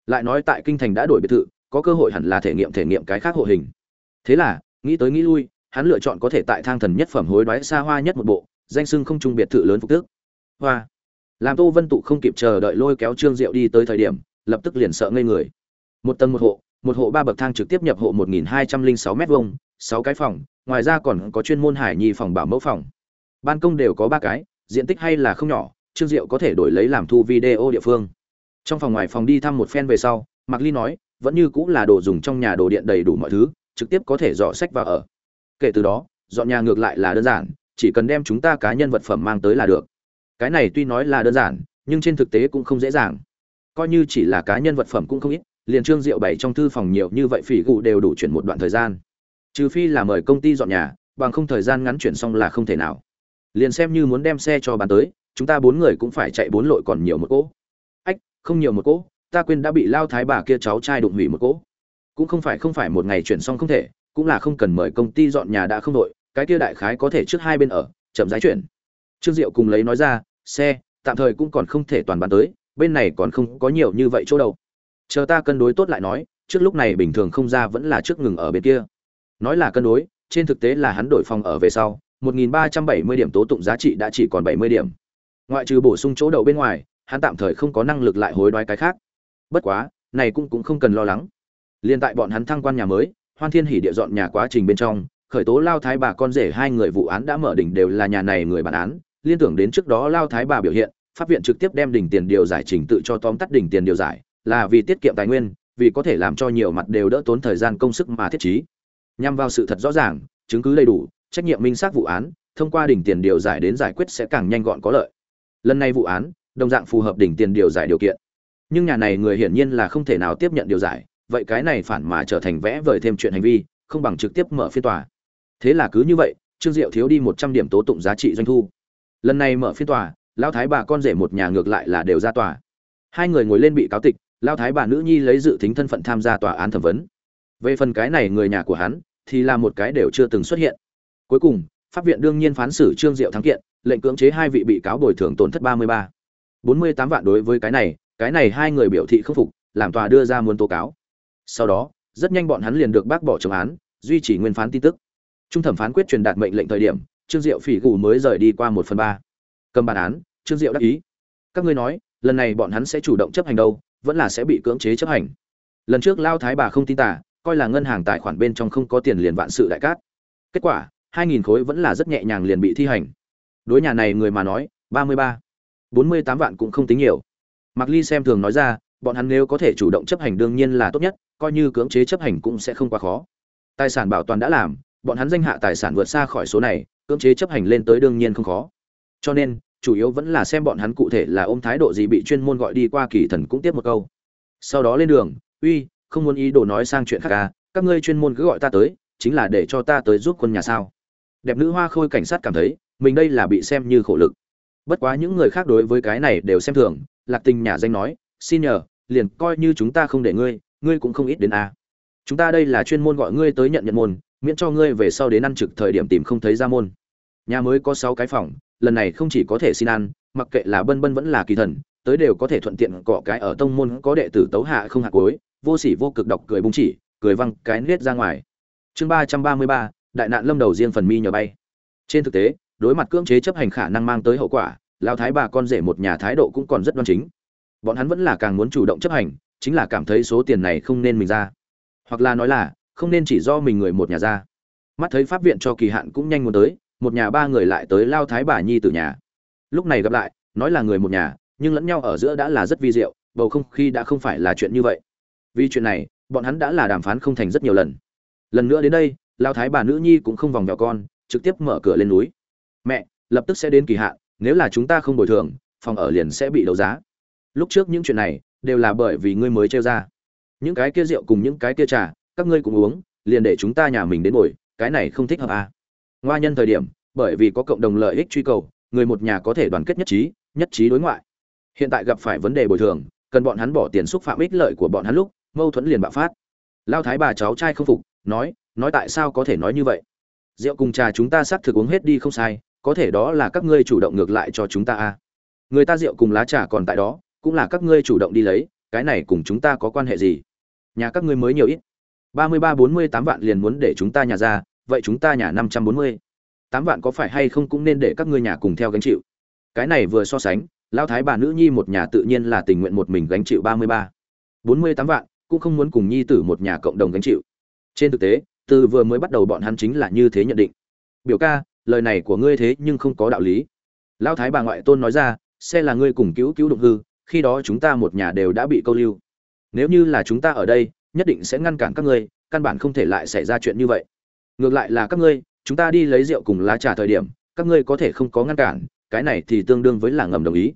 Lại nói tại kinh thành đã đổi biệt thự, có cơ hội hẳn là thể nghiệm thể nghiệm cái khác hộ hình. Thế là, nghĩ tới nghĩ lui, hắn lựa chọn có thể tại thang thần nhất phẩm hối đoái xa hoa nhất một bộ, danh sưng không trung biệt thự lớn phục tước. Hoa. Làm tô vân tụ không kịp chờ đợi lôi kéo trương diệu đi tới thời điểm, lập tức liền sợ ngây người. Một tầng một hộ một hộ ba bậc thang trực tiếp nhập hộ một nghìn hai trăm linh sáu m hai sáu cái phòng, ngoài ra còn có chuyên môn hải nhi phòng bảo mẫu phòng. Ban công đều có ba cái, diện tích hay là không nhỏ, trương diệu có thể đổi lấy làm thu video địa phương. Trong phòng ngoài phòng đi thăm một phen về sau, mạc ly nói, vẫn như cũng là đồ dùng trong nhà đồ điện đầy đủ mọi thứ, trực tiếp có thể dọn sách vào ở. Kể từ đó, dọn nhà ngược lại là đơn giản, chỉ cần đem chúng ta cá nhân vật phẩm mang tới là được. Cái này tuy nói là đơn giản, nhưng trên thực tế cũng không dễ dàng. Coi như chỉ là cá nhân vật phẩm cũng không ít liền trương diệu bảy trong thư phòng nhiều như vậy phỉ gụ đều đủ chuyển một đoạn thời gian. Trừ phi là mời công ty dọn nhà, bằng không thời gian ngắn chuyển xong là không thể nào. Liền xem như muốn đem xe cho bán tới, chúng ta bốn người cũng phải chạy bốn lội còn nhiều một cỗ. Ách, không nhiều một cỗ, ta quên đã bị lao thái bà kia cháu trai đụng hủy một cỗ. Cũng không phải không phải một ngày chuyển xong không thể, cũng là không cần mời công ty dọn nhà đã không đội cái kia đại khái có thể trước hai bên ở, chậm rãi chuyển. Trương diệu cùng lấy nói ra, xe, tạm thời cũng còn không thể toàn bán tới, bên này còn không có nhiều như vậy chỗ đâu chờ ta cân đối tốt lại nói, trước lúc này bình thường không ra vẫn là trước ngừng ở bên kia. Nói là cân đối, trên thực tế là hắn đổi phòng ở về sau 1.370 điểm tố tụng giá trị đã chỉ còn 70 điểm. Ngoại trừ bổ sung chỗ đậu bên ngoài, hắn tạm thời không có năng lực lại hối đoái cái khác. Bất quá, này cũng cũng không cần lo lắng. Liên tại bọn hắn thăng quan nhà mới, hoan thiên hỉ địa dọn nhà quá trình bên trong, khởi tố lao thái bà con rể hai người vụ án đã mở đỉnh đều là nhà này người bản án. Liên tưởng đến trước đó lao thái bà biểu hiện, pháp viện trực tiếp đem đỉnh tiền điều giải trình tự cho tóm tắt đỉnh tiền điều giải là vì tiết kiệm tài nguyên, vì có thể làm cho nhiều mặt đều đỡ tốn thời gian công sức mà thiết trí. Nhằm vào sự thật rõ ràng, chứng cứ đầy đủ, trách nhiệm minh xác vụ án, thông qua đỉnh tiền điều giải đến giải quyết sẽ càng nhanh gọn có lợi. Lần này vụ án, đồng dạng phù hợp đỉnh tiền điều giải điều kiện. Nhưng nhà này người hiển nhiên là không thể nào tiếp nhận điều giải, vậy cái này phản mà trở thành vẽ vời thêm chuyện hành vi, không bằng trực tiếp mở phiên tòa. Thế là cứ như vậy, trương diệu thiếu đi một trăm điểm tố tụng giá trị doanh thu. Lần này mở phiên tòa lao thái bà con rể một nhà ngược lại là đều ra tòa. Hai người ngồi lên bị cáo tịch lao thái bà nữ nhi lấy dự tính thân phận tham gia tòa án thẩm vấn. Về phần cái này người nhà của hắn, thì là một cái đều chưa từng xuất hiện. Cuối cùng, pháp viện đương nhiên phán xử trương diệu thắng kiện, lệnh cưỡng chế hai vị bị cáo bồi thường tổn thất ba mươi ba. Bốn mươi tám vạn đối với cái này cái này hai người biểu thị không phục, làm tòa đưa ra muốn tố cáo. Sau đó, rất nhanh bọn hắn liền được bác bỏ chống án, duy trì nguyên phán tin tức. Trung thẩm phán quyết truyền đạt mệnh lệnh thời điểm, trương diệu phỉ gù mới rời đi qua một phần ba. Cầm bản án, trương diệu đáp ý. Các ngươi nói, lần này bọn hắn sẽ chủ động chấp hành đâu? Vẫn là sẽ bị cưỡng chế chấp hành lần trước lao thái bà không tin tả coi là ngân hàng tài khoản bên trong không có tiền liền vạn sự đại cát kết quả hai nghìn khối vẫn là rất nhẹ nhàng liền bị thi hành đối nhà này người mà nói ba mươi ba bốn mươi tám vạn cũng không tính nhiều Mạc Ly xem thường nói ra, bọn hắn nếu có thể chủ động chấp hành đương nhiên là tốt nhất, coi như cưỡng chế chấp hành cũng sẽ không quá khó. Tài sản bảo toàn đã làm, bọn hắn danh hạ tài sản vượt xa khỏi số này, cưỡng chế chấp hành lên tới đương nhiên không khó. Cho nên, chủ yếu vẫn là xem bọn hắn cụ thể là ôm thái độ gì bị chuyên môn gọi đi qua kỳ thần cũng tiếp một câu. Sau đó lên đường, "Uy, không muốn ý đồ nói sang chuyện khác à, các ngươi chuyên môn cứ gọi ta tới, chính là để cho ta tới giúp quân nhà sao?" Đẹp nữ hoa khôi cảnh sát cảm thấy, mình đây là bị xem như khổ lực. Bất quá những người khác đối với cái này đều xem thường, lạc tình nhà danh nói xin nhờ liền coi như chúng ta không để ngươi ngươi cũng không ít đến a à. chúng ta đây là chuyên môn gọi ngươi tới nhận nhận môn miễn cho ngươi về sau đến ăn trực thời điểm tìm không thấy ra môn nhà mới có sáu cái phòng lần này không chỉ có thể xin ăn, mặc kệ là bân bân vẫn là kỳ thần, tới đều có thể thuận tiện cọ cái ở tông môn có đệ tử tấu hạ không hạ cối vô sỉ vô cực đọc cười bung chỉ, cười văng cái nết ra ngoài. Chương ba trăm ba mươi ba, đại nạn lâm đầu riêng phần mi nhờ bay. Trên thực tế, đối mặt cưỡng chế chấp hành khả năng mang tới hậu quả lao thái bà con rể một nhà thái độ cũng còn rất đoan chính. Bọn hắn vẫn là càng muốn chủ động chấp hành, chính là cảm thấy số tiền này không nên mình ra. Hoặc là nói là, không nên chỉ do mình người một nhà ra. Mắt thấy pháp viện cho kỳ hạn cũng nhanh muốn tới một nhà ba người lại tới lao thái bà nhi từ nhà. Lúc này gặp lại, nói là người một nhà, nhưng lẫn nhau ở giữa đã là rất vi diệu, bầu không khí đã không phải là chuyện như vậy. Vì chuyện này, bọn hắn đã là đàm phán không thành rất nhiều lần. Lần nữa đến đây, lao thái bà nữ nhi cũng không vòng vèo con, trực tiếp mở cửa lên núi. Mẹ, lập tức sẽ đến kỳ hạn, nếu là chúng ta không bồi thường, phòng ở liền sẽ bị đấu giá. Lúc trước những chuyện này, đều là bởi vì ngươi mới trêu ra. Những cái kia rượu cùng những cái kia trà, các ngươi cùng uống, liền để chúng ta nhà mình đến bồi, cái này không thích hợp à ngoa nhân thời điểm, bởi vì có cộng đồng lợi ích truy cầu, người một nhà có thể đoàn kết nhất trí nhất trí đối ngoại. Hiện tại gặp phải vấn đề bồi thường, cần bọn hắn bỏ tiền xúc phạm ích lợi của bọn hắn lúc, mâu thuẫn liền bạo phát. Lao thái bà cháu trai không phục, nói nói tại sao có thể nói như vậy? Rượu cùng trà chúng ta xác thực uống hết đi không sai, có thể đó là các ngươi chủ động ngược lại cho chúng ta a à. người ta rượu cùng lá trà còn tại đó, cũng là các ngươi chủ động đi lấy, cái này cùng chúng ta có quan hệ gì? Nhà các ngươi mới nhiều ít. Ba mươi ba bốn mươi tám vạn liền muốn để chúng ta nhà ra vậy chúng ta nhà năm trăm bốn mươi. Tám vạn có phải hay không cũng nên để các ngươi nhà cùng theo gánh chịu. Cái này vừa so sánh, lao thái bà nữ nhi một nhà tự nhiên là tình nguyện một mình gánh chịu ba mươi ba. Bốn mươi tám vạn, cũng không muốn cùng nhi tử một nhà cộng đồng gánh chịu. Trên thực tế, từ vừa mới bắt đầu bọn hắn chính là như thế nhận định. Biểu ca, lời này của ngươi thế nhưng không có đạo lý. Lão thái bà ngoại tôn nói ra, xe là ngươi cùng cứu cứu đụng hư, khi đó chúng ta một nhà đều đã bị câu lưu. Nếu như là chúng ta ở đây, nhất định sẽ ngăn cản các ngươi, căn bản không thể lại xảy ra chuyện như vậy ngược lại là các ngươi, chúng ta đi lấy rượu cùng lá trà thời điểm, các ngươi có thể không có ngăn cản, cái này thì tương đương với là ngầm đồng ý.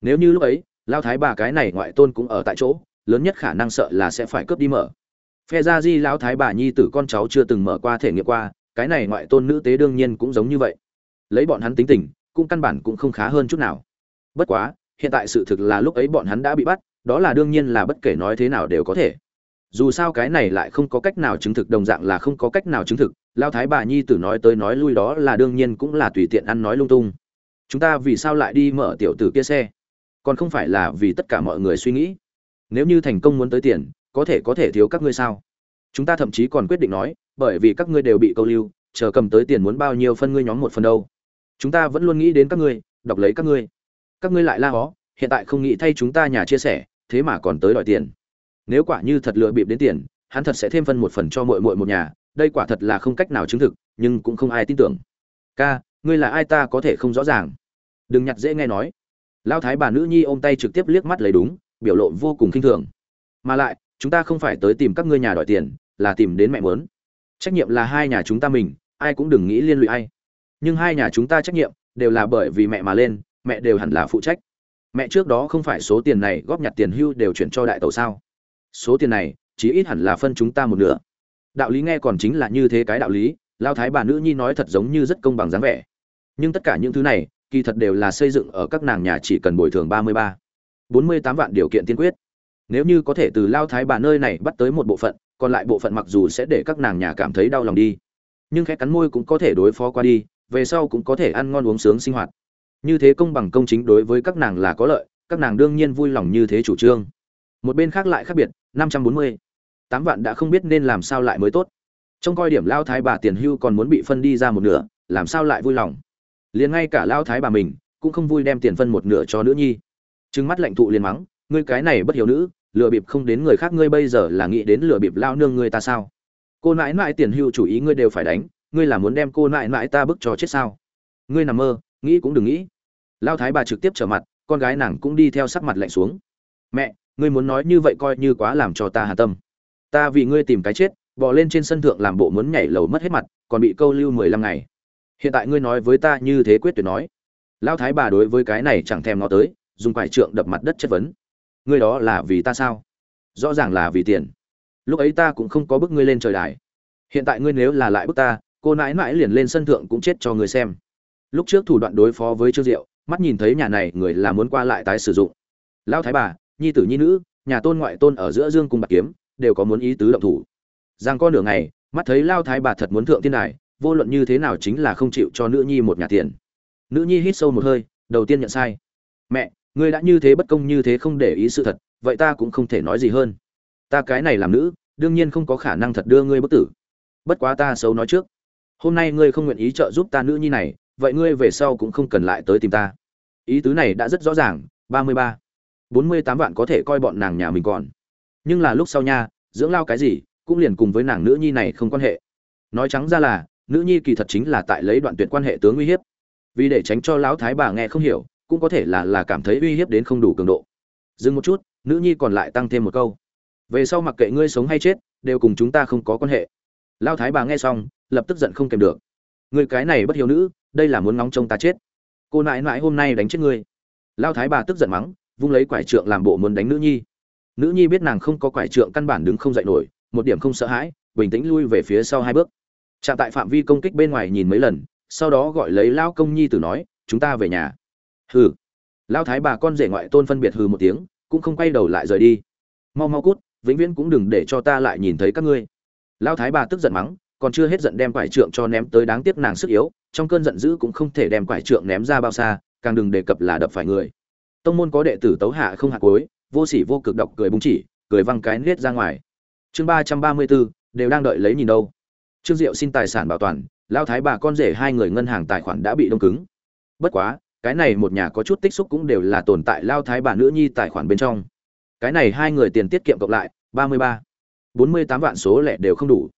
Nếu như lúc ấy, lao thái bà cái này ngoại tôn cũng ở tại chỗ, lớn nhất khả năng sợ là sẽ phải cướp đi mở. Phe gia di lão thái bà nhi tử con cháu chưa từng mở qua thể nghiệm qua, cái này ngoại tôn nữ tế đương nhiên cũng giống như vậy. Lấy bọn hắn tính tình, cũng căn bản cũng không khá hơn chút nào. Bất quá, hiện tại sự thực là lúc ấy bọn hắn đã bị bắt, đó là đương nhiên là bất kể nói thế nào đều có thể dù sao cái này lại không có cách nào chứng thực, đồng dạng là không có cách nào chứng thực. Lao thái bà nhi tử nói tới nói lui đó là đương nhiên cũng là tùy tiện ăn nói lung tung. Chúng ta vì sao lại đi mở tiểu tử kia xe? Còn không phải là vì tất cả mọi người suy nghĩ. Nếu như thành công muốn tới tiền, có thể có thể thiếu các ngươi sao? Chúng ta thậm chí còn quyết định nói, bởi vì các ngươi đều bị câu lưu, chờ cầm tới tiền muốn bao nhiêu phân ngươi nhóm một phần đâu. Chúng ta vẫn luôn nghĩ đến các ngươi, đọc lấy các ngươi. Các ngươi lại la hó, hiện tại không nghĩ thay chúng ta nhà chia sẻ, thế mà còn tới đòi tiền nếu quả như thật lựa bịp đến tiền, hắn thật sẽ thêm phân một phần cho mội mội một nhà, đây quả thật là không cách nào chứng thực, nhưng cũng không ai tin tưởng. Ca, ngươi là ai ta có thể không rõ ràng? Đừng nhặt dễ nghe nói. Lao thái bà nữ nhi ôm tay trực tiếp liếc mắt lấy đúng, biểu lộ vô cùng khinh thường. Mà lại, chúng ta không phải tới tìm các ngươi nhà đòi tiền, là tìm đến mẹ muốn. Trách nhiệm là hai nhà chúng ta mình, ai cũng đừng nghĩ liên lụy ai. Nhưng hai nhà chúng ta trách nhiệm đều là bởi vì mẹ mà lên, mẹ đều hẳn là phụ trách. Mẹ trước đó không phải số tiền này góp nhặt tiền hưu đều chuyển cho đại tàu sao? Số tiền này chỉ ít hẳn là phân chúng ta một nửa. Đạo lý nghe còn chính là như thế cái đạo lý, lao thái bà nữ nhi nói thật giống như rất công bằng dáng vẻ. Nhưng tất cả những thứ này, kỳ thật đều là xây dựng ở các nàng nhà chỉ cần bồi thường ba mươi ba. bốn mươi tám vạn điều kiện tiên quyết. Nếu như có thể từ lao thái bà nơi này bắt tới một bộ phận, còn lại bộ phận mặc dù sẽ để các nàng nhà cảm thấy đau lòng đi. Nhưng khẽ cắn môi cũng có thể đối phó qua đi, về sau cũng có thể ăn ngon uống sướng sinh hoạt. Như thế công bằng công chính đối với các nàng là có lợi, các nàng đương nhiên vui lòng như thế chủ trương một bên khác lại khác biệt, năm trăm bốn mươi. Tám vạn đã không biết nên làm sao lại mới tốt. Trông coi điểm lao thái bà tiền hưu còn muốn bị phân đi ra một nửa, làm sao lại vui lòng? Liền ngay cả lao thái bà mình cũng không vui đem tiền phân một nửa cho nữ nhi. Trừng mắt lạnh thụ liền mắng, ngươi cái này bất hiểu nữ, lừa bịp không đến người khác ngươi bây giờ là nghĩ đến lừa bịp lao nương ngươi ta sao? Cô nãi nãi tiền hưu chủ ý ngươi đều phải đánh, ngươi là muốn đem cô nãi nãi ta bức cho chết sao? Ngươi nằm mơ, nghĩ cũng đừng nghĩ. Lao thái bà trực tiếp trở mặt, con gái nàng cũng đi theo sắc mặt lạnh xuống. Mẹ ngươi muốn nói như vậy coi như quá làm cho ta hà tâm. Ta vì ngươi tìm cái chết, bò lên trên sân thượng làm bộ muốn nhảy lầu mất hết mặt, còn bị câu lưu mười lăm ngày. Hiện tại ngươi nói với ta như thế quyết tuyệt nói. Lão thái bà đối với cái này chẳng thèm ngó tới, dùng quải trượng đập mặt đất chất vấn. Ngươi đó là vì ta sao? Rõ ràng là vì tiền. Lúc ấy ta cũng không có bức ngươi lên trời đài. Hiện tại ngươi nếu là lại bức ta, cô nãi nãi liền lên sân thượng cũng chết cho ngươi xem. Lúc trước thủ đoạn đối phó với trương diệu, mắt nhìn thấy nhà này người là muốn qua lại tái sử dụng. Lão thái bà nhi tử nhi nữ, nhà tôn ngoại tôn ở giữa dương cung bạc kiếm, đều có muốn ý tứ động thủ. Giang con nửa ngày, mắt thấy lao thái bà thật muốn thượng tiên đài, vô luận như thế nào chính là không chịu cho nữ nhi một nhà tiền. Nữ nhi hít sâu một hơi, đầu tiên nhận sai. Mẹ, ngươi đã như thế bất công như thế không để ý sự thật, vậy ta cũng không thể nói gì hơn. Ta cái này làm nữ, đương nhiên không có khả năng thật đưa ngươi bất tử. Bất quá ta xấu nói trước. Hôm nay ngươi không nguyện ý trợ giúp ta nữ nhi này, vậy ngươi về sau cũng không cần lại tới tìm ta. Ý tứ này đã rất rõ ràng, ba mươi ba bốn mươi tám vạn có thể coi bọn nàng nhà mình còn. Nhưng là lúc sau nha, dưỡng lao cái gì, cũng liền cùng với nàng nữ nhi này không quan hệ. Nói trắng ra là, nữ nhi kỳ thật chính là tại lấy đoạn tuyệt quan hệ tướng uy hiếp. Vì để tránh cho lão thái bà nghe không hiểu, cũng có thể là là cảm thấy uy hiếp đến không đủ cường độ. Dừng một chút, nữ nhi còn lại tăng thêm một câu. Về sau mặc kệ ngươi sống hay chết, đều cùng chúng ta không có quan hệ. Lao thái bà nghe xong, lập tức giận không kèm được. Người cái này bất hiếu nữ, đây là muốn ngóng trông ta chết. Cô nãi nãi hôm nay đánh chết ngươi. Lao thái bà tức giận mắng vung lấy quải trượng làm bộ muốn đánh nữ nhi. Nữ nhi biết nàng không có quải trượng căn bản đứng không dậy nổi, một điểm không sợ hãi, bình tĩnh lui về phía sau hai bước. Chạm tại phạm vi công kích bên ngoài nhìn mấy lần, sau đó gọi lấy lao công nhi tử nói, chúng ta về nhà. Hừ. Lão thái bà con rể ngoại tôn phân biệt hừ một tiếng, cũng không quay đầu lại rời đi. Mau mau cút, vĩnh viễn cũng đừng để cho ta lại nhìn thấy các ngươi. Lão thái bà tức giận mắng, còn chưa hết giận đem quải trượng cho ném tới đáng tiếc nàng sức yếu, trong cơn giận dữ cũng không thể đem quải trượng ném ra bao xa, càng đừng đề cập là đập phải người tông môn có đệ tử tấu hạ không hạ cuối, vô sỉ vô cực độc cười búng chỉ, cười văng cái nết ra ngoài. Chương ba trăm ba mươi bốn, đều đang đợi lấy nhìn đâu. Trương diệu xin tài sản bảo toàn lao thái bà con rể hai người ngân hàng tài khoản đã bị đông cứng. Bất quá, cái này một nhà có chút tích xúc cũng đều là tồn tại lao thái bà nữ nhi tài khoản bên trong. Cái này hai người tiền tiết kiệm cộng lại, ba mươi ba, bốn mươi tám vạn số lẻ đều không đủ.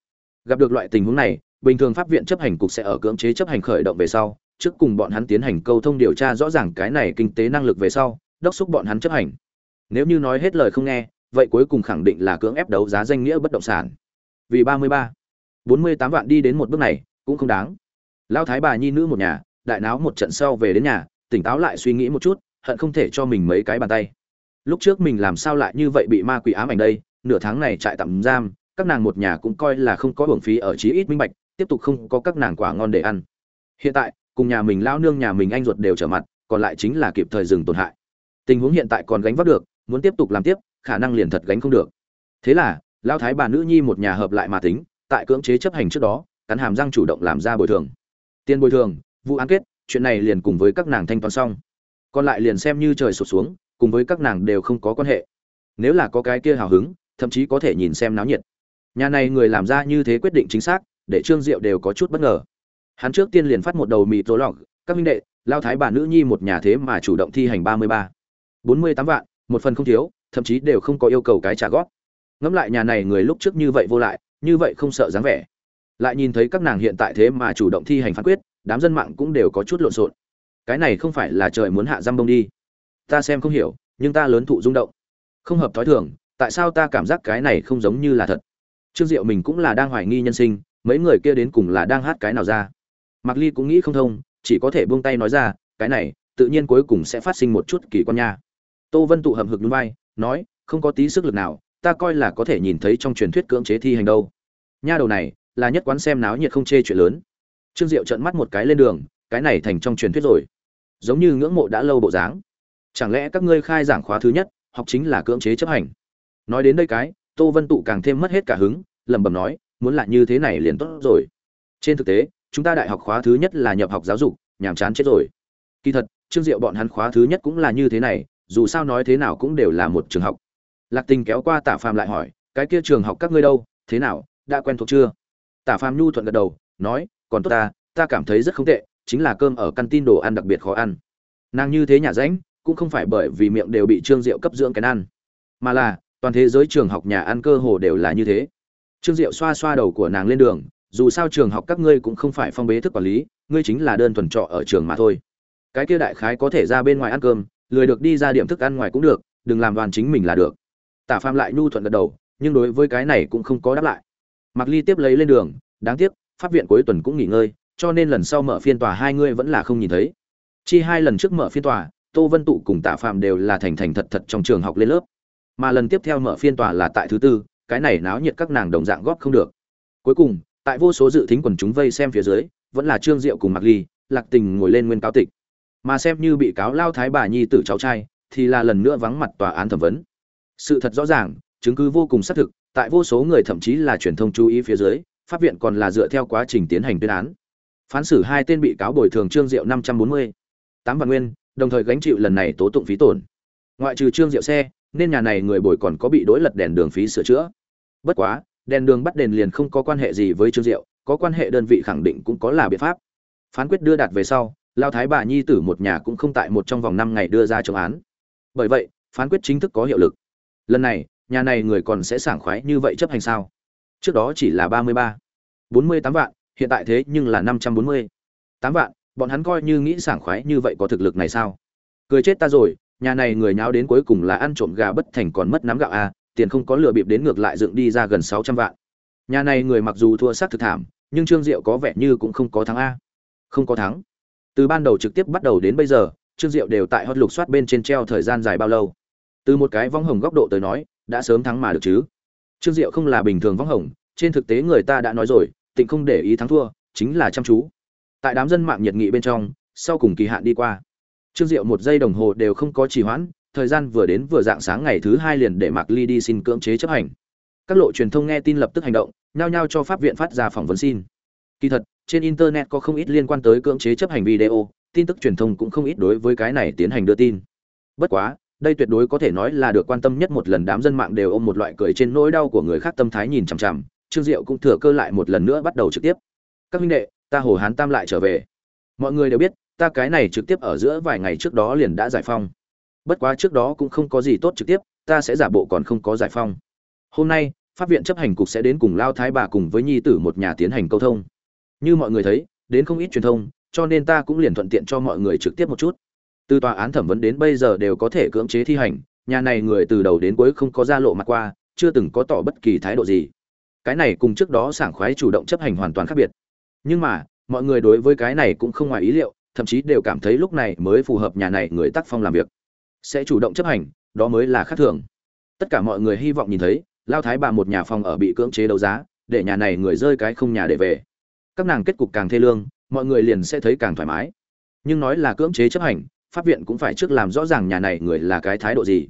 Gặp được loại tình huống này, bình thường pháp viện chấp hành cục sẽ ở cưỡng chế chấp hành khởi động về sau trước cùng bọn hắn tiến hành câu thông điều tra rõ ràng cái này kinh tế năng lực về sau, đốc xúc bọn hắn chấp hành. Nếu như nói hết lời không nghe, vậy cuối cùng khẳng định là cưỡng ép đấu giá danh nghĩa bất động sản. Vì ba mươi ba, bốn mươi tám vạn đi đến một bước này, cũng không đáng. Lao thái bà nhi nữ một nhà, đại náo một trận sau về đến nhà, tỉnh táo lại suy nghĩ một chút, hận không thể cho mình mấy cái bàn tay. Lúc trước mình làm sao lại như vậy bị ma quỷ ám ảnh đây, nửa tháng này trại tạm giam, các nàng một nhà cũng coi là không có hưởng phí ở chí ít minh bạch, tiếp tục không có các nàng quả ngon để ăn. Hiện tại cùng nhà mình lao nương, nhà mình anh ruột đều trở mặt, còn lại chính là kịp thời dừng tổn hại. Tình huống hiện tại còn gánh vác được, muốn tiếp tục làm tiếp, khả năng liền thật gánh không được. Thế là lao thái bà nữ nhi một nhà hợp lại mà tính, tại cưỡng chế chấp hành trước đó, cắn hàm răng chủ động làm ra bồi thường. Tiền bồi thường, vụ án kết, chuyện này liền cùng với các nàng thanh toán xong. Còn lại liền xem như trời sụt xuống, cùng với các nàng đều không có quan hệ. Nếu là có cái kia hào hứng, thậm chí có thể nhìn xem náo nhiệt. Nhà này người làm ra như thế quyết định chính xác, để trương diệu đều có chút bất ngờ hắn trước tiên liền phát một đầu mì tố lỏng các minh đệ, lao thái bà nữ nhi một nhà thế mà chủ động thi hành ba mươi ba. Bốn mươi tám vạn, một phần không thiếu, thậm chí đều không có yêu cầu cái trả góp. Ngẫm lại nhà này người lúc trước như vậy vô lại, như vậy không sợ dáng vẻ. Lại nhìn thấy các nàng hiện tại thế mà chủ động thi hành phán quyết, đám dân mạng cũng đều có chút lộn xộn. Cái này không phải là trời muốn hạ giam bông đi. Ta xem không hiểu, nhưng ta lớn thụ rung động. Không hợp thói thường, tại sao ta cảm giác cái này không giống như là thật? Trương diệu mình cũng là đang hoài nghi nhân sinh, mấy người kia đến cùng là đang hát cái nào ra? Mạc ly cũng nghĩ không thông, chỉ có thể buông tay nói ra, cái này, tự nhiên cuối cùng sẽ phát sinh một chút kỳ quan nha. Tô vân tụ hầm hực núi vai, nói, không có tí sức lực nào, ta coi là có thể nhìn thấy trong truyền thuyết cưỡng chế thi hành đâu. Nha đầu này, là nhất quán xem náo nhiệt không chê chuyện lớn. Trương diệu trợn mắt một cái lên đường, cái này thành trong truyền thuyết rồi. Giống như ngưỡng mộ đã lâu bộ dáng. Chẳng lẽ các ngươi khai giảng khóa thứ nhất, học chính là cưỡng chế chấp hành? Nói đến đây cái, tô vân tụ càng thêm mất hết cả hứng, lẩm bẩm nói, muốn lại như thế này liền tốt rồi. Trên thực tế chúng ta đại học khóa thứ nhất là nhập học giáo dục, nhàm chán chết rồi. Kỳ thật, trương diệu bọn hắn khóa thứ nhất cũng là như thế này, dù sao nói thế nào cũng đều là một trường học. Lạc tình kéo qua tả phàm lại hỏi, cái kia trường học các ngươi đâu? Thế nào? Đã quen thuộc chưa? Tả phàm nhu thuận gật đầu, nói, còn tốt ta ta cảm thấy rất không tệ, chính là cơm ở căn tin đồ ăn đặc biệt khó ăn. Nàng như thế nhà ránh, cũng không phải bởi vì miệng đều bị trương diệu cấp dưỡng cái ăn, mà là, toàn thế giới trường học nhà ăn cơ hồ đều là như thế. Trương diệu xoa xoa đầu của nàng lên đường dù sao trường học các ngươi cũng không phải phong bế thức quản lý, ngươi chính là đơn thuần trọ ở trường mà thôi. Cái kia đại khái có thể ra bên ngoài ăn cơm, lười được đi ra điểm thức ăn ngoài cũng được, đừng làm đoàn chính mình là được. Tả phàm lại nhu thuận gật đầu, nhưng đối với cái này cũng không có đáp lại. Mặc ly tiếp lấy lên đường, đáng tiếc, pháp viện cuối tuần cũng nghỉ ngơi, cho nên lần sau mở phiên tòa hai ngươi vẫn là không nhìn thấy. Chi hai lần trước mở phiên tòa, tô vân tụ cùng tạ phạm đều là thành thành thật thật trong trường học lên lớp. Mà lần tiếp theo mở phiên tòa là tại thứ tư, cái này náo nhiệt các nàng đồng dạng góp không được. Cuối cùng tại vô số dự tính quần chúng vây xem phía dưới, vẫn là trương diệu cùng mặc ly, lạc tình ngồi lên nguyên cáo tịch. Mà xem như bị cáo lao thái bà nhi tử cháu trai, thì là lần nữa vắng mặt tòa án thẩm vấn. Sự thật rõ ràng, chứng cứ vô cùng xác thực, tại vô số người thậm chí là truyền thông chú ý phía dưới, pháp viện còn là dựa theo quá trình tiến hành tuyên án. Phán xử hai tên bị cáo bồi thường trương diệu năm trăm bốn mươi, tám vạn nguyên, đồng thời gánh chịu lần này tố tụng phí tổn. Ngoại trừ trương diệu xe, nên nhà này người bồi còn có bị đối lật đèn đường phí sửa chữa. Bất quá đèn đường bắt đèn liền không có quan hệ gì với trương diệu, có quan hệ đơn vị khẳng định cũng có là biện pháp. Phán quyết đưa đạt về sau lao thái bà nhi tử một nhà cũng không tại một trong vòng năm ngày đưa ra chống án. Bởi vậy, phán quyết chính thức có hiệu lực. Lần này, nhà này người còn sẽ sảng khoái như vậy chấp hành sao? Trước đó chỉ là ba mươi ba, bốn mươi tám vạn, hiện tại thế nhưng là năm trăm bốn mươi. Tám vạn, bọn hắn coi như nghĩ sảng khoái như vậy có thực lực này sao? Cười chết ta rồi, nhà này người nháo đến cuối cùng là ăn trộm gà bất thành còn mất nắm gạo à? Tiền không có lừa bịp đến ngược lại dựng đi ra gần sáu trăm vạn. Nhà này người mặc dù thua sát thực thảm, nhưng trương diệu có vẻ như cũng không có thắng a. Không có thắng. Từ ban đầu trực tiếp bắt đầu đến bây giờ, trương diệu đều tại hot lục soát bên trên treo thời gian dài bao lâu. Từ một cái vong hồng góc độ tới nói, đã sớm thắng mà được chứ. Trương diệu không là bình thường vong hồng, trên thực tế người ta đã nói rồi, tịnh không để ý thắng thua, chính là chăm chú. Tại đám dân mạng nhiệt nghị bên trong, sau cùng kỳ hạn đi qua. Trương diệu một giây đồng hồ đều không có trì hoãn thời gian vừa đến vừa dạng sáng ngày thứ hai liền để mạc ly đi xin cưỡng chế chấp hành. Các lộ truyền thông nghe tin lập tức hành động, nhao nhao cho pháp viện phát ra phỏng vấn xin. Kỳ thật, trên internet có không ít liên quan tới cưỡng chế chấp hành video, tin tức truyền thông cũng không ít đối với cái này tiến hành đưa tin. Bất quá, đây tuyệt đối có thể nói là được quan tâm nhất một lần đám dân mạng đều ôm một loại cười trên nỗi đau của người khác tâm thái nhìn chằm chằm, trương diệu cũng thừa cơ lại một lần nữa bắt đầu trực tiếp. Các huynh đệ, ta hồ hán tam lại trở về. Mọi người đều biết, ta cái này trực tiếp ở giữa vài ngày trước đó liền đã giải phong bất quá trước đó cũng không có gì tốt trực tiếp, ta sẽ giả bộ còn không có giải phong. Hôm nay, pháp viện chấp hành cục sẽ đến cùng lao thái bà cùng với nhi tử một nhà tiến hành câu thông. Như mọi người thấy, đến không ít truyền thông, cho nên ta cũng liền thuận tiện cho mọi người trực tiếp một chút. Từ tòa án thẩm vấn đến bây giờ đều có thể cưỡng chế thi hành, nhà này người từ đầu đến cuối không có ra lộ mặt qua, chưa từng có tỏ bất kỳ thái độ gì. Cái này cùng trước đó sảng khoái chủ động chấp hành hoàn toàn khác biệt. Nhưng mà, mọi người đối với cái này cũng không ngoài ý liệu, thậm chí đều cảm thấy lúc này mới phù hợp nhà này người tác phong làm việc sẽ chủ động chấp hành, đó mới là khác thường. Tất cả mọi người hy vọng nhìn thấy, lao thái bà một nhà phòng ở bị cưỡng chế đấu giá, để nhà này người rơi cái không nhà để về. Các nàng kết cục càng thê lương, mọi người liền sẽ thấy càng thoải mái. Nhưng nói là cưỡng chế chấp hành, pháp viện cũng phải trước làm rõ ràng nhà này người là cái thái độ gì.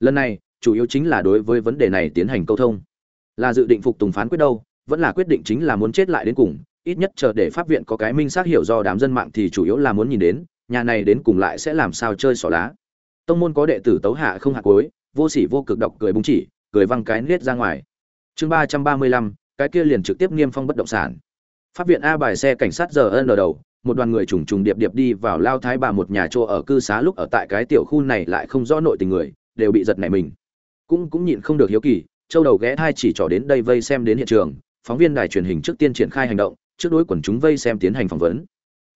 Lần này, chủ yếu chính là đối với vấn đề này tiến hành câu thông. Là dự định phục tùng phán quyết đâu, vẫn là quyết định chính là muốn chết lại đến cùng, ít nhất chờ để pháp viện có cái minh xác hiểu do đám dân mạng thì chủ yếu là muốn nhìn đến, nhà này đến cùng lại sẽ làm sao chơi xỏ lá tông môn có đệ tử tấu hạ không hạ cuối, vô sỉ vô cực độc cười búng chỉ cười văng cái nết ra ngoài. Chương ba trăm ba mươi lăm cái kia liền trực tiếp niêm phong bất động sản. Pháp viện a bài xe cảnh sát giờ ân ở đầu một đoàn người trùng trùng điệp điệp đi vào lao thái bà một nhà chỗ ở cư xá lúc ở tại cái tiểu khu này lại không rõ nội tình người đều bị giật nảy mình. Cũng cũng nhịn không được hiếu kỳ châu đầu ghé thai chỉ trỏ đến đây vây xem đến hiện trường phóng viên đài truyền hình trước tiên triển khai hành động trước đối quần chúng vây xem tiến hành phỏng vấn.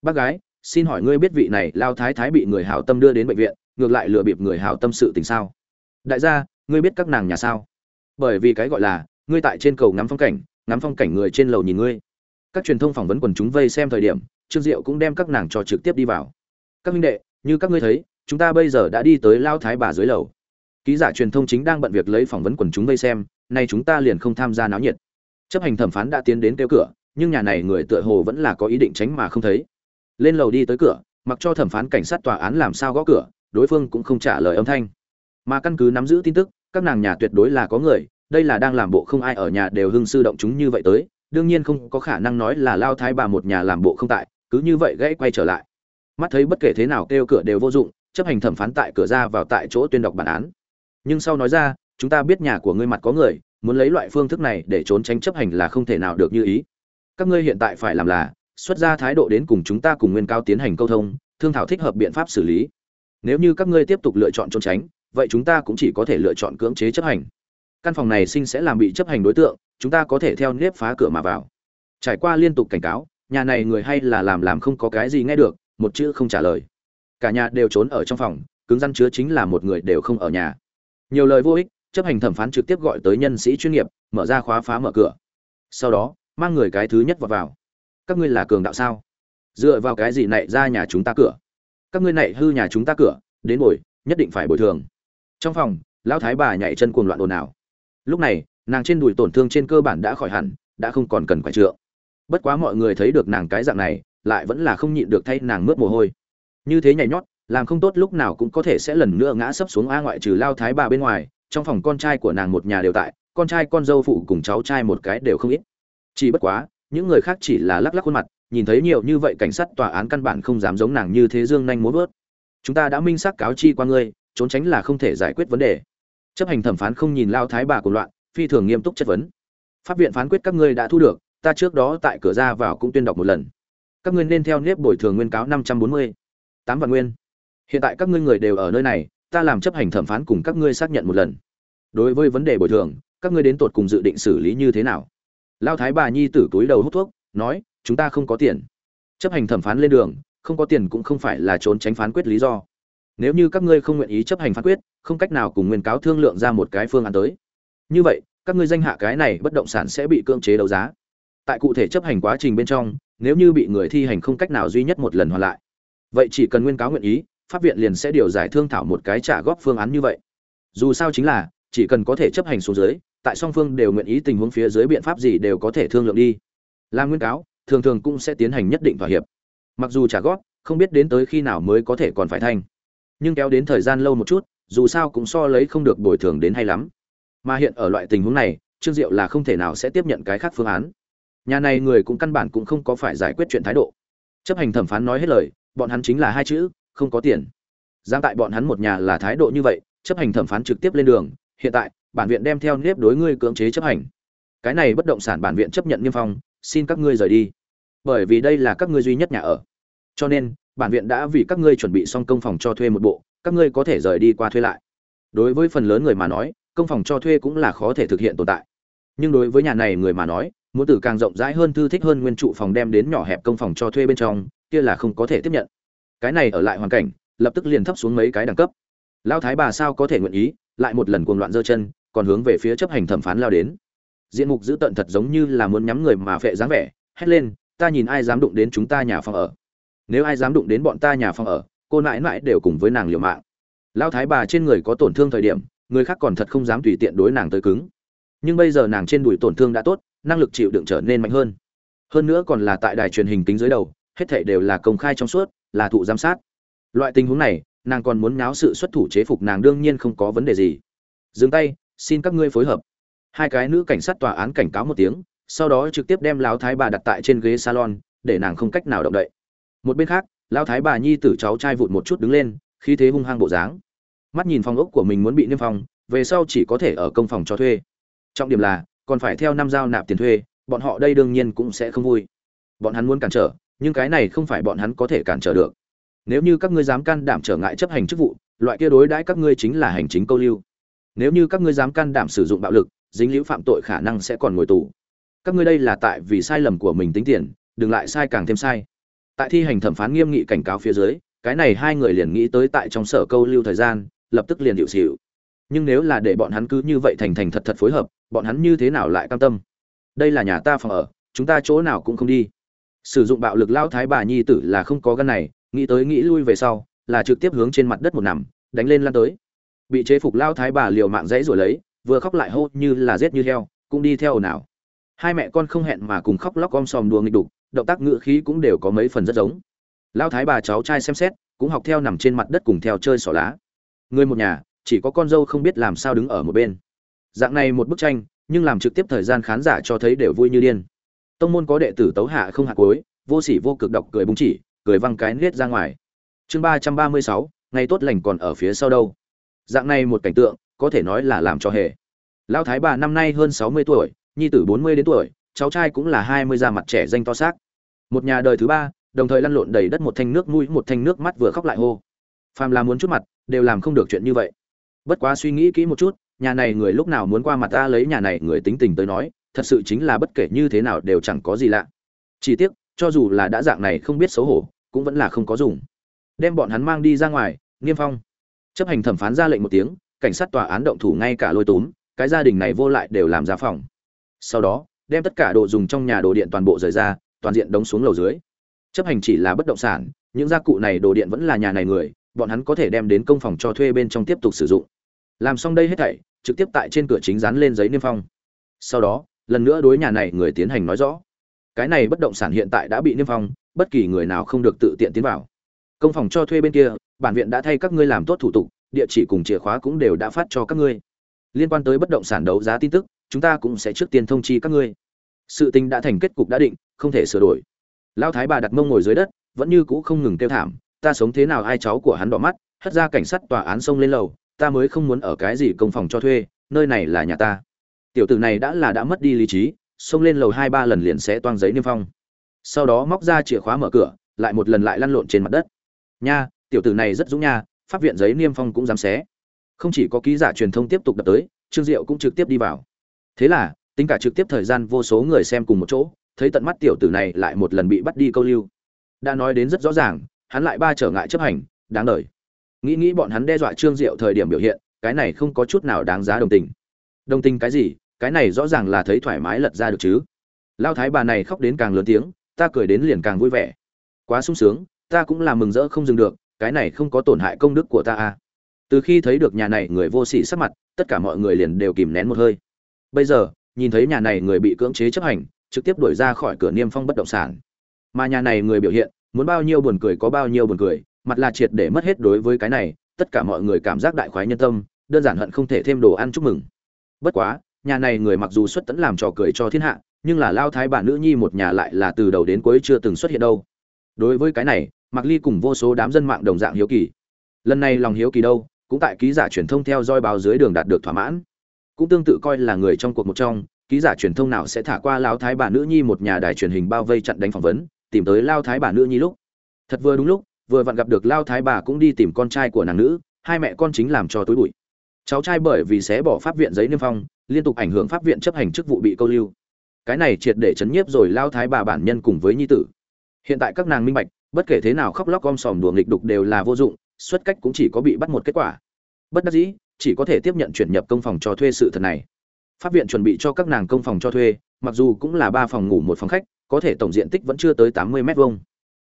Bác gái xin hỏi ngươi biết vị này lao thái thái bị người hảo tâm đưa đến bệnh viện ngược lại lừa bịp người hảo tâm sự tình sao? Đại gia, ngươi biết các nàng nhà sao? Bởi vì cái gọi là, ngươi tại trên cầu ngắm phong cảnh, ngắm phong cảnh người trên lầu nhìn ngươi. Các truyền thông phỏng vấn quần chúng vây xem thời điểm, trương diệu cũng đem các nàng cho trực tiếp đi vào. Các minh đệ, như các ngươi thấy, chúng ta bây giờ đã đi tới lao thái bà dưới lầu. Ký giả truyền thông chính đang bận việc lấy phỏng vấn quần chúng vây xem, nay chúng ta liền không tham gia náo nhiệt. Chấp hành thẩm phán đã tiến đến kêu cửa, nhưng nhà này người tựa hồ vẫn là có ý định tránh mà không thấy. Lên lầu đi tới cửa, mặc cho thẩm phán cảnh sát tòa án làm sao gõ cửa đối phương cũng không trả lời âm thanh. Mà căn cứ nắm giữ tin tức, các nàng nhà tuyệt đối là có người, đây là đang làm bộ không ai ở nhà đều hưng sư động chúng như vậy tới, đương nhiên không có khả năng nói là lao thái bà một nhà làm bộ không tại, cứ như vậy gãy quay trở lại. Mắt thấy bất kể thế nào kêu cửa đều vô dụng, chấp hành thẩm phán tại cửa ra vào tại chỗ tuyên đọc bản án. Nhưng sau nói ra, chúng ta biết nhà của ngươi mặt có người, muốn lấy loại phương thức này để trốn tránh chấp hành là không thể nào được như ý. Các ngươi hiện tại phải làm là, xuất ra thái độ đến cùng chúng ta cùng nguyên cao tiến hành câu thông, thương thảo thích hợp biện pháp xử lý nếu như các ngươi tiếp tục lựa chọn trốn tránh, vậy chúng ta cũng chỉ có thể lựa chọn cưỡng chế chấp hành. Căn phòng này sinh sẽ làm bị chấp hành đối tượng, chúng ta có thể theo nếp phá cửa mà vào. Trải qua liên tục cảnh cáo, nhà này người hay là làm làm không có cái gì nghe được, một chữ không trả lời. Cả nhà đều trốn ở trong phòng, cứng rắn chứa chính là một người đều không ở nhà. Nhiều lời vô ích, chấp hành thẩm phán trực tiếp gọi tới nhân sĩ chuyên nghiệp, mở ra khóa phá mở cửa. Sau đó, mang người cái thứ nhất vào vào. Các ngươi là cường đạo sao? Dựa vào cái gì nạy ra nhà chúng ta cửa? Các ngươi này hư nhà chúng ta cửa, đến bồi, nhất định phải bồi thường. Trong phòng, lão thái bà nhảy chân cuồng loạn ồn ào. Lúc này, nàng trên đùi tổn thương trên cơ bản đã khỏi hẳn, đã không còn cần phải trượng. Bất quá mọi người thấy được nàng cái dạng này, lại vẫn là không nhịn được thay nàng mướt mồ hôi. Như thế nhảy nhót, làm không tốt lúc nào cũng có thể sẽ lần nữa ngã sấp xuống a ngoại trừ lao thái bà bên ngoài, trong phòng con trai của nàng một nhà đều tại, con trai con dâu phụ cùng cháu trai một cái đều không ít. Chỉ bất quá, những người khác chỉ là lắc lắc khuôn mặt nhìn thấy nhiều như vậy cảnh sát tòa án căn bản không dám giống nàng như thế dương nhanh muốn vớt. Chúng ta đã minh xác cáo chi qua ngươi, trốn tránh là không thể giải quyết vấn đề. Chấp hành thẩm phán không nhìn lao thái bà của loạn, phi thường nghiêm túc chất vấn. Pháp viện phán quyết các ngươi đã thu được, ta trước đó tại cửa ra vào cũng tuyên đọc một lần. Các ngươi nên theo nếp bồi thường nguyên cáo năm trăm bốn mươi, tám vạn nguyên. Hiện tại các ngươi người đều ở nơi này, ta làm chấp hành thẩm phán cùng các ngươi xác nhận một lần. Đối với vấn đề bồi thường, các ngươi đến tột cùng dự định xử lý như thế nào? Lao thái bà nhi tử túi đầu hút thuốc, nói chúng ta không có tiền. Chấp hành thẩm phán lên đường, không có tiền cũng không phải là trốn tránh phán quyết lý do. Nếu như các ngươi không nguyện ý chấp hành phán quyết, không cách nào cùng nguyên cáo thương lượng ra một cái phương án tới. Như vậy, các ngươi danh hạ cái này bất động sản sẽ bị cưỡng chế đấu giá. Tại cụ thể chấp hành quá trình bên trong, nếu như bị người thi hành không cách nào duy nhất một lần hoàn lại, vậy chỉ cần nguyên cáo nguyện ý, pháp viện liền sẽ điều giải thương thảo một cái trả góp phương án như vậy. Dù sao chính là, chỉ cần có thể chấp hành xuống dưới, tại song phương đều nguyện ý tình huống phía dưới biện pháp gì đều có thể thương lượng đi. Là nguyên cáo thường thường cũng sẽ tiến hành nhất định thỏa hiệp. Mặc dù trả góp, không biết đến tới khi nào mới có thể còn phải thanh. Nhưng kéo đến thời gian lâu một chút, dù sao cũng so lấy không được bồi thường đến hay lắm. Mà hiện ở loại tình huống này, trương diệu là không thể nào sẽ tiếp nhận cái khác phương án. Nhà này người cũng căn bản cũng không có phải giải quyết chuyện thái độ. Chấp hành thẩm phán nói hết lời, bọn hắn chính là hai chữ, không có tiền. Giang tại bọn hắn một nhà là thái độ như vậy, chấp hành thẩm phán trực tiếp lên đường, hiện tại, bản viện đem theo nếp đối ngươi cưỡng chế chấp hành. Cái này bất động sản bản viện chấp nhận niêm phong xin các ngươi rời đi. Bởi vì đây là các ngươi duy nhất nhà ở. Cho nên, bản viện đã vì các ngươi chuẩn bị xong công phòng cho thuê một bộ, các ngươi có thể rời đi qua thuê lại. Đối với phần lớn người mà nói, công phòng cho thuê cũng là khó thể thực hiện tồn tại. Nhưng đối với nhà này người mà nói, muốn từ càng rộng rãi hơn thư thích hơn nguyên trụ phòng đem đến nhỏ hẹp công phòng cho thuê bên trong, kia là không có thể tiếp nhận. Cái này ở lại hoàn cảnh, lập tức liền thấp xuống mấy cái đẳng cấp. Lao thái bà sao có thể nguyện ý, lại một lần cuồng loạn giơ chân, còn hướng về phía chấp hành thẩm phán lao đến diện mục giữ tận thật giống như là muốn nhắm người mà phệ dáng vẻ, hét lên, ta nhìn ai dám đụng đến chúng ta nhà phòng ở. Nếu ai dám đụng đến bọn ta nhà phòng ở, cô nãi nãi đều cùng với nàng liều mạng. Lao thái bà trên người có tổn thương thời điểm, người khác còn thật không dám tùy tiện đối nàng tới cứng. Nhưng bây giờ nàng trên đùi tổn thương đã tốt, năng lực chịu đựng trở nên mạnh hơn. Hơn nữa còn là tại đài truyền hình kính dưới đầu, hết thảy đều là công khai trong suốt, là thụ giám sát. Loại tình huống này, nàng còn muốn náo sự xuất thủ chế phục nàng đương nhiên không có vấn đề gì. Dừng tay, xin các ngươi phối hợp hai cái nữ cảnh sát tòa án cảnh cáo một tiếng, sau đó trực tiếp đem lão thái bà đặt tại trên ghế salon, để nàng không cách nào động đậy. Một bên khác, lão thái bà nhi tử cháu trai vụt một chút đứng lên, khí thế hung hăng bộ dáng. Mắt nhìn phòng ốc của mình muốn bị niêm phong, về sau chỉ có thể ở công phòng cho thuê. Trọng điểm là, còn phải theo năm giao nạp tiền thuê, bọn họ đây đương nhiên cũng sẽ không vui. Bọn hắn muốn cản trở, nhưng cái này không phải bọn hắn có thể cản trở được. Nếu như các ngươi dám can đảm trở ngại chấp hành chức vụ, loại kia đối đãi các ngươi chính là hành chính câu lưu. Nếu như các ngươi dám can đảm sử dụng bạo lực dính liễu phạm tội khả năng sẽ còn ngồi tù. Các ngươi đây là tại vì sai lầm của mình tính tiền, đừng lại sai càng thêm sai. Tại thi hành thẩm phán nghiêm nghị cảnh cáo phía dưới, cái này hai người liền nghĩ tới tại trong sở câu lưu thời gian, lập tức liền hiệu xịu nhưng nếu là để bọn hắn cứ như vậy thành thành thật thật phối hợp, bọn hắn như thế nào lại cam tâm? Đây là nhà ta phòng ở, chúng ta chỗ nào cũng không đi. Sử dụng bạo lực lao thái bà nhi tử là không có gân này, nghĩ tới nghĩ lui về sau, là trực tiếp hướng trên mặt đất một nằm, đánh lên lan tới. Bị chế phục lao thái bà liều mạng dãy rồi lấy vừa khóc lại hô như là rết như heo, cũng đi theo ồn ào. Hai mẹ con không hẹn mà cùng khóc lóc om sòm đùa nghịch đục, động tác ngựa khí cũng đều có mấy phần rất giống. Lao thái bà cháu trai xem xét, cũng học theo nằm trên mặt đất cùng theo chơi xỏ lá. Người một nhà, chỉ có con dâu không biết làm sao đứng ở một bên. Dạng này một bức tranh, nhưng làm trực tiếp thời gian khán giả cho thấy đều vui như điên. Tông môn có đệ tử tấu hạ không hạ cuối, vô sỉ vô cực đọc cười búng chỉ, cười văng cái nết ra ngoài. Chương ba trăm ba mươi sáu, ngày tốt lành còn ở phía sau đâu. Dạng này một cảnh tượng có thể nói là làm cho hề. Lão thái bà năm nay hơn sáu mươi tuổi, nhi tử bốn mươi đến tuổi, cháu trai cũng là hai mươi da mặt trẻ danh to xác. Một nhà đời thứ ba, đồng thời lăn lộn đầy đất một thanh nước mũi, một thanh nước mắt vừa khóc lại hô. Phàm là muốn chút mặt, đều làm không được chuyện như vậy. Bất quá suy nghĩ kỹ một chút, nhà này người lúc nào muốn qua mặt ta lấy nhà này người tính tình tới nói, thật sự chính là bất kể như thế nào đều chẳng có gì lạ. Chỉ tiếc, cho dù là đã dạng này không biết xấu hổ, cũng vẫn là không có dùng. Đem bọn hắn mang đi ra ngoài, niêm phong. Chấp hành thẩm phán ra lệnh một tiếng cảnh sát tòa án động thủ ngay cả lôi túm, cái gia đình này vô lại đều làm ra phòng. Sau đó, đem tất cả đồ dùng trong nhà đồ điện toàn bộ rời ra, toàn diện đóng xuống lầu dưới. Chấp hành chỉ là bất động sản, những gia cụ này đồ điện vẫn là nhà này người, bọn hắn có thể đem đến công phòng cho thuê bên trong tiếp tục sử dụng. Làm xong đây hết thảy, trực tiếp tại trên cửa chính dán lên giấy niêm phong. Sau đó, lần nữa đối nhà này người tiến hành nói rõ. Cái này bất động sản hiện tại đã bị niêm phong, bất kỳ người nào không được tự tiện tiến vào. Công phòng cho thuê bên kia, bản viện đã thay các ngươi làm tốt thủ tục địa chỉ cùng chìa khóa cũng đều đã phát cho các ngươi. Liên quan tới bất động sản đấu giá tin tức, chúng ta cũng sẽ trước tiên thông chi các ngươi. Sự tình đã thành kết cục đã định, không thể sửa đổi. Lão thái bà đặt mông ngồi dưới đất, vẫn như cũ không ngừng kêu thảm, ta sống thế nào ai cháu của hắn đỏ mắt, hất ra cảnh sát tòa án xông lên lầu, ta mới không muốn ở cái gì công phòng cho thuê, nơi này là nhà ta. Tiểu tử này đã là đã mất đi lý trí, xông lên lầu hai ba lần liền sẽ toang giấy niêm phong. Sau đó móc ra chìa khóa mở cửa, lại một lần lại lăn lộn trên mặt đất. Nha, tiểu tử này rất dũng nha pháp viện giấy niêm phong cũng dám xé. Không chỉ có ký giả truyền thông tiếp tục đập tới, trương diệu cũng trực tiếp đi vào. Thế là, tính cả trực tiếp thời gian vô số người xem cùng một chỗ, thấy tận mắt tiểu tử này lại một lần bị bắt đi câu lưu. Đã nói đến rất rõ ràng, hắn lại ba trở ngại chấp hành, đáng đời. Nghĩ nghĩ bọn hắn đe dọa trương diệu thời điểm biểu hiện, cái này không có chút nào đáng giá đồng tình. Đồng tình cái gì? Cái này rõ ràng là thấy thoải mái lật ra được chứ. Lao thái bà này khóc đến càng lớn tiếng, ta cười đến liền càng vui vẻ. Quá sung sướng, ta cũng là mừng rỡ không dừng được cái này không có tổn hại công đức của ta à. Từ khi thấy được nhà này người vô sỉ sắc mặt, tất cả mọi người liền đều kìm nén một hơi. Bây giờ, nhìn thấy nhà này người bị cưỡng chế chấp hành, trực tiếp đuổi ra khỏi cửa niêm phong bất động sản. Mà nhà này người biểu hiện, muốn bao nhiêu buồn cười có bao nhiêu buồn cười, mặt là triệt để mất hết đối với cái này, tất cả mọi người cảm giác đại khoái nhân tâm, đơn giản hận không thể thêm đồ ăn chúc mừng. Bất quá, nhà này người mặc dù xuất tẫn làm trò cười cho thiên hạ, nhưng là lao thái bà nữ nhi một nhà lại là từ đầu đến cuối chưa từng xuất hiện đâu. Đối với cái này mặc ly cùng vô số đám dân mạng đồng dạng hiếu kỳ. Lần này lòng hiếu kỳ đâu, cũng tại ký giả truyền thông theo dõi báo dưới đường đạt được thỏa mãn. Cũng tương tự coi là người trong cuộc một trong, ký giả truyền thông nào sẽ thả qua lao thái bà nữ nhi một nhà đài truyền hình bao vây chặn đánh phỏng vấn, tìm tới lao thái bà nữ nhi lúc. Thật vừa đúng lúc, vừa vặn gặp được lao thái bà cũng đi tìm con trai của nàng nữ, hai mẹ con chính làm cho tối bụi. Cháu trai bởi vì xé bỏ pháp viện giấy niêm phong, liên tục ảnh hưởng pháp viện chấp hành chức vụ bị câu lưu. Cái này triệt để chấn nhiếp rồi lao thái bà bản nhân cùng với nhi tử. Hiện tại các nàng minh bạch bất kể thế nào khóc lóc gom sòm đùa nghịch đục đều là vô dụng, xuất cách cũng chỉ có bị bắt một kết quả. Bất đắc dĩ, chỉ có thể tiếp nhận chuyển nhập công phòng cho thuê sự thật này. Pháp viện chuẩn bị cho các nàng công phòng cho thuê, mặc dù cũng là ba phòng ngủ một phòng khách, có thể tổng diện tích vẫn chưa tới tám mươi m hai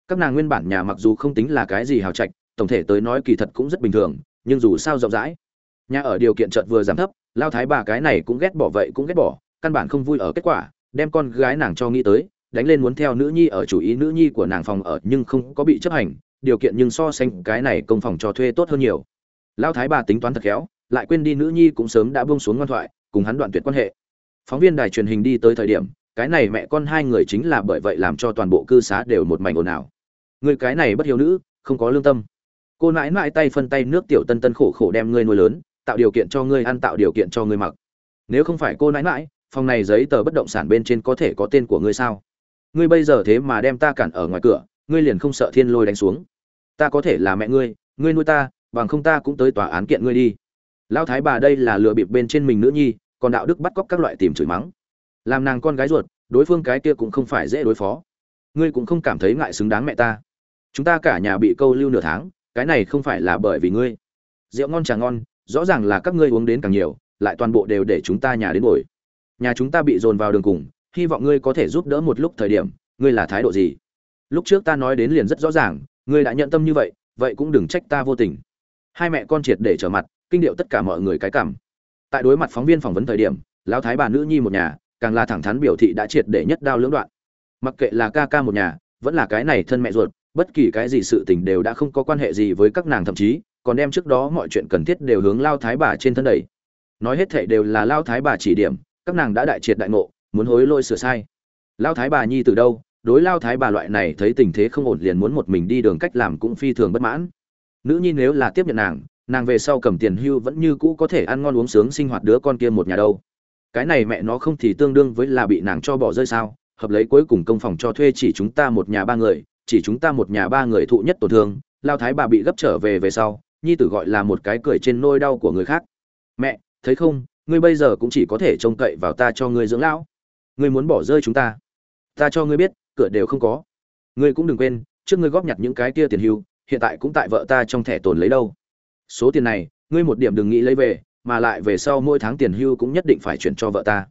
các nàng nguyên bản nhà mặc dù không tính là cái gì hào trạch, tổng thể tới nói kỳ thật cũng rất bình thường, nhưng dù sao rộng rãi. Nhà ở điều kiện chợt vừa giảm thấp, lao thái bà cái này cũng ghét bỏ vậy cũng ghét bỏ, căn bản không vui ở kết quả, đem con gái nàng cho nghĩ tới đánh lên muốn theo nữ nhi ở chủ ý nữ nhi của nàng phòng ở nhưng không có bị chấp hành, điều kiện nhưng so sánh cái này công phòng cho thuê tốt hơn nhiều. Lao thái bà tính toán thật khéo, lại quên đi nữ nhi cũng sớm đã buông xuống ngoan thoại, cùng hắn đoạn tuyệt quan hệ. Phóng viên đài truyền hình đi tới thời điểm, cái này mẹ con hai người chính là bởi vậy làm cho toàn bộ cư xá đều một mảnh ồn ào. Người cái này bất hiếu nữ, không có lương tâm. Cô nãi nãi tay phân tay nước tiểu tân tân khổ khổ đem ngươi nuôi lớn, tạo điều kiện cho ngươi ăn, tạo điều kiện cho ngươi mặc. Nếu không phải cô nãi nãi phòng này giấy tờ bất động sản bên trên có thể có tên của ngươi sao? Ngươi bây giờ thế mà đem ta cản ở ngoài cửa, ngươi liền không sợ thiên lôi đánh xuống. Ta có thể là mẹ ngươi ngươi nuôi ta, bằng không ta cũng tới tòa án kiện ngươi đi. Lão thái bà đây là lừa bịp bên trên mình nữ nhi, còn đạo đức bắt cóc các loại tìm chửi mắng. Làm nàng con gái ruột, đối phương cái kia cũng không phải dễ đối phó. Ngươi cũng không cảm thấy ngại xứng đáng mẹ ta. Chúng ta cả nhà bị câu lưu nửa tháng, cái này không phải là bởi vì ngươi. Rượu ngon trà ngon, rõ ràng là các ngươi uống đến càng nhiều, lại toàn bộ đều để chúng ta nhà đến bồi. Nhà chúng ta bị dồn vào đường cùng hy vọng ngươi có thể giúp đỡ một lúc thời điểm, ngươi là thái độ gì? Lúc trước ta nói đến liền rất rõ ràng, ngươi đã nhận tâm như vậy vậy cũng đừng trách ta vô tình. Hai mẹ con triệt để trở mặt, kinh điệu tất cả mọi người cái cảm. Tại đối mặt phóng viên phỏng vấn thời điểm, lão thái bà nữ nhi một nhà, càng là thẳng thắn biểu thị đã triệt để nhất đao lưỡng đoạn. Mặc kệ là ca ca một nhà, vẫn là cái này thân mẹ ruột, bất kỳ cái gì sự tình đều đã không có quan hệ gì với các nàng thậm chí, còn đem trước đó mọi chuyện cần thiết đều hướng lao thái bà trên thân đầy nói hết thệ đều là lao thái bà chỉ điểm, các nàng đã đại triệt đại ngộ muốn hối lỗi sửa sai. Lao thái bà nhi từ đâu? Đối lao thái bà loại này thấy tình thế không ổn liền muốn một mình đi đường cách làm cũng phi thường bất mãn. Nữ nhi nếu là tiếp nhận nàng nàng về sau cầm tiền hưu vẫn như cũ có thể ăn ngon uống sướng sinh hoạt đứa con kia một nhà đâu. Cái này mẹ nó không thì tương đương với là bị nàng cho bỏ rơi sao? Hợp lấy cuối cùng công phòng cho thuê chỉ chúng ta một nhà ba người, chỉ chúng ta một nhà ba người thụ nhất tổn thương, lao thái bà bị gấp trở về về sau, nhi tử gọi là một cái cười trên nôi đau của người khác. Mẹ, thấy không? Ngươi bây giờ cũng chỉ có thể trông cậy vào ta cho ngươi dưỡng lão ngươi muốn bỏ rơi chúng ta. Ta cho ngươi biết, cửa đều không có. Ngươi cũng đừng quên, trước ngươi góp nhặt những cái kia tiền hưu, hiện tại cũng tại vợ ta trong thẻ tồn lấy đâu. Số tiền này, ngươi một điểm đừng nghĩ lấy về, mà lại về sau mỗi tháng tiền hưu cũng nhất định phải chuyển cho vợ ta.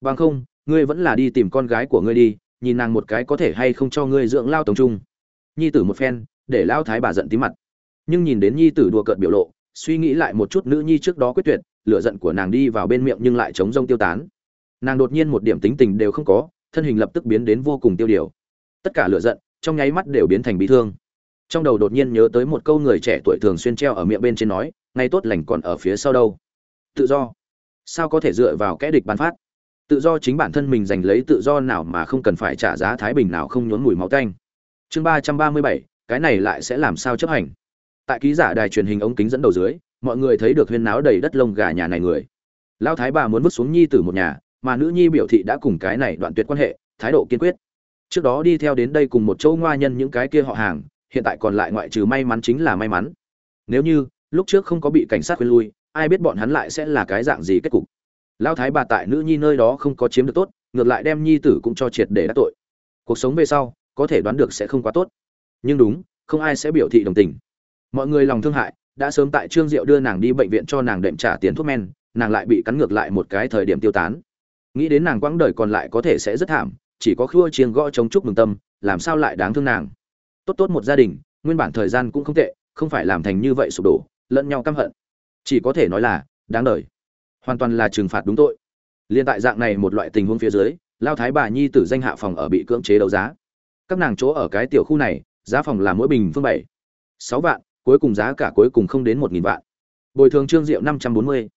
Bằng không, ngươi vẫn là đi tìm con gái của ngươi đi, nhìn nàng một cái có thể hay không cho ngươi dưỡng lao tổng trung. Nhi tử một phen, để lao thái bà giận tí mặt. Nhưng nhìn đến nhi tử đùa cợt biểu lộ, suy nghĩ lại một chút nữ nhi trước đó quyết tuyệt, lửa giận của nàng đi vào bên miệng nhưng lại chống rông tiêu tán nàng đột nhiên một điểm tính tình đều không có, thân hình lập tức biến đến vô cùng tiêu điều. Tất cả lửa giận trong nháy mắt đều biến thành bị thương. Trong đầu đột nhiên nhớ tới một câu người trẻ tuổi thường xuyên treo ở miệng bên trên nói ngay tốt lành còn ở phía sau đâu. Tự do. Sao có thể dựa vào kẽ địch bán phát? Tự do chính bản thân mình giành lấy tự do nào mà không cần phải trả giá thái bình nào không nhốn mùi máu tanh. Chương ba trăm ba mươi bảy, cái này lại sẽ làm sao chấp hành? Tại ký giả đài truyền hình ống kính dẫn đầu dưới, mọi người thấy được huyên náo đầy đất lông gà nhà này người. Lao thái bà muốn vứt xuống nhi tử một nhà mà nữ nhi biểu thị đã cùng cái này đoạn tuyệt quan hệ, thái độ kiên quyết. Trước đó đi theo đến đây cùng một chỗ ngoa nhân những cái kia họ hàng, hiện tại còn lại ngoại trừ may mắn chính là may mắn. Nếu như, lúc trước không có bị cảnh sát khuyên lui, ai biết bọn hắn lại sẽ là cái dạng gì kết cục. Lao thái bà tại nữ nhi nơi đó không có chiếm được tốt, ngược lại đem nhi tử cũng cho triệt để đắc tội. Cuộc sống về sau, có thể đoán được sẽ không quá tốt. Nhưng đúng, không ai sẽ biểu thị đồng tình. Mọi người lòng thương hại, đã sớm tại trương diệu đưa nàng đi bệnh viện cho nàng đệm trả tiền thuốc men, nàng lại bị cắn ngược lại một cái thời điểm tiêu tán nghĩ đến nàng quãng đời còn lại có thể sẽ rất thảm, chỉ có khua chiêng gõ chống chúc mừng tâm, làm sao lại đáng thương nàng? Tốt tốt một gia đình, nguyên bản thời gian cũng không tệ, không phải làm thành như vậy sụp đổ, lẫn nhau căm hận. Chỉ có thể nói là, đáng đời. Hoàn toàn là trừng phạt đúng tội. Liên tại dạng này một loại tình huống phía dưới, lao thái bà nhi tử danh hạ phòng ở bị cưỡng chế đấu giá. Các nàng chỗ ở cái tiểu khu này, giá phòng là mỗi bình phương bảy, sáu vạn, cuối cùng giá cả cuối cùng không đến một nghìn vạn. Bồi thường trương diệu năm trăm bốn mươi,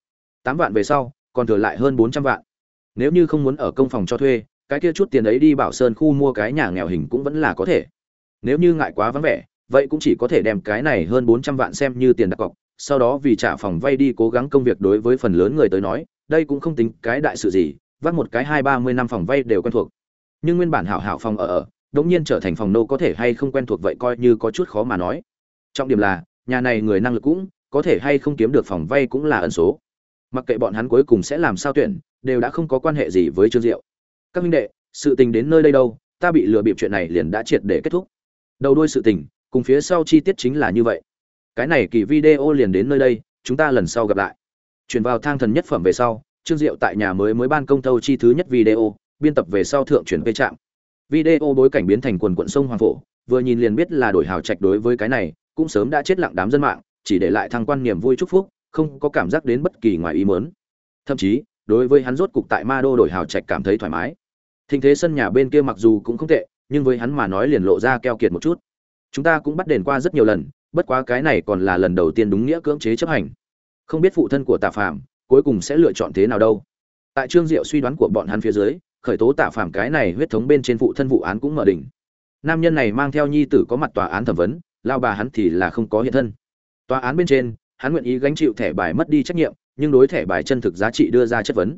tám vạn về sau, còn thừa lại hơn bốn trăm vạn nếu như không muốn ở công phòng cho thuê, cái kia chút tiền ấy đi bảo sơn khu mua cái nhà nghèo hình cũng vẫn là có thể. Nếu như ngại quá vắng vẻ, vậy cũng chỉ có thể đem cái này hơn bốn trăm vạn xem như tiền đặt cọc, sau đó vì trả phòng vay đi cố gắng công việc đối với phần lớn người tới nói, đây cũng không tính cái đại sự gì vắt một cái hai ba mươi năm phòng vay đều quen thuộc. Nhưng nguyên bản hảo hảo phòng ở ở, đống nhiên trở thành phòng nô có thể hay không quen thuộc vậy coi như có chút khó mà nói. Trọng điểm là, nhà này người năng lực cũng có thể hay không kiếm được phòng vay cũng là ẩn số mặc kệ bọn hắn cuối cùng sẽ làm sao tuyển, đều đã không có quan hệ gì với trương diệu. Các minh đệ, sự tình đến nơi đây đâu, ta bị lừa bịp chuyện này liền đã triệt để kết thúc. Đầu đuôi sự tình, cùng phía sau chi tiết chính là như vậy. Cái này kỳ video liền đến nơi đây, chúng ta lần sau gặp lại. Chuyển vào thang thần nhất phẩm về sau, trương diệu tại nhà mới mới ban công thâu chi thứ nhất video, biên tập về sau thượng chuyển về trạm. Video bối cảnh biến thành quần quận sông hoàng phổ, vừa nhìn liền biết là đổi hào trạch đối với cái này, cũng sớm đã chết lặng đám dân mạng, chỉ để lại thăng quan niềm vui chúc phúc không có cảm giác đến bất kỳ ngoài ý mớn thậm chí, đối với hắn rốt cục tại ma đô đổi hào trạch cảm thấy thoải mái. Thình thế sân nhà bên kia mặc dù cũng không tệ, nhưng với hắn mà nói liền lộ ra keo kiệt một chút. Chúng ta cũng bắt đền qua rất nhiều lần, bất quá cái này còn là lần đầu tiên đúng nghĩa cưỡng chế chấp hành. Không biết phụ thân của tạ phạm cuối cùng sẽ lựa chọn thế nào đâu. Tại trương diệu suy đoán của bọn hắn phía dưới, khởi tố tạ phạm cái này huyết thống bên trên phụ thân vụ án cũng mở đỉnh. Nam nhân này mang theo nhi tử có mặt tòa án thẩm vấn, lao bà hắn thì là không có hiện thân. Tòa án bên trên hắn nguyện ý gánh chịu thẻ bài mất đi trách nhiệm, nhưng đối thẻ bài chân thực giá trị đưa ra chất vấn.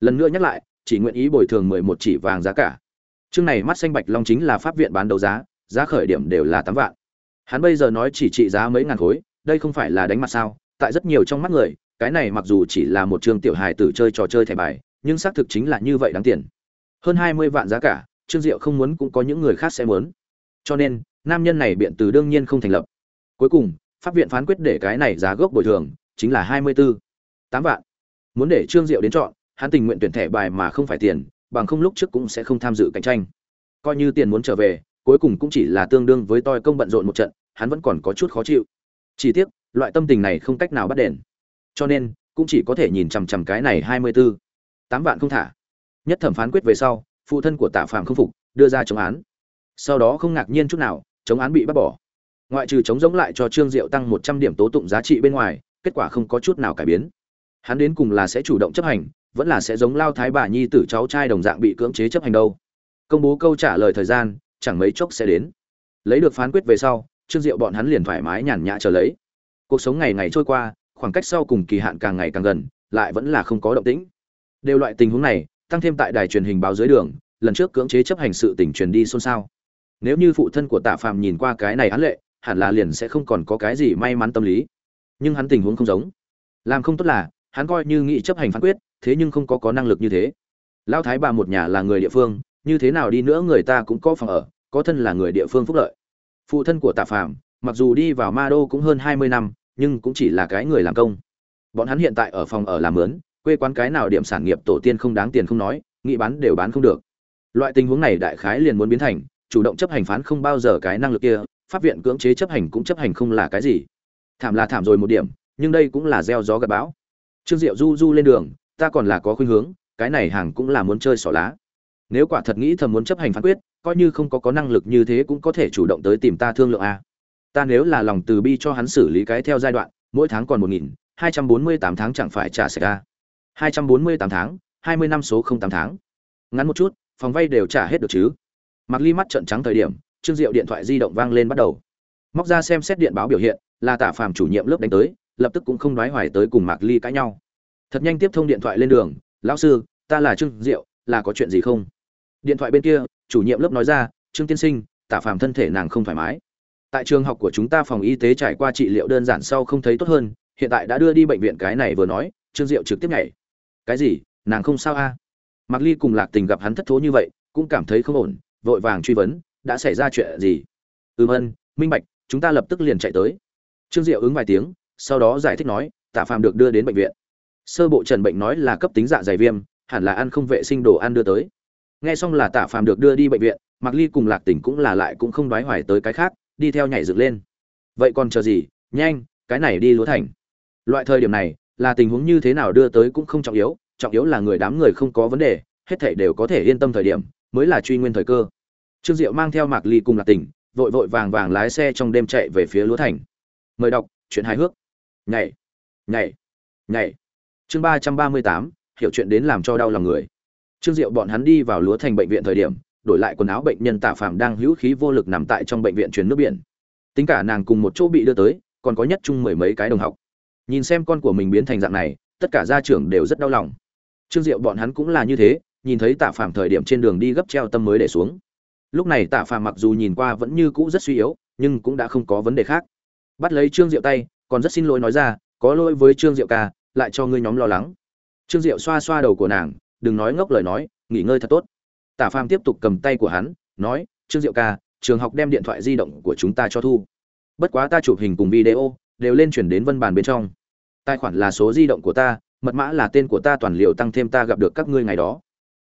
Lần nữa nhắc lại, chỉ nguyện ý bồi thường mười một chỉ vàng giá cả. Chương này mắt xanh bạch long chính là pháp viện bán đấu giá giá khởi điểm đều là tám vạn. Hắn bây giờ nói chỉ trị giá mấy ngàn khối, đây không phải là đánh mặt sao? Tại rất nhiều trong mắt người, cái này mặc dù chỉ là một trường tiểu hài tử chơi trò chơi thẻ bài, nhưng xác thực chính là như vậy đáng tiền. Hơn hai mươi vạn giá cả, trương diệu không muốn cũng có những người khác sẽ muốn. Cho nên, nam nhân này biện từ đương nhiên không thành lập. Cuối cùng pháp viện phán quyết để cái này giá gốc bồi thường, chính là hai mươi bốn tám vạn. Muốn để trương diệu đến chọn, hắn tình nguyện tuyển thẻ bài mà không phải tiền, bằng không lúc trước cũng sẽ không tham dự cạnh tranh. Coi như tiền muốn trở về, cuối cùng cũng chỉ là tương đương với toi công bận rộn một trận, hắn vẫn còn có chút khó chịu. Chỉ tiếc, loại tâm tình này không cách nào bắt đền. Cho nên, cũng chỉ có thể nhìn chằm chằm cái này hai mươi bốn tám vạn không thả. Nhất thẩm phán quyết về sau, phụ thân của tạ phạm không phục, đưa ra chống án. Sau đó không ngạc nhiên chút nào, chống án bị bác bỏ ngoại trừ chống giống lại cho trương diệu tăng một trăm điểm tố tụng giá trị bên ngoài, kết quả không có chút nào cải biến. Hắn đến cùng là sẽ chủ động chấp hành, vẫn là sẽ giống lao thái bà nhi tử cháu trai đồng dạng bị cưỡng chế chấp hành đâu. Công bố câu trả lời thời gian, chẳng mấy chốc sẽ đến. Lấy được phán quyết về sau, trương diệu bọn hắn liền thoải mái nhàn nhã trở lấy. Cuộc sống ngày ngày trôi qua, khoảng cách sau cùng kỳ hạn càng ngày càng gần, lại vẫn là không có động tĩnh. Đều loại tình huống này, tăng thêm tại đài truyền hình báo dưới đường, lần trước cưỡng chế chấp hành sự tình truyền đi xôn xao. Nếu như phụ thân của tạ phàm nhìn qua cái này án lệ hẳn là liền sẽ không còn có cái gì may mắn tâm lý. Nhưng hắn tình huống không giống. Làm không tốt là, hắn coi như nghị chấp hành phán quyết, thế nhưng không có có năng lực như thế. Lao thái bà một nhà là người địa phương, như thế nào đi nữa người ta cũng có phòng ở, có thân là người địa phương phúc lợi. Phụ thân của tạ phàm, mặc dù đi vào ma đô cũng hơn hai mươi năm, nhưng cũng chỉ là cái người làm công. Bọn hắn hiện tại ở phòng ở làm mướn, quê quán cái nào điểm sản nghiệp tổ tiên không đáng tiền không nói, nghĩ bán đều bán không được. Loại tình huống này đại khái liền muốn biến thành, chủ động chấp hành phán không bao giờ cái năng lực kia pháp viện cưỡng chế chấp hành cũng chấp hành không là cái gì. Thảm là thảm rồi một điểm, nhưng đây cũng là gieo gió gặp bão. Trương diệu du du lên đường, ta còn là có khuynh hướng, cái này hàng cũng là muốn chơi xỏ lá. Nếu quả thật nghĩ thầm muốn chấp hành phán quyết, coi như không có có năng lực như thế cũng có thể chủ động tới tìm ta thương lượng a. Ta nếu là lòng từ bi cho hắn xử lý cái theo giai đoạn, mỗi tháng còn một nghìn, hai trăm bốn mươi tám tháng chẳng phải trả sạch a. Hai trăm bốn mươi tám tháng, hai mươi năm số không tám tháng. Ngắn một chút, phòng vay đều trả hết được chứ. Mặc ly mắt trận trắng thời điểm trương diệu điện thoại di động vang lên bắt đầu. Móc ra xem xét điện báo biểu hiện, là tạ phàm chủ nhiệm lớp đánh tới, lập tức cũng không nói hoài tới cùng mạc ly cãi nhau. Thật nhanh tiếp thông điện thoại lên đường, lão sư, ta là trương diệu, là có chuyện gì không? Điện thoại bên kia, chủ nhiệm lớp nói ra, trương tiên sinh, tạ phàm thân thể nàng không thoải mái. Tại trường học của chúng ta phòng y tế trải qua trị liệu đơn giản sau không thấy tốt hơn, hiện tại đã đưa đi bệnh viện cái này vừa nói, trương diệu trực tiếp nhảy. Cái gì? Nàng không sao a à? mạc ly cùng lạc tình gặp hắn thất thố như vậy, cũng cảm thấy không ổn, vội vàng truy vấn đã xảy ra chuyện gì? Ừm ân minh bạch, chúng ta lập tức liền chạy tới. Trương diệu ứng vài tiếng, sau đó giải thích nói, tạ phàm được đưa đến bệnh viện. Sơ bộ trần bệnh nói là cấp tính dạ dày viêm, hẳn là ăn không vệ sinh đồ ăn đưa tới. Nghe xong là tạ phàm được đưa đi bệnh viện mặc ly cùng lạc tỉnh cũng là lại cũng không đoái hoài tới cái khác, đi theo nhảy dựng lên. Vậy còn chờ gì? Nhanh, cái này đi lúa thành. Loại thời điểm này, là tình huống như thế nào đưa tới cũng không trọng yếu trọng yếu là người đám người không có vấn đề, hết thảy đều có thể yên tâm thời điểm, mới là truy nguyên thời cơ trương diệu mang theo mạc ly cùng lạc tỉnh, vội vội vàng vàng lái xe trong đêm chạy về phía lúa thành. Mời đọc, chuyện hài hước. Nhảy nhảy nhảy. Chương ba trăm ba mươi tám, hiểu chuyện đến làm cho đau lòng người. Trương diệu bọn hắn đi vào lúa thành bệnh viện thời điểm, đổi lại quần áo bệnh nhân tạ Phàm đang hữu khí vô lực nằm tại trong bệnh viện truyền nước biển. Tính cả nàng cùng một chỗ bị đưa tới, còn có nhất chung mười mấy cái đồng học. Nhìn xem con của mình biến thành dạng này, tất cả gia trưởng đều rất đau lòng. Trương diệu bọn hắn cũng là như thế, nhìn thấy tạ Phàm thời điểm trên đường đi gấp treo tâm mới để xuống lúc này tạ Phàm mặc dù nhìn qua vẫn như cũ rất suy yếu, nhưng cũng đã không có vấn đề khác. Bắt lấy trương diệu tay, còn rất xin lỗi nói ra, có lỗi với trương diệu ca, lại cho ngươi nhóm lo lắng. Trương diệu xoa xoa đầu của nàng, đừng nói ngốc lời nói, nghỉ ngơi thật tốt. Tạ phàm tiếp tục cầm tay của hắn, nói, trương diệu ca, trường học đem điện thoại di động của chúng ta cho thu. Bất quá ta chụp hình cùng video, đều lên chuyển đến Văn bàn bên trong. Tài khoản là số di động của ta, mật mã là tên của ta, toàn liệu tăng thêm ta gặp được các ngươi ngày đó.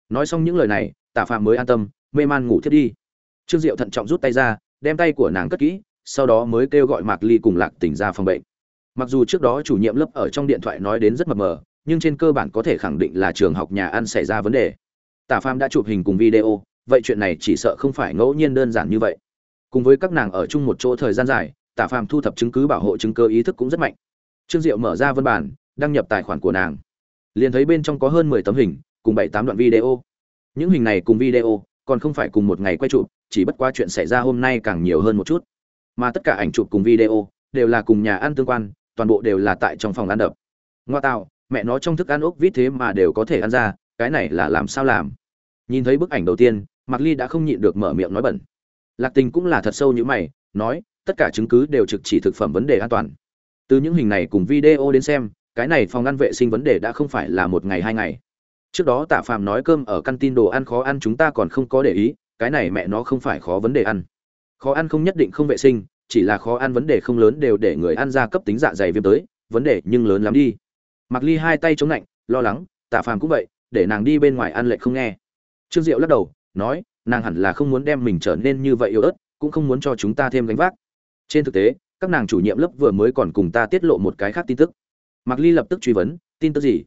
Nói xong những lời này, Tạ phàm mới an tâm mê man ngủ thiết đi. Trương diệu thận trọng rút tay ra, đem tay của nàng cất kỹ, sau đó mới kêu gọi mạc ly cùng lạc tỉnh ra phòng bệnh. Mặc dù trước đó chủ nhiệm lớp ở trong điện thoại nói đến rất mập mờ, nhưng trên cơ bản có thể khẳng định là trường học nhà ăn xảy ra vấn đề. Tả phàm đã chụp hình cùng video, vậy chuyện này chỉ sợ không phải ngẫu nhiên đơn giản như vậy. Cùng với các nàng ở chung một chỗ thời gian dài, tả phàm thu thập chứng cứ bảo hộ chứng cơ ý thức cũng rất mạnh. Trương diệu mở ra văn bản, đăng nhập tài khoản của nàng. Liền thấy bên trong có hơn mười tấm hình, cùng bảy tám đoạn video. Những hình này cùng video còn không phải cùng một ngày quay chụp, chỉ bất qua chuyện xảy ra hôm nay càng nhiều hơn một chút. Mà tất cả ảnh chụp cùng video đều là cùng nhà ăn tương quan, toàn bộ đều là tại trong phòng ăn đập. Ngoa tạo, mẹ nó trong thức ăn ốc vít thế mà đều có thể ăn ra, cái này là làm sao làm? Nhìn thấy bức ảnh đầu tiên, mạc ly đã không nhịn được mở miệng nói bẩn. Lạc tình cũng là thật sâu như mày, nói, tất cả chứng cứ đều trực chỉ thực phẩm vấn đề an toàn. Từ những hình này cùng video đến xem, cái này phòng ăn vệ sinh vấn đề đã không phải là một ngày hai ngày trước đó tạ phàm nói cơm ở căn tin đồ ăn khó ăn chúng ta còn không có để ý, cái này mẹ nó không phải khó vấn đề ăn. Khó ăn không nhất định không vệ sinh, chỉ là khó ăn vấn đề không lớn đều để người ăn ra cấp tính dạ dày viêm tới, vấn đề nhưng lớn lắm đi. Mặc ly hai tay chống lạnh, lo lắng, tạ phàm cũng vậy, để nàng đi bên ngoài ăn lệ không nghe. Trương diệu lắc đầu, nói, nàng hẳn là không muốn đem mình trở nên như vậy yếu ớt, cũng không muốn cho chúng ta thêm gánh vác. Trên thực tế, các nàng chủ nhiệm lớp vừa mới còn cùng ta tiết lộ một cái khác tin tức. Mặc ly lập tức truy vấn, tin tức gì?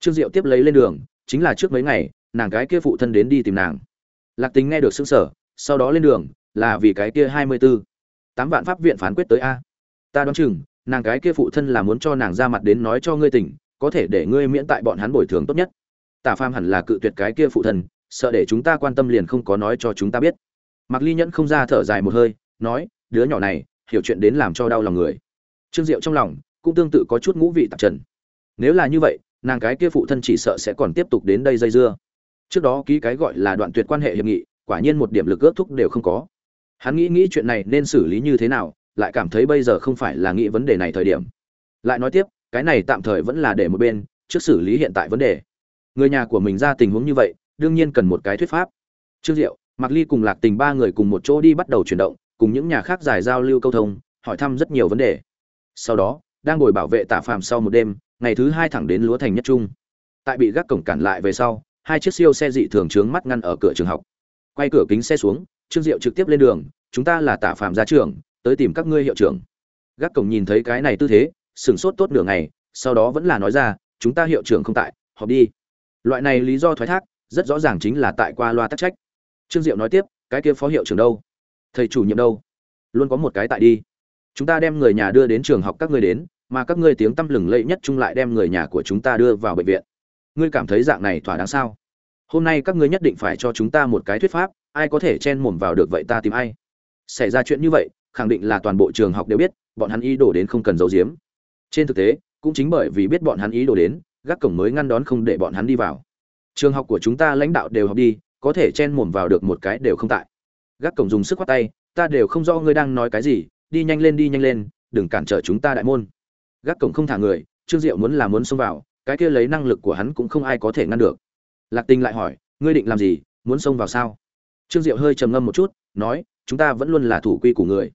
Trương diệu tiếp lấy lên đường chính là trước mấy ngày, nàng cái kia phụ thân đến đi tìm nàng. Lạc tính nghe được xứng sở sau đó lên đường, là vì cái kia hai mươi b ố tám vạn pháp viện phán quyết tới a. Ta đoán chừng, nàng cái kia phụ thân là muốn cho nàng ra mặt đến nói cho ngươi tỉnh, có thể để ngươi miễn tại bọn hắn bồi thường tốt nhất. Tả pham hẳn là cự tuyệt cái kia phụ thân, sợ để chúng ta quan tâm liền không có nói cho chúng ta biết. Mặc ly nhẫn không ra thở dài một hơi, nói, đứa nhỏ này, hiểu chuyện đến làm cho đau lòng người. Trương diệu trong lòng cũng tương tự có chút ngũ vị tạp trần. Nếu là như vậy nàng cái kia phụ thân chỉ sợ sẽ còn tiếp tục đến đây dây dưa. Trước đó ký cái gọi là đoạn tuyệt quan hệ hiệp nghị, quả nhiên một điểm lực ước thúc đều không có. Hắn nghĩ nghĩ chuyện này nên xử lý như thế nào, lại cảm thấy bây giờ không phải là nghĩ vấn đề này thời điểm. Lại nói tiếp, cái này tạm thời vẫn là để một bên, trước xử lý hiện tại vấn đề. Người nhà của mình ra tình huống như vậy, đương nhiên cần một cái thuyết pháp. Trương diệu, mạc ly cùng lạc tình ba người cùng một chỗ đi bắt đầu chuyển động, cùng những nhà khác giải giao lưu câu thông, hỏi thăm rất nhiều vấn đề. Sau đó, đang ngồi bảo vệ tạ phàm sau một đêm ngày thứ hai thẳng đến lúa thành nhất trung. Tại bị gác cổng cản lại về sau, hai chiếc siêu xe dị thường trướng mắt ngăn ở cửa trường học. Quay cửa kính xe xuống, trương diệu trực tiếp lên đường, chúng ta là tả phạm gia trưởng, tới tìm các ngươi hiệu trưởng. Gác cổng nhìn thấy cái này tư thế, sửng sốt tốt nửa ngày, sau đó vẫn là nói ra, chúng ta hiệu trưởng không tại, họp đi. Loại này lý do thoái thác, rất rõ ràng chính là tại qua loa tắc trách. Trương diệu nói tiếp, cái kia phó hiệu trưởng đâu? Thầy chủ nhiệm đâu? Luôn có một cái tại đi. Chúng ta đem người nhà đưa đến trường học các ngươi đến mà các ngươi tiếng tăm lừng lẫy nhất chung lại đem người nhà của chúng ta đưa vào bệnh viện. Ngươi cảm thấy dạng này thỏa đáng sao? Hôm nay các ngươi nhất định phải cho chúng ta một cái thuyết pháp, ai có thể chen mồm vào được vậy ta tìm ai? Xảy ra chuyện như vậy, khẳng định là toàn bộ trường học đều biết, bọn hắn ý đồ đến không cần giấu giếm. Trên thực tế, cũng chính bởi vì biết bọn hắn ý đồ đến, gác cổng mới ngăn đón không để bọn hắn đi vào. Trường học của chúng ta lãnh đạo đều học đi, có thể chen mồm vào được một cái đều không tại. Gác cổng dùng sức khoát tay, ta đều không rõ ngươi đang nói cái gì, đi nhanh lên, đi nhanh lên, đừng cản trở chúng ta đại môn gác cổng không thả người, trương diệu muốn là muốn xông vào, cái kia lấy năng lực của hắn cũng không ai có thể ngăn được. Lạc tinh lại hỏi, ngươi định làm gì, muốn xông vào sao? Trương diệu hơi trầm ngâm một chút, nói, chúng ta vẫn luôn là thủ quy của người.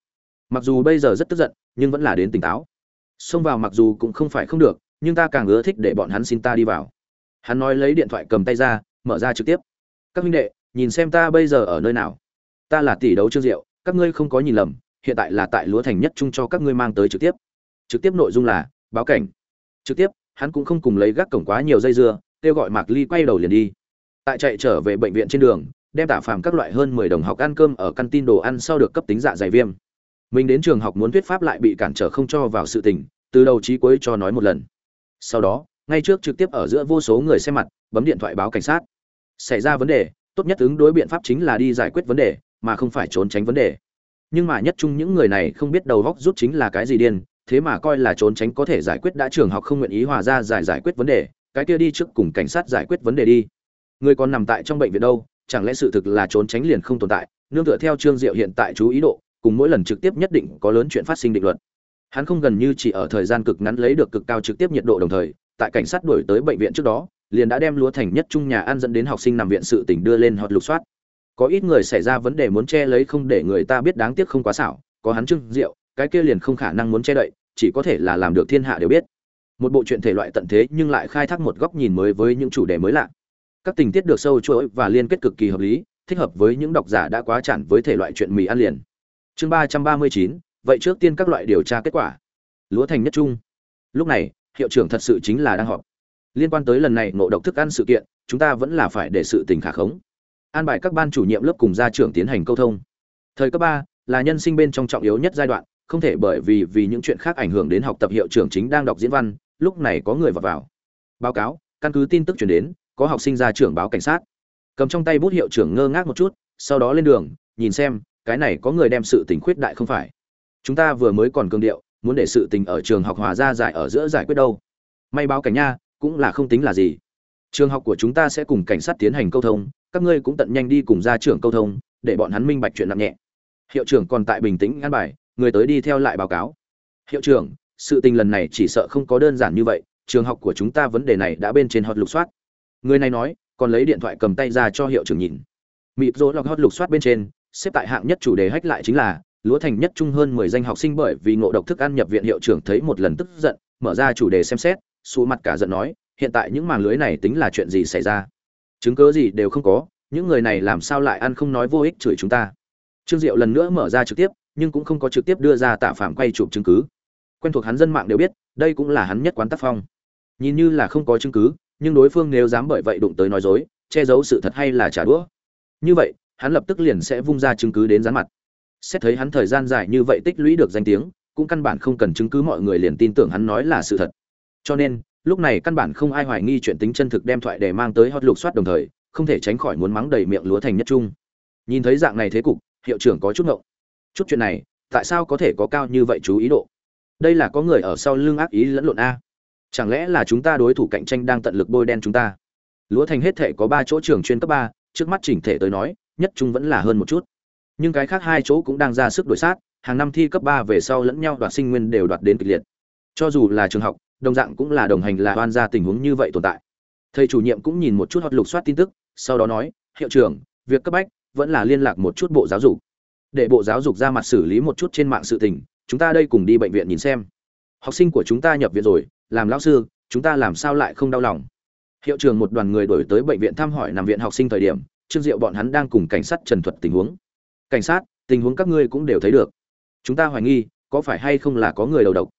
Mặc dù bây giờ rất tức giận, nhưng vẫn là đến tỉnh táo. Xông vào mặc dù cũng không phải không được, nhưng ta càng ưa thích để bọn hắn xin ta đi vào. Hắn nói lấy điện thoại cầm tay ra, mở ra trực tiếp. Các huynh đệ, nhìn xem ta bây giờ ở nơi nào. Ta là tỷ đấu trương diệu, các ngươi không có nhìn lầm, hiện tại là tại lúa thành nhất trung cho các ngươi mang tới trực tiếp trực tiếp nội dung là, báo cảnh. Trực tiếp, hắn cũng không cùng lấy gác cổng quá nhiều dây dưa, kêu gọi mạc ly quay đầu liền đi. Tại chạy trở về bệnh viện trên đường, đem tả phàm các loại hơn mười đồng học ăn cơm ở căn tin đồ ăn sau được cấp tính dạ dày viêm. Mình đến trường học muốn thuyết pháp lại bị cản trở không cho vào sự tình, từ đầu chí cuối cho nói một lần. Sau đó, ngay trước trực tiếp ở giữa vô số người xem mặt, bấm điện thoại báo cảnh sát. Xảy ra vấn đề, tốt nhất ứng đối biện pháp chính là đi giải quyết vấn đề, mà không phải trốn tránh vấn đề. Nhưng mà nhất chung những người này không biết đầu góc rút chính là cái gì điên thế mà coi là trốn tránh có thể giải quyết đã trường học không nguyện ý hòa ra giải giải quyết vấn đề, cái kia đi trước cùng cảnh sát giải quyết vấn đề đi. Người còn nằm tại trong bệnh viện đâu, chẳng lẽ sự thực là trốn tránh liền không tồn tại? Nương tựa theo trương diệu hiện tại chú ý độ, cùng mỗi lần trực tiếp nhất định có lớn chuyện phát sinh định luật. Hắn không gần như chỉ ở thời gian cực ngắn lấy được cực cao trực tiếp nhiệt độ đồng thời, tại cảnh sát đuổi tới bệnh viện trước đó, liền đã đem lúa thành nhất trung nhà ăn dẫn đến học sinh nằm viện sự tỉnh đưa lên hot lục soát. Có ít người xảy ra vấn đề muốn che lấy không để người ta biết đáng tiếc không quá xảo, có hắn trương diệu cái kia liền không khả năng muốn che đậy, chỉ có thể là làm được thiên hạ đều biết. Một bộ truyện thể loại tận thế nhưng lại khai thác một góc nhìn mới với những chủ đề mới lạ. Các tình tiết được sâu chuỗi và liên kết cực kỳ hợp lý, thích hợp với những độc giả đã quá chản với thể loại chuyện mì ăn liền. Chương ba trăm ba mươi chín, vậy trước tiên các loại điều tra kết quả. Lúa thành nhất trung. Lúc này, hiệu trưởng thật sự chính là đang họp. Liên quan tới lần này ngộ độc thức ăn sự kiện, chúng ta vẫn là phải để sự tình khả khống. An bài các ban chủ nhiệm lớp cùng gia trưởng tiến hành câu thông. Thời cấp ba là nhân sinh bên trong trọng yếu nhất giai đoạn không thể bởi vì vì những chuyện khác ảnh hưởng đến học tập hiệu trưởng chính đang đọc diễn văn, lúc này có người vào vào. Báo cáo, căn cứ tin tức chuyển đến, có học sinh ra trưởng báo cảnh sát. Cầm trong tay bút hiệu trưởng ngơ ngác một chút, sau đó lên đường, nhìn xem, cái này có người đem sự tình khuyết đại không phải. Chúng ta vừa mới còn cương điệu, muốn để sự tình ở trường học hòa ra giải ở giữa giải quyết đâu. May báo cảnh nha, cũng là không tính là gì. Trường học của chúng ta sẽ cùng cảnh sát tiến hành câu thông, các ngươi cũng tận nhanh đi cùng gia trưởng câu thông, để bọn hắn minh bạch chuyện nặng nhẹ. Hiệu trưởng còn tại bình tĩnh ngăn bài người tới đi theo lại báo cáo. Hiệu trưởng, sự tình lần này chỉ sợ không có đơn giản như vậy, trường học của chúng ta vấn đề này đã bên trên hot lục soát. Người này nói, còn lấy điện thoại cầm tay ra cho hiệu trưởng nhìn. Mịp rỗ lọc hot lục soát bên trên, xếp tại hạng nhất chủ đề hách lại chính là, lúa thành nhất trung hơn mười danh học sinh bởi vì ngộ độc thức ăn nhập viện hiệu trưởng thấy một lần tức giận, mở ra chủ đề xem xét xù mặt cả giận nói, hiện tại những màn lưới này tính là chuyện gì xảy ra? Chứng cớ gì đều không có, những người này làm sao lại ăn không nói vô ích chửi chúng ta? Trương diệu lần nữa mở ra trực tiếp nhưng cũng không có trực tiếp đưa ra tạ phạm quay chụp chứng cứ. Quen thuộc hắn dân mạng đều biết, đây cũng là hắn nhất quán tác phong. Nhìn như là không có chứng cứ, nhưng đối phương nếu dám bởi vậy đụng tới nói dối, che giấu sự thật hay là trả đũa. Như vậy, hắn lập tức liền sẽ vung ra chứng cứ đến dán mặt. Xét thấy hắn thời gian dài như vậy tích lũy được danh tiếng, cũng căn bản không cần chứng cứ mọi người liền tin tưởng hắn nói là sự thật. Cho nên, lúc này căn bản không ai hoài nghi chuyện tính chân thực đem thoại để mang tới hot lục soát đồng thời, không thể tránh khỏi muốn mắng đầy miệng lúa thành nhất trung. Nhìn thấy dạng này thế cục, hiệu trưởng có chút ngộng chút chuyện này, tại sao có thể có cao như vậy chú ý độ? Đây là có người ở sau lưng ác ý lẫn lộn a. Chẳng lẽ là chúng ta đối thủ cạnh tranh đang tận lực bôi đen chúng ta? Lúa thành hết thể có ba chỗ trường chuyên cấp ba, trước mắt chỉnh thể tới nói, nhất trung vẫn là hơn một chút. Nhưng cái khác hai chỗ cũng đang ra sức đổi sát, hàng năm thi cấp ba về sau lẫn nhau đoạt sinh nguyên đều đoạt đến kịch liệt. Cho dù là trường học, đồng dạng cũng là đồng hành là oan ra tình huống như vậy tồn tại. Thầy chủ nhiệm cũng nhìn một chút hoặc lục soát tin tức, sau đó nói, hiệu trưởng, việc cấp bách vẫn là liên lạc một chút bộ giáo dục để bộ giáo dục ra mặt xử lý một chút trên mạng sự tình, chúng ta đây cùng đi bệnh viện nhìn xem. Học sinh của chúng ta nhập viện rồi, làm lão sư, chúng ta làm sao lại không đau lòng? Hiệu trưởng một đoàn người đổi tới bệnh viện thăm hỏi nằm viện học sinh thời điểm, trương diệu bọn hắn đang cùng cảnh sát trần thuật tình huống. Cảnh sát, tình huống các ngươi cũng đều thấy được. Chúng ta hoài nghi, có phải hay không là có người đầu độc?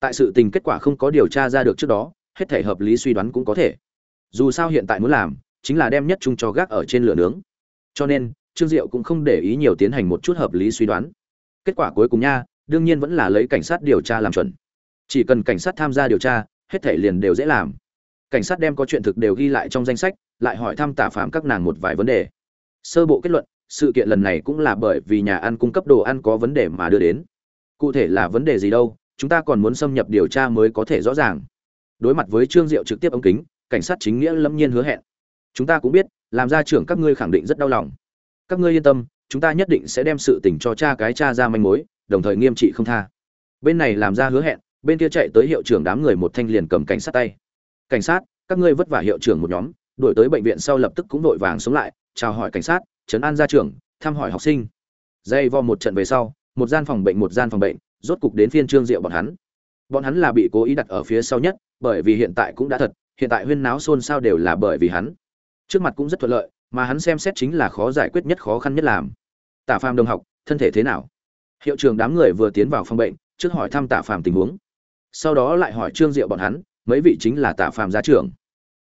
Tại sự tình kết quả không có điều tra ra được trước đó, hết thể hợp lý suy đoán cũng có thể. Dù sao hiện tại muốn làm, chính là đem nhất chung cho gác ở trên lửa nướng. Cho nên trương diệu cũng không để ý nhiều tiến hành một chút hợp lý suy đoán. Kết quả cuối cùng nha, đương nhiên vẫn là lấy cảnh sát điều tra làm chuẩn. Chỉ cần cảnh sát tham gia điều tra, hết thể liền đều dễ làm. Cảnh sát đem có chuyện thực đều ghi lại trong danh sách, lại hỏi thăm tả phạm các nàng một vài vấn đề. Sơ bộ kết luận, sự kiện lần này cũng là bởi vì nhà ăn cung cấp đồ ăn có vấn đề mà đưa đến. Cụ thể là vấn đề gì đâu, chúng ta còn muốn xâm nhập điều tra mới có thể rõ ràng. Đối mặt với trương diệu trực tiếp ống kính, cảnh sát chính nghĩa lâm nhiên hứa hẹn. Chúng ta cũng biết, làm ra trưởng các ngươi khẳng định rất đau lòng các ngươi yên tâm, chúng ta nhất định sẽ đem sự tình cho cha cái cha ra manh mối, đồng thời nghiêm trị không tha. Bên này làm ra hứa hẹn, bên kia chạy tới hiệu trưởng đám người một thanh liền cầm cảnh sát tay. Cảnh sát, các ngươi vất vả hiệu trưởng một nhóm, đuổi tới bệnh viện sau lập tức cũng vội vàng xuống lại, chào hỏi cảnh sát, trấn an gia trưởng, thăm hỏi học sinh. Dây vo một trận về sau, một gian phòng bệnh một gian phòng bệnh, rốt cục đến phiên trương diệu bọn hắn. Bọn hắn là bị cố ý đặt ở phía sau nhất, bởi vì hiện tại cũng đã thật, hiện tại huyên náo xôn xao đều là bởi vì hắn. Trước mặt cũng rất thuận lợi mà hắn xem xét chính là khó giải quyết nhất khó khăn nhất làm. Tả phàm đồng học, thân thể thế nào? Hiệu trưởng đám người vừa tiến vào phòng bệnh, trước hỏi thăm tả phàm tình huống. Sau đó lại hỏi trương diệu bọn hắn, mấy vị chính là tả phàm gia trưởng.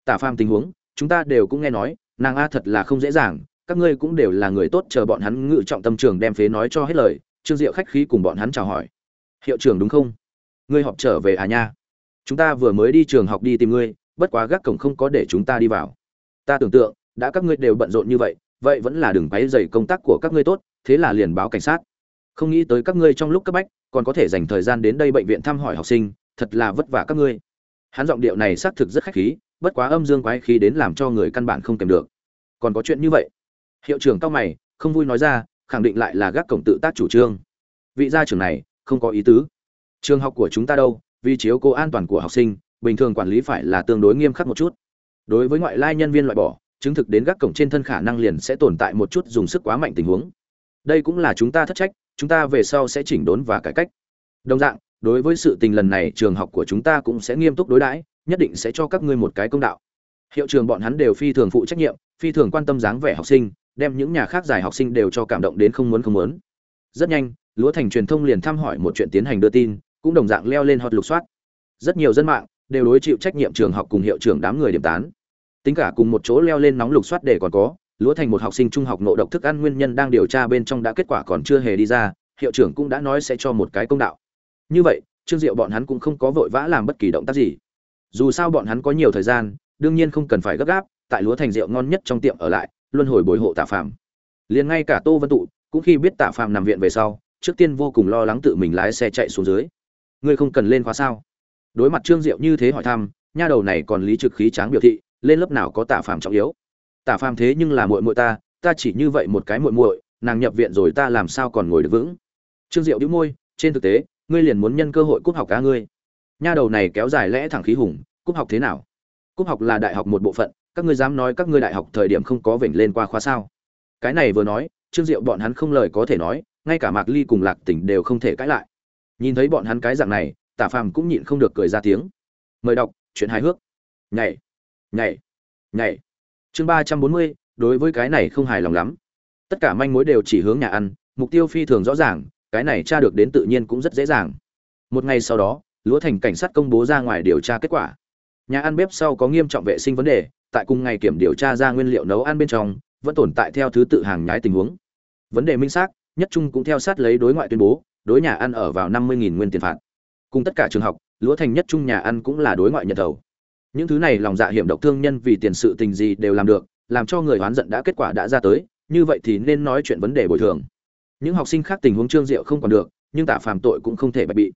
Tả phàm tình huống, chúng ta đều cũng nghe nói, nàng a thật là không dễ dàng, các ngươi cũng đều là người tốt, chờ bọn hắn ngự trọng tâm trường đem phế nói cho hết lời, trương diệu khách khí cùng bọn hắn chào hỏi. Hiệu trưởng đúng không? Ngươi họp trở về à nha? Chúng ta vừa mới đi trường học đi tìm ngươi, bất quá gác cổng không có để chúng ta đi vào. Ta tưởng tượng đã các ngươi đều bận rộn như vậy vậy vẫn là đừng quấy dày công tác của các ngươi tốt, thế là liền báo cảnh sát. Không nghĩ tới các ngươi trong lúc cấp bách, còn có thể dành thời gian đến đây bệnh viện thăm hỏi học sinh, thật là vất vả các ngươi. Hắn giọng điệu này xác thực rất khách khí, bất quá âm dương quái khí đến làm cho người căn bản không kèm được. Còn có chuyện như vậy? Hiệu trưởng cao mày, không vui nói ra, khẳng định lại là gác cổng tự tác chủ trương. Vị gia trưởng này, không có ý tứ. Trường học của chúng ta đâu, vì chiếu cố an toàn của học sinh, bình thường quản lý phải là tương đối nghiêm khắc một chút. Đối với ngoại lai nhân viên loại bỏ chứng thực đến gác cổng trên thân khả năng liền sẽ tồn tại một chút dùng sức quá mạnh tình huống. Đây cũng là chúng ta thất trách, chúng ta về sau sẽ chỉnh đốn và cải cách. Đồng dạng, đối với sự tình lần này, trường học của chúng ta cũng sẽ nghiêm túc đối đãi, nhất định sẽ cho các ngươi một cái công đạo. Hiệu trường bọn hắn đều phi thường phụ trách nhiệm, phi thường quan tâm dáng vẻ học sinh, đem những nhà khác giải học sinh đều cho cảm động đến không muốn không muốn. Rất nhanh, lúa thành truyền thông liền thăm hỏi một chuyện tiến hành đưa tin, cũng đồng dạng leo lên hot lục soát. Rất nhiều dân mạng đều đối chịu trách nhiệm trường học cùng hiệu trưởng đám người điểm tán tính cả cùng một chỗ leo lên nóng lục soát để còn có, lúa thành một học sinh trung học nộ độc thức ăn nguyên nhân đang điều tra bên trong đã kết quả còn chưa hề đi ra, hiệu trưởng cũng đã nói sẽ cho một cái công đạo. Như vậy, trương diệu bọn hắn cũng không có vội vã làm bất kỳ động tác gì. Dù sao bọn hắn có nhiều thời gian, đương nhiên không cần phải gấp gáp, tại lúa thành rượu ngon nhất trong tiệm ở lại, luân hồi bồi hộ tạ phàm. Liền ngay cả tô vân tụ, cũng khi biết tạ phàm nằm viện về sau, trước tiên vô cùng lo lắng tự mình lái xe chạy xuống dưới. Ngươi không cần lên khóa sao? Đối mặt trương diệu như thế hỏi thăm, nha đầu này còn lý trực khí tráng biểu thị lên lớp nào có Tả phàm trọng yếu. Tả phàm thế nhưng là muội muội ta ta chỉ như vậy một cái muội muội, nàng nhập viện rồi ta làm sao còn ngồi được vững? Trương diệu đĩu môi, trên thực tế, ngươi liền muốn nhân cơ hội cúp học cá ngươi. Nha đầu này kéo dài lẽ thẳng khí hùng, cúp học thế nào? Cúp học là đại học một bộ phận, các ngươi dám nói các ngươi đại học thời điểm không có vểnh lên qua khóa sao? Cái này vừa nói, trương diệu bọn hắn không lời có thể nói, ngay cả mạc ly cùng lạc tỉnh đều không thể cãi lại. Nhìn thấy bọn hắn cái dạng này, tả phàm cũng nhịn không được cười ra tiếng. Mời đọc, chuyện hài hước. Nhảy nhảy nhảy. Chương ba trăm bốn mươi, đối với cái này không hài lòng lắm. Tất cả manh mối đều chỉ hướng nhà ăn, mục tiêu phi thường rõ ràng, cái này tra được đến tự nhiên cũng rất dễ dàng. Một ngày sau đó, lúa thành cảnh sát công bố ra ngoài điều tra kết quả. Nhà ăn bếp sau có nghiêm trọng vệ sinh vấn đề, tại cùng ngày kiểm điều tra ra nguyên liệu nấu ăn bên trong, vẫn tồn tại theo thứ tự hàng nhái tình huống. Vấn đề minh xác, nhất trung cũng theo sát lấy đối ngoại tuyên bố, đối nhà ăn ở vào năm mươi nguyên tiền phạt. Cùng tất cả trường học, lúa thành nhất trung nhà ăn cũng là đối ngoại nhận thầu những thứ này lòng dạ hiểm độc thương nhân vì tiền sự tình gì đều làm được, làm cho người oán giận đã kết quả đã ra tới, như vậy thì nên nói chuyện vấn đề bồi thường. Những học sinh khác tình huống trương diệu không còn được, nhưng tả phàm tội cũng không thể bạch bị.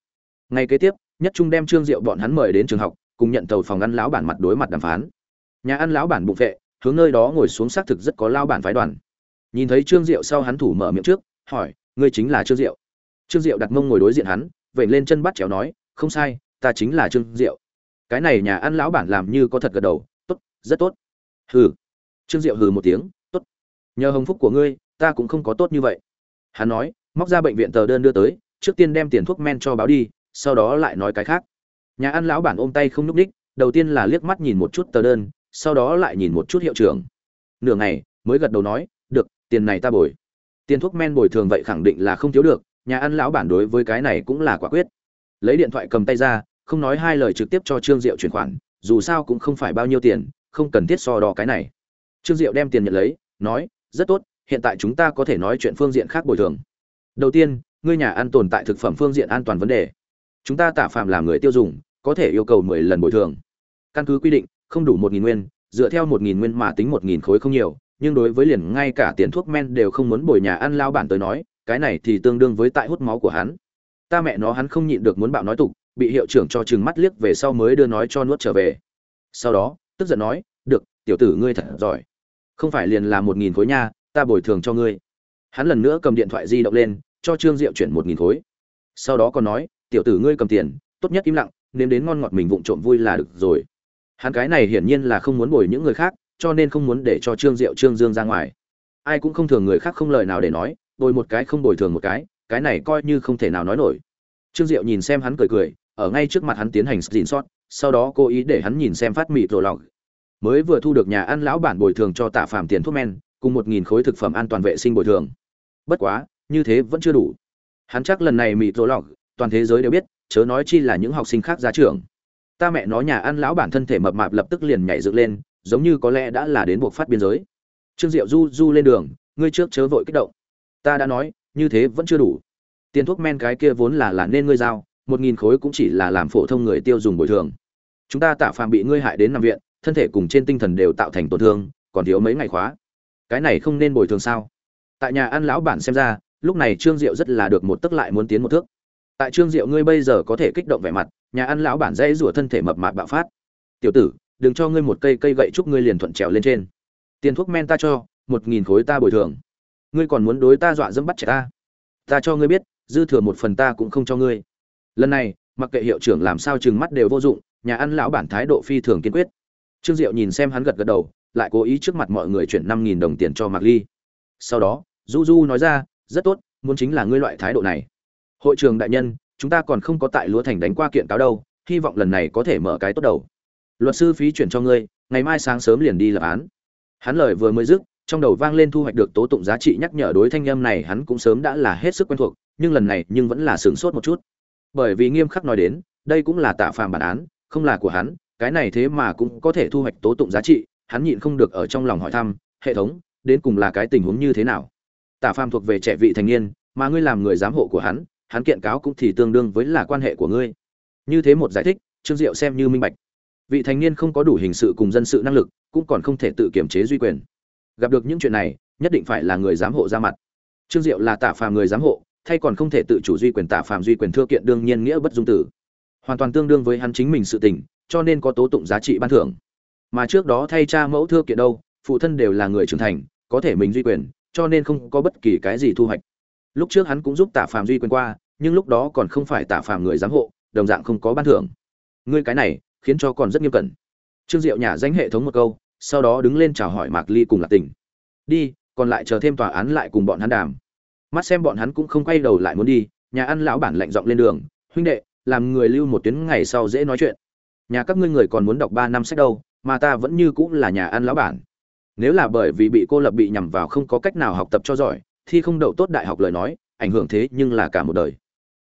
Ngay kế tiếp, nhất trung đem trương diệu bọn hắn mời đến trường học, cùng nhận tàu phòng ăn lão bản mặt đối mặt đàm phán. Nhà ăn lão bản bụng vệ, hướng nơi đó ngồi xuống xác thực rất có lao bản phái đoàn. Nhìn thấy trương diệu sau hắn thủ mở miệng trước, hỏi, ngươi chính là trương diệu? Trương diệu đặt mông ngồi đối diện hắn vậy lên chân bắt chéo nói, không sai, ta chính là trương diệu cái này nhà ăn lão bản làm như có thật gật đầu, tốt, rất tốt. Hừ. Trương diệu hừ một tiếng, tốt. Nhờ hồng phúc của ngươi, ta cũng không có tốt như vậy. Hắn nói, móc ra bệnh viện tờ đơn đưa tới, trước tiên đem tiền thuốc men cho báo đi, sau đó lại nói cái khác. Nhà ăn lão bản ôm tay không nhúc ních, đầu tiên là liếc mắt nhìn một chút tờ đơn, sau đó lại nhìn một chút hiệu trưởng. Nửa ngày, mới gật đầu nói, được, tiền này ta bồi. Tiền thuốc men bồi thường vậy khẳng định là không thiếu được, nhà ăn lão bản đối với cái này cũng là quả quyết. Lấy điện thoại cầm tay ra không nói hai lời trực tiếp cho trương diệu chuyển khoản, dù sao cũng không phải bao nhiêu tiền, không cần thiết so đo cái này. Trương diệu đem tiền nhận lấy, nói, rất tốt, hiện tại chúng ta có thể nói chuyện phương diện khác bồi thường. Đầu tiên, ngươi nhà ăn tồn tại thực phẩm phương diện an toàn vấn đề. Chúng ta tạ phạm làm người tiêu dùng, có thể yêu cầu mười lần bồi thường. Căn cứ quy định, không đủ một nghìn nguyên, dựa theo một nghìn nguyên mà tính một nghìn khối không nhiều, nhưng đối với liền ngay cả tiền thuốc men đều không muốn bồi nhà ăn lao bản tới nói, cái này thì tương đương với tại hút máu của hắn. Ta mẹ nó hắn không nhịn được muốn bạo nói tục bị hiệu trưởng cho chừng mắt liếc về sau mới đưa nói cho nuốt trở về. Sau đó, tức giận nói, được, tiểu tử ngươi thật giỏi. Không phải liền là một nghìn khối nha, ta bồi thường cho ngươi. Hắn lần nữa cầm điện thoại di động lên, cho trương diệu chuyển một nghìn khối. Sau đó còn nói, tiểu tử ngươi cầm tiền, tốt nhất im lặng, nếm đến ngon ngọt mình vụng trộm vui là được rồi. Hắn cái này hiển nhiên là không muốn bồi những người khác, cho nên không muốn để cho trương diệu, trương dương ra ngoài. Ai cũng không thường người khác không lời nào để nói, bồi một cái không bồi thường một cái cái này coi như không thể nào nói nổi. Trương diệu nhìn xem hắn cười cười ở ngay trước mặt hắn tiến hành xin sót sau đó cố ý để hắn nhìn xem phát mị rồi lọc. Mới vừa thu được nhà ăn lão bản bồi thường cho tạ phàm tiền thuốc men, cùng một nghìn khối thực phẩm an toàn vệ sinh bồi thường. Bất quá, như thế vẫn chưa đủ. Hắn chắc lần này mị rồi lọc, toàn thế giới đều biết, chớ nói chi là những học sinh khác ra trường. Ta mẹ nó nhà ăn lão bản thân thể mập mạp lập tức liền nhảy dựng lên, giống như có lẽ đã là đến buộc phát biên giới. Trương diệu du du lên đường, ngươi trước chớ vội kích động. Ta đã nói, như thế vẫn chưa đủ. Tiền thuốc men cái kia vốn là là nên ngươi giao một nghìn khối cũng chỉ là làm phổ thông người tiêu dùng bồi thường. Chúng ta tạ phàm bị ngươi hại đến nằm viện, thân thể cùng trên tinh thần đều tạo thành tổn thương, còn thiếu mấy ngày khóa. Cái này không nên bồi thường sao? Tại nhà ăn lão bản xem ra, lúc này trương diệu rất là được một tức lại muốn tiến một thước. Tại trương diệu ngươi bây giờ có thể kích động vẻ mặt, nhà ăn lão bản dãy rủa thân thể mập mạp bạo phát. Tiểu tử, đừng cho ngươi một cây cây gậy chúc ngươi liền thuận trèo lên trên. Tiền thuốc men ta cho, một nghìn khối ta bồi thường. Ngươi còn muốn đối ta dọa dẫm bắt trẻ ta. Ta cho ngươi biết, dư thừa một phần ta cũng không cho ngươi lần này, mặc kệ hiệu trưởng làm sao chừng mắt đều vô dụng, nhà ăn lão bản thái độ phi thường kiên quyết. Trương diệu nhìn xem hắn gật gật đầu, lại cố ý trước mặt mọi người chuyển năm nghìn đồng tiền cho mạc ly. Sau đó, du du nói ra, rất tốt, muốn chính là ngươi loại thái độ này. Hội trường đại nhân, chúng ta còn không có tại lúa thành đánh qua kiện cáo đâu, hy vọng lần này có thể mở cái tốt đầu. Luật sư phí chuyển cho ngươi, ngày mai sáng sớm liền đi lập án. Hắn lời vừa mới dứt, trong đầu vang lên thu hoạch được tố tụng giá trị nhắc nhở đối thanh âm này hắn cũng sớm đã là hết sức quen thuộc, nhưng lần này nhưng vẫn là sửng sốt một chút bởi vì nghiêm khắc nói đến, đây cũng là tạ phàm bản án, không là của hắn, cái này thế mà cũng có thể thu hoạch tố tụng giá trị, hắn nhịn không được ở trong lòng hỏi thăm, hệ thống, đến cùng là cái tình huống như thế nào? Tạ phàm thuộc về trẻ vị thành niên, mà ngươi làm người giám hộ của hắn hắn kiện cáo cũng thì tương đương với là quan hệ của ngươi. Như thế một giải thích, trương diệu xem như minh bạch. Vị thành niên không có đủ hình sự cùng dân sự năng lực, cũng còn không thể tự kiểm chế duy quyền. Gặp được những chuyện này, nhất định phải là người giám hộ ra mặt. Trương diệu là tạ phàm người giám hộ thay còn không thể tự chủ duy quyền tạ Phạm duy quyền thưa kiện đương nhiên nghĩa bất dung tử. Hoàn toàn tương đương với hắn chính mình sự tình, cho nên có tố tụng giá trị ban thưởng. Mà trước đó thay cha mẫu thưa kiện đâu, phụ thân đều là người trưởng thành, có thể mình duy quyền, cho nên không có bất kỳ cái gì thu hoạch. Lúc trước hắn cũng giúp tạ Phạm duy quyền qua, nhưng lúc đó còn không phải tạ Phạm người giám hộ, đồng dạng không có ban thưởng. Ngươi cái này, khiến cho còn rất nghiêm cẩn. Trương diệu nhả danh hệ thống một câu, sau đó đứng lên chào hỏi mạc ly cùng lạc tình. Đi, còn lại chờ thêm tòa án lại cùng bọn hắn đàm mắt xem bọn hắn cũng không quay đầu lại muốn đi, nhà ăn lão bản lạnh giọng lên đường, huynh đệ, làm người lưu một tuyến ngày sau dễ nói chuyện. Nhà các ngươi người còn muốn đọc ba năm sách đâu, mà ta vẫn như cũng là nhà ăn lão bản. Nếu là bởi vì bị cô lập bị nhằm vào không có cách nào học tập cho giỏi thì không đậu tốt đại học lời nói, ảnh hưởng thế nhưng là cả một đời.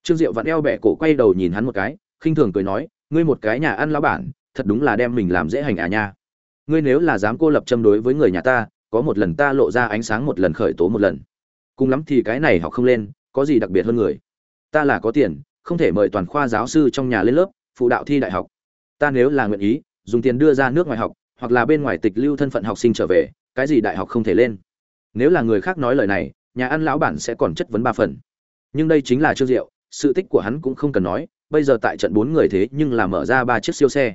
Trương diệu vặn eo bẹ cổ quay đầu nhìn hắn một cái, khinh thường cười nói, ngươi một cái nhà ăn lão bản, thật đúng là đem mình làm dễ hành à nha. Ngươi nếu là dám cô lập châm đối với người nhà ta, có một lần ta lộ ra ánh sáng một lần khởi tố một lần cùng lắm thì cái này học không lên, có gì đặc biệt hơn người? Ta là có tiền, không thể mời toàn khoa giáo sư trong nhà lên lớp, phụ đạo thi đại học. Ta nếu là nguyện ý, dùng tiền đưa ra nước ngoài học, hoặc là bên ngoài tịch lưu thân phận học sinh trở về, cái gì đại học không thể lên? Nếu là người khác nói lời này, nhà ăn lão bản sẽ còn chất vấn ba phần. Nhưng đây chính là trương diệu, sự tích của hắn cũng không cần nói, bây giờ tại trận bốn người thế nhưng là mở ra ba chiếc siêu xe.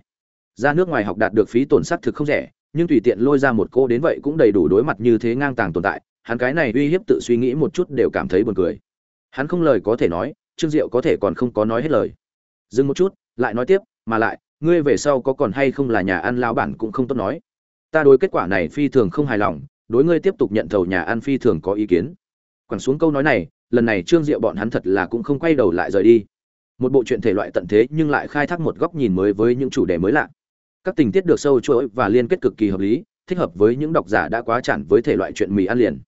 Ra nước ngoài học đạt được phí tổn sắc thực không rẻ, nhưng tùy tiện lôi ra một cô đến vậy cũng đầy đủ đối mặt như thế ngang tàng tồn tại hắn cái này uy hiếp tự suy nghĩ một chút đều cảm thấy buồn cười. Hắn không lời có thể nói, trương diệu có thể còn không có nói hết lời. Dừng một chút, lại nói tiếp, mà lại, ngươi về sau có còn hay không là nhà ăn lão bản cũng không tốt nói. Ta đối kết quả này phi thường không hài lòng, đối ngươi tiếp tục nhận thầu nhà ăn phi thường có ý kiến. Quẳng xuống câu nói này, lần này trương diệu bọn hắn thật là cũng không quay đầu lại rời đi. Một bộ truyện thể loại tận thế nhưng lại khai thác một góc nhìn mới với những chủ đề mới lạ. Các tình tiết được sâu chuỗi và liên kết cực kỳ hợp lý, thích hợp với những độc giả đã quá chản với thể loại chuyện mì ăn liền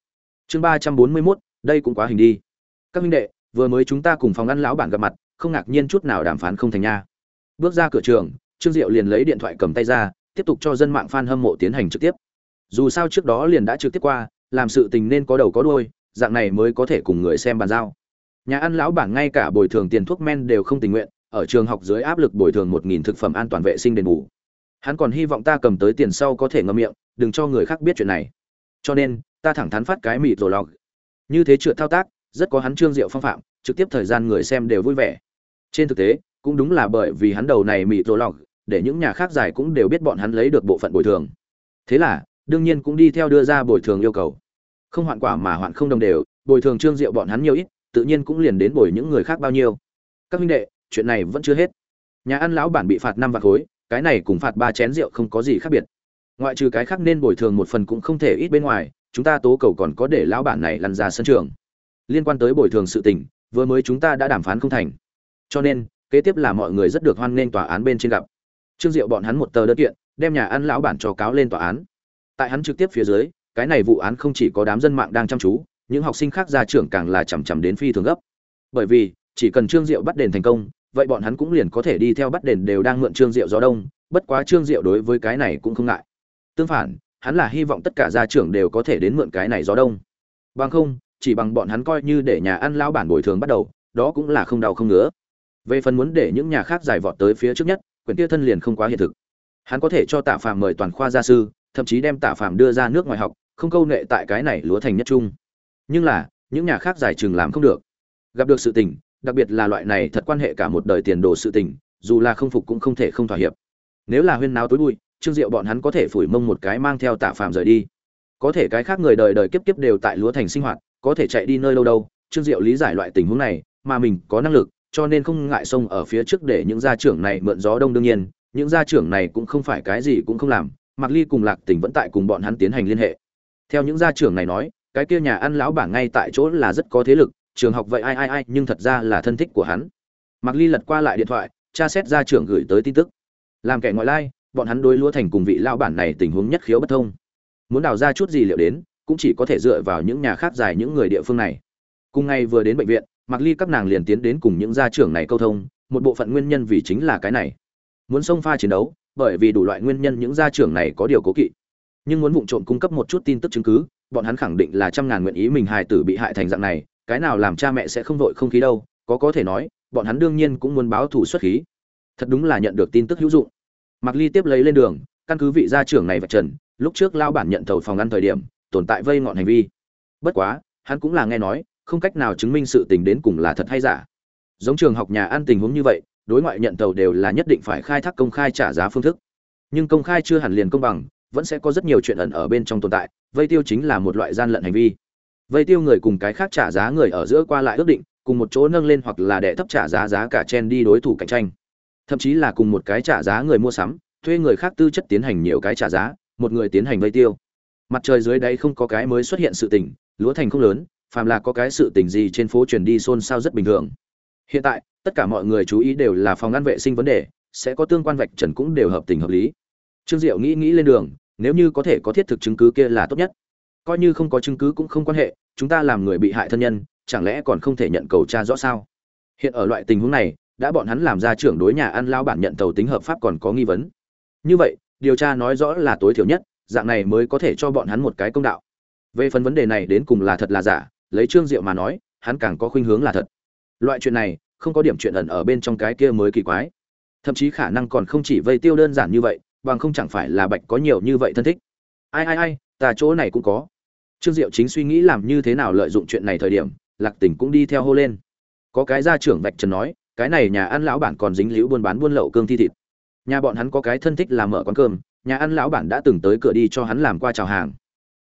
chương ba trăm bốn mươi mốt, đây cũng quá hình đi. Các minh đệ, vừa mới chúng ta cùng phòng ăn lão bản gặp mặt, không ngạc nhiên chút nào đàm phán không thành nha. Bước ra cửa trường, trương diệu liền lấy điện thoại cầm tay ra, tiếp tục cho dân mạng fan hâm mộ tiến hành trực tiếp. Dù sao trước đó liền đã trực tiếp qua, làm sự tình nên có đầu có đuôi, dạng này mới có thể cùng người xem bàn giao. Nhà ăn lão bản ngay cả bồi thường tiền thuốc men đều không tình nguyện, ở trường học dưới áp lực bồi thường một nghìn thực phẩm an toàn vệ sinh đền bù. Hắn còn hy vọng ta cầm tới tiền sau có thể ngậm miệng, đừng cho người khác biết chuyện này cho nên, ta thẳng thắn phát cái mịt rồi log như thế trượt thao tác, rất có hắn trương diệu phong phạm, trực tiếp thời gian người xem đều vui vẻ. Trên thực tế, cũng đúng là bởi vì hắn đầu này mịt rồi log để những nhà khác giải cũng đều biết bọn hắn lấy được bộ phận bồi thường. Thế là, đương nhiên cũng đi theo đưa ra bồi thường yêu cầu. Không hoạn quả mà hoạn không đồng đều, bồi thường trương diệu bọn hắn nhiều ít, tự nhiên cũng liền đến bồi những người khác bao nhiêu. Các huynh đệ, chuyện này vẫn chưa hết. Nhà ăn lão bản bị phạt năm vạn khối, cái này cùng phạt ba chén rượu không có gì khác biệt ngoại trừ cái khác nên bồi thường một phần cũng không thể ít bên ngoài, chúng ta tố cầu còn có để lão bản này lăn ra sân trường. Liên quan tới bồi thường sự tình, vừa mới chúng ta đã đàm phán không thành. Cho nên, kế tiếp là mọi người rất được hoan nghênh tòa án bên trên gặp. Trương diệu bọn hắn một tờ đơn kiện, đem nhà ăn lão bản cho cáo lên tòa án. Tại hắn trực tiếp phía dưới, cái này vụ án không chỉ có đám dân mạng đang chăm chú, những học sinh khác ra trưởng càng là chằm chằm đến phi thường gấp. Bởi vì, chỉ cần trương diệu bắt đền thành công, vậy bọn hắn cũng liền có thể đi theo bắt đền đều đang mượn trương diệu gió đông, bất quá trương diệu đối với cái này cũng không ngại tương phản, hắn là hy vọng tất cả gia trưởng đều có thể đến mượn cái này gió đông. Bằng không, chỉ bằng bọn hắn coi như để nhà ăn lao bản bồi thường bắt đầu, đó cũng là không đau không ngứa. Về phần muốn để những nhà khác giải vọt tới phía trước nhất, quyển tia thân liền không quá hiện thực. Hắn có thể cho tạ phàm mời toàn khoa gia sư, thậm chí đem tạ phàm đưa ra nước ngoài học, không câu nệ tại cái này lúa thành nhất trung. Nhưng là, những nhà khác giải chừng làm không được. Gặp được sự tình, đặc biệt là loại này thật quan hệ cả một đời tiền đồ sự tình, dù là không phục cũng không thể không thỏa hiệp. Nếu là huyên náo tối bụi trương diệu bọn hắn có thể phủi mông một cái mang theo tạ phàm rời đi có thể cái khác người đời đời kiếp kiếp đều tại lúa thành sinh hoạt có thể chạy đi nơi đâu đâu trương diệu lý giải loại tình huống này mà mình có năng lực cho nên không ngại sông ở phía trước để những gia trưởng này mượn gió đông đương nhiên những gia trưởng này cũng không phải cái gì cũng không làm Mặc Ly cùng Lạc Tỉnh vẫn tại cùng bọn hắn tiến hành liên hệ. Theo những gia trưởng này nói, cái kia nhà ăn lão bảng ngay tại chỗ là rất có thế lực, trường học vậy ai ai ai, nhưng thật ra là thân thích của hắn. Mặc Ly lật qua lại điện thoại, tra xét gia trưởng gửi tới tin tức. Làm kẻ ngoại lai, bọn hắn đối lúa thành cùng vị lao bản này tình huống nhất khiếu bất thông. Muốn đào ra chút gì liệu đến, cũng chỉ có thể dựa vào những nhà khác giải những người địa phương này. Cùng ngày vừa đến bệnh viện, mặc Ly các nàng liền tiến đến cùng những gia trưởng này câu thông, một bộ phận nguyên nhân vì chính là cái này. Muốn xông pha chiến đấu, bởi vì đủ loại nguyên nhân những gia trưởng này có điều cố kỵ nhưng muốn vụng trộm cung cấp một chút tin tức chứng cứ bọn hắn khẳng định là trăm ngàn nguyện ý mình hài tử bị hại thành dạng này cái nào làm cha mẹ sẽ không vội không khí đâu có có thể nói bọn hắn đương nhiên cũng muốn báo thủ xuất khí thật đúng là nhận được tin tức hữu dụng Mạc ly tiếp lấy lên đường, căn cứ vị gia trưởng này vạch trần, lúc trước lao bản nhận thầu phòng ăn thời điểm, tồn tại vây ngọn hành vi. Bất quá, hắn cũng là nghe nói, không cách nào chứng minh sự tình đến cùng là thật hay giả. Giống trường học nhà ăn tình huống như vậy, đối ngoại nhận tàu đều là nhất định phải khai thác công khai trả giá phương thức. Nhưng công khai chưa hẳn liền công bằng, vẫn sẽ có rất nhiều chuyện ẩn ở bên trong tồn tại, vây tiêu chính là một loại gian lận hành vi. Vây tiêu người cùng cái khác trả giá người ở giữa qua lại ước định, cùng một chỗ nâng lên hoặc là đệ thấp trả giá giá cả chen đi đối thủ cạnh tranh thậm chí là cùng một cái trả giá người mua sắm, thuê người khác tư chất tiến hành nhiều cái trả giá, một người tiến hành vây tiêu. Mặt trời dưới đáy không có cái mới xuất hiện sự tình, lúa thành không lớn, phàm là có cái sự tình gì trên phố truyền đi xôn xao rất bình thường. Hiện tại, tất cả mọi người chú ý đều là phòng ngăn vệ sinh vấn đề, sẽ có tương quan vạch trần cũng đều hợp tình hợp lý. Trương diệu nghĩ nghĩ lên đường, nếu như có thể có thiết thực chứng cứ kia là tốt nhất. Coi như không có chứng cứ cũng không quan hệ, chúng ta làm người bị hại thân nhân, chẳng lẽ còn không thể nhận cầu tra rõ sao? Hiện ở loại tình huống này đã bọn hắn làm ra trưởng đối nhà ăn lao bản nhận tàu tính hợp pháp còn có nghi vấn. Như vậy, điều tra nói rõ là tối thiểu nhất, dạng này mới có thể cho bọn hắn một cái công đạo. Về phần vấn đề này đến cùng là thật là giả, lấy trương diệu mà nói, hắn càng có khuynh hướng là thật. Loại chuyện này, không có điểm chuyện ẩn ở bên trong cái kia mới kỳ quái. Thậm chí khả năng còn không chỉ vây tiêu đơn giản như vậy, bằng không chẳng phải là bạch có nhiều như vậy thân thích. Ai ai ai, ta chỗ này cũng có. Trương diệu chính suy nghĩ làm như thế nào lợi dụng chuyện này thời điểm, lạc tỉnh cũng đi theo hô lên. Có cái gia trưởng vạch trần nói cái này nhà ăn lão bản còn dính liễu buôn bán buôn lậu cương thi thịt. Nhà bọn hắn có cái thân thích làm mở quán cơm, nhà ăn lão bản đã từng tới cửa đi cho hắn làm qua chào hàng.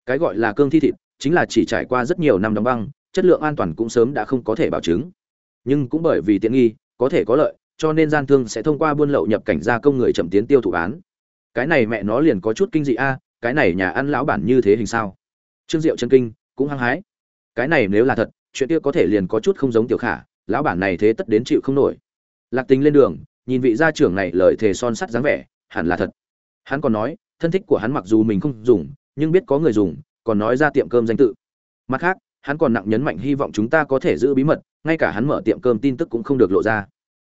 Cái gọi là cương thi thịt, chính là chỉ trải qua rất nhiều năm đóng băng, chất lượng an toàn cũng sớm đã không có thể bảo chứng. Nhưng cũng bởi vì tiện nghi, có thể có lợi, cho nên gian thương sẽ thông qua buôn lậu nhập cảnh gia công người chậm tiến tiêu thụ bán. Cái này mẹ nó liền có chút kinh dị a, cái này nhà ăn lão bản như thế hình sao? Trương diệu chân kinh, cũng hăng hái. Cái này nếu là thật, chuyện kia có thể liền có chút không giống tiểu khả lão bản này thế tất đến chịu không nổi. Lạc tính lên đường, nhìn vị gia trưởng này lời thề son sắt dáng vẻ, hẳn là thật. Hắn còn nói, thân thích của hắn mặc dù mình không dùng, nhưng biết có người dùng, còn nói ra tiệm cơm danh tự. Mặt khác, hắn còn nặng nhấn mạnh hy vọng chúng ta có thể giữ bí mật, ngay cả hắn mở tiệm cơm tin tức cũng không được lộ ra.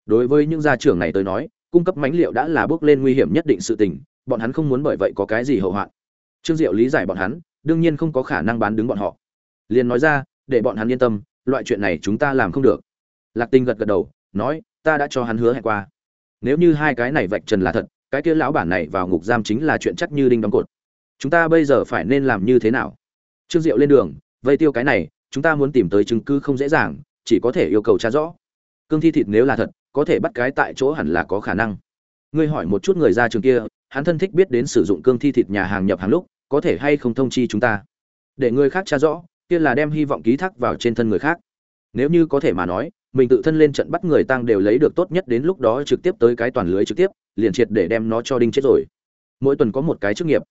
Đối với những gia trưởng này tới nói, cung cấp mánh liệu đã là bước lên nguy hiểm nhất định sự tình, bọn hắn không muốn bởi vậy có cái gì hậu hoạn. Trương diệu lý giải bọn hắn, đương nhiên không có khả năng bán đứng bọn họ. Liền nói ra, để bọn hắn yên tâm, loại chuyện này chúng ta làm không được lạc tinh gật gật đầu, nói, ta đã cho hắn hứa hẹn qua. Nếu như hai cái này vạch trần là thật, cái kia lão bản này vào ngục giam chính là chuyện chắc như đinh đóng cột. Chúng ta bây giờ phải nên làm như thế nào? Trương diệu lên đường, vây tiêu cái này, chúng ta muốn tìm tới chứng cứ không dễ dàng, chỉ có thể yêu cầu tra rõ. Cương thi thịt nếu là thật, có thể bắt cái tại chỗ hẳn là có khả năng. Ngươi hỏi một chút người ra trường kia, hắn thân thích biết đến sử dụng cương thi thịt nhà hàng nhập hàng lúc, có thể hay không thông chi chúng ta? Để người khác tra rõ, kia là đem hy vọng ký thác vào trên thân người khác. Nếu như có thể mà nói mình tự thân lên trận bắt người tăng đều lấy được tốt nhất đến lúc đó trực tiếp tới cái toàn lưới trực tiếp, liền triệt để đem nó cho đinh chết rồi. Mỗi tuần có một cái chức nghiệp.